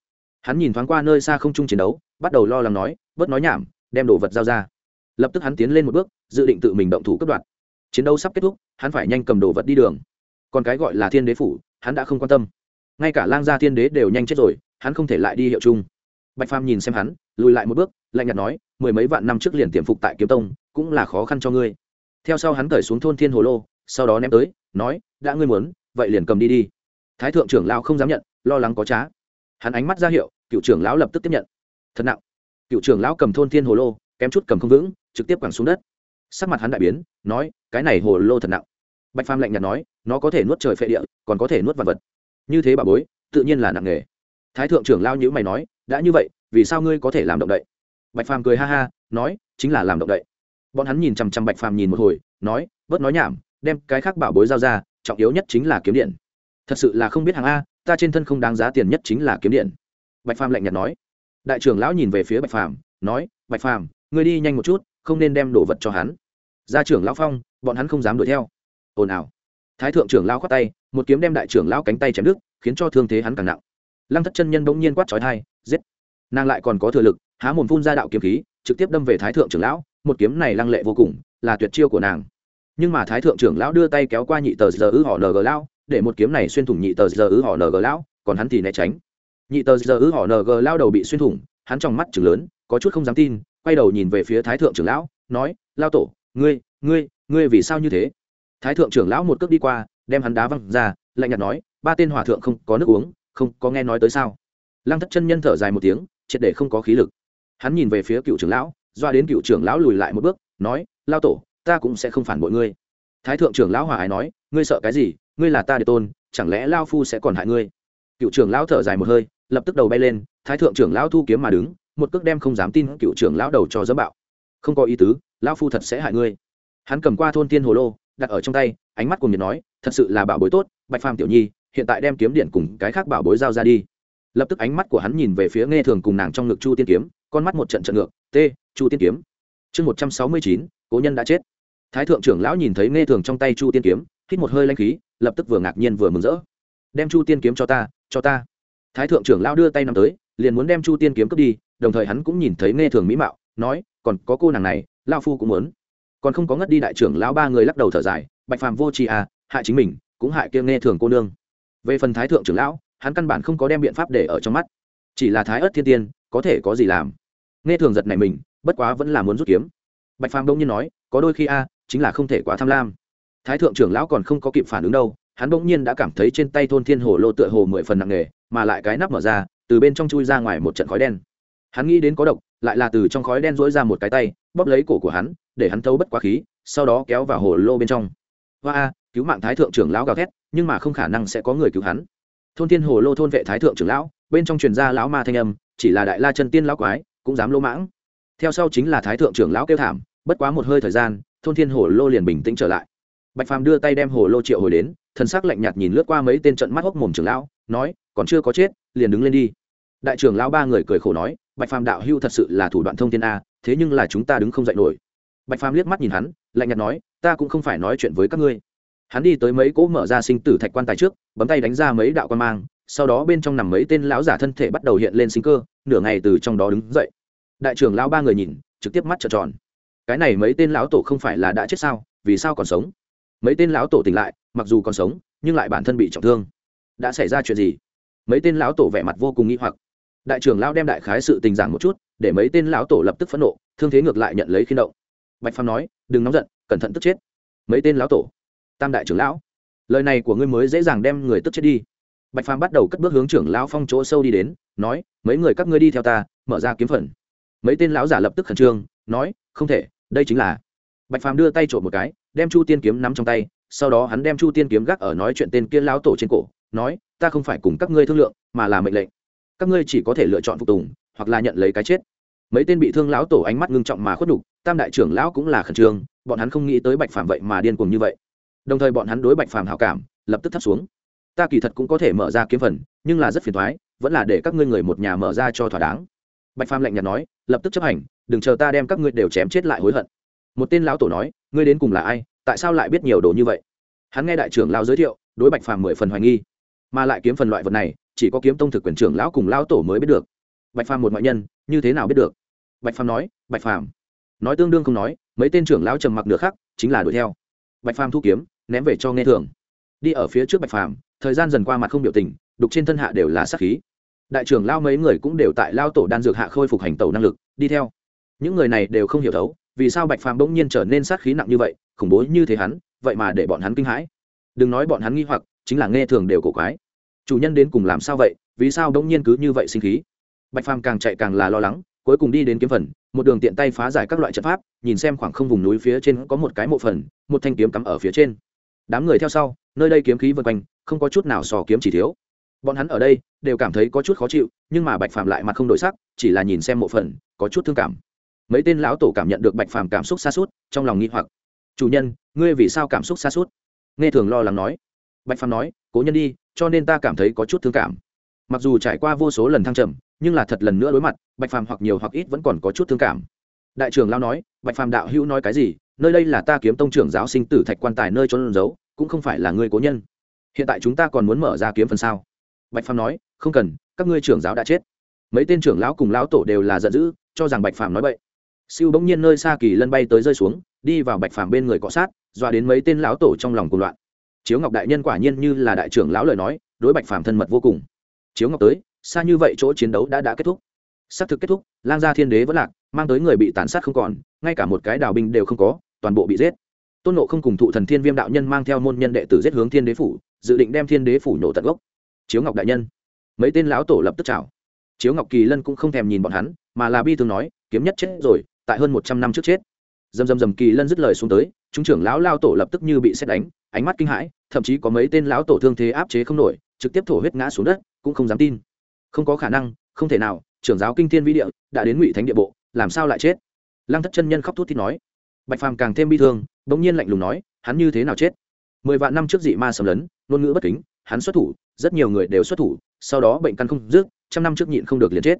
Hắn nhìn thoáng qua nơi xa không chung chiến đấu, bắt đầu lo lắng nói, bớt nói nhảm, đem đồ vật giao ra. Lập tức hắn tiến lên một bước, dự định tự mình động thủ cấp đoạt chiến đấu sắp kết thúc, hắn phải nhanh cầm đồ vật đi đường. Còn cái gọi là thiên đế phủ, hắn đã không quan tâm. Ngay cả lang gia thiên đế đều nhanh chết rồi, hắn không thể lại đi hiệu chung. Bạch phàm nhìn xem hắn, lùi lại một bước, lạnh nhạt nói, mười mấy vạn năm trước liền tiềm phục tại kiếm tông, cũng là khó khăn cho ngươi. Theo sau hắn cởi xuống thôn thiên hồ lô, sau đó ném tới, nói, đã ngươi muốn, vậy liền cầm đi đi. Thái thượng trưởng lão không dám nhận, lo lắng có trá. Hắn ánh mắt ra hiệu, cựu trưởng lão lập tức tiếp nhận. Thật nặng. Cựu trưởng lão cầm thôn thiên hồ lô, kém chút cầm không vững, trực tiếp quẳng xuống đất sắc mặt hắn đại biến, nói, cái này hồ lô thật nặng. Bạch phàm lạnh nhạt nói, nó có thể nuốt trời phệ địa, còn có thể nuốt vật vật. Như thế bà bối, tự nhiên là nặng nghề thái thượng trưởng lao nhữ mày nói, đã như vậy, vì sao ngươi có thể làm động đậy? Bạch phàm cười ha ha, nói, chính là làm động đậy. Bọn hắn nhìn chằm chằm bạch phàm nhìn một hồi, nói, bớt nói nhảm, đem cái khác bảo bối giao ra, trọng yếu nhất chính là kiếm điện. Thật sự là không biết hàng a, ta trên thân không đáng giá tiền nhất chính là kiếm điện. Bạch phàm lạnh nhạt nói. Đại trưởng lão nhìn về phía bạch phàm, nói, bạch phàm, ngươi đi nhanh một chút, không nên đem đồ vật cho hắn gia trưởng lão phong, bọn hắn không dám đuổi theo. Ồn ào. Thái thượng trưởng lão khoát tay, một kiếm đem đại trưởng lão cánh tay chém đứt, khiến cho thương thế hắn càng nặng. Lăng thất chân nhân bỗng nhiên quát trói thai giết. Nàng lại còn có thừa lực, há mồm phun ra đạo kiếm khí, trực tiếp đâm về thái thượng trưởng lão, một kiếm này lăng lệ vô cùng, là tuyệt chiêu của nàng. Nhưng mà thái thượng trưởng lão đưa tay kéo qua nhị tờ giờ ư họ ng lão, để một kiếm này xuyên thủng nhị tờ giờ ư họ ng lão, còn hắn thì né tránh. Nhị tờ giờ ư họ ng lao đầu bị xuyên thủng, hắn trong mắt chừng lớn, có chút không dám tin, quay đầu nhìn về phía thái thượng trưởng lão, nói, lao tổ ngươi ngươi ngươi vì sao như thế? Thái thượng trưởng lão một cước đi qua, đem hắn đá văng ra, lạnh nhạt nói, ba tên hòa thượng không có nước uống, không có nghe nói tới sao? Lăng thất chân nhân thở dài một tiếng, triệt để không có khí lực. Hắn nhìn về phía cựu trưởng lão, doa đến cựu trưởng lão lùi lại một bước, nói, lao tổ, ta cũng sẽ không phản bội ngươi. Thái thượng trưởng lão hòa ái nói, ngươi sợ cái gì? Ngươi là ta để tôn, chẳng lẽ lao phu sẽ còn hại ngươi? Cựu trưởng lão thở dài một hơi, lập tức đầu bay lên, thái thượng trưởng lão thu kiếm mà đứng, một cước đem không dám tin cựu trưởng lão đầu cho dỡ bạo không có ý tứ, lão phu thật sẽ hại ngươi. Hắn cầm qua thôn tiên hồ lô, đặt ở trong tay, ánh mắt cùng nhiệt nói, thật sự là bảo bối tốt, bạch phàm tiểu nhi, hiện tại đem kiếm điện cùng cái khác bảo bối giao ra đi. Lập tức ánh mắt của hắn nhìn về phía nghe thường cùng nàng trong ngực chu tiên kiếm, con mắt một trận trận ngược, t, chu tiên kiếm. Chương một trăm sáu mươi chín, cố nhân đã chết. Thái thượng trưởng lão nhìn thấy nghe thường trong tay chu tiên kiếm, hít một hơi lanh khí, lập tức vừa ngạc nhiên vừa mừng rỡ. Đem chu tiên kiếm cho ta cho ta. Thái thượng trưởng lão đưa tay nằm tới, liền muốn đem chu tiên kiếm cướp đi, đồng thời hắn cũng nhìn thấy nghe thường mỹ mạo nói, còn có cô nàng này lao phu cũng muốn. Còn không có ngất đi đại trưởng lão ba người lắc đầu thở dài, bạch phàm vô tri à hại chính mình, cũng hại kia nghe thường cô nương. Về phần thái thượng trưởng lão, hắn căn bản không có đem biện pháp để ở trong mắt. Chỉ là thái ớt thiên tiên, có thể có gì làm? Nghe thường giật này mình, bất quá vẫn là muốn rút kiếm. Bạch phàm đông nhiên nói, có đôi khi a, chính là không thể quá tham lam. Thái thượng trưởng lão còn không có kịp phản ứng đâu, hắn bỗng nhiên đã cảm thấy trên tay thôn thiên hồ lô tựa hồ mười phần nặng nề, mà lại cái nắp mở ra, từ bên trong chui ra ngoài một trận khói đen. Hắn nghĩ đến có độc lại là từ trong khói đen rỗi ra một cái tay, bóp lấy cổ của hắn, để hắn thấu bất quá khí, sau đó kéo vào hồ lô bên trong. Hoa a cứu mạng thái thượng trưởng lão gào thét, nhưng mà không khả năng sẽ có người cứu hắn. Thôn thiên hồ lô thôn vệ thái thượng trưởng lão, bên trong truyền gia lão ma thanh âm, chỉ là đại la chân tiên lão quái, cũng dám lô mãng. Theo sau chính là thái thượng trưởng lão kêu thảm, bất quá một hơi thời gian, thôn thiên hồ lô liền bình tĩnh trở lại. Bạch phàm đưa tay đem hồ lô triệu hồi đến, thần sắc lạnh nhạt nhìn lướt qua mấy tên trận mắt hốc mồm trưởng lão, nói, còn chưa có chết, liền đứng lên đi. Đại trưởng lão ba người cười khổ nói bạch phàm đạo hưu thật sự là thủ đoạn thông thiên a, thế nhưng là chúng ta đứng không dậy nổi. Bạch phàm liếc mắt nhìn hắn, lạnh nhạt nói, ta cũng không phải nói chuyện với các ngươi. Hắn đi tới mấy cỗ mở ra sinh tử thạch quan tài trước, bấm tay đánh ra mấy đạo quan mang, sau đó bên trong nằm mấy tên lão giả thân thể bắt đầu hiện lên sinh cơ, nửa ngày từ trong đó đứng dậy. Đại trưởng lão ba người nhìn, trực tiếp mắt trợn tròn. Cái này mấy tên lão tổ không phải là đã chết sao, vì sao còn sống? Mấy tên lão tổ tỉnh lại, mặc dù còn sống, nhưng lại bản thân bị trọng thương. Đã xảy ra chuyện gì? Mấy tên lão tổ vẻ mặt vô cùng nghi hoặc đại trưởng lão đem đại khái sự tình giảng một chút, để mấy tên lão tổ lập tức phẫn nộ, thương thế ngược lại nhận lấy khi động. Bạch phàm nói, đừng nóng giận, cẩn thận tức chết. Mấy tên lão tổ, tam đại trưởng lão, lời này của ngươi mới dễ dàng đem người tức chết đi. Bạch phàm bắt đầu cất bước hướng trưởng lão phong chỗ sâu đi đến, nói, mấy người các ngươi đi theo ta, mở ra kiếm phần. Mấy tên lão giả lập tức khẩn trương, nói, không thể, đây chính là bạch phàm đưa tay trộm một cái, đem chu tiên kiếm nắm trong tay, sau đó hắn đem chu tiên kiếm gác ở nói chuyện tên kia lão tổ trên cổ, nói, ta không phải cùng các ngươi thương lượng, mà là mệnh lệnh các ngươi chỉ có thể lựa chọn phục tùng, hoặc là nhận lấy cái chết. Mấy tên bị thương lão tổ ánh mắt ngưng trọng mà khuất đục tam đại trưởng lão cũng là khẩn trương, bọn hắn không nghĩ tới bạch phàm vậy mà điên cuồng như vậy. Đồng thời bọn hắn đối bạch phàm hảo cảm lập tức thấp xuống. Ta kỳ thật cũng có thể mở ra kiếm phần, nhưng là rất phiền thoái vẫn là để các ngươi người một nhà mở ra cho thỏa đáng. Bạch phàm lạnh nhạt nói, lập tức chấp hành, đừng chờ ta đem các ngươi đều chém chết lại hối hận. Một tên lão tổ nói, ngươi đến cùng là ai, tại sao lại biết nhiều đồ như vậy? Hắn nghe đại trưởng lão giới thiệu, đối bạch phàm mười phần hoài nghi. Mà lại kiếm phần loại vật này chỉ có kiếm tông thực quyền trưởng lão cùng lão tổ mới biết được. Bạch phàm một ngoại nhân, như thế nào biết được? Bạch phàm nói, bạch phàm. Nói tương đương không nói, mấy tên trưởng lão trầm mặc nửa khắc, chính là đuổi theo. Bạch phàm thu kiếm, ném về cho nghe thường. Đi ở phía trước bạch phàm, thời gian dần qua mặt không biểu tình, đục trên thân hạ đều là sát khí. Đại trưởng lao mấy người cũng đều tại lao tổ đan dược hạ khôi phục hành tẩu năng lực, đi theo. Những người này đều không hiểu thấu, vì sao bạch phàm bỗng nhiên trở nên sát khí nặng như vậy, khủng bố như thế hắn, vậy mà để bọn hắn kinh hãi. Đừng nói bọn hắn nghi hoặc, chính là nghe thường đều cổ quái chủ nhân đến cùng làm sao vậy? Vì sao đông nhiên cứ như vậy sinh khí? Bạch phàm càng chạy càng là lo lắng, cuối cùng đi đến kiếm phần, một đường tiện tay phá giải các loại trận pháp, nhìn xem khoảng không vùng núi phía trên có một cái mộ phần, một thanh kiếm cắm ở phía trên. Đám người theo sau, nơi đây kiếm khí vân quanh, không có chút nào sò kiếm chỉ thiếu. Bọn hắn ở đây, đều cảm thấy có chút khó chịu, nhưng mà bạch phàm lại mặt không đổi sắc, chỉ là nhìn xem mộ phần, có chút thương cảm. Mấy tên lão tổ cảm nhận được bạch phàm cảm xúc xa suốt trong lòng nghi hoặc. Chủ nhân, ngươi vì sao cảm xúc xa suốt nghe thường lo lắng nói. Bạch phàm nói, cố nhân đi cho nên ta cảm thấy có chút thương cảm. Mặc dù trải qua vô số lần thăng trầm, nhưng là thật lần nữa đối mặt, bạch phàm hoặc nhiều hoặc ít vẫn còn có chút thương cảm. Đại trưởng lao nói, bạch phàm đạo hữu nói cái gì? Nơi đây là ta kiếm tông trưởng giáo sinh tử thạch quan tài nơi trốn giấu, cũng không phải là ngươi cố nhân. Hiện tại chúng ta còn muốn mở ra kiếm phần sao? Bạch phàm nói, không cần, các ngươi trưởng giáo đã chết. Mấy tên trưởng lão cùng lão tổ đều là giận dữ, cho rằng bạch phàm nói vậy siêu bỗng nhiên nơi xa kỳ lân bay tới rơi xuống, đi vào bạch phàm bên người cọ sát, dọa đến mấy tên lão tổ trong lòng cùng loạn chiếu ngọc đại nhân quả nhiên như là đại trưởng lão lời nói, đối bạch phàm thân mật vô cùng. Chiếu ngọc tới, xa như vậy chỗ chiến đấu đã đã kết thúc. Xác thực kết thúc, lang gia thiên đế vẫn lạc, mang tới người bị tàn sát không còn, ngay cả một cái đào binh đều không có, toàn bộ bị giết. Tôn nộ không cùng thụ thần thiên viêm đạo nhân mang theo môn nhân đệ tử giết hướng thiên đế phủ, dự định đem thiên đế phủ nổ tận gốc. Chiếu ngọc đại nhân, mấy tên lão tổ lập tức chào. Chiếu ngọc kỳ lân cũng không thèm nhìn bọn hắn, mà là bi thường nói, kiếm nhất chết rồi, tại hơn một trăm năm trước chết. Dầm dầm dầm, kỳ lân dứt lời xuống tới, chúng trưởng lão lao tổ lập tức như bị xét đánh ánh mắt kinh hãi, thậm chí có mấy tên lão tổ thương thế áp chế không nổi, trực tiếp thổ huyết ngã xuống đất, cũng không dám tin. Không có khả năng, không thể nào, trưởng giáo kinh thiên vĩ địa, đã đến ngụy thánh địa bộ, làm sao lại chết? Lăng thất chân nhân khóc thút thít nói. Bạch phàm càng thêm bi thương, bỗng nhiên lạnh lùng nói, hắn như thế nào chết? Mười vạn năm trước dị ma sầm lấn, ngôn ngữ bất kính, hắn xuất thủ, rất nhiều người đều xuất thủ, sau đó bệnh căn không dứt, trăm năm trước nhịn không được liền chết.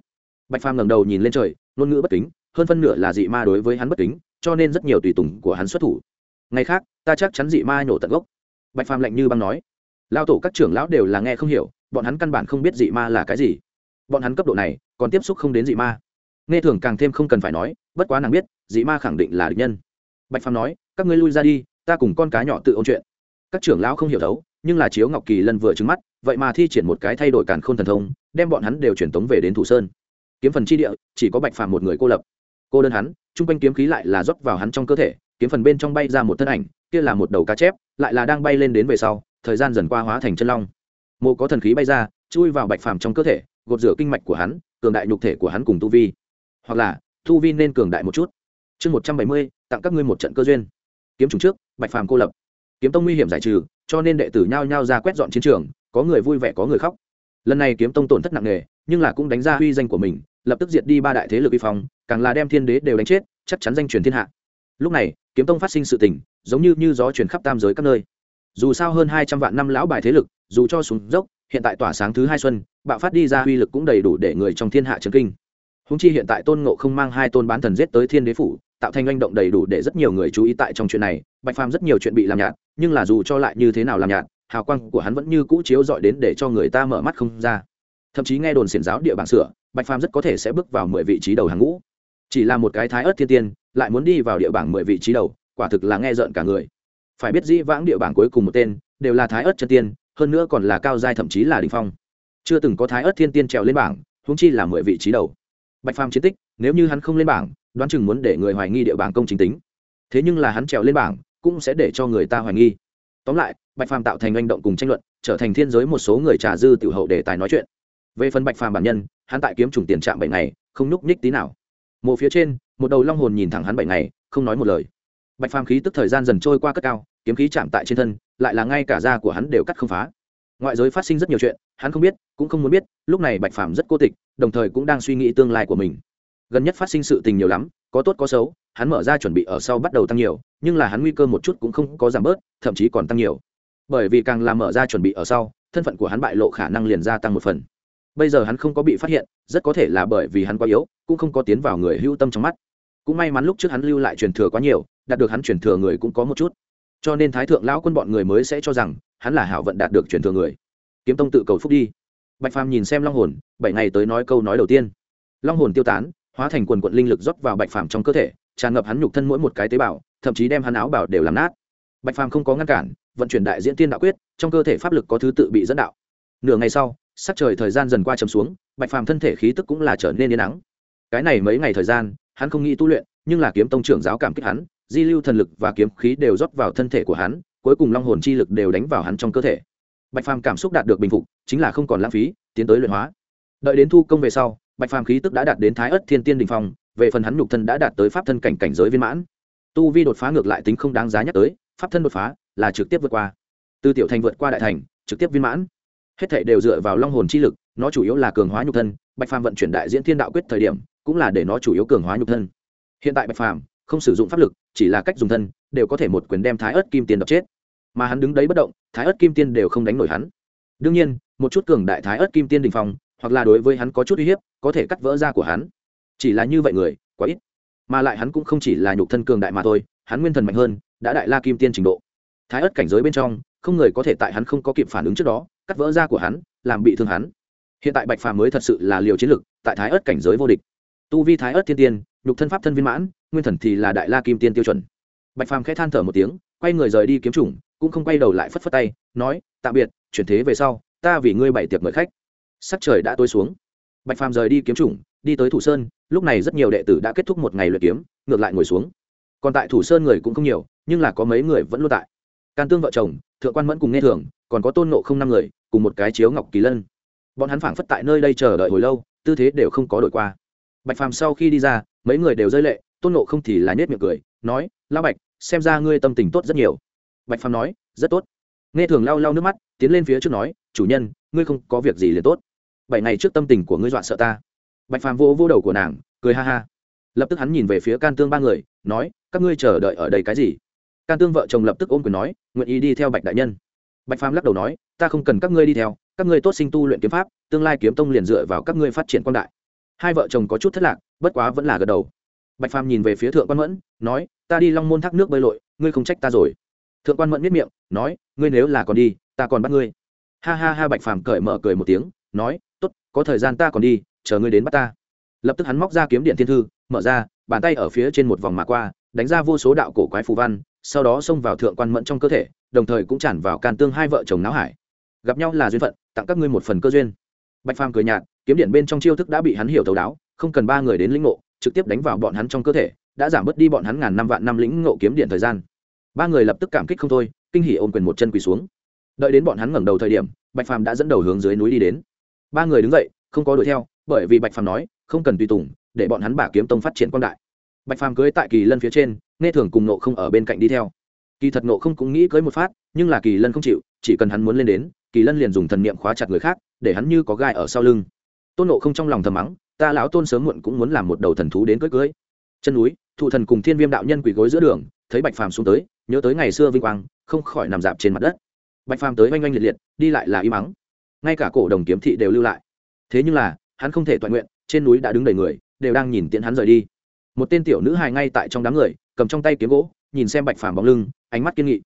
Bạch phàm ngẩng đầu nhìn lên trời, ngôn ngữ bất kính, hơn phân nửa là dị ma đối với hắn bất kính, cho nên rất nhiều tùy tùng của hắn xuất thủ ngày khác, ta chắc chắn dị ma nổ tận gốc. Bạch phàm lạnh như băng nói. Lao tổ các trưởng lão đều là nghe không hiểu, bọn hắn căn bản không biết dị ma là cái gì. Bọn hắn cấp độ này, còn tiếp xúc không đến dị ma. Nghe thường càng thêm không cần phải nói, bất quá nàng biết, dị ma khẳng định là địch nhân. Bạch phàm nói, các ngươi lui ra đi, ta cùng con cá nhỏ tự ôn chuyện. Các trưởng lão không hiểu thấu, nhưng là chiếu ngọc kỳ lân vừa trứng mắt, vậy mà thi triển một cái thay đổi càn k h ô n thần thông, đem bọn hắn đều truyền tống về đến thủ sơn. Kiếm phần chi địa, chỉ có bạch phàm một người cô lập. Cô đơn hắn, chung quanh kiếm khí lại là rót vào hắn trong cơ thể kiếm phần bên trong bay ra một thân ảnh, kia là một đầu cá chép, lại là đang bay lên đến về sau, thời gian dần qua hóa thành chân long. Mộ có thần khí bay ra, chui vào bạch phàm trong cơ thể, gột rửa kinh mạch của hắn, cường đại nhục thể của hắn cùng tu vi. Hoặc là, tu vi nên cường đại một chút. Chương một trăm bảy mươi, tặng các ngươi một trận cơ duyên. Kiếm trùng trước, bạch phàm cô lập. Kiếm tông nguy hiểm giải trừ, cho nên đệ tử nhao nhao ra quét dọn chiến trường, có người vui vẻ, có người khóc. Lần này kiếm tông tổn thất nặng nề, nhưng là cũng đánh ra uy danh của mình, lập tức diệt đi ba đại thế lực vi phong, càng là đem thiên đế đều đánh chết, chắc chắn danh truyền thiên hạ. Lúc này kiếm tông phát sinh sự tình, giống như như gió chuyển khắp tam giới các nơi. Dù sao hơn hai trăm vạn năm lão bài thế lực, dù cho xuống dốc, hiện tại tỏa sáng thứ hai xuân, bạo phát đi ra uy lực cũng đầy đủ để người trong thiên hạ trấn kinh. Húng chi hiện tại tôn ngộ không mang hai tôn bán thần giết tới thiên đế phủ, tạo thành manh động đầy đủ để rất nhiều người chú ý tại trong chuyện này, bạch phàm rất nhiều chuyện bị làm nhạt, nhưng là dù cho lại như thế nào làm nhạt, hào quang của hắn vẫn như cũ chiếu dọi đến để cho người ta mở mắt không ra. Thậm chí nghe đồn xiển giáo địa bảng sửa, bạch phàm rất có thể sẽ bước vào mười vị trí đầu hàng ngũ. Chỉ là một cái thái ớt thiên tiên lại muốn đi vào địa bảng mười vị trí đầu, quả thực là nghe rợn cả người. Phải biết dĩ vãng địa bảng cuối cùng một tên, đều là thái ớt chân tiên, hơn nữa còn là cao giai thậm chí là Đỉnh phong. Chưa từng có thái ớt thiên tiên trèo lên bảng húng chi là mười vị trí đầu. Bạch phàm chiến tích, nếu như hắn không lên bảng, đoán chừng muốn để người hoài nghi địa bảng công chính tính. Thế nhưng là hắn trèo lên bảng, cũng sẽ để cho người ta hoài nghi. Tóm lại, bạch phàm tạo thành hành động cùng tranh luận, trở thành thiên giới một số người trà dư tiểu hậu để tài nói chuyện. Về phần bạch phàm bản nhân, hắn tại kiếm trùng tiền trạm bảy ngày, không nhúc nhích tí nào. Mộ phía trên một đầu long hồn nhìn thẳng hắn bảy ngày, không nói một lời. Bạch phàm khí tức thời gian dần trôi qua cất cao, kiếm khí chạm tại trên thân, lại là ngay cả da của hắn đều cắt không phá. Ngoại giới phát sinh rất nhiều chuyện, hắn không biết, cũng không muốn biết, lúc này bạch phàm rất cô tịch, đồng thời cũng đang suy nghĩ tương lai của mình. Gần nhất phát sinh sự tình nhiều lắm, có tốt có xấu, hắn mở ra chuẩn bị ở sau bắt đầu tăng nhiều, nhưng là hắn nguy cơ một chút cũng không có giảm bớt, thậm chí còn tăng nhiều. Bởi vì càng làm mở ra chuẩn bị ở sau, thân phận của hắn bại lộ khả năng liền gia tăng một phần bây giờ hắn không có bị phát hiện, rất có thể là bởi vì hắn quá yếu, cũng không có tiến vào người hưu tâm trong mắt. Cũng may mắn lúc trước hắn lưu lại truyền thừa quá nhiều, đạt được hắn truyền thừa người cũng có một chút. Cho nên thái thượng lão quân bọn người mới sẽ cho rằng, hắn là hảo vận đạt được truyền thừa người. Kiếm tông tự cầu phúc đi. Bạch phàm nhìn xem long hồn, bảy ngày tới nói câu nói đầu tiên. Long hồn tiêu tán, hóa thành quần quận linh lực rót vào bạch phàm trong cơ thể, tràn ngập hắn nhục thân mỗi một cái tế bào, thậm chí đem hắn áo bảo đều làm nát. Bạch phàm không có ngăn cản, vận chuyển đại diễn tiên đạo quyết, trong cơ thể pháp lực có thứ tự bị dẫn đạo. Nửa ngày sau sắc trời thời gian dần qua chấm xuống, bạch phàm thân thể khí tức cũng là trở nên yên nắng. Cái này mấy ngày thời gian, hắn không nghĩ tu luyện, nhưng là kiếm tông trưởng giáo cảm kích hắn, di lưu thần lực và kiếm khí đều rót vào thân thể của hắn, cuối cùng long hồn chi lực đều đánh vào hắn trong cơ thể. Bạch phàm cảm xúc đạt được bình phục, chính là không còn lãng phí, tiến tới luyện hóa. Đợi đến thu công về sau, bạch phàm khí tức đã đạt đến thái ất thiên tiên đình phong, về phần hắn nhục thân đã đạt tới pháp thân cảnh cảnh giới viên mãn. Tu vi đột phá ngược lại tính không đáng giá nhắc tới, pháp thân đột phá là trực tiếp vượt qua. Từ tiểu thành vượt qua đại thành, trực tiếp viên mãn hết thảy đều dựa vào long hồn chi lực, nó chủ yếu là cường hóa nhục thân, bạch phàm vận chuyển đại diễn thiên đạo quyết thời điểm, cũng là để nó chủ yếu cường hóa nhục thân. Hiện tại bạch phàm không sử dụng pháp lực, chỉ là cách dùng thân, đều có thể một quyền đem thái ớt kim tiên đập chết. Mà hắn đứng đấy bất động, thái ớt kim tiên đều không đánh nổi hắn. Đương nhiên, một chút cường đại thái ớt kim tiên đình phong, hoặc là đối với hắn có chút uy hiếp, có thể cắt vỡ da của hắn. Chỉ là như vậy người, quá ít. Mà lại hắn cũng không chỉ là nhục thân cường đại mà thôi, hắn nguyên thần mạnh hơn, đã đại la kim tiên trình độ. Thái ớt cảnh giới bên trong không người có thể tại hắn không có kịp phản ứng trước đó, cắt vỡ da của hắn, làm bị thương hắn. Hiện tại bạch phàm mới thật sự là liều chiến lực, tại thái ớt cảnh giới vô địch. Tu vi thái ớt thiên tiên, nhục thân pháp thân viên mãn, nguyên thần thì là đại la kim tiên tiêu chuẩn. Bạch phàm khẽ than thở một tiếng, quay người rời đi kiếm chủng, cũng không quay đầu lại phất phất tay, nói, tạm biệt, chuyển thế về sau, ta vì ngươi bảy tiệc mời khách. Sắc trời đã tối xuống. Bạch phàm rời đi kiếm chủng, đi tới thủ sơn, lúc này rất nhiều đệ tử đã kết thúc một ngày luyện kiếm, ngược lại ngồi xuống. Còn tại thủ sơn người cũng không nhiều, nhưng là có mấy người vẫn luôn tại can tương vợ chồng, thượng quan mẫn cùng nghe thường, còn có tôn nộ không năm người, cùng một cái chiếu ngọc kỳ lân. Bọn hắn phảng phất tại nơi đây chờ đợi hồi lâu, tư thế đều không có đổi qua. Bạch phàm sau khi đi ra, mấy người đều rơi lệ, tôn nộ không thì là nhét miệng cười, nói lao bạch, xem ra ngươi tâm tình tốt rất nhiều. Bạch phàm nói, rất tốt. Nghe thường lau lau nước mắt, tiến lên phía trước nói, chủ nhân, ngươi không có việc gì liền tốt. Bảy ngày trước tâm tình của ngươi dọa sợ ta. Bạch phàm vô vô đầu của nàng, cười ha ha. Lập tức hắn nhìn về phía can tương ba người, nói, các ngươi chờ đợi ở đây cái gì? Can tương vợ chồng lập tức ôm quyền nói, nguyện ý đi theo bạch đại nhân. Bạch phàm lắc đầu nói, ta không cần các ngươi đi theo, các ngươi tốt sinh tu luyện kiếm pháp, tương lai kiếm tông liền dựa vào các ngươi phát triển quan đại. Hai vợ chồng có chút thất lạc, bất quá vẫn là gật đầu. Bạch phàm nhìn về phía thượng quan mẫn, nói, ta đi long môn thác nước bơi lội, ngươi không trách ta rồi. Thượng quan mẫn biết miệng, nói, ngươi nếu là còn đi, ta còn bắt ngươi. Ha ha ha, bạch phàm cởi mở cười một tiếng, nói, tốt, có thời gian ta còn đi, chờ ngươi đến bắt ta. Lập tức hắn móc ra kiếm điện thiên thư, mở ra, bàn tay ở phía trên một vòng mà qua, đánh ra vô số đạo cổ quái phù văn sau đó xông vào thượng quan mẫn trong cơ thể, đồng thời cũng tràn vào can tương hai vợ chồng náo hải. Gặp nhau là duyên phận, tặng các ngươi một phần cơ duyên. Bạch phàm cười nhạt, kiếm điện bên trong chiêu thức đã bị hắn hiểu thấu đáo, không cần ba người đến lĩnh ngộ, trực tiếp đánh vào bọn hắn trong cơ thể, đã giảm bớt đi bọn hắn ngàn năm vạn năm lĩnh ngộ kiếm điện thời gian. Ba người lập tức cảm kích không thôi, kinh hỉ ôm quyền một chân quỳ xuống. Đợi đến bọn hắn ngẩng đầu thời điểm, bạch phàm đã dẫn đầu hướng dưới núi đi đến. Ba người đứng dậy, không có đuổi theo, bởi vì bạch phàm nói, không cần tùy tùng, để bọn hắn bả kiếm tông phát triển quang đại bạch phàm cưới tại kỳ lân phía trên, nghe thường cùng nộ không ở bên cạnh đi theo. Kỳ thật nộ không cũng nghĩ cưới một phát, nhưng là kỳ lân không chịu, chỉ cần hắn muốn lên đến, kỳ lân liền dùng thần niệm khóa chặt người khác, để hắn như có gai ở sau lưng. Tôn nộ không trong lòng thầm mắng, ta lão tôn sớm muộn cũng muốn làm một đầu thần thú đến cưới cưới chân núi, thụ thần cùng thiên viêm đạo nhân quỳ gối giữa đường, thấy bạch phàm xuống tới, nhớ tới ngày xưa vinh quang, không khỏi nằm dạp trên mặt đất. Bạch phàm tới oanh oanh liệt liệt, đi lại là y mắng. Ngay cả cổ đồng kiếm thị đều lưu lại. Thế nhưng là, hắn không thể toàn nguyện, trên núi đã đứng đầy người, đều đang nhìn tiễn hắn rời đi một tên tiểu nữ hài ngay tại trong đám người, cầm trong tay kiếm gỗ, nhìn xem bạch phàm bóng lưng, ánh mắt kiên nghị.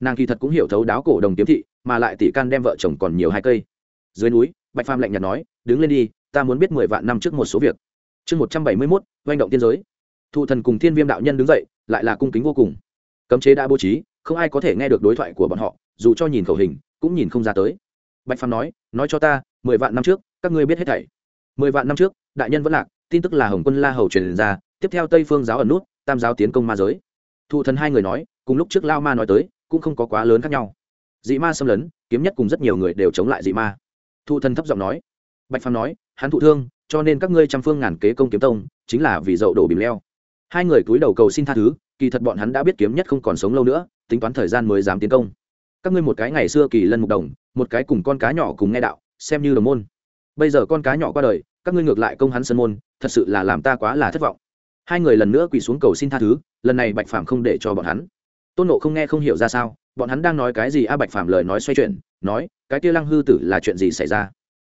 Nàng kỳ thật cũng hiểu thấu đáo cổ đồng kiếm thị, mà lại tỷ can đem vợ chồng còn nhiều hai cây. Dưới núi, bạch phàm lạnh nhạt nói, đứng lên đi, ta muốn biết mười vạn năm trước một số việc. Chương một trăm bảy mươi mốt doanh động tiên giới. Thụ thần cùng thiên viêm đạo nhân đứng dậy, lại là cung kính vô cùng. Cấm chế đã bố trí, không ai có thể nghe được đối thoại của bọn họ, dù cho nhìn khẩu hình, cũng nhìn không ra tới. Bạch phàm nói nói cho ta, mười vạn năm trước, các ngươi biết hết thảy. Mười vạn năm trước, đại nhân vẫn lạc, tin tức là hồng quân la hầu truyền ra tiếp theo tây phương giáo ẩn nút, tam giáo tiến công ma giới. Thụ thần hai người nói, cùng lúc trước lao ma nói tới, cũng không có quá lớn khác nhau. Dị ma xâm lấn, kiếm nhất cùng rất nhiều người đều chống lại dị ma. Thụ thần thấp giọng nói. Bạch phàm nói, hắn thụ thương, cho nên các ngươi trăm phương ngàn kế công kiếm tông, chính là vì dậu đổ bìm leo. Hai người cúi đầu cầu xin tha thứ, kỳ thật bọn hắn đã biết kiếm nhất không còn sống lâu nữa, tính toán thời gian mới dám tiến công. Các ngươi một cái ngày xưa kỳ lân mục đồng, một cái cùng con cá nhỏ cùng nghe đạo, xem như đồng môn. Bây giờ con cá nhỏ qua đời, các ngươi ngược lại công hắn sân môn, thật sự là làm ta quá là thất vọng hai người lần nữa quỳ xuống cầu xin tha thứ, lần này bạch phàm không để cho bọn hắn. Tôn nộ không nghe không hiểu ra sao, bọn hắn đang nói cái gì a? Bạch phàm lời nói xoay chuyển, nói, cái kia lăng hư tử là chuyện gì xảy ra?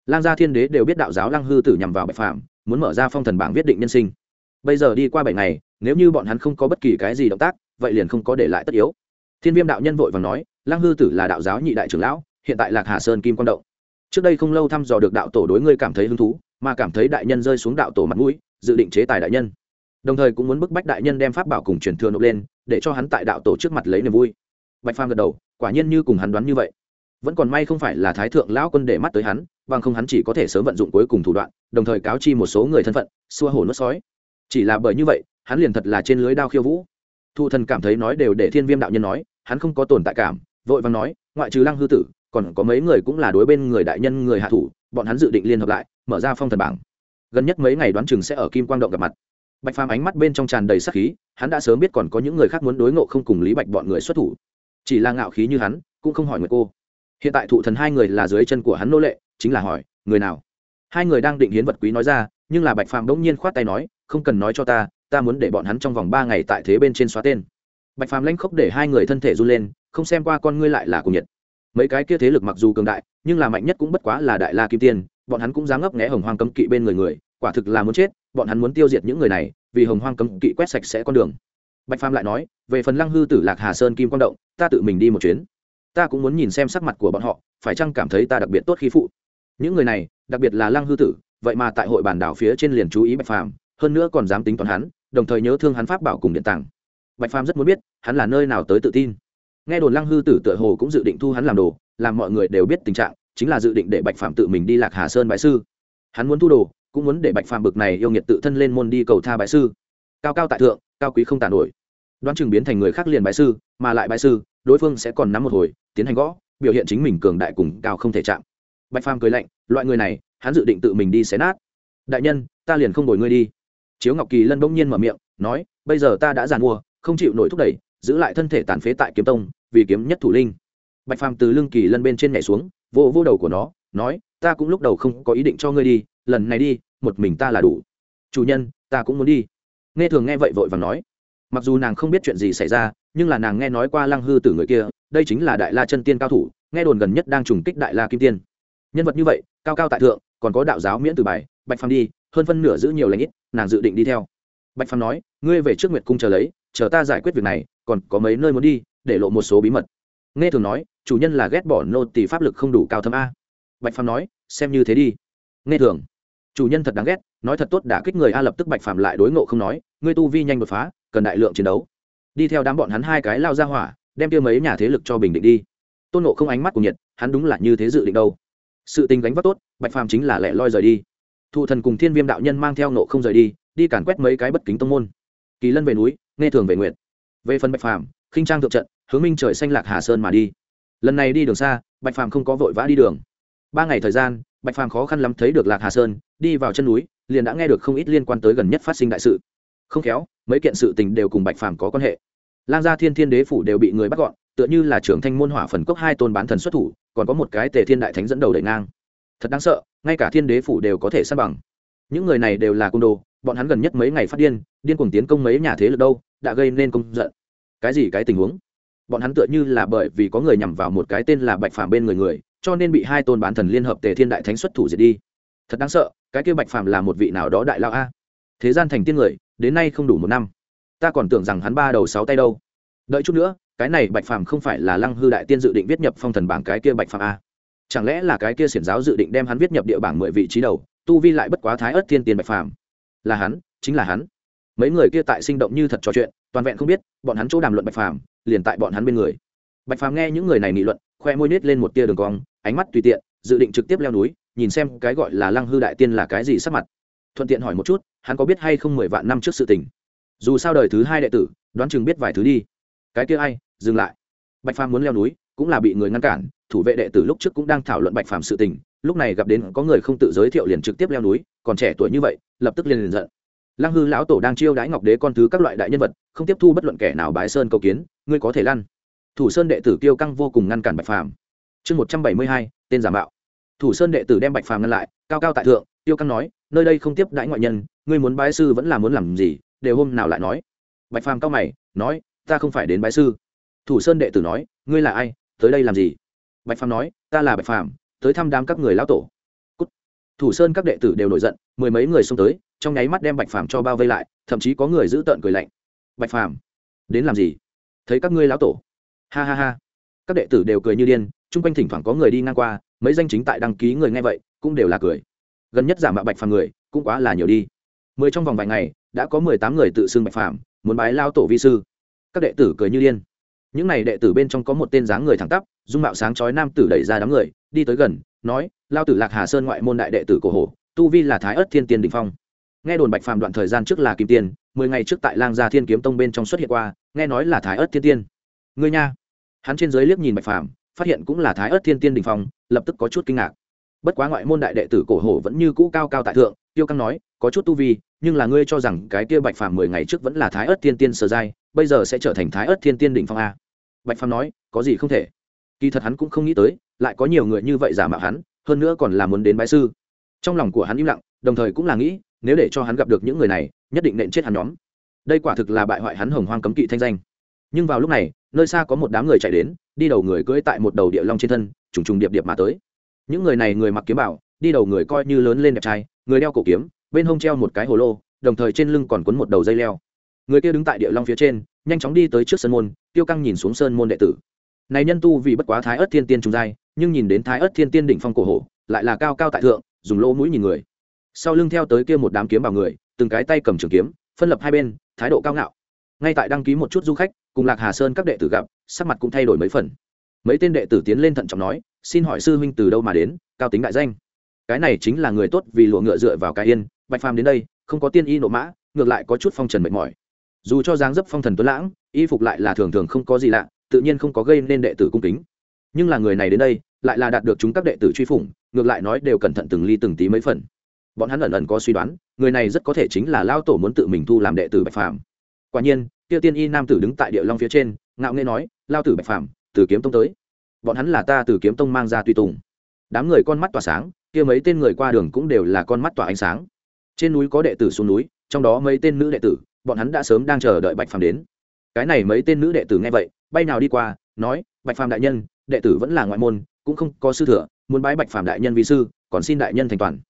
Lang gia thiên đế đều biết đạo giáo lăng hư tử nhằm vào bạch phàm, muốn mở ra phong thần bảng viết định nhân sinh. Bây giờ đi qua bảy ngày, nếu như bọn hắn không có bất kỳ cái gì động tác, vậy liền không có để lại tất yếu. Thiên viêm đạo nhân vội và nói, lăng hư tử là đạo giáo nhị đại trưởng lão, hiện tại lạc hà sơn kim quang động. Trước đây không lâu thăm dò được đạo tổ đối ngươi cảm thấy hứng thú, mà cảm thấy đại nhân rơi xuống đạo tổ mặt mũi, dự định chế tài đại nhân đồng thời cũng muốn bức bách đại nhân đem pháp bảo cùng truyền thừa nộp lên, để cho hắn tại đạo tổ trước mặt lấy niềm vui. Bạch phàm gật đầu, quả nhiên như cùng hắn đoán như vậy. Vẫn còn may không phải là thái thượng lão quân để mắt tới hắn, bằng không hắn chỉ có thể sớm vận dụng cuối cùng thủ đoạn, đồng thời cáo chi một số người thân phận, xua hổ nuốt sói. Chỉ là bởi như vậy, hắn liền thật là trên lưới đao khiêu vũ. Thụ thần cảm thấy nói đều để thiên viêm đạo nhân nói, hắn không có tồn tại cảm, vội vàng nói, ngoại trừ lăng hư tử, còn có mấy người cũng là đối bên người đại nhân người hạ thủ, bọn hắn dự định liên hợp lại, mở ra phong thần bảng. Gần nhất mấy ngày đoán chừng sẽ ở kim quang động gặp mặt bạch phàm ánh mắt bên trong tràn đầy sắc khí, hắn đã sớm biết còn có những người khác muốn đối ngộ không cùng lý bạch bọn người xuất thủ. Chỉ là ngạo khí như hắn, cũng không hỏi người cô. Hiện tại thụ thần hai người là dưới chân của hắn nô lệ, chính là hỏi, người nào? Hai người đang định hiến vật quý nói ra, nhưng là bạch phàm đ ỗ n g nhiên khoát tay nói, không cần nói cho ta ta muốn để bọn hắn trong vòng ba ngày tại thế bên trên xóa tên. Bạch phàm lanh khốc để hai người thân thể run lên, không xem qua con ngươi lại là cùng nhiệt. Mấy cái kia thế lực mặc dù cường đại, nhưng là mạnh nhất cũng bất quá là đại la kim tiên, bọn hắn cũng dám ngấp nghẽ hồng hoang cấm kỵ bên người người, quả thực là muốn chết bọn hắn muốn tiêu diệt những người này, vì hồng hoang cấm kỵ quét sạch sẽ con đường. Bạch phàm lại nói, về phần lăng hư tử lạc hà sơn kim quang động, ta tự mình đi một chuyến. Ta cũng muốn nhìn xem sắc mặt của bọn họ, phải chăng cảm thấy ta đặc biệt tốt khi phụ. Những người này, đặc biệt là lăng hư tử, vậy mà tại hội bản đảo phía trên liền chú ý bạch phàm, hơn nữa còn dám tính toán hắn, đồng thời nhớ thương hắn pháp bảo cùng điện tàng. Bạch phàm rất muốn biết, hắn là nơi nào tới tự tin. Nghe đồn lăng hư tử tựa hồ cũng dự định thu hắn làm đồ, làm mọi người đều biết tình trạng, chính là dự định để bạch phàm tự mình đi lạc hà sơn bãi sư. Hắn muốn thu đồ cũng muốn để bạch phàm bực này yêu nghiệt tự thân lên môn đi cầu tha bại sư. Cao cao tại thượng, cao quý không tàn nổi. Đoán chừng biến thành người khác liền bại sư, mà lại bại sư, đối phương sẽ còn nắm một hồi, tiến hành gõ, biểu hiện chính mình cường đại cùng cao không thể chạm. Bạch phàm cười lạnh, loại người này, hắn dự định tự mình đi xé nát. Đại nhân, ta liền không đổi ngươi đi. Chiếu ngọc kỳ lân bỗng nhiên mở miệng, nói, bây giờ ta đã giàn mua, không chịu nổi thúc đẩy, giữ lại thân thể tàn phế tại kiếm tông, vì kiếm nhất thủ linh. Bạch phàm từ lưng kỳ lân bên trên nhảy xuống, vô vô đầu của nó, nói, ta cũng lúc đầu không có ý định cho ngươi đi, lần này đi một mình ta là đủ. Chủ nhân, ta cũng muốn đi. Nghe thường nghe vậy vội và nói. Mặc dù nàng không biết chuyện gì xảy ra, nhưng là nàng nghe nói qua lăng hư tử người kia, đây chính là đại la chân tiên cao thủ, nghe đồn gần nhất đang trùng kích đại la kim tiên. Nhân vật như vậy, cao cao tại thượng, còn có đạo giáo miễn từ bài, bạch phàm đi, hơn phân nửa giữ nhiều lãnh ít, nàng dự định đi theo. Bạch phàm nói, ngươi về trước nguyệt cung chờ lấy, chờ ta giải quyết việc này, còn có mấy nơi muốn đi, để lộ một số bí mật. Nghe thường nói, chủ nhân là ghét bỏ nô tỷ pháp lực không đủ cao thâm a. Bạch phàm nói, xem như thế đi. Nghe thường chủ nhân thật đáng ghét, nói thật tốt đã kích người a lập tức bạch phàm lại đối ngộ không nói, ngươi tu vi nhanh đột phá, cần đại lượng chiến đấu. Đi theo đám bọn hắn hai cái lao ra hỏa, đem tiêu mấy nhà thế lực cho bình định đi. Tôn nộ không ánh mắt của nhiệt, hắn đúng là như thế dự định đâu. Sự tình gánh vác tốt, bạch phàm chính là lẻ loi rời đi. Thụ thần cùng thiên viêm đạo nhân mang theo nộ không rời đi đi càn quét mấy cái bất kính tông môn. Kỳ lân về núi, nghe thường về nguyện về phần bạch phàm, khinh trang thượng trận, hướng minh trời xanh lạc hà sơn mà đi. Lần này đi đường xa, bạch phàm không có vội vã đi đường. Ba ngày thời gian bạch phàm khó khăn lắm thấy được lạc hà sơn, đi vào chân núi, liền đã nghe được không ít liên quan tới gần nhất phát sinh đại sự. Không khéo, mấy kiện sự tình đều cùng bạch phàm có quan hệ. Lang gia thiên thiên đế phủ đều bị người bắt gọn, tựa như là trưởng thanh môn hỏa phần cốc hai tôn bán thần xuất thủ, còn có một cái tề thiên đại thánh dẫn đầu đẩy ngang. Thật đáng sợ, ngay cả thiên đế phủ đều có thể săn bằng. Những người này đều là côn đồ, bọn hắn gần nhất mấy ngày phát điên điên cuồng tiến công mấy nhà thế lực đâu, đã gây nên công giận. Cái gì cái tình huống? Bọn hắn tựa như là bởi vì có người nhằm vào một cái tên là bạch phàm bên người người cho nên bị hai tôn bán thần liên hợp tề thiên đại thánh xuất thủ diệt đi. Thật đáng sợ, cái kia bạch phàm là một vị nào đó đại lao a? Thế gian thành tiên người, đến nay không đủ một năm. Ta còn tưởng rằng hắn ba đầu sáu tay đâu. Đợi chút nữa, cái này bạch phàm không phải là lăng hư đại tiên dự định viết nhập phong thần bảng cái kia bạch phàm a? Chẳng lẽ là cái kia xiển giáo dự định đem hắn viết nhập địa bảng mười vị trí đầu, tu vi lại bất quá thái ớt thiên tiền bạch phàm? Là hắn, chính là hắn. Mấy người kia tại sinh động như thật trò chuyện, toàn vẹn không biết, bọn hắn chỗ đàm luận bạch phàm, liền tại bọn hắn bên người. Bạch phàm nghe những người này nghị luận, khoe môi nết lên một tia đường cong ánh mắt tùy tiện, dự định trực tiếp leo núi, nhìn xem cái gọi là lăng hư đại tiên là cái gì sắp mặt. Thuận tiện hỏi một chút, hắn có biết hay không mười vạn năm trước sự tình? Dù sao đời thứ hai đệ tử, đoán chừng biết vài thứ đi. Cái kia ai, dừng lại. Bạch phàm muốn leo núi, cũng là bị người ngăn cản, thủ vệ đệ tử lúc trước cũng đang thảo luận bạch phàm sự tình, lúc này gặp đến có người không tự giới thiệu liền trực tiếp leo núi, còn trẻ tuổi như vậy, lập tức liền liền giận. Lăng hư lão tổ đang chiêu đãi ngọc đế con thứ các loại đại nhân vật, không tiếp thu bất luận kẻ nào bái sơn cầu kiến, ngươi có thể lăn. Thủ sơn đệ tử kiêu căng vô cùng ngăn cản bạch phàm chương một trăm bảy mươi hai, tên giả mạo. Thủ sơn đệ tử đem bạch phàm ngăn lại, cao cao tại thượng, tiêu căng nói, nơi đây không tiếp đãi ngoại nhân, ngươi muốn bái sư vẫn là muốn làm gì, đều hôm nào lại nói. Bạch phàm cao mày, nói, ta không phải đến bái sư. Thủ sơn đệ tử nói, ngươi là ai, tới đây làm gì? Bạch phàm nói, ta là bạch phàm, tới thăm đám các người lão tổ. Cút. thủ sơn các đệ tử đều nổi giận, mười mấy người xông tới, trong nháy mắt đem bạch phàm cho bao vây lại, thậm chí có người giữ tợn cười lạnh. Bạch phàm, đến làm gì? Thấy các ngươi lão tổ. Ha ha ha. Các đệ tử đều cười như điên chung quanh thỉnh thoảng có người đi ngang qua, mấy danh chính tại đăng ký người nghe vậy, cũng đều là cười. Gần nhất giả mạo bạch phàm người, cũng quá là nhiều đi. Mười trong vòng vài ngày, đã có mười tám người tự xưng bạch phàm, muốn bái lao tổ vi sư. Các đệ tử cười như điên. Những n à y đệ tử bên trong có một tên dáng người thẳng tắp, dung mạo sáng chói nam tử đẩy ra đám người, đi tới gần, nói, lao tử lạc hà sơn ngoại môn đại đệ tử cổ hồ tu vi là thái ất thiên tiên đình phong. Nghe đồn bạch phàm đoạn thời gian trước là kim tiên, mười ngày trước tại lang gia thiên kiếm tông bên trong xuất hiện qua, nghe nói là thái ất thiên tiên. Người nha. Hắn trên giới liếc nhìn bạch phàm phát hiện cũng là thái ớt thiên tiên đình phong, lập tức có chút kinh ngạc. Bất quá ngoại môn đại đệ tử cổ hổ vẫn như cũ cao cao tại thượng, tiêu căng nói, có chút tu vi, nhưng là ngươi cho rằng cái kia bạch phàm mười ngày trước vẫn là thái ớt thiên tiên sơ giai, bây giờ sẽ trở thành thái ớt thiên tiên đỉnh phong a? Bạch phàm nói, có gì không thể. Kỳ thật hắn cũng không nghĩ tới, lại có nhiều người như vậy giả mạo hắn, hơn nữa còn là muốn đến bái sư. Trong lòng của hắn im lặng, đồng thời cũng là nghĩ, nếu để cho hắn gặp được những người này, nhất định nện chết hắn nhóm. Đây quả thực là bại hoại hắn hồng hoang cấm kỵ thanh danh nhưng vào lúc này, nơi xa có một đám người chạy đến, đi đầu người cưỡi tại một đầu địa long trên thân, trùng trùng điệp điệp mà tới. Những người này người mặc kiếm bảo, đi đầu người coi như lớn lên đẹp trai, người đeo cổ kiếm, bên hông treo một cái hồ lô, đồng thời trên lưng còn quấn một đầu dây leo. Người kia đứng tại địa long phía trên, nhanh chóng đi tới trước sân môn, tiêu căng nhìn xuống sơn môn đệ tử. Này nhân tu vì bất quá thái ớt thiên tiên trùng giai, nhưng nhìn đến thái ớt thiên tiên đỉnh phong cổ hổ, lại là cao cao tại thượng, dùng lỗ mũi nhìn người. Sau lưng theo tới kia một đám kiếm bảo người, từng cái tay cầm trường kiếm, phân lập hai bên, thái độ cao ngạo ngay tại đăng ký một chút du khách, cùng lạc hà sơn các đệ tử gặp, sắc mặt cũng thay đổi mấy phần. Mấy tên đệ tử tiến lên thận trọng nói, xin hỏi sư huynh từ đâu mà đến, cao tính đại danh? Cái này chính là người tốt vì lụa ngựa dựa vào cái yên, bạch phàm đến đây, không có tiên y nộ mã, ngược lại có chút phong trần mệt mỏi. Dù cho dáng dấp phong thần tuấn lãng, y phục lại là thường thường không có gì lạ, tự nhiên không có gây nên đệ tử cung kính. Nhưng là người này đến đây, lại là đạt được chúng các đệ tử truy phủng, ngược lại nói đều cẩn thận từng ly từng tí mấy phần. Bọn hắn ẩn ẩn có suy đoán, người này rất có thể chính là lao tổ muốn tự mình thu làm đệ tử bạch phàm quả nhiên, tiêu tiên y nam tử đứng tại địa long phía trên, ngạo nghê nói, lao tử bạch phàm, từ kiếm tông tới. Bọn hắn là ta từ kiếm tông mang ra tùy tùng. Đám người con mắt tỏa sáng, kia mấy tên người qua đường cũng đều là con mắt tỏa ánh sáng. Trên núi có đệ tử xuống núi, trong đó mấy tên nữ đệ tử, bọn hắn đã sớm đang chờ đợi bạch phàm đến. Cái này mấy tên nữ đệ tử nghe vậy, bay nào đi qua, nói, bạch phàm đại nhân, đệ tử vẫn là ngoại môn, cũng không có sư thừa, muốn bái bạch phàm đại nhân vì sư, còn xin đại nhân thành toàn.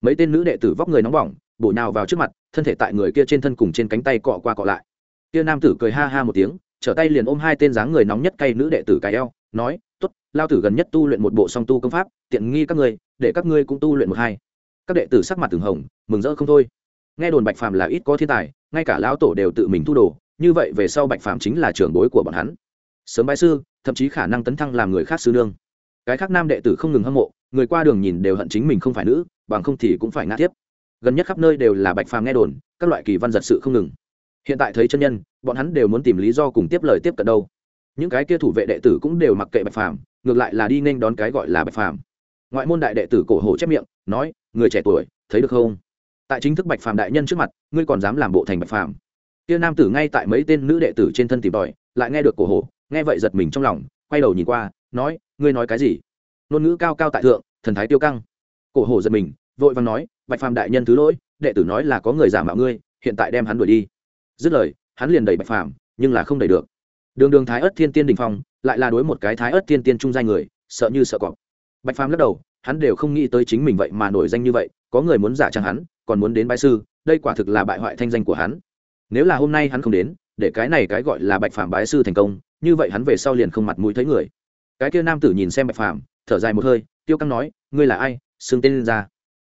Mấy tên nữ đệ tử vóc người nóng bỏng bổ nào vào trước mặt, thân thể tại người kia trên thân cùng trên cánh tay cọ qua cọ lại. Kia nam tử cười ha ha một tiếng, trở tay liền ôm hai tên dáng người nóng nhất cay nữ đệ tử cài eo, nói, tốt, lao tử gần nhất tu luyện một bộ song tu công pháp, tiện nghi các ngươi, để các ngươi cũng tu luyện một hai. Các đệ tử sắc mặt từng hồng, mừng rỡ không thôi. Nghe đồn bạch phàm là ít có thiên tài, ngay cả lão tổ đều tự mình thu đồ, như vậy về sau bạch phàm chính là trưởng bối của bọn hắn. Sớm bái sư, thậm chí khả năng tấn thăng làm người khác sư nương. Cái khác nam đệ tử không ngừng hâm mộ, người qua đường nhìn đều hận chính mình không phải nữ, bằng không thì cũng phải ngã tiếp gần nhất khắp nơi đều là bạch phàm nghe đồn, các loại kỳ văn giật sự không ngừng. Hiện tại thấy chân nhân, bọn hắn đều muốn tìm lý do cùng tiếp lời tiếp cận đâu. Những cái kia thủ vệ đệ tử cũng đều mặc kệ bạch phàm, ngược lại là đi nên đón cái gọi là bạch phàm. Ngoại môn đại đệ tử cổ hồ chép miệng, nói, người trẻ tuổi, thấy được không? Tại chính thức bạch phàm đại nhân trước mặt, ngươi còn dám làm bộ thành bạch phàm. Kia nam tử ngay tại mấy tên nữ đệ tử trên thân tìm tòi, lại nghe được cổ hồ nghe vậy giật mình trong lòng, quay đầu nhìn qua, nói, ngươi nói cái gì? Ngôn ngữ cao cao tại thượng, thần thái tiêu căng. Cổ hồ giật mình, vội vàng nói bạch phàm đại nhân thứ lỗi, đệ tử nói là có người giả mạo ngươi, hiện tại đem hắn đuổi đi. Dứt lời, hắn liền đẩy bạch phàm, nhưng là không đẩy được. Đường đường thái ớt thiên tiên đình phong, lại là đối một cái thái ớt thiên tiên trung giai người, sợ như sợ cọp. Bạch phàm lắc đầu, hắn đều không nghĩ tới chính mình vậy mà nổi danh như vậy, có người muốn giả trang hắn, còn muốn đến bái sư, đây quả thực là bại hoại thanh danh của hắn. Nếu là hôm nay hắn không đến, để cái này cái gọi là bạch phàm bái sư thành công, như vậy hắn về sau liền không mặt mũi thấy người. Cái kia nam tử nhìn xem bạch phàm, thở dài một hơi, tiêu căng nói, ngươi là ai? Xưng tên lên ra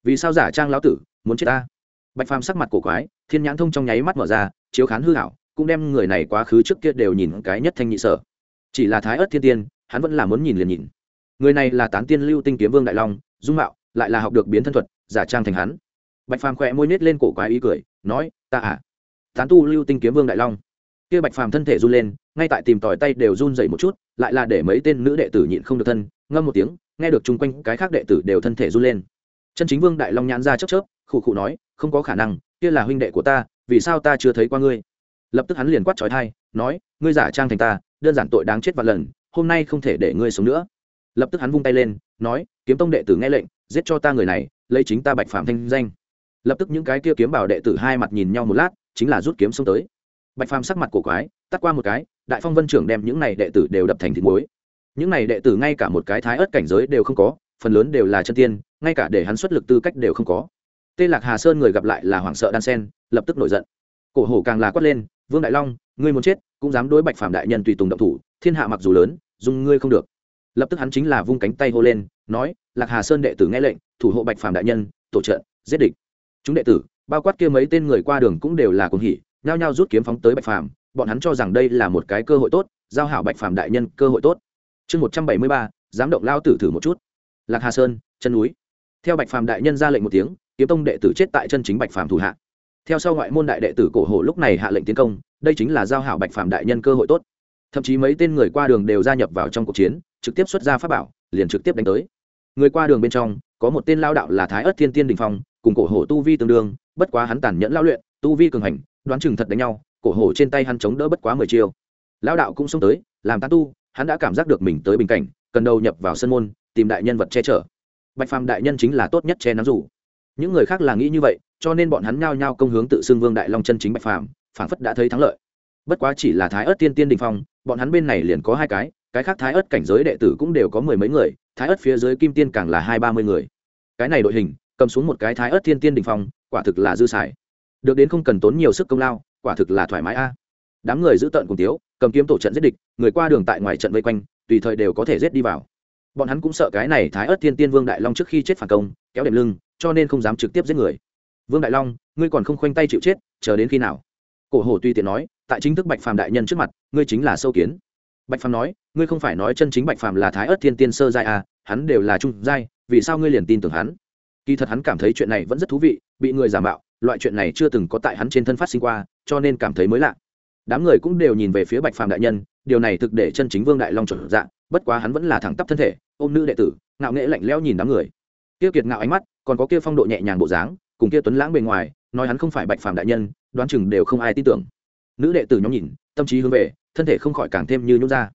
vì sao giả trang lão tử muốn chết ta? Bạch phàm sắc mặt cổ quái, thiên nhãn thông trong nháy mắt mở ra, chiếu khán hư hảo cũng đem người này quá khứ trước kia đều nhìn cái nhất thanh nhị sở. Chỉ là thái ớt thiên tiên, hắn vẫn là muốn nhìn liền nhìn. Người này là tán tiên lưu tinh kiếm vương đại long, dung mạo, lại là học được biến thân thuật, giả trang thành hắn. Bạch phàm khỏe môi nết lên cổ quái ý cười, nói, ta à tán tu lưu tinh kiếm vương đại long. Kia bạch phàm thân thể run lên, ngay tại tìm tòi tay đều run dậy một chút, lại là để mấy tên nữ đệ tử nhịn không được thân, ngâm một tiếng, nghe được chung quanh cái khác đệ tử đều thân thể run lên chân chính vương đại long nhãn ra chớp chớp, khụ khụ nói, không có khả năng, kia là huynh đệ của ta, vì sao ta chưa thấy qua ngươi? Lập tức hắn liền quát trói thai, nói, ngươi giả trang thành ta, đơn giản tội đáng chết vạn lần, hôm nay không thể để ngươi sống nữa. Lập tức hắn vung tay lên, nói, kiếm tông đệ tử nghe lệnh, giết cho ta người này, lấy chính ta bạch phạm thanh danh. Lập tức những cái kia kiếm bảo đệ tử hai mặt nhìn nhau một lát, chính là rút kiếm xông tới. Bạch phàm sắc mặt cổ quái, tắt qua một cái, đại phong vân trưởng đem những này đệ tử đều đập thành thịt muối. Những này đệ tử ngay cả một cái thái ớt cảnh giới đều không có phần lớn đều là chân tiên, ngay cả để hắn xuất lực tư cách đều không có. Tê lạc hà sơn người gặp lại là hoảng sợ đan sen, lập tức nổi giận. Cổ hổ càng là quát lên, vương đại long, ngươi muốn chết, cũng dám đối bạch phạm đại nhân tùy tùng động thủ, thiên hạ mặc dù lớn dùng ngươi không được. Lập tức hắn chính là vung cánh tay hô lên, nói, lạc hà sơn đệ tử nghe lệnh, thủ hộ bạch phạm đại nhân, tổ trợ, giết địch. Chúng đệ tử, bao quát kia mấy tên người qua đường cũng đều là cuồng hỉ, nhao nhao rút kiếm phóng tới bạch phạm bọn hắn cho rằng đây là một cái cơ hội tốt, giao hảo bạch phạm đại nhân cơ hội tốt. Chương một trăm bảy mươi ba, dám động lao tử thử một chút lạc hà sơn, chân núi. Theo bạch phàm đại nhân ra lệnh một tiếng, kiếm tông đệ tử chết tại chân chính bạch phàm thủ hạ. Theo sau ngoại môn đại đệ tử cổ hồ lúc này hạ lệnh tiến công, đây chính là giao hảo bạch phàm đại nhân cơ hội tốt. Thậm chí mấy tên người qua đường đều gia nhập vào trong cuộc chiến, trực tiếp xuất ra pháp bảo, liền trực tiếp đánh tới. Người qua đường bên trong, có một tên lao đạo là thái ất thiên tiên đình phong, cùng cổ hổ tu vi tương đương, bất quá hắn tàn nhẫn lao luyện, tu vi cường hành, đoán chừng thật đánh nhau, cổ hổ trên tay hắn chống đỡ bất quá mười chiêu. Lao đạo cũng xông tới, làm tán tu, hắn đã cảm giác được mình tới bình cảnh, cần đầu nhập vào sân môn tìm đại nhân vật che chở. Bạch phàm đại nhân chính là tốt nhất che nắm rủ những người khác là nghĩ như vậy, cho nên bọn hắn nhao nhao công hướng tự xưng vương đại long chân chính bạch phàm, phảng phất đã thấy thắng lợi. Bất quá chỉ là thái ớt tiên tiên đình phong, bọn hắn bên này liền có hai cái cái khác thái ớt cảnh giới đệ tử cũng đều có mười mấy người, thái ớt phía dưới kim tiên càng là hai ba mươi người. Cái này đội hình, cầm xuống một cái thái ớt thiên tiên đình phong, quả thực là dư xài. Được đến không cần tốn nhiều sức công lao, quả thực là thoải mái a. À. Đám người giữ tợn cùng tiếu, cầm kiếm tổ trận giết địch, người qua đường tại ngoài trận vây quanh, tùy thời đều có thể giết đi vào bọn hắn cũng sợ cái này thái ớt thiên tiên vương đại long trước khi chết phản công, kéo đệm lưng, cho nên không dám trực tiếp giết người. Vương đại long, ngươi còn không khoanh tay chịu chết, chờ đến khi nào? Cổ hồ tuy tiện nói, tại chính thức bạch phàm đại nhân trước mặt, ngươi chính là sâu kiến. Bạch phàm nói, ngươi không phải nói chân chính bạch phàm là thái ớt thiên tiên sơ giai à hắn đều là trung giai, vì sao ngươi liền tin tưởng hắn? Kỳ thật hắn cảm thấy chuyện này vẫn rất thú vị, bị người giả mạo, loại chuyện này chưa từng có tại hắn trên thân phát sinh qua, cho nên cảm thấy mới lạ. Đám người cũng đều nhìn về phía bạch phàm đại nhân, điều này thực để chân chính vương đại long chuẩn dạng bất quá hắn vẫn là thẳng tắp thân thể, ôm nữ đệ tử, ngạo nghễ lạnh lẽo nhìn đám người. Kia kiệt ngạo ánh mắt, còn có kia phong độ nhẹ nhàng bộ dáng, cùng kia tuấn lãng bề ngoài, nói hắn không phải bạch phàm đại nhân, đoán chừng đều không ai tin tưởng. Nữ đệ tử nhóm nhìn, tâm trí hướng về, thân thể không khỏi càng thêm như nhút ra.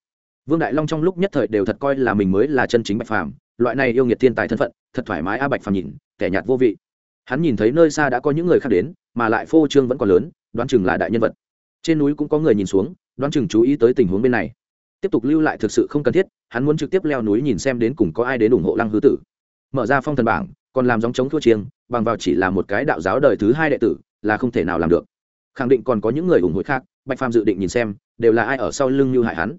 Vương đại long trong lúc nhất thời đều thật coi là mình mới là chân chính bạch phàm, loại này yêu nghiệt thiên tài thân phận, thật thoải mái a bạch phàm nhìn, kẻ nhạt vô vị. Hắn nhìn thấy nơi xa đã có những người khác đến, mà lại phô trương vẫn còn lớn, đoán chừng là đại nhân vật. Trên núi cũng có người nhìn xuống, đoán chừng chú ý tới tình huống bên này tiếp tục lưu lại thực sự không cần thiết, hắn muốn trực tiếp leo núi nhìn xem đến cùng có ai đến ủng hộ lăng hư tử. Mở ra phong thần bảng, còn làm dòng chống thua chiêng, bằng vào chỉ là một cái đạo giáo đời thứ hai đệ tử, là không thể nào làm được. Khẳng định còn có những người ủng hộ khác, bạch phàm dự định nhìn xem, đều là ai ở sau lưng như hại hắn.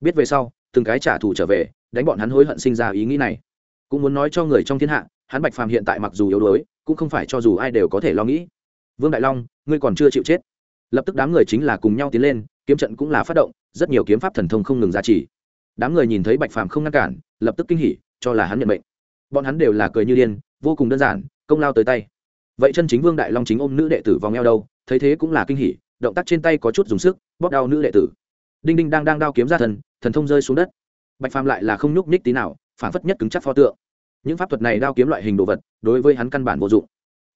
Biết về sau, từng cái trả thù trở về, đánh bọn hắn hối hận sinh ra ý nghĩ này. Cũng muốn nói cho người trong thiên hạ, hắn bạch phàm hiện tại mặc dù yếu đuối, cũng không phải cho dù ai đều có thể lo nghĩ. Vương đại long, ngươi còn chưa chịu chết. Lập tức đám người chính là cùng nhau tiến lên, kiếm trận cũng là phát động rất nhiều kiếm pháp thần thông không ngừng ra chỉ đám người nhìn thấy bạch phàm không ngăn cản, lập tức kinh hỉ, cho là hắn nhận mệnh. Bọn hắn đều là cười như điên, vô cùng đơn giản, công lao tới tay. Vậy chân chính vương đại long chính ôm nữ đệ tử vòng eo đâu, thấy thế cũng là kinh hỉ, động tác trên tay có chút dùng sức, bóp đau nữ đệ tử. Đinh đinh đang đang đao kiếm ra thần thần thông rơi xuống đất. Bạch phàm lại là không nhúc nhích tí nào, phản phất nhất cứng chắc pho tượng. Những pháp thuật này đao kiếm loại hình đồ vật, đối với hắn căn bản vô dụng.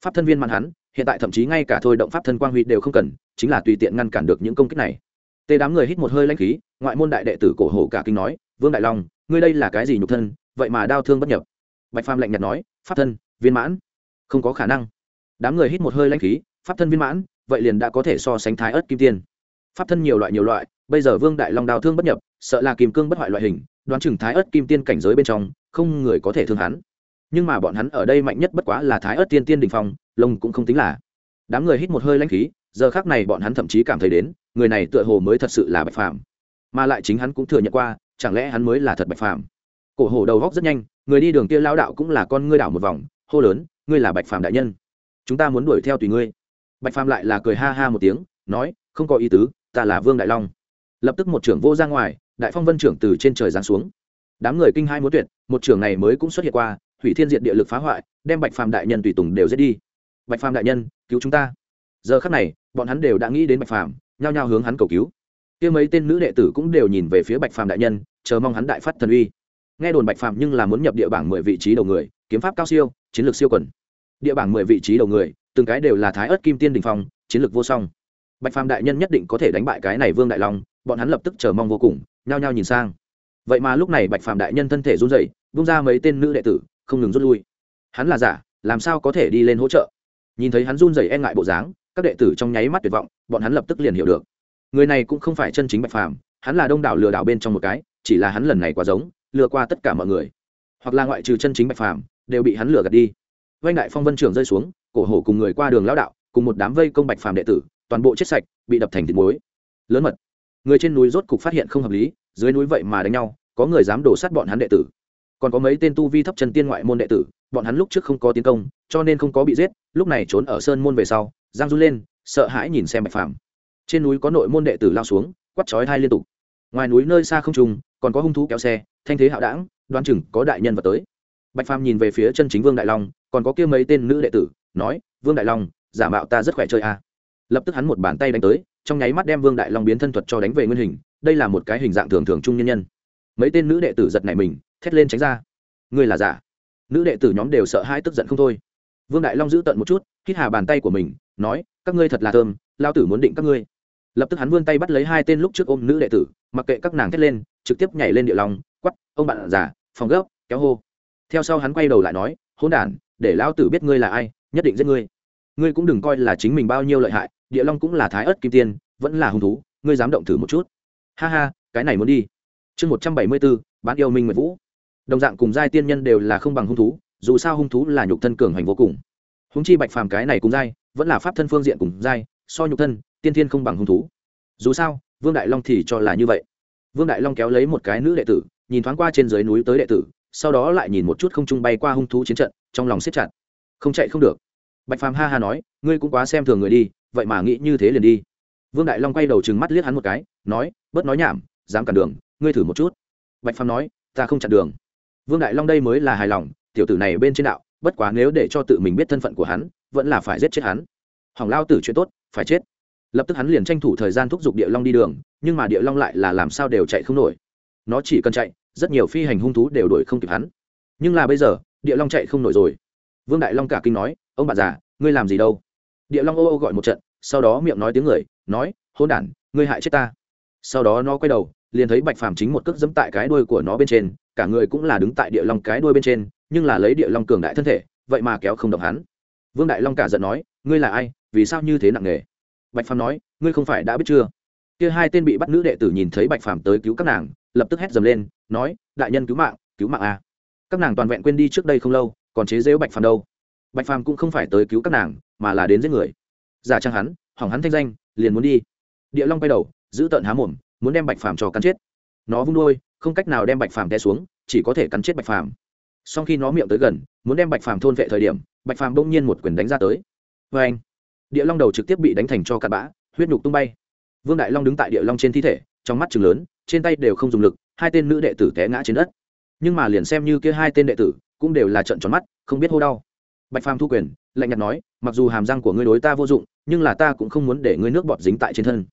Pháp thân viên mặn hắn, hiện tại thậm chí ngay cả thôi động pháp thân quang huy đều không cần, chính là tùy tiện ngăn cản được những công kích này tê đám người hít một hơi lanh khí, ngoại môn đại đệ tử cổ hổ cả kinh nói, vương đại long, ngươi đây là cái gì nhục thân, vậy mà đau thương bất nhập. Bạch phàm lạnh nhạt nói, pháp thân, viên mãn. Không có khả năng. Đám người hít một hơi lanh khí, pháp thân viên mãn, vậy liền đã có thể so sánh thái ớt kim tiên. Pháp thân nhiều loại nhiều loại, bây giờ vương đại long đào thương bất nhập, sợ là kìm cương bất hoại loại hình, đoán chừng thái ớt kim tiên cảnh giới bên trong, không người có thể thương hắn. Nhưng mà bọn hắn ở đây mạnh nhất bất quá là thái ớt tiên tiên đình phong, lông cũng không tính là. Đám người hít một hơi lãnh khí giờ khác này bọn hắn thậm chí cảm thấy đến, người này tựa hồ mới thật sự là bạch phàm. Mà lại chính hắn cũng thừa nhận qua, chẳng lẽ hắn mới là thật bạch phàm? Cổ hồ đầu góc rất nhanh, người đi đường kia lao đạo cũng là con ngươi đảo một vòng, hô lớn, ngươi là bạch phàm đại nhân. Chúng ta muốn đuổi theo tùy ngươi. Bạch phàm lại là cười ha ha một tiếng, nói, không có ý tứ, ta là vương đại long. Lập tức một trưởng vô ra ngoài, đại phong vân trưởng từ trên trời giáng xuống. Đám người kinh hai muốn tuyệt, một trưởng này mới cũng xuất hiện qua, hủy thiên diện địa lực phá hoại, đem bạch phàm đại nhân tùy tùng đều giết đi. Bạch phàm đại nhân, cứu chúng ta giờ khắc này, bọn hắn đều đã nghĩ đến bạch phàm, nhao nhao hướng hắn cầu cứu. Kia mấy tên nữ đệ tử cũng đều nhìn về phía bạch phàm đại nhân, chờ mong hắn đại phát thần uy. Nghe đồn bạch phàm nhưng là muốn nhập địa bảng mười vị trí đầu người, kiếm pháp cao siêu, chiến lược siêu quẩn địa bảng mười vị trí đầu người, từng cái đều là thái ớt kim tiên đình phong, chiến lược vô song. Bạch phàm đại nhân nhất định có thể đánh bại cái này vương đại long, bọn hắn lập tức chờ mong vô cùng, nhao nhao nhìn sang. Vậy mà lúc này bạch phàm đại nhân thân thể run rẩy bung ra mấy tên nữ đệ tử, không ngừng rút lui. Hắn là giả, làm sao có thể đi lên hỗ trợ? Nhìn thấy hắn run rẩy e ngại bộ dáng các đệ tử trong nháy mắt tuyệt vọng, bọn hắn lập tức liền hiểu được. Người này cũng không phải chân chính bạch phàm, hắn là đông đảo lừa đảo bên trong một cái, chỉ là hắn lần này quá giống, lừa qua tất cả mọi người. Hoặc là ngoại trừ chân chính bạch phàm, đều bị hắn lừa gạt đi. Vanh đại phong vân trưởng rơi xuống, cổ hổ cùng người qua đường lão đạo, cùng một đám vây công bạch phàm đệ tử, toàn bộ chết sạch, bị đập thành thịt muối. Lớn mật. Người trên núi rốt cục phát hiện không hợp lý, dưới núi vậy mà đánh nhau, có người dám đổ sát bọn hắn đệ tử. Còn có mấy tên tu vi thấp chân tiên ngoại môn đệ tử, bọn hắn lúc trước không có tiến công, cho nên không có bị giết, lúc này trốn ở sơn môn về sau giang run lên, sợ hãi nhìn xem bạch phàm. Trên núi có nội môn đệ tử lao xuống quắt chói hai liên tục. Ngoài núi nơi xa không trùng, còn có hung thú kéo xe, thanh thế hạo đảng đoan chừng có đại nhân vật tới. Bạch phàm nhìn về phía chân chính vương đại long, còn có kia mấy tên nữ đệ tử, nói, vương đại long, giả mạo ta rất khỏe chơi a. À. lập tức hắn một bàn tay đánh tới, trong nháy mắt đem vương đại long biến thân thuật cho đánh về nguyên hình, đây là một cái hình dạng thường thường trung nhân nhân. Mấy tên nữ đệ tử giật này mình, thét lên tránh ra. Ngươi là giả? Nữ đệ tử nhóm đều sợ hai tức giận không thôi. Vương đại long giữ tận một chút, hít hà bàn tay của mình nói, các ngươi thật là thơm lao tử muốn định các ngươi. Lập tức hắn vươn tay bắt lấy hai tên lúc trước ôm nữ đệ tử, mặc kệ các nàng thét lên, trực tiếp nhảy lên địa long quắp ông bạn già, phòng gấp, kéo hô. Theo sau hắn quay đầu lại nói hôn đản, để lao tử biết ngươi là ai, nhất định giết ngươi. Ngươi cũng đừng coi là chính mình bao nhiêu lợi hại, địa long cũng là thái ớt kim tiên, vẫn là hung thú, ngươi dám động thử một chút. Ha ha, cái này muốn đi. Chương một trăm bảy mươi bốn, bán yêu minh nguyệt vũ. Đồng dạng cùng giai tiên nhân đều là không bằng hung thú, dù sao hung thú là nhục thân cường hành vô cùng. Húng chi bạch phàm cái này cùng giai vẫn là pháp thân phương diện cùng giai, so nhục thân, tiên thiên không bằng hung thú. Dù sao, vương đại long thì cho là như vậy. Vương đại long kéo lấy một cái nữ đệ tử, nhìn thoáng qua trên dưới núi tới đệ tử, sau đó lại nhìn một chút không trung bay qua hung thú chiến trận, trong lòng siết chặt. Không chạy không được. Bạch phàm ha ha nói, ngươi cũng quá xem thường người đi, vậy mà nghĩ như thế liền đi. Vương đại long quay đầu trừng mắt liếc hắn một cái, nói, bớt nói nhảm, dám cản đường, ngươi thử một chút. Bạch phàm nói, ta không chặn đường. Vương đại long đây mới là hài lòng, tiểu tử này bên trên đạo bất quá nếu để cho tự mình biết thân phận của hắn, vẫn là phải giết chết hắn. Hỏng lao tử chuyện tốt, phải chết. Lập tức hắn liền tranh thủ thời gian thúc giục địa long đi đường, nhưng mà địa long lại là làm sao đều chạy không nổi. Nó chỉ cần chạy, rất nhiều phi hành hung thú đều đuổi không kịp hắn. Nhưng là bây giờ, địa long chạy không nổi rồi. Vương đại long cả kinh nói, ông bạn già, ngươi làm gì đâu? Địa long ô ô gọi một trận, sau đó miệng nói tiếng người, nói hôn đản, ngươi hại chết ta. Sau đó nó quay đầu, liền thấy bạch phàm chính một cước dẫm tại cái đuôi của nó bên trên, cả người cũng là đứng tại địa long cái đuôi bên trên nhưng là lấy địa long cường đại thân thể, vậy mà kéo không động hắn. Vương đại long cả giận nói, ngươi là ai? Vì sao như thế nặng nề? Bạch phàm nói, ngươi không phải đã biết chưa? Kia hai tên bị bắt nữ đệ tử nhìn thấy bạch phàm tới cứu các nàng, lập tức hét dầm lên, nói, đại nhân cứu mạng cứu mạng a à. các nàng toàn vẹn quên đi trước đây không lâu, còn chế dễu bạch phàm đâu. Bạch phàm cũng không phải tới cứu các nàng, mà là đến giết người. Giả trang hắn, hỏng hắn thanh danh, liền muốn đi. Địa long quay đầu, giữ tợn há mồm, muốn đem bạch phàm cho cắn chết. Nó vung đôi không cách nào đem bạch phàm té xuống, chỉ có thể cắn chết bạch phàm sau khi nó miệng tới gần, muốn đem bạch phàm thôn vệ thời điểm, bạch phàm bỗng nhiên một quyền đánh ra tới. Vê anh, địa long đầu trực tiếp bị đánh thành cho cặn bã, huyết nhục tung bay. Vương đại long đứng tại địa long trên thi thể, trong mắt chừng lớn, trên tay đều không dùng lực, hai tên nữ đệ tử té ngã trên đất. Nhưng mà liền xem như kia hai tên đệ tử, cũng đều là trận tròn mắt, không biết hô đau. Bạch phàm thu quyền, lạnh nhạt nói, mặc dù hàm răng của ngươi đối ta vô dụng, nhưng là ta cũng không muốn để ngươi nước bọt dính tại trên thân.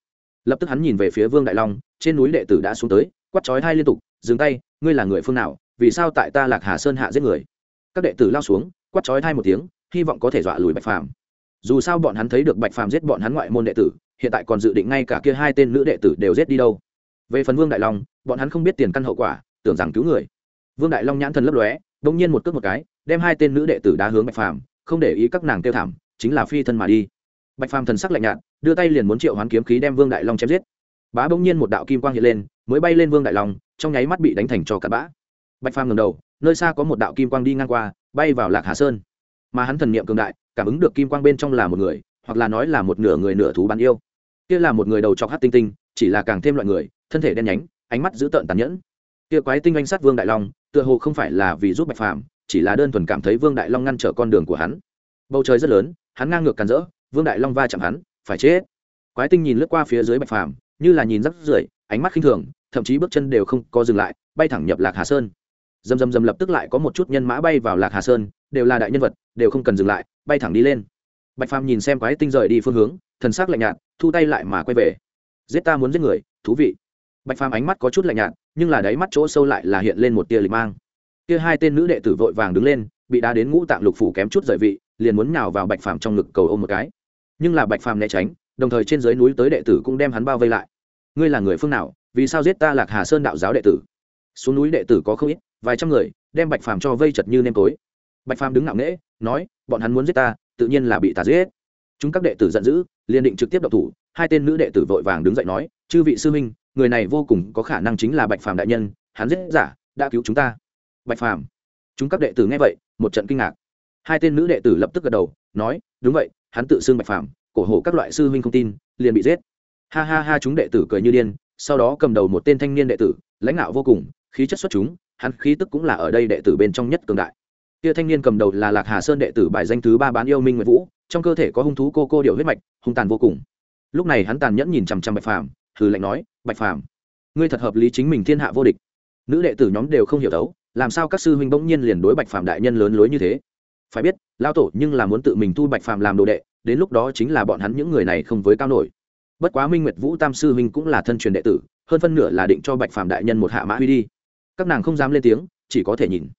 Lập tức hắn nhìn về phía vương đại long, trên núi đệ tử đã xuống tới quắt chói hai liên tục, dừng tay, ngươi là người phương nào? Vì sao tại ta lạc hà sơn hạ giết người các đệ tử lao xuống quắt chói thai một tiếng hy vọng có thể dọa lùi bạch phàm dù sao bọn hắn thấy được bạch phàm giết bọn hắn ngoại môn đệ tử hiện tại còn dự định ngay cả kia hai tên nữ đệ tử đều giết đi đâu về phần vương đại long bọn hắn không biết tiền căn hậu quả tưởng rằng cứu người vương đại long nhãn thần lấp lóe đông nhiên một cước một cái đem hai tên nữ đệ tử đá hướng bạch phàm không để ý các nàng kêu thảm chính là phi thân mà đi bạch phàm thần sắc lạnh nhạt đưa tay liền muốn triệu hoán kiếm khí đem vương đại long chém giết bá bỗng nhiên một đạo kim quang hiện lên mới bay lên vương đại long trong nháy mắt bị đánh thành cho cặn bã bạch phàm ngầm đầu, nơi xa có một đạo kim quang đi ngang qua, bay vào lạc hà sơn. Mà hắn thần niệm cường đại, cảm ứng được kim quang bên trong là một người, hoặc là nói là một nửa người nửa thú bán yêu. Kia là một người đầu chọc hát tinh tinh, chỉ là càng thêm loại người, thân thể đen nhánh, ánh mắt dữ tợn tàn nhẫn. Kia quái tinh anh sát vương đại long, tựa hồ không phải là vì giúp bạch phàm, chỉ là đơn thuần cảm thấy vương đại long ngăn trở con đường của hắn. Bầu trời rất lớn, hắn ngang ngược càn rỡ, vương đại long va chạm hắn, phải chết. Quái tinh nhìn lướt qua phía dưới bạch phàm, như là nhìn rắc rưởi, ánh mắt khinh thường, thậm chí bước chân đều không có dừng lại, bay thẳng nhập lạc hà sơn dầm dầm dầm lập tức lại có một chút nhân mã bay vào lạc hà sơn, đều là đại nhân vật, đều không cần dừng lại, bay thẳng đi lên. Bạch phàm nhìn xem quái tinh rời đi phương hướng, thần sắc lạnh nhạt, thu tay lại mà quay về. Giết ta muốn giết người, thú vị. Bạch phàm ánh mắt có chút lạnh nhạt, nhưng là đáy mắt chỗ sâu lại là hiện lên một tia lịch mang. Kia hai tên nữ đệ tử vội vàng đứng lên, bị đá đến ngũ tạng lục phủ kém chút rời vị, liền muốn nhào vào bạch phàm trong ngực cầu ôm một cái. Nhưng là bạch phàm né tránh, đồng thời trên dưới núi tới đệ tử cũng đem hắn bao vây lại. Ngươi là người phương nào? Vì sao giết ta lạc hà sơn đạo giáo đệ tử? Xuống núi đệ tử có không ít vài trăm người, đem bạch phàm cho vây chật như nêm tối. Bạch phàm đứng ngạo nghễ, nói, bọn hắn muốn giết ta, tự nhiên là bị ta giết. Chúng các đệ tử giận dữ, liền định trực tiếp độc thủ, hai tên nữ đệ tử vội vàng đứng dậy nói, chư vị sư minh người này vô cùng có khả năng chính là bạch phàm đại nhân, hắn giết giả, đã cứu chúng ta. Bạch phàm. Chúng các đệ tử nghe vậy, một trận kinh ngạc. Hai tên nữ đệ tử lập tức gật đầu, nói, đúng vậy, hắn tự xưng bạch phàm, cổ hổ các loại sư huynh không tin, liền bị giết. Ha ha ha, chúng đệ tử cười như điên, sau đó cầm đầu một tên thanh niên đệ tử, lãnh đạo vô cùng, khí chất xuất chúng hắn khí tức cũng là ở đây đệ tử bên trong nhất cường đại. Kia thanh niên cầm đầu là lạc hà sơn đệ tử bài danh thứ ba bán yêu minh nguyệt vũ, trong cơ thể có hung thú cô cô điệu huyết mạch, hung tàn vô cùng. Lúc này hắn tàn nhẫn nhìn chằm chằm bạch phàm, hừ lạnh nói, bạch phàm, ngươi thật hợp lý chính mình thiên hạ vô địch. Nữ đệ tử nhóm đều không hiểu đấu, làm sao các sư huynh bỗng nhiên liền đối bạch phàm đại nhân lớn lối như thế? Phải biết lao tổ nhưng là muốn tự mình thu bạch phàm làm đồ đệ, đến lúc đó chính là bọn hắn những người này không với cao nổi. Bất quá minh nguyệt vũ tam sư huynh cũng là thân truyền đệ tử, hơn phân nửa là định cho bạch phàm đại nhân một hạ mã huy đi các nàng không dám lên tiếng, chỉ có thể nhìn.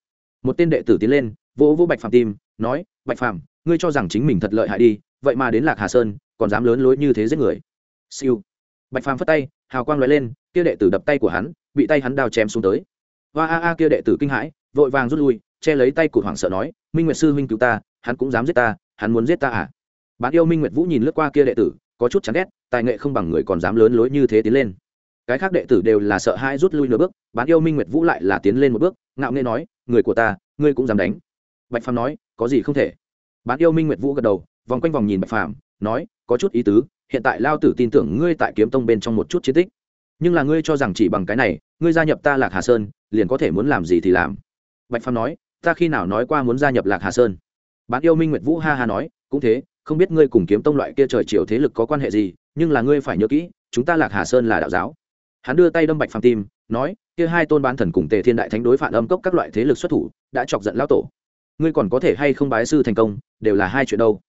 Một tên đệ tử tiến lên, vỗ vỗ bạch phàm tim, nói, bạch phàm, ngươi cho rằng chính mình thật lợi hại đi, vậy mà đến lạc hà sơn, còn dám lớn lối như thế giết người. Siêu. Bạch phàm phất tay, hào quang l lên, kia đệ tử đập tay của hắn, bị tay hắn đào chém xuống tới. Và a a, kia đệ tử kinh hãi, vội vàng rút lui, che lấy tay cụt hoảng sợ nói, minh nguyệt sư huynh cứu ta, hắn cũng dám giết ta, hắn muốn giết ta à? Bạn yêu minh nguyệt vũ nhìn lướt qua kia đệ tử, có chút chán ghét, tài nghệ không bằng người còn dám lớn lối như thế tiến lên cái khác đệ tử đều là sợ hai rút lui nửa bước, bán yêu minh nguyệt vũ lại là tiến lên một bước, ngạo nghê nói, người của ta, ngươi cũng dám đánh. Bạch phàm nói, có gì không thể. Bán yêu minh nguyệt vũ gật đầu, vòng quanh vòng nhìn bạch phàm, nói, có chút ý tứ, hiện tại lao tử tin tưởng ngươi tại kiếm tông bên trong một chút chiến tích. Nhưng là ngươi cho rằng chỉ bằng cái này, ngươi gia nhập ta lạc hà sơn, liền có thể muốn làm gì thì làm. Bạch phàm nói, ta khi nào nói qua muốn gia nhập lạc hà sơn? Bán yêu minh nguyệt vũ ha ha nói, cũng thế, không biết ngươi cùng kiếm tông loại kia trời chiều thế lực có quan hệ gì, nhưng là ngươi phải nhớ kỹ, chúng ta lạc hà sơn là đạo giáo hắn đưa tay đâm bạch phàm tim, nói, kia hai tôn bán thần cùng tề thiên đại thánh đối phản âm cốc các loại thế lực xuất thủ, đã chọc giận lão tổ. Ngươi còn có thể hay không bái sư thành công, đều là hai chuyện đâu.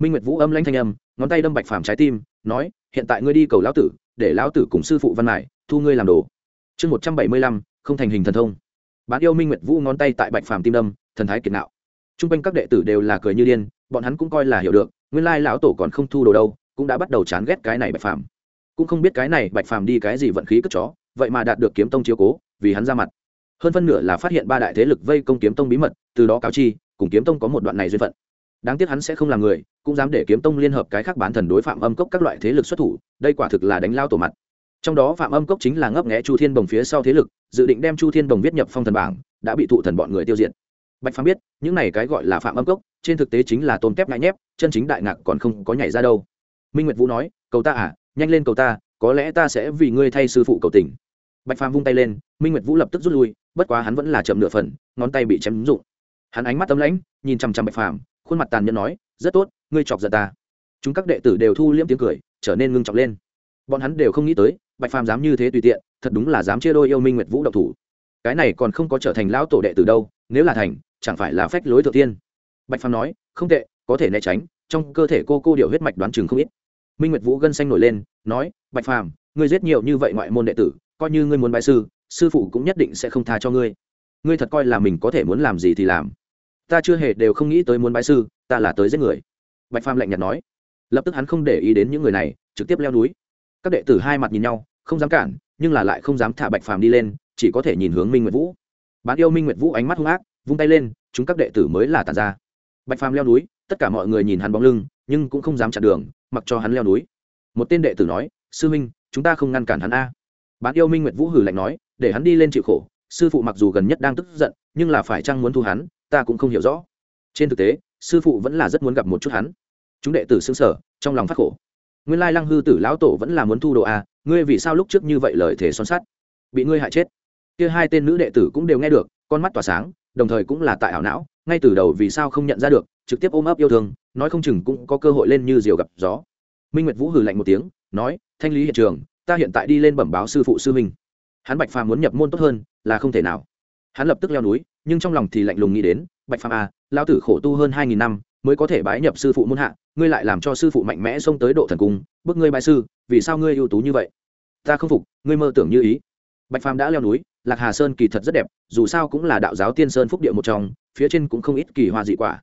Minh nguyệt vũ âm lãnh thanh âm, ngón tay đâm bạch phàm trái tim, nói, hiện tại ngươi đi cầu lão tử, để lão tử cùng sư phụ văn mải thu ngươi làm đồ. Chương một trăm bảy mươi lăm, không thành hình thần thông. Bán yêu minh nguyệt vũ ngón tay tại bạch phàm tim đâm, thần thái kiệt nạo. T r u n g quanh các đệ tử đều là cười như điên, bọn hắn cũng coi là hiểu được, nguyên lai lão tổ còn không thu đồ đâu, cũng đã bắt đầu chán ghét cái này bạch phàm cũng không biết cái này bạch phàm đi cái gì vận khí cất chó, vậy mà đạt được kiếm tông chiếu cố, vì hắn ra mặt. Hơn phân nửa là phát hiện ba đại thế lực vây công kiếm tông bí mật, từ đó cáo chi, cùng kiếm tông có một đoạn này duyên phận. Đáng tiếc hắn sẽ không làm người, cũng dám để kiếm tông liên hợp cái khác bán thần đối phạm âm cốc các loại thế lực xuất thủ, đây quả thực là đánh lao tổ mặt. Trong đó phạm âm cốc chính là ngấp nghẽ chu thiên bồng phía sau thế lực, dự định đem chu thiên bồng viết nhập phong thần bảng, đã bị thụ thần bọn người tiêu diệt. Bạch phàm biết, những này cái gọi là phạm âm cốc, trên thực tế chính là tôn kép ngại nhép, chân chính đại ngạc còn không có nhảy ra đâu. Minh nguyệt vũ nói, cầu ta à nhanh lên cầu ta, có lẽ ta sẽ vì ngươi thay sư phụ cầu tình. Bạch phàm vung tay lên, minh nguyệt vũ lập tức rút lui, bất quá hắn vẫn là chậm nửa phần, ngón tay bị chém rụng. Hắn ánh mắt tấm lãnh, nhìn chằm chằm bạch phàm, khuôn mặt tàn nhẫn nói, rất tốt, ngươi chọc giận ta. Chúng các đệ tử đều thu liễm tiếng cười, trở nên ngưng trọng lên. Bọn hắn đều không nghĩ tới, bạch phàm dám như thế tùy tiện, thật đúng là dám chia đôi yêu minh nguyệt vũ độc thủ. Cái này còn không có trở thành lão tổ đệ tử đâu, nếu là thành, chẳng phải là phách lối thượng tiên. Bạch phàm nói, không tệ, có thể né tránh, trong cơ thể cô cô điều huyết mạch đoán chừng không ít minh nguyệt vũ gân xanh nổi lên, nói, bạch phàm, ngươi giết nhiều như vậy ngoại môn đệ tử, coi như ngươi muốn bại sư sư phụ cũng nhất định sẽ không tha cho ngươi. Ngươi thật coi là mình có thể muốn làm gì thì làm. Ta chưa hề đều không nghĩ tới muốn bái sư, ta là tới giết người. Bạch phàm lạnh nhạt nói. Lập tức hắn không để ý đến những người này, trực tiếp leo núi. Các đệ tử hai mặt nhìn nhau, không dám cản, nhưng là lại không dám thả bạch phàm đi lên, chỉ có thể nhìn hướng minh nguyệt vũ. Bán yêu minh nguyệt vũ ánh mắt hung ác, vung tay lên, chúng các đệ tử mới là tàn ra bạch phàm leo núi tất cả mọi người nhìn hắn bóng lưng, nhưng cũng không dám chặn đường, mặc cho hắn leo núi. Một tên đệ tử nói, sư minh, chúng ta không ngăn cản hắn a. Bán yêu minh nguyệt vũ hử lạnh nói, để hắn đi lên chịu khổ, sư phụ mặc dù gần nhất đang tức giận, nhưng là phải chăng muốn thu hắn, ta cũng không hiểu rõ. Trên thực tế, sư phụ vẫn là rất muốn gặp một chút hắn. Chúng đệ tử xương sở trong lòng phát khổ. Nguyên lai lăng hư tử lão tổ vẫn là muốn thu đồ a, ngươi vì sao lúc trước như vậy lời thể son sắt? Bị ngươi hại chết. Kia hai tên nữ đệ tử cũng đều nghe được, con mắt tỏa sáng, đồng thời cũng là tại ảo não, ngay từ đầu vì sao không nhận ra được trực tiếp ôm ấp yêu thương, nói không chừng cũng có cơ hội lên như diều gặp gió. Minh nguyệt vũ hừ lạnh một tiếng, nói, thanh lý hiện trường, ta hiện tại đi lên bẩm báo sư phụ sư minh hắn bạch phàm muốn nhập môn tốt hơn, là không thể nào. Hắn lập tức leo núi, nhưng trong lòng thì lạnh lùng nghĩ đến, bạch phàm à lao tử khổ tu hơn hai nghìn năm, mới có thể bái nhập sư phụ môn hạ, ngươi lại làm cho sư phụ mạnh mẽ xông tới độ thần cung bước ngươi bại sư, vì sao ngươi ưu tú như vậy? Ta không phục, ngươi mơ tưởng như ý. Bạch phàm đã leo núi, lạc hà sơn kỳ thật rất đẹp, dù sao cũng là đạo giáo tiên sơn phúc địa một trong, phía trên cũng không ít kỳ hoa dị quả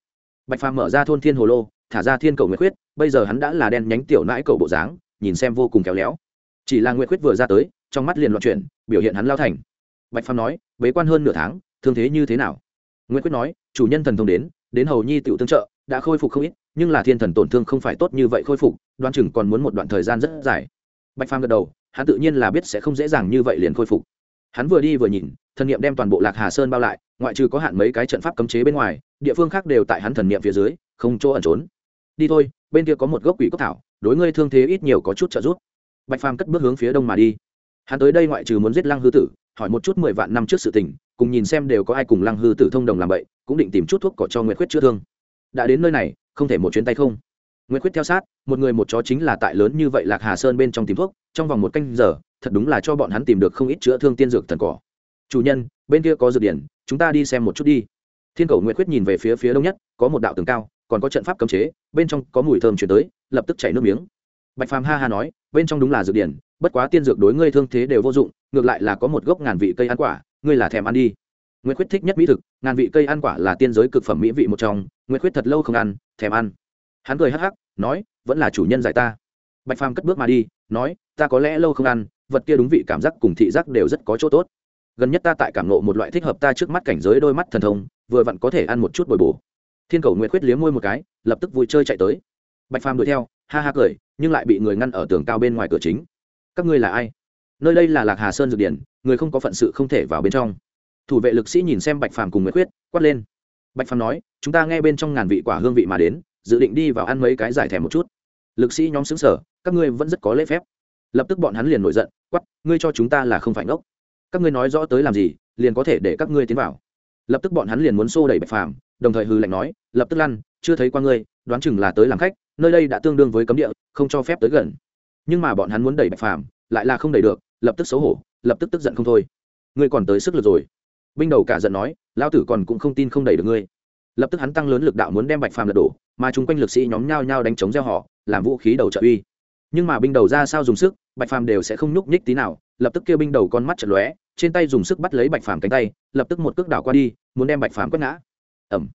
bạch phàm mở ra thôn thiên hồ lô, thả ra thiên cầu nguyệt khuyết, bây giờ hắn đã là đen nhánh tiểu nãi cầu bộ dáng, nhìn xem vô cùng kéo léo. Chỉ là nguyệt khuyết vừa ra tới, trong mắt liền loạn chuyển, biểu hiện hắn lao thành. Bạch phàm nói, bế quan hơn nửa tháng, thương thế như thế nào? Nguyễn quyết nói, chủ nhân thần thông đến đến hầu nhi tiểu tương trợ, đã khôi phục không ít, nhưng là thiên thần tổn thương không phải tốt như vậy khôi phục đoan chừng còn muốn một đoạn thời gian rất dài. Bạch phàm gật đầu, hắn tự nhiên là biết sẽ không dễ dàng như vậy liền khôi phục hắn vừa đi vừa nhìn, thần niệm đem toàn bộ lạc hà sơn bao lại, ngoại trừ có hạn mấy cái trận pháp cấm chế bên ngoài, địa phương khác đều tại hắn thần niệm phía dưới, không chỗ ẩn trốn. Đi thôi, bên kia có một gốc quỷ cốc thảo, đối ngươi thương thế ít nhiều có chút trợ giúp. Bạch phàm cất bước hướng phía đông mà đi. Hắn tới đây ngoại trừ muốn giết lăng hư tử, hỏi một chút mười vạn năm trước sự tình, cùng nhìn xem đều có ai cùng lăng hư tử thông đồng làm vậy cũng định tìm chút thuốc cỏ cho nguyệt khuyết chữa thương. Đã đến nơi này, không thể một chuyến tay không nguyệt quyết theo sát, một người một chó chính là tại lớn như vậy lạc hà sơn bên trong tìm thuốc, trong vòng một canh giờ, thật đúng là cho bọn hắn tìm được không ít chữa thương tiên dược thần cỏ. Chủ nhân, bên kia có dược điển, chúng ta đi xem một chút đi. Thiên cầu nguyệt Quyết nhìn về phía phía đông nhất, có một đạo tường cao, còn có trận pháp cấm chế, bên trong có mùi thơm truyền tới, lập tức chảy nước miếng. Bạch phàm ha ha nói, bên trong đúng là dược điển, bất quá tiên dược đối ngươi thương thế đều vô dụng, ngược lại là có một gốc ngàn vị cây ăn quả, ngươi là thèm ăn đi. Nguyệt Quyết thích nhất mỹ thực, ngàn vị cây ăn quả là tiên giới cực phẩm mỹ vị một trong, Nguyệt Quyết thật lâu không ăn, thèm ăn. Hắn cười hắc hắc nói, vẫn là chủ nhân dạy ta. Bạch phàm cất bước mà đi, nói, ta có lẽ lâu không ăn, vật kia đúng vị cảm giác cùng thị giác đều rất có chỗ tốt. Gần nhất ta tại cảm nộ một loại thích hợp ta trước mắt cảnh giới đôi mắt thần thông, vừa vặn có thể ăn một chút bồi bổ. Thiên cầu nguyệt khuyết liếm môi một cái, lập tức vui chơi chạy tới. Bạch phàm đuổi theo, ha ha cười, nhưng lại bị người ngăn ở tường cao bên ngoài cửa chính. Các ngươi là ai? Nơi đây là lạc hà sơn dược điển, người không có phận sự không thể vào bên trong. Thủ vệ lực sĩ nhìn xem bạch phàm cùng nguyệt khuyết, quát lên. Bạch phàm nói, chúng ta nghe bên trong ngàn vị quả hương vị mà đến dự định đi vào ăn mấy cái giải thèm một chút. Lực sĩ nhóm xứng sở, các ngươi vẫn rất có lễ phép. Lập tức bọn hắn liền nổi giận quắp ngươi cho chúng ta là không phải ngốc. Các ngươi nói rõ tới làm gì, liền có thể để các ngươi tiến vào. Lập tức bọn hắn liền muốn xô đẩy bạch phàm, đồng thời hư lệnh nói, lập tức lăn, chưa thấy qua ngươi, đoán chừng là tới làm khách, nơi đây đã tương đương với cấm địa, không cho phép tới gần. Nhưng mà bọn hắn muốn đẩy bạch phàm, lại là không đẩy được, lập tức xấu hổ, lập tức tức giận không thôi. Ngươi còn tới sức lực rồi. Binh đầu cả giận nói lao tử còn cũng không tin không đẩy được ngươi lập tức hắn tăng lớn lực đạo muốn đem bạch phàm lật đổ, mà chung quanh lực sĩ nhóm nhao nhao đánh chống gieo họ, làm vũ khí đầu trợ uy. Nhưng mà binh đầu ra sao dùng sức, bạch phàm đều sẽ không nhúc nhích tí nào, lập tức kêu binh đầu con mắt chật lóe, trên tay dùng sức bắt lấy bạch phàm cánh tay, lập tức một cước đảo qua đi, muốn đem bạch phàm quét ngã. Ẩm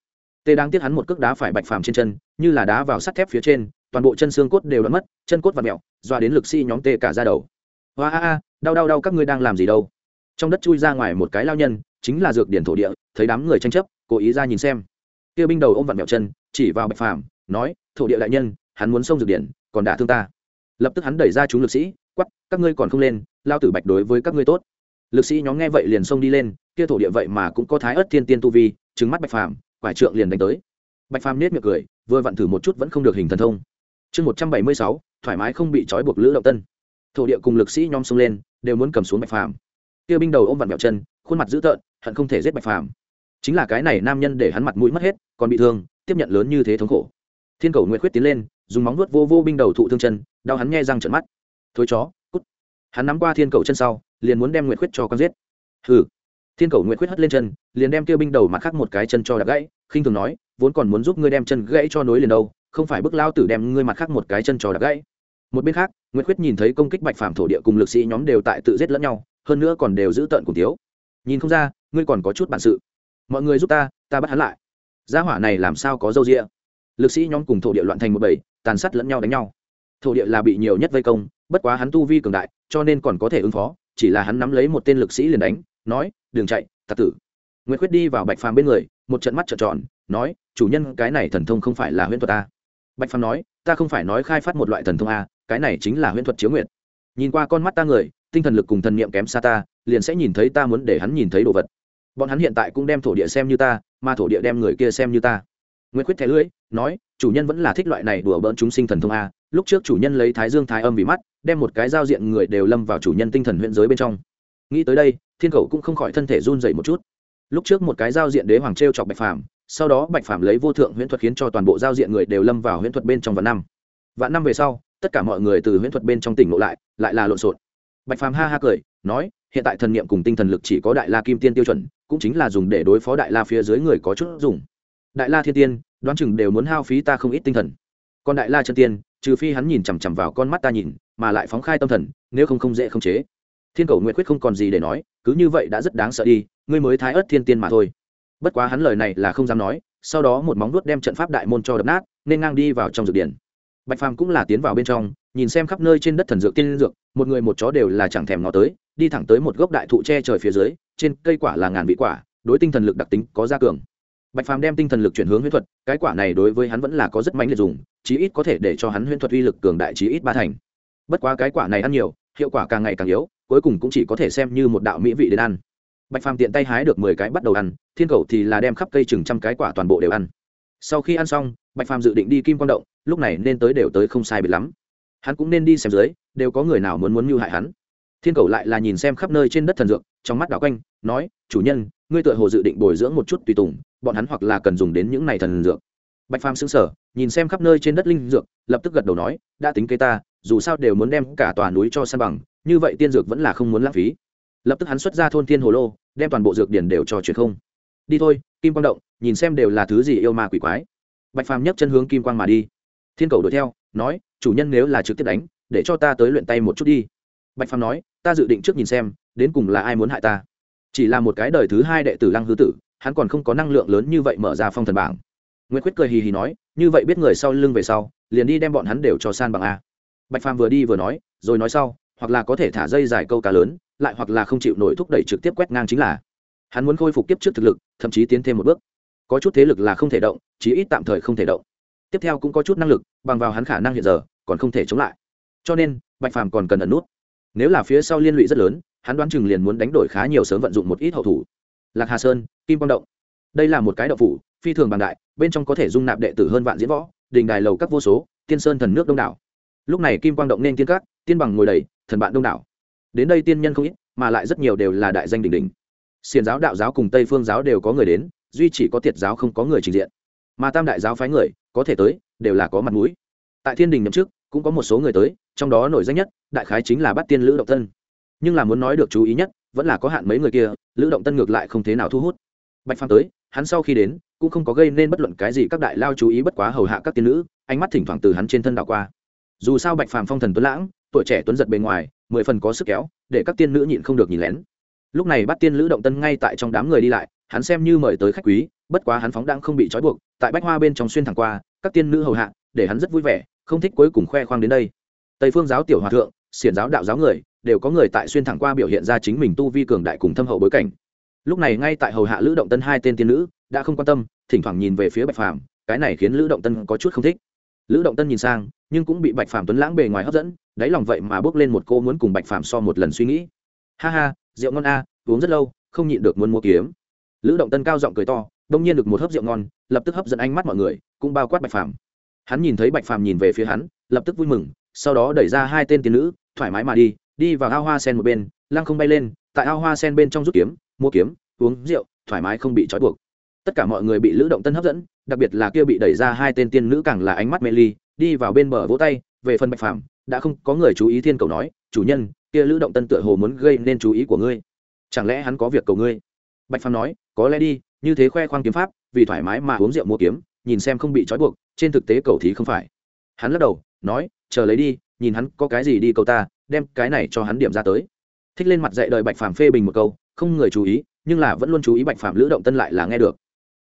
tê đang tiếc hắn một cước đá phải bạch phàm trên chân, như là đá vào sắt thép phía trên, toàn bộ chân xương cốt đều đã mất, chân cốt và mẹo dọa đến lực sĩ nhóm tê cả ra đầu. Hoa a a, đau đau đau các ngươi đang làm gì đâu? Trong đất chui ra ngoài một cái lao nhân, chính là dược điển thổ địa, thấy đám người tranh chấp, cố ý ra nhìn xem kia binh đầu ôm vặn mẹo chân, chỉ vào bạch phàm, nói, thổ địa đại nhân, hắn muốn xông dược điển, còn đả thương ta. Lập tức hắn đẩy ra chúng lực sĩ quắp các ngươi còn không lên, lao tử bạch đối với các ngươi tốt. Lực sĩ nhóm nghe vậy liền xông đi lên, kia thổ địa vậy mà cũng có thái ớt thiên tiên tu vi trứng mắt bạch phàm, quải trượng liền đánh tới. Bạch phàm nết miệng cười, vừa vặn thử một chút vẫn không được hình thần thông. Chương một trăm bảy mươi sáu, thoải mái không bị trói buộc lữ động tân. Thổ địa cùng lực sĩ nhóm xông lên, đều muốn cầm xuống bạch phàm. Kia binh đầu ôm vặn mẹo chân, khuôn mặt dữ tợn, hận không thể giết bạch phàm chính là cái này nam nhân để hắn mặt mũi mất hết, còn bị thương, tiếp nhận lớn như thế thống khổ. Thiên cầu nguyệt khuyết tiến lên, dùng móng vuốt vô vô binh đầu thụ thương chân, đau hắn nghe răng trận mắt. Thối chó, cút. Hắn nắm qua thiên cầu chân sau, liền muốn đem nguyệt khuyết cho con giết. Hừ. Thiên cầu nguyệt khuyết hất lên chân, liền đem kia binh đầu mặt khác một cái chân cho đạp gãy, khinh thường nói, vốn còn muốn giúp ngươi đem chân gãy cho nối liền đâu, không phải bức lao tử đem ngươi mặt khác một cái chân cho đạp gãy. Một bên khác, nguyệt khuyết nhìn thấy công kích bạch phàm thổ địa cùng lực sĩ nhóm đều tại tự giết lẫn nhau, hơn nữa còn đều giữ tợn cùng tiếu nhìn không ra, ngươi còn có chút bản sự mọi người giúp ta ta bắt hắn lại. Gia hỏa này làm sao có dâu rịa lực sĩ nhóm cùng thổ địa loạn thành một bầy, tàn sát lẫn nhau đánh nhau. Thổ địa là bị nhiều nhất vây công, bất quá hắn tu vi cường đại, cho nên còn có thể ứng phó, chỉ là hắn nắm lấy một tên lực sĩ liền đánh, nói đường chạy tặc tử. Nguyễn khuyết đi vào bạch phàm bên người, một trận mắt trợn tròn, nói, chủ nhân, cái này thần thông không phải là huyễn thuật ta bạch phàm nói, ta không phải nói khai phát một loại thần thông a cái này chính là huyễn thuật chiếu nguyện nhìn qua con mắt ta người, tinh thần lực cùng thần niệm kém xa ta, liền sẽ nhìn thấy ta muốn để hắn nhìn thấy đồ vật bọn hắn hiện tại cũng đem thổ địa xem như ta, mà thổ địa đem người kia xem như ta. Nguyễn Quyết thẻ lưỡi nói, chủ nhân vẫn là thích loại này đùa bỡn chúng sinh thần thông a. Lúc trước chủ nhân lấy thái dương thái âm vì mắt, đem một cái giao diện người đều lâm vào chủ nhân tinh thần huyện giới bên trong. Nghĩ tới đây, thiên cầu cũng không khỏi thân thể run dậy một chút. Lúc trước một cái giao diện đế hoàng t r e o chọc bạch phàm, sau đó bạch phàm lấy vô thượng huyễn thuật khiến cho toàn bộ giao diện người đều lâm vào huyễn thuật bên trong vạn năm. Vạn năm về sau, tất cả mọi người từ huyễn thuật bên trong tỉnh ngộ lại lại là lộn xộn. Bạch phàm ha ha cười, nói hiện tại thần niệm cùng tinh thần lực chỉ có đại la kim tiên tiêu chuẩn, cũng chính là dùng để đối phó đại la phía dưới người có chút dùng. Đại la thiên tiên, đoán chừng đều muốn hao phí ta không ít tinh thần. Còn đại la chân tiên, trừ phi hắn nhìn chằm chằm vào con mắt ta nhìn, mà lại phóng khai tâm thần, nếu không không dễ không chế. Thiên cầu nguyện quyết không còn gì để nói, cứ như vậy đã rất đáng sợ đi, ngươi mới thái ớt thiên tiên mà thôi. Bất quá hắn lời này là không dám nói, sau đó một móng nuốt đem trận pháp đại môn cho đập nát, nên ngang đi vào trong dược điển bạch phàm cũng là tiến vào bên trong, nhìn xem khắp nơi trên đất thần dược tiên dược, một người một chó đều là chẳng thèm ngó tới đi thẳng tới một gốc đại thụ che trời phía dưới, trên cây quả là ngàn vị quả, đối tinh thần lực đặc tính có gia cường. Bạch phàm đem tinh thần lực chuyển hướng huyễn thuật, cái quả này đối với hắn vẫn là có rất mạnh liệt dùng, chí ít có thể để cho hắn huyễn thuật uy lực cường đại chí ít ba thành. Bất quá cái quả này ăn nhiều, hiệu quả càng ngày càng yếu, cuối cùng cũng chỉ có thể xem như một đạo mỹ vị đến ăn. Bạch phàm tiện tay hái được mười cái bắt đầu ăn, thiên cầu thì là đem khắp cây chừng trăm cái quả toàn bộ đều ăn. Sau khi ăn xong, bạch phàm dự định đi kim quang động, lúc này nên tới đều tới không sai biệt lắm. Hắn cũng nên đi xem dưới, đều có người nào muốn muốn mưu hại hắn thiên cầu lại là nhìn xem khắp nơi trên đất thần dược, trong mắt đảo quanh, nói, chủ nhân, ngươi tựa hồ dự định bồi dưỡng một chút tùy tùng, bọn hắn hoặc là cần dùng đến những này thần dược. Bạch phàm xứng sở nhìn xem khắp nơi trên đất linh dược, lập tức gật đầu nói, đã tính kế ta, dù sao đều muốn đem cả tòa núi cho san bằng, như vậy tiên dược vẫn là không muốn lãng phí. Lập tức hắn xuất ra thôn thiên hồ lô, đem toàn bộ dược điển đều cho truyền không. Đi thôi, kim quang động, nhìn xem đều là thứ gì yêu ma quỷ quái. Bạch phàm nhấc chân hướng kim quang mà đi. Thiên cầu đuổi theo, nói, chủ nhân nếu là trực tiếp đánh, để cho ta tới luyện tay một chút đi bạch phàm nói, ta dự định trước nhìn xem, đến cùng là ai muốn hại ta. Chỉ là một cái đời thứ hai đệ tử lăng hư tử, hắn còn không có năng lượng lớn như vậy mở ra phong thần bảng. Nguyễn quyết cười hì hì nói, như vậy biết người sau lưng về sau, liền đi đem bọn hắn đều cho san bằng a. Bạch phàm vừa đi vừa nói, rồi nói sau, hoặc là có thể thả dây dài câu cá lớn, lại hoặc là không chịu nổi thúc đẩy trực tiếp quét ngang chính là. Hắn muốn khôi phục tiếp trước thực lực, thậm chí tiến thêm một bước. Có chút thế lực là không thể động, chí ít tạm thời không thể động. Tiếp theo cũng có chút năng lực, bằng vào hắn khả năng hiện giờ, còn không thể chống lại. Cho nên, bạch phàm còn cần ẩn nút nếu là phía sau liên lụy rất lớn, hắn đoán chừng liền muốn đánh đổi khá nhiều sớm vận dụng một ít hậu thủ. Lạc hà sơn, kim quang động. Đây là một cái đậu phủ, phi thường bằng đại, bên trong có thể dung nạp đệ tử hơn vạn diễn võ, đình đài lầu các vô số, tiên sơn thần nước đông đảo. Lúc này kim quang động nên tiên các, tiên bằng ngồi đầy, thần bạn đông đảo. Đến đây tiên nhân không ít, mà lại rất nhiều đều là đại danh đỉnh đỉnh. Xiền giáo, đạo giáo cùng tây phương giáo đều có người đến, duy chỉ có tiệt giáo không có người trình diện. Mà tam đại giáo phái người, có thể tới, đều là có mặt mũi. Tại thiên đình nhậm chức cũng có một số người tới, trong đó nổi danh nhất, đại khái chính là bắt tiên lữ động tân. Nhưng là muốn nói được chú ý nhất, vẫn là có hạn mấy người kia, lữ động tân ngược lại không thế nào thu hút. Bạch phàm tới, hắn sau khi đến, cũng không có gây nên bất luận cái gì các đại lao chú ý bất quá hầu hạ các tiên nữ, ánh mắt thỉnh thoảng từ hắn trên thân đảo qua. Dù sao bạch phàm phong thần tuấn lãng, tuổi trẻ tuấn giật bề ngoài, mười phần có sức kéo, để các tiên nữ nhịn không được nhìn lén. Lúc này bắt tiên lữ động tân ngay tại trong đám người đi lại, hắn xem như mời tới khách quý, bất quá hắn phóng đang không bị trói buộc, tại bách hoa bên trong xuyên thẳng qua, các tiên nữ hầu hạ, để hắn rất vui vẻ không thích cuối cùng khoe khoang đến đây. Tây phương giáo tiểu hòa thượng, xiển giáo đạo giáo người, đều có người tại xuyên thẳng qua biểu hiện ra chính mình tu vi cường đại cùng thâm hậu bối cảnh. Lúc này ngay tại hầu hạ lữ động tân hai tên tiên nữ, đã không quan tâm, thỉnh thoảng nhìn về phía bạch phàm, cái này khiến lữ động tân có chút không thích. Lữ động tân nhìn sang, nhưng cũng bị bạch phàm tuấn lãng bề ngoài hấp dẫn, đáy lòng vậy mà bước lên một cô muốn cùng bạch phàm so một lần suy nghĩ. Ha ha, rượu ngon a, uống rất lâu, không nhịn được muốn mua kiếm. Lữ động tân cao giọng cười to, đông nhiên được một hớp rượu ngon, lập tức hấp dẫn ánh mắt mọi người, cũng bao quát bạch phàm hắn nhìn thấy bạch phàm nhìn về phía hắn, lập tức vui mừng, sau đó đẩy ra hai tên tiên nữ, thoải mái mà đi đi vào ao hoa sen một bên, lăng không bay lên, tại ao hoa sen bên trong rút kiếm, mua kiếm, uống rượu, thoải mái không bị trói buộc. Tất cả mọi người bị lữ động tân hấp dẫn, đặc biệt là kia bị đẩy ra hai tên tiên nữ càng là ánh mắt mê ly, đi vào bên bờ vỗ tay, về phần bạch phàm, đã không có người chú ý thiên cầu nói, chủ nhân, kia lữ động tân tựa hồ muốn gây nên chú ý của ngươi. Chẳng lẽ hắn có việc cầu ngươi? Bạch phàm nói, có lẽ đi, như thế khoe khoang kiếm pháp, vì thoải mái mà uống rượu mua kiếm, nhìn xem không bị trói buộc trên thực tế cầu thí không phải. Hắn lắc đầu, nói, chờ lấy đi, nhìn hắn có cái gì đi cầu ta, đem cái này cho hắn điểm ra tới. Thích lên mặt dạy đời bạch phàm phê bình một câu, không người chú ý, nhưng là vẫn luôn chú ý bạch phàm lữ động tân lại là nghe được.